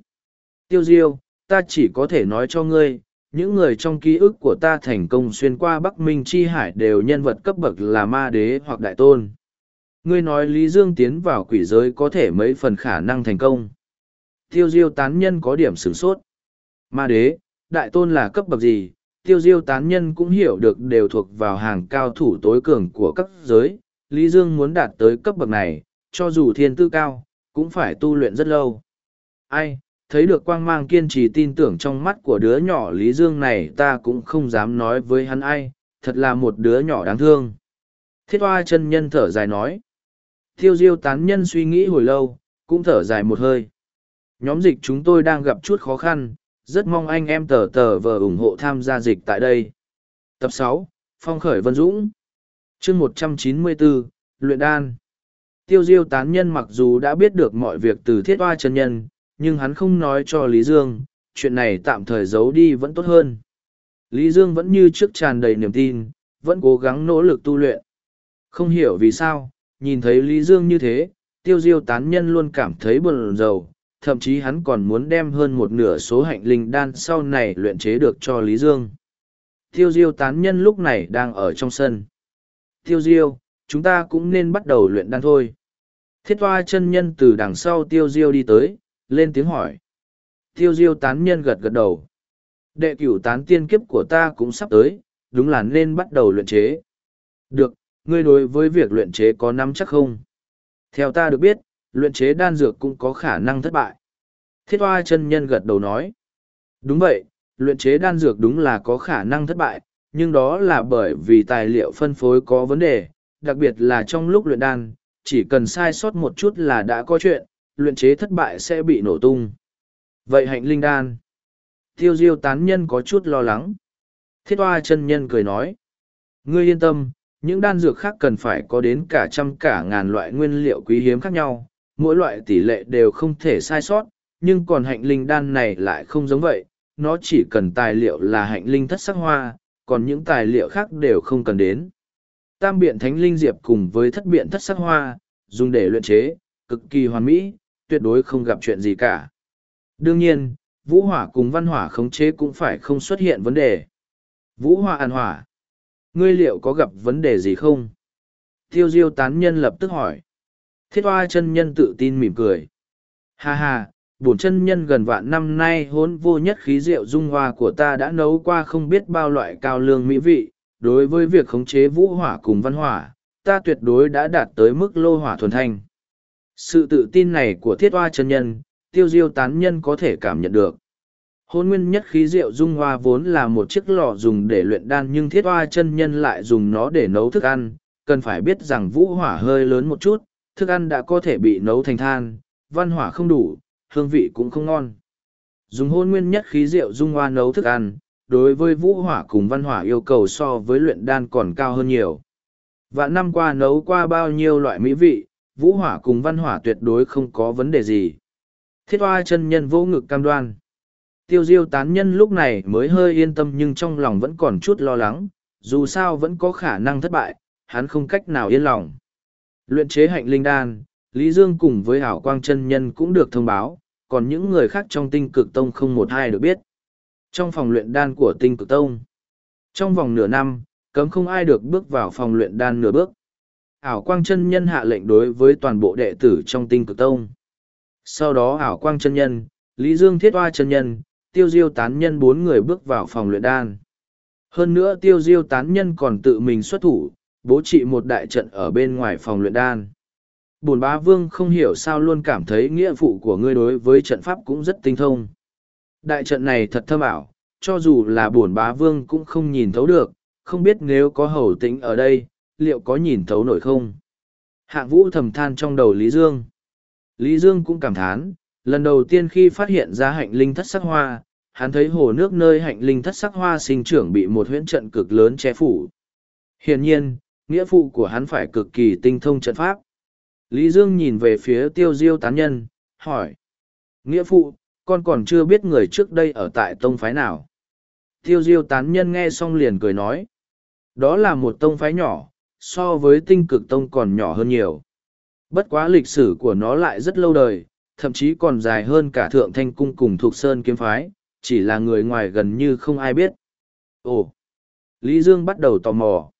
Tiêu diêu, ta chỉ có thể nói cho ngươi, những người trong ký ức của ta thành công xuyên qua Bắc Minh chi hải đều nhân vật cấp bậc là ma đế hoặc đại tôn. Ngươi nói Lý Dương tiến vào quỷ giới có thể mấy phần khả năng thành công. Tiêu diêu tán nhân có điểm sửng sốt. Ma đế, đại tôn là cấp bậc gì? Tiêu diêu tán nhân cũng hiểu được đều thuộc vào hàng cao thủ tối cường của các giới. Lý Dương muốn đạt tới cấp bậc này, cho dù thiên tư cao, cũng phải tu luyện rất lâu. Ai, thấy được quang mang kiên trì tin tưởng trong mắt của đứa nhỏ Lý Dương này ta cũng không dám nói với hắn ai, thật là một đứa nhỏ đáng thương. Thiết hoa chân nhân thở dài nói. Tiêu diêu tán nhân suy nghĩ hồi lâu, cũng thở dài một hơi. Nhóm dịch chúng tôi đang gặp chút khó khăn, rất mong anh em tờ tờ vờ ủng hộ tham gia dịch tại đây. Tập sáu Phong khởi Vân Dũng chương một trăm chín mươi bốn Luyện Đan Tiêu diêu tán nhân mặc dù đã biết được mọi việc từ thiết hoa chân nhân, nhưng hắn không nói cho Lý Dương, chuyện này tạm thời giấu đi vẫn tốt hơn. Lý Dương vẫn như trước tràn đầy niềm tin, vẫn cố gắng nỗ lực tu luyện. Không hiểu vì sao, nhìn thấy Lý Dương như thế, tiêu diêu tán nhân luôn cảm thấy buồn rầu, thậm chí hắn còn muốn đem hơn một nửa số hạnh linh đan sau này luyện chế được cho Lý Dương. Tiêu diêu tán nhân lúc này đang ở trong sân. Tiêu diêu, chúng ta cũng nên bắt đầu luyện đan thôi. Thiết hoa chân nhân từ đằng sau tiêu diêu đi tới, lên tiếng hỏi. Tiêu diêu tán nhân gật gật đầu. Đệ cửu tán tiên kiếp của ta cũng sắp tới, đúng là nên bắt đầu luyện chế. Được, ngươi đối với việc luyện chế có nắm chắc không? Theo ta được biết, luyện chế đan dược cũng có khả năng thất bại. Thiết hoa chân nhân gật đầu nói. Đúng vậy, luyện chế đan dược đúng là có khả năng thất bại, nhưng đó là bởi vì tài liệu phân phối có vấn đề, đặc biệt là trong lúc luyện đan, chỉ cần sai sót một chút là đã có chuyện, luyện chế thất bại sẽ bị nổ tung. Vậy hạnh linh đan. Tiêu diêu tán nhân có chút lo lắng. Thiết hoa chân nhân cười nói. Ngươi yên tâm, những đan dược khác cần phải có đến cả trăm cả ngàn loại nguyên liệu quý hiếm khác nhau, mỗi loại tỷ lệ đều không thể sai sót, nhưng còn hạnh linh đan này lại không giống vậy, nó chỉ cần tài liệu là hạnh linh thất sắc hoa, còn những tài liệu khác đều không cần đến. Tam biện thánh linh diệp cùng với thất biện thất sắc hoa, dùng để luyện chế, cực kỳ hoàn mỹ, tuyệt đối không gặp chuyện gì cả. Đương nhiên, vũ hỏa cùng văn hỏa khống chế cũng phải không xuất hiện vấn đề. Vũ hỏa an hỏa. Ngươi liệu có gặp vấn đề gì không? Tiêu diêu tán nhân lập tức hỏi. Thiết hoa chân nhân tự tin mỉm cười. Ha ha, bổn chân nhân gần vạn năm nay hốn vô nhất khí rượu dung hoa của ta đã nấu qua không biết bao loại cao lương mỹ vị. Đối với việc khống chế vũ hỏa cùng văn hỏa, ta tuyệt đối đã đạt tới mức lô hỏa thuần thanh. Sự tự tin này của thiết hoa chân nhân, tiêu diêu tán nhân có thể cảm nhận được. Hôn nguyên nhất khí rượu dung hoa vốn là một chiếc lò dùng để luyện đan nhưng thiết hoa chân nhân lại dùng nó để nấu thức ăn, cần phải biết rằng vũ hỏa hơi lớn một chút, thức ăn đã có thể bị nấu thành than, văn hỏa không đủ, hương vị cũng không ngon. Dùng hôn nguyên nhất khí rượu dung hoa nấu thức ăn, đối với vũ hỏa cùng văn hỏa yêu cầu so với luyện đan còn cao hơn nhiều. Vạn năm qua nấu qua bao nhiêu loại mỹ vị, vũ hỏa cùng văn hỏa tuyệt đối không có vấn đề gì. Thiết hoa chân nhân vô ngực cam đoan. Tiêu diêu tán nhân lúc này mới hơi yên tâm nhưng trong lòng vẫn còn chút lo lắng, dù sao vẫn có khả năng thất bại, hắn không cách nào yên lòng. Luyện chế hạnh linh đan, Lý Dương cùng với hảo quang chân nhân cũng được thông báo, còn những người khác trong tinh cực tông không một ai được biết. Trong phòng luyện đan của tinh cực tông, trong vòng nửa năm, cấm không ai được bước vào phòng luyện đan nửa bước. Ảo quang chân nhân hạ lệnh đối với toàn bộ đệ tử trong tinh cực tông. Sau đó ảo quang chân nhân, Lý Dương thiết hoa chân nhân, tiêu diêu tán nhân bốn người bước vào phòng luyện đan. Hơn nữa tiêu diêu tán nhân còn tự mình xuất thủ, bố trị một đại trận ở bên ngoài phòng luyện đan. Bồn bá vương không hiểu sao luôn cảm thấy nghĩa vụ của ngươi đối với trận pháp cũng rất tinh thông. Đại trận này thật thâm ảo, cho dù là bổn bá vương cũng không nhìn thấu được, không biết nếu có hầu tĩnh ở đây, liệu có nhìn thấu nổi không? Hạng vũ thầm than trong đầu Lý Dương. Lý Dương cũng cảm thán, lần đầu tiên khi phát hiện ra hạnh linh thất sắc hoa, hắn thấy hồ nước nơi hạnh linh thất sắc hoa sinh trưởng bị một huyễn trận cực lớn che phủ. Hiển nhiên, nghĩa phụ của hắn phải cực kỳ tinh thông trận pháp. Lý Dương nhìn về phía tiêu diêu tán nhân, hỏi. Nghĩa phụ, con còn chưa biết người trước đây ở tại tông phái nào. Tiêu diêu tán nhân nghe xong liền cười nói. Đó là một tông phái nhỏ, so với tinh cực tông còn nhỏ hơn nhiều. Bất quá lịch sử của nó lại rất lâu đời, thậm chí còn dài hơn cả thượng thanh cung cùng thuộc sơn kiếm phái, chỉ là người ngoài gần như không ai biết. Ồ! Lý Dương bắt đầu tò mò.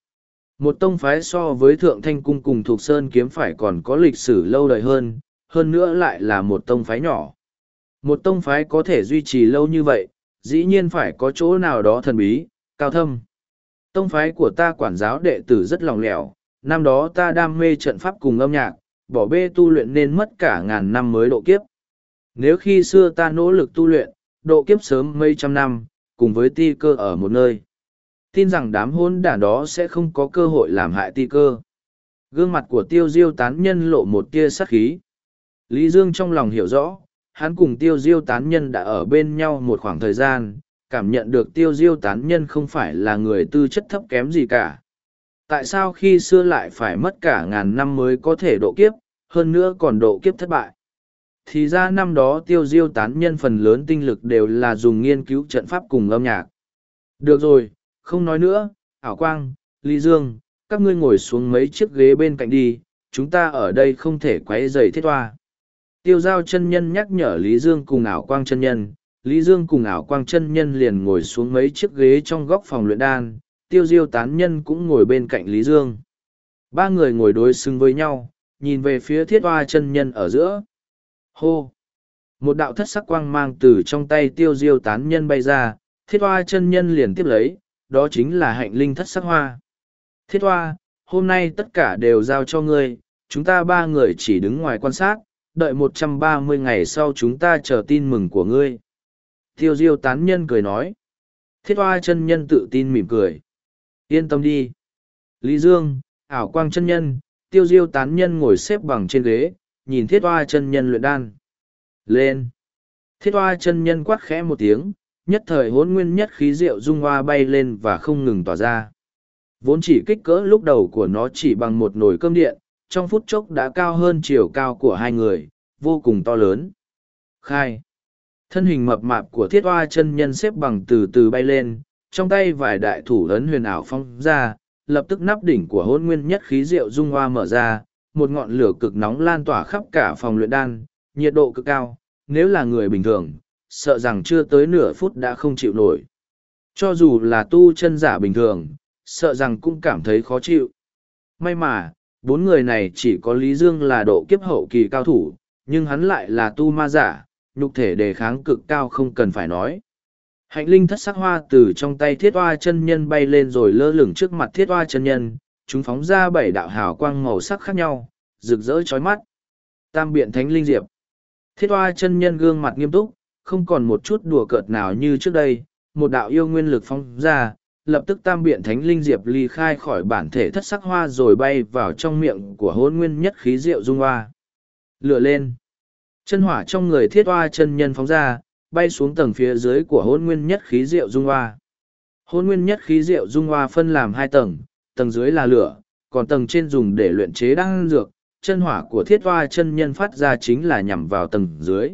Một tông phái so với thượng thanh cung cùng thuộc sơn kiếm phải còn có lịch sử lâu đời hơn, hơn nữa lại là một tông phái nhỏ. Một tông phái có thể duy trì lâu như vậy, dĩ nhiên phải có chỗ nào đó thần bí, cao thâm. Tông phái của ta quản giáo đệ tử rất lòng lẻo, năm đó ta đam mê trận pháp cùng âm nhạc, bỏ bê tu luyện nên mất cả ngàn năm mới độ kiếp. Nếu khi xưa ta nỗ lực tu luyện, độ kiếp sớm mấy trăm năm, cùng với ti cơ ở một nơi. Tin rằng đám hôn đản đó sẽ không có cơ hội làm hại ti cơ. Gương mặt của tiêu diêu tán nhân lộ một tia sắc khí. Lý Dương trong lòng hiểu rõ, hắn cùng tiêu diêu tán nhân đã ở bên nhau một khoảng thời gian, cảm nhận được tiêu diêu tán nhân không phải là người tư chất thấp kém gì cả. Tại sao khi xưa lại phải mất cả ngàn năm mới có thể độ kiếp, hơn nữa còn độ kiếp thất bại? Thì ra năm đó tiêu diêu tán nhân phần lớn tinh lực đều là dùng nghiên cứu trận pháp cùng âm nhạc. Được rồi, không nói nữa, ảo quang, ly dương, các ngươi ngồi xuống mấy chiếc ghế bên cạnh đi, chúng ta ở đây không thể quấy rầy thiết hoa. Tiêu giao chân nhân nhắc nhở Lý Dương cùng ảo quang chân nhân, Lý Dương cùng ảo quang chân nhân liền ngồi xuống mấy chiếc ghế trong góc phòng luyện đan, tiêu diêu tán nhân cũng ngồi bên cạnh Lý Dương. Ba người ngồi đối xứng với nhau, nhìn về phía thiết hoa chân nhân ở giữa. Hô! Một đạo thất sắc quang mang từ trong tay tiêu diêu tán nhân bay ra, thiết hoa chân nhân liền tiếp lấy, đó chính là hạnh linh thất sắc hoa. Thiết hoa, hôm nay tất cả đều giao cho ngươi, chúng ta ba người chỉ đứng ngoài quan sát, đợi một trăm ba mươi ngày sau chúng ta chờ tin mừng của ngươi. Tiêu diêu tán nhân cười nói. Thiết hoa chân nhân tự tin mỉm cười. Yên tâm đi. Lý Dương, ảo quang chân nhân, tiêu diêu tán nhân ngồi xếp bằng trên ghế, nhìn thiết hoa chân nhân luyện đan. Lên! Thiết hoa chân nhân quát khẽ một tiếng, nhất thời hỗn nguyên nhất khí rượu dung hoa bay lên và không ngừng tỏa ra. Vốn chỉ kích cỡ lúc đầu của nó chỉ bằng một nồi cơm điện, trong phút chốc đã cao hơn chiều cao của hai người, vô cùng to lớn. Khai! Thân hình mập mạp của thiết hoa chân nhân xếp bằng từ từ bay lên, trong tay vài đại thủ lớn huyền ảo phong ra, lập tức nắp đỉnh của hôn nguyên nhất khí rượu dung hoa mở ra, một ngọn lửa cực nóng lan tỏa khắp cả phòng luyện đan, nhiệt độ cực cao, nếu là người bình thường, sợ rằng chưa tới nửa phút đã không chịu nổi. Cho dù là tu chân giả bình thường, sợ rằng cũng cảm thấy khó chịu. May mà, bốn người này chỉ có Lý Dương là độ kiếp hậu kỳ cao thủ, nhưng hắn lại là tu ma giả, nhục thể đề kháng cực cao không cần phải nói. Hạnh linh thất sắc hoa từ trong tay thiết hoa chân nhân bay lên rồi lơ lửng trước mặt thiết hoa chân nhân, chúng phóng ra bảy đạo hào quang màu sắc khác nhau, rực rỡ chói mắt. Tam biện thánh linh diệp. Thiết hoa chân nhân gương mặt nghiêm túc, không còn một chút đùa cợt nào như trước đây, một đạo yêu nguyên lực phóng ra, lập tức tam biện thánh linh diệp ly khai khỏi bản thể thất sắc hoa rồi bay vào trong miệng của hôn nguyên nhất khí rượu dung hoa. Lửa lên. Chân hỏa trong người thiết hoa chân nhân phóng ra, bay xuống tầng phía dưới của hôn nguyên nhất khí rượu dung hoa. Hôn nguyên nhất khí rượu dung hoa phân làm hai tầng, tầng dưới là lửa, còn tầng trên dùng để luyện chế đan dược, chân hỏa của thiết hoa chân nhân phát ra chính là nhằm vào tầng dưới.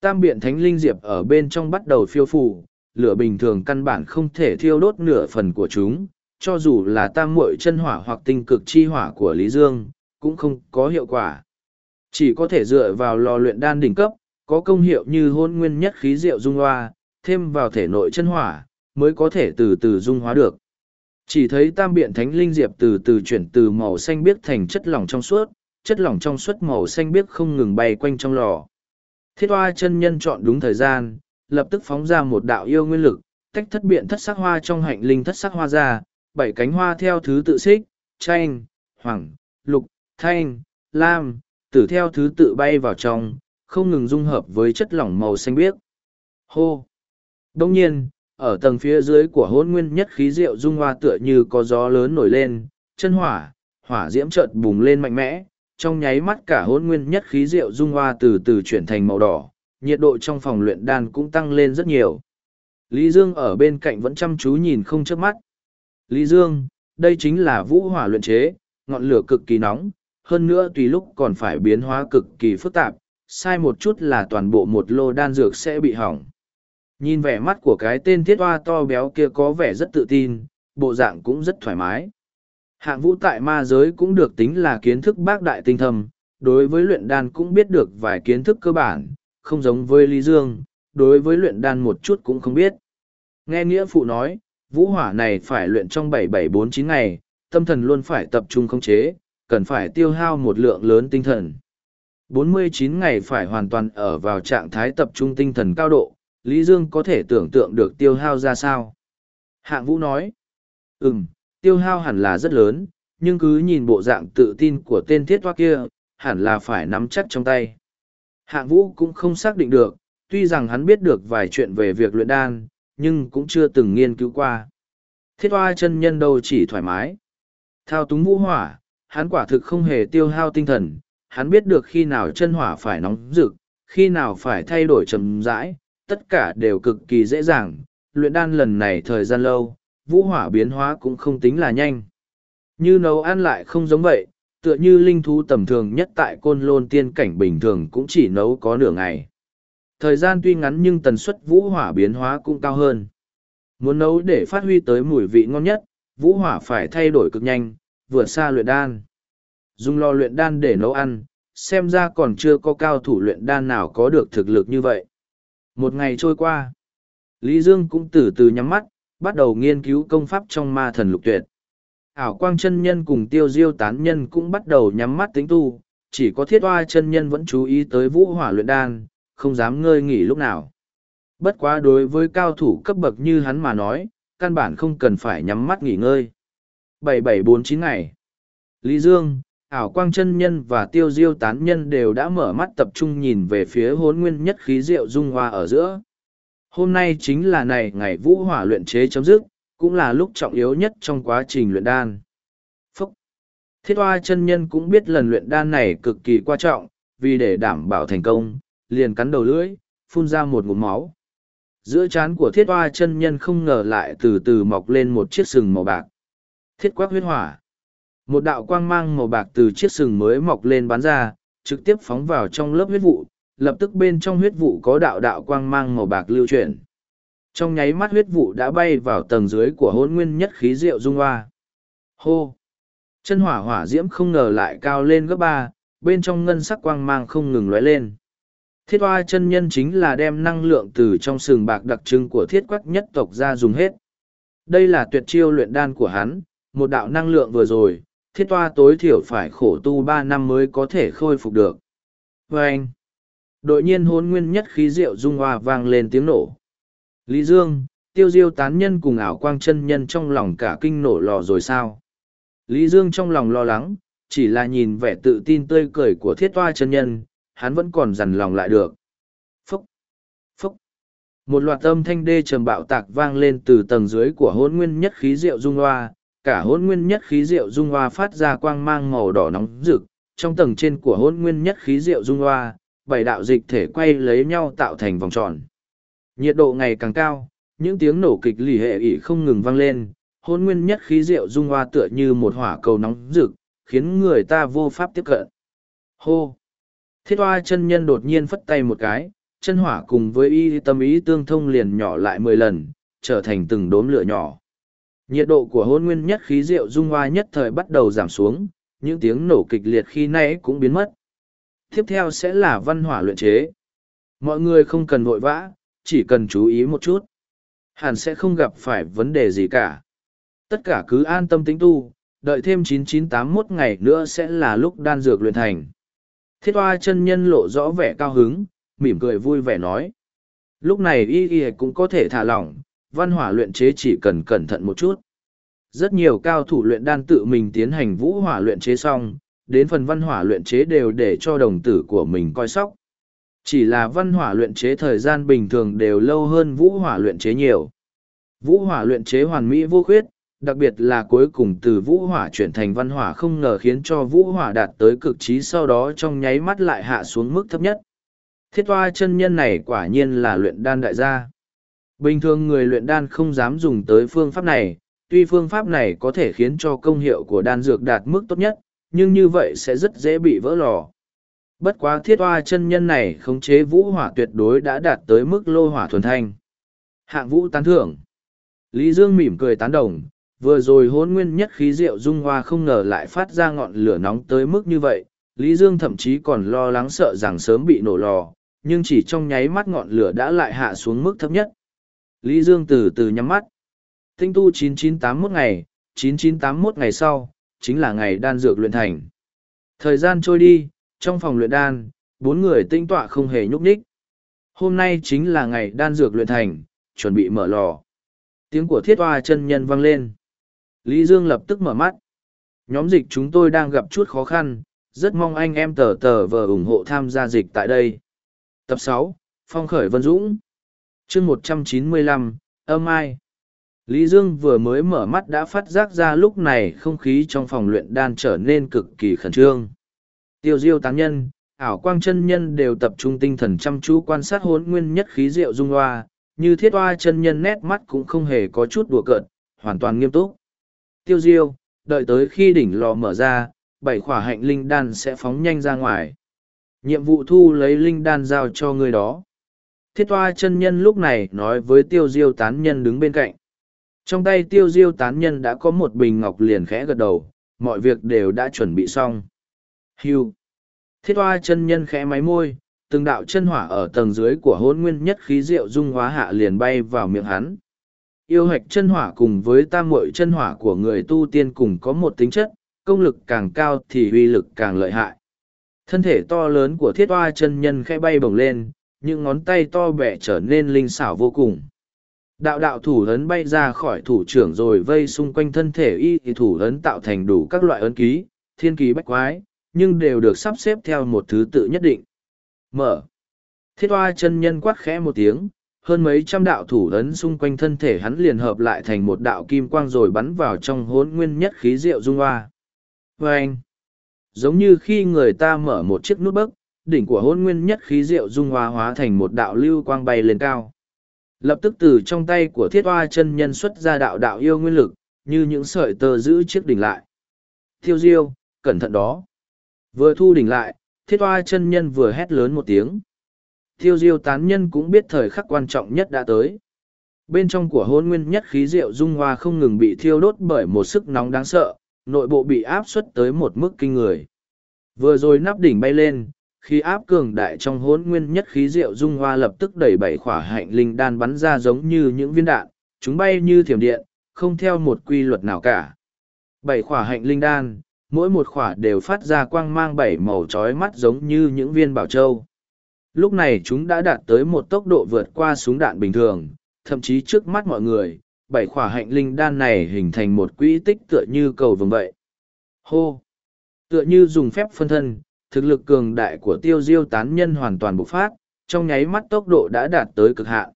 Tam biện thánh linh diệp ở bên trong bắt đầu phiêu phù, lửa bình thường căn bản không thể thiêu đốt nửa phần của chúng, cho dù là tam muội chân hỏa hoặc tinh cực chi hỏa của Lý Dương, cũng không có hiệu quả. Chỉ có thể dựa vào lò luyện đan đỉnh cấp, có công hiệu như hôn nguyên nhất khí rượu dung hoa, thêm vào thể nội chân hỏa, mới có thể từ từ dung hóa được. Chỉ thấy tam biện thánh linh diệp từ từ chuyển từ màu xanh biếc thành chất lỏng trong suốt, chất lỏng trong suốt màu xanh biếc không ngừng bay quanh trong lò. Thiết hoa chân nhân chọn đúng thời gian, lập tức phóng ra một đạo yêu nguyên lực, tách thất biện thất sắc hoa trong hạnh linh thất sắc hoa ra, bảy cánh hoa theo thứ tự xích, chanh, hoàng, lục, thanh, lam, tử theo thứ tự bay vào trong, không ngừng dung hợp với chất lỏng màu xanh biếc. Hô! Đông nhiên, ở tầng phía dưới của hôn nguyên nhất khí rượu dung hoa tựa như có gió lớn nổi lên, chân hỏa, hỏa diễm chợt bùng lên mạnh mẽ, trong nháy mắt cả hôn nguyên nhất khí rượu dung hoa từ từ chuyển thành màu đỏ, nhiệt độ trong phòng luyện đan cũng tăng lên rất nhiều. Lý Dương ở bên cạnh vẫn chăm chú nhìn không chớp mắt. Lý Dương, đây chính là vũ hỏa luyện chế, ngọn lửa cực kỳ nóng, hơn nữa tùy lúc còn phải biến hóa cực kỳ phức tạp, sai một chút là toàn bộ một lô đan dược sẽ bị hỏng. Nhìn vẻ mắt của cái tên thiết hoa to béo kia có vẻ rất tự tin, bộ dạng cũng rất thoải mái. Hạng vũ tại ma giới cũng được tính là kiến thức bác đại tinh thầm, đối với luyện đan cũng biết được vài kiến thức cơ bản, không giống với Lý Dương, đối với luyện đan một chút cũng không biết. Nghe nghĩa phụ nói, vũ hỏa này phải luyện trong 7749 ngày, tâm thần luôn phải tập trung khống chế, cần phải tiêu hao một lượng lớn tinh thần. 49 ngày phải hoàn toàn ở vào trạng thái tập trung tinh thần cao độ, Lý Dương có thể tưởng tượng được tiêu hao ra sao. Hạng Vũ nói, ừm, tiêu hao hẳn là rất lớn, nhưng cứ nhìn bộ dạng tự tin của tên thiết hoa kia, hẳn là phải nắm chắc trong tay. Hạng Vũ cũng không xác định được, tuy rằng hắn biết được vài chuyện về việc luyện đan, nhưng cũng chưa từng nghiên cứu qua. Thiết hoa chân nhân đâu chỉ thoải mái. Thao túng vũ hỏa, hắn quả thực không hề tiêu hao tinh thần, hắn biết được khi nào chân hỏa phải nóng rực, khi nào phải thay đổi chậm rãi, tất cả đều cực kỳ dễ dàng. Luyện đan lần này thời gian lâu, vũ hỏa biến hóa cũng không tính là nhanh. Như nấu ăn lại không giống vậy, tựa như linh thú tầm thường nhất tại côn lôn tiên cảnh bình thường cũng chỉ nấu có nửa ngày. Thời gian tuy ngắn nhưng tần suất vũ hỏa biến hóa cũng cao hơn. Muốn nấu để phát huy tới mùi vị ngon nhất, vũ hỏa phải thay đổi cực nhanh, vượt xa luyện đan. Dùng lò luyện đan để nấu ăn, xem ra còn chưa có cao thủ luyện đan nào có được thực lực như vậy. Một ngày trôi qua, Lý Dương cũng từ từ nhắm mắt, bắt đầu nghiên cứu công pháp trong ma thần lục tuyệt. Ảo quang chân nhân cùng tiêu diêu tán nhân cũng bắt đầu nhắm mắt tính tu, chỉ có thiết hoa chân nhân vẫn chú ý tới vũ hỏa luyện đan, không dám ngơi nghỉ lúc nào. Bất quá đối với cao thủ cấp bậc như hắn mà nói, căn bản không cần phải nhắm mắt nghỉ ngơi. 7749 ngày. Lý Dương, ảo quang chân nhân và tiêu diêu tán nhân đều đã mở mắt tập trung nhìn về phía hốn nguyên nhất khí diệu dung hoa ở giữa. Hôm nay chính là này ngày vũ hỏa luyện chế chấm dứt, cũng là lúc trọng yếu nhất trong quá trình luyện đan. Phúc! Thiết hoa chân nhân cũng biết lần luyện đan này cực kỳ quan trọng, vì để đảm bảo thành công, liền cắn đầu lưỡi, phun ra một ngụm máu. Giữa trán của thiết hoa chân nhân không ngờ lại từ từ mọc lên một chiếc sừng màu bạc. Thiết quắc huyết hỏa. Một đạo quang mang màu bạc từ chiếc sừng mới mọc lên bắn ra, trực tiếp phóng vào trong lớp huyết vụ, lập tức bên trong huyết vụ có đạo đạo quang mang màu bạc lưu chuyển. Trong nháy mắt huyết vụ đã bay vào tầng dưới của hôn nguyên nhất khí rượu dung hoa. Hô! Chân hỏa hỏa diễm không ngờ lại cao lên gấp ba, bên trong ngân sắc quang mang không ngừng lóe lên. Thiết hoa chân nhân chính là đem năng lượng từ trong sừng bạc đặc trưng của thiết quắc nhất tộc ra dùng hết. Đây là tuyệt chiêu luyện đan của hắn, một đạo năng lượng vừa rồi, thiết Toa tối thiểu phải khổ tu ba năm mới có thể khôi phục được. Và anh, đội nhiên hôn nguyên nhất khí rượu dung hoa vang lên tiếng nổ. Lý Dương, tiêu diêu tán nhân cùng ảo quang chân nhân trong lòng cả kinh nổ lò rồi sao? Lý Dương trong lòng lo lắng, chỉ là nhìn vẻ tự tin tươi cười của thiết toa chân nhân, hắn vẫn còn dằn lòng lại được. Phúc! Phúc! Một loạt âm thanh đê trầm bạo tạc vang lên từ tầng dưới của hôn nguyên nhất khí rượu dung hoa, cả hôn nguyên nhất khí rượu dung hoa phát ra quang mang màu đỏ nóng rực, trong tầng trên của hôn nguyên nhất khí rượu dung hoa, bảy đạo dịch thể quay lấy nhau tạo thành vòng tròn. Nhiệt độ ngày càng cao, những tiếng nổ kịch lì hệ ỉ không ngừng vang lên, hôn nguyên nhất khí rượu dung hoa tựa như một hỏa cầu nóng rực, khiến người ta vô pháp tiếp cận. Hô! Thiết hoa chân nhân đột nhiên phất tay một cái, chân hỏa cùng với y tâm ý tương thông liền nhỏ lại mười lần, trở thành từng đốm lửa nhỏ. Nhiệt độ của hôn nguyên nhất khí rượu dung hoa nhất thời bắt đầu giảm xuống, những tiếng nổ kịch liệt khi nãy cũng biến mất. Tiếp theo sẽ là văn hỏa luyện chế. Mọi người không cần vội vã, chỉ cần chú ý một chút. Hẳn sẽ không gặp phải vấn đề gì cả. Tất cả cứ an tâm tính tu, đợi thêm 9981 ngày nữa sẽ là lúc đan dược luyện thành. Thiết hoa chân nhân lộ rõ vẻ cao hứng, mỉm cười vui vẻ nói. Lúc này y y cũng có thể thả lỏng, văn hỏa luyện chế chỉ cần cẩn thận một chút. Rất nhiều cao thủ luyện đan tự mình tiến hành vũ hỏa luyện chế xong, đến phần văn hỏa luyện chế đều để cho đồng tử của mình coi sóc. Chỉ là văn hỏa luyện chế thời gian bình thường đều lâu hơn vũ hỏa luyện chế nhiều. Vũ hỏa luyện chế hoàn mỹ vô khuyết, đặc biệt là cuối cùng từ vũ hỏa chuyển thành văn hỏa không ngờ khiến cho vũ hỏa đạt tới cực trí sau đó trong nháy mắt lại hạ xuống mức thấp nhất. Thiết toa chân nhân này quả nhiên là luyện đan đại gia. Bình thường người luyện đan không dám dùng tới phương pháp này, tuy phương pháp này có thể khiến cho công hiệu của đan dược đạt mức tốt nhất, nhưng như vậy sẽ rất dễ bị vỡ lò. Bất quá thiết hoa chân nhân này khống chế vũ hỏa tuyệt đối đã đạt tới mức lô hỏa thuần thanh. Hạng vũ tán thưởng. Lý Dương mỉm cười tán đồng, vừa rồi hôn nguyên nhất khí rượu dung hoa không ngờ lại phát ra ngọn lửa nóng tới mức như vậy. Lý Dương thậm chí còn lo lắng sợ rằng sớm bị nổ lò, nhưng chỉ trong nháy mắt ngọn lửa đã lại hạ xuống mức thấp nhất. Lý Dương từ từ nhắm mắt. Tinh tu 9981 ngày, 9981 ngày sau, chính là ngày đan dược luyện thành. Thời gian trôi đi, trong phòng luyện đan, bốn người tinh tọa không hề nhúc nhích. Hôm nay chính là ngày đan dược luyện thành, chuẩn bị mở lò. Tiếng của thiết hoa chân nhân vang lên. Lý Dương lập tức mở mắt. Nhóm dịch chúng tôi đang gặp chút khó khăn, rất mong anh em tờ tờ vờ ủng hộ tham gia dịch tại đây. Tập sáu Phong khởi Vân Dũng chương một trăm chín mươi lăm âm ai Lý Dương vừa mới mở mắt đã phát giác ra lúc này không khí trong phòng luyện đan trở nên cực kỳ khẩn trương. Tiêu diêu tán nhân, ảo quang chân nhân đều tập trung tinh thần chăm chú quan sát hốn nguyên nhất khí diệu dung hoa, như thiết hoa chân nhân nét mắt cũng không hề có chút đùa cợt, hoàn toàn nghiêm túc. Tiêu diêu, đợi tới khi đỉnh lò mở ra, bảy khỏa hạnh linh đan sẽ phóng nhanh ra ngoài. Nhiệm vụ thu lấy linh đan giao cho người đó. Thiết Toa chân nhân lúc này nói với tiêu diêu tán nhân đứng bên cạnh. Trong tay tiêu diêu tán nhân đã có một bình ngọc liền khẽ gật đầu, mọi việc đều đã chuẩn bị xong. Hưu. Thiết Toa chân nhân khẽ máy môi, từng đạo chân hỏa ở tầng dưới của hôn nguyên nhất khí rượu dung hóa hạ liền bay vào miệng hắn. Yêu hạch chân hỏa cùng với tam Mội chân hỏa của người tu tiên cùng có một tính chất, công lực càng cao thì uy lực càng lợi hại. Thân thể to lớn của thiết Toa chân nhân khẽ bay bổng lên, những ngón tay to bẻ trở nên linh xảo vô cùng. Đạo đạo thủ ấn bay ra khỏi thủ trưởng rồi vây xung quanh thân thể y thì thủ ấn tạo thành đủ các loại ấn ký, thiên ký bách quái, nhưng đều được sắp xếp theo một thứ tự nhất định. Mở. Thiết hoa chân nhân quát khẽ một tiếng, hơn mấy trăm đạo thủ ấn xung quanh thân thể hắn liền hợp lại thành một đạo kim quang rồi bắn vào trong hốn nguyên nhất khí diệu dung hoa. Và anh, giống như khi người ta mở một chiếc nút bấc, đỉnh của hôn nguyên nhất khí rượu dung hoa hóa thành một đạo lưu quang bay lên cao. Lập tức từ trong tay của thiết hoa chân nhân xuất ra đạo đạo yêu nguyên lực, như những sợi tơ giữ chiếc đỉnh lại. Tiêu diêu, cẩn thận đó. Vừa thu đỉnh lại, thiết hoa chân nhân vừa hét lớn một tiếng. Tiêu diêu tán nhân cũng biết thời khắc quan trọng nhất đã tới. Bên trong của hôn nguyên nhất khí rượu dung hoa không ngừng bị thiêu đốt bởi một sức nóng đáng sợ, nội bộ bị áp suất tới một mức kinh người. Vừa rồi nắp đỉnh bay lên, khi áp cường đại trong hỗn nguyên nhất khí rượu dung hoa lập tức đẩy bảy khỏa hạnh linh đan bắn ra giống như những viên đạn, chúng bay như thiểm điện, không theo một quy luật nào cả. Bảy khỏa hạnh linh đan, mỗi một khỏa đều phát ra quang mang bảy màu trói mắt giống như những viên bảo châu. Lúc này chúng đã đạt tới một tốc độ vượt qua súng đạn bình thường, thậm chí trước mắt mọi người, bảy khỏa hạnh linh đan này hình thành một quỹ tích tựa như cầu vồng vậy. Hô! Tựa như dùng phép phân thân, thực lực cường đại của tiêu diêu tán nhân hoàn toàn bộc phát, trong nháy mắt tốc độ đã đạt tới cực hạn.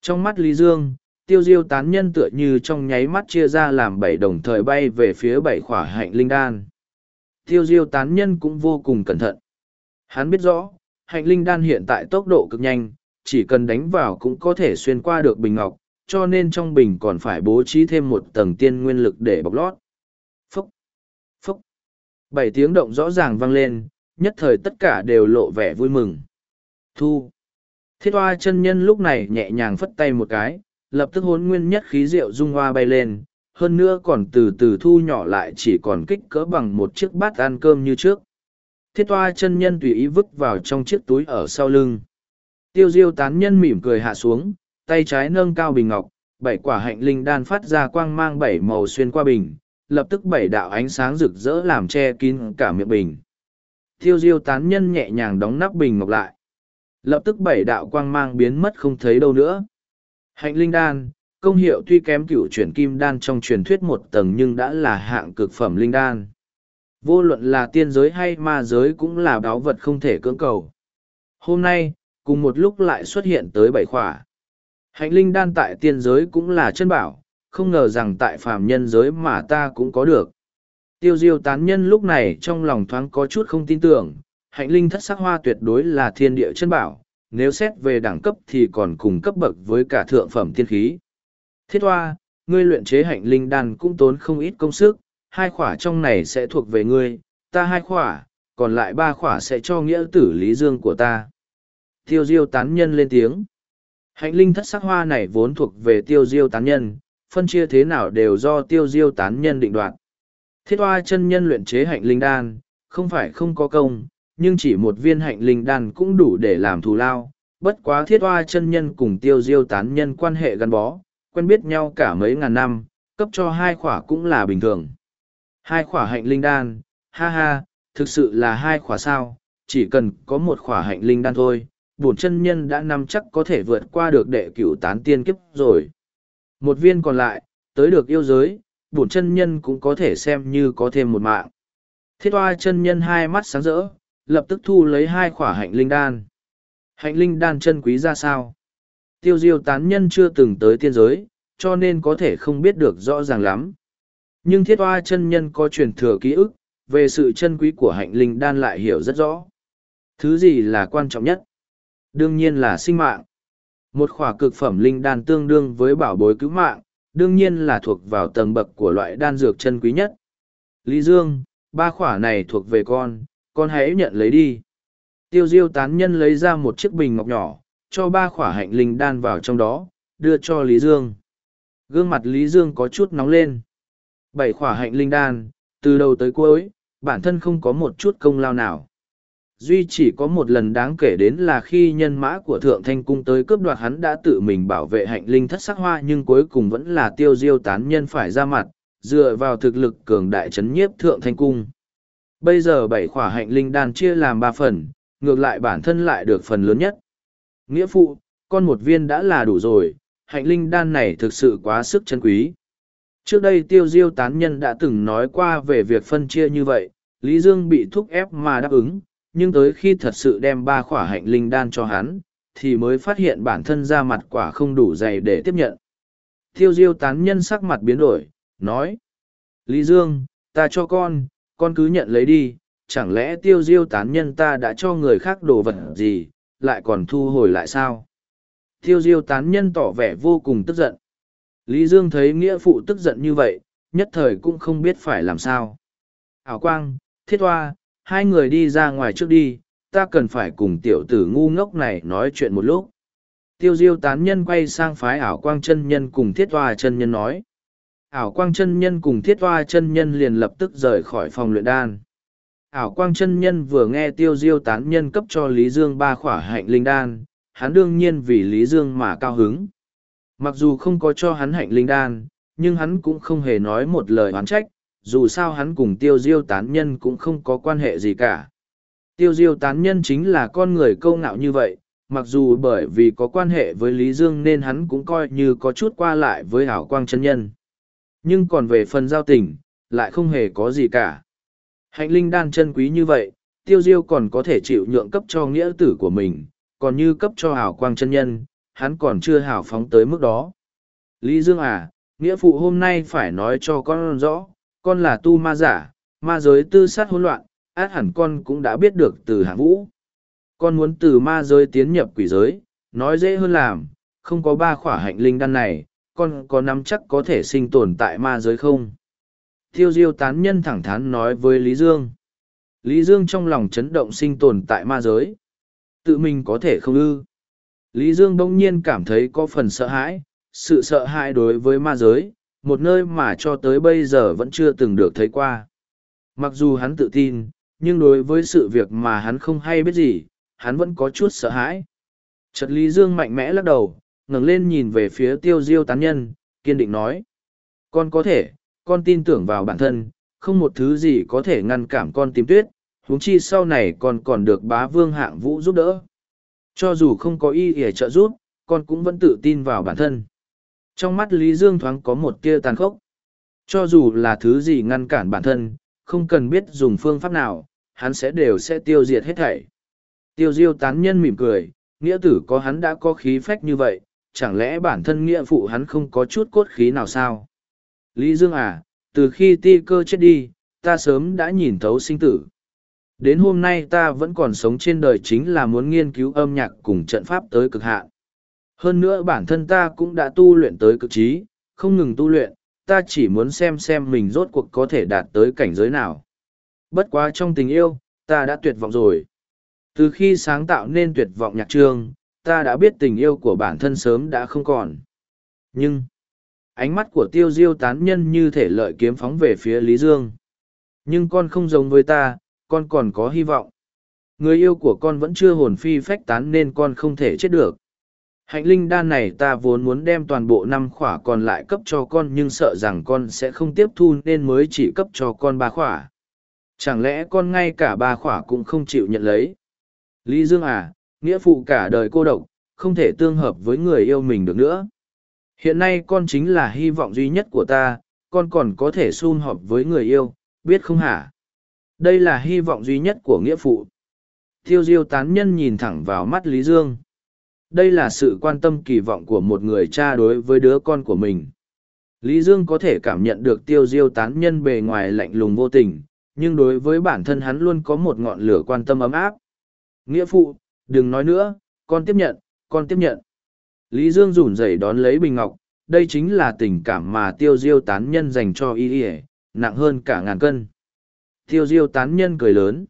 Trong mắt Lý Dương, tiêu diêu tán nhân tựa như trong nháy mắt chia ra làm bảy đồng thời bay về phía bảy khỏa hạnh linh đan. Tiêu diêu tán nhân cũng vô cùng cẩn thận. Hắn biết rõ, hạnh linh đan hiện tại tốc độ cực nhanh, chỉ cần đánh vào cũng có thể xuyên qua được bình ngọc, cho nên trong bình còn phải bố trí thêm một tầng tiên nguyên lực để bọc lót. Phúc! Phúc! Bảy tiếng động rõ ràng vang lên, nhất thời tất cả đều lộ vẻ vui mừng. Thu! Thiết hoa chân nhân lúc này nhẹ nhàng phất tay một cái, lập tức hốn nguyên nhất khí rượu dung hoa bay lên, hơn nữa còn từ từ thu nhỏ lại chỉ còn kích cỡ bằng một chiếc bát ăn cơm như trước. Thiết hoa chân nhân tùy ý vứt vào trong chiếc túi ở sau lưng. Tiêu diêu tán nhân mỉm cười hạ xuống, tay trái nâng cao bình ngọc, bảy quả hạnh linh đan phát ra quang mang bảy màu xuyên qua bình, lập tức bảy đạo ánh sáng rực rỡ làm che kín cả miệng bình. Tiêu diêu tán nhân nhẹ nhàng đóng nắp bình ngọc lại. Lập tức bảy đạo quang mang biến mất không thấy đâu nữa. Hạnh linh đan, công hiệu tuy kém cửu chuyển kim đan trong truyền thuyết một tầng nhưng đã là hạng cực phẩm linh đan. Vô luận là tiên giới hay ma giới cũng là đáo vật không thể cưỡng cầu. Hôm nay, cùng một lúc lại xuất hiện tới bảy khỏa. Hạnh linh đan tại tiên giới cũng là chân bảo, không ngờ rằng tại phàm nhân giới mà ta cũng có được. Tiêu diêu tán nhân lúc này trong lòng thoáng có chút không tin tưởng, hạnh linh thất sắc hoa tuyệt đối là thiên địa chân bảo, nếu xét về đẳng cấp thì còn cùng cấp bậc với cả thượng phẩm tiên khí. Thiết hoa, ngươi luyện chế hạnh linh đan cũng tốn không ít công sức, hai khỏa trong này sẽ thuộc về ngươi, ta hai khỏa, còn lại ba khỏa sẽ cho nghĩa tử lý dương của ta. Tiêu diêu tán nhân lên tiếng. Hạnh linh thất sắc hoa này vốn thuộc về tiêu diêu tán nhân, phân chia thế nào đều do tiêu diêu tán nhân định đoạt. Thiết hoa chân nhân luyện chế hạnh linh đan, không phải không có công, nhưng chỉ một viên hạnh linh đan cũng đủ để làm thù lao. Bất quá thiết hoa chân nhân cùng tiêu diêu tán nhân quan hệ gắn bó, quen biết nhau cả mấy ngàn năm, cấp cho hai khỏa cũng là bình thường. Hai khỏa hạnh linh đan, ha ha, thực sự là hai khỏa sao, chỉ cần có một khỏa hạnh linh đan thôi, bổn chân nhân đã nắm chắc có thể vượt qua được đệ cửu tán tiên kiếp rồi. Một viên còn lại, tới được yêu giới, bổn chân nhân cũng có thể xem như có thêm một mạng. Thiết hoa chân nhân hai mắt sáng rỡ, lập tức thu lấy hai khỏa hạnh linh đan. Hạnh linh đan chân quý ra sao? Tiêu diêu tán nhân chưa từng tới tiên giới, cho nên có thể không biết được rõ ràng lắm. Nhưng thiết hoa chân nhân có truyền thừa ký ức, về sự chân quý của hạnh linh đan lại hiểu rất rõ. Thứ gì là quan trọng nhất? Đương nhiên là sinh mạng. Một khỏa cực phẩm linh đan tương đương với bảo bối cứu mạng, đương nhiên là thuộc vào tầng bậc của loại đan dược chân quý nhất. Lý Dương, ba khỏa này thuộc về con, con hãy nhận lấy đi. Tiêu diêu tán nhân lấy ra một chiếc bình ngọc nhỏ, cho ba khỏa hạnh linh đan vào trong đó, đưa cho Lý Dương. Gương mặt Lý Dương có chút nóng lên. Bảy khỏa hạnh linh đan, từ đầu tới cuối, bản thân không có một chút công lao nào duy chỉ có một lần đáng kể đến là khi nhân mã của thượng thanh cung tới cướp đoạt hắn đã tự mình bảo vệ hạnh linh thất sắc hoa nhưng cuối cùng vẫn là tiêu diêu tán nhân phải ra mặt, dựa vào thực lực cường đại c h ấ n nhiếp thượng thanh cung. Bây giờ bảy khỏa hạnh linh đan chia làm ba phần, ngược lại bản thân lại được phần lớn nhất. Nghĩa phụ, con một viên đã là đủ rồi, hạnh linh đan này thực sự quá sức chân quý. Trước đây tiêu diêu tán nhân đã từng nói qua về việc phân chia như vậy, lý dương bị thúc ép mà đáp ứng nhưng tới khi thật sự đem ba khỏa hạnh linh đan cho hắn, thì mới phát hiện bản thân ra mặt quả không đủ dày để tiếp nhận. Tiêu diêu tán nhân sắc mặt biến đổi, nói. Lý Dương, ta cho con, con cứ nhận lấy đi, chẳng lẽ tiêu diêu tán nhân ta đã cho người khác đồ vật gì, lại còn thu hồi lại sao? Tiêu diêu tán nhân tỏ vẻ vô cùng tức giận. Lý Dương thấy nghĩa phụ tức giận như vậy, nhất thời cũng không biết phải làm sao. Ảo quang, thiết hoa, hai người đi ra ngoài trước đi, ta cần phải cùng tiểu tử ngu ngốc này nói chuyện một lúc. Tiêu diêu tán nhân quay sang phái ảo quang chân nhân cùng thiết Toa chân nhân nói. Ảo quang chân nhân cùng thiết Toa chân nhân liền lập tức rời khỏi phòng luyện đan. Ảo quang chân nhân vừa nghe tiêu diêu tán nhân cấp cho Lý Dương ba khỏa hạnh linh đan, hắn đương nhiên vì Lý Dương mà cao hứng. Mặc dù không có cho hắn hạnh linh đan, nhưng hắn cũng không hề nói một lời oán trách, dù sao hắn cùng tiêu diêu tán nhân cũng không có quan hệ gì cả. Tiêu diêu tán nhân chính là con người câu ngạo như vậy, mặc dù bởi vì có quan hệ với Lý Dương nên hắn cũng coi như có chút qua lại với hảo quang chân nhân. Nhưng còn về phần giao tình, lại không hề có gì cả. Hạnh linh đan chân quý như vậy, tiêu diêu còn có thể chịu nhượng cấp cho nghĩa tử của mình, còn như cấp cho hảo quang chân nhân, hắn còn chưa hảo phóng tới mức đó. Lý Dương à, nghĩa phụ hôm nay phải nói cho con rõ, con là tu ma giả, ma giới tư sát hỗn loạn, át hẳn con cũng đã biết được từ hạng vũ. Con muốn từ ma giới tiến nhập quỷ giới, nói dễ hơn làm, không có ba khỏa hạnh linh đan này, con có nắm chắc có thể sinh tồn tại ma giới không? Tiêu diêu tán nhân thẳng thắn nói với Lý Dương. Lý Dương trong lòng chấn động sinh tồn tại ma giới. Tự mình có thể không ư. Lý Dương bỗng nhiên cảm thấy có phần sợ hãi, sự sợ hãi đối với ma giới, một nơi mà cho tới bây giờ vẫn chưa từng được thấy qua. Mặc dù hắn tự tin, nhưng đối với sự việc mà hắn không hay biết gì, hắn vẫn có chút sợ hãi. Trật Lý Dương mạnh mẽ lắc đầu, ngẩng lên nhìn về phía tiêu diêu tán nhân, kiên định nói. Con có thể, con tin tưởng vào bản thân, không một thứ gì có thể ngăn cản con tìm tuyết, huống chi sau này con còn được bá vương hạng vũ giúp đỡ. Cho dù không có y để trợ giúp, con cũng vẫn tự tin vào bản thân. Trong mắt Lý Dương thoáng có một tia tàn khốc. Cho dù là thứ gì ngăn cản bản thân, không cần biết dùng phương pháp nào, hắn sẽ đều sẽ tiêu diệt hết thảy. Tiêu diêu tán nhân mỉm cười, nghĩa tử có hắn đã có khí phách như vậy, chẳng lẽ bản thân nghĩa phụ hắn không có chút cốt khí nào sao? Lý Dương à, từ khi ti cơ chết đi, ta sớm đã nhìn thấu sinh tử. Đến hôm nay ta vẫn còn sống trên đời chính là muốn nghiên cứu âm nhạc cùng trận pháp tới cực hạn. Hơn nữa bản thân ta cũng đã tu luyện tới cực trí, không ngừng tu luyện, ta chỉ muốn xem xem mình rốt cuộc có thể đạt tới cảnh giới nào. Bất quá trong tình yêu, ta đã tuyệt vọng rồi. Từ khi sáng tạo nên tuyệt vọng nhạc trương, ta đã biết tình yêu của bản thân sớm đã không còn. Nhưng, ánh mắt của tiêu diêu tán nhân như thể lợi kiếm phóng về phía Lý Dương. Nhưng con không giống với ta, con còn có hy vọng. Người yêu của con vẫn chưa hồn phi phách tán nên con không thể chết được. Hạnh linh đan này ta vốn muốn đem toàn bộ năm khỏa còn lại cấp cho con nhưng sợ rằng con sẽ không tiếp thu nên mới chỉ cấp cho con ba khỏa. Chẳng lẽ con ngay cả ba khỏa cũng không chịu nhận lấy? Lý Dương à, nghĩa phụ cả đời cô độc, không thể tương hợp với người yêu mình được nữa. Hiện nay con chính là hy vọng duy nhất của ta, con còn có thể xung họp với người yêu, biết không hả? Đây là hy vọng duy nhất của nghĩa phụ. Tiêu diêu tán nhân nhìn thẳng vào mắt Lý Dương. Đây là sự quan tâm kỳ vọng của một người cha đối với đứa con của mình. Lý Dương có thể cảm nhận được tiêu diêu tán nhân bề ngoài lạnh lùng vô tình, nhưng đối với bản thân hắn luôn có một ngọn lửa quan tâm ấm áp. Nghĩa phụ, đừng nói nữa, con tiếp nhận, con tiếp nhận. Lý Dương rủn rẩy đón lấy bình ngọc, đây chính là tình cảm mà tiêu diêu tán nhân dành cho y y nặng hơn cả ngàn cân. Tiêu diêu tán nhân cười lớn.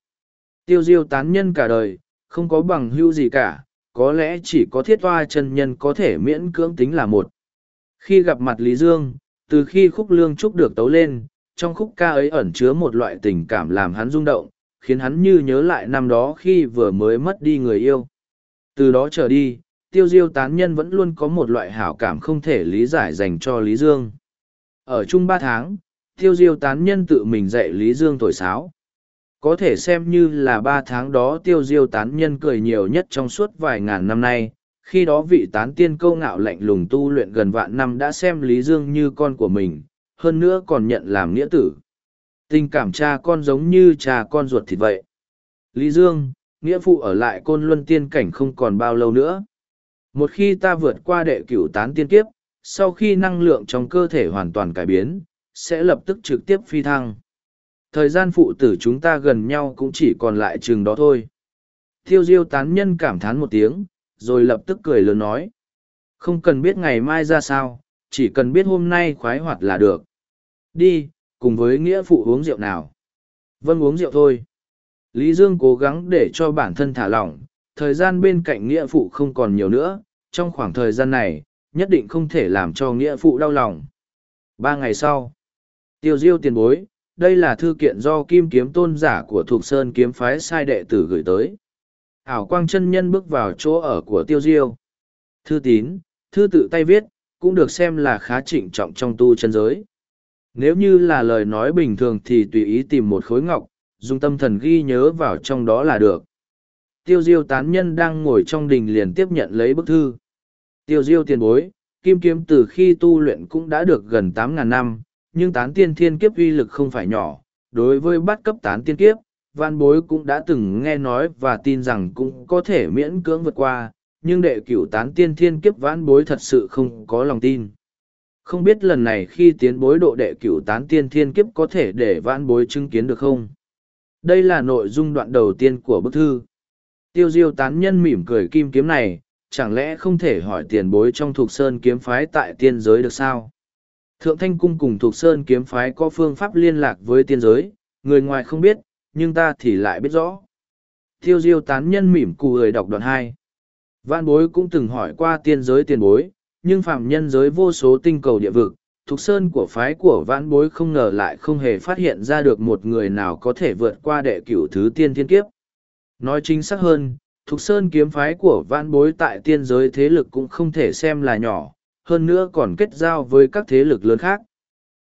Tiêu diêu tán nhân cả đời, không có bằng hữu gì cả, có lẽ chỉ có thiết toa chân nhân có thể miễn cưỡng tính là một. Khi gặp mặt Lý Dương, từ khi khúc lương trúc được tấu lên, trong khúc ca ấy ẩn chứa một loại tình cảm làm hắn rung động, khiến hắn như nhớ lại năm đó khi vừa mới mất đi người yêu. Từ đó trở đi, tiêu diêu tán nhân vẫn luôn có một loại hảo cảm không thể lý giải dành cho Lý Dương. Ở chung ba tháng, tiêu diêu tán nhân tự mình dạy Lý Dương thổi sáo. Có thể xem như là ba tháng đó tiêu diêu tán nhân cười nhiều nhất trong suốt vài ngàn năm nay, khi đó vị tán tiên câu ngạo lạnh lùng tu luyện gần vạn năm đã xem Lý Dương như con của mình, hơn nữa còn nhận làm nghĩa tử. Tình cảm cha con giống như cha con ruột thịt vậy. Lý Dương, nghĩa phụ ở lại côn luân tiên cảnh không còn bao lâu nữa. Một khi ta vượt qua đệ cửu tán tiên kiếp, sau khi năng lượng trong cơ thể hoàn toàn cải biến, sẽ lập tức trực tiếp phi thăng thời gian phụ tử chúng ta gần nhau cũng chỉ còn lại chừng đó thôi. Tiêu diêu tán nhân cảm thán một tiếng, rồi lập tức cười lớn nói. Không cần biết ngày mai ra sao, chỉ cần biết hôm nay khoái hoạt là được. Đi, cùng với nghĩa phụ uống rượu nào. Vâng uống rượu thôi. Lý Dương cố gắng để cho bản thân thả lỏng, thời gian bên cạnh nghĩa phụ không còn nhiều nữa, trong khoảng thời gian này, nhất định không thể làm cho nghĩa phụ đau lòng. Ba ngày sau, tiêu diêu tiền bối, đây là thư kiện do kim kiếm tôn giả của Thục Sơn kiếm phái sai đệ tử gửi tới. Ảo quang chân nhân bước vào chỗ ở của tiêu diêu. Thư tín, thư tự tay viết, cũng được xem là khá trịnh trọng trong tu chân giới. Nếu như là lời nói bình thường thì tùy ý tìm một khối ngọc, dùng tâm thần ghi nhớ vào trong đó là được. Tiêu diêu tán nhân đang ngồi trong đình liền tiếp nhận lấy bức thư. Tiêu diêu tiền bối, kim kiếm từ khi tu luyện cũng đã được gần tám ngàn năm, nhưng tán tiên thiên kiếp uy lực không phải nhỏ. Đối với bắt cấp tán tiên kiếp, văn bối cũng đã từng nghe nói và tin rằng cũng có thể miễn cưỡng vượt qua, nhưng đệ cửu tán tiên thiên kiếp văn bối thật sự không có lòng tin. Không biết lần này khi tiến bối độ đệ cửu tán tiên thiên kiếp có thể để vãn bối chứng kiến được không? Đây là nội dung đoạn đầu tiên của bức thư. Tiêu diêu tán nhân mỉm cười kim kiếm này, chẳng lẽ không thể hỏi tiền bối trong thuộc sơn kiếm phái tại tiên giới được sao? Thượng Thanh Cung cùng Thục sơn kiếm phái có phương pháp liên lạc với tiên giới, người ngoài không biết, nhưng ta thì lại biết rõ. Tiêu diêu tán nhân mỉm cười đọc đoạn hai. Vạn bối cũng từng hỏi qua tiên giới tiền bối, nhưng phạm nhân giới vô số tinh cầu địa vực, Thục sơn của phái của Vạn bối không ngờ lại không hề phát hiện ra được một người nào có thể vượt qua đệ cửu thứ tiên thiên kiếp. Nói chính xác hơn, Thục sơn kiếm phái của Vạn bối tại tiên giới thế lực cũng không thể xem là nhỏ, hơn nữa còn kết giao với các thế lực lớn khác.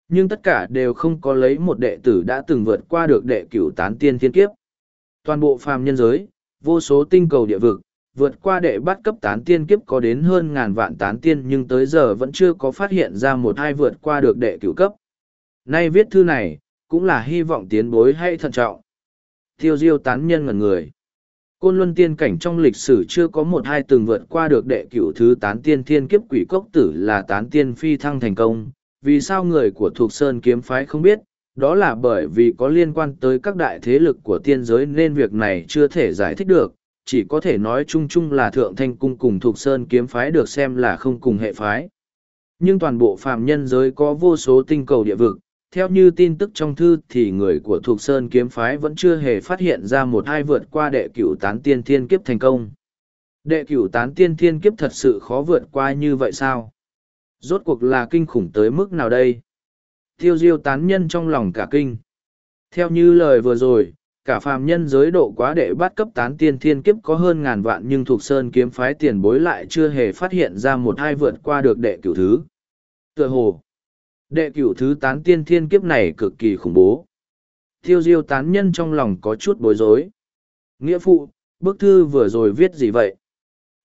Nhưng tất cả đều không có lấy một đệ tử đã từng vượt qua được đệ cửu tán tiên thiên kiếp. Toàn bộ phàm nhân giới, vô số tinh cầu địa vực, vượt qua đệ bắt cấp tán tiên kiếp có đến hơn ngàn vạn tán tiên nhưng tới giờ vẫn chưa có phát hiện ra một hai vượt qua được đệ cửu cấp. Nay viết thư này, cũng là hy vọng tiến bối hay thận trọng. Tiêu diêu tán nhân ngần người. Côn luân tiên cảnh trong lịch sử chưa có một hai từng vượt qua được đệ cửu thứ tán tiên thiên kiếp quỷ cốc tử là tán tiên phi thăng thành công. Vì sao người của thuộc sơn kiếm phái không biết, đó là bởi vì có liên quan tới các đại thế lực của tiên giới nên việc này chưa thể giải thích được, chỉ có thể nói chung chung là thượng thanh cung cùng thuộc sơn kiếm phái được xem là không cùng hệ phái. Nhưng toàn bộ phạm nhân giới có vô số tinh cầu địa vực, theo như tin tức trong thư thì người của thuộc sơn kiếm phái vẫn chưa hề phát hiện ra một hai vượt qua đệ cửu tán tiên thiên kiếp thành công. Đệ cửu tán tiên thiên kiếp thật sự khó vượt qua như vậy sao? Rốt cuộc là kinh khủng tới mức nào đây? Tiêu diêu tán nhân trong lòng cả kinh. Theo như lời vừa rồi, cả phàm nhân giới độ quá đệ bắt cấp tán tiên thiên kiếp có hơn ngàn vạn nhưng thuộc sơn kiếm phái tiền bối lại chưa hề phát hiện ra một hai vượt qua được đệ cửu thứ. Tựa hồ, đệ cửu thứ tán tiên thiên kiếp này cực kỳ khủng bố. Thiêu diêu tán nhân trong lòng có chút bối rối. Nghĩa phụ, bức thư vừa rồi viết gì vậy?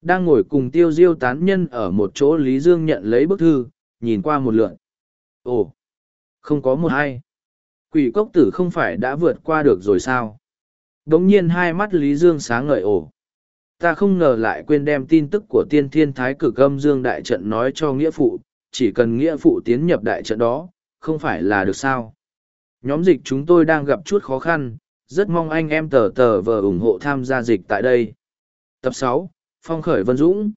Đang ngồi cùng tiêu diêu tán nhân ở một chỗ Lý Dương nhận lấy bức thư, nhìn qua một lượn. Ồ, không có một ai. Quỷ cốc tử không phải đã vượt qua được rồi sao? Đống nhiên hai mắt Lý Dương sáng ngời ồ, Ta không ngờ lại quên đem tin tức của tiên thiên thái cực âm dương đại trận nói cho nghĩa phụ, chỉ cần nghĩa phụ tiến nhập đại trận đó, không phải là được sao. Nhóm dịch chúng tôi đang gặp chút khó khăn, rất mong anh em tờ tờ vờ ủng hộ tham gia dịch tại đây. Tập sáu Phong khởi Vân Dũng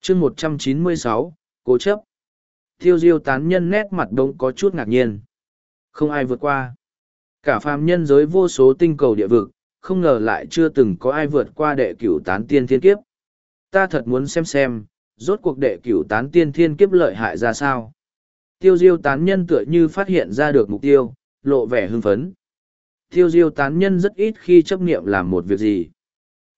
chương một trăm chín mươi sáu Cố chấp Tiêu diêu tán nhân nét mặt đông có chút ngạc nhiên. Không ai vượt qua. Cả phàm nhân giới vô số tinh cầu địa vực, không ngờ lại chưa từng có ai vượt qua đệ cửu tán tiên thiên kiếp. Ta thật muốn xem xem, rốt cuộc đệ cửu tán tiên thiên kiếp lợi hại ra sao. Tiêu diêu tán nhân tựa như phát hiện ra được mục tiêu, lộ vẻ hưng phấn. Tiêu diêu tán nhân rất ít khi chấp niệm làm một việc gì.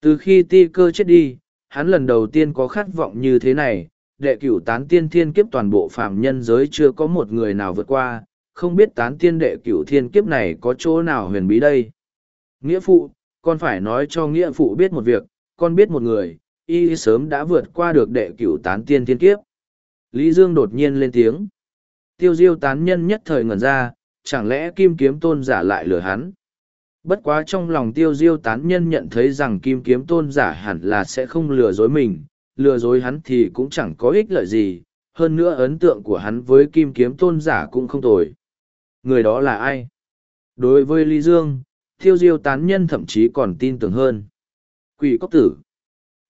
Từ khi ti cơ chết đi, hắn lần đầu tiên có khát vọng như thế này, đệ cửu tán tiên thiên kiếp toàn bộ phàm nhân giới chưa có một người nào vượt qua, không biết tán tiên đệ cửu thiên kiếp này có chỗ nào huyền bí đây. Nghĩa phụ, con phải nói cho nghĩa phụ biết một việc, con biết một người, y sớm đã vượt qua được đệ cửu tán tiên thiên kiếp. Lý Dương đột nhiên lên tiếng. Tiêu diêu tán nhân nhất thời ngẩn ra, chẳng lẽ kim kiếm tôn giả lại lừa hắn. Bất quá trong lòng tiêu diêu tán nhân nhận thấy rằng kim kiếm tôn giả hẳn là sẽ không lừa dối mình, lừa dối hắn thì cũng chẳng có ích lợi gì, hơn nữa ấn tượng của hắn với kim kiếm tôn giả cũng không tồi người đó là ai Đối với Lý Dương, Tiêu Diêu tán nhân thậm chí còn tin tưởng hơn. Quỷ cốc tử.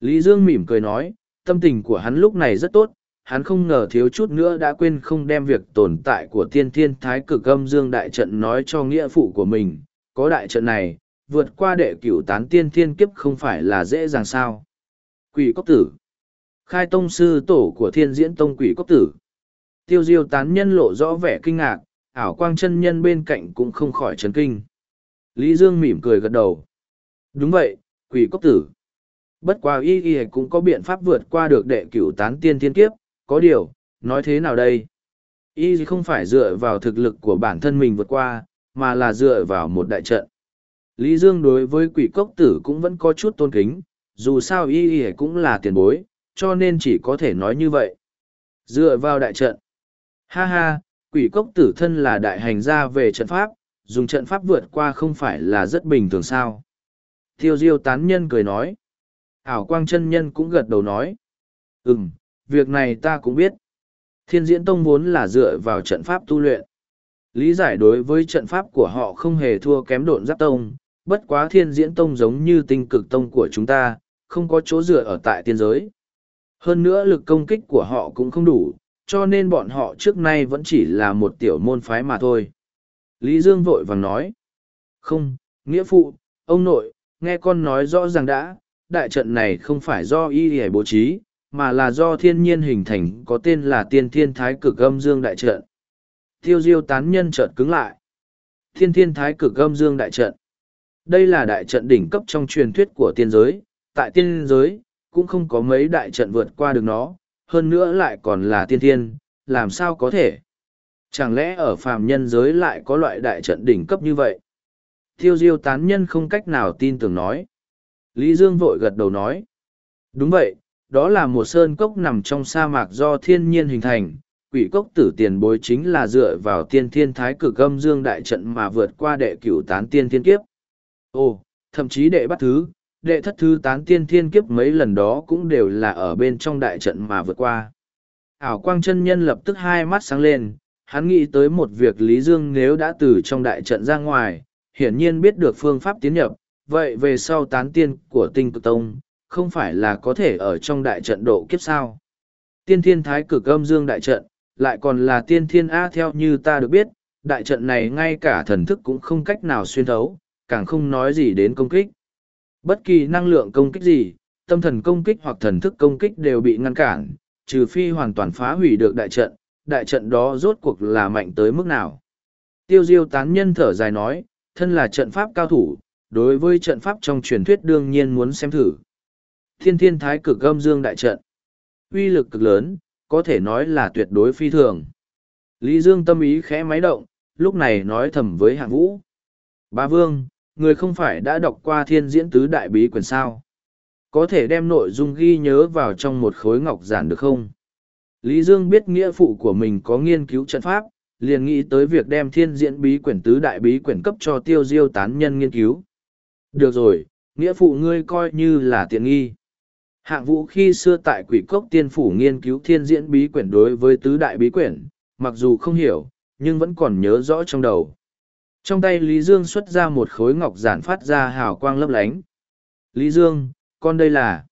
Lý Dương mỉm cười nói, tâm tình của hắn lúc này rất tốt, hắn không ngờ thiếu chút nữa đã quên không đem việc tồn tại của tiên thiên thái cực âm dương đại trận nói cho nghĩa phụ của mình. Có đại trận này, vượt qua đệ cửu tán tiên thiên kiếp không phải là dễ dàng sao. Quỷ cốc tử. Khai tông sư tổ của thiên diễn tông quỷ cốc tử. Tiêu diêu tán nhân lộ rõ vẻ kinh ngạc, ảo quang chân nhân bên cạnh cũng không khỏi chấn kinh. Lý Dương mỉm cười gật đầu. Đúng vậy, quỷ cốc tử. Bất quá y y cũng có biện pháp vượt qua được đệ cửu tán tiên thiên kiếp, có điều, nói thế nào đây? Y không phải dựa vào thực lực của bản thân mình vượt qua, mà là dựa vào một đại trận. Lý Dương đối với quỷ cốc tử cũng vẫn có chút tôn kính, dù sao y y cũng là tiền bối, cho nên chỉ có thể nói như vậy. Dựa vào đại trận. Ha ha, quỷ cốc tử thân là đại hành gia về trận pháp, dùng trận pháp vượt qua không phải là rất bình thường sao. Tiêu diêu tán nhân cười nói. Ảo quang chân nhân cũng gật đầu nói. Ừm, việc này ta cũng biết. Thiên diễn tông vốn là dựa vào trận pháp tu luyện. Lý giải đối với trận pháp của họ không hề thua kém độn giáp tông, bất quá thiên diễn tông giống như tinh cực tông của chúng ta, không có chỗ dựa ở tại tiên giới. Hơn nữa lực công kích của họ cũng không đủ, cho nên bọn họ trước nay vẫn chỉ là một tiểu môn phái mà thôi. Lý Dương vội vàng nói. Không, nghĩa phụ, ông nội, nghe con nói rõ ràng đã, đại trận này không phải do y hề bố trí, mà là do thiên nhiên hình thành có tên là tiên thiên thái cực âm dương đại trận. Tiêu diêu tán nhân trận cứng lại. Thiên thiên thái cực âm dương đại trận. Đây là đại trận đỉnh cấp trong truyền thuyết của tiên giới, tại tiên giới, cũng không có mấy đại trận vượt qua được nó, hơn nữa lại còn là tiên thiên, làm sao có thể? Chẳng lẽ ở phàm nhân giới lại có loại đại trận đỉnh cấp như vậy? Tiêu diêu tán nhân không cách nào tin tưởng nói. Lý Dương vội gật đầu nói. Đúng vậy, đó là một sơn cốc nằm trong sa mạc do thiên nhiên hình thành. Quỷ cốc tử tiền bối chính là dựa vào tiên thiên thái cực âm dương đại trận mà vượt qua đệ cửu tán tiên thiên kiếp. Ồ, thậm chí đệ bắt thứ, đệ thất thứ tán tiên thiên kiếp mấy lần đó cũng đều là ở bên trong đại trận mà vượt qua. Ảo quang chân nhân lập tức hai mắt sáng lên, hắn nghĩ tới một việc Lý Dương nếu đã từ trong đại trận ra ngoài, hiển nhiên biết được phương pháp tiến nhập, vậy về sau tán tiên của tinh cực tông, không phải là có thể ở trong đại trận độ kiếp sao. Tiên thiên thái cực âm dương đại trận, lại còn là tiên thiên A theo như ta được biết, đại trận này ngay cả thần thức cũng không cách nào xuyên thấu, càng không nói gì đến công kích. Bất kỳ năng lượng công kích gì, tâm thần công kích hoặc thần thức công kích đều bị ngăn cản, trừ phi hoàn toàn phá hủy được đại trận, đại trận đó rốt cuộc là mạnh tới mức nào. Tiêu diêu tán nhân thở dài nói, thân là trận pháp cao thủ, đối với trận pháp trong truyền thuyết đương nhiên muốn xem thử. Thiên thiên thái cực âm dương đại trận. uy lực cực lớn, có thể nói là tuyệt đối phi thường. Lý Dương tâm ý khẽ máy động, lúc này nói thầm với hạng vũ. Ba vương, người không phải đã đọc qua thiên diễn tứ đại bí quyển sao. Có thể đem nội dung ghi nhớ vào trong một khối ngọc giản được không? Lý Dương biết nghĩa phụ của mình có nghiên cứu trận pháp, liền nghĩ tới việc đem thiên diễn bí quyển tứ đại bí quyển cấp cho tiêu diêu tán nhân nghiên cứu. Được rồi, nghĩa phụ ngươi coi như là tiện nghi. Hạng vũ khi xưa tại quỷ cốc tiên phủ nghiên cứu thiên diễn bí quyển đối với tứ đại bí quyển, mặc dù không hiểu, nhưng vẫn còn nhớ rõ trong đầu. Trong tay Lý Dương xuất ra một khối ngọc giản phát ra hào quang lấp lánh. Lý Dương, con đây là...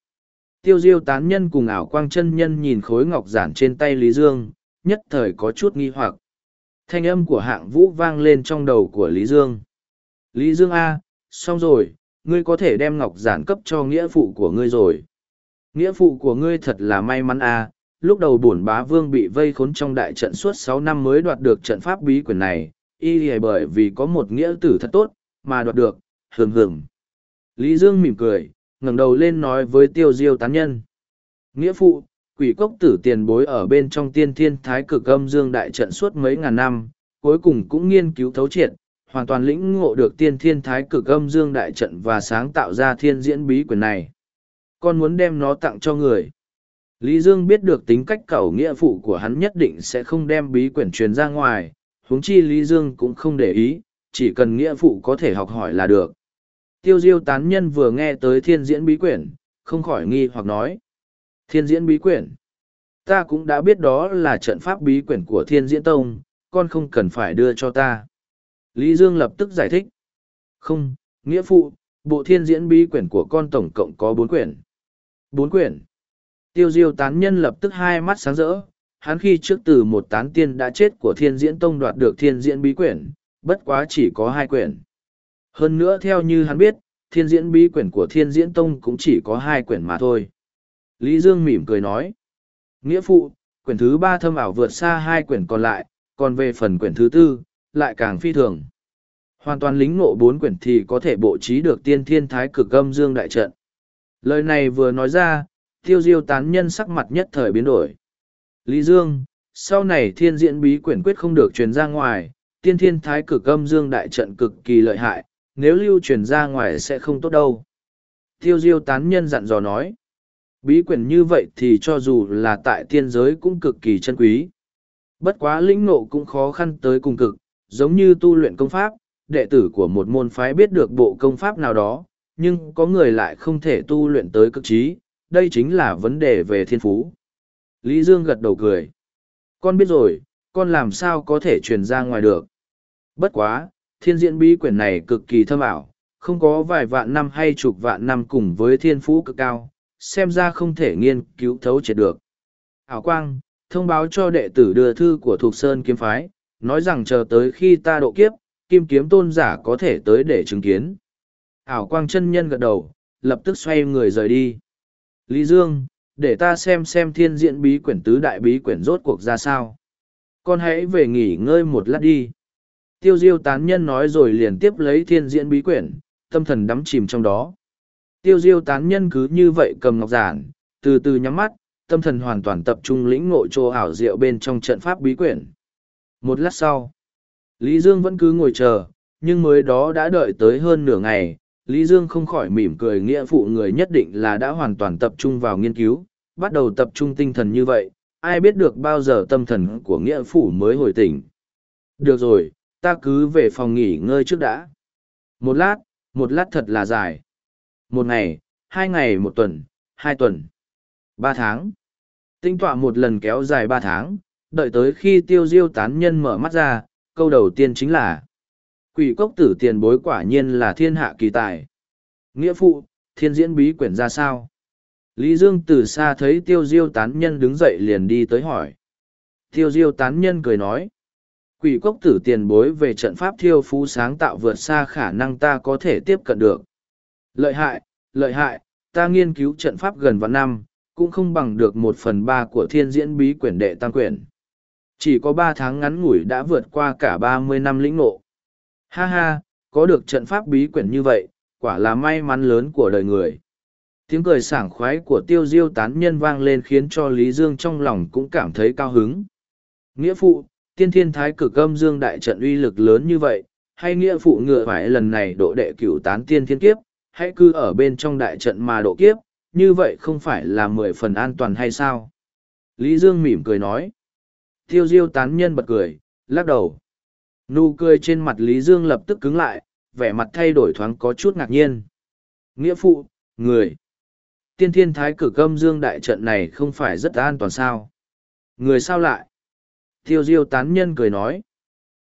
Tiêu diêu tán nhân cùng ảo quang chân nhân nhìn khối ngọc giản trên tay Lý Dương, nhất thời có chút nghi hoặc. Thanh âm của hạng vũ vang lên trong đầu của Lý Dương. Lý Dương A, xong rồi, ngươi có thể đem ngọc giản cấp cho nghĩa phụ của ngươi rồi. Nghĩa phụ của ngươi thật là may mắn à? lúc đầu bổn bá vương bị vây khốn trong đại trận suốt sáu năm mới đoạt được trận pháp bí quyền này, y hề bởi vì có một nghĩa tử thật tốt, mà đoạt được, hừng hừng. Lý Dương mỉm cười, ngẩng đầu lên nói với tiêu diêu tán nhân. Nghĩa phụ, quỷ cốc tử tiền bối ở bên trong tiên thiên thái cực âm dương đại trận suốt mấy ngàn năm, cuối cùng cũng nghiên cứu thấu triệt, hoàn toàn lĩnh ngộ được tiên thiên thái cực âm dương đại trận và sáng tạo ra thiên diễn bí quyền này. Con muốn đem nó tặng cho người. Lý Dương biết được tính cách cầu nghĩa phụ của hắn nhất định sẽ không đem bí quyển truyền ra ngoài, huống chi Lý Dương cũng không để ý, chỉ cần nghĩa phụ có thể học hỏi là được. Tiêu diêu tán nhân vừa nghe tới thiên diễn bí quyển, không khỏi nghi hoặc nói. Thiên diễn bí quyển. Ta cũng đã biết đó là trận pháp bí quyển của thiên diễn tông, con không cần phải đưa cho ta. Lý Dương lập tức giải thích. Không, nghĩa phụ, bộ thiên diễn bí quyển của con tổng cộng có bốn quyển. Bốn quyển. Tiêu diêu tán nhân lập tức hai mắt sáng rỡ. Hắn khi trước từ một tán tiên đã chết của thiên diễn tông đoạt được thiên diễn bí quyển, bất quá chỉ có hai quyển. Hơn nữa theo như hắn biết, thiên diễn bí quyển của thiên diễn tông cũng chỉ có hai quyển mà thôi. Lý Dương mỉm cười nói. Nghĩa phụ, quyển thứ ba thâm ảo vượt xa hai quyển còn lại, còn về phần quyển thứ tư, lại càng phi thường. Hoàn toàn lính ngộ bốn quyển thì có thể bộ trí được tiên thiên thái cực âm dương đại trận. Lời này vừa nói ra, tiêu diêu tán nhân sắc mặt nhất thời biến đổi. Lý Dương, sau này thiên diễn bí quyển quyết không được truyền ra ngoài, tiên thiên thái cực âm dương đại trận cực kỳ lợi hại, nếu lưu truyền ra ngoài sẽ không tốt đâu. Tiêu diêu tán nhân dặn dò nói. Bí quyển như vậy thì cho dù là tại tiên giới cũng cực kỳ chân quý. Bất quá lĩnh ngộ cũng khó khăn tới cùng cực, giống như tu luyện công pháp, đệ tử của một môn phái biết được bộ công pháp nào đó, nhưng có người lại không thể tu luyện tới cực trí, đây chính là vấn đề về thiên phú. Lý Dương gật đầu cười. Con biết rồi, con làm sao có thể truyền ra ngoài được. Bất quá, thiên diễn bí quyển này cực kỳ thâm ảo, không có vài vạn năm hay chục vạn năm cùng với thiên phú cực cao, xem ra không thể nghiên cứu thấu triệt được. Ảo Quang, thông báo cho đệ tử đưa thư của Thục Sơn Kiếm Phái, nói rằng chờ tới khi ta độ kiếp, kim kiếm tôn giả có thể tới để chứng kiến. Ảo Quang chân nhân gật đầu, lập tức xoay người rời đi. Lý Dương, để ta xem xem thiên diện bí quyển tứ đại bí quyển rốt cuộc ra sao. Con hãy về nghỉ ngơi một lát đi. Tiêu diêu tán nhân nói rồi liền tiếp lấy thiên diễn bí quyển, tâm thần đắm chìm trong đó. Tiêu diêu tán nhân cứ như vậy cầm ngọc giản, từ từ nhắm mắt, tâm thần hoàn toàn tập trung lĩnh ngộ trô ảo diệu bên trong trận pháp bí quyển. Một lát sau, Lý Dương vẫn cứ ngồi chờ, nhưng mới đó đã đợi tới hơn nửa ngày, Lý Dương không khỏi mỉm cười nghĩa phụ người nhất định là đã hoàn toàn tập trung vào nghiên cứu, bắt đầu tập trung tinh thần như vậy, ai biết được bao giờ tâm thần của nghĩa phụ mới hồi tỉnh. Được rồi, ta cứ về phòng nghỉ ngơi trước đã. Một lát, một lát thật là dài. Một ngày, hai ngày một tuần, hai tuần, ba tháng. Tinh tọa một lần kéo dài ba tháng, đợi tới khi tiêu diêu tán nhân mở mắt ra, câu đầu tiên chính là Quỷ cốc tử tiền bối quả nhiên là thiên hạ kỳ tài. Nghĩa phụ, thiên diễn bí quyển ra sao? Lý Dương từ xa thấy tiêu diêu tán nhân đứng dậy liền đi tới hỏi. Tiêu diêu tán nhân cười nói. Quỷ cốc tử tiền bối về trận pháp thiêu phú sáng tạo vượt xa khả năng ta có thể tiếp cận được. Lợi hại, lợi hại, ta nghiên cứu trận pháp gần vạn năm, cũng không bằng được một phần ba của thiên diễn bí quyển đệ tăng quyển. Chỉ có ba tháng ngắn ngủi đã vượt qua cả ba mươi năm lĩnh ngộ. Ha ha, có được trận pháp bí quyển như vậy, quả là may mắn lớn của đời người. Tiếng cười sảng khoái của tiêu diêu tán nhân vang lên khiến cho Lý Dương trong lòng cũng cảm thấy cao hứng. Nghĩa phụ, tiên thiên thái cực âm dương đại trận uy lực lớn như vậy, hay nghĩa phụ ngựa phải lần này độ đệ cửu tán tiên thiên kiếp, hãy cứ ở bên trong đại trận mà độ kiếp, như vậy không phải là mười phần an toàn hay sao? Lý Dương mỉm cười nói. Tiêu diêu tán nhân bật cười, lắc đầu. Nụ cười trên mặt Lý Dương lập tức cứng lại, vẻ mặt thay đổi thoáng có chút ngạc nhiên. Nghĩa phụ, người. Tiên thiên thái cử câm dương đại trận này không phải rất an toàn sao? Người sao lại? Tiêu diêu tán nhân cười nói.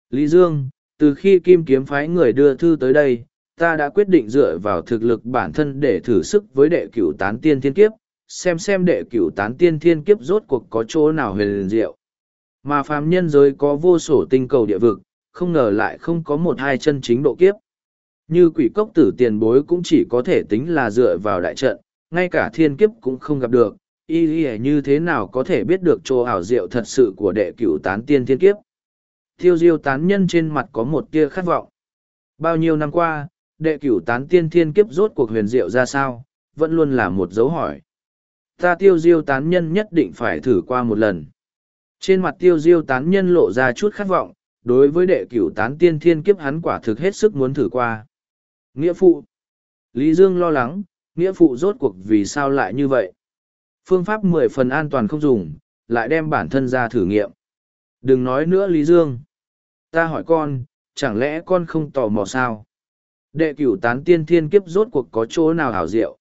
Lý Dương, từ khi kim kiếm phái người đưa thư tới đây, ta đã quyết định dựa vào thực lực bản thân để thử sức với đệ cửu tán tiên thiên kiếp, xem xem đệ cửu tán tiên thiên kiếp rốt cuộc có chỗ nào huyền diệu. Mà phàm nhân giới có vô sổ tinh cầu địa vực, không ngờ lại không có một hai chân chính độ kiếp. Như quỷ cốc tử tiền bối cũng chỉ có thể tính là dựa vào đại trận, ngay cả thiên kiếp cũng không gặp được, y y như thế nào có thể biết được chỗ ảo diệu thật sự của đệ cửu tán tiên thiên kiếp. Tiêu diêu tán nhân trên mặt có một tia khát vọng. Bao nhiêu năm qua, đệ cửu tán tiên thiên kiếp rốt cuộc huyền diệu ra sao, vẫn luôn là một dấu hỏi. Ta tiêu diêu tán nhân nhất định phải thử qua một lần. Trên mặt tiêu diêu tán nhân lộ ra chút khát vọng, đối với đệ cửu tán tiên thiên kiếp hắn quả thực hết sức muốn thử qua. Nghĩa phụ. Lý Dương lo lắng, nghĩa phụ rốt cuộc vì sao lại như vậy. Phương pháp mười phần an toàn không dùng, lại đem bản thân ra thử nghiệm. Đừng nói nữa Lý Dương. Ta hỏi con, chẳng lẽ con không tò mò sao? Đệ cửu tán tiên thiên kiếp rốt cuộc có chỗ nào hảo diệu?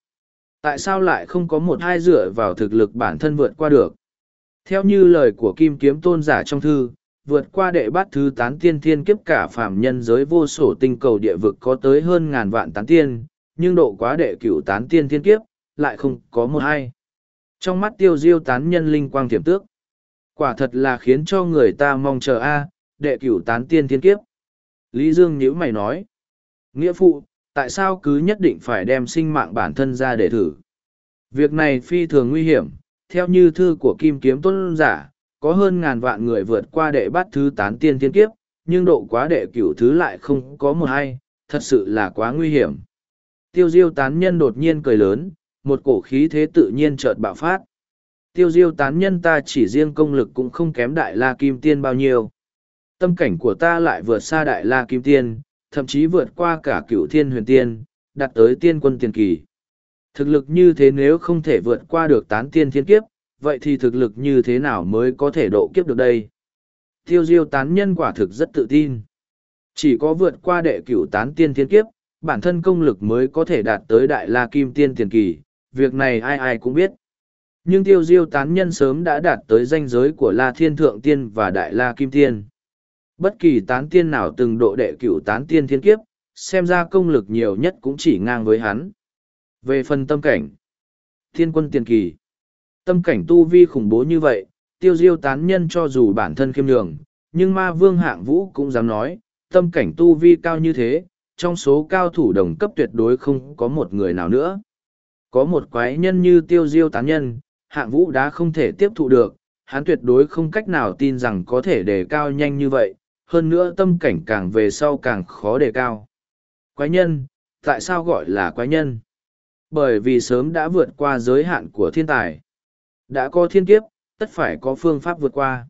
Tại sao lại không có một hai dựa vào thực lực bản thân vượt qua được? Theo như lời của Kim Kiếm Tôn giả trong thư, vượt qua đệ bát thứ tán tiên thiên kiếp cả phàm nhân giới vô sổ tinh cầu địa vực có tới hơn ngàn vạn tán tiên, nhưng độ quá đệ cửu tán tiên thiên kiếp, lại không có một hai. Trong mắt tiêu diêu tán nhân linh quang tiềm tước, quả thật là khiến cho người ta mong chờ a đệ cửu tán tiên thiên kiếp. Lý Dương nhữ mày nói, nghĩa phụ, tại sao cứ nhất định phải đem sinh mạng bản thân ra để thử? Việc này phi thường nguy hiểm, theo như thư của Kim Kiếm Tôn Giả, có hơn ngàn vạn người vượt qua đệ bát thứ tán tiên thiên kiếp, nhưng độ quá đệ cửu thứ lại không có một hay, thật sự là quá nguy hiểm. Tiêu diêu tán nhân đột nhiên cười lớn, một cổ khí thế tự nhiên chợt bạo phát. Tiêu diêu tán nhân ta chỉ riêng công lực cũng không kém đại la kim tiên bao nhiêu. Tâm cảnh của ta lại vượt xa đại la kim tiên, thậm chí vượt qua cả cửu thiên huyền tiên, đạt tới tiên quân tiền kỳ. Thực lực như thế nếu không thể vượt qua được tán tiên thiên kiếp, vậy thì thực lực như thế nào mới có thể độ kiếp được đây? Tiêu diêu tán nhân quả thực rất tự tin. Chỉ có vượt qua đệ cửu tán tiên thiên kiếp, bản thân công lực mới có thể đạt tới đại la kim tiên tiền kỳ, việc này ai ai cũng biết. Nhưng tiêu diêu tán nhân sớm đã đạt tới danh giới của la thiên thượng tiên và đại la kim tiên. Bất kỳ tán tiên nào từng độ đệ cửu tán tiên thiên kiếp, xem ra công lực nhiều nhất cũng chỉ ngang với hắn. Về phần tâm cảnh, thiên quân tiền kỳ, tâm cảnh tu vi khủng bố như vậy, tiêu diêu tán nhân cho dù bản thân khiêm nhường, nhưng ma vương hạng vũ cũng dám nói, tâm cảnh tu vi cao như thế, trong số cao thủ đồng cấp tuyệt đối không có một người nào nữa. Có một quái nhân như tiêu diêu tán nhân, hạng vũ đã không thể tiếp thụ được, hắn tuyệt đối không cách nào tin rằng có thể đề cao nhanh như vậy, hơn nữa tâm cảnh càng về sau càng khó đề cao. Quái nhân, tại sao gọi là quái nhân? Bởi vì sớm đã vượt qua giới hạn của thiên tài. Đã có thiên kiếp, tất phải có phương pháp vượt qua.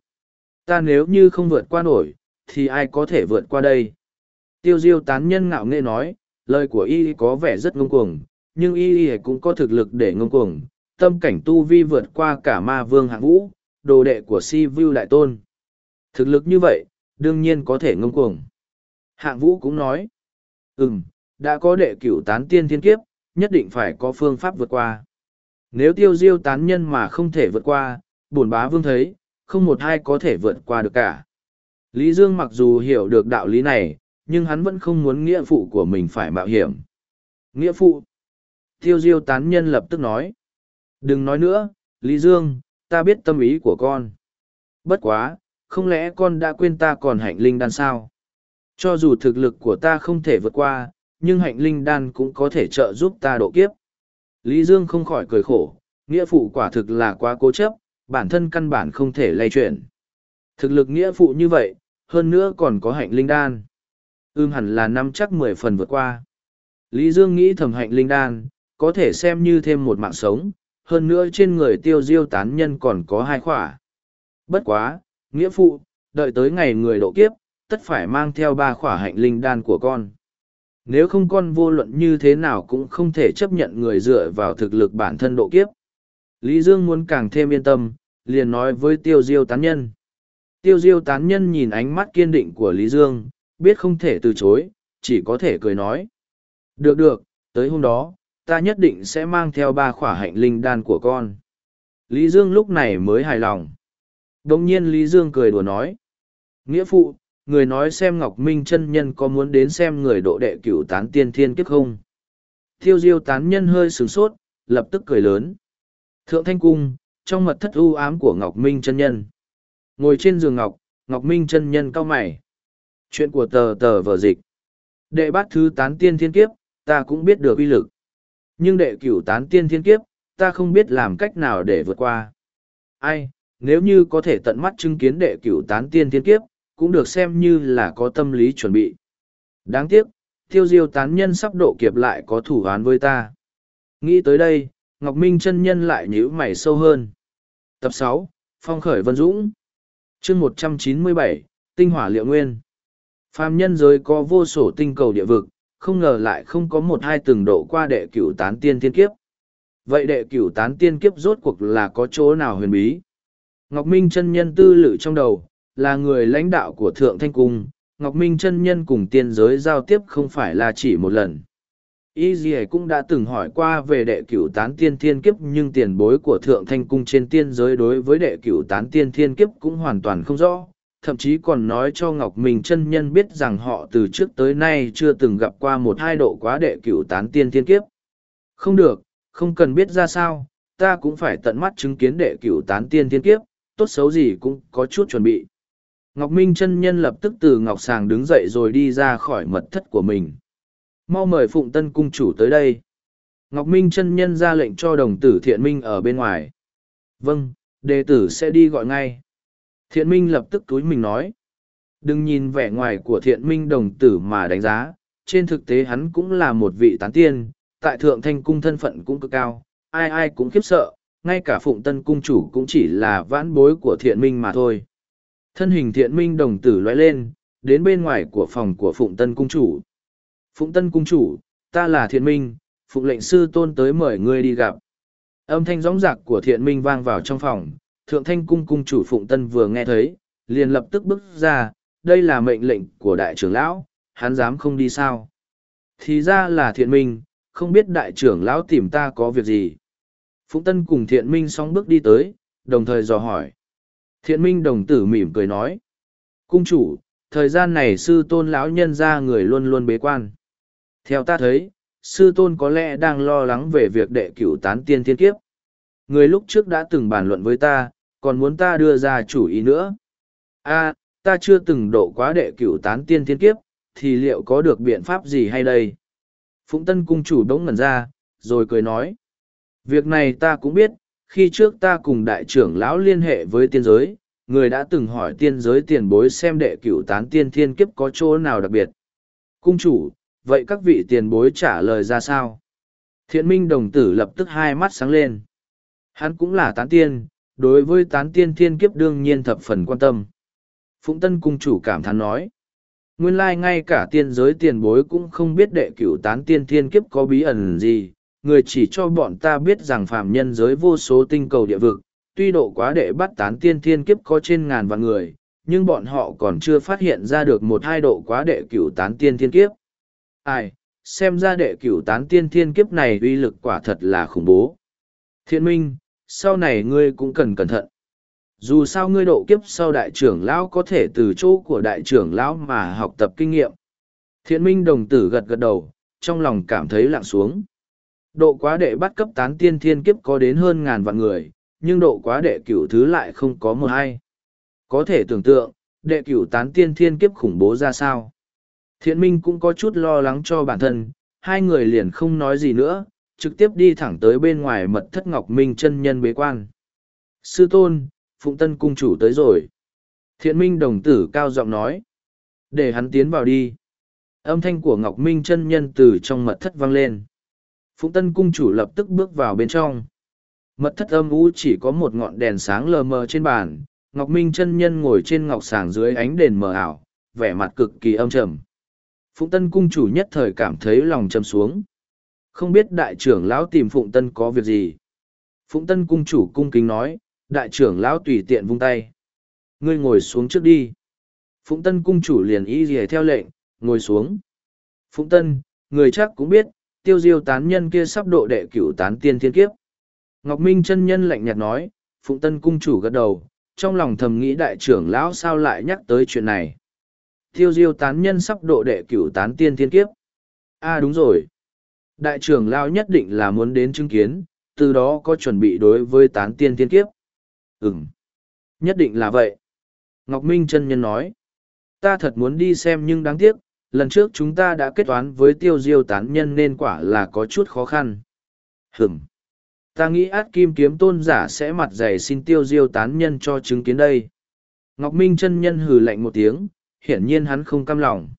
Ta nếu như không vượt qua nổi, thì ai có thể vượt qua đây? Tiêu diêu tán nhân ngạo nghệ nói, lời của y có vẻ rất ngông cuồng, nhưng y cũng có thực lực để ngông cuồng, tâm cảnh tu vi vượt qua cả ma vương hạng vũ, đồ đệ của si vưu đại tôn. Thực lực như vậy, đương nhiên có thể ngông cuồng. Hạng vũ cũng nói, ừm, đã có đệ cửu tán tiên thiên kiếp, nhất định phải có phương pháp vượt qua. Nếu tiêu diêu tán nhân mà không thể vượt qua, bổn bá vương thấy, không một ai có thể vượt qua được cả. Lý Dương mặc dù hiểu được đạo lý này, nhưng hắn vẫn không muốn nghĩa phụ của mình phải mạo hiểm. Nghĩa phụ. Tiêu diêu tán nhân lập tức nói. Đừng nói nữa, Lý Dương, ta biết tâm ý của con. Bất quá, không lẽ con đã quên ta còn hạnh linh đan sao? Cho dù thực lực của ta không thể vượt qua, nhưng hạnh linh đan cũng có thể trợ giúp ta độ kiếp. Lý Dương không khỏi cười khổ, nghĩa phụ quả thực là quá cố chấp, bản thân căn bản không thể lay chuyển. Thực lực nghĩa phụ như vậy, hơn nữa còn có hạnh linh đan. Ưm hẳn là năm chắc mười phần vượt qua. Lý Dương nghĩ thầm hạnh linh đan, có thể xem như thêm một mạng sống, hơn nữa trên người tiêu diêu tán nhân còn có hai khỏa. Bất quá, nghĩa phụ, đợi tới ngày người độ kiếp, tất phải mang theo ba khỏa hạnh linh đan của con. Nếu không con vô luận như thế nào cũng không thể chấp nhận người dựa vào thực lực bản thân độ kiếp. Lý Dương muốn càng thêm yên tâm, liền nói với tiêu diêu tán nhân. Tiêu diêu tán nhân nhìn ánh mắt kiên định của Lý Dương, biết không thể từ chối, chỉ có thể cười nói. Được được, tới hôm đó, ta nhất định sẽ mang theo ba khỏa hạnh linh đan của con. Lý Dương lúc này mới hài lòng. Đồng nhiên Lý Dương cười đùa nói. Nghĩa phụ, người nói xem Ngọc Minh chân nhân có muốn đến xem người độ đệ cửu tán tiên thiên kiếp không. Thiêu diêu tán nhân hơi sửng sốt, lập tức cười lớn. Thượng Thanh Cung, trong mật thất u ám của Ngọc Minh chân nhân. Ngồi trên giường Ngọc, Ngọc Minh chân nhân cao mày. Chuyện của tờ tờ vở dịch. Đệ bát thứ tán tiên thiên kiếp, ta cũng biết được uy lực. Nhưng đệ cửu tán tiên thiên kiếp, ta không biết làm cách nào để vượt qua. Ai, nếu như có thể tận mắt chứng kiến đệ cửu tán tiên thiên kiếp, cũng được xem như là có tâm lý chuẩn bị. Đáng tiếc, tiêu diêu tán nhân sắp độ kiếp lại có thủ án với ta. Nghĩ tới đây, Ngọc Minh chân nhân lại nhíu mày sâu hơn. Tập sáu Phong khởi Vân Dũng chương một trăm chín mươi bảy Tinh hỏa liệu nguyên Phàm nhân giới có vô sổ tinh cầu địa vực, không ngờ lại không có một hai từng độ qua đệ cửu tán tiên thiên kiếp. Vậy đệ cửu tán tiên kiếp rốt cuộc là có chỗ nào huyền bí? Ngọc Minh chân nhân tư lự trong đầu, là người lãnh đạo của Thượng Thanh Cung, Ngọc Minh chân nhân cùng tiên giới giao tiếp không phải là chỉ một lần. Y dì cũng đã từng hỏi qua về đệ cửu tán tiên thiên kiếp nhưng tiền bối của Thượng Thanh Cung trên tiên giới đối với đệ cửu tán tiên thiên kiếp cũng hoàn toàn không rõ, thậm chí còn nói cho Ngọc Minh chân nhân biết rằng họ từ trước tới nay chưa từng gặp qua một hai độ quá đệ cửu tán tiên thiên kiếp. Không được, không cần biết ra sao, ta cũng phải tận mắt chứng kiến đệ cửu tán tiên thiên kiếp, tốt xấu gì cũng có chút chuẩn bị. Ngọc Minh chân nhân lập tức từ Ngọc Sàng đứng dậy rồi đi ra khỏi mật thất của mình. Mau mời Phụng Tân Cung chủ tới đây. Ngọc Minh chân nhân ra lệnh cho đồng tử thiện minh ở bên ngoài. Vâng, đệ tử sẽ đi gọi ngay. Thiện minh lập tức túi mình nói. Đừng nhìn vẻ ngoài của thiện minh đồng tử mà đánh giá, trên thực tế hắn cũng là một vị tán tiên, tại thượng thanh cung thân phận cũng cực cao, ai ai cũng khiếp sợ, ngay cả phụng tân cung chủ cũng chỉ là vãn bối của thiện minh mà thôi. Thân hình thiện minh đồng tử lóe lên, đến bên ngoài của phòng của phụng tân cung chủ. Phụng tân cung chủ, ta là thiện minh, phụng lệnh sư tôn tới mời ngươi đi gặp. Âm thanh gióng giạc của thiện minh vang vào trong phòng, thượng thanh cung cung chủ phụng tân vừa nghe thấy, liền lập tức bước ra, đây là mệnh lệnh của đại trưởng lão, hắn dám không đi sao. Thì ra là thiện minh, không biết đại trưởng lão tìm ta có việc gì. Phụng tân cùng thiện minh song bước đi tới, đồng thời dò hỏi. Thiện minh đồng tử mỉm cười nói. Cung chủ, thời gian này sư tôn lão nhân ra người luôn luôn bế quan. Theo ta thấy, sư tôn có lẽ đang lo lắng về việc đệ cửu tán tiên thiên kiếp. Người lúc trước đã từng bàn luận với ta, còn muốn ta đưa ra chủ ý nữa. a ta chưa từng độ quá đệ cửu tán tiên thiên kiếp, thì liệu có được biện pháp gì hay đây? Phụng Tân Cung chủ đống ngẩn ra, rồi cười nói. Việc này ta cũng biết, khi trước ta cùng đại trưởng lão liên hệ với tiên giới, người đã từng hỏi tiên giới tiền bối xem đệ cửu tán tiên thiên kiếp có chỗ nào đặc biệt. Cung chủ, vậy các vị tiền bối trả lời ra sao? Thiện minh đồng tử lập tức hai mắt sáng lên. Hắn cũng là tán tiên, đối với tán tiên thiên kiếp đương nhiên thập phần quan tâm. Phụng Tân Cung chủ cảm thán nói. Nguyên lai ngay cả tiên giới tiền bối cũng không biết đệ cửu tán tiên thiên kiếp có bí ẩn gì, người chỉ cho bọn ta biết rằng phạm nhân giới vô số tinh cầu địa vực, tuy độ quá đệ bắt tán tiên thiên kiếp có trên ngàn vạn người, nhưng bọn họ còn chưa phát hiện ra được một hai độ quá đệ cửu tán tiên thiên kiếp. Ai, xem ra đệ cửu tán tiên thiên kiếp này uy lực quả thật là khủng bố. Thiện minh, sau này ngươi cũng cần cẩn thận. Dù sao ngươi độ kiếp sau đại trưởng lão có thể từ chỗ của đại trưởng lão mà học tập kinh nghiệm. Thiện minh đồng tử gật gật đầu, trong lòng cảm thấy lặng xuống. Độ quá đệ bắt cấp tán tiên thiên kiếp có đến hơn ngàn vạn người, nhưng độ quá đệ cửu thứ lại không có một ai Có thể tưởng tượng, đệ cửu tán tiên thiên kiếp khủng bố ra sao. Thiện minh cũng có chút lo lắng cho bản thân, hai người liền không nói gì nữa, trực tiếp đi thẳng tới bên ngoài mật thất ngọc minh chân nhân bế quan. Sư tôn, Phụng Tân Cung chủ tới rồi. Thiện minh đồng tử cao giọng nói. Để hắn tiến vào đi. Âm thanh của Ngọc Minh chân nhân từ trong mật thất vang lên. Phụng Tân Cung chủ lập tức bước vào bên trong. Mật thất âm u chỉ có một ngọn đèn sáng lờ mờ trên bàn. Ngọc Minh chân nhân ngồi trên ngọc sàng dưới ánh đèn mờ ảo, vẻ mặt cực kỳ âm trầm. Phụng Tân Cung chủ nhất thời cảm thấy lòng trầm xuống. Không biết đại trưởng lão tìm Phụng Tân có việc gì. Phụng Tân cung chủ cung kính nói, đại trưởng lão tùy tiện vung tay. Ngươi ngồi xuống trước đi. Phụng Tân cung chủ liền ý rìa theo lệnh, ngồi xuống. Phụng Tân, người chắc cũng biết, tiêu diêu tán nhân kia sắp độ đệ cửu tán tiên thiên kiếp. Ngọc Minh chân nhân lạnh nhạt nói, Phụng Tân cung chủ gật đầu, trong lòng thầm nghĩ đại trưởng lão sao lại nhắc tới chuyện này. Tiêu diêu tán nhân sắp độ đệ cửu tán tiên thiên kiếp. a à, đúng rồi. Đại trưởng lão nhất định là muốn đến chứng kiến, từ đó có chuẩn bị đối với tán tiên thiên kiếp. Ừm, nhất định là vậy. Ngọc Minh chân nhân nói, ta thật muốn đi xem nhưng đáng tiếc, lần trước chúng ta đã kết toán với tiêu diêu tán nhân nên quả là có chút khó khăn. Hừm, ta nghĩ át kim kiếm tôn giả sẽ mặt dày xin tiêu diêu tán nhân cho chứng kiến đây. Ngọc Minh chân nhân hừ lạnh một tiếng, hiển nhiên hắn không cam lòng.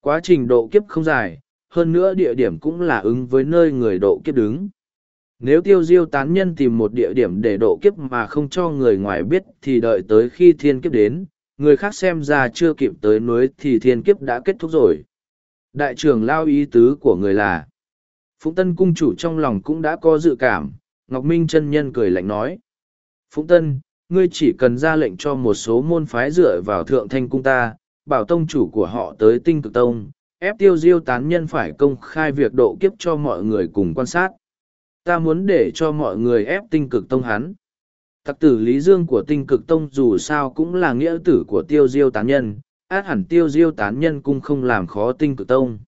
Quá trình độ kiếp không dài, hơn nữa địa điểm cũng là ứng với nơi người độ kiếp đứng. Nếu tiêu diêu tán nhân tìm một địa điểm để độ kiếp mà không cho người ngoài biết thì đợi tới khi thiên kiếp đến, người khác xem ra chưa kịp tới núi thì thiên kiếp đã kết thúc rồi. Đại trưởng lao ý tứ của người là, Phụng Tân cung chủ trong lòng cũng đã có dự cảm, Ngọc Minh chân nhân cười lạnh nói. Phụng Tân, ngươi chỉ cần ra lệnh cho một số môn phái dựa vào thượng thanh cung ta, bảo tông chủ của họ tới tinh cực tông, ép tiêu diêu tán nhân phải công khai việc độ kiếp cho mọi người cùng quan sát. Ta muốn để cho mọi người ép tinh cực tông hắn. Tặc tử Lý Dương của tinh cực tông dù sao cũng là nghĩa tử của tiêu diêu tán nhân, át hẳn tiêu diêu tán nhân cũng không làm khó tinh cực tông.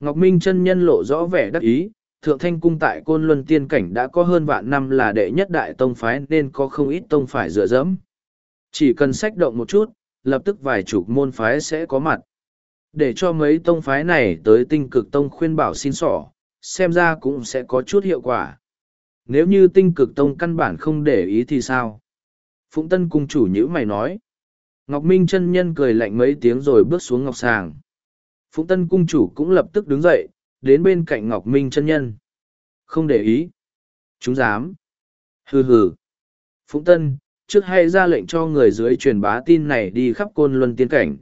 Ngọc Minh chân nhân lộ rõ vẻ đắc ý, thượng thanh cung tại côn luân tiên cảnh đã có hơn vạn năm là đệ nhất đại tông phái nên có không ít tông phải dựa dẫm. Chỉ cần sách động một chút, lập tức vài chục môn phái sẽ có mặt. Để cho mấy tông phái này tới tinh cực tông khuyên bảo xin sỏ, xem ra cũng sẽ có chút hiệu quả. Nếu như tinh cực tông căn bản không để ý thì sao? Phụng Tân cung chủ nhữ mày nói. Ngọc Minh chân nhân cười lạnh mấy tiếng rồi bước xuống ngọc sàng. Phụng Tân cung chủ cũng lập tức đứng dậy, đến bên cạnh Ngọc Minh chân nhân. Không để ý. Chúng dám. Hừ hừ. Phụng Tân, trước hay ra lệnh cho người dưới truyền bá tin này đi khắp côn luân tiên cảnh.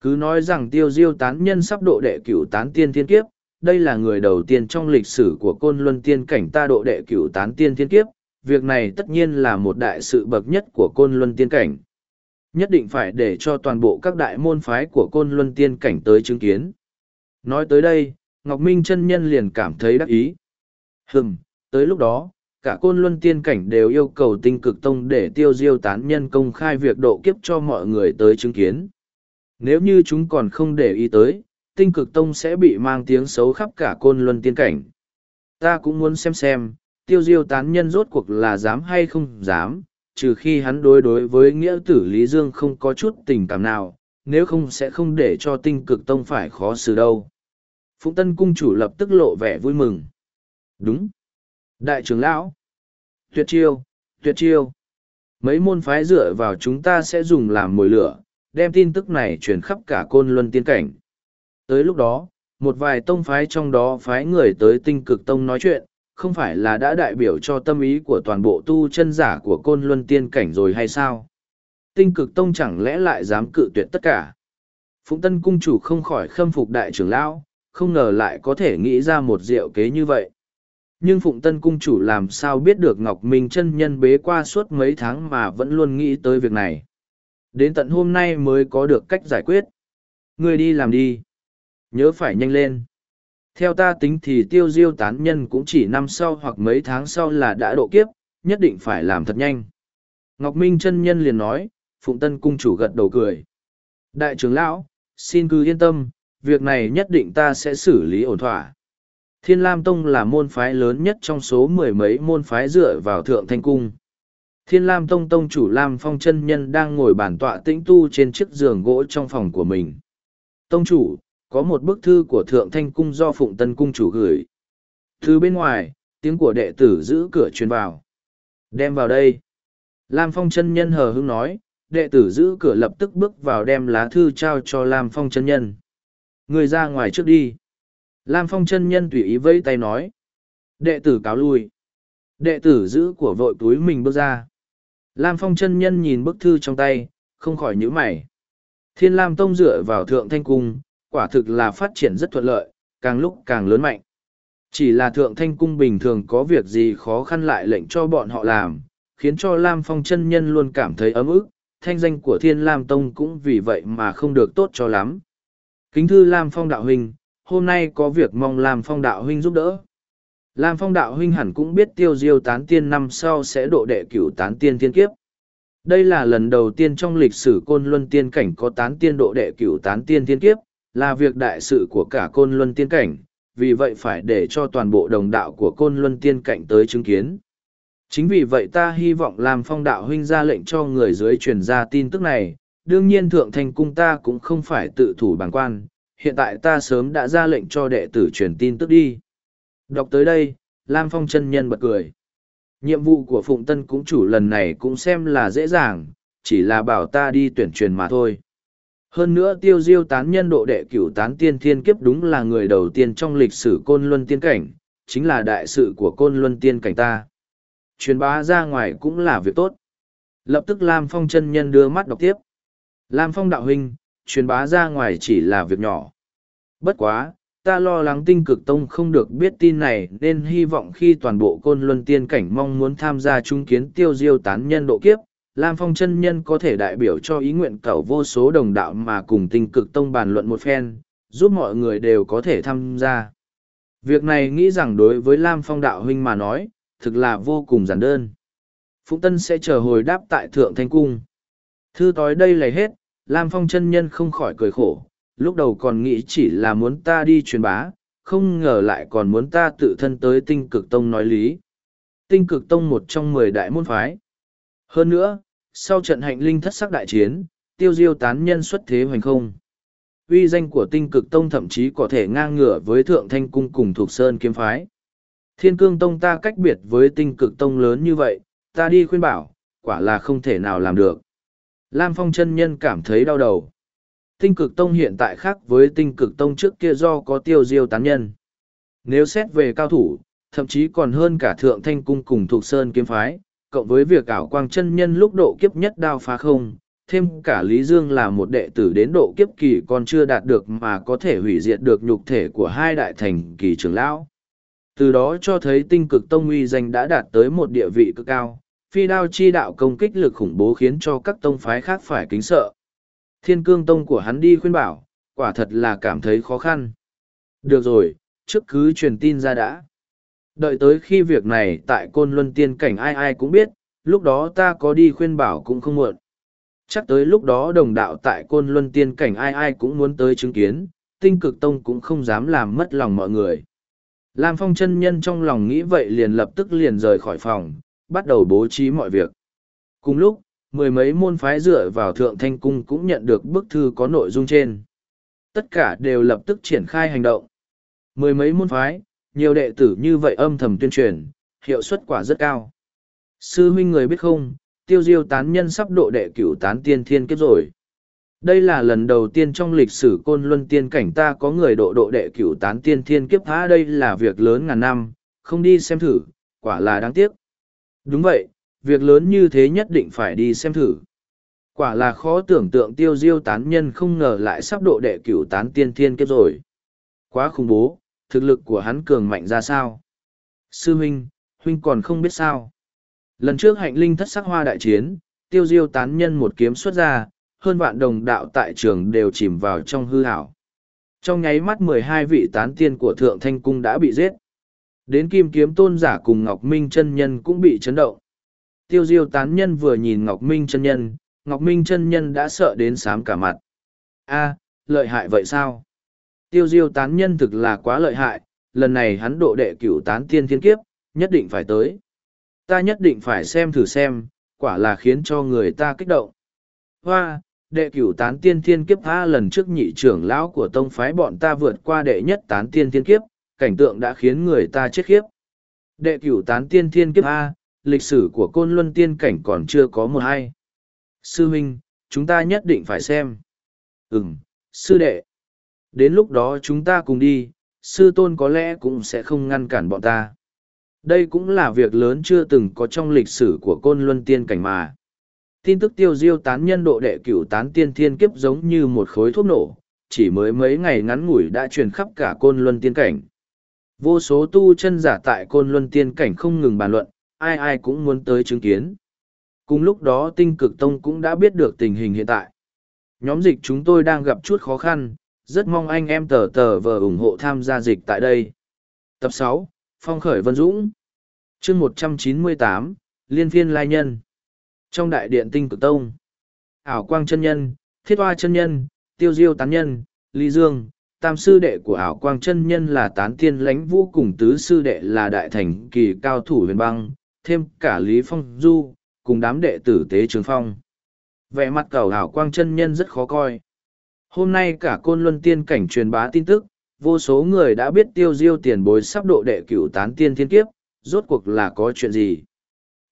Cứ nói rằng tiêu diêu tán nhân sắp độ đệ cửu tán tiên thiên kiếp, đây là người đầu tiên trong lịch sử của côn luân tiên cảnh ta độ đệ cửu tán tiên thiên kiếp, việc này tất nhiên là một đại sự bậc nhất của côn luân tiên cảnh. Nhất định phải để cho toàn bộ các đại môn phái của côn luân tiên cảnh tới chứng kiến. Nói tới đây, Ngọc Minh chân nhân liền cảm thấy đắc ý. Hừm, tới lúc đó, cả côn luân tiên cảnh đều yêu cầu tinh cực tông để tiêu diêu tán nhân công khai việc độ kiếp cho mọi người tới chứng kiến. Nếu như chúng còn không để ý tới, tinh cực tông sẽ bị mang tiếng xấu khắp cả côn luân tiên cảnh. Ta cũng muốn xem xem, tiêu diêu tán nhân rốt cuộc là dám hay không dám, trừ khi hắn đối đối với nghĩa tử Lý Dương không có chút tình cảm nào, nếu không sẽ không để cho tinh cực tông phải khó xử đâu. Phụng Tân Cung chủ lập tức lộ vẻ vui mừng. Đúng. Đại trưởng lão. Tuyệt chiêu, tuyệt chiêu. Mấy môn phái dựa vào chúng ta sẽ dùng làm mồi lửa, đem tin tức này truyền khắp cả côn luân tiên cảnh. Tới lúc đó, một vài tông phái trong đó phái người tới tinh cực tông nói chuyện, không phải là đã đại biểu cho tâm ý của toàn bộ tu chân giả của côn luân tiên cảnh rồi hay sao? Tinh cực tông chẳng lẽ lại dám cự tuyệt tất cả? Phụng Tân Cung chủ không khỏi khâm phục đại trưởng lão, không ngờ lại có thể nghĩ ra một diệu kế như vậy. Nhưng Phụng Tân Cung chủ làm sao biết được Ngọc Minh chân nhân bế qua suốt mấy tháng mà vẫn luôn nghĩ tới việc này. Đến tận hôm nay mới có được cách giải quyết. Người đi làm đi. Nhớ phải nhanh lên. Theo ta tính thì tiêu diêu tán nhân cũng chỉ năm sau hoặc mấy tháng sau là đã độ kiếp, nhất định phải làm thật nhanh. Ngọc Minh chân nhân liền nói, Phụng Tân Cung chủ gật đầu cười. Đại trưởng lão, xin cứ yên tâm, việc này nhất định ta sẽ xử lý ổn thỏa. Thiên Lam Tông là môn phái lớn nhất trong số mười mấy môn phái dựa vào Thượng Thanh Cung. Thiên Lam Tông Tông chủ Lam Phong chân Nhân đang ngồi bản tọa tĩnh tu trên chiếc giường gỗ trong phòng của mình. Tông chủ, có một bức thư của Thượng Thanh Cung do Phụng Tân Cung chủ gửi. Thư bên ngoài, tiếng của đệ tử giữ cửa truyền vào. Đem vào đây. Lam Phong chân Nhân hờ hững nói, đệ tử giữ cửa lập tức bước vào đem lá thư trao cho Lam Phong chân Nhân. Người ra ngoài trước đi. Lam Phong chân Nhân tùy ý vẫy tay nói. Đệ tử cáo lui. Đệ tử giữ của vội túi mình bước ra. Lam Phong chân Nhân nhìn bức thư trong tay, không khỏi nhíu mày. Thiên Lam Tông dựa vào Thượng Thanh Cung, quả thực là phát triển rất thuận lợi, càng lúc càng lớn mạnh. Chỉ là thượng thanh cung bình thường có việc gì khó khăn lại lệnh cho bọn họ làm, khiến cho Lam Phong chân nhân luôn cảm thấy ấm ức, thanh danh của Thiên Lam Tông cũng vì vậy mà không được tốt cho lắm. Kính thư Lam Phong đạo huynh, hôm nay có việc mong Lam Phong đạo huynh giúp đỡ. Lam Phong đạo huynh hẳn cũng biết tiêu diêu tán tiên năm sau sẽ độ đệ cửu tán tiên thiên kiếp. Đây là lần đầu tiên trong lịch sử côn luân tiên cảnh có tán tiên độ đệ cửu tán tiên thiên kiếp, là việc đại sự của cả côn luân tiên cảnh, vì vậy phải để cho toàn bộ đồng đạo của côn luân tiên cảnh tới chứng kiến. Chính vì vậy ta hy vọng làm phong đạo huynh ra lệnh cho người dưới truyền ra tin tức này, đương nhiên thượng thành cung ta cũng không phải tự thủ bằng quan, hiện tại ta sớm đã ra lệnh cho đệ tử truyền tin tức đi. Đọc tới đây, Lam Phong chân nhân bật cười. Nhiệm vụ của Phụng Tân cũng chủ lần này cũng xem là dễ dàng, chỉ là bảo ta đi tuyển truyền mà thôi. Hơn nữa tiêu diêu tán nhân độ đệ cửu tán tiên thiên kiếp đúng là người đầu tiên trong lịch sử côn luân tiên cảnh, chính là đại sự của côn luân tiên cảnh ta. Truyền bá ra ngoài cũng là việc tốt. Lập tức Lam Phong chân nhân đưa mắt đọc tiếp. Lam Phong đạo huynh, truyền bá ra ngoài chỉ là việc nhỏ. Bất quá, ta lo lắng tinh cực tông không được biết tin này nên hy vọng khi toàn bộ côn luân tiên cảnh mong muốn tham gia chung kiến tiêu diêu tán nhân độ kiếp, Lam Phong chân nhân có thể đại biểu cho ý nguyện cầu vô số đồng đạo mà cùng tinh cực tông bàn luận một phen, giúp mọi người đều có thể tham gia. Việc này nghĩ rằng đối với Lam Phong đạo huynh mà nói, thực là vô cùng giản đơn. Phụng Tân sẽ chờ hồi đáp tại Thượng Thanh Cung. Thư tối đây là hết, Lam Phong chân nhân không khỏi cười khổ, lúc đầu còn nghĩ chỉ là muốn ta đi truyền bá, không ngờ lại còn muốn ta tự thân tới tinh cực tông nói lý. Tinh cực tông một trong mười đại môn phái. Hơn nữa, sau trận hạnh linh thất sắc đại chiến, tiêu diêu tán nhân xuất thế hoành không. Uy danh của tinh cực tông thậm chí có thể ngang ngửa với thượng thanh cung cùng thuộc sơn kiếm phái. Thiên cương tông ta cách biệt với tinh cực tông lớn như vậy, ta đi khuyên bảo, quả là không thể nào làm được. Lam Phong chân nhân cảm thấy đau đầu. Tinh cực tông hiện tại khác với tinh cực tông trước kia do có tiêu diêu tán nhân. Nếu xét về cao thủ, thậm chí còn hơn cả thượng thanh cung cùng thuộc sơn kiếm phái, cộng với việc ảo quang chân nhân lúc độ kiếp nhất đao phá không, thêm cả Lý Dương là một đệ tử đến độ kiếp kỳ còn chưa đạt được mà có thể hủy diệt được nhục thể của hai đại thành kỳ trưởng lão. Từ đó cho thấy tinh cực tông uy danh đã đạt tới một địa vị cực cao, phi đao chi đạo công kích lực khủng bố khiến cho các tông phái khác phải kính sợ. Thiên cương tông của hắn đi khuyên bảo, quả thật là cảm thấy khó khăn. Được rồi, trước cứ truyền tin ra đã. Đợi tới khi việc này tại côn luân tiên cảnh ai ai cũng biết, lúc đó ta có đi khuyên bảo cũng không muộn. Chắc tới lúc đó đồng đạo tại côn luân tiên cảnh ai ai cũng muốn tới chứng kiến, tinh cực tông cũng không dám làm mất lòng mọi người. Lam Phong chân nhân trong lòng nghĩ vậy liền lập tức liền rời khỏi phòng, bắt đầu bố trí mọi việc. Cùng lúc, mười mấy môn phái dựa vào thượng thanh cung cũng nhận được bức thư có nội dung trên. Tất cả đều lập tức triển khai hành động. Mười mấy môn phái, nhiều đệ tử như vậy âm thầm tuyên truyền, hiệu suất quả rất cao. Sư huynh người biết không, tiêu diêu tán nhân sắp độ đệ cửu tán tiên thiên kiếp rồi. Đây là lần đầu tiên trong lịch sử côn luân tiên cảnh ta có người độ độ đệ cửu tán tiên thiên kiếp phá đây là việc lớn ngàn năm, không đi xem thử, quả là đáng tiếc. Đúng vậy, việc lớn như thế nhất định phải đi xem thử. Quả là khó tưởng tượng tiêu diêu tán nhân không ngờ lại sắp độ đệ cửu tán tiên thiên kiếp rồi. Quá khủng bố, thực lực của hắn cường mạnh ra sao? Sư huynh, huynh còn không biết sao. Lần trước hạnh linh thất sắc hoa đại chiến, tiêu diêu tán nhân một kiếm xuất ra, hơn vạn đồng đạo tại trường đều chìm vào trong hư hảo. Trong nháy mắt mười hai vị tán tiên của Thượng Thanh Cung đã bị giết. Đến kim kiếm tôn giả cùng Ngọc Minh chân nhân cũng bị chấn động. Tiêu diêu tán nhân vừa nhìn Ngọc Minh chân nhân, Ngọc Minh chân nhân đã sợ đến sám cả mặt. a lợi hại vậy sao? Tiêu diêu tán nhân thực là quá lợi hại, lần này hắn độ đệ cửu tán tiên thiên kiếp, nhất định phải tới. Ta nhất định phải xem thử xem, quả là khiến cho người ta kích động. Hoa, đệ cửu tán tiên thiên kiếp tha lần trước nhị trưởng lão của tông phái bọn ta vượt qua đệ nhất tán tiên thiên kiếp, cảnh tượng đã khiến người ta chết khiếp. Đệ cửu tán tiên thiên kiếp A, lịch sử của côn luân tiên cảnh còn chưa có một hai. Sư huynh, chúng ta nhất định phải xem. Ừm, sư đệ. Đến lúc đó chúng ta cùng đi, sư tôn có lẽ cũng sẽ không ngăn cản bọn ta. Đây cũng là việc lớn chưa từng có trong lịch sử của côn luân tiên cảnh mà. Tin tức tiêu diêu tán nhân độ đệ cửu tán tiên thiên kiếp giống như một khối thuốc nổ, chỉ mới mấy ngày ngắn ngủi đã truyền khắp cả côn luân tiên cảnh. Vô số tu chân giả tại côn luân tiên cảnh không ngừng bàn luận, ai ai cũng muốn tới chứng kiến. Cùng lúc đó tinh cực tông cũng đã biết được tình hình hiện tại. Nhóm dịch chúng tôi đang gặp chút khó khăn, rất mong anh em tờ tờ vờ ủng hộ tham gia dịch tại đây. Tập 6, Phong khởi Vân Dũng chương một trăm chín mươi tám Liên phiên lai nhân Trong đại điện tinh cực tông, ảo quang chân nhân, thiết hoa chân nhân, tiêu diêu tán nhân, Lý dương, tam sư đệ của ảo quang chân nhân là tán tiên lãnh vũ cùng tứ sư đệ là đại thành kỳ cao thủ huyền băng, thêm cả Lý Phong Du, cùng đám đệ tử tế trường phong. Vẻ mặt cầu ảo quang chân nhân rất khó coi. Hôm nay cả côn luân tiên cảnh truyền bá tin tức, vô số người đã biết tiêu diêu tiền bối sắp độ đệ cửu tán tiên thiên kiếp, rốt cuộc là có chuyện gì?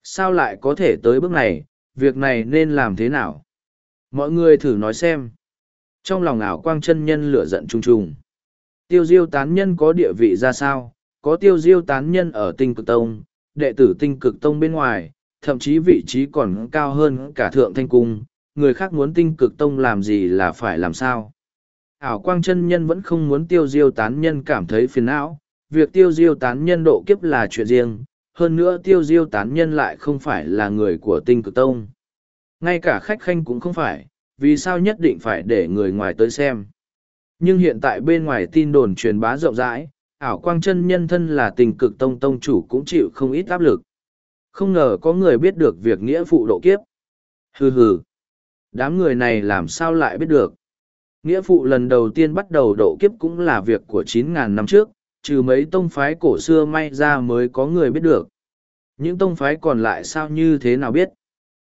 Sao lại có thể tới bước này, việc này nên làm thế nào? Mọi người thử nói xem. Trong lòng ảo quang chân nhân lửa giận trung trùng. Tiêu diêu tán nhân có địa vị ra sao? Có tiêu diêu tán nhân ở tinh cực tông, đệ tử tinh cực tông bên ngoài, thậm chí vị trí còn cao hơn cả thượng thanh cung. Người khác muốn tinh cực tông làm gì là phải làm sao? ảo quang chân nhân vẫn không muốn tiêu diêu tán nhân cảm thấy phiền não, việc tiêu diêu tán nhân độ kiếp là chuyện riêng, hơn nữa tiêu diêu tán nhân lại không phải là người của tinh cực tông. Ngay cả khách khanh cũng không phải, vì sao nhất định phải để người ngoài tới xem. Nhưng hiện tại bên ngoài tin đồn truyền bá rộng rãi, ảo quang chân nhân thân là tình cực tông tông chủ cũng chịu không ít áp lực. Không ngờ có người biết được việc nghĩa phụ độ kiếp. Hừ hừ. Đám người này làm sao lại biết được. Nghĩa phụ lần đầu tiên bắt đầu độ kiếp cũng là việc của 9.000 năm trước, trừ mấy tông phái cổ xưa may ra mới có người biết được. Những tông phái còn lại sao như thế nào biết?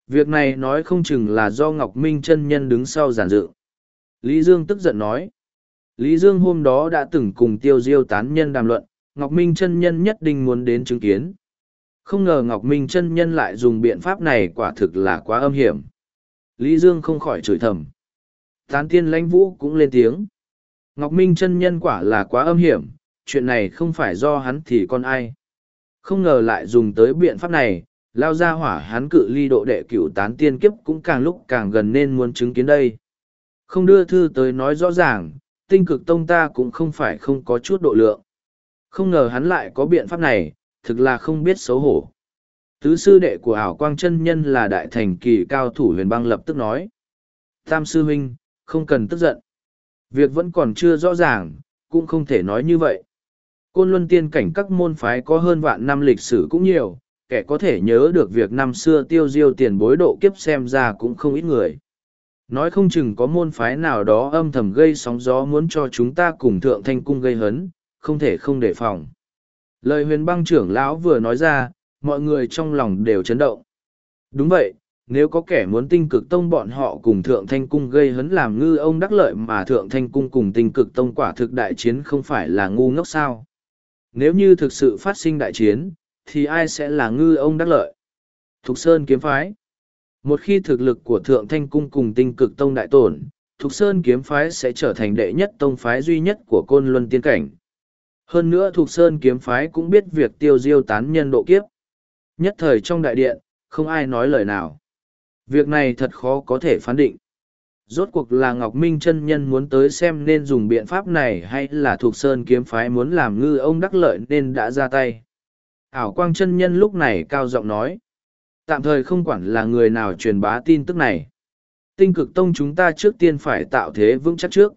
Việc này nói không chừng là do Ngọc Minh chân nhân đứng sau giản dự. Lý Dương tức giận nói. Lý Dương hôm đó đã từng cùng tiêu diêu tán nhân đàm luận, Ngọc Minh chân nhân nhất định muốn đến chứng kiến. Không ngờ Ngọc Minh chân nhân lại dùng biện pháp này quả thực là quá âm hiểm. Lý Dương không khỏi chửi thầm. Tán tiên lãnh vũ cũng lên tiếng. Ngọc Minh chân nhân quả là quá âm hiểm, chuyện này không phải do hắn thì con ai. Không ngờ lại dùng tới biện pháp này, lao ra hỏa hắn cự ly độ đệ cửu tán tiên kiếp cũng càng lúc càng gần nên muốn chứng kiến đây. Không đưa thư tới nói rõ ràng, tinh cực tông ta cũng không phải không có chút độ lượng. Không ngờ hắn lại có biện pháp này, thực là không biết xấu hổ. Tứ sư đệ của ảo quang chân nhân là đại thành kỳ cao thủ huyền băng lập tức nói. Tam sư huynh, không cần tức giận. Việc vẫn còn chưa rõ ràng, cũng không thể nói như vậy. Côn luân tiên cảnh các môn phái có hơn vạn năm lịch sử cũng nhiều, kẻ có thể nhớ được việc năm xưa tiêu diêu tiền bối độ kiếp xem ra cũng không ít người. Nói không chừng có môn phái nào đó âm thầm gây sóng gió muốn cho chúng ta cùng thượng thanh cung gây hấn, không thể không đề phòng. Lời huyền băng trưởng lão vừa nói ra, mọi người trong lòng đều chấn động. Đúng vậy, nếu có kẻ muốn tinh cực tông bọn họ cùng thượng thanh cung gây hấn làm ngư ông đắc lợi mà thượng thanh cung cùng tinh cực tông quả thực đại chiến không phải là ngu ngốc sao. Nếu như thực sự phát sinh đại chiến, thì ai sẽ là ngư ông đắc lợi? Thục Sơn kiếm phái một khi thực lực của Thượng Thanh Cung cùng tinh cực tông đại tổn, Thục Sơn kiếm phái sẽ trở thành đệ nhất tông phái duy nhất của Côn Luân Tiên Cảnh. Hơn nữa Thục Sơn kiếm phái cũng biết việc tiêu diêu tán nhân độ kiếp. Nhất thời trong đại điện, không ai nói lời nào. Việc này thật khó có thể phán định. Rốt cuộc là Ngọc Minh chân nhân muốn tới xem nên dùng biện pháp này hay là thuộc Sơn kiếm phái muốn làm ngư ông đắc lợi nên đã ra tay. Ảo Quang chân nhân lúc này cao giọng nói tạm thời không quản là người nào truyền bá tin tức này. Tinh cực tông chúng ta trước tiên phải tạo thế vững chắc trước.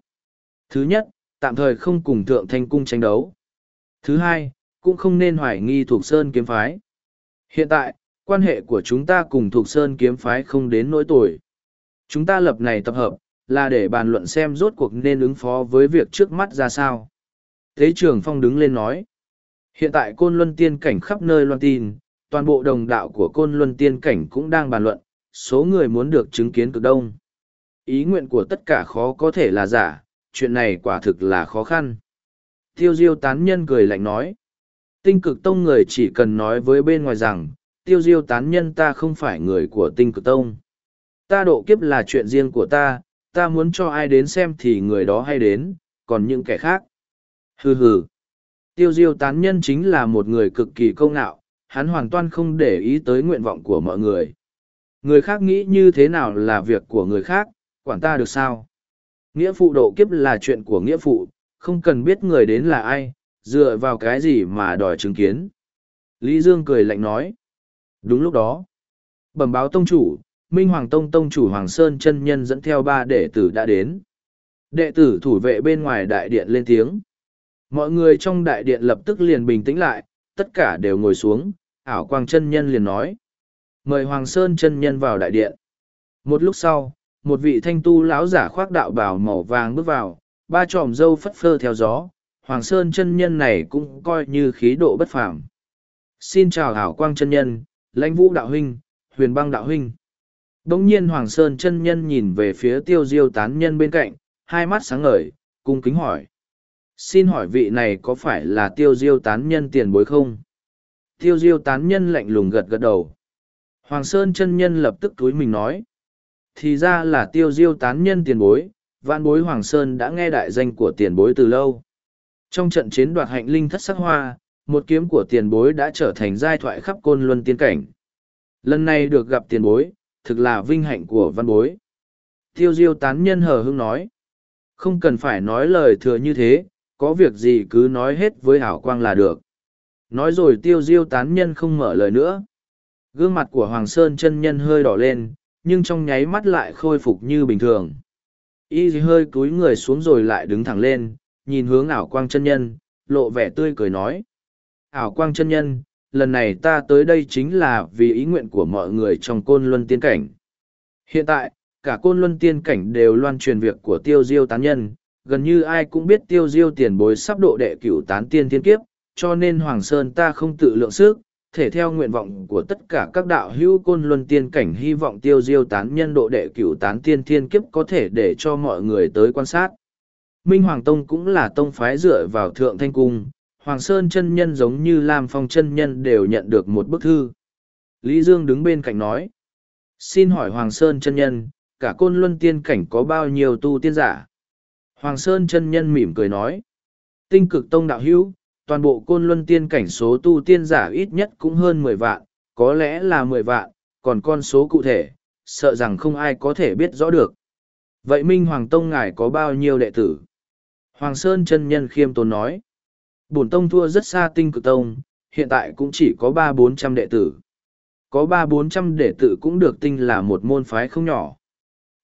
Thứ nhất, tạm thời không cùng thượng thanh cung tranh đấu. Thứ hai, cũng không nên hoài nghi thuộc sơn kiếm phái. Hiện tại, quan hệ của chúng ta cùng thuộc sơn kiếm phái không đến nỗi tuổi. Chúng ta lập này tập hợp, là để bàn luận xem rốt cuộc nên ứng phó với việc trước mắt ra sao. Thế trường phong đứng lên nói. Hiện tại côn luân tiên cảnh khắp nơi loan tin, toàn bộ đồng đạo của côn luân tiên cảnh cũng đang bàn luận, số người muốn được chứng kiến cực đông. Ý nguyện của tất cả khó có thể là giả, chuyện này quả thực là khó khăn. Tiêu diêu tán nhân cười lạnh nói. Tinh cực tông người chỉ cần nói với bên ngoài rằng, tiêu diêu tán nhân ta không phải người của tinh cực tông. Ta độ kiếp là chuyện riêng của ta, ta muốn cho ai đến xem thì người đó hay đến, còn những kẻ khác. Hừ hừ. Tiêu diêu tán nhân chính là một người cực kỳ công nạo, hắn hoàn toàn không để ý tới nguyện vọng của mọi người. Người khác nghĩ như thế nào là việc của người khác, quản ta được sao? Nghĩa phụ độ kiếp là chuyện của nghĩa phụ, không cần biết người đến là ai, dựa vào cái gì mà đòi chứng kiến. Lý Dương cười lạnh nói. Đúng lúc đó, bẩm báo tông chủ, Minh Hoàng Tông Tông chủ Hoàng Sơn chân nhân dẫn theo ba đệ tử đã đến. Đệ tử thủ vệ bên ngoài đại điện lên tiếng. Mọi người trong đại điện lập tức liền bình tĩnh lại, tất cả đều ngồi xuống, ảo quang chân nhân liền nói. Mời Hoàng Sơn chân nhân vào đại điện. Một lúc sau, một vị thanh tu lão giả khoác đạo bào màu vàng bước vào, ba tròm dâu phất phơ theo gió, Hoàng Sơn chân nhân này cũng coi như khí độ bất phàm. Xin chào hảo quang chân nhân, lãnh vũ đạo huynh, huyền băng đạo huynh. Đông nhiên Hoàng Sơn chân nhân nhìn về phía tiêu diêu tán nhân bên cạnh, hai mắt sáng ngời, cung kính hỏi. Xin hỏi vị này có phải là tiêu diêu tán nhân tiền bối không? Tiêu diêu tán nhân lạnh lùng gật gật đầu. Hoàng Sơn chân nhân lập tức túi mình nói. Thì ra là tiêu diêu tán nhân tiền bối, vạn bối Hoàng Sơn đã nghe đại danh của tiền bối từ lâu. Trong trận chiến đoạt hạnh linh thất sắc hoa, một kiếm của tiền bối đã trở thành giai thoại khắp côn luân tiên cảnh. Lần này được gặp tiền bối, thực là vinh hạnh của văn bối. Tiêu diêu tán nhân hờ hưng nói. Không cần phải nói lời thừa như thế, có việc gì cứ nói hết với hảo quang là được. Nói rồi tiêu diêu tán nhân không mở lời nữa. Gương mặt của Hoàng Sơn chân nhân hơi đỏ lên, nhưng trong nháy mắt lại khôi phục như bình thường. Y hơi cúi người xuống rồi lại đứng thẳng lên, nhìn hướng ảo quang chân nhân, lộ vẻ tươi cười nói. Ảo quang chân nhân, lần này ta tới đây chính là vì ý nguyện của mọi người trong côn luân tiên cảnh. Hiện tại, cả côn luân tiên cảnh đều loan truyền việc của tiêu diêu tán nhân, gần như ai cũng biết tiêu diêu tiền bối sắp độ đệ cửu tán tiên thiên kiếp, cho nên Hoàng Sơn ta không tự lượng sức, thể theo nguyện vọng của tất cả các đạo hữu côn luân tiên cảnh hy vọng tiêu diêu tán nhân độ đệ cửu tán tiên thiên kiếp có thể để cho mọi người tới quan sát. Minh Hoàng Tông cũng là tông phái dựa vào thượng thanh cung, Hoàng Sơn chân nhân giống như Lam Phong chân nhân đều nhận được một bức thư. Lý Dương đứng bên cạnh nói, xin hỏi Hoàng Sơn chân nhân, cả côn luân tiên cảnh có bao nhiêu tu tiên giả? Hoàng Sơn chân nhân mỉm cười nói, tinh cực tông đạo hữu, toàn bộ côn luân tiên cảnh số tu tiên giả ít nhất cũng hơn mười vạn, có lẽ là mười vạn, còn con số cụ thể, sợ rằng không ai có thể biết rõ được. Vậy Minh Hoàng Tông ngài có bao nhiêu đệ tử? Hoàng Sơn chân nhân khiêm tốn nói. Bổn tông thua rất xa tinh cực tông, hiện tại cũng chỉ có ba bốn trăm đệ tử. Có ba bốn trăm đệ tử cũng được tinh là một môn phái không nhỏ.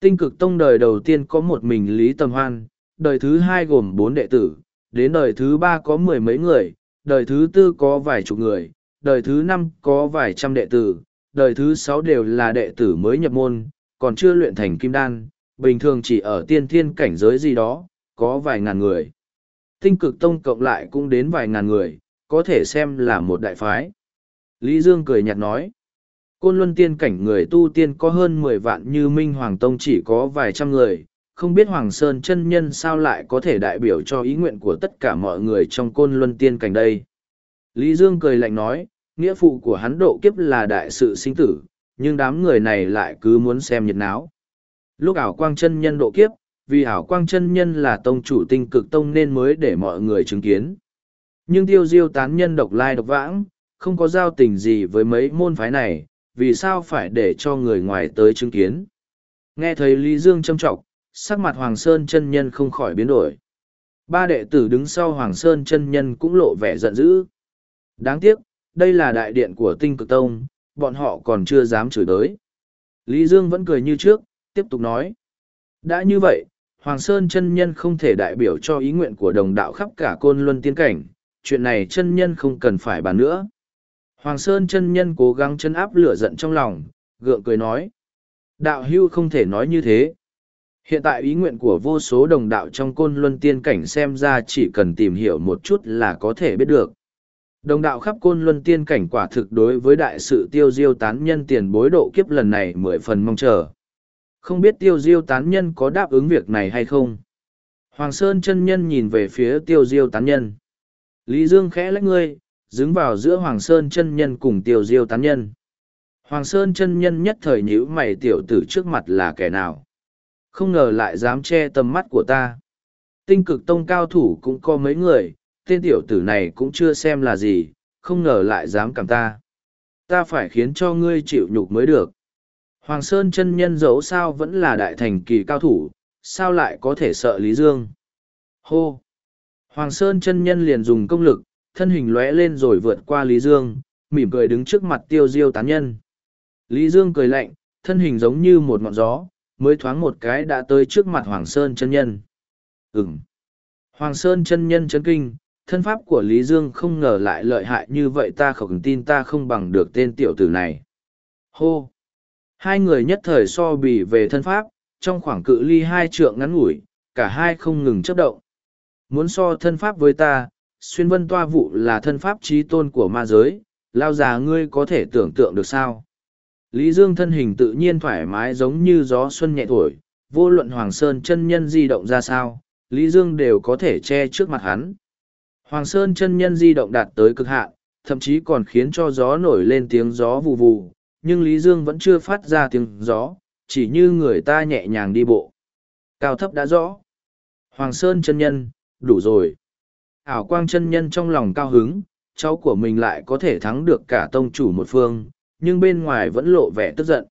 Tinh cực tông đời đầu tiên có một mình Lý Tầm Hoan, đời thứ hai gồm bốn đệ tử, đến đời thứ ba có mười mấy người, đời thứ tư có vài chục người, đời thứ năm có vài trăm đệ tử, đời thứ sáu đều là đệ tử mới nhập môn, còn chưa luyện thành kim đan, bình thường chỉ ở tiên thiên cảnh giới gì đó, có vài ngàn người. Tinh cực tông cộng lại cũng đến vài ngàn người, có thể xem là một đại phái. Lý Dương cười nhạt nói, Côn Luân tiên cảnh người tu tiên có hơn mười vạn như Minh Hoàng Tông chỉ có vài trăm người, không biết Hoàng Sơn chân nhân sao lại có thể đại biểu cho ý nguyện của tất cả mọi người trong Côn Luân tiên cảnh đây. Lý Dương cười lạnh nói, nghĩa phụ của hắn độ kiếp là đại sự sinh tử, nhưng đám người này lại cứ muốn xem nhiệt náo. Lúc ảo quang chân nhân độ kiếp, vì ảo quang chân nhân là tông chủ tinh cực tông nên mới để mọi người chứng kiến. Nhưng tiêu diêu tán nhân độc lai độc vãng, không có giao tình gì với mấy môn phái này, vì sao phải để cho người ngoài tới chứng kiến. Nghe thấy Lý Dương châm trọng, sắc mặt Hoàng Sơn chân nhân không khỏi biến đổi. Ba đệ tử đứng sau Hoàng Sơn chân nhân cũng lộ vẻ giận dữ. Đáng tiếc, đây là đại điện của tinh cực tông, bọn họ còn chưa dám chửi tới. Lý Dương vẫn cười như trước, tiếp tục nói. Đã như vậy, Hoàng Sơn chân nhân không thể đại biểu cho ý nguyện của đồng đạo khắp cả côn luân tiên cảnh, chuyện này chân nhân không cần phải bàn nữa. Hoàng Sơn chân nhân cố gắng chân áp lửa giận trong lòng, gượng cười nói. Đạo hưu không thể nói như thế. Hiện tại ý nguyện của vô số đồng đạo trong côn luân tiên cảnh xem ra chỉ cần tìm hiểu một chút là có thể biết được. Đồng đạo khắp côn luân tiên cảnh quả thực đối với đại sự tiêu diêu tán nhân tiền bối độ kiếp lần này mười phần mong chờ. Không biết tiêu diêu tán nhân có đáp ứng việc này hay không? Hoàng Sơn chân nhân nhìn về phía tiêu diêu tán nhân. Lý Dương khẽ lách ngươi, đứng vào giữa Hoàng Sơn chân nhân cùng tiêu diêu tán nhân. Hoàng Sơn chân nhân nhất thời nhíu mày tiểu tử trước mặt là kẻ nào? Không ngờ lại dám che tầm mắt của ta. Tinh cực tông cao thủ cũng có mấy người, tên tiểu tử này cũng chưa xem là gì, không ngờ lại dám cảm ta. Ta phải khiến cho ngươi chịu nhục mới được. Hoàng Sơn chân nhân dẫu sao vẫn là đại thành kỳ cao thủ, sao lại có thể sợ Lý Dương? Hô! Hoàng Sơn chân nhân liền dùng công lực, thân hình lóe lên rồi vượt qua Lý Dương, mỉm cười đứng trước mặt tiêu diêu tán nhân. Lý Dương cười lạnh, thân hình giống như một ngọn gió, mới thoáng một cái đã tới trước mặt Hoàng Sơn chân nhân. Ừm! Hoàng Sơn chân nhân chấn kinh, thân pháp của Lý Dương không ngờ lại lợi hại như vậy ta không tin ta không bằng được tên tiểu tử này. Hô! Hai người nhất thời so bì về thân pháp, trong khoảng cự ly hai trượng ngắn ngủi, cả hai không ngừng chấp động. Muốn so thân pháp với ta, xuyên vân toa vụ là thân pháp trí tôn của ma giới, lao già ngươi có thể tưởng tượng được sao. Lý Dương thân hình tự nhiên thoải mái giống như gió xuân nhẹ thổi, vô luận Hoàng Sơn chân nhân di động ra sao, Lý Dương đều có thể che trước mặt hắn. Hoàng Sơn chân nhân di động đạt tới cực hạn, thậm chí còn khiến cho gió nổi lên tiếng gió vù vù, nhưng Lý Dương vẫn chưa phát ra tiếng gió, chỉ như người ta nhẹ nhàng đi bộ. Cao thấp đã rõ. Hoàng Sơn chân nhân, đủ rồi. Ảo quang chân nhân trong lòng cao hứng, cháu của mình lại có thể thắng được cả tông chủ một phương, nhưng bên ngoài vẫn lộ vẻ tức giận.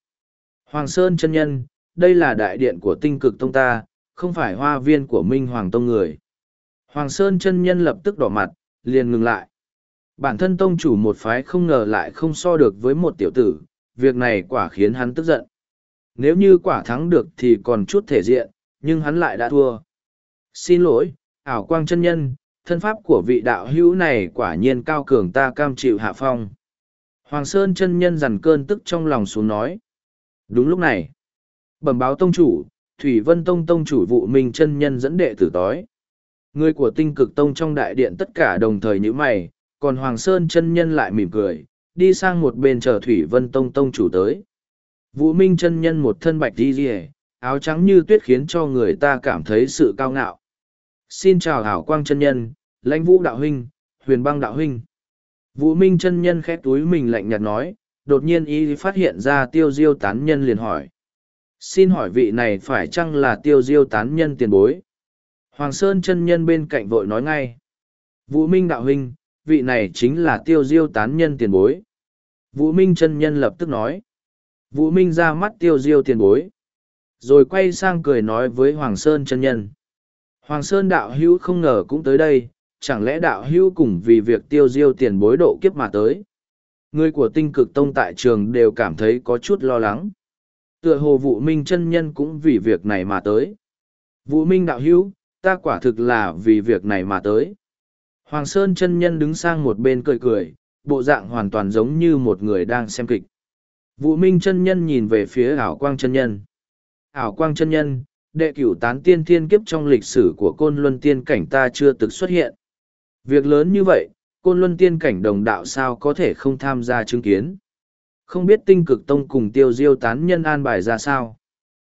Hoàng Sơn chân nhân, đây là đại điện của tinh cực tông ta, không phải hoa viên của Minh Hoàng tông người. Hoàng Sơn chân nhân lập tức đỏ mặt, liền ngừng lại. Bản thân tông chủ một phái không ngờ lại không so được với một tiểu tử, việc này quả khiến hắn tức giận. Nếu như quả thắng được thì còn chút thể diện, nhưng hắn lại đã thua. Xin lỗi, ảo quang chân nhân, thân pháp của vị đạo hữu này quả nhiên cao cường ta cam chịu hạ phong. Hoàng Sơn chân nhân dằn cơn tức trong lòng xuống nói. Đúng lúc này, bẩm báo tông chủ, Thủy Vân Tông Tông chủ vụ Minh chân nhân dẫn đệ tử tối. Người của tinh cực tông trong đại điện tất cả đồng thời như mày, còn Hoàng Sơn chân nhân lại mỉm cười, đi sang một bên chờ Thủy Vân Tông Tông chủ tới. Vũ Minh chân nhân một thân bạch đi rìa, áo trắng như tuyết khiến cho người ta cảm thấy sự cao ngạo. Xin chào hảo quang chân nhân, lãnh vũ đạo huynh, huyền băng đạo huynh. Vũ Minh chân nhân khét túi mình lạnh nhạt nói, đột nhiên y phát hiện ra tiêu diêu tán nhân liền hỏi. Xin hỏi vị này phải chăng là tiêu diêu tán nhân tiền bối? Hoàng Sơn chân nhân bên cạnh vội nói ngay. Vũ Minh đạo huynh, vị này chính là tiêu diêu tán nhân tiền bối. Vũ Minh chân nhân lập tức nói. Vũ Minh ra mắt tiêu diêu tiền bối. Rồi quay sang cười nói với Hoàng Sơn chân nhân. Hoàng Sơn đạo hữu không ngờ cũng tới đây, chẳng lẽ đạo hữu cùng vì việc tiêu diêu tiền bối độ kiếp mà tới. Người của tinh cực tông tại trường đều cảm thấy có chút lo lắng. Tựa hồ Vũ Minh chân nhân cũng vì việc này mà tới. Vũ Minh đạo hữu, ta quả thực là vì việc này mà tới. Hoàng Sơn chân nhân đứng sang một bên cười cười, bộ dạng hoàn toàn giống như một người đang xem kịch. Vũ Minh chân nhân nhìn về phía ảo quang chân nhân. Ảo quang chân nhân, đệ cửu tán tiên thiên kiếp trong lịch sử của côn luân tiên cảnh ta chưa từng xuất hiện. Việc lớn như vậy, côn luân tiên cảnh đồng đạo sao có thể không tham gia chứng kiến. Không biết tinh cực tông cùng tiêu diêu tán nhân an bài ra sao.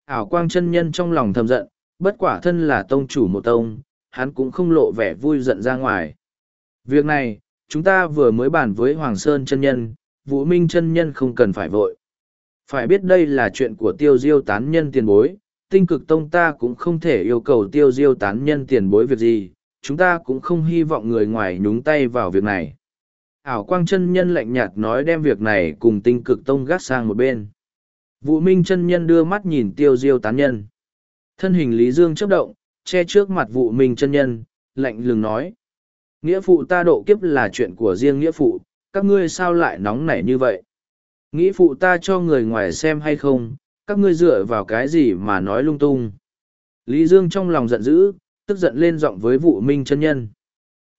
Ảo quang chân nhân trong lòng thầm giận, bất quả thân là tông chủ một tông, hắn cũng không lộ vẻ vui giận ra ngoài. Việc này, chúng ta vừa mới bàn với Hoàng Sơn chân nhân, Vũ Minh chân nhân không cần phải vội. Phải biết đây là chuyện của tiêu diêu tán nhân tiền bối, tinh cực tông ta cũng không thể yêu cầu tiêu diêu tán nhân tiền bối việc gì, chúng ta cũng không hy vọng người ngoài nhúng tay vào việc này. Ảo quang chân nhân lạnh nhạt nói đem việc này cùng tinh cực tông gác sang một bên. Vũ Minh chân nhân đưa mắt nhìn tiêu diêu tán nhân. Thân hình Lý Dương chấp động, che trước mặt Vũ Minh chân nhân, lạnh lùng nói. Nghĩa phụ ta độ kiếp là chuyện của riêng nghĩa phụ, các ngươi sao lại nóng nảy như vậy? Nghĩ phụ ta cho người ngoài xem hay không, các ngươi dựa vào cái gì mà nói lung tung. Lý Dương trong lòng giận dữ, tức giận lên giọng với Vũ Minh chân nhân.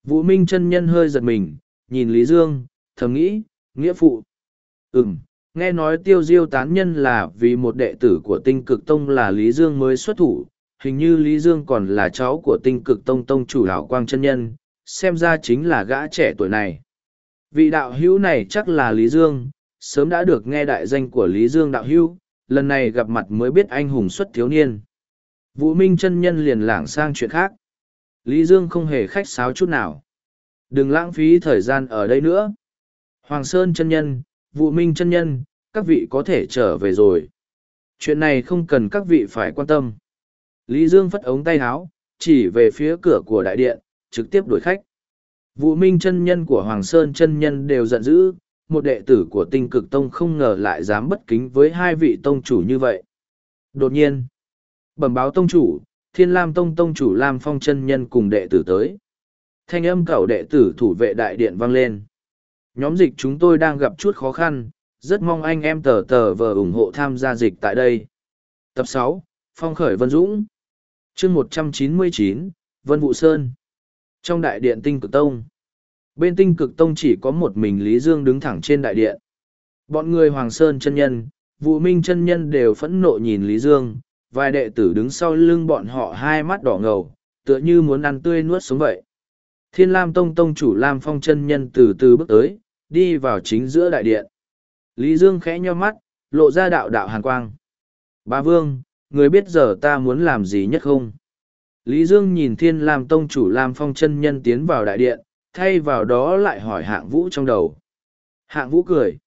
Vũ Minh chân nhân hơi giật mình, nhìn Lý Dương, thầm nghĩ, nghĩa phụ. Ừm, nghe nói tiêu diêu tán nhân là vì một đệ tử của tinh cực tông là Lý Dương mới xuất thủ, hình như Lý Dương còn là cháu của tinh cực tông tông chủ Lão quang chân nhân, xem ra chính là gã trẻ tuổi này. Vị đạo hữu này chắc là Lý Dương, sớm đã được nghe đại danh của Lý Dương đạo hữu, lần này gặp mặt mới biết anh hùng xuất thiếu niên. Vũ Minh chân nhân liền lảng sang chuyện khác. Lý Dương không hề khách sáo chút nào. Đừng lãng phí thời gian ở đây nữa. Hoàng Sơn chân nhân, Vũ Minh chân nhân, các vị có thể trở về rồi. Chuyện này không cần các vị phải quan tâm. Lý Dương phất ống tay áo, chỉ về phía cửa của đại điện, trực tiếp đuổi khách. Vũ Minh chân nhân của Hoàng Sơn chân nhân đều giận dữ, một đệ tử của tinh cực tông không ngờ lại dám bất kính với hai vị tông chủ như vậy. Đột nhiên, bẩm báo tông chủ, thiên lam tông tông chủ Lam Phong chân nhân cùng đệ tử tới. Thanh âm cầu đệ tử thủ vệ đại điện vang lên. Nhóm dịch chúng tôi đang gặp chút khó khăn, rất mong anh em tờ tờ vờ ủng hộ tham gia dịch tại đây. Tập sáu Phong khởi Vân Dũng chương một trăm chín mươi chín Vân Vũ Sơn trong đại điện tinh cực tông, bên tinh cực tông chỉ có một mình Lý Dương đứng thẳng trên đại điện. Bọn người Hoàng Sơn chân nhân, Vũ Minh chân nhân đều phẫn nộ nhìn Lý Dương, vài đệ tử đứng sau lưng bọn họ hai mắt đỏ ngầu, tựa như muốn ăn tươi nuốt sống vậy. Thiên Lam Tông Tông chủ Lam Phong chân nhân từ từ bước tới, đi vào chính giữa đại điện. Lý Dương khẽ nheo mắt, lộ ra đạo đạo hàn quang. Ba Vương, người biết giờ ta muốn làm gì nhất không? Lý Dương nhìn Thiên Lam Tông chủ Lam Phong chân nhân tiến vào đại điện, thay vào đó lại hỏi hạng vũ trong đầu. Hạng vũ cười.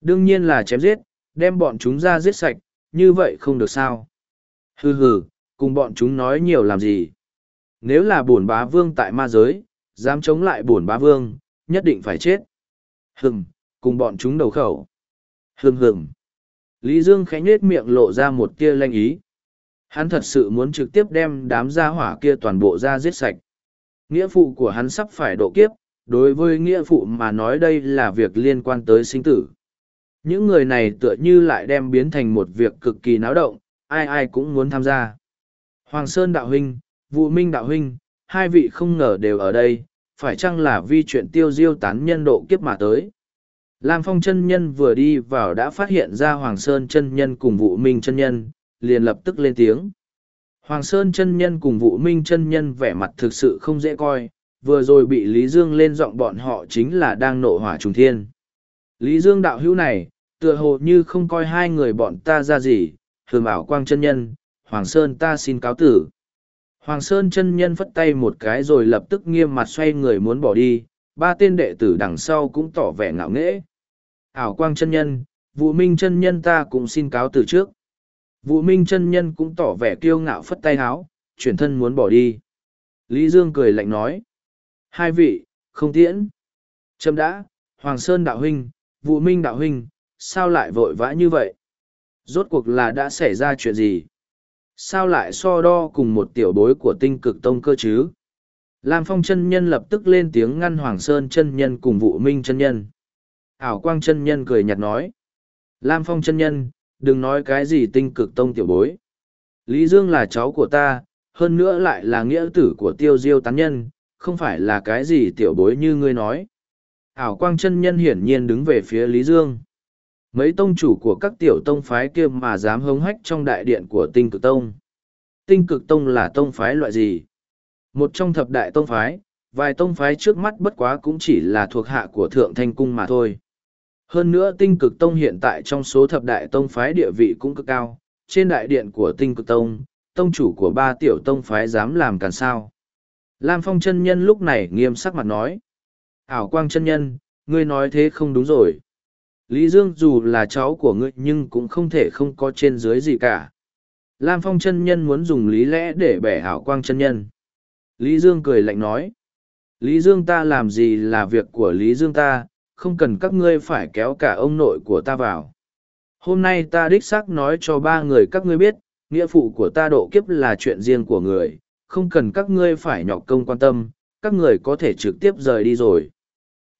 Đương nhiên là chém giết, đem bọn chúng ra giết sạch, như vậy không được sao. Hừ hừ, cùng bọn chúng nói nhiều làm gì. Nếu là bổn bá vương tại ma giới, dám chống lại bổn bá vương, nhất định phải chết. Hừm, cùng bọn chúng đầu khẩu. Hừng hừng. Lý Dương khẽ nhết miệng lộ ra một tia lanh ý. Hắn thật sự muốn trực tiếp đem đám gia hỏa kia toàn bộ ra giết sạch. Nghĩa phụ của hắn sắp phải độ kiếp, đối với nghĩa phụ mà nói đây là việc liên quan tới sinh tử. Những người này tựa như lại đem biến thành một việc cực kỳ náo động, ai ai cũng muốn tham gia. Hoàng Sơn Đạo Huynh, Vũ Minh Đạo Huynh, hai vị không ngờ đều ở đây, phải chăng là vi chuyện tiêu diêu tán nhân độ kiếp mà tới. Lam Phong chân nhân vừa đi vào đã phát hiện ra Hoàng Sơn chân nhân cùng Vũ Minh chân nhân, liền lập tức lên tiếng. Hoàng Sơn chân nhân cùng Vũ Minh chân nhân vẻ mặt thực sự không dễ coi, vừa rồi bị Lý Dương lên giọng bọn họ chính là đang nộ hỏa trùng thiên. Lý Dương đạo hữu này, tựa hồ như không coi hai người bọn ta ra gì, thường bảo quang chân nhân, Hoàng Sơn ta xin cáo tử. Hoàng Sơn chân nhân phất tay một cái rồi lập tức nghiêm mặt xoay người muốn bỏ đi, ba tên đệ tử đằng sau cũng tỏ vẻ ngạo nghễ. Ảo quang chân nhân, Vũ minh chân nhân ta cũng xin cáo từ trước. Vũ minh chân nhân cũng tỏ vẻ kiêu ngạo phất tay háo, chuyển thân muốn bỏ đi. Lý Dương cười lạnh nói. Hai vị, không tiễn. Trâm đã, Hoàng Sơn đạo huynh, Vũ minh đạo huynh, sao lại vội vã như vậy? Rốt cuộc là đã xảy ra chuyện gì? Sao lại so đo cùng một tiểu bối của tinh cực tông cơ chứ? Lam Phong chân nhân lập tức lên tiếng ngăn Hoàng Sơn chân nhân cùng Vũ minh chân nhân. Ảo Quang chân nhân cười nhạt nói. Lam Phong chân nhân, đừng nói cái gì tinh cực tông tiểu bối. Lý Dương là cháu của ta, hơn nữa lại là nghĩa tử của tiêu diêu tán nhân, không phải là cái gì tiểu bối như ngươi nói. Ảo Quang chân nhân hiển nhiên đứng về phía Lý Dương. Mấy tông chủ của các tiểu tông phái kia mà dám hống hách trong đại điện của tinh cực tông. Tinh cực tông là tông phái loại gì? Một trong thập đại tông phái, vài tông phái trước mắt bất quá cũng chỉ là thuộc hạ của thượng thanh cung mà thôi. Hơn nữa tinh cực tông hiện tại trong số thập đại tông phái địa vị cũng cực cao, trên đại điện của tinh cực tông, tông chủ của ba tiểu tông phái dám làm càn sao. Lam Phong chân nhân lúc này nghiêm sắc mặt nói. Ảo quang chân nhân, ngươi nói thế không đúng rồi. Lý Dương dù là cháu của ngươi nhưng cũng không thể không có trên dưới gì cả. Lam Phong chân nhân muốn dùng lý lẽ để bẻ ảo quang chân nhân. Lý Dương cười lạnh nói. Lý Dương ta làm gì là việc của Lý Dương ta, không cần các ngươi phải kéo cả ông nội của ta vào. Hôm nay ta đích xác nói cho ba người các ngươi biết, nghĩa phụ của ta độ kiếp là chuyện riêng của người, không cần các ngươi phải nhọc công quan tâm, các người có thể trực tiếp rời đi rồi.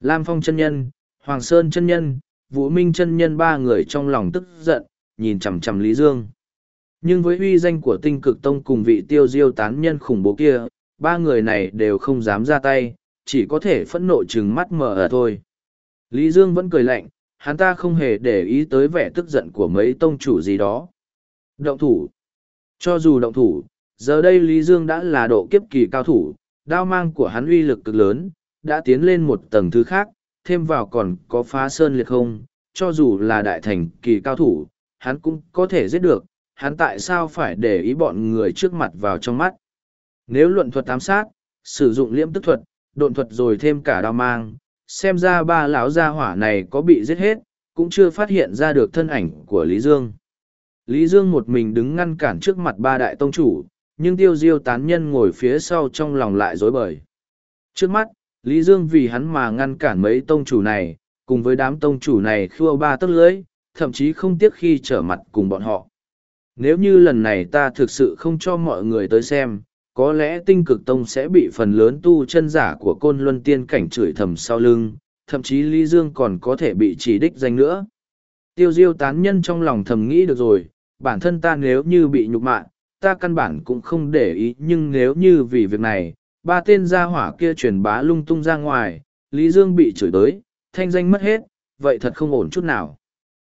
Lam Phong chân nhân, Hoàng Sơn chân nhân, Vũ Minh chân nhân ba người trong lòng tức giận, nhìn chằm chằm Lý Dương. Nhưng với uy danh của tinh cực tông cùng vị tiêu diêu tán nhân khủng bố kia, ba người này đều không dám ra tay, chỉ có thể phẫn nộ chừng mắt mở ở thôi. Lý Dương vẫn cười lạnh, hắn ta không hề để ý tới vẻ tức giận của mấy tông chủ gì đó. Động thủ. Cho dù động thủ, giờ đây Lý Dương đã là độ kiếp kỳ cao thủ, đao mang của hắn uy lực cực lớn, đã tiến lên một tầng thứ khác, thêm vào còn có phá sơn liệt không, cho dù là đại thành kỳ cao thủ, hắn cũng có thể giết được, hắn tại sao phải để ý bọn người trước mặt vào trong mắt. Nếu luận thuật ám sát, sử dụng liễm tức thuật, độn thuật rồi thêm cả đao mang, xem ra ba lão gia hỏa này có bị giết hết, cũng chưa phát hiện ra được thân ảnh của Lý Dương. Lý Dương một mình đứng ngăn cản trước mặt ba đại tông chủ, nhưng tiêu diêu tán nhân ngồi phía sau trong lòng lại dối bời. Trước mắt, Lý Dương vì hắn mà ngăn cản mấy tông chủ này, cùng với đám tông chủ này khua ba tấc lưới, thậm chí không tiếc khi trở mặt cùng bọn họ. Nếu như lần này ta thực sự không cho mọi người tới xem, có lẽ tinh cực tông sẽ bị phần lớn tu chân giả của côn luân tiên cảnh chửi thầm sau lưng, thậm chí Lý Dương còn có thể bị chỉ đích danh nữa. Tiêu diêu tán nhân trong lòng thầm nghĩ được rồi, bản thân ta nếu như bị nhục mạ, ta căn bản cũng không để ý nhưng nếu như vì việc này, ba tên gia hỏa kia truyền bá lung tung ra ngoài, Lý Dương bị chửi tới, thanh danh mất hết, vậy thật không ổn chút nào.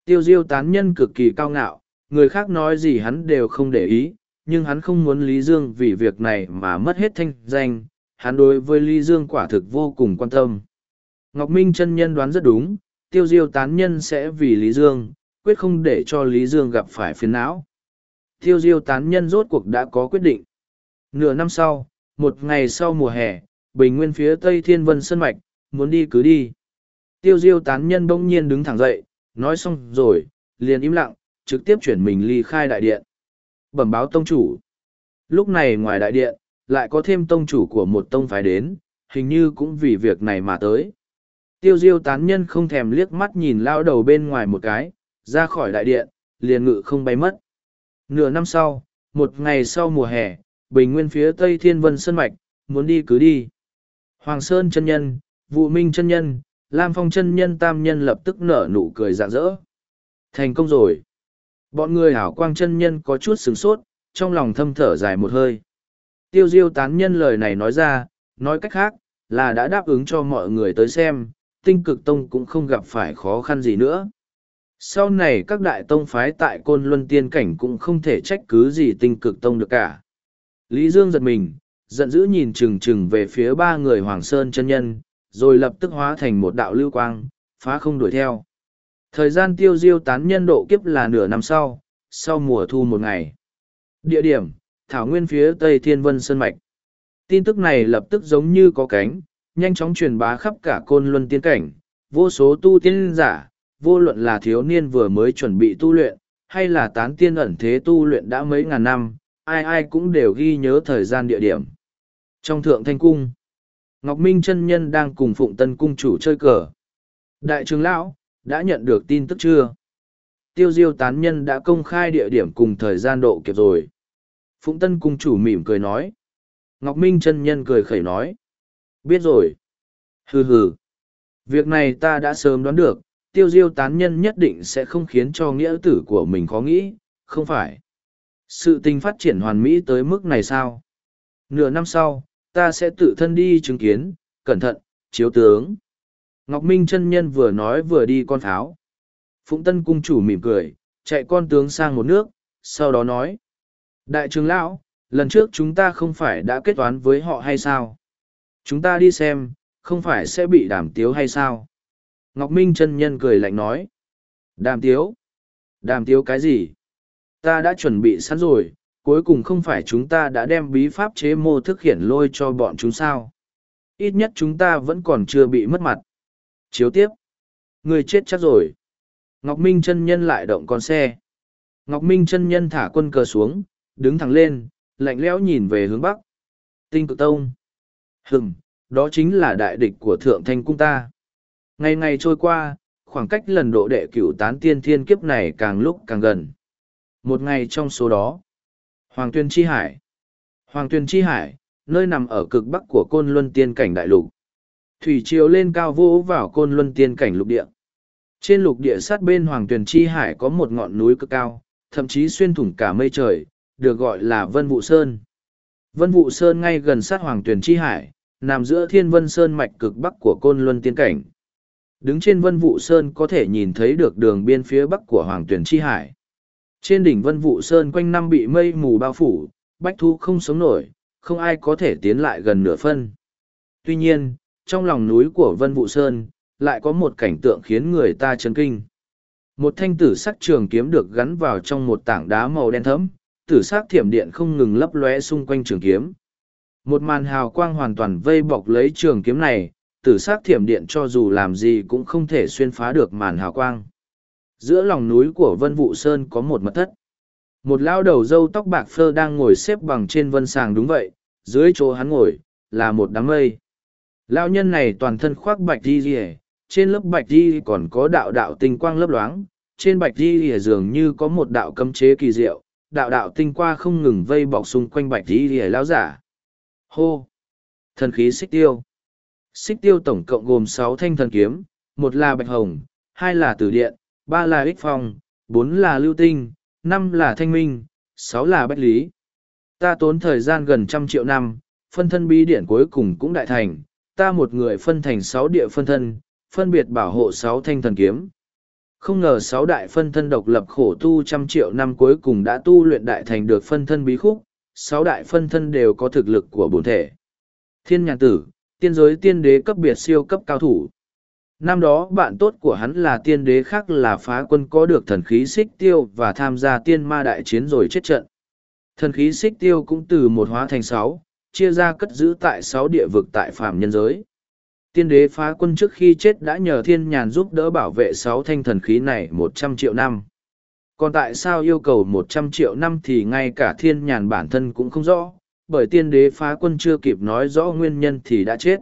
Tiêu diêu tán nhân cực kỳ cao ngạo, người khác nói gì hắn đều không để ý, nhưng hắn không muốn Lý Dương vì việc này mà mất hết thanh danh, hắn đối với Lý Dương quả thực vô cùng quan tâm. Ngọc Minh chân nhân đoán rất đúng, tiêu diêu tán nhân sẽ vì Lý Dương, quyết không để cho Lý Dương gặp phải phiền não. Tiêu diêu tán nhân rốt cuộc đã có quyết định. Nửa năm sau, một ngày sau mùa hè, bình nguyên phía tây thiên vân sân mạch, muốn đi cứ đi. Tiêu diêu tán nhân bỗng nhiên đứng thẳng dậy, nói xong rồi, liền im lặng, trực tiếp chuyển mình ly khai đại điện. Bẩm báo tông chủ. Lúc này ngoài đại điện, lại có thêm tông chủ của một tông phái đến, hình như cũng vì việc này mà tới. Tiêu diêu tán nhân không thèm liếc mắt nhìn lao đầu bên ngoài một cái, ra khỏi đại điện, liền ngự không bay mất. Nửa năm sau, một ngày sau mùa hè, bình nguyên phía tây thiên vân sơn mạch, muốn đi cứ đi. Hoàng Sơn chân nhân, Vụ Minh chân nhân, Lam Phong chân nhân tam nhân lập tức nở nụ cười rạng rỡ. Thành công rồi. Bọn người hảo quang chân nhân có chút sửng sốt, trong lòng thâm thở dài một hơi. Tiêu diêu tán nhân lời này nói ra, nói cách khác, là đã đáp ứng cho mọi người tới xem, tinh cực tông cũng không gặp phải khó khăn gì nữa. Sau này các đại tông phái tại Côn Luân Tiên Cảnh cũng không thể trách cứ gì tinh cực tông được cả. Lý Dương giật mình, giận dữ nhìn chừng chừng về phía ba người Hoàng Sơn chân nhân, rồi lập tức hóa thành một đạo lưu quang, phá không đuổi theo. Thời gian tiêu diêu tán nhân độ kiếp là nửa năm sau, sau mùa thu một ngày. Địa điểm, Thảo Nguyên phía Tây Thiên Vân Sơn Mạch. Tin tức này lập tức giống như có cánh, nhanh chóng truyền bá khắp cả côn luân tiên cảnh, vô số tu tiên giả, vô luận là thiếu niên vừa mới chuẩn bị tu luyện, hay là tán tiên ẩn thế tu luyện đã mấy ngàn năm, ai ai cũng đều ghi nhớ thời gian địa điểm. Trong thượng thanh cung, Ngọc Minh chân nhân đang cùng Phụng Tân cung chủ chơi cờ. Đại trưởng lão, đã nhận được tin tức chưa? Tiêu diêu tán nhân đã công khai địa điểm cùng thời gian độ kịp rồi. Phụng Tân cung chủ mỉm cười nói. Ngọc Minh chân nhân cười khẩy nói. Biết rồi. Hừ hừ. Việc này ta đã sớm đoán được, tiêu diêu tán nhân nhất định sẽ không khiến cho nghĩa tử của mình khó nghĩ, không phải. Sự tình phát triển hoàn mỹ tới mức này sao? Nửa năm sau, ta sẽ tự thân đi chứng kiến, cẩn thận, chiếu tướng. Ngọc Minh chân nhân vừa nói vừa đi con tháo. Phụng Tân cung chủ mỉm cười, chạy con tướng sang một nước, sau đó nói. Đại trưởng lão, lần trước chúng ta không phải đã kết toán với họ hay sao? Chúng ta đi xem, không phải sẽ bị đàm tiếu hay sao? Ngọc Minh chân nhân cười lạnh nói. Đàm tiếu? Đàm tiếu cái gì? Ta đã chuẩn bị sẵn rồi, cuối cùng không phải chúng ta đã đem bí pháp chế mô thức hiển lôi cho bọn chúng sao? Ít nhất chúng ta vẫn còn chưa bị mất mặt. Chiếu tiếp. Người chết chắc rồi. Ngọc Minh chân nhân lại động con xe. Ngọc Minh chân nhân thả quân cờ xuống, đứng thẳng lên, lạnh lẽo nhìn về hướng bắc. Tinh cực tông. hừng đó chính là đại địch của thượng thanh cung ta. Ngày ngày trôi qua, khoảng cách lần độ đệ cửu tán tiên thiên kiếp này càng lúc càng gần. Một ngày trong số đó, Hoàng Tuyên Chi Hải. Hoàng Tuyên Chi Hải, nơi nằm ở cực bắc của côn luân tiên cảnh đại lục. Thủy triều lên cao vỗ vào côn luân tiên cảnh lục địa. Trên lục địa sát bên Hoàng tuyền Chi Hải có một ngọn núi cực cao, thậm chí xuyên thủng cả mây trời, được gọi là Vân Vụ Sơn. Vân Vụ Sơn ngay gần sát Hoàng tuyền Chi Hải, nằm giữa Thiên Vân Sơn mạch cực bắc của côn luân tiên cảnh. Đứng trên Vân Vụ Sơn có thể nhìn thấy được đường biên phía bắc của Hoàng tuyền Chi Hải. Trên đỉnh Vân Vụ Sơn quanh năm bị mây mù bao phủ, bách thu không sống nổi, không ai có thể tiến lại gần nửa phân. Tuy nhiên, trong lòng núi của Vân Vụ Sơn, lại có một cảnh tượng khiến người ta chấn kinh. Một thanh tử sắc trường kiếm được gắn vào trong một tảng đá màu đen thẫm, tử sắc thiểm điện không ngừng lấp lóe xung quanh trường kiếm. Một màn hào quang hoàn toàn vây bọc lấy trường kiếm này, tử sắc thiểm điện cho dù làm gì cũng không thể xuyên phá được màn hào quang. Giữa lòng núi của Vân Vũ Sơn có một mật thất. Một lao đầu dâu tóc bạc phơ đang ngồi xếp bằng trên vân sàng đúng vậy, dưới chỗ hắn ngồi, là một đám mây. Lao nhân này toàn thân khoác bạch di rìa, trên lớp bạch di còn có đạo đạo tinh quang lấp loáng, trên bạch di rìa dường như có một đạo cấm chế kỳ diệu, đạo đạo tinh qua không ngừng vây bọc xung quanh bạch di rìa lao giả. Hô! Thần khí xích tiêu. Xích tiêu tổng cộng gồm sáu thanh thần kiếm, một là bạch hồng, hai là tử điện, ba là ích phong, bốn là lưu tinh, năm là thanh minh, sáu là bách lý. Ta tốn thời gian gần trăm triệu năm, phân thân bí điển cuối cùng cũng đại thành, ta một người phân thành sáu địa phân thân, phân biệt bảo hộ sáu thanh thần kiếm. Không ngờ sáu đại phân thân độc lập khổ tu trăm triệu năm cuối cùng đã tu luyện đại thành được phân thân bí khúc, sáu đại phân thân đều có thực lực của bổn thể. Thiên nhàn tử, tiên giới tiên đế cấp biệt siêu cấp cao thủ. Năm đó bạn tốt của hắn là tiên đế khác là phá quân có được thần khí xích tiêu và tham gia tiên ma đại chiến rồi chết trận. Thần khí xích tiêu cũng từ một hóa thành sáu, chia ra cất giữ tại sáu địa vực tại phạm nhân giới. Tiên đế phá quân trước khi chết đã nhờ thiên nhàn giúp đỡ bảo vệ sáu thanh thần khí này một trăm triệu năm. Còn tại sao yêu cầu một trăm triệu năm thì ngay cả thiên nhàn bản thân cũng không rõ, bởi tiên đế phá quân chưa kịp nói rõ nguyên nhân thì đã chết.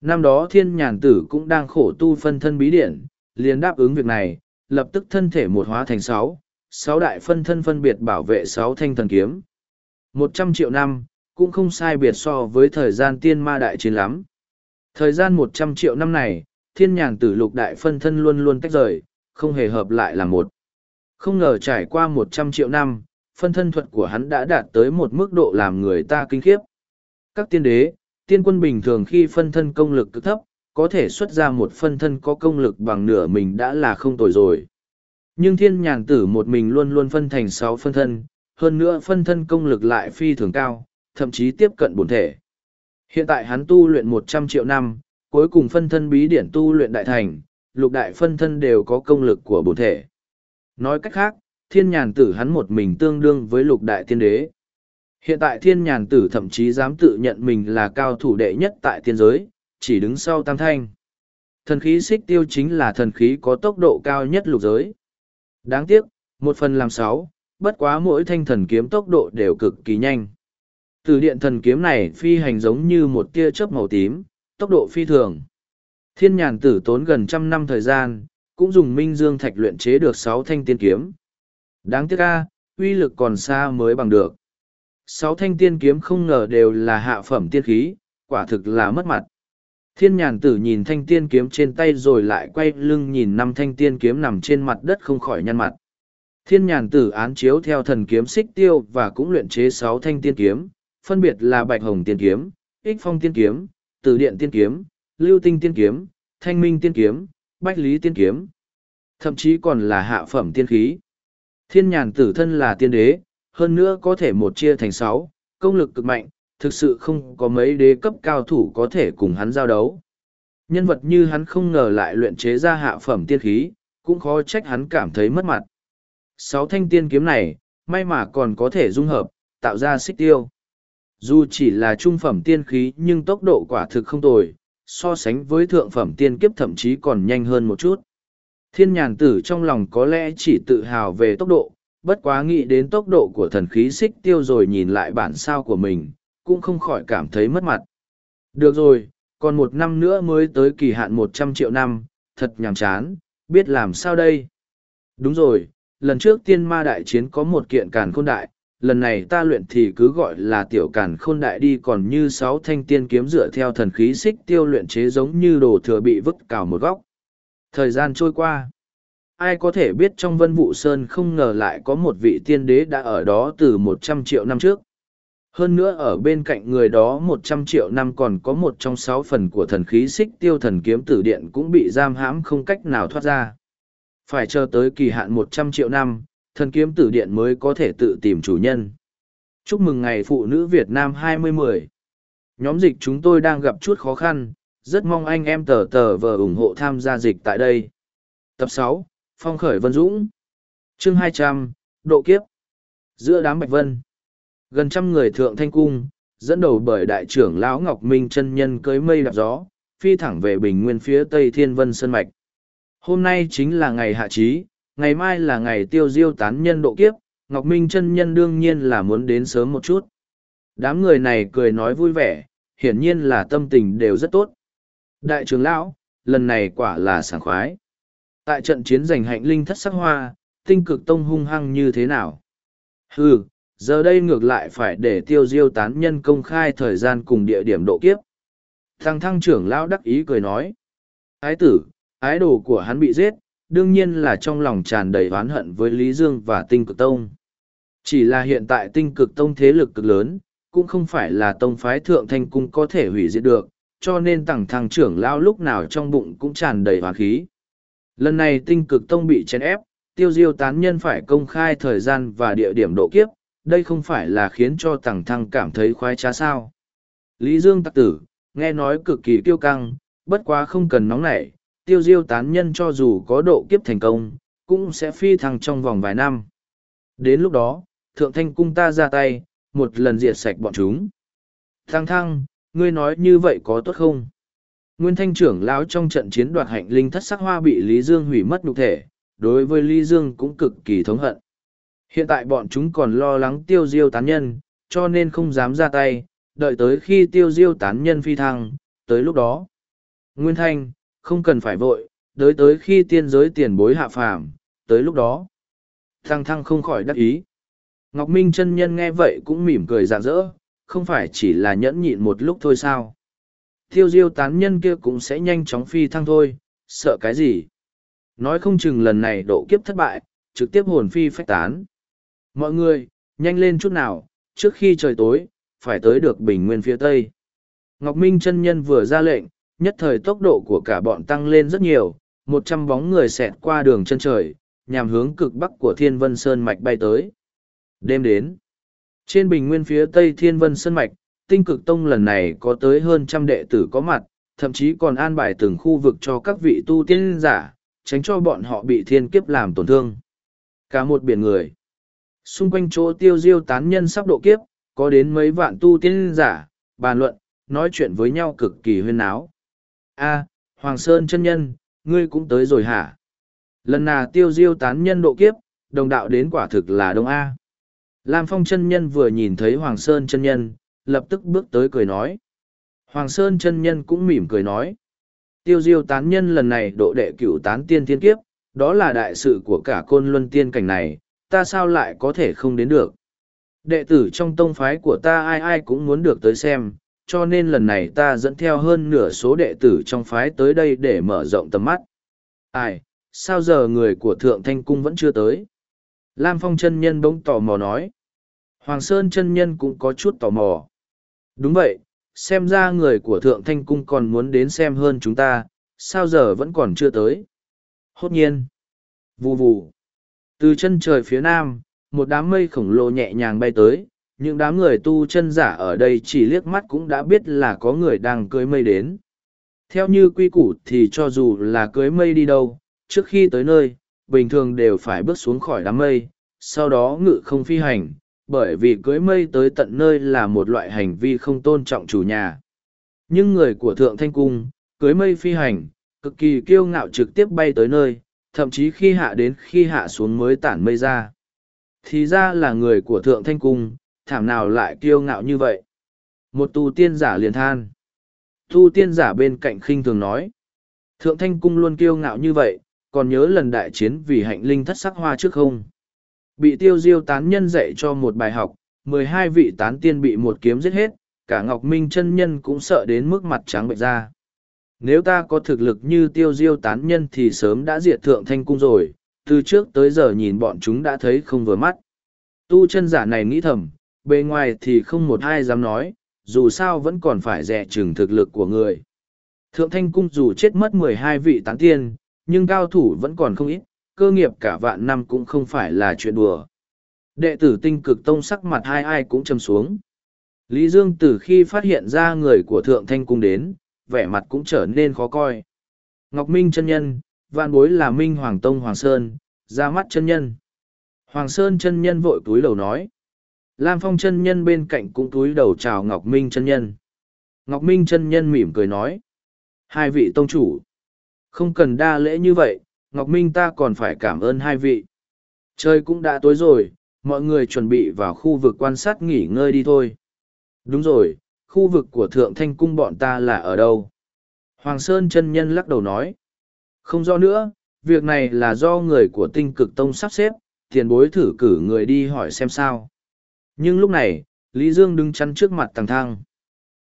Năm đó thiên nhàn tử cũng đang khổ tu phân thân bí điển, liền đáp ứng việc này, lập tức thân thể một hóa thành sáu, sáu đại phân thân phân biệt bảo vệ sáu thanh thần kiếm. Một trăm triệu năm, cũng không sai biệt so với thời gian tiên ma đại chiến lắm. Thời gian một trăm triệu năm này, thiên nhàn tử lục đại phân thân luôn luôn tách rời, không hề hợp lại là một. Không ngờ trải qua một trăm triệu năm, phân thân thuật của hắn đã đạt tới một mức độ làm người ta kinh khiếp. Các tiên đế, tiên quân bình thường khi phân thân công lực cực thấp, có thể xuất ra một phân thân có công lực bằng nửa mình đã là không tồi rồi. Nhưng thiên nhàn tử một mình luôn luôn phân thành sáu phân thân, hơn nữa phân thân công lực lại phi thường cao, thậm chí tiếp cận bổn thể. Hiện tại hắn tu luyện một trăm triệu năm, cuối cùng phân thân bí điển tu luyện đại thành, lục đại phân thân đều có công lực của bổn thể. Nói cách khác, thiên nhàn tử hắn một mình tương đương với lục đại tiên đế. Hiện tại thiên nhàn tử thậm chí dám tự nhận mình là cao thủ đệ nhất tại tiên giới, chỉ đứng sau tam thanh. Thần khí xích tiêu chính là thần khí có tốc độ cao nhất lục giới. Đáng tiếc, một phần làm sáu, bất quá mỗi thanh thần kiếm tốc độ đều cực kỳ nhanh. Từ điện thần kiếm này phi hành giống như một tia chớp màu tím, tốc độ phi thường. Thiên nhàn tử tốn gần trăm năm thời gian, cũng dùng minh dương thạch luyện chế được sáu thanh tiên kiếm. Đáng tiếc ca, uy lực còn xa mới bằng được. Sáu thanh tiên kiếm không ngờ đều là hạ phẩm tiên khí, quả thực là mất mặt. Thiên nhàn tử nhìn thanh tiên kiếm trên tay rồi lại quay lưng nhìn năm thanh tiên kiếm nằm trên mặt đất không khỏi nhăn mặt. Thiên nhàn tử án chiếu theo thần kiếm xích tiêu và cũng luyện chế sáu thanh tiên kiếm, phân biệt là bạch hồng tiên kiếm, ích phong tiên kiếm, tử điện tiên kiếm, lưu tinh tiên kiếm, thanh minh tiên kiếm, bách lý tiên kiếm. Thậm chí còn là hạ phẩm tiên khí. Thiên nhàn tử thân là tiên đế, hơn nữa có thể một chia thành sáu, công lực cực mạnh, thực sự không có mấy đế cấp cao thủ có thể cùng hắn giao đấu. Nhân vật như hắn không ngờ lại luyện chế ra hạ phẩm tiên khí, cũng khó trách hắn cảm thấy mất mặt. Sáu thanh tiên kiếm này, may mà còn có thể dung hợp, tạo ra xích tiêu. Dù chỉ là trung phẩm tiên khí nhưng tốc độ quả thực không tồi, so sánh với thượng phẩm tiên kiếp thậm chí còn nhanh hơn một chút. Thiên nhàn tử trong lòng có lẽ chỉ tự hào về tốc độ, bất quá nghĩ đến tốc độ của thần khí xích tiêu rồi nhìn lại bản sao của mình, cũng không khỏi cảm thấy mất mặt. Được rồi, còn một năm nữa mới tới kỳ hạn một trăm triệu năm, thật nhàm chán, biết làm sao đây? Đúng rồi, lần trước tiên ma đại chiến có một kiện càn khôn đại, lần này ta luyện thì cứ gọi là tiểu càn khôn đại đi còn như sáu thanh tiên kiếm dựa theo thần khí xích tiêu luyện chế giống như đồ thừa bị vứt cào một góc. Thời gian trôi qua. Ai có thể biết trong vân vụ sơn không ngờ lại có một vị tiên đế đã ở đó từ một trăm triệu năm trước. Hơn nữa ở bên cạnh người đó một trăm triệu năm còn có một trong sáu phần của thần khí xích tiêu thần kiếm tử điện cũng bị giam hãm không cách nào thoát ra. Phải chờ tới kỳ hạn một trăm triệu năm, thần kiếm tử điện mới có thể tự tìm chủ nhân. Chúc mừng ngày phụ nữ Việt Nam 2010. Nhóm dịch chúng tôi đang gặp chút khó khăn, rất mong anh em tờ tờ vờ ủng hộ tham gia dịch tại đây. Tập 6, Phong khởi Vân Dũng Chương hai trăm Độ kiếp Giữa đám Bạch Vân Gần trăm người thượng thanh cung, dẫn đầu bởi đại trưởng lão Ngọc Minh chân nhân cưới mây đạp gió, phi thẳng về bình nguyên phía tây thiên vân sơn mạch. Hôm nay chính là ngày hạ trí, ngày mai là ngày tiêu diêu tán nhân độ kiếp, Ngọc Minh chân nhân đương nhiên là muốn đến sớm một chút. Đám người này cười nói vui vẻ, hiển nhiên là tâm tình đều rất tốt. Đại trưởng lão, lần này quả là sảng khoái. Tại trận chiến giành hạnh linh thất sắc hoa, tinh cực tông hung hăng như thế nào? Hừ, giờ đây ngược lại phải để tiêu diêu tán nhân công khai thời gian cùng địa điểm độ kiếp. Thăng thăng trưởng lão đắc ý cười nói. Ái tử, ái đồ của hắn bị giết, đương nhiên là trong lòng tràn đầy oán hận với Lý Dương và tinh cực tông. Chỉ là hiện tại tinh cực tông thế lực cực lớn, cũng không phải là tông phái thượng thanh cung có thể hủy diệt được, cho nên tẳng thằng trưởng lao lúc nào trong bụng cũng tràn đầy hoàn khí. Lần này tinh cực tông bị chèn ép, tiêu diêu tán nhân phải công khai thời gian và địa điểm độ kiếp, đây không phải là khiến cho tẳng thăng cảm thấy khoái trá sao. Lý Dương tắc tử, nghe nói cực kỳ kiêu căng, bất quá không cần nóng nảy, tiêu diêu tán nhân cho dù có độ kiếp thành công, cũng sẽ phi thăng trong vòng vài năm. Đến lúc đó, thượng thanh cung ta ra tay, một lần diệt sạch bọn chúng. Thăng thăng, ngươi nói như vậy có tốt không? Nguyên thanh trưởng lão trong trận chiến đoạt hạnh linh thất sắc hoa bị Lý Dương hủy mất nhục thể, đối với Lý Dương cũng cực kỳ thống hận. Hiện tại bọn chúng còn lo lắng tiêu diêu tán nhân, cho nên không dám ra tay, đợi tới khi tiêu diêu tán nhân phi thăng, tới lúc đó. Nguyên thanh, không cần phải vội, đợi tới khi tiên giới tiền bối hạ phàm, tới lúc đó. Thăng thăng không khỏi đắc ý. Ngọc Minh chân nhân nghe vậy cũng mỉm cười rạng rỡ, không phải chỉ là nhẫn nhịn một lúc thôi sao. Tiêu diêu tán nhân kia cũng sẽ nhanh chóng phi thăng thôi, sợ cái gì. Nói không chừng lần này độ kiếp thất bại, trực tiếp hồn phi phách tán. Mọi người, nhanh lên chút nào, trước khi trời tối, phải tới được bình nguyên phía tây. Ngọc Minh chân nhân vừa ra lệnh, nhất thời tốc độ của cả bọn tăng lên rất nhiều, một trăm bóng người xẹt qua đường chân trời, nhằm hướng cực bắc của Thiên Vân Sơn Mạch bay tới. Đêm đến, trên bình nguyên phía tây Thiên Vân Sơn Mạch, tinh cực tông lần này có tới hơn trăm đệ tử có mặt, thậm chí còn an bài từng khu vực cho các vị tu tiên giả, tránh cho bọn họ bị thiên kiếp làm tổn thương. Cả một biển người. Xung quanh chỗ tiêu diêu tán nhân sắp độ kiếp, có đến mấy vạn tu tiên giả, bàn luận, nói chuyện với nhau cực kỳ huyên áo. A, Hoàng Sơn chân nhân, ngươi cũng tới rồi hả? Lần nào tiêu diêu tán nhân độ kiếp, đồng đạo đến quả thực là đông A. Lam Phong chân nhân vừa nhìn thấy Hoàng Sơn chân nhân, lập tức bước tới cười nói. Hoàng Sơn chân nhân cũng mỉm cười nói. Tiêu diêu tán nhân lần này độ đệ cửu tán tiên thiên kiếp, đó là đại sự của cả côn luân tiên cảnh này, ta sao lại có thể không đến được. Đệ tử trong tông phái của ta ai ai cũng muốn được tới xem, cho nên lần này ta dẫn theo hơn nửa số đệ tử trong phái tới đây để mở rộng tầm mắt. Ai, sao giờ người của Thượng Thanh Cung vẫn chưa tới? Lam Phong chân nhân bỗng tò mò nói. Hoàng Sơn chân nhân cũng có chút tò mò. Đúng vậy, xem ra người của Thượng Thanh Cung còn muốn đến xem hơn chúng ta, sao giờ vẫn còn chưa tới? Hốt nhiên. Vù vù. Từ chân trời phía nam, một đám mây khổng lồ nhẹ nhàng bay tới, những đám người tu chân giả ở đây chỉ liếc mắt cũng đã biết là có người đang cưới mây đến. Theo như quy củ thì cho dù là cưới mây đi đâu, trước khi tới nơi, bình thường đều phải bước xuống khỏi đám mây, sau đó ngự không phi hành, bởi vì cưới mây tới tận nơi là một loại hành vi không tôn trọng chủ nhà. Nhưng người của Thượng Thanh Cung, cưới mây phi hành, cực kỳ kiêu ngạo trực tiếp bay tới nơi, thậm chí khi hạ đến khi hạ xuống mới tản mây ra. Thì ra là người của Thượng Thanh Cung, thảm nào lại kiêu ngạo như vậy. Một tu tiên giả liền than. Tu tiên giả bên cạnh khinh thường nói. Thượng Thanh Cung luôn kiêu ngạo như vậy, còn nhớ lần đại chiến vì hạnh linh thất sắc hoa trước không? Bị tiêu diêu tán nhân dạy cho một bài học, mười hai vị tán tiên bị một kiếm giết hết, cả Ngọc Minh chân nhân cũng sợ đến mức mặt trắng bệnh ra. Nếu ta có thực lực như tiêu diêu tán nhân thì sớm đã diệt thượng thanh cung rồi, từ trước tới giờ nhìn bọn chúng đã thấy không vừa mắt. Tu chân giả này nghĩ thầm, bề ngoài thì không một ai dám nói, dù sao vẫn còn phải dè chừng thực lực của người. Thượng thanh cung dù chết mất mười hai vị tán tiên, nhưng cao thủ vẫn còn không ít, cơ nghiệp cả vạn năm cũng không phải là chuyện đùa. Đệ tử tinh cực tông sắc mặt hai ai cũng châm xuống. Lý Dương từ khi phát hiện ra người của Thượng Thanh Cung đến, vẻ mặt cũng trở nên khó coi. Ngọc Minh chân nhân, vạn bối là Minh Hoàng Tông Hoàng Sơn, ra mắt chân nhân. Hoàng Sơn chân nhân vội túi lầu nói. Lam Phong chân nhân bên cạnh cũng túi đầu chào Ngọc Minh chân nhân. Ngọc Minh chân nhân mỉm cười nói. Hai vị tông chủ. Không cần đa lễ như vậy, Ngọc Minh ta còn phải cảm ơn hai vị. Trời cũng đã tối rồi, mọi người chuẩn bị vào khu vực quan sát nghỉ ngơi đi thôi. Đúng rồi, khu vực của Thượng Thanh Cung bọn ta là ở đâu? Hoàng Sơn chân nhân lắc đầu nói. Không do nữa, việc này là do người của tinh cực tông sắp xếp, tiền bối thử cử người đi hỏi xem sao. Nhưng lúc này, Lý Dương đứng chắn trước mặt Tăng Thăng.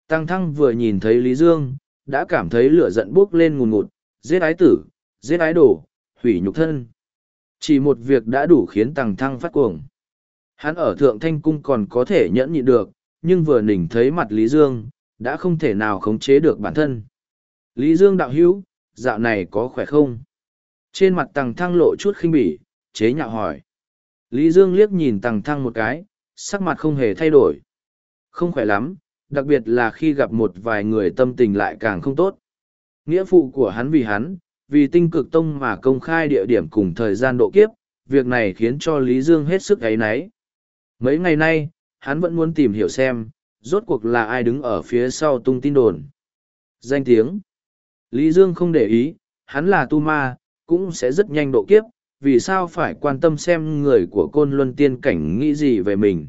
Tăng Thăng vừa nhìn thấy Lý Dương, đã cảm thấy lửa giận bốc lên ngùn ngụt, giết ái tử, giết ái đổ, hủy nhục thân. Chỉ một việc đã đủ khiến Tăng Thăng phát cuồng. Hắn ở Thượng Thanh Cung còn có thể nhẫn nhịn được, nhưng vừa nỉnh thấy mặt Lý Dương, đã không thể nào khống chế được bản thân. Lý Dương đạo hữu, dạo này có khỏe không? Trên mặt Tăng Thăng lộ chút khinh bỉ, chế nhạo hỏi. Lý Dương liếc nhìn Tăng Thăng một cái, sắc mặt không hề thay đổi. Không khỏe lắm, đặc biệt là khi gặp một vài người tâm tình lại càng không tốt. Nghĩa phụ của hắn vì hắn, vì tinh cực tông mà công khai địa điểm cùng thời gian độ kiếp, việc này khiến cho Lý Dương hết sức gáy náy. Mấy ngày nay, hắn vẫn muốn tìm hiểu xem, rốt cuộc là ai đứng ở phía sau tung tin đồn. Danh tiếng Lý Dương không để ý, hắn là tu ma, cũng sẽ rất nhanh độ kiếp, vì sao phải quan tâm xem người của côn luân tiên cảnh nghĩ gì về mình.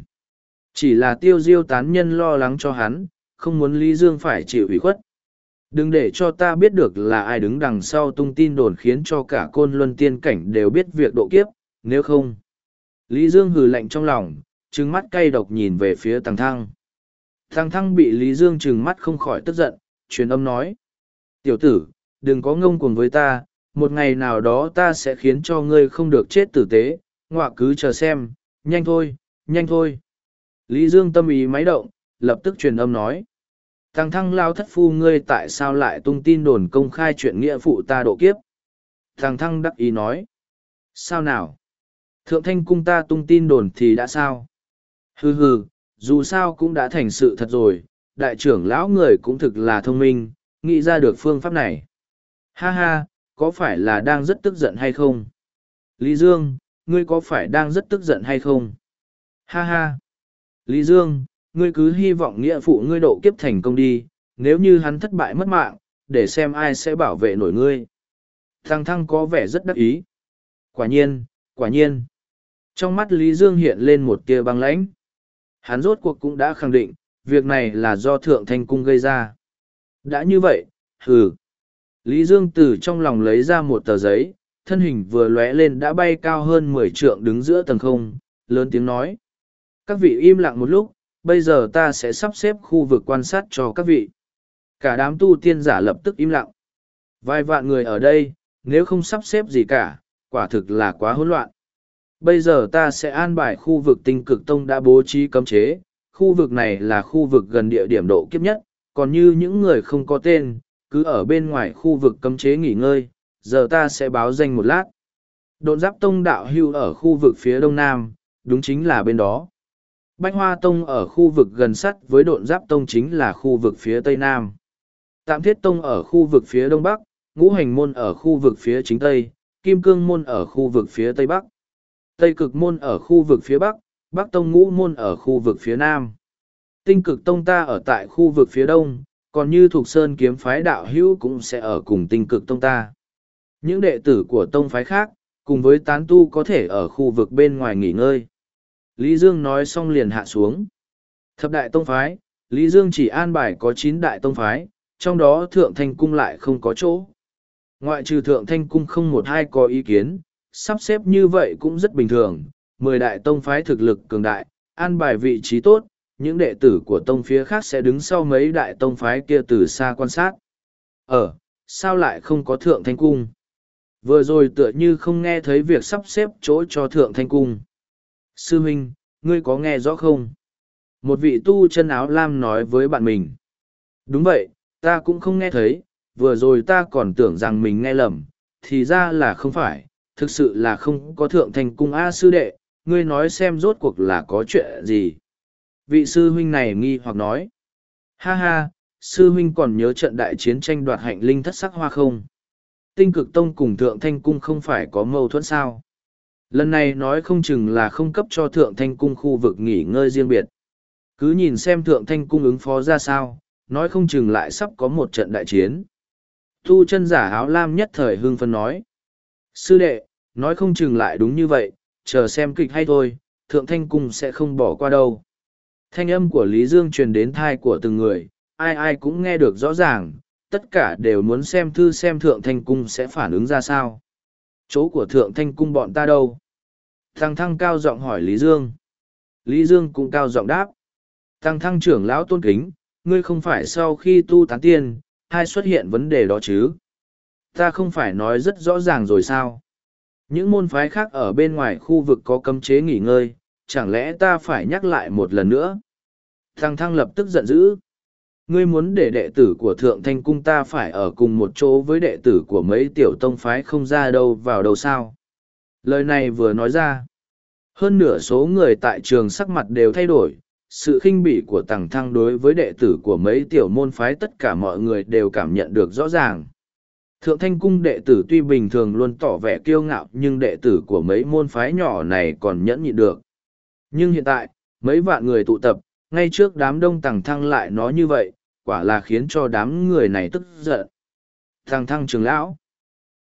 Chỉ là tiêu diêu tán nhân lo lắng cho hắn, không muốn Lý Dương phải chịu ủy khuất. Đừng để cho ta biết được là ai đứng đằng sau tung tin đồn khiến cho cả côn luân tiên cảnh đều biết việc độ kiếp, nếu không. Lý Dương hừ lạnh trong lòng, trừng mắt cay độc nhìn về phía Tăng Thăng. Tăng Thăng bị Lý Dương trừng mắt không khỏi tức giận, truyền âm nói. Tiểu tử, đừng có ngông cuồng với ta, một ngày nào đó ta sẽ khiến cho ngươi không được chết tử tế, ngọa cứ chờ xem, nhanh thôi, nhanh thôi. Lý Dương tâm ý máy động, lập tức truyền âm nói. Tăng thăng lao thất phu ngươi tại sao lại tung tin đồn công khai chuyện nghĩa phụ ta độ kiếp? Tăng thăng đắc ý nói. Sao nào? Thượng thanh cung ta tung tin đồn thì đã sao? Hừ hừ, dù sao cũng đã thành sự thật rồi, đại trưởng lão người cũng thực là thông minh, nghĩ ra được phương pháp này. Ha ha, có phải là đang rất tức giận hay không? Lý Dương, ngươi có phải đang rất tức giận hay không? Ha ha! Lý Dương, ngươi cứ hy vọng nghĩa phụ ngươi độ kiếp thành công đi, nếu như hắn thất bại mất mạng, để xem ai sẽ bảo vệ nổi ngươi. Thăng thăng có vẻ rất đắc ý. Quả nhiên, quả nhiên. Trong mắt Lý Dương hiện lên một tia băng lãnh. Hắn rốt cuộc cũng đã khẳng định, việc này là do Thượng Thanh Cung gây ra. Đã như vậy, hừ. Lý Dương từ trong lòng lấy ra một tờ giấy, thân hình vừa lóe lên đã bay cao hơn mười trượng đứng giữa tầng không, lớn tiếng nói. Các vị im lặng một lúc, bây giờ ta sẽ sắp xếp khu vực quan sát cho các vị. Cả đám tu tiên giả lập tức im lặng. Vài vạn người ở đây, nếu không sắp xếp gì cả, quả thực là quá hỗn loạn. Bây giờ ta sẽ an bài khu vực tinh cực tông đã bố trí cấm chế, khu vực này là khu vực gần địa điểm độ kiếp nhất, còn như những người không có tên, cứ ở bên ngoài khu vực cấm chế nghỉ ngơi, giờ ta sẽ báo danh một lát. Độn giáp tông đạo hưu ở khu vực phía đông nam, đúng chính là bên đó. Bách Hoa Tông ở khu vực gần sắt với độn giáp tông chính là khu vực phía tây nam. Tạm Thiết Tông ở khu vực phía đông bắc, Ngũ Hành Môn ở khu vực phía chính tây, Kim Cương Môn ở khu vực phía tây bắc. Tây Cực Môn ở khu vực phía bắc, Bắc Tông Ngũ Môn ở khu vực phía nam. Tinh Cực Tông ta ở tại khu vực phía đông, còn như thuộc Sơn Kiếm Phái Đạo Hữu cũng sẽ ở cùng Tinh Cực Tông ta. Những đệ tử của tông phái khác, cùng với tán tu có thể ở khu vực bên ngoài nghỉ ngơi. Lý Dương nói xong liền hạ xuống. Thập đại tông phái, Lý Dương chỉ an bài có chín đại tông phái, trong đó Thượng Thanh Cung lại không có chỗ. Ngoại trừ Thượng Thanh Cung không một hai có ý kiến, sắp xếp như vậy cũng rất bình thường. Mười đại tông phái thực lực cường đại, an bài vị trí tốt, những đệ tử của tông phía khác sẽ đứng sau mấy đại tông phái kia từ xa quan sát. Ở, sao lại không có Thượng Thanh Cung? Vừa rồi tựa như không nghe thấy việc sắp xếp chỗ cho Thượng Thanh Cung. Sư huynh, ngươi có nghe rõ không? Một vị tu chân áo lam nói với bạn mình. Đúng vậy, ta cũng không nghe thấy, vừa rồi ta còn tưởng rằng mình nghe lầm, thì ra là không phải, thực sự là không có thượng thanh cung A sư đệ, ngươi nói xem rốt cuộc là có chuyện gì. Vị sư huynh này nghi hoặc nói. Ha ha, sư huynh còn nhớ trận đại chiến tranh đoạt hạnh linh thất sắc hoa không? Tinh cực tông cùng thượng thanh cung không phải có mâu thuẫn sao? Lần này nói không chừng là không cấp cho thượng thanh cung khu vực nghỉ ngơi riêng biệt. Cứ nhìn xem thượng thanh cung ứng phó ra sao, nói không chừng lại sắp có một trận đại chiến. Thu chân giả áo lam nhất thời hưng phân nói. Sư đệ, nói không chừng lại đúng như vậy, chờ xem kịch hay thôi, thượng thanh cung sẽ không bỏ qua đâu. Thanh âm của Lý Dương truyền đến thai của từng người, ai ai cũng nghe được rõ ràng, tất cả đều muốn xem thư xem thượng thanh cung sẽ phản ứng ra sao. Chỗ của thượng thanh cung bọn ta đâu? Thăng thăng cao giọng hỏi Lý Dương. Lý Dương cũng cao giọng đáp. Thăng thăng trưởng lão tôn kính, ngươi không phải sau khi tu tán tiên, hay xuất hiện vấn đề đó chứ? Ta không phải nói rất rõ ràng rồi sao? Những môn phái khác ở bên ngoài khu vực có cấm chế nghỉ ngơi, chẳng lẽ ta phải nhắc lại một lần nữa? Thăng thăng lập tức giận dữ. Ngươi muốn để đệ tử của Thượng Thanh Cung ta phải ở cùng một chỗ với đệ tử của mấy tiểu tông phái không ra đâu vào đâu sao? Lời này vừa nói ra. Hơn nửa số người tại trường sắc mặt đều thay đổi, sự khinh bỉ của tàng thăng đối với đệ tử của mấy tiểu môn phái tất cả mọi người đều cảm nhận được rõ ràng. Thượng thanh cung đệ tử tuy bình thường luôn tỏ vẻ kiêu ngạo nhưng đệ tử của mấy môn phái nhỏ này còn nhẫn nhịn được. Nhưng hiện tại, mấy vạn người tụ tập, ngay trước đám đông tàng thăng lại nói như vậy, quả là khiến cho đám người này tức giận. Tàng thăng trường lão.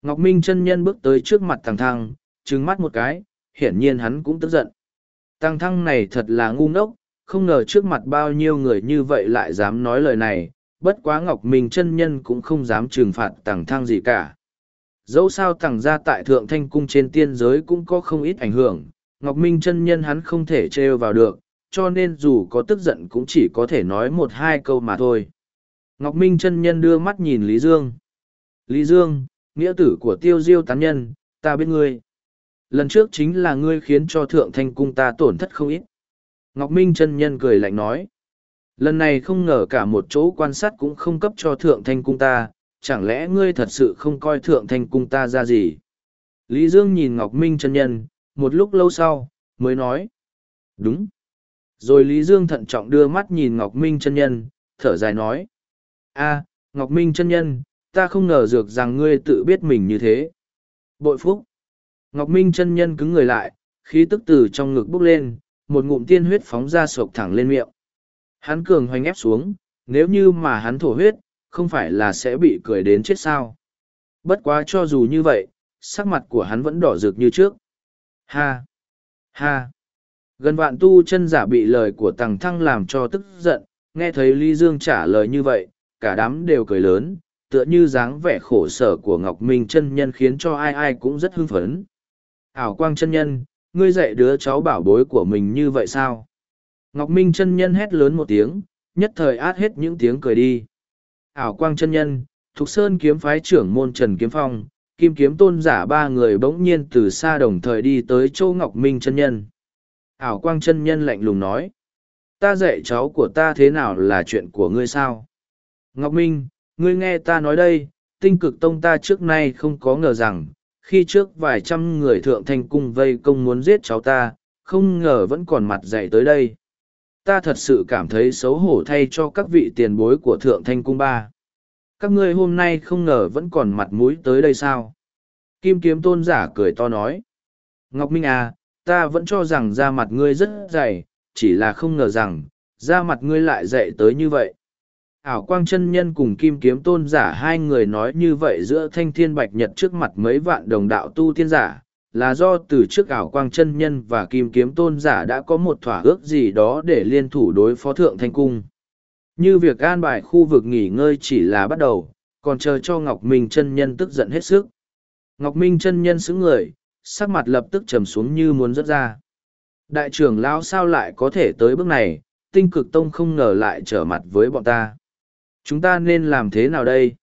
Ngọc Minh chân nhân bước tới trước mặt tàng thăng, trừng mắt một cái, hiển nhiên hắn cũng tức giận. Tàng thăng này thật là ngu ngốc, không ngờ trước mặt bao nhiêu người như vậy lại dám nói lời này, bất quá Ngọc Minh chân nhân cũng không dám trừng phạt tàng thăng gì cả. Dẫu sao tàng ra tại thượng thanh cung trên tiên giới cũng có không ít ảnh hưởng, Ngọc Minh chân nhân hắn không thể trêu vào được, cho nên dù có tức giận cũng chỉ có thể nói một hai câu mà thôi. Ngọc Minh chân nhân đưa mắt nhìn Lý Dương. Lý Dương, nghĩa tử của tiêu diêu tán nhân, ta biết ngươi. Lần trước chính là ngươi khiến cho thượng thanh cung ta tổn thất không ít. Ngọc Minh chân nhân cười lạnh nói. Lần này không ngờ cả một chỗ quan sát cũng không cấp cho thượng thanh cung ta, chẳng lẽ ngươi thật sự không coi thượng thanh cung ta ra gì? Lý Dương nhìn Ngọc Minh chân nhân, một lúc lâu sau, mới nói. Đúng. Rồi Lý Dương thận trọng đưa mắt nhìn Ngọc Minh chân nhân, thở dài nói. a Ngọc Minh chân nhân, ta không ngờ dược rằng ngươi tự biết mình như thế. Bội phúc. Ngọc Minh chân nhân cứng người lại, khí tức từ trong ngực bốc lên, một ngụm tiên huyết phóng ra sộc thẳng lên miệng. Hắn cường hoành ép xuống, nếu như mà hắn thổ huyết, không phải là sẽ bị cười đến chết sao. Bất quá cho dù như vậy, sắc mặt của hắn vẫn đỏ rực như trước. Ha! Ha! Gần vạn tu chân giả bị lời của tàng thăng làm cho tức giận, nghe thấy Lý Dương trả lời như vậy, cả đám đều cười lớn, tựa như dáng vẻ khổ sở của Ngọc Minh chân nhân khiến cho ai ai cũng rất hưng phấn. Ảo quang chân nhân, ngươi dạy đứa cháu bảo bối của mình như vậy sao? Ngọc Minh chân nhân hét lớn một tiếng, nhất thời át hết những tiếng cười đi. Ảo quang chân nhân, Thục Sơn kiếm phái trưởng môn Trần Kiếm Phong, Kim Kiếm tôn giả ba người bỗng nhiên từ xa đồng thời đi tới châu Ngọc Minh chân nhân. Ảo quang chân nhân lạnh lùng nói. Ta dạy cháu của ta thế nào là chuyện của ngươi sao? Ngọc Minh, ngươi nghe ta nói đây, tinh cực tông ta trước nay không có ngờ rằng, khi trước vài trăm người thượng thanh cung vây công muốn giết cháu ta, không ngờ vẫn còn mặt dạy tới đây. Ta thật sự cảm thấy xấu hổ thay cho các vị tiền bối của thượng thanh cung ba. Các ngươi hôm nay không ngờ vẫn còn mặt mũi tới đây sao? Kim kiếm tôn giả cười to nói. Ngọc Minh à, ta vẫn cho rằng da mặt ngươi rất dày, chỉ là không ngờ rằng, da mặt ngươi lại dậy tới như vậy. Ảo quang chân nhân cùng kim kiếm tôn giả hai người nói như vậy giữa thanh thiên bạch nhật trước mặt mấy vạn đồng đạo tu tiên giả, là do từ trước ảo quang chân nhân và kim kiếm tôn giả đã có một thỏa ước gì đó để liên thủ đối phó thượng thanh cung. Như việc an bài khu vực nghỉ ngơi chỉ là bắt đầu, còn chờ cho Ngọc Minh chân nhân tức giận hết sức. Ngọc Minh chân nhân xứng người, sắc mặt lập tức trầm xuống như muốn rớt ra. Đại trưởng lão sao lại có thể tới bước này, tinh cực tông không ngờ lại trở mặt với bọn ta. Chúng ta nên làm thế nào đây?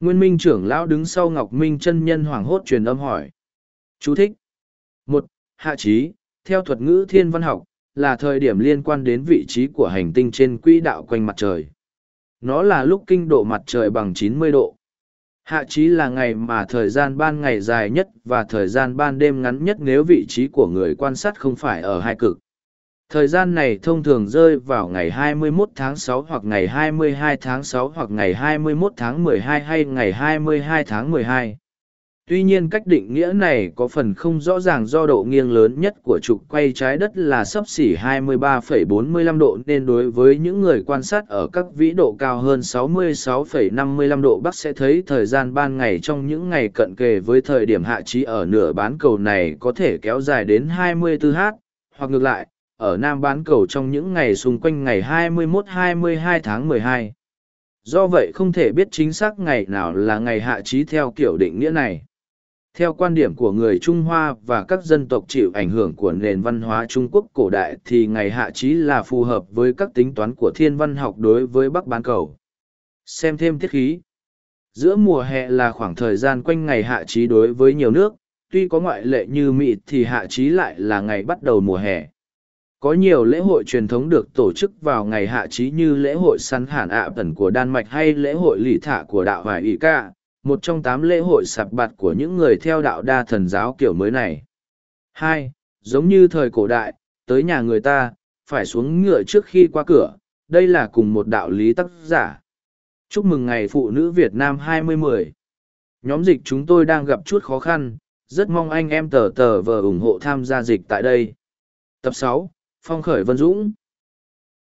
Nguyên minh trưởng lão đứng sau Ngọc Minh chân nhân hoảng hốt truyền âm hỏi. Chú thích. một Hạ trí, theo thuật ngữ thiên văn học, là thời điểm liên quan đến vị trí của hành tinh trên quỹ đạo quanh mặt trời. Nó là lúc kinh độ mặt trời bằng 90 độ. Hạ trí là ngày mà thời gian ban ngày dài nhất và thời gian ban đêm ngắn nhất nếu vị trí của người quan sát không phải ở hai cực. Thời gian này thông thường rơi vào ngày 21 tháng 6 hoặc ngày 22 tháng 6 hoặc ngày 21 tháng 12 hay ngày 22 tháng 12. Tuy nhiên cách định nghĩa này có phần không rõ ràng do độ nghiêng lớn nhất của trục quay trái đất là sấp xỉ 23,45 độ nên đối với những người quan sát ở các vĩ độ cao hơn 66,55 độ Bắc sẽ thấy thời gian ban ngày trong những ngày cận kề với thời điểm hạ trí ở nửa bán cầu này có thể kéo dài đến 24h, hoặc ngược lại, ở Nam bán cầu trong những ngày xung quanh ngày 21-22 tháng 12. Do vậy không thể biết chính xác ngày nào là ngày hạ trí theo kiểu định nghĩa này. Theo quan điểm của người Trung Hoa và các dân tộc chịu ảnh hưởng của nền văn hóa Trung Quốc cổ đại thì ngày hạ trí là phù hợp với các tính toán của thiên văn học đối với Bắc bán cầu. Xem thêm tiết khí. Giữa mùa hè là khoảng thời gian quanh ngày hạ trí đối với nhiều nước, tuy có ngoại lệ như Mỹ thì hạ trí lại là ngày bắt đầu mùa hè. Có nhiều lễ hội truyền thống được tổ chức vào ngày hạ trí như lễ hội săn hàn ạ tần của Đan Mạch hay lễ hội lì thả của đạo Hoài Ý ca, một trong tám lễ hội sạp bạt của những người theo đạo đa thần giáo kiểu mới này. hai Giống như thời cổ đại, tới nhà người ta, phải xuống ngựa trước khi qua cửa, đây là cùng một đạo lý tác giả. Chúc mừng ngày Phụ nữ Việt Nam 2010. Nhóm dịch chúng tôi đang gặp chút khó khăn, rất mong anh em tờ tờ vờ ủng hộ tham gia dịch tại đây. Tập sáu Phong khởi Vân Dũng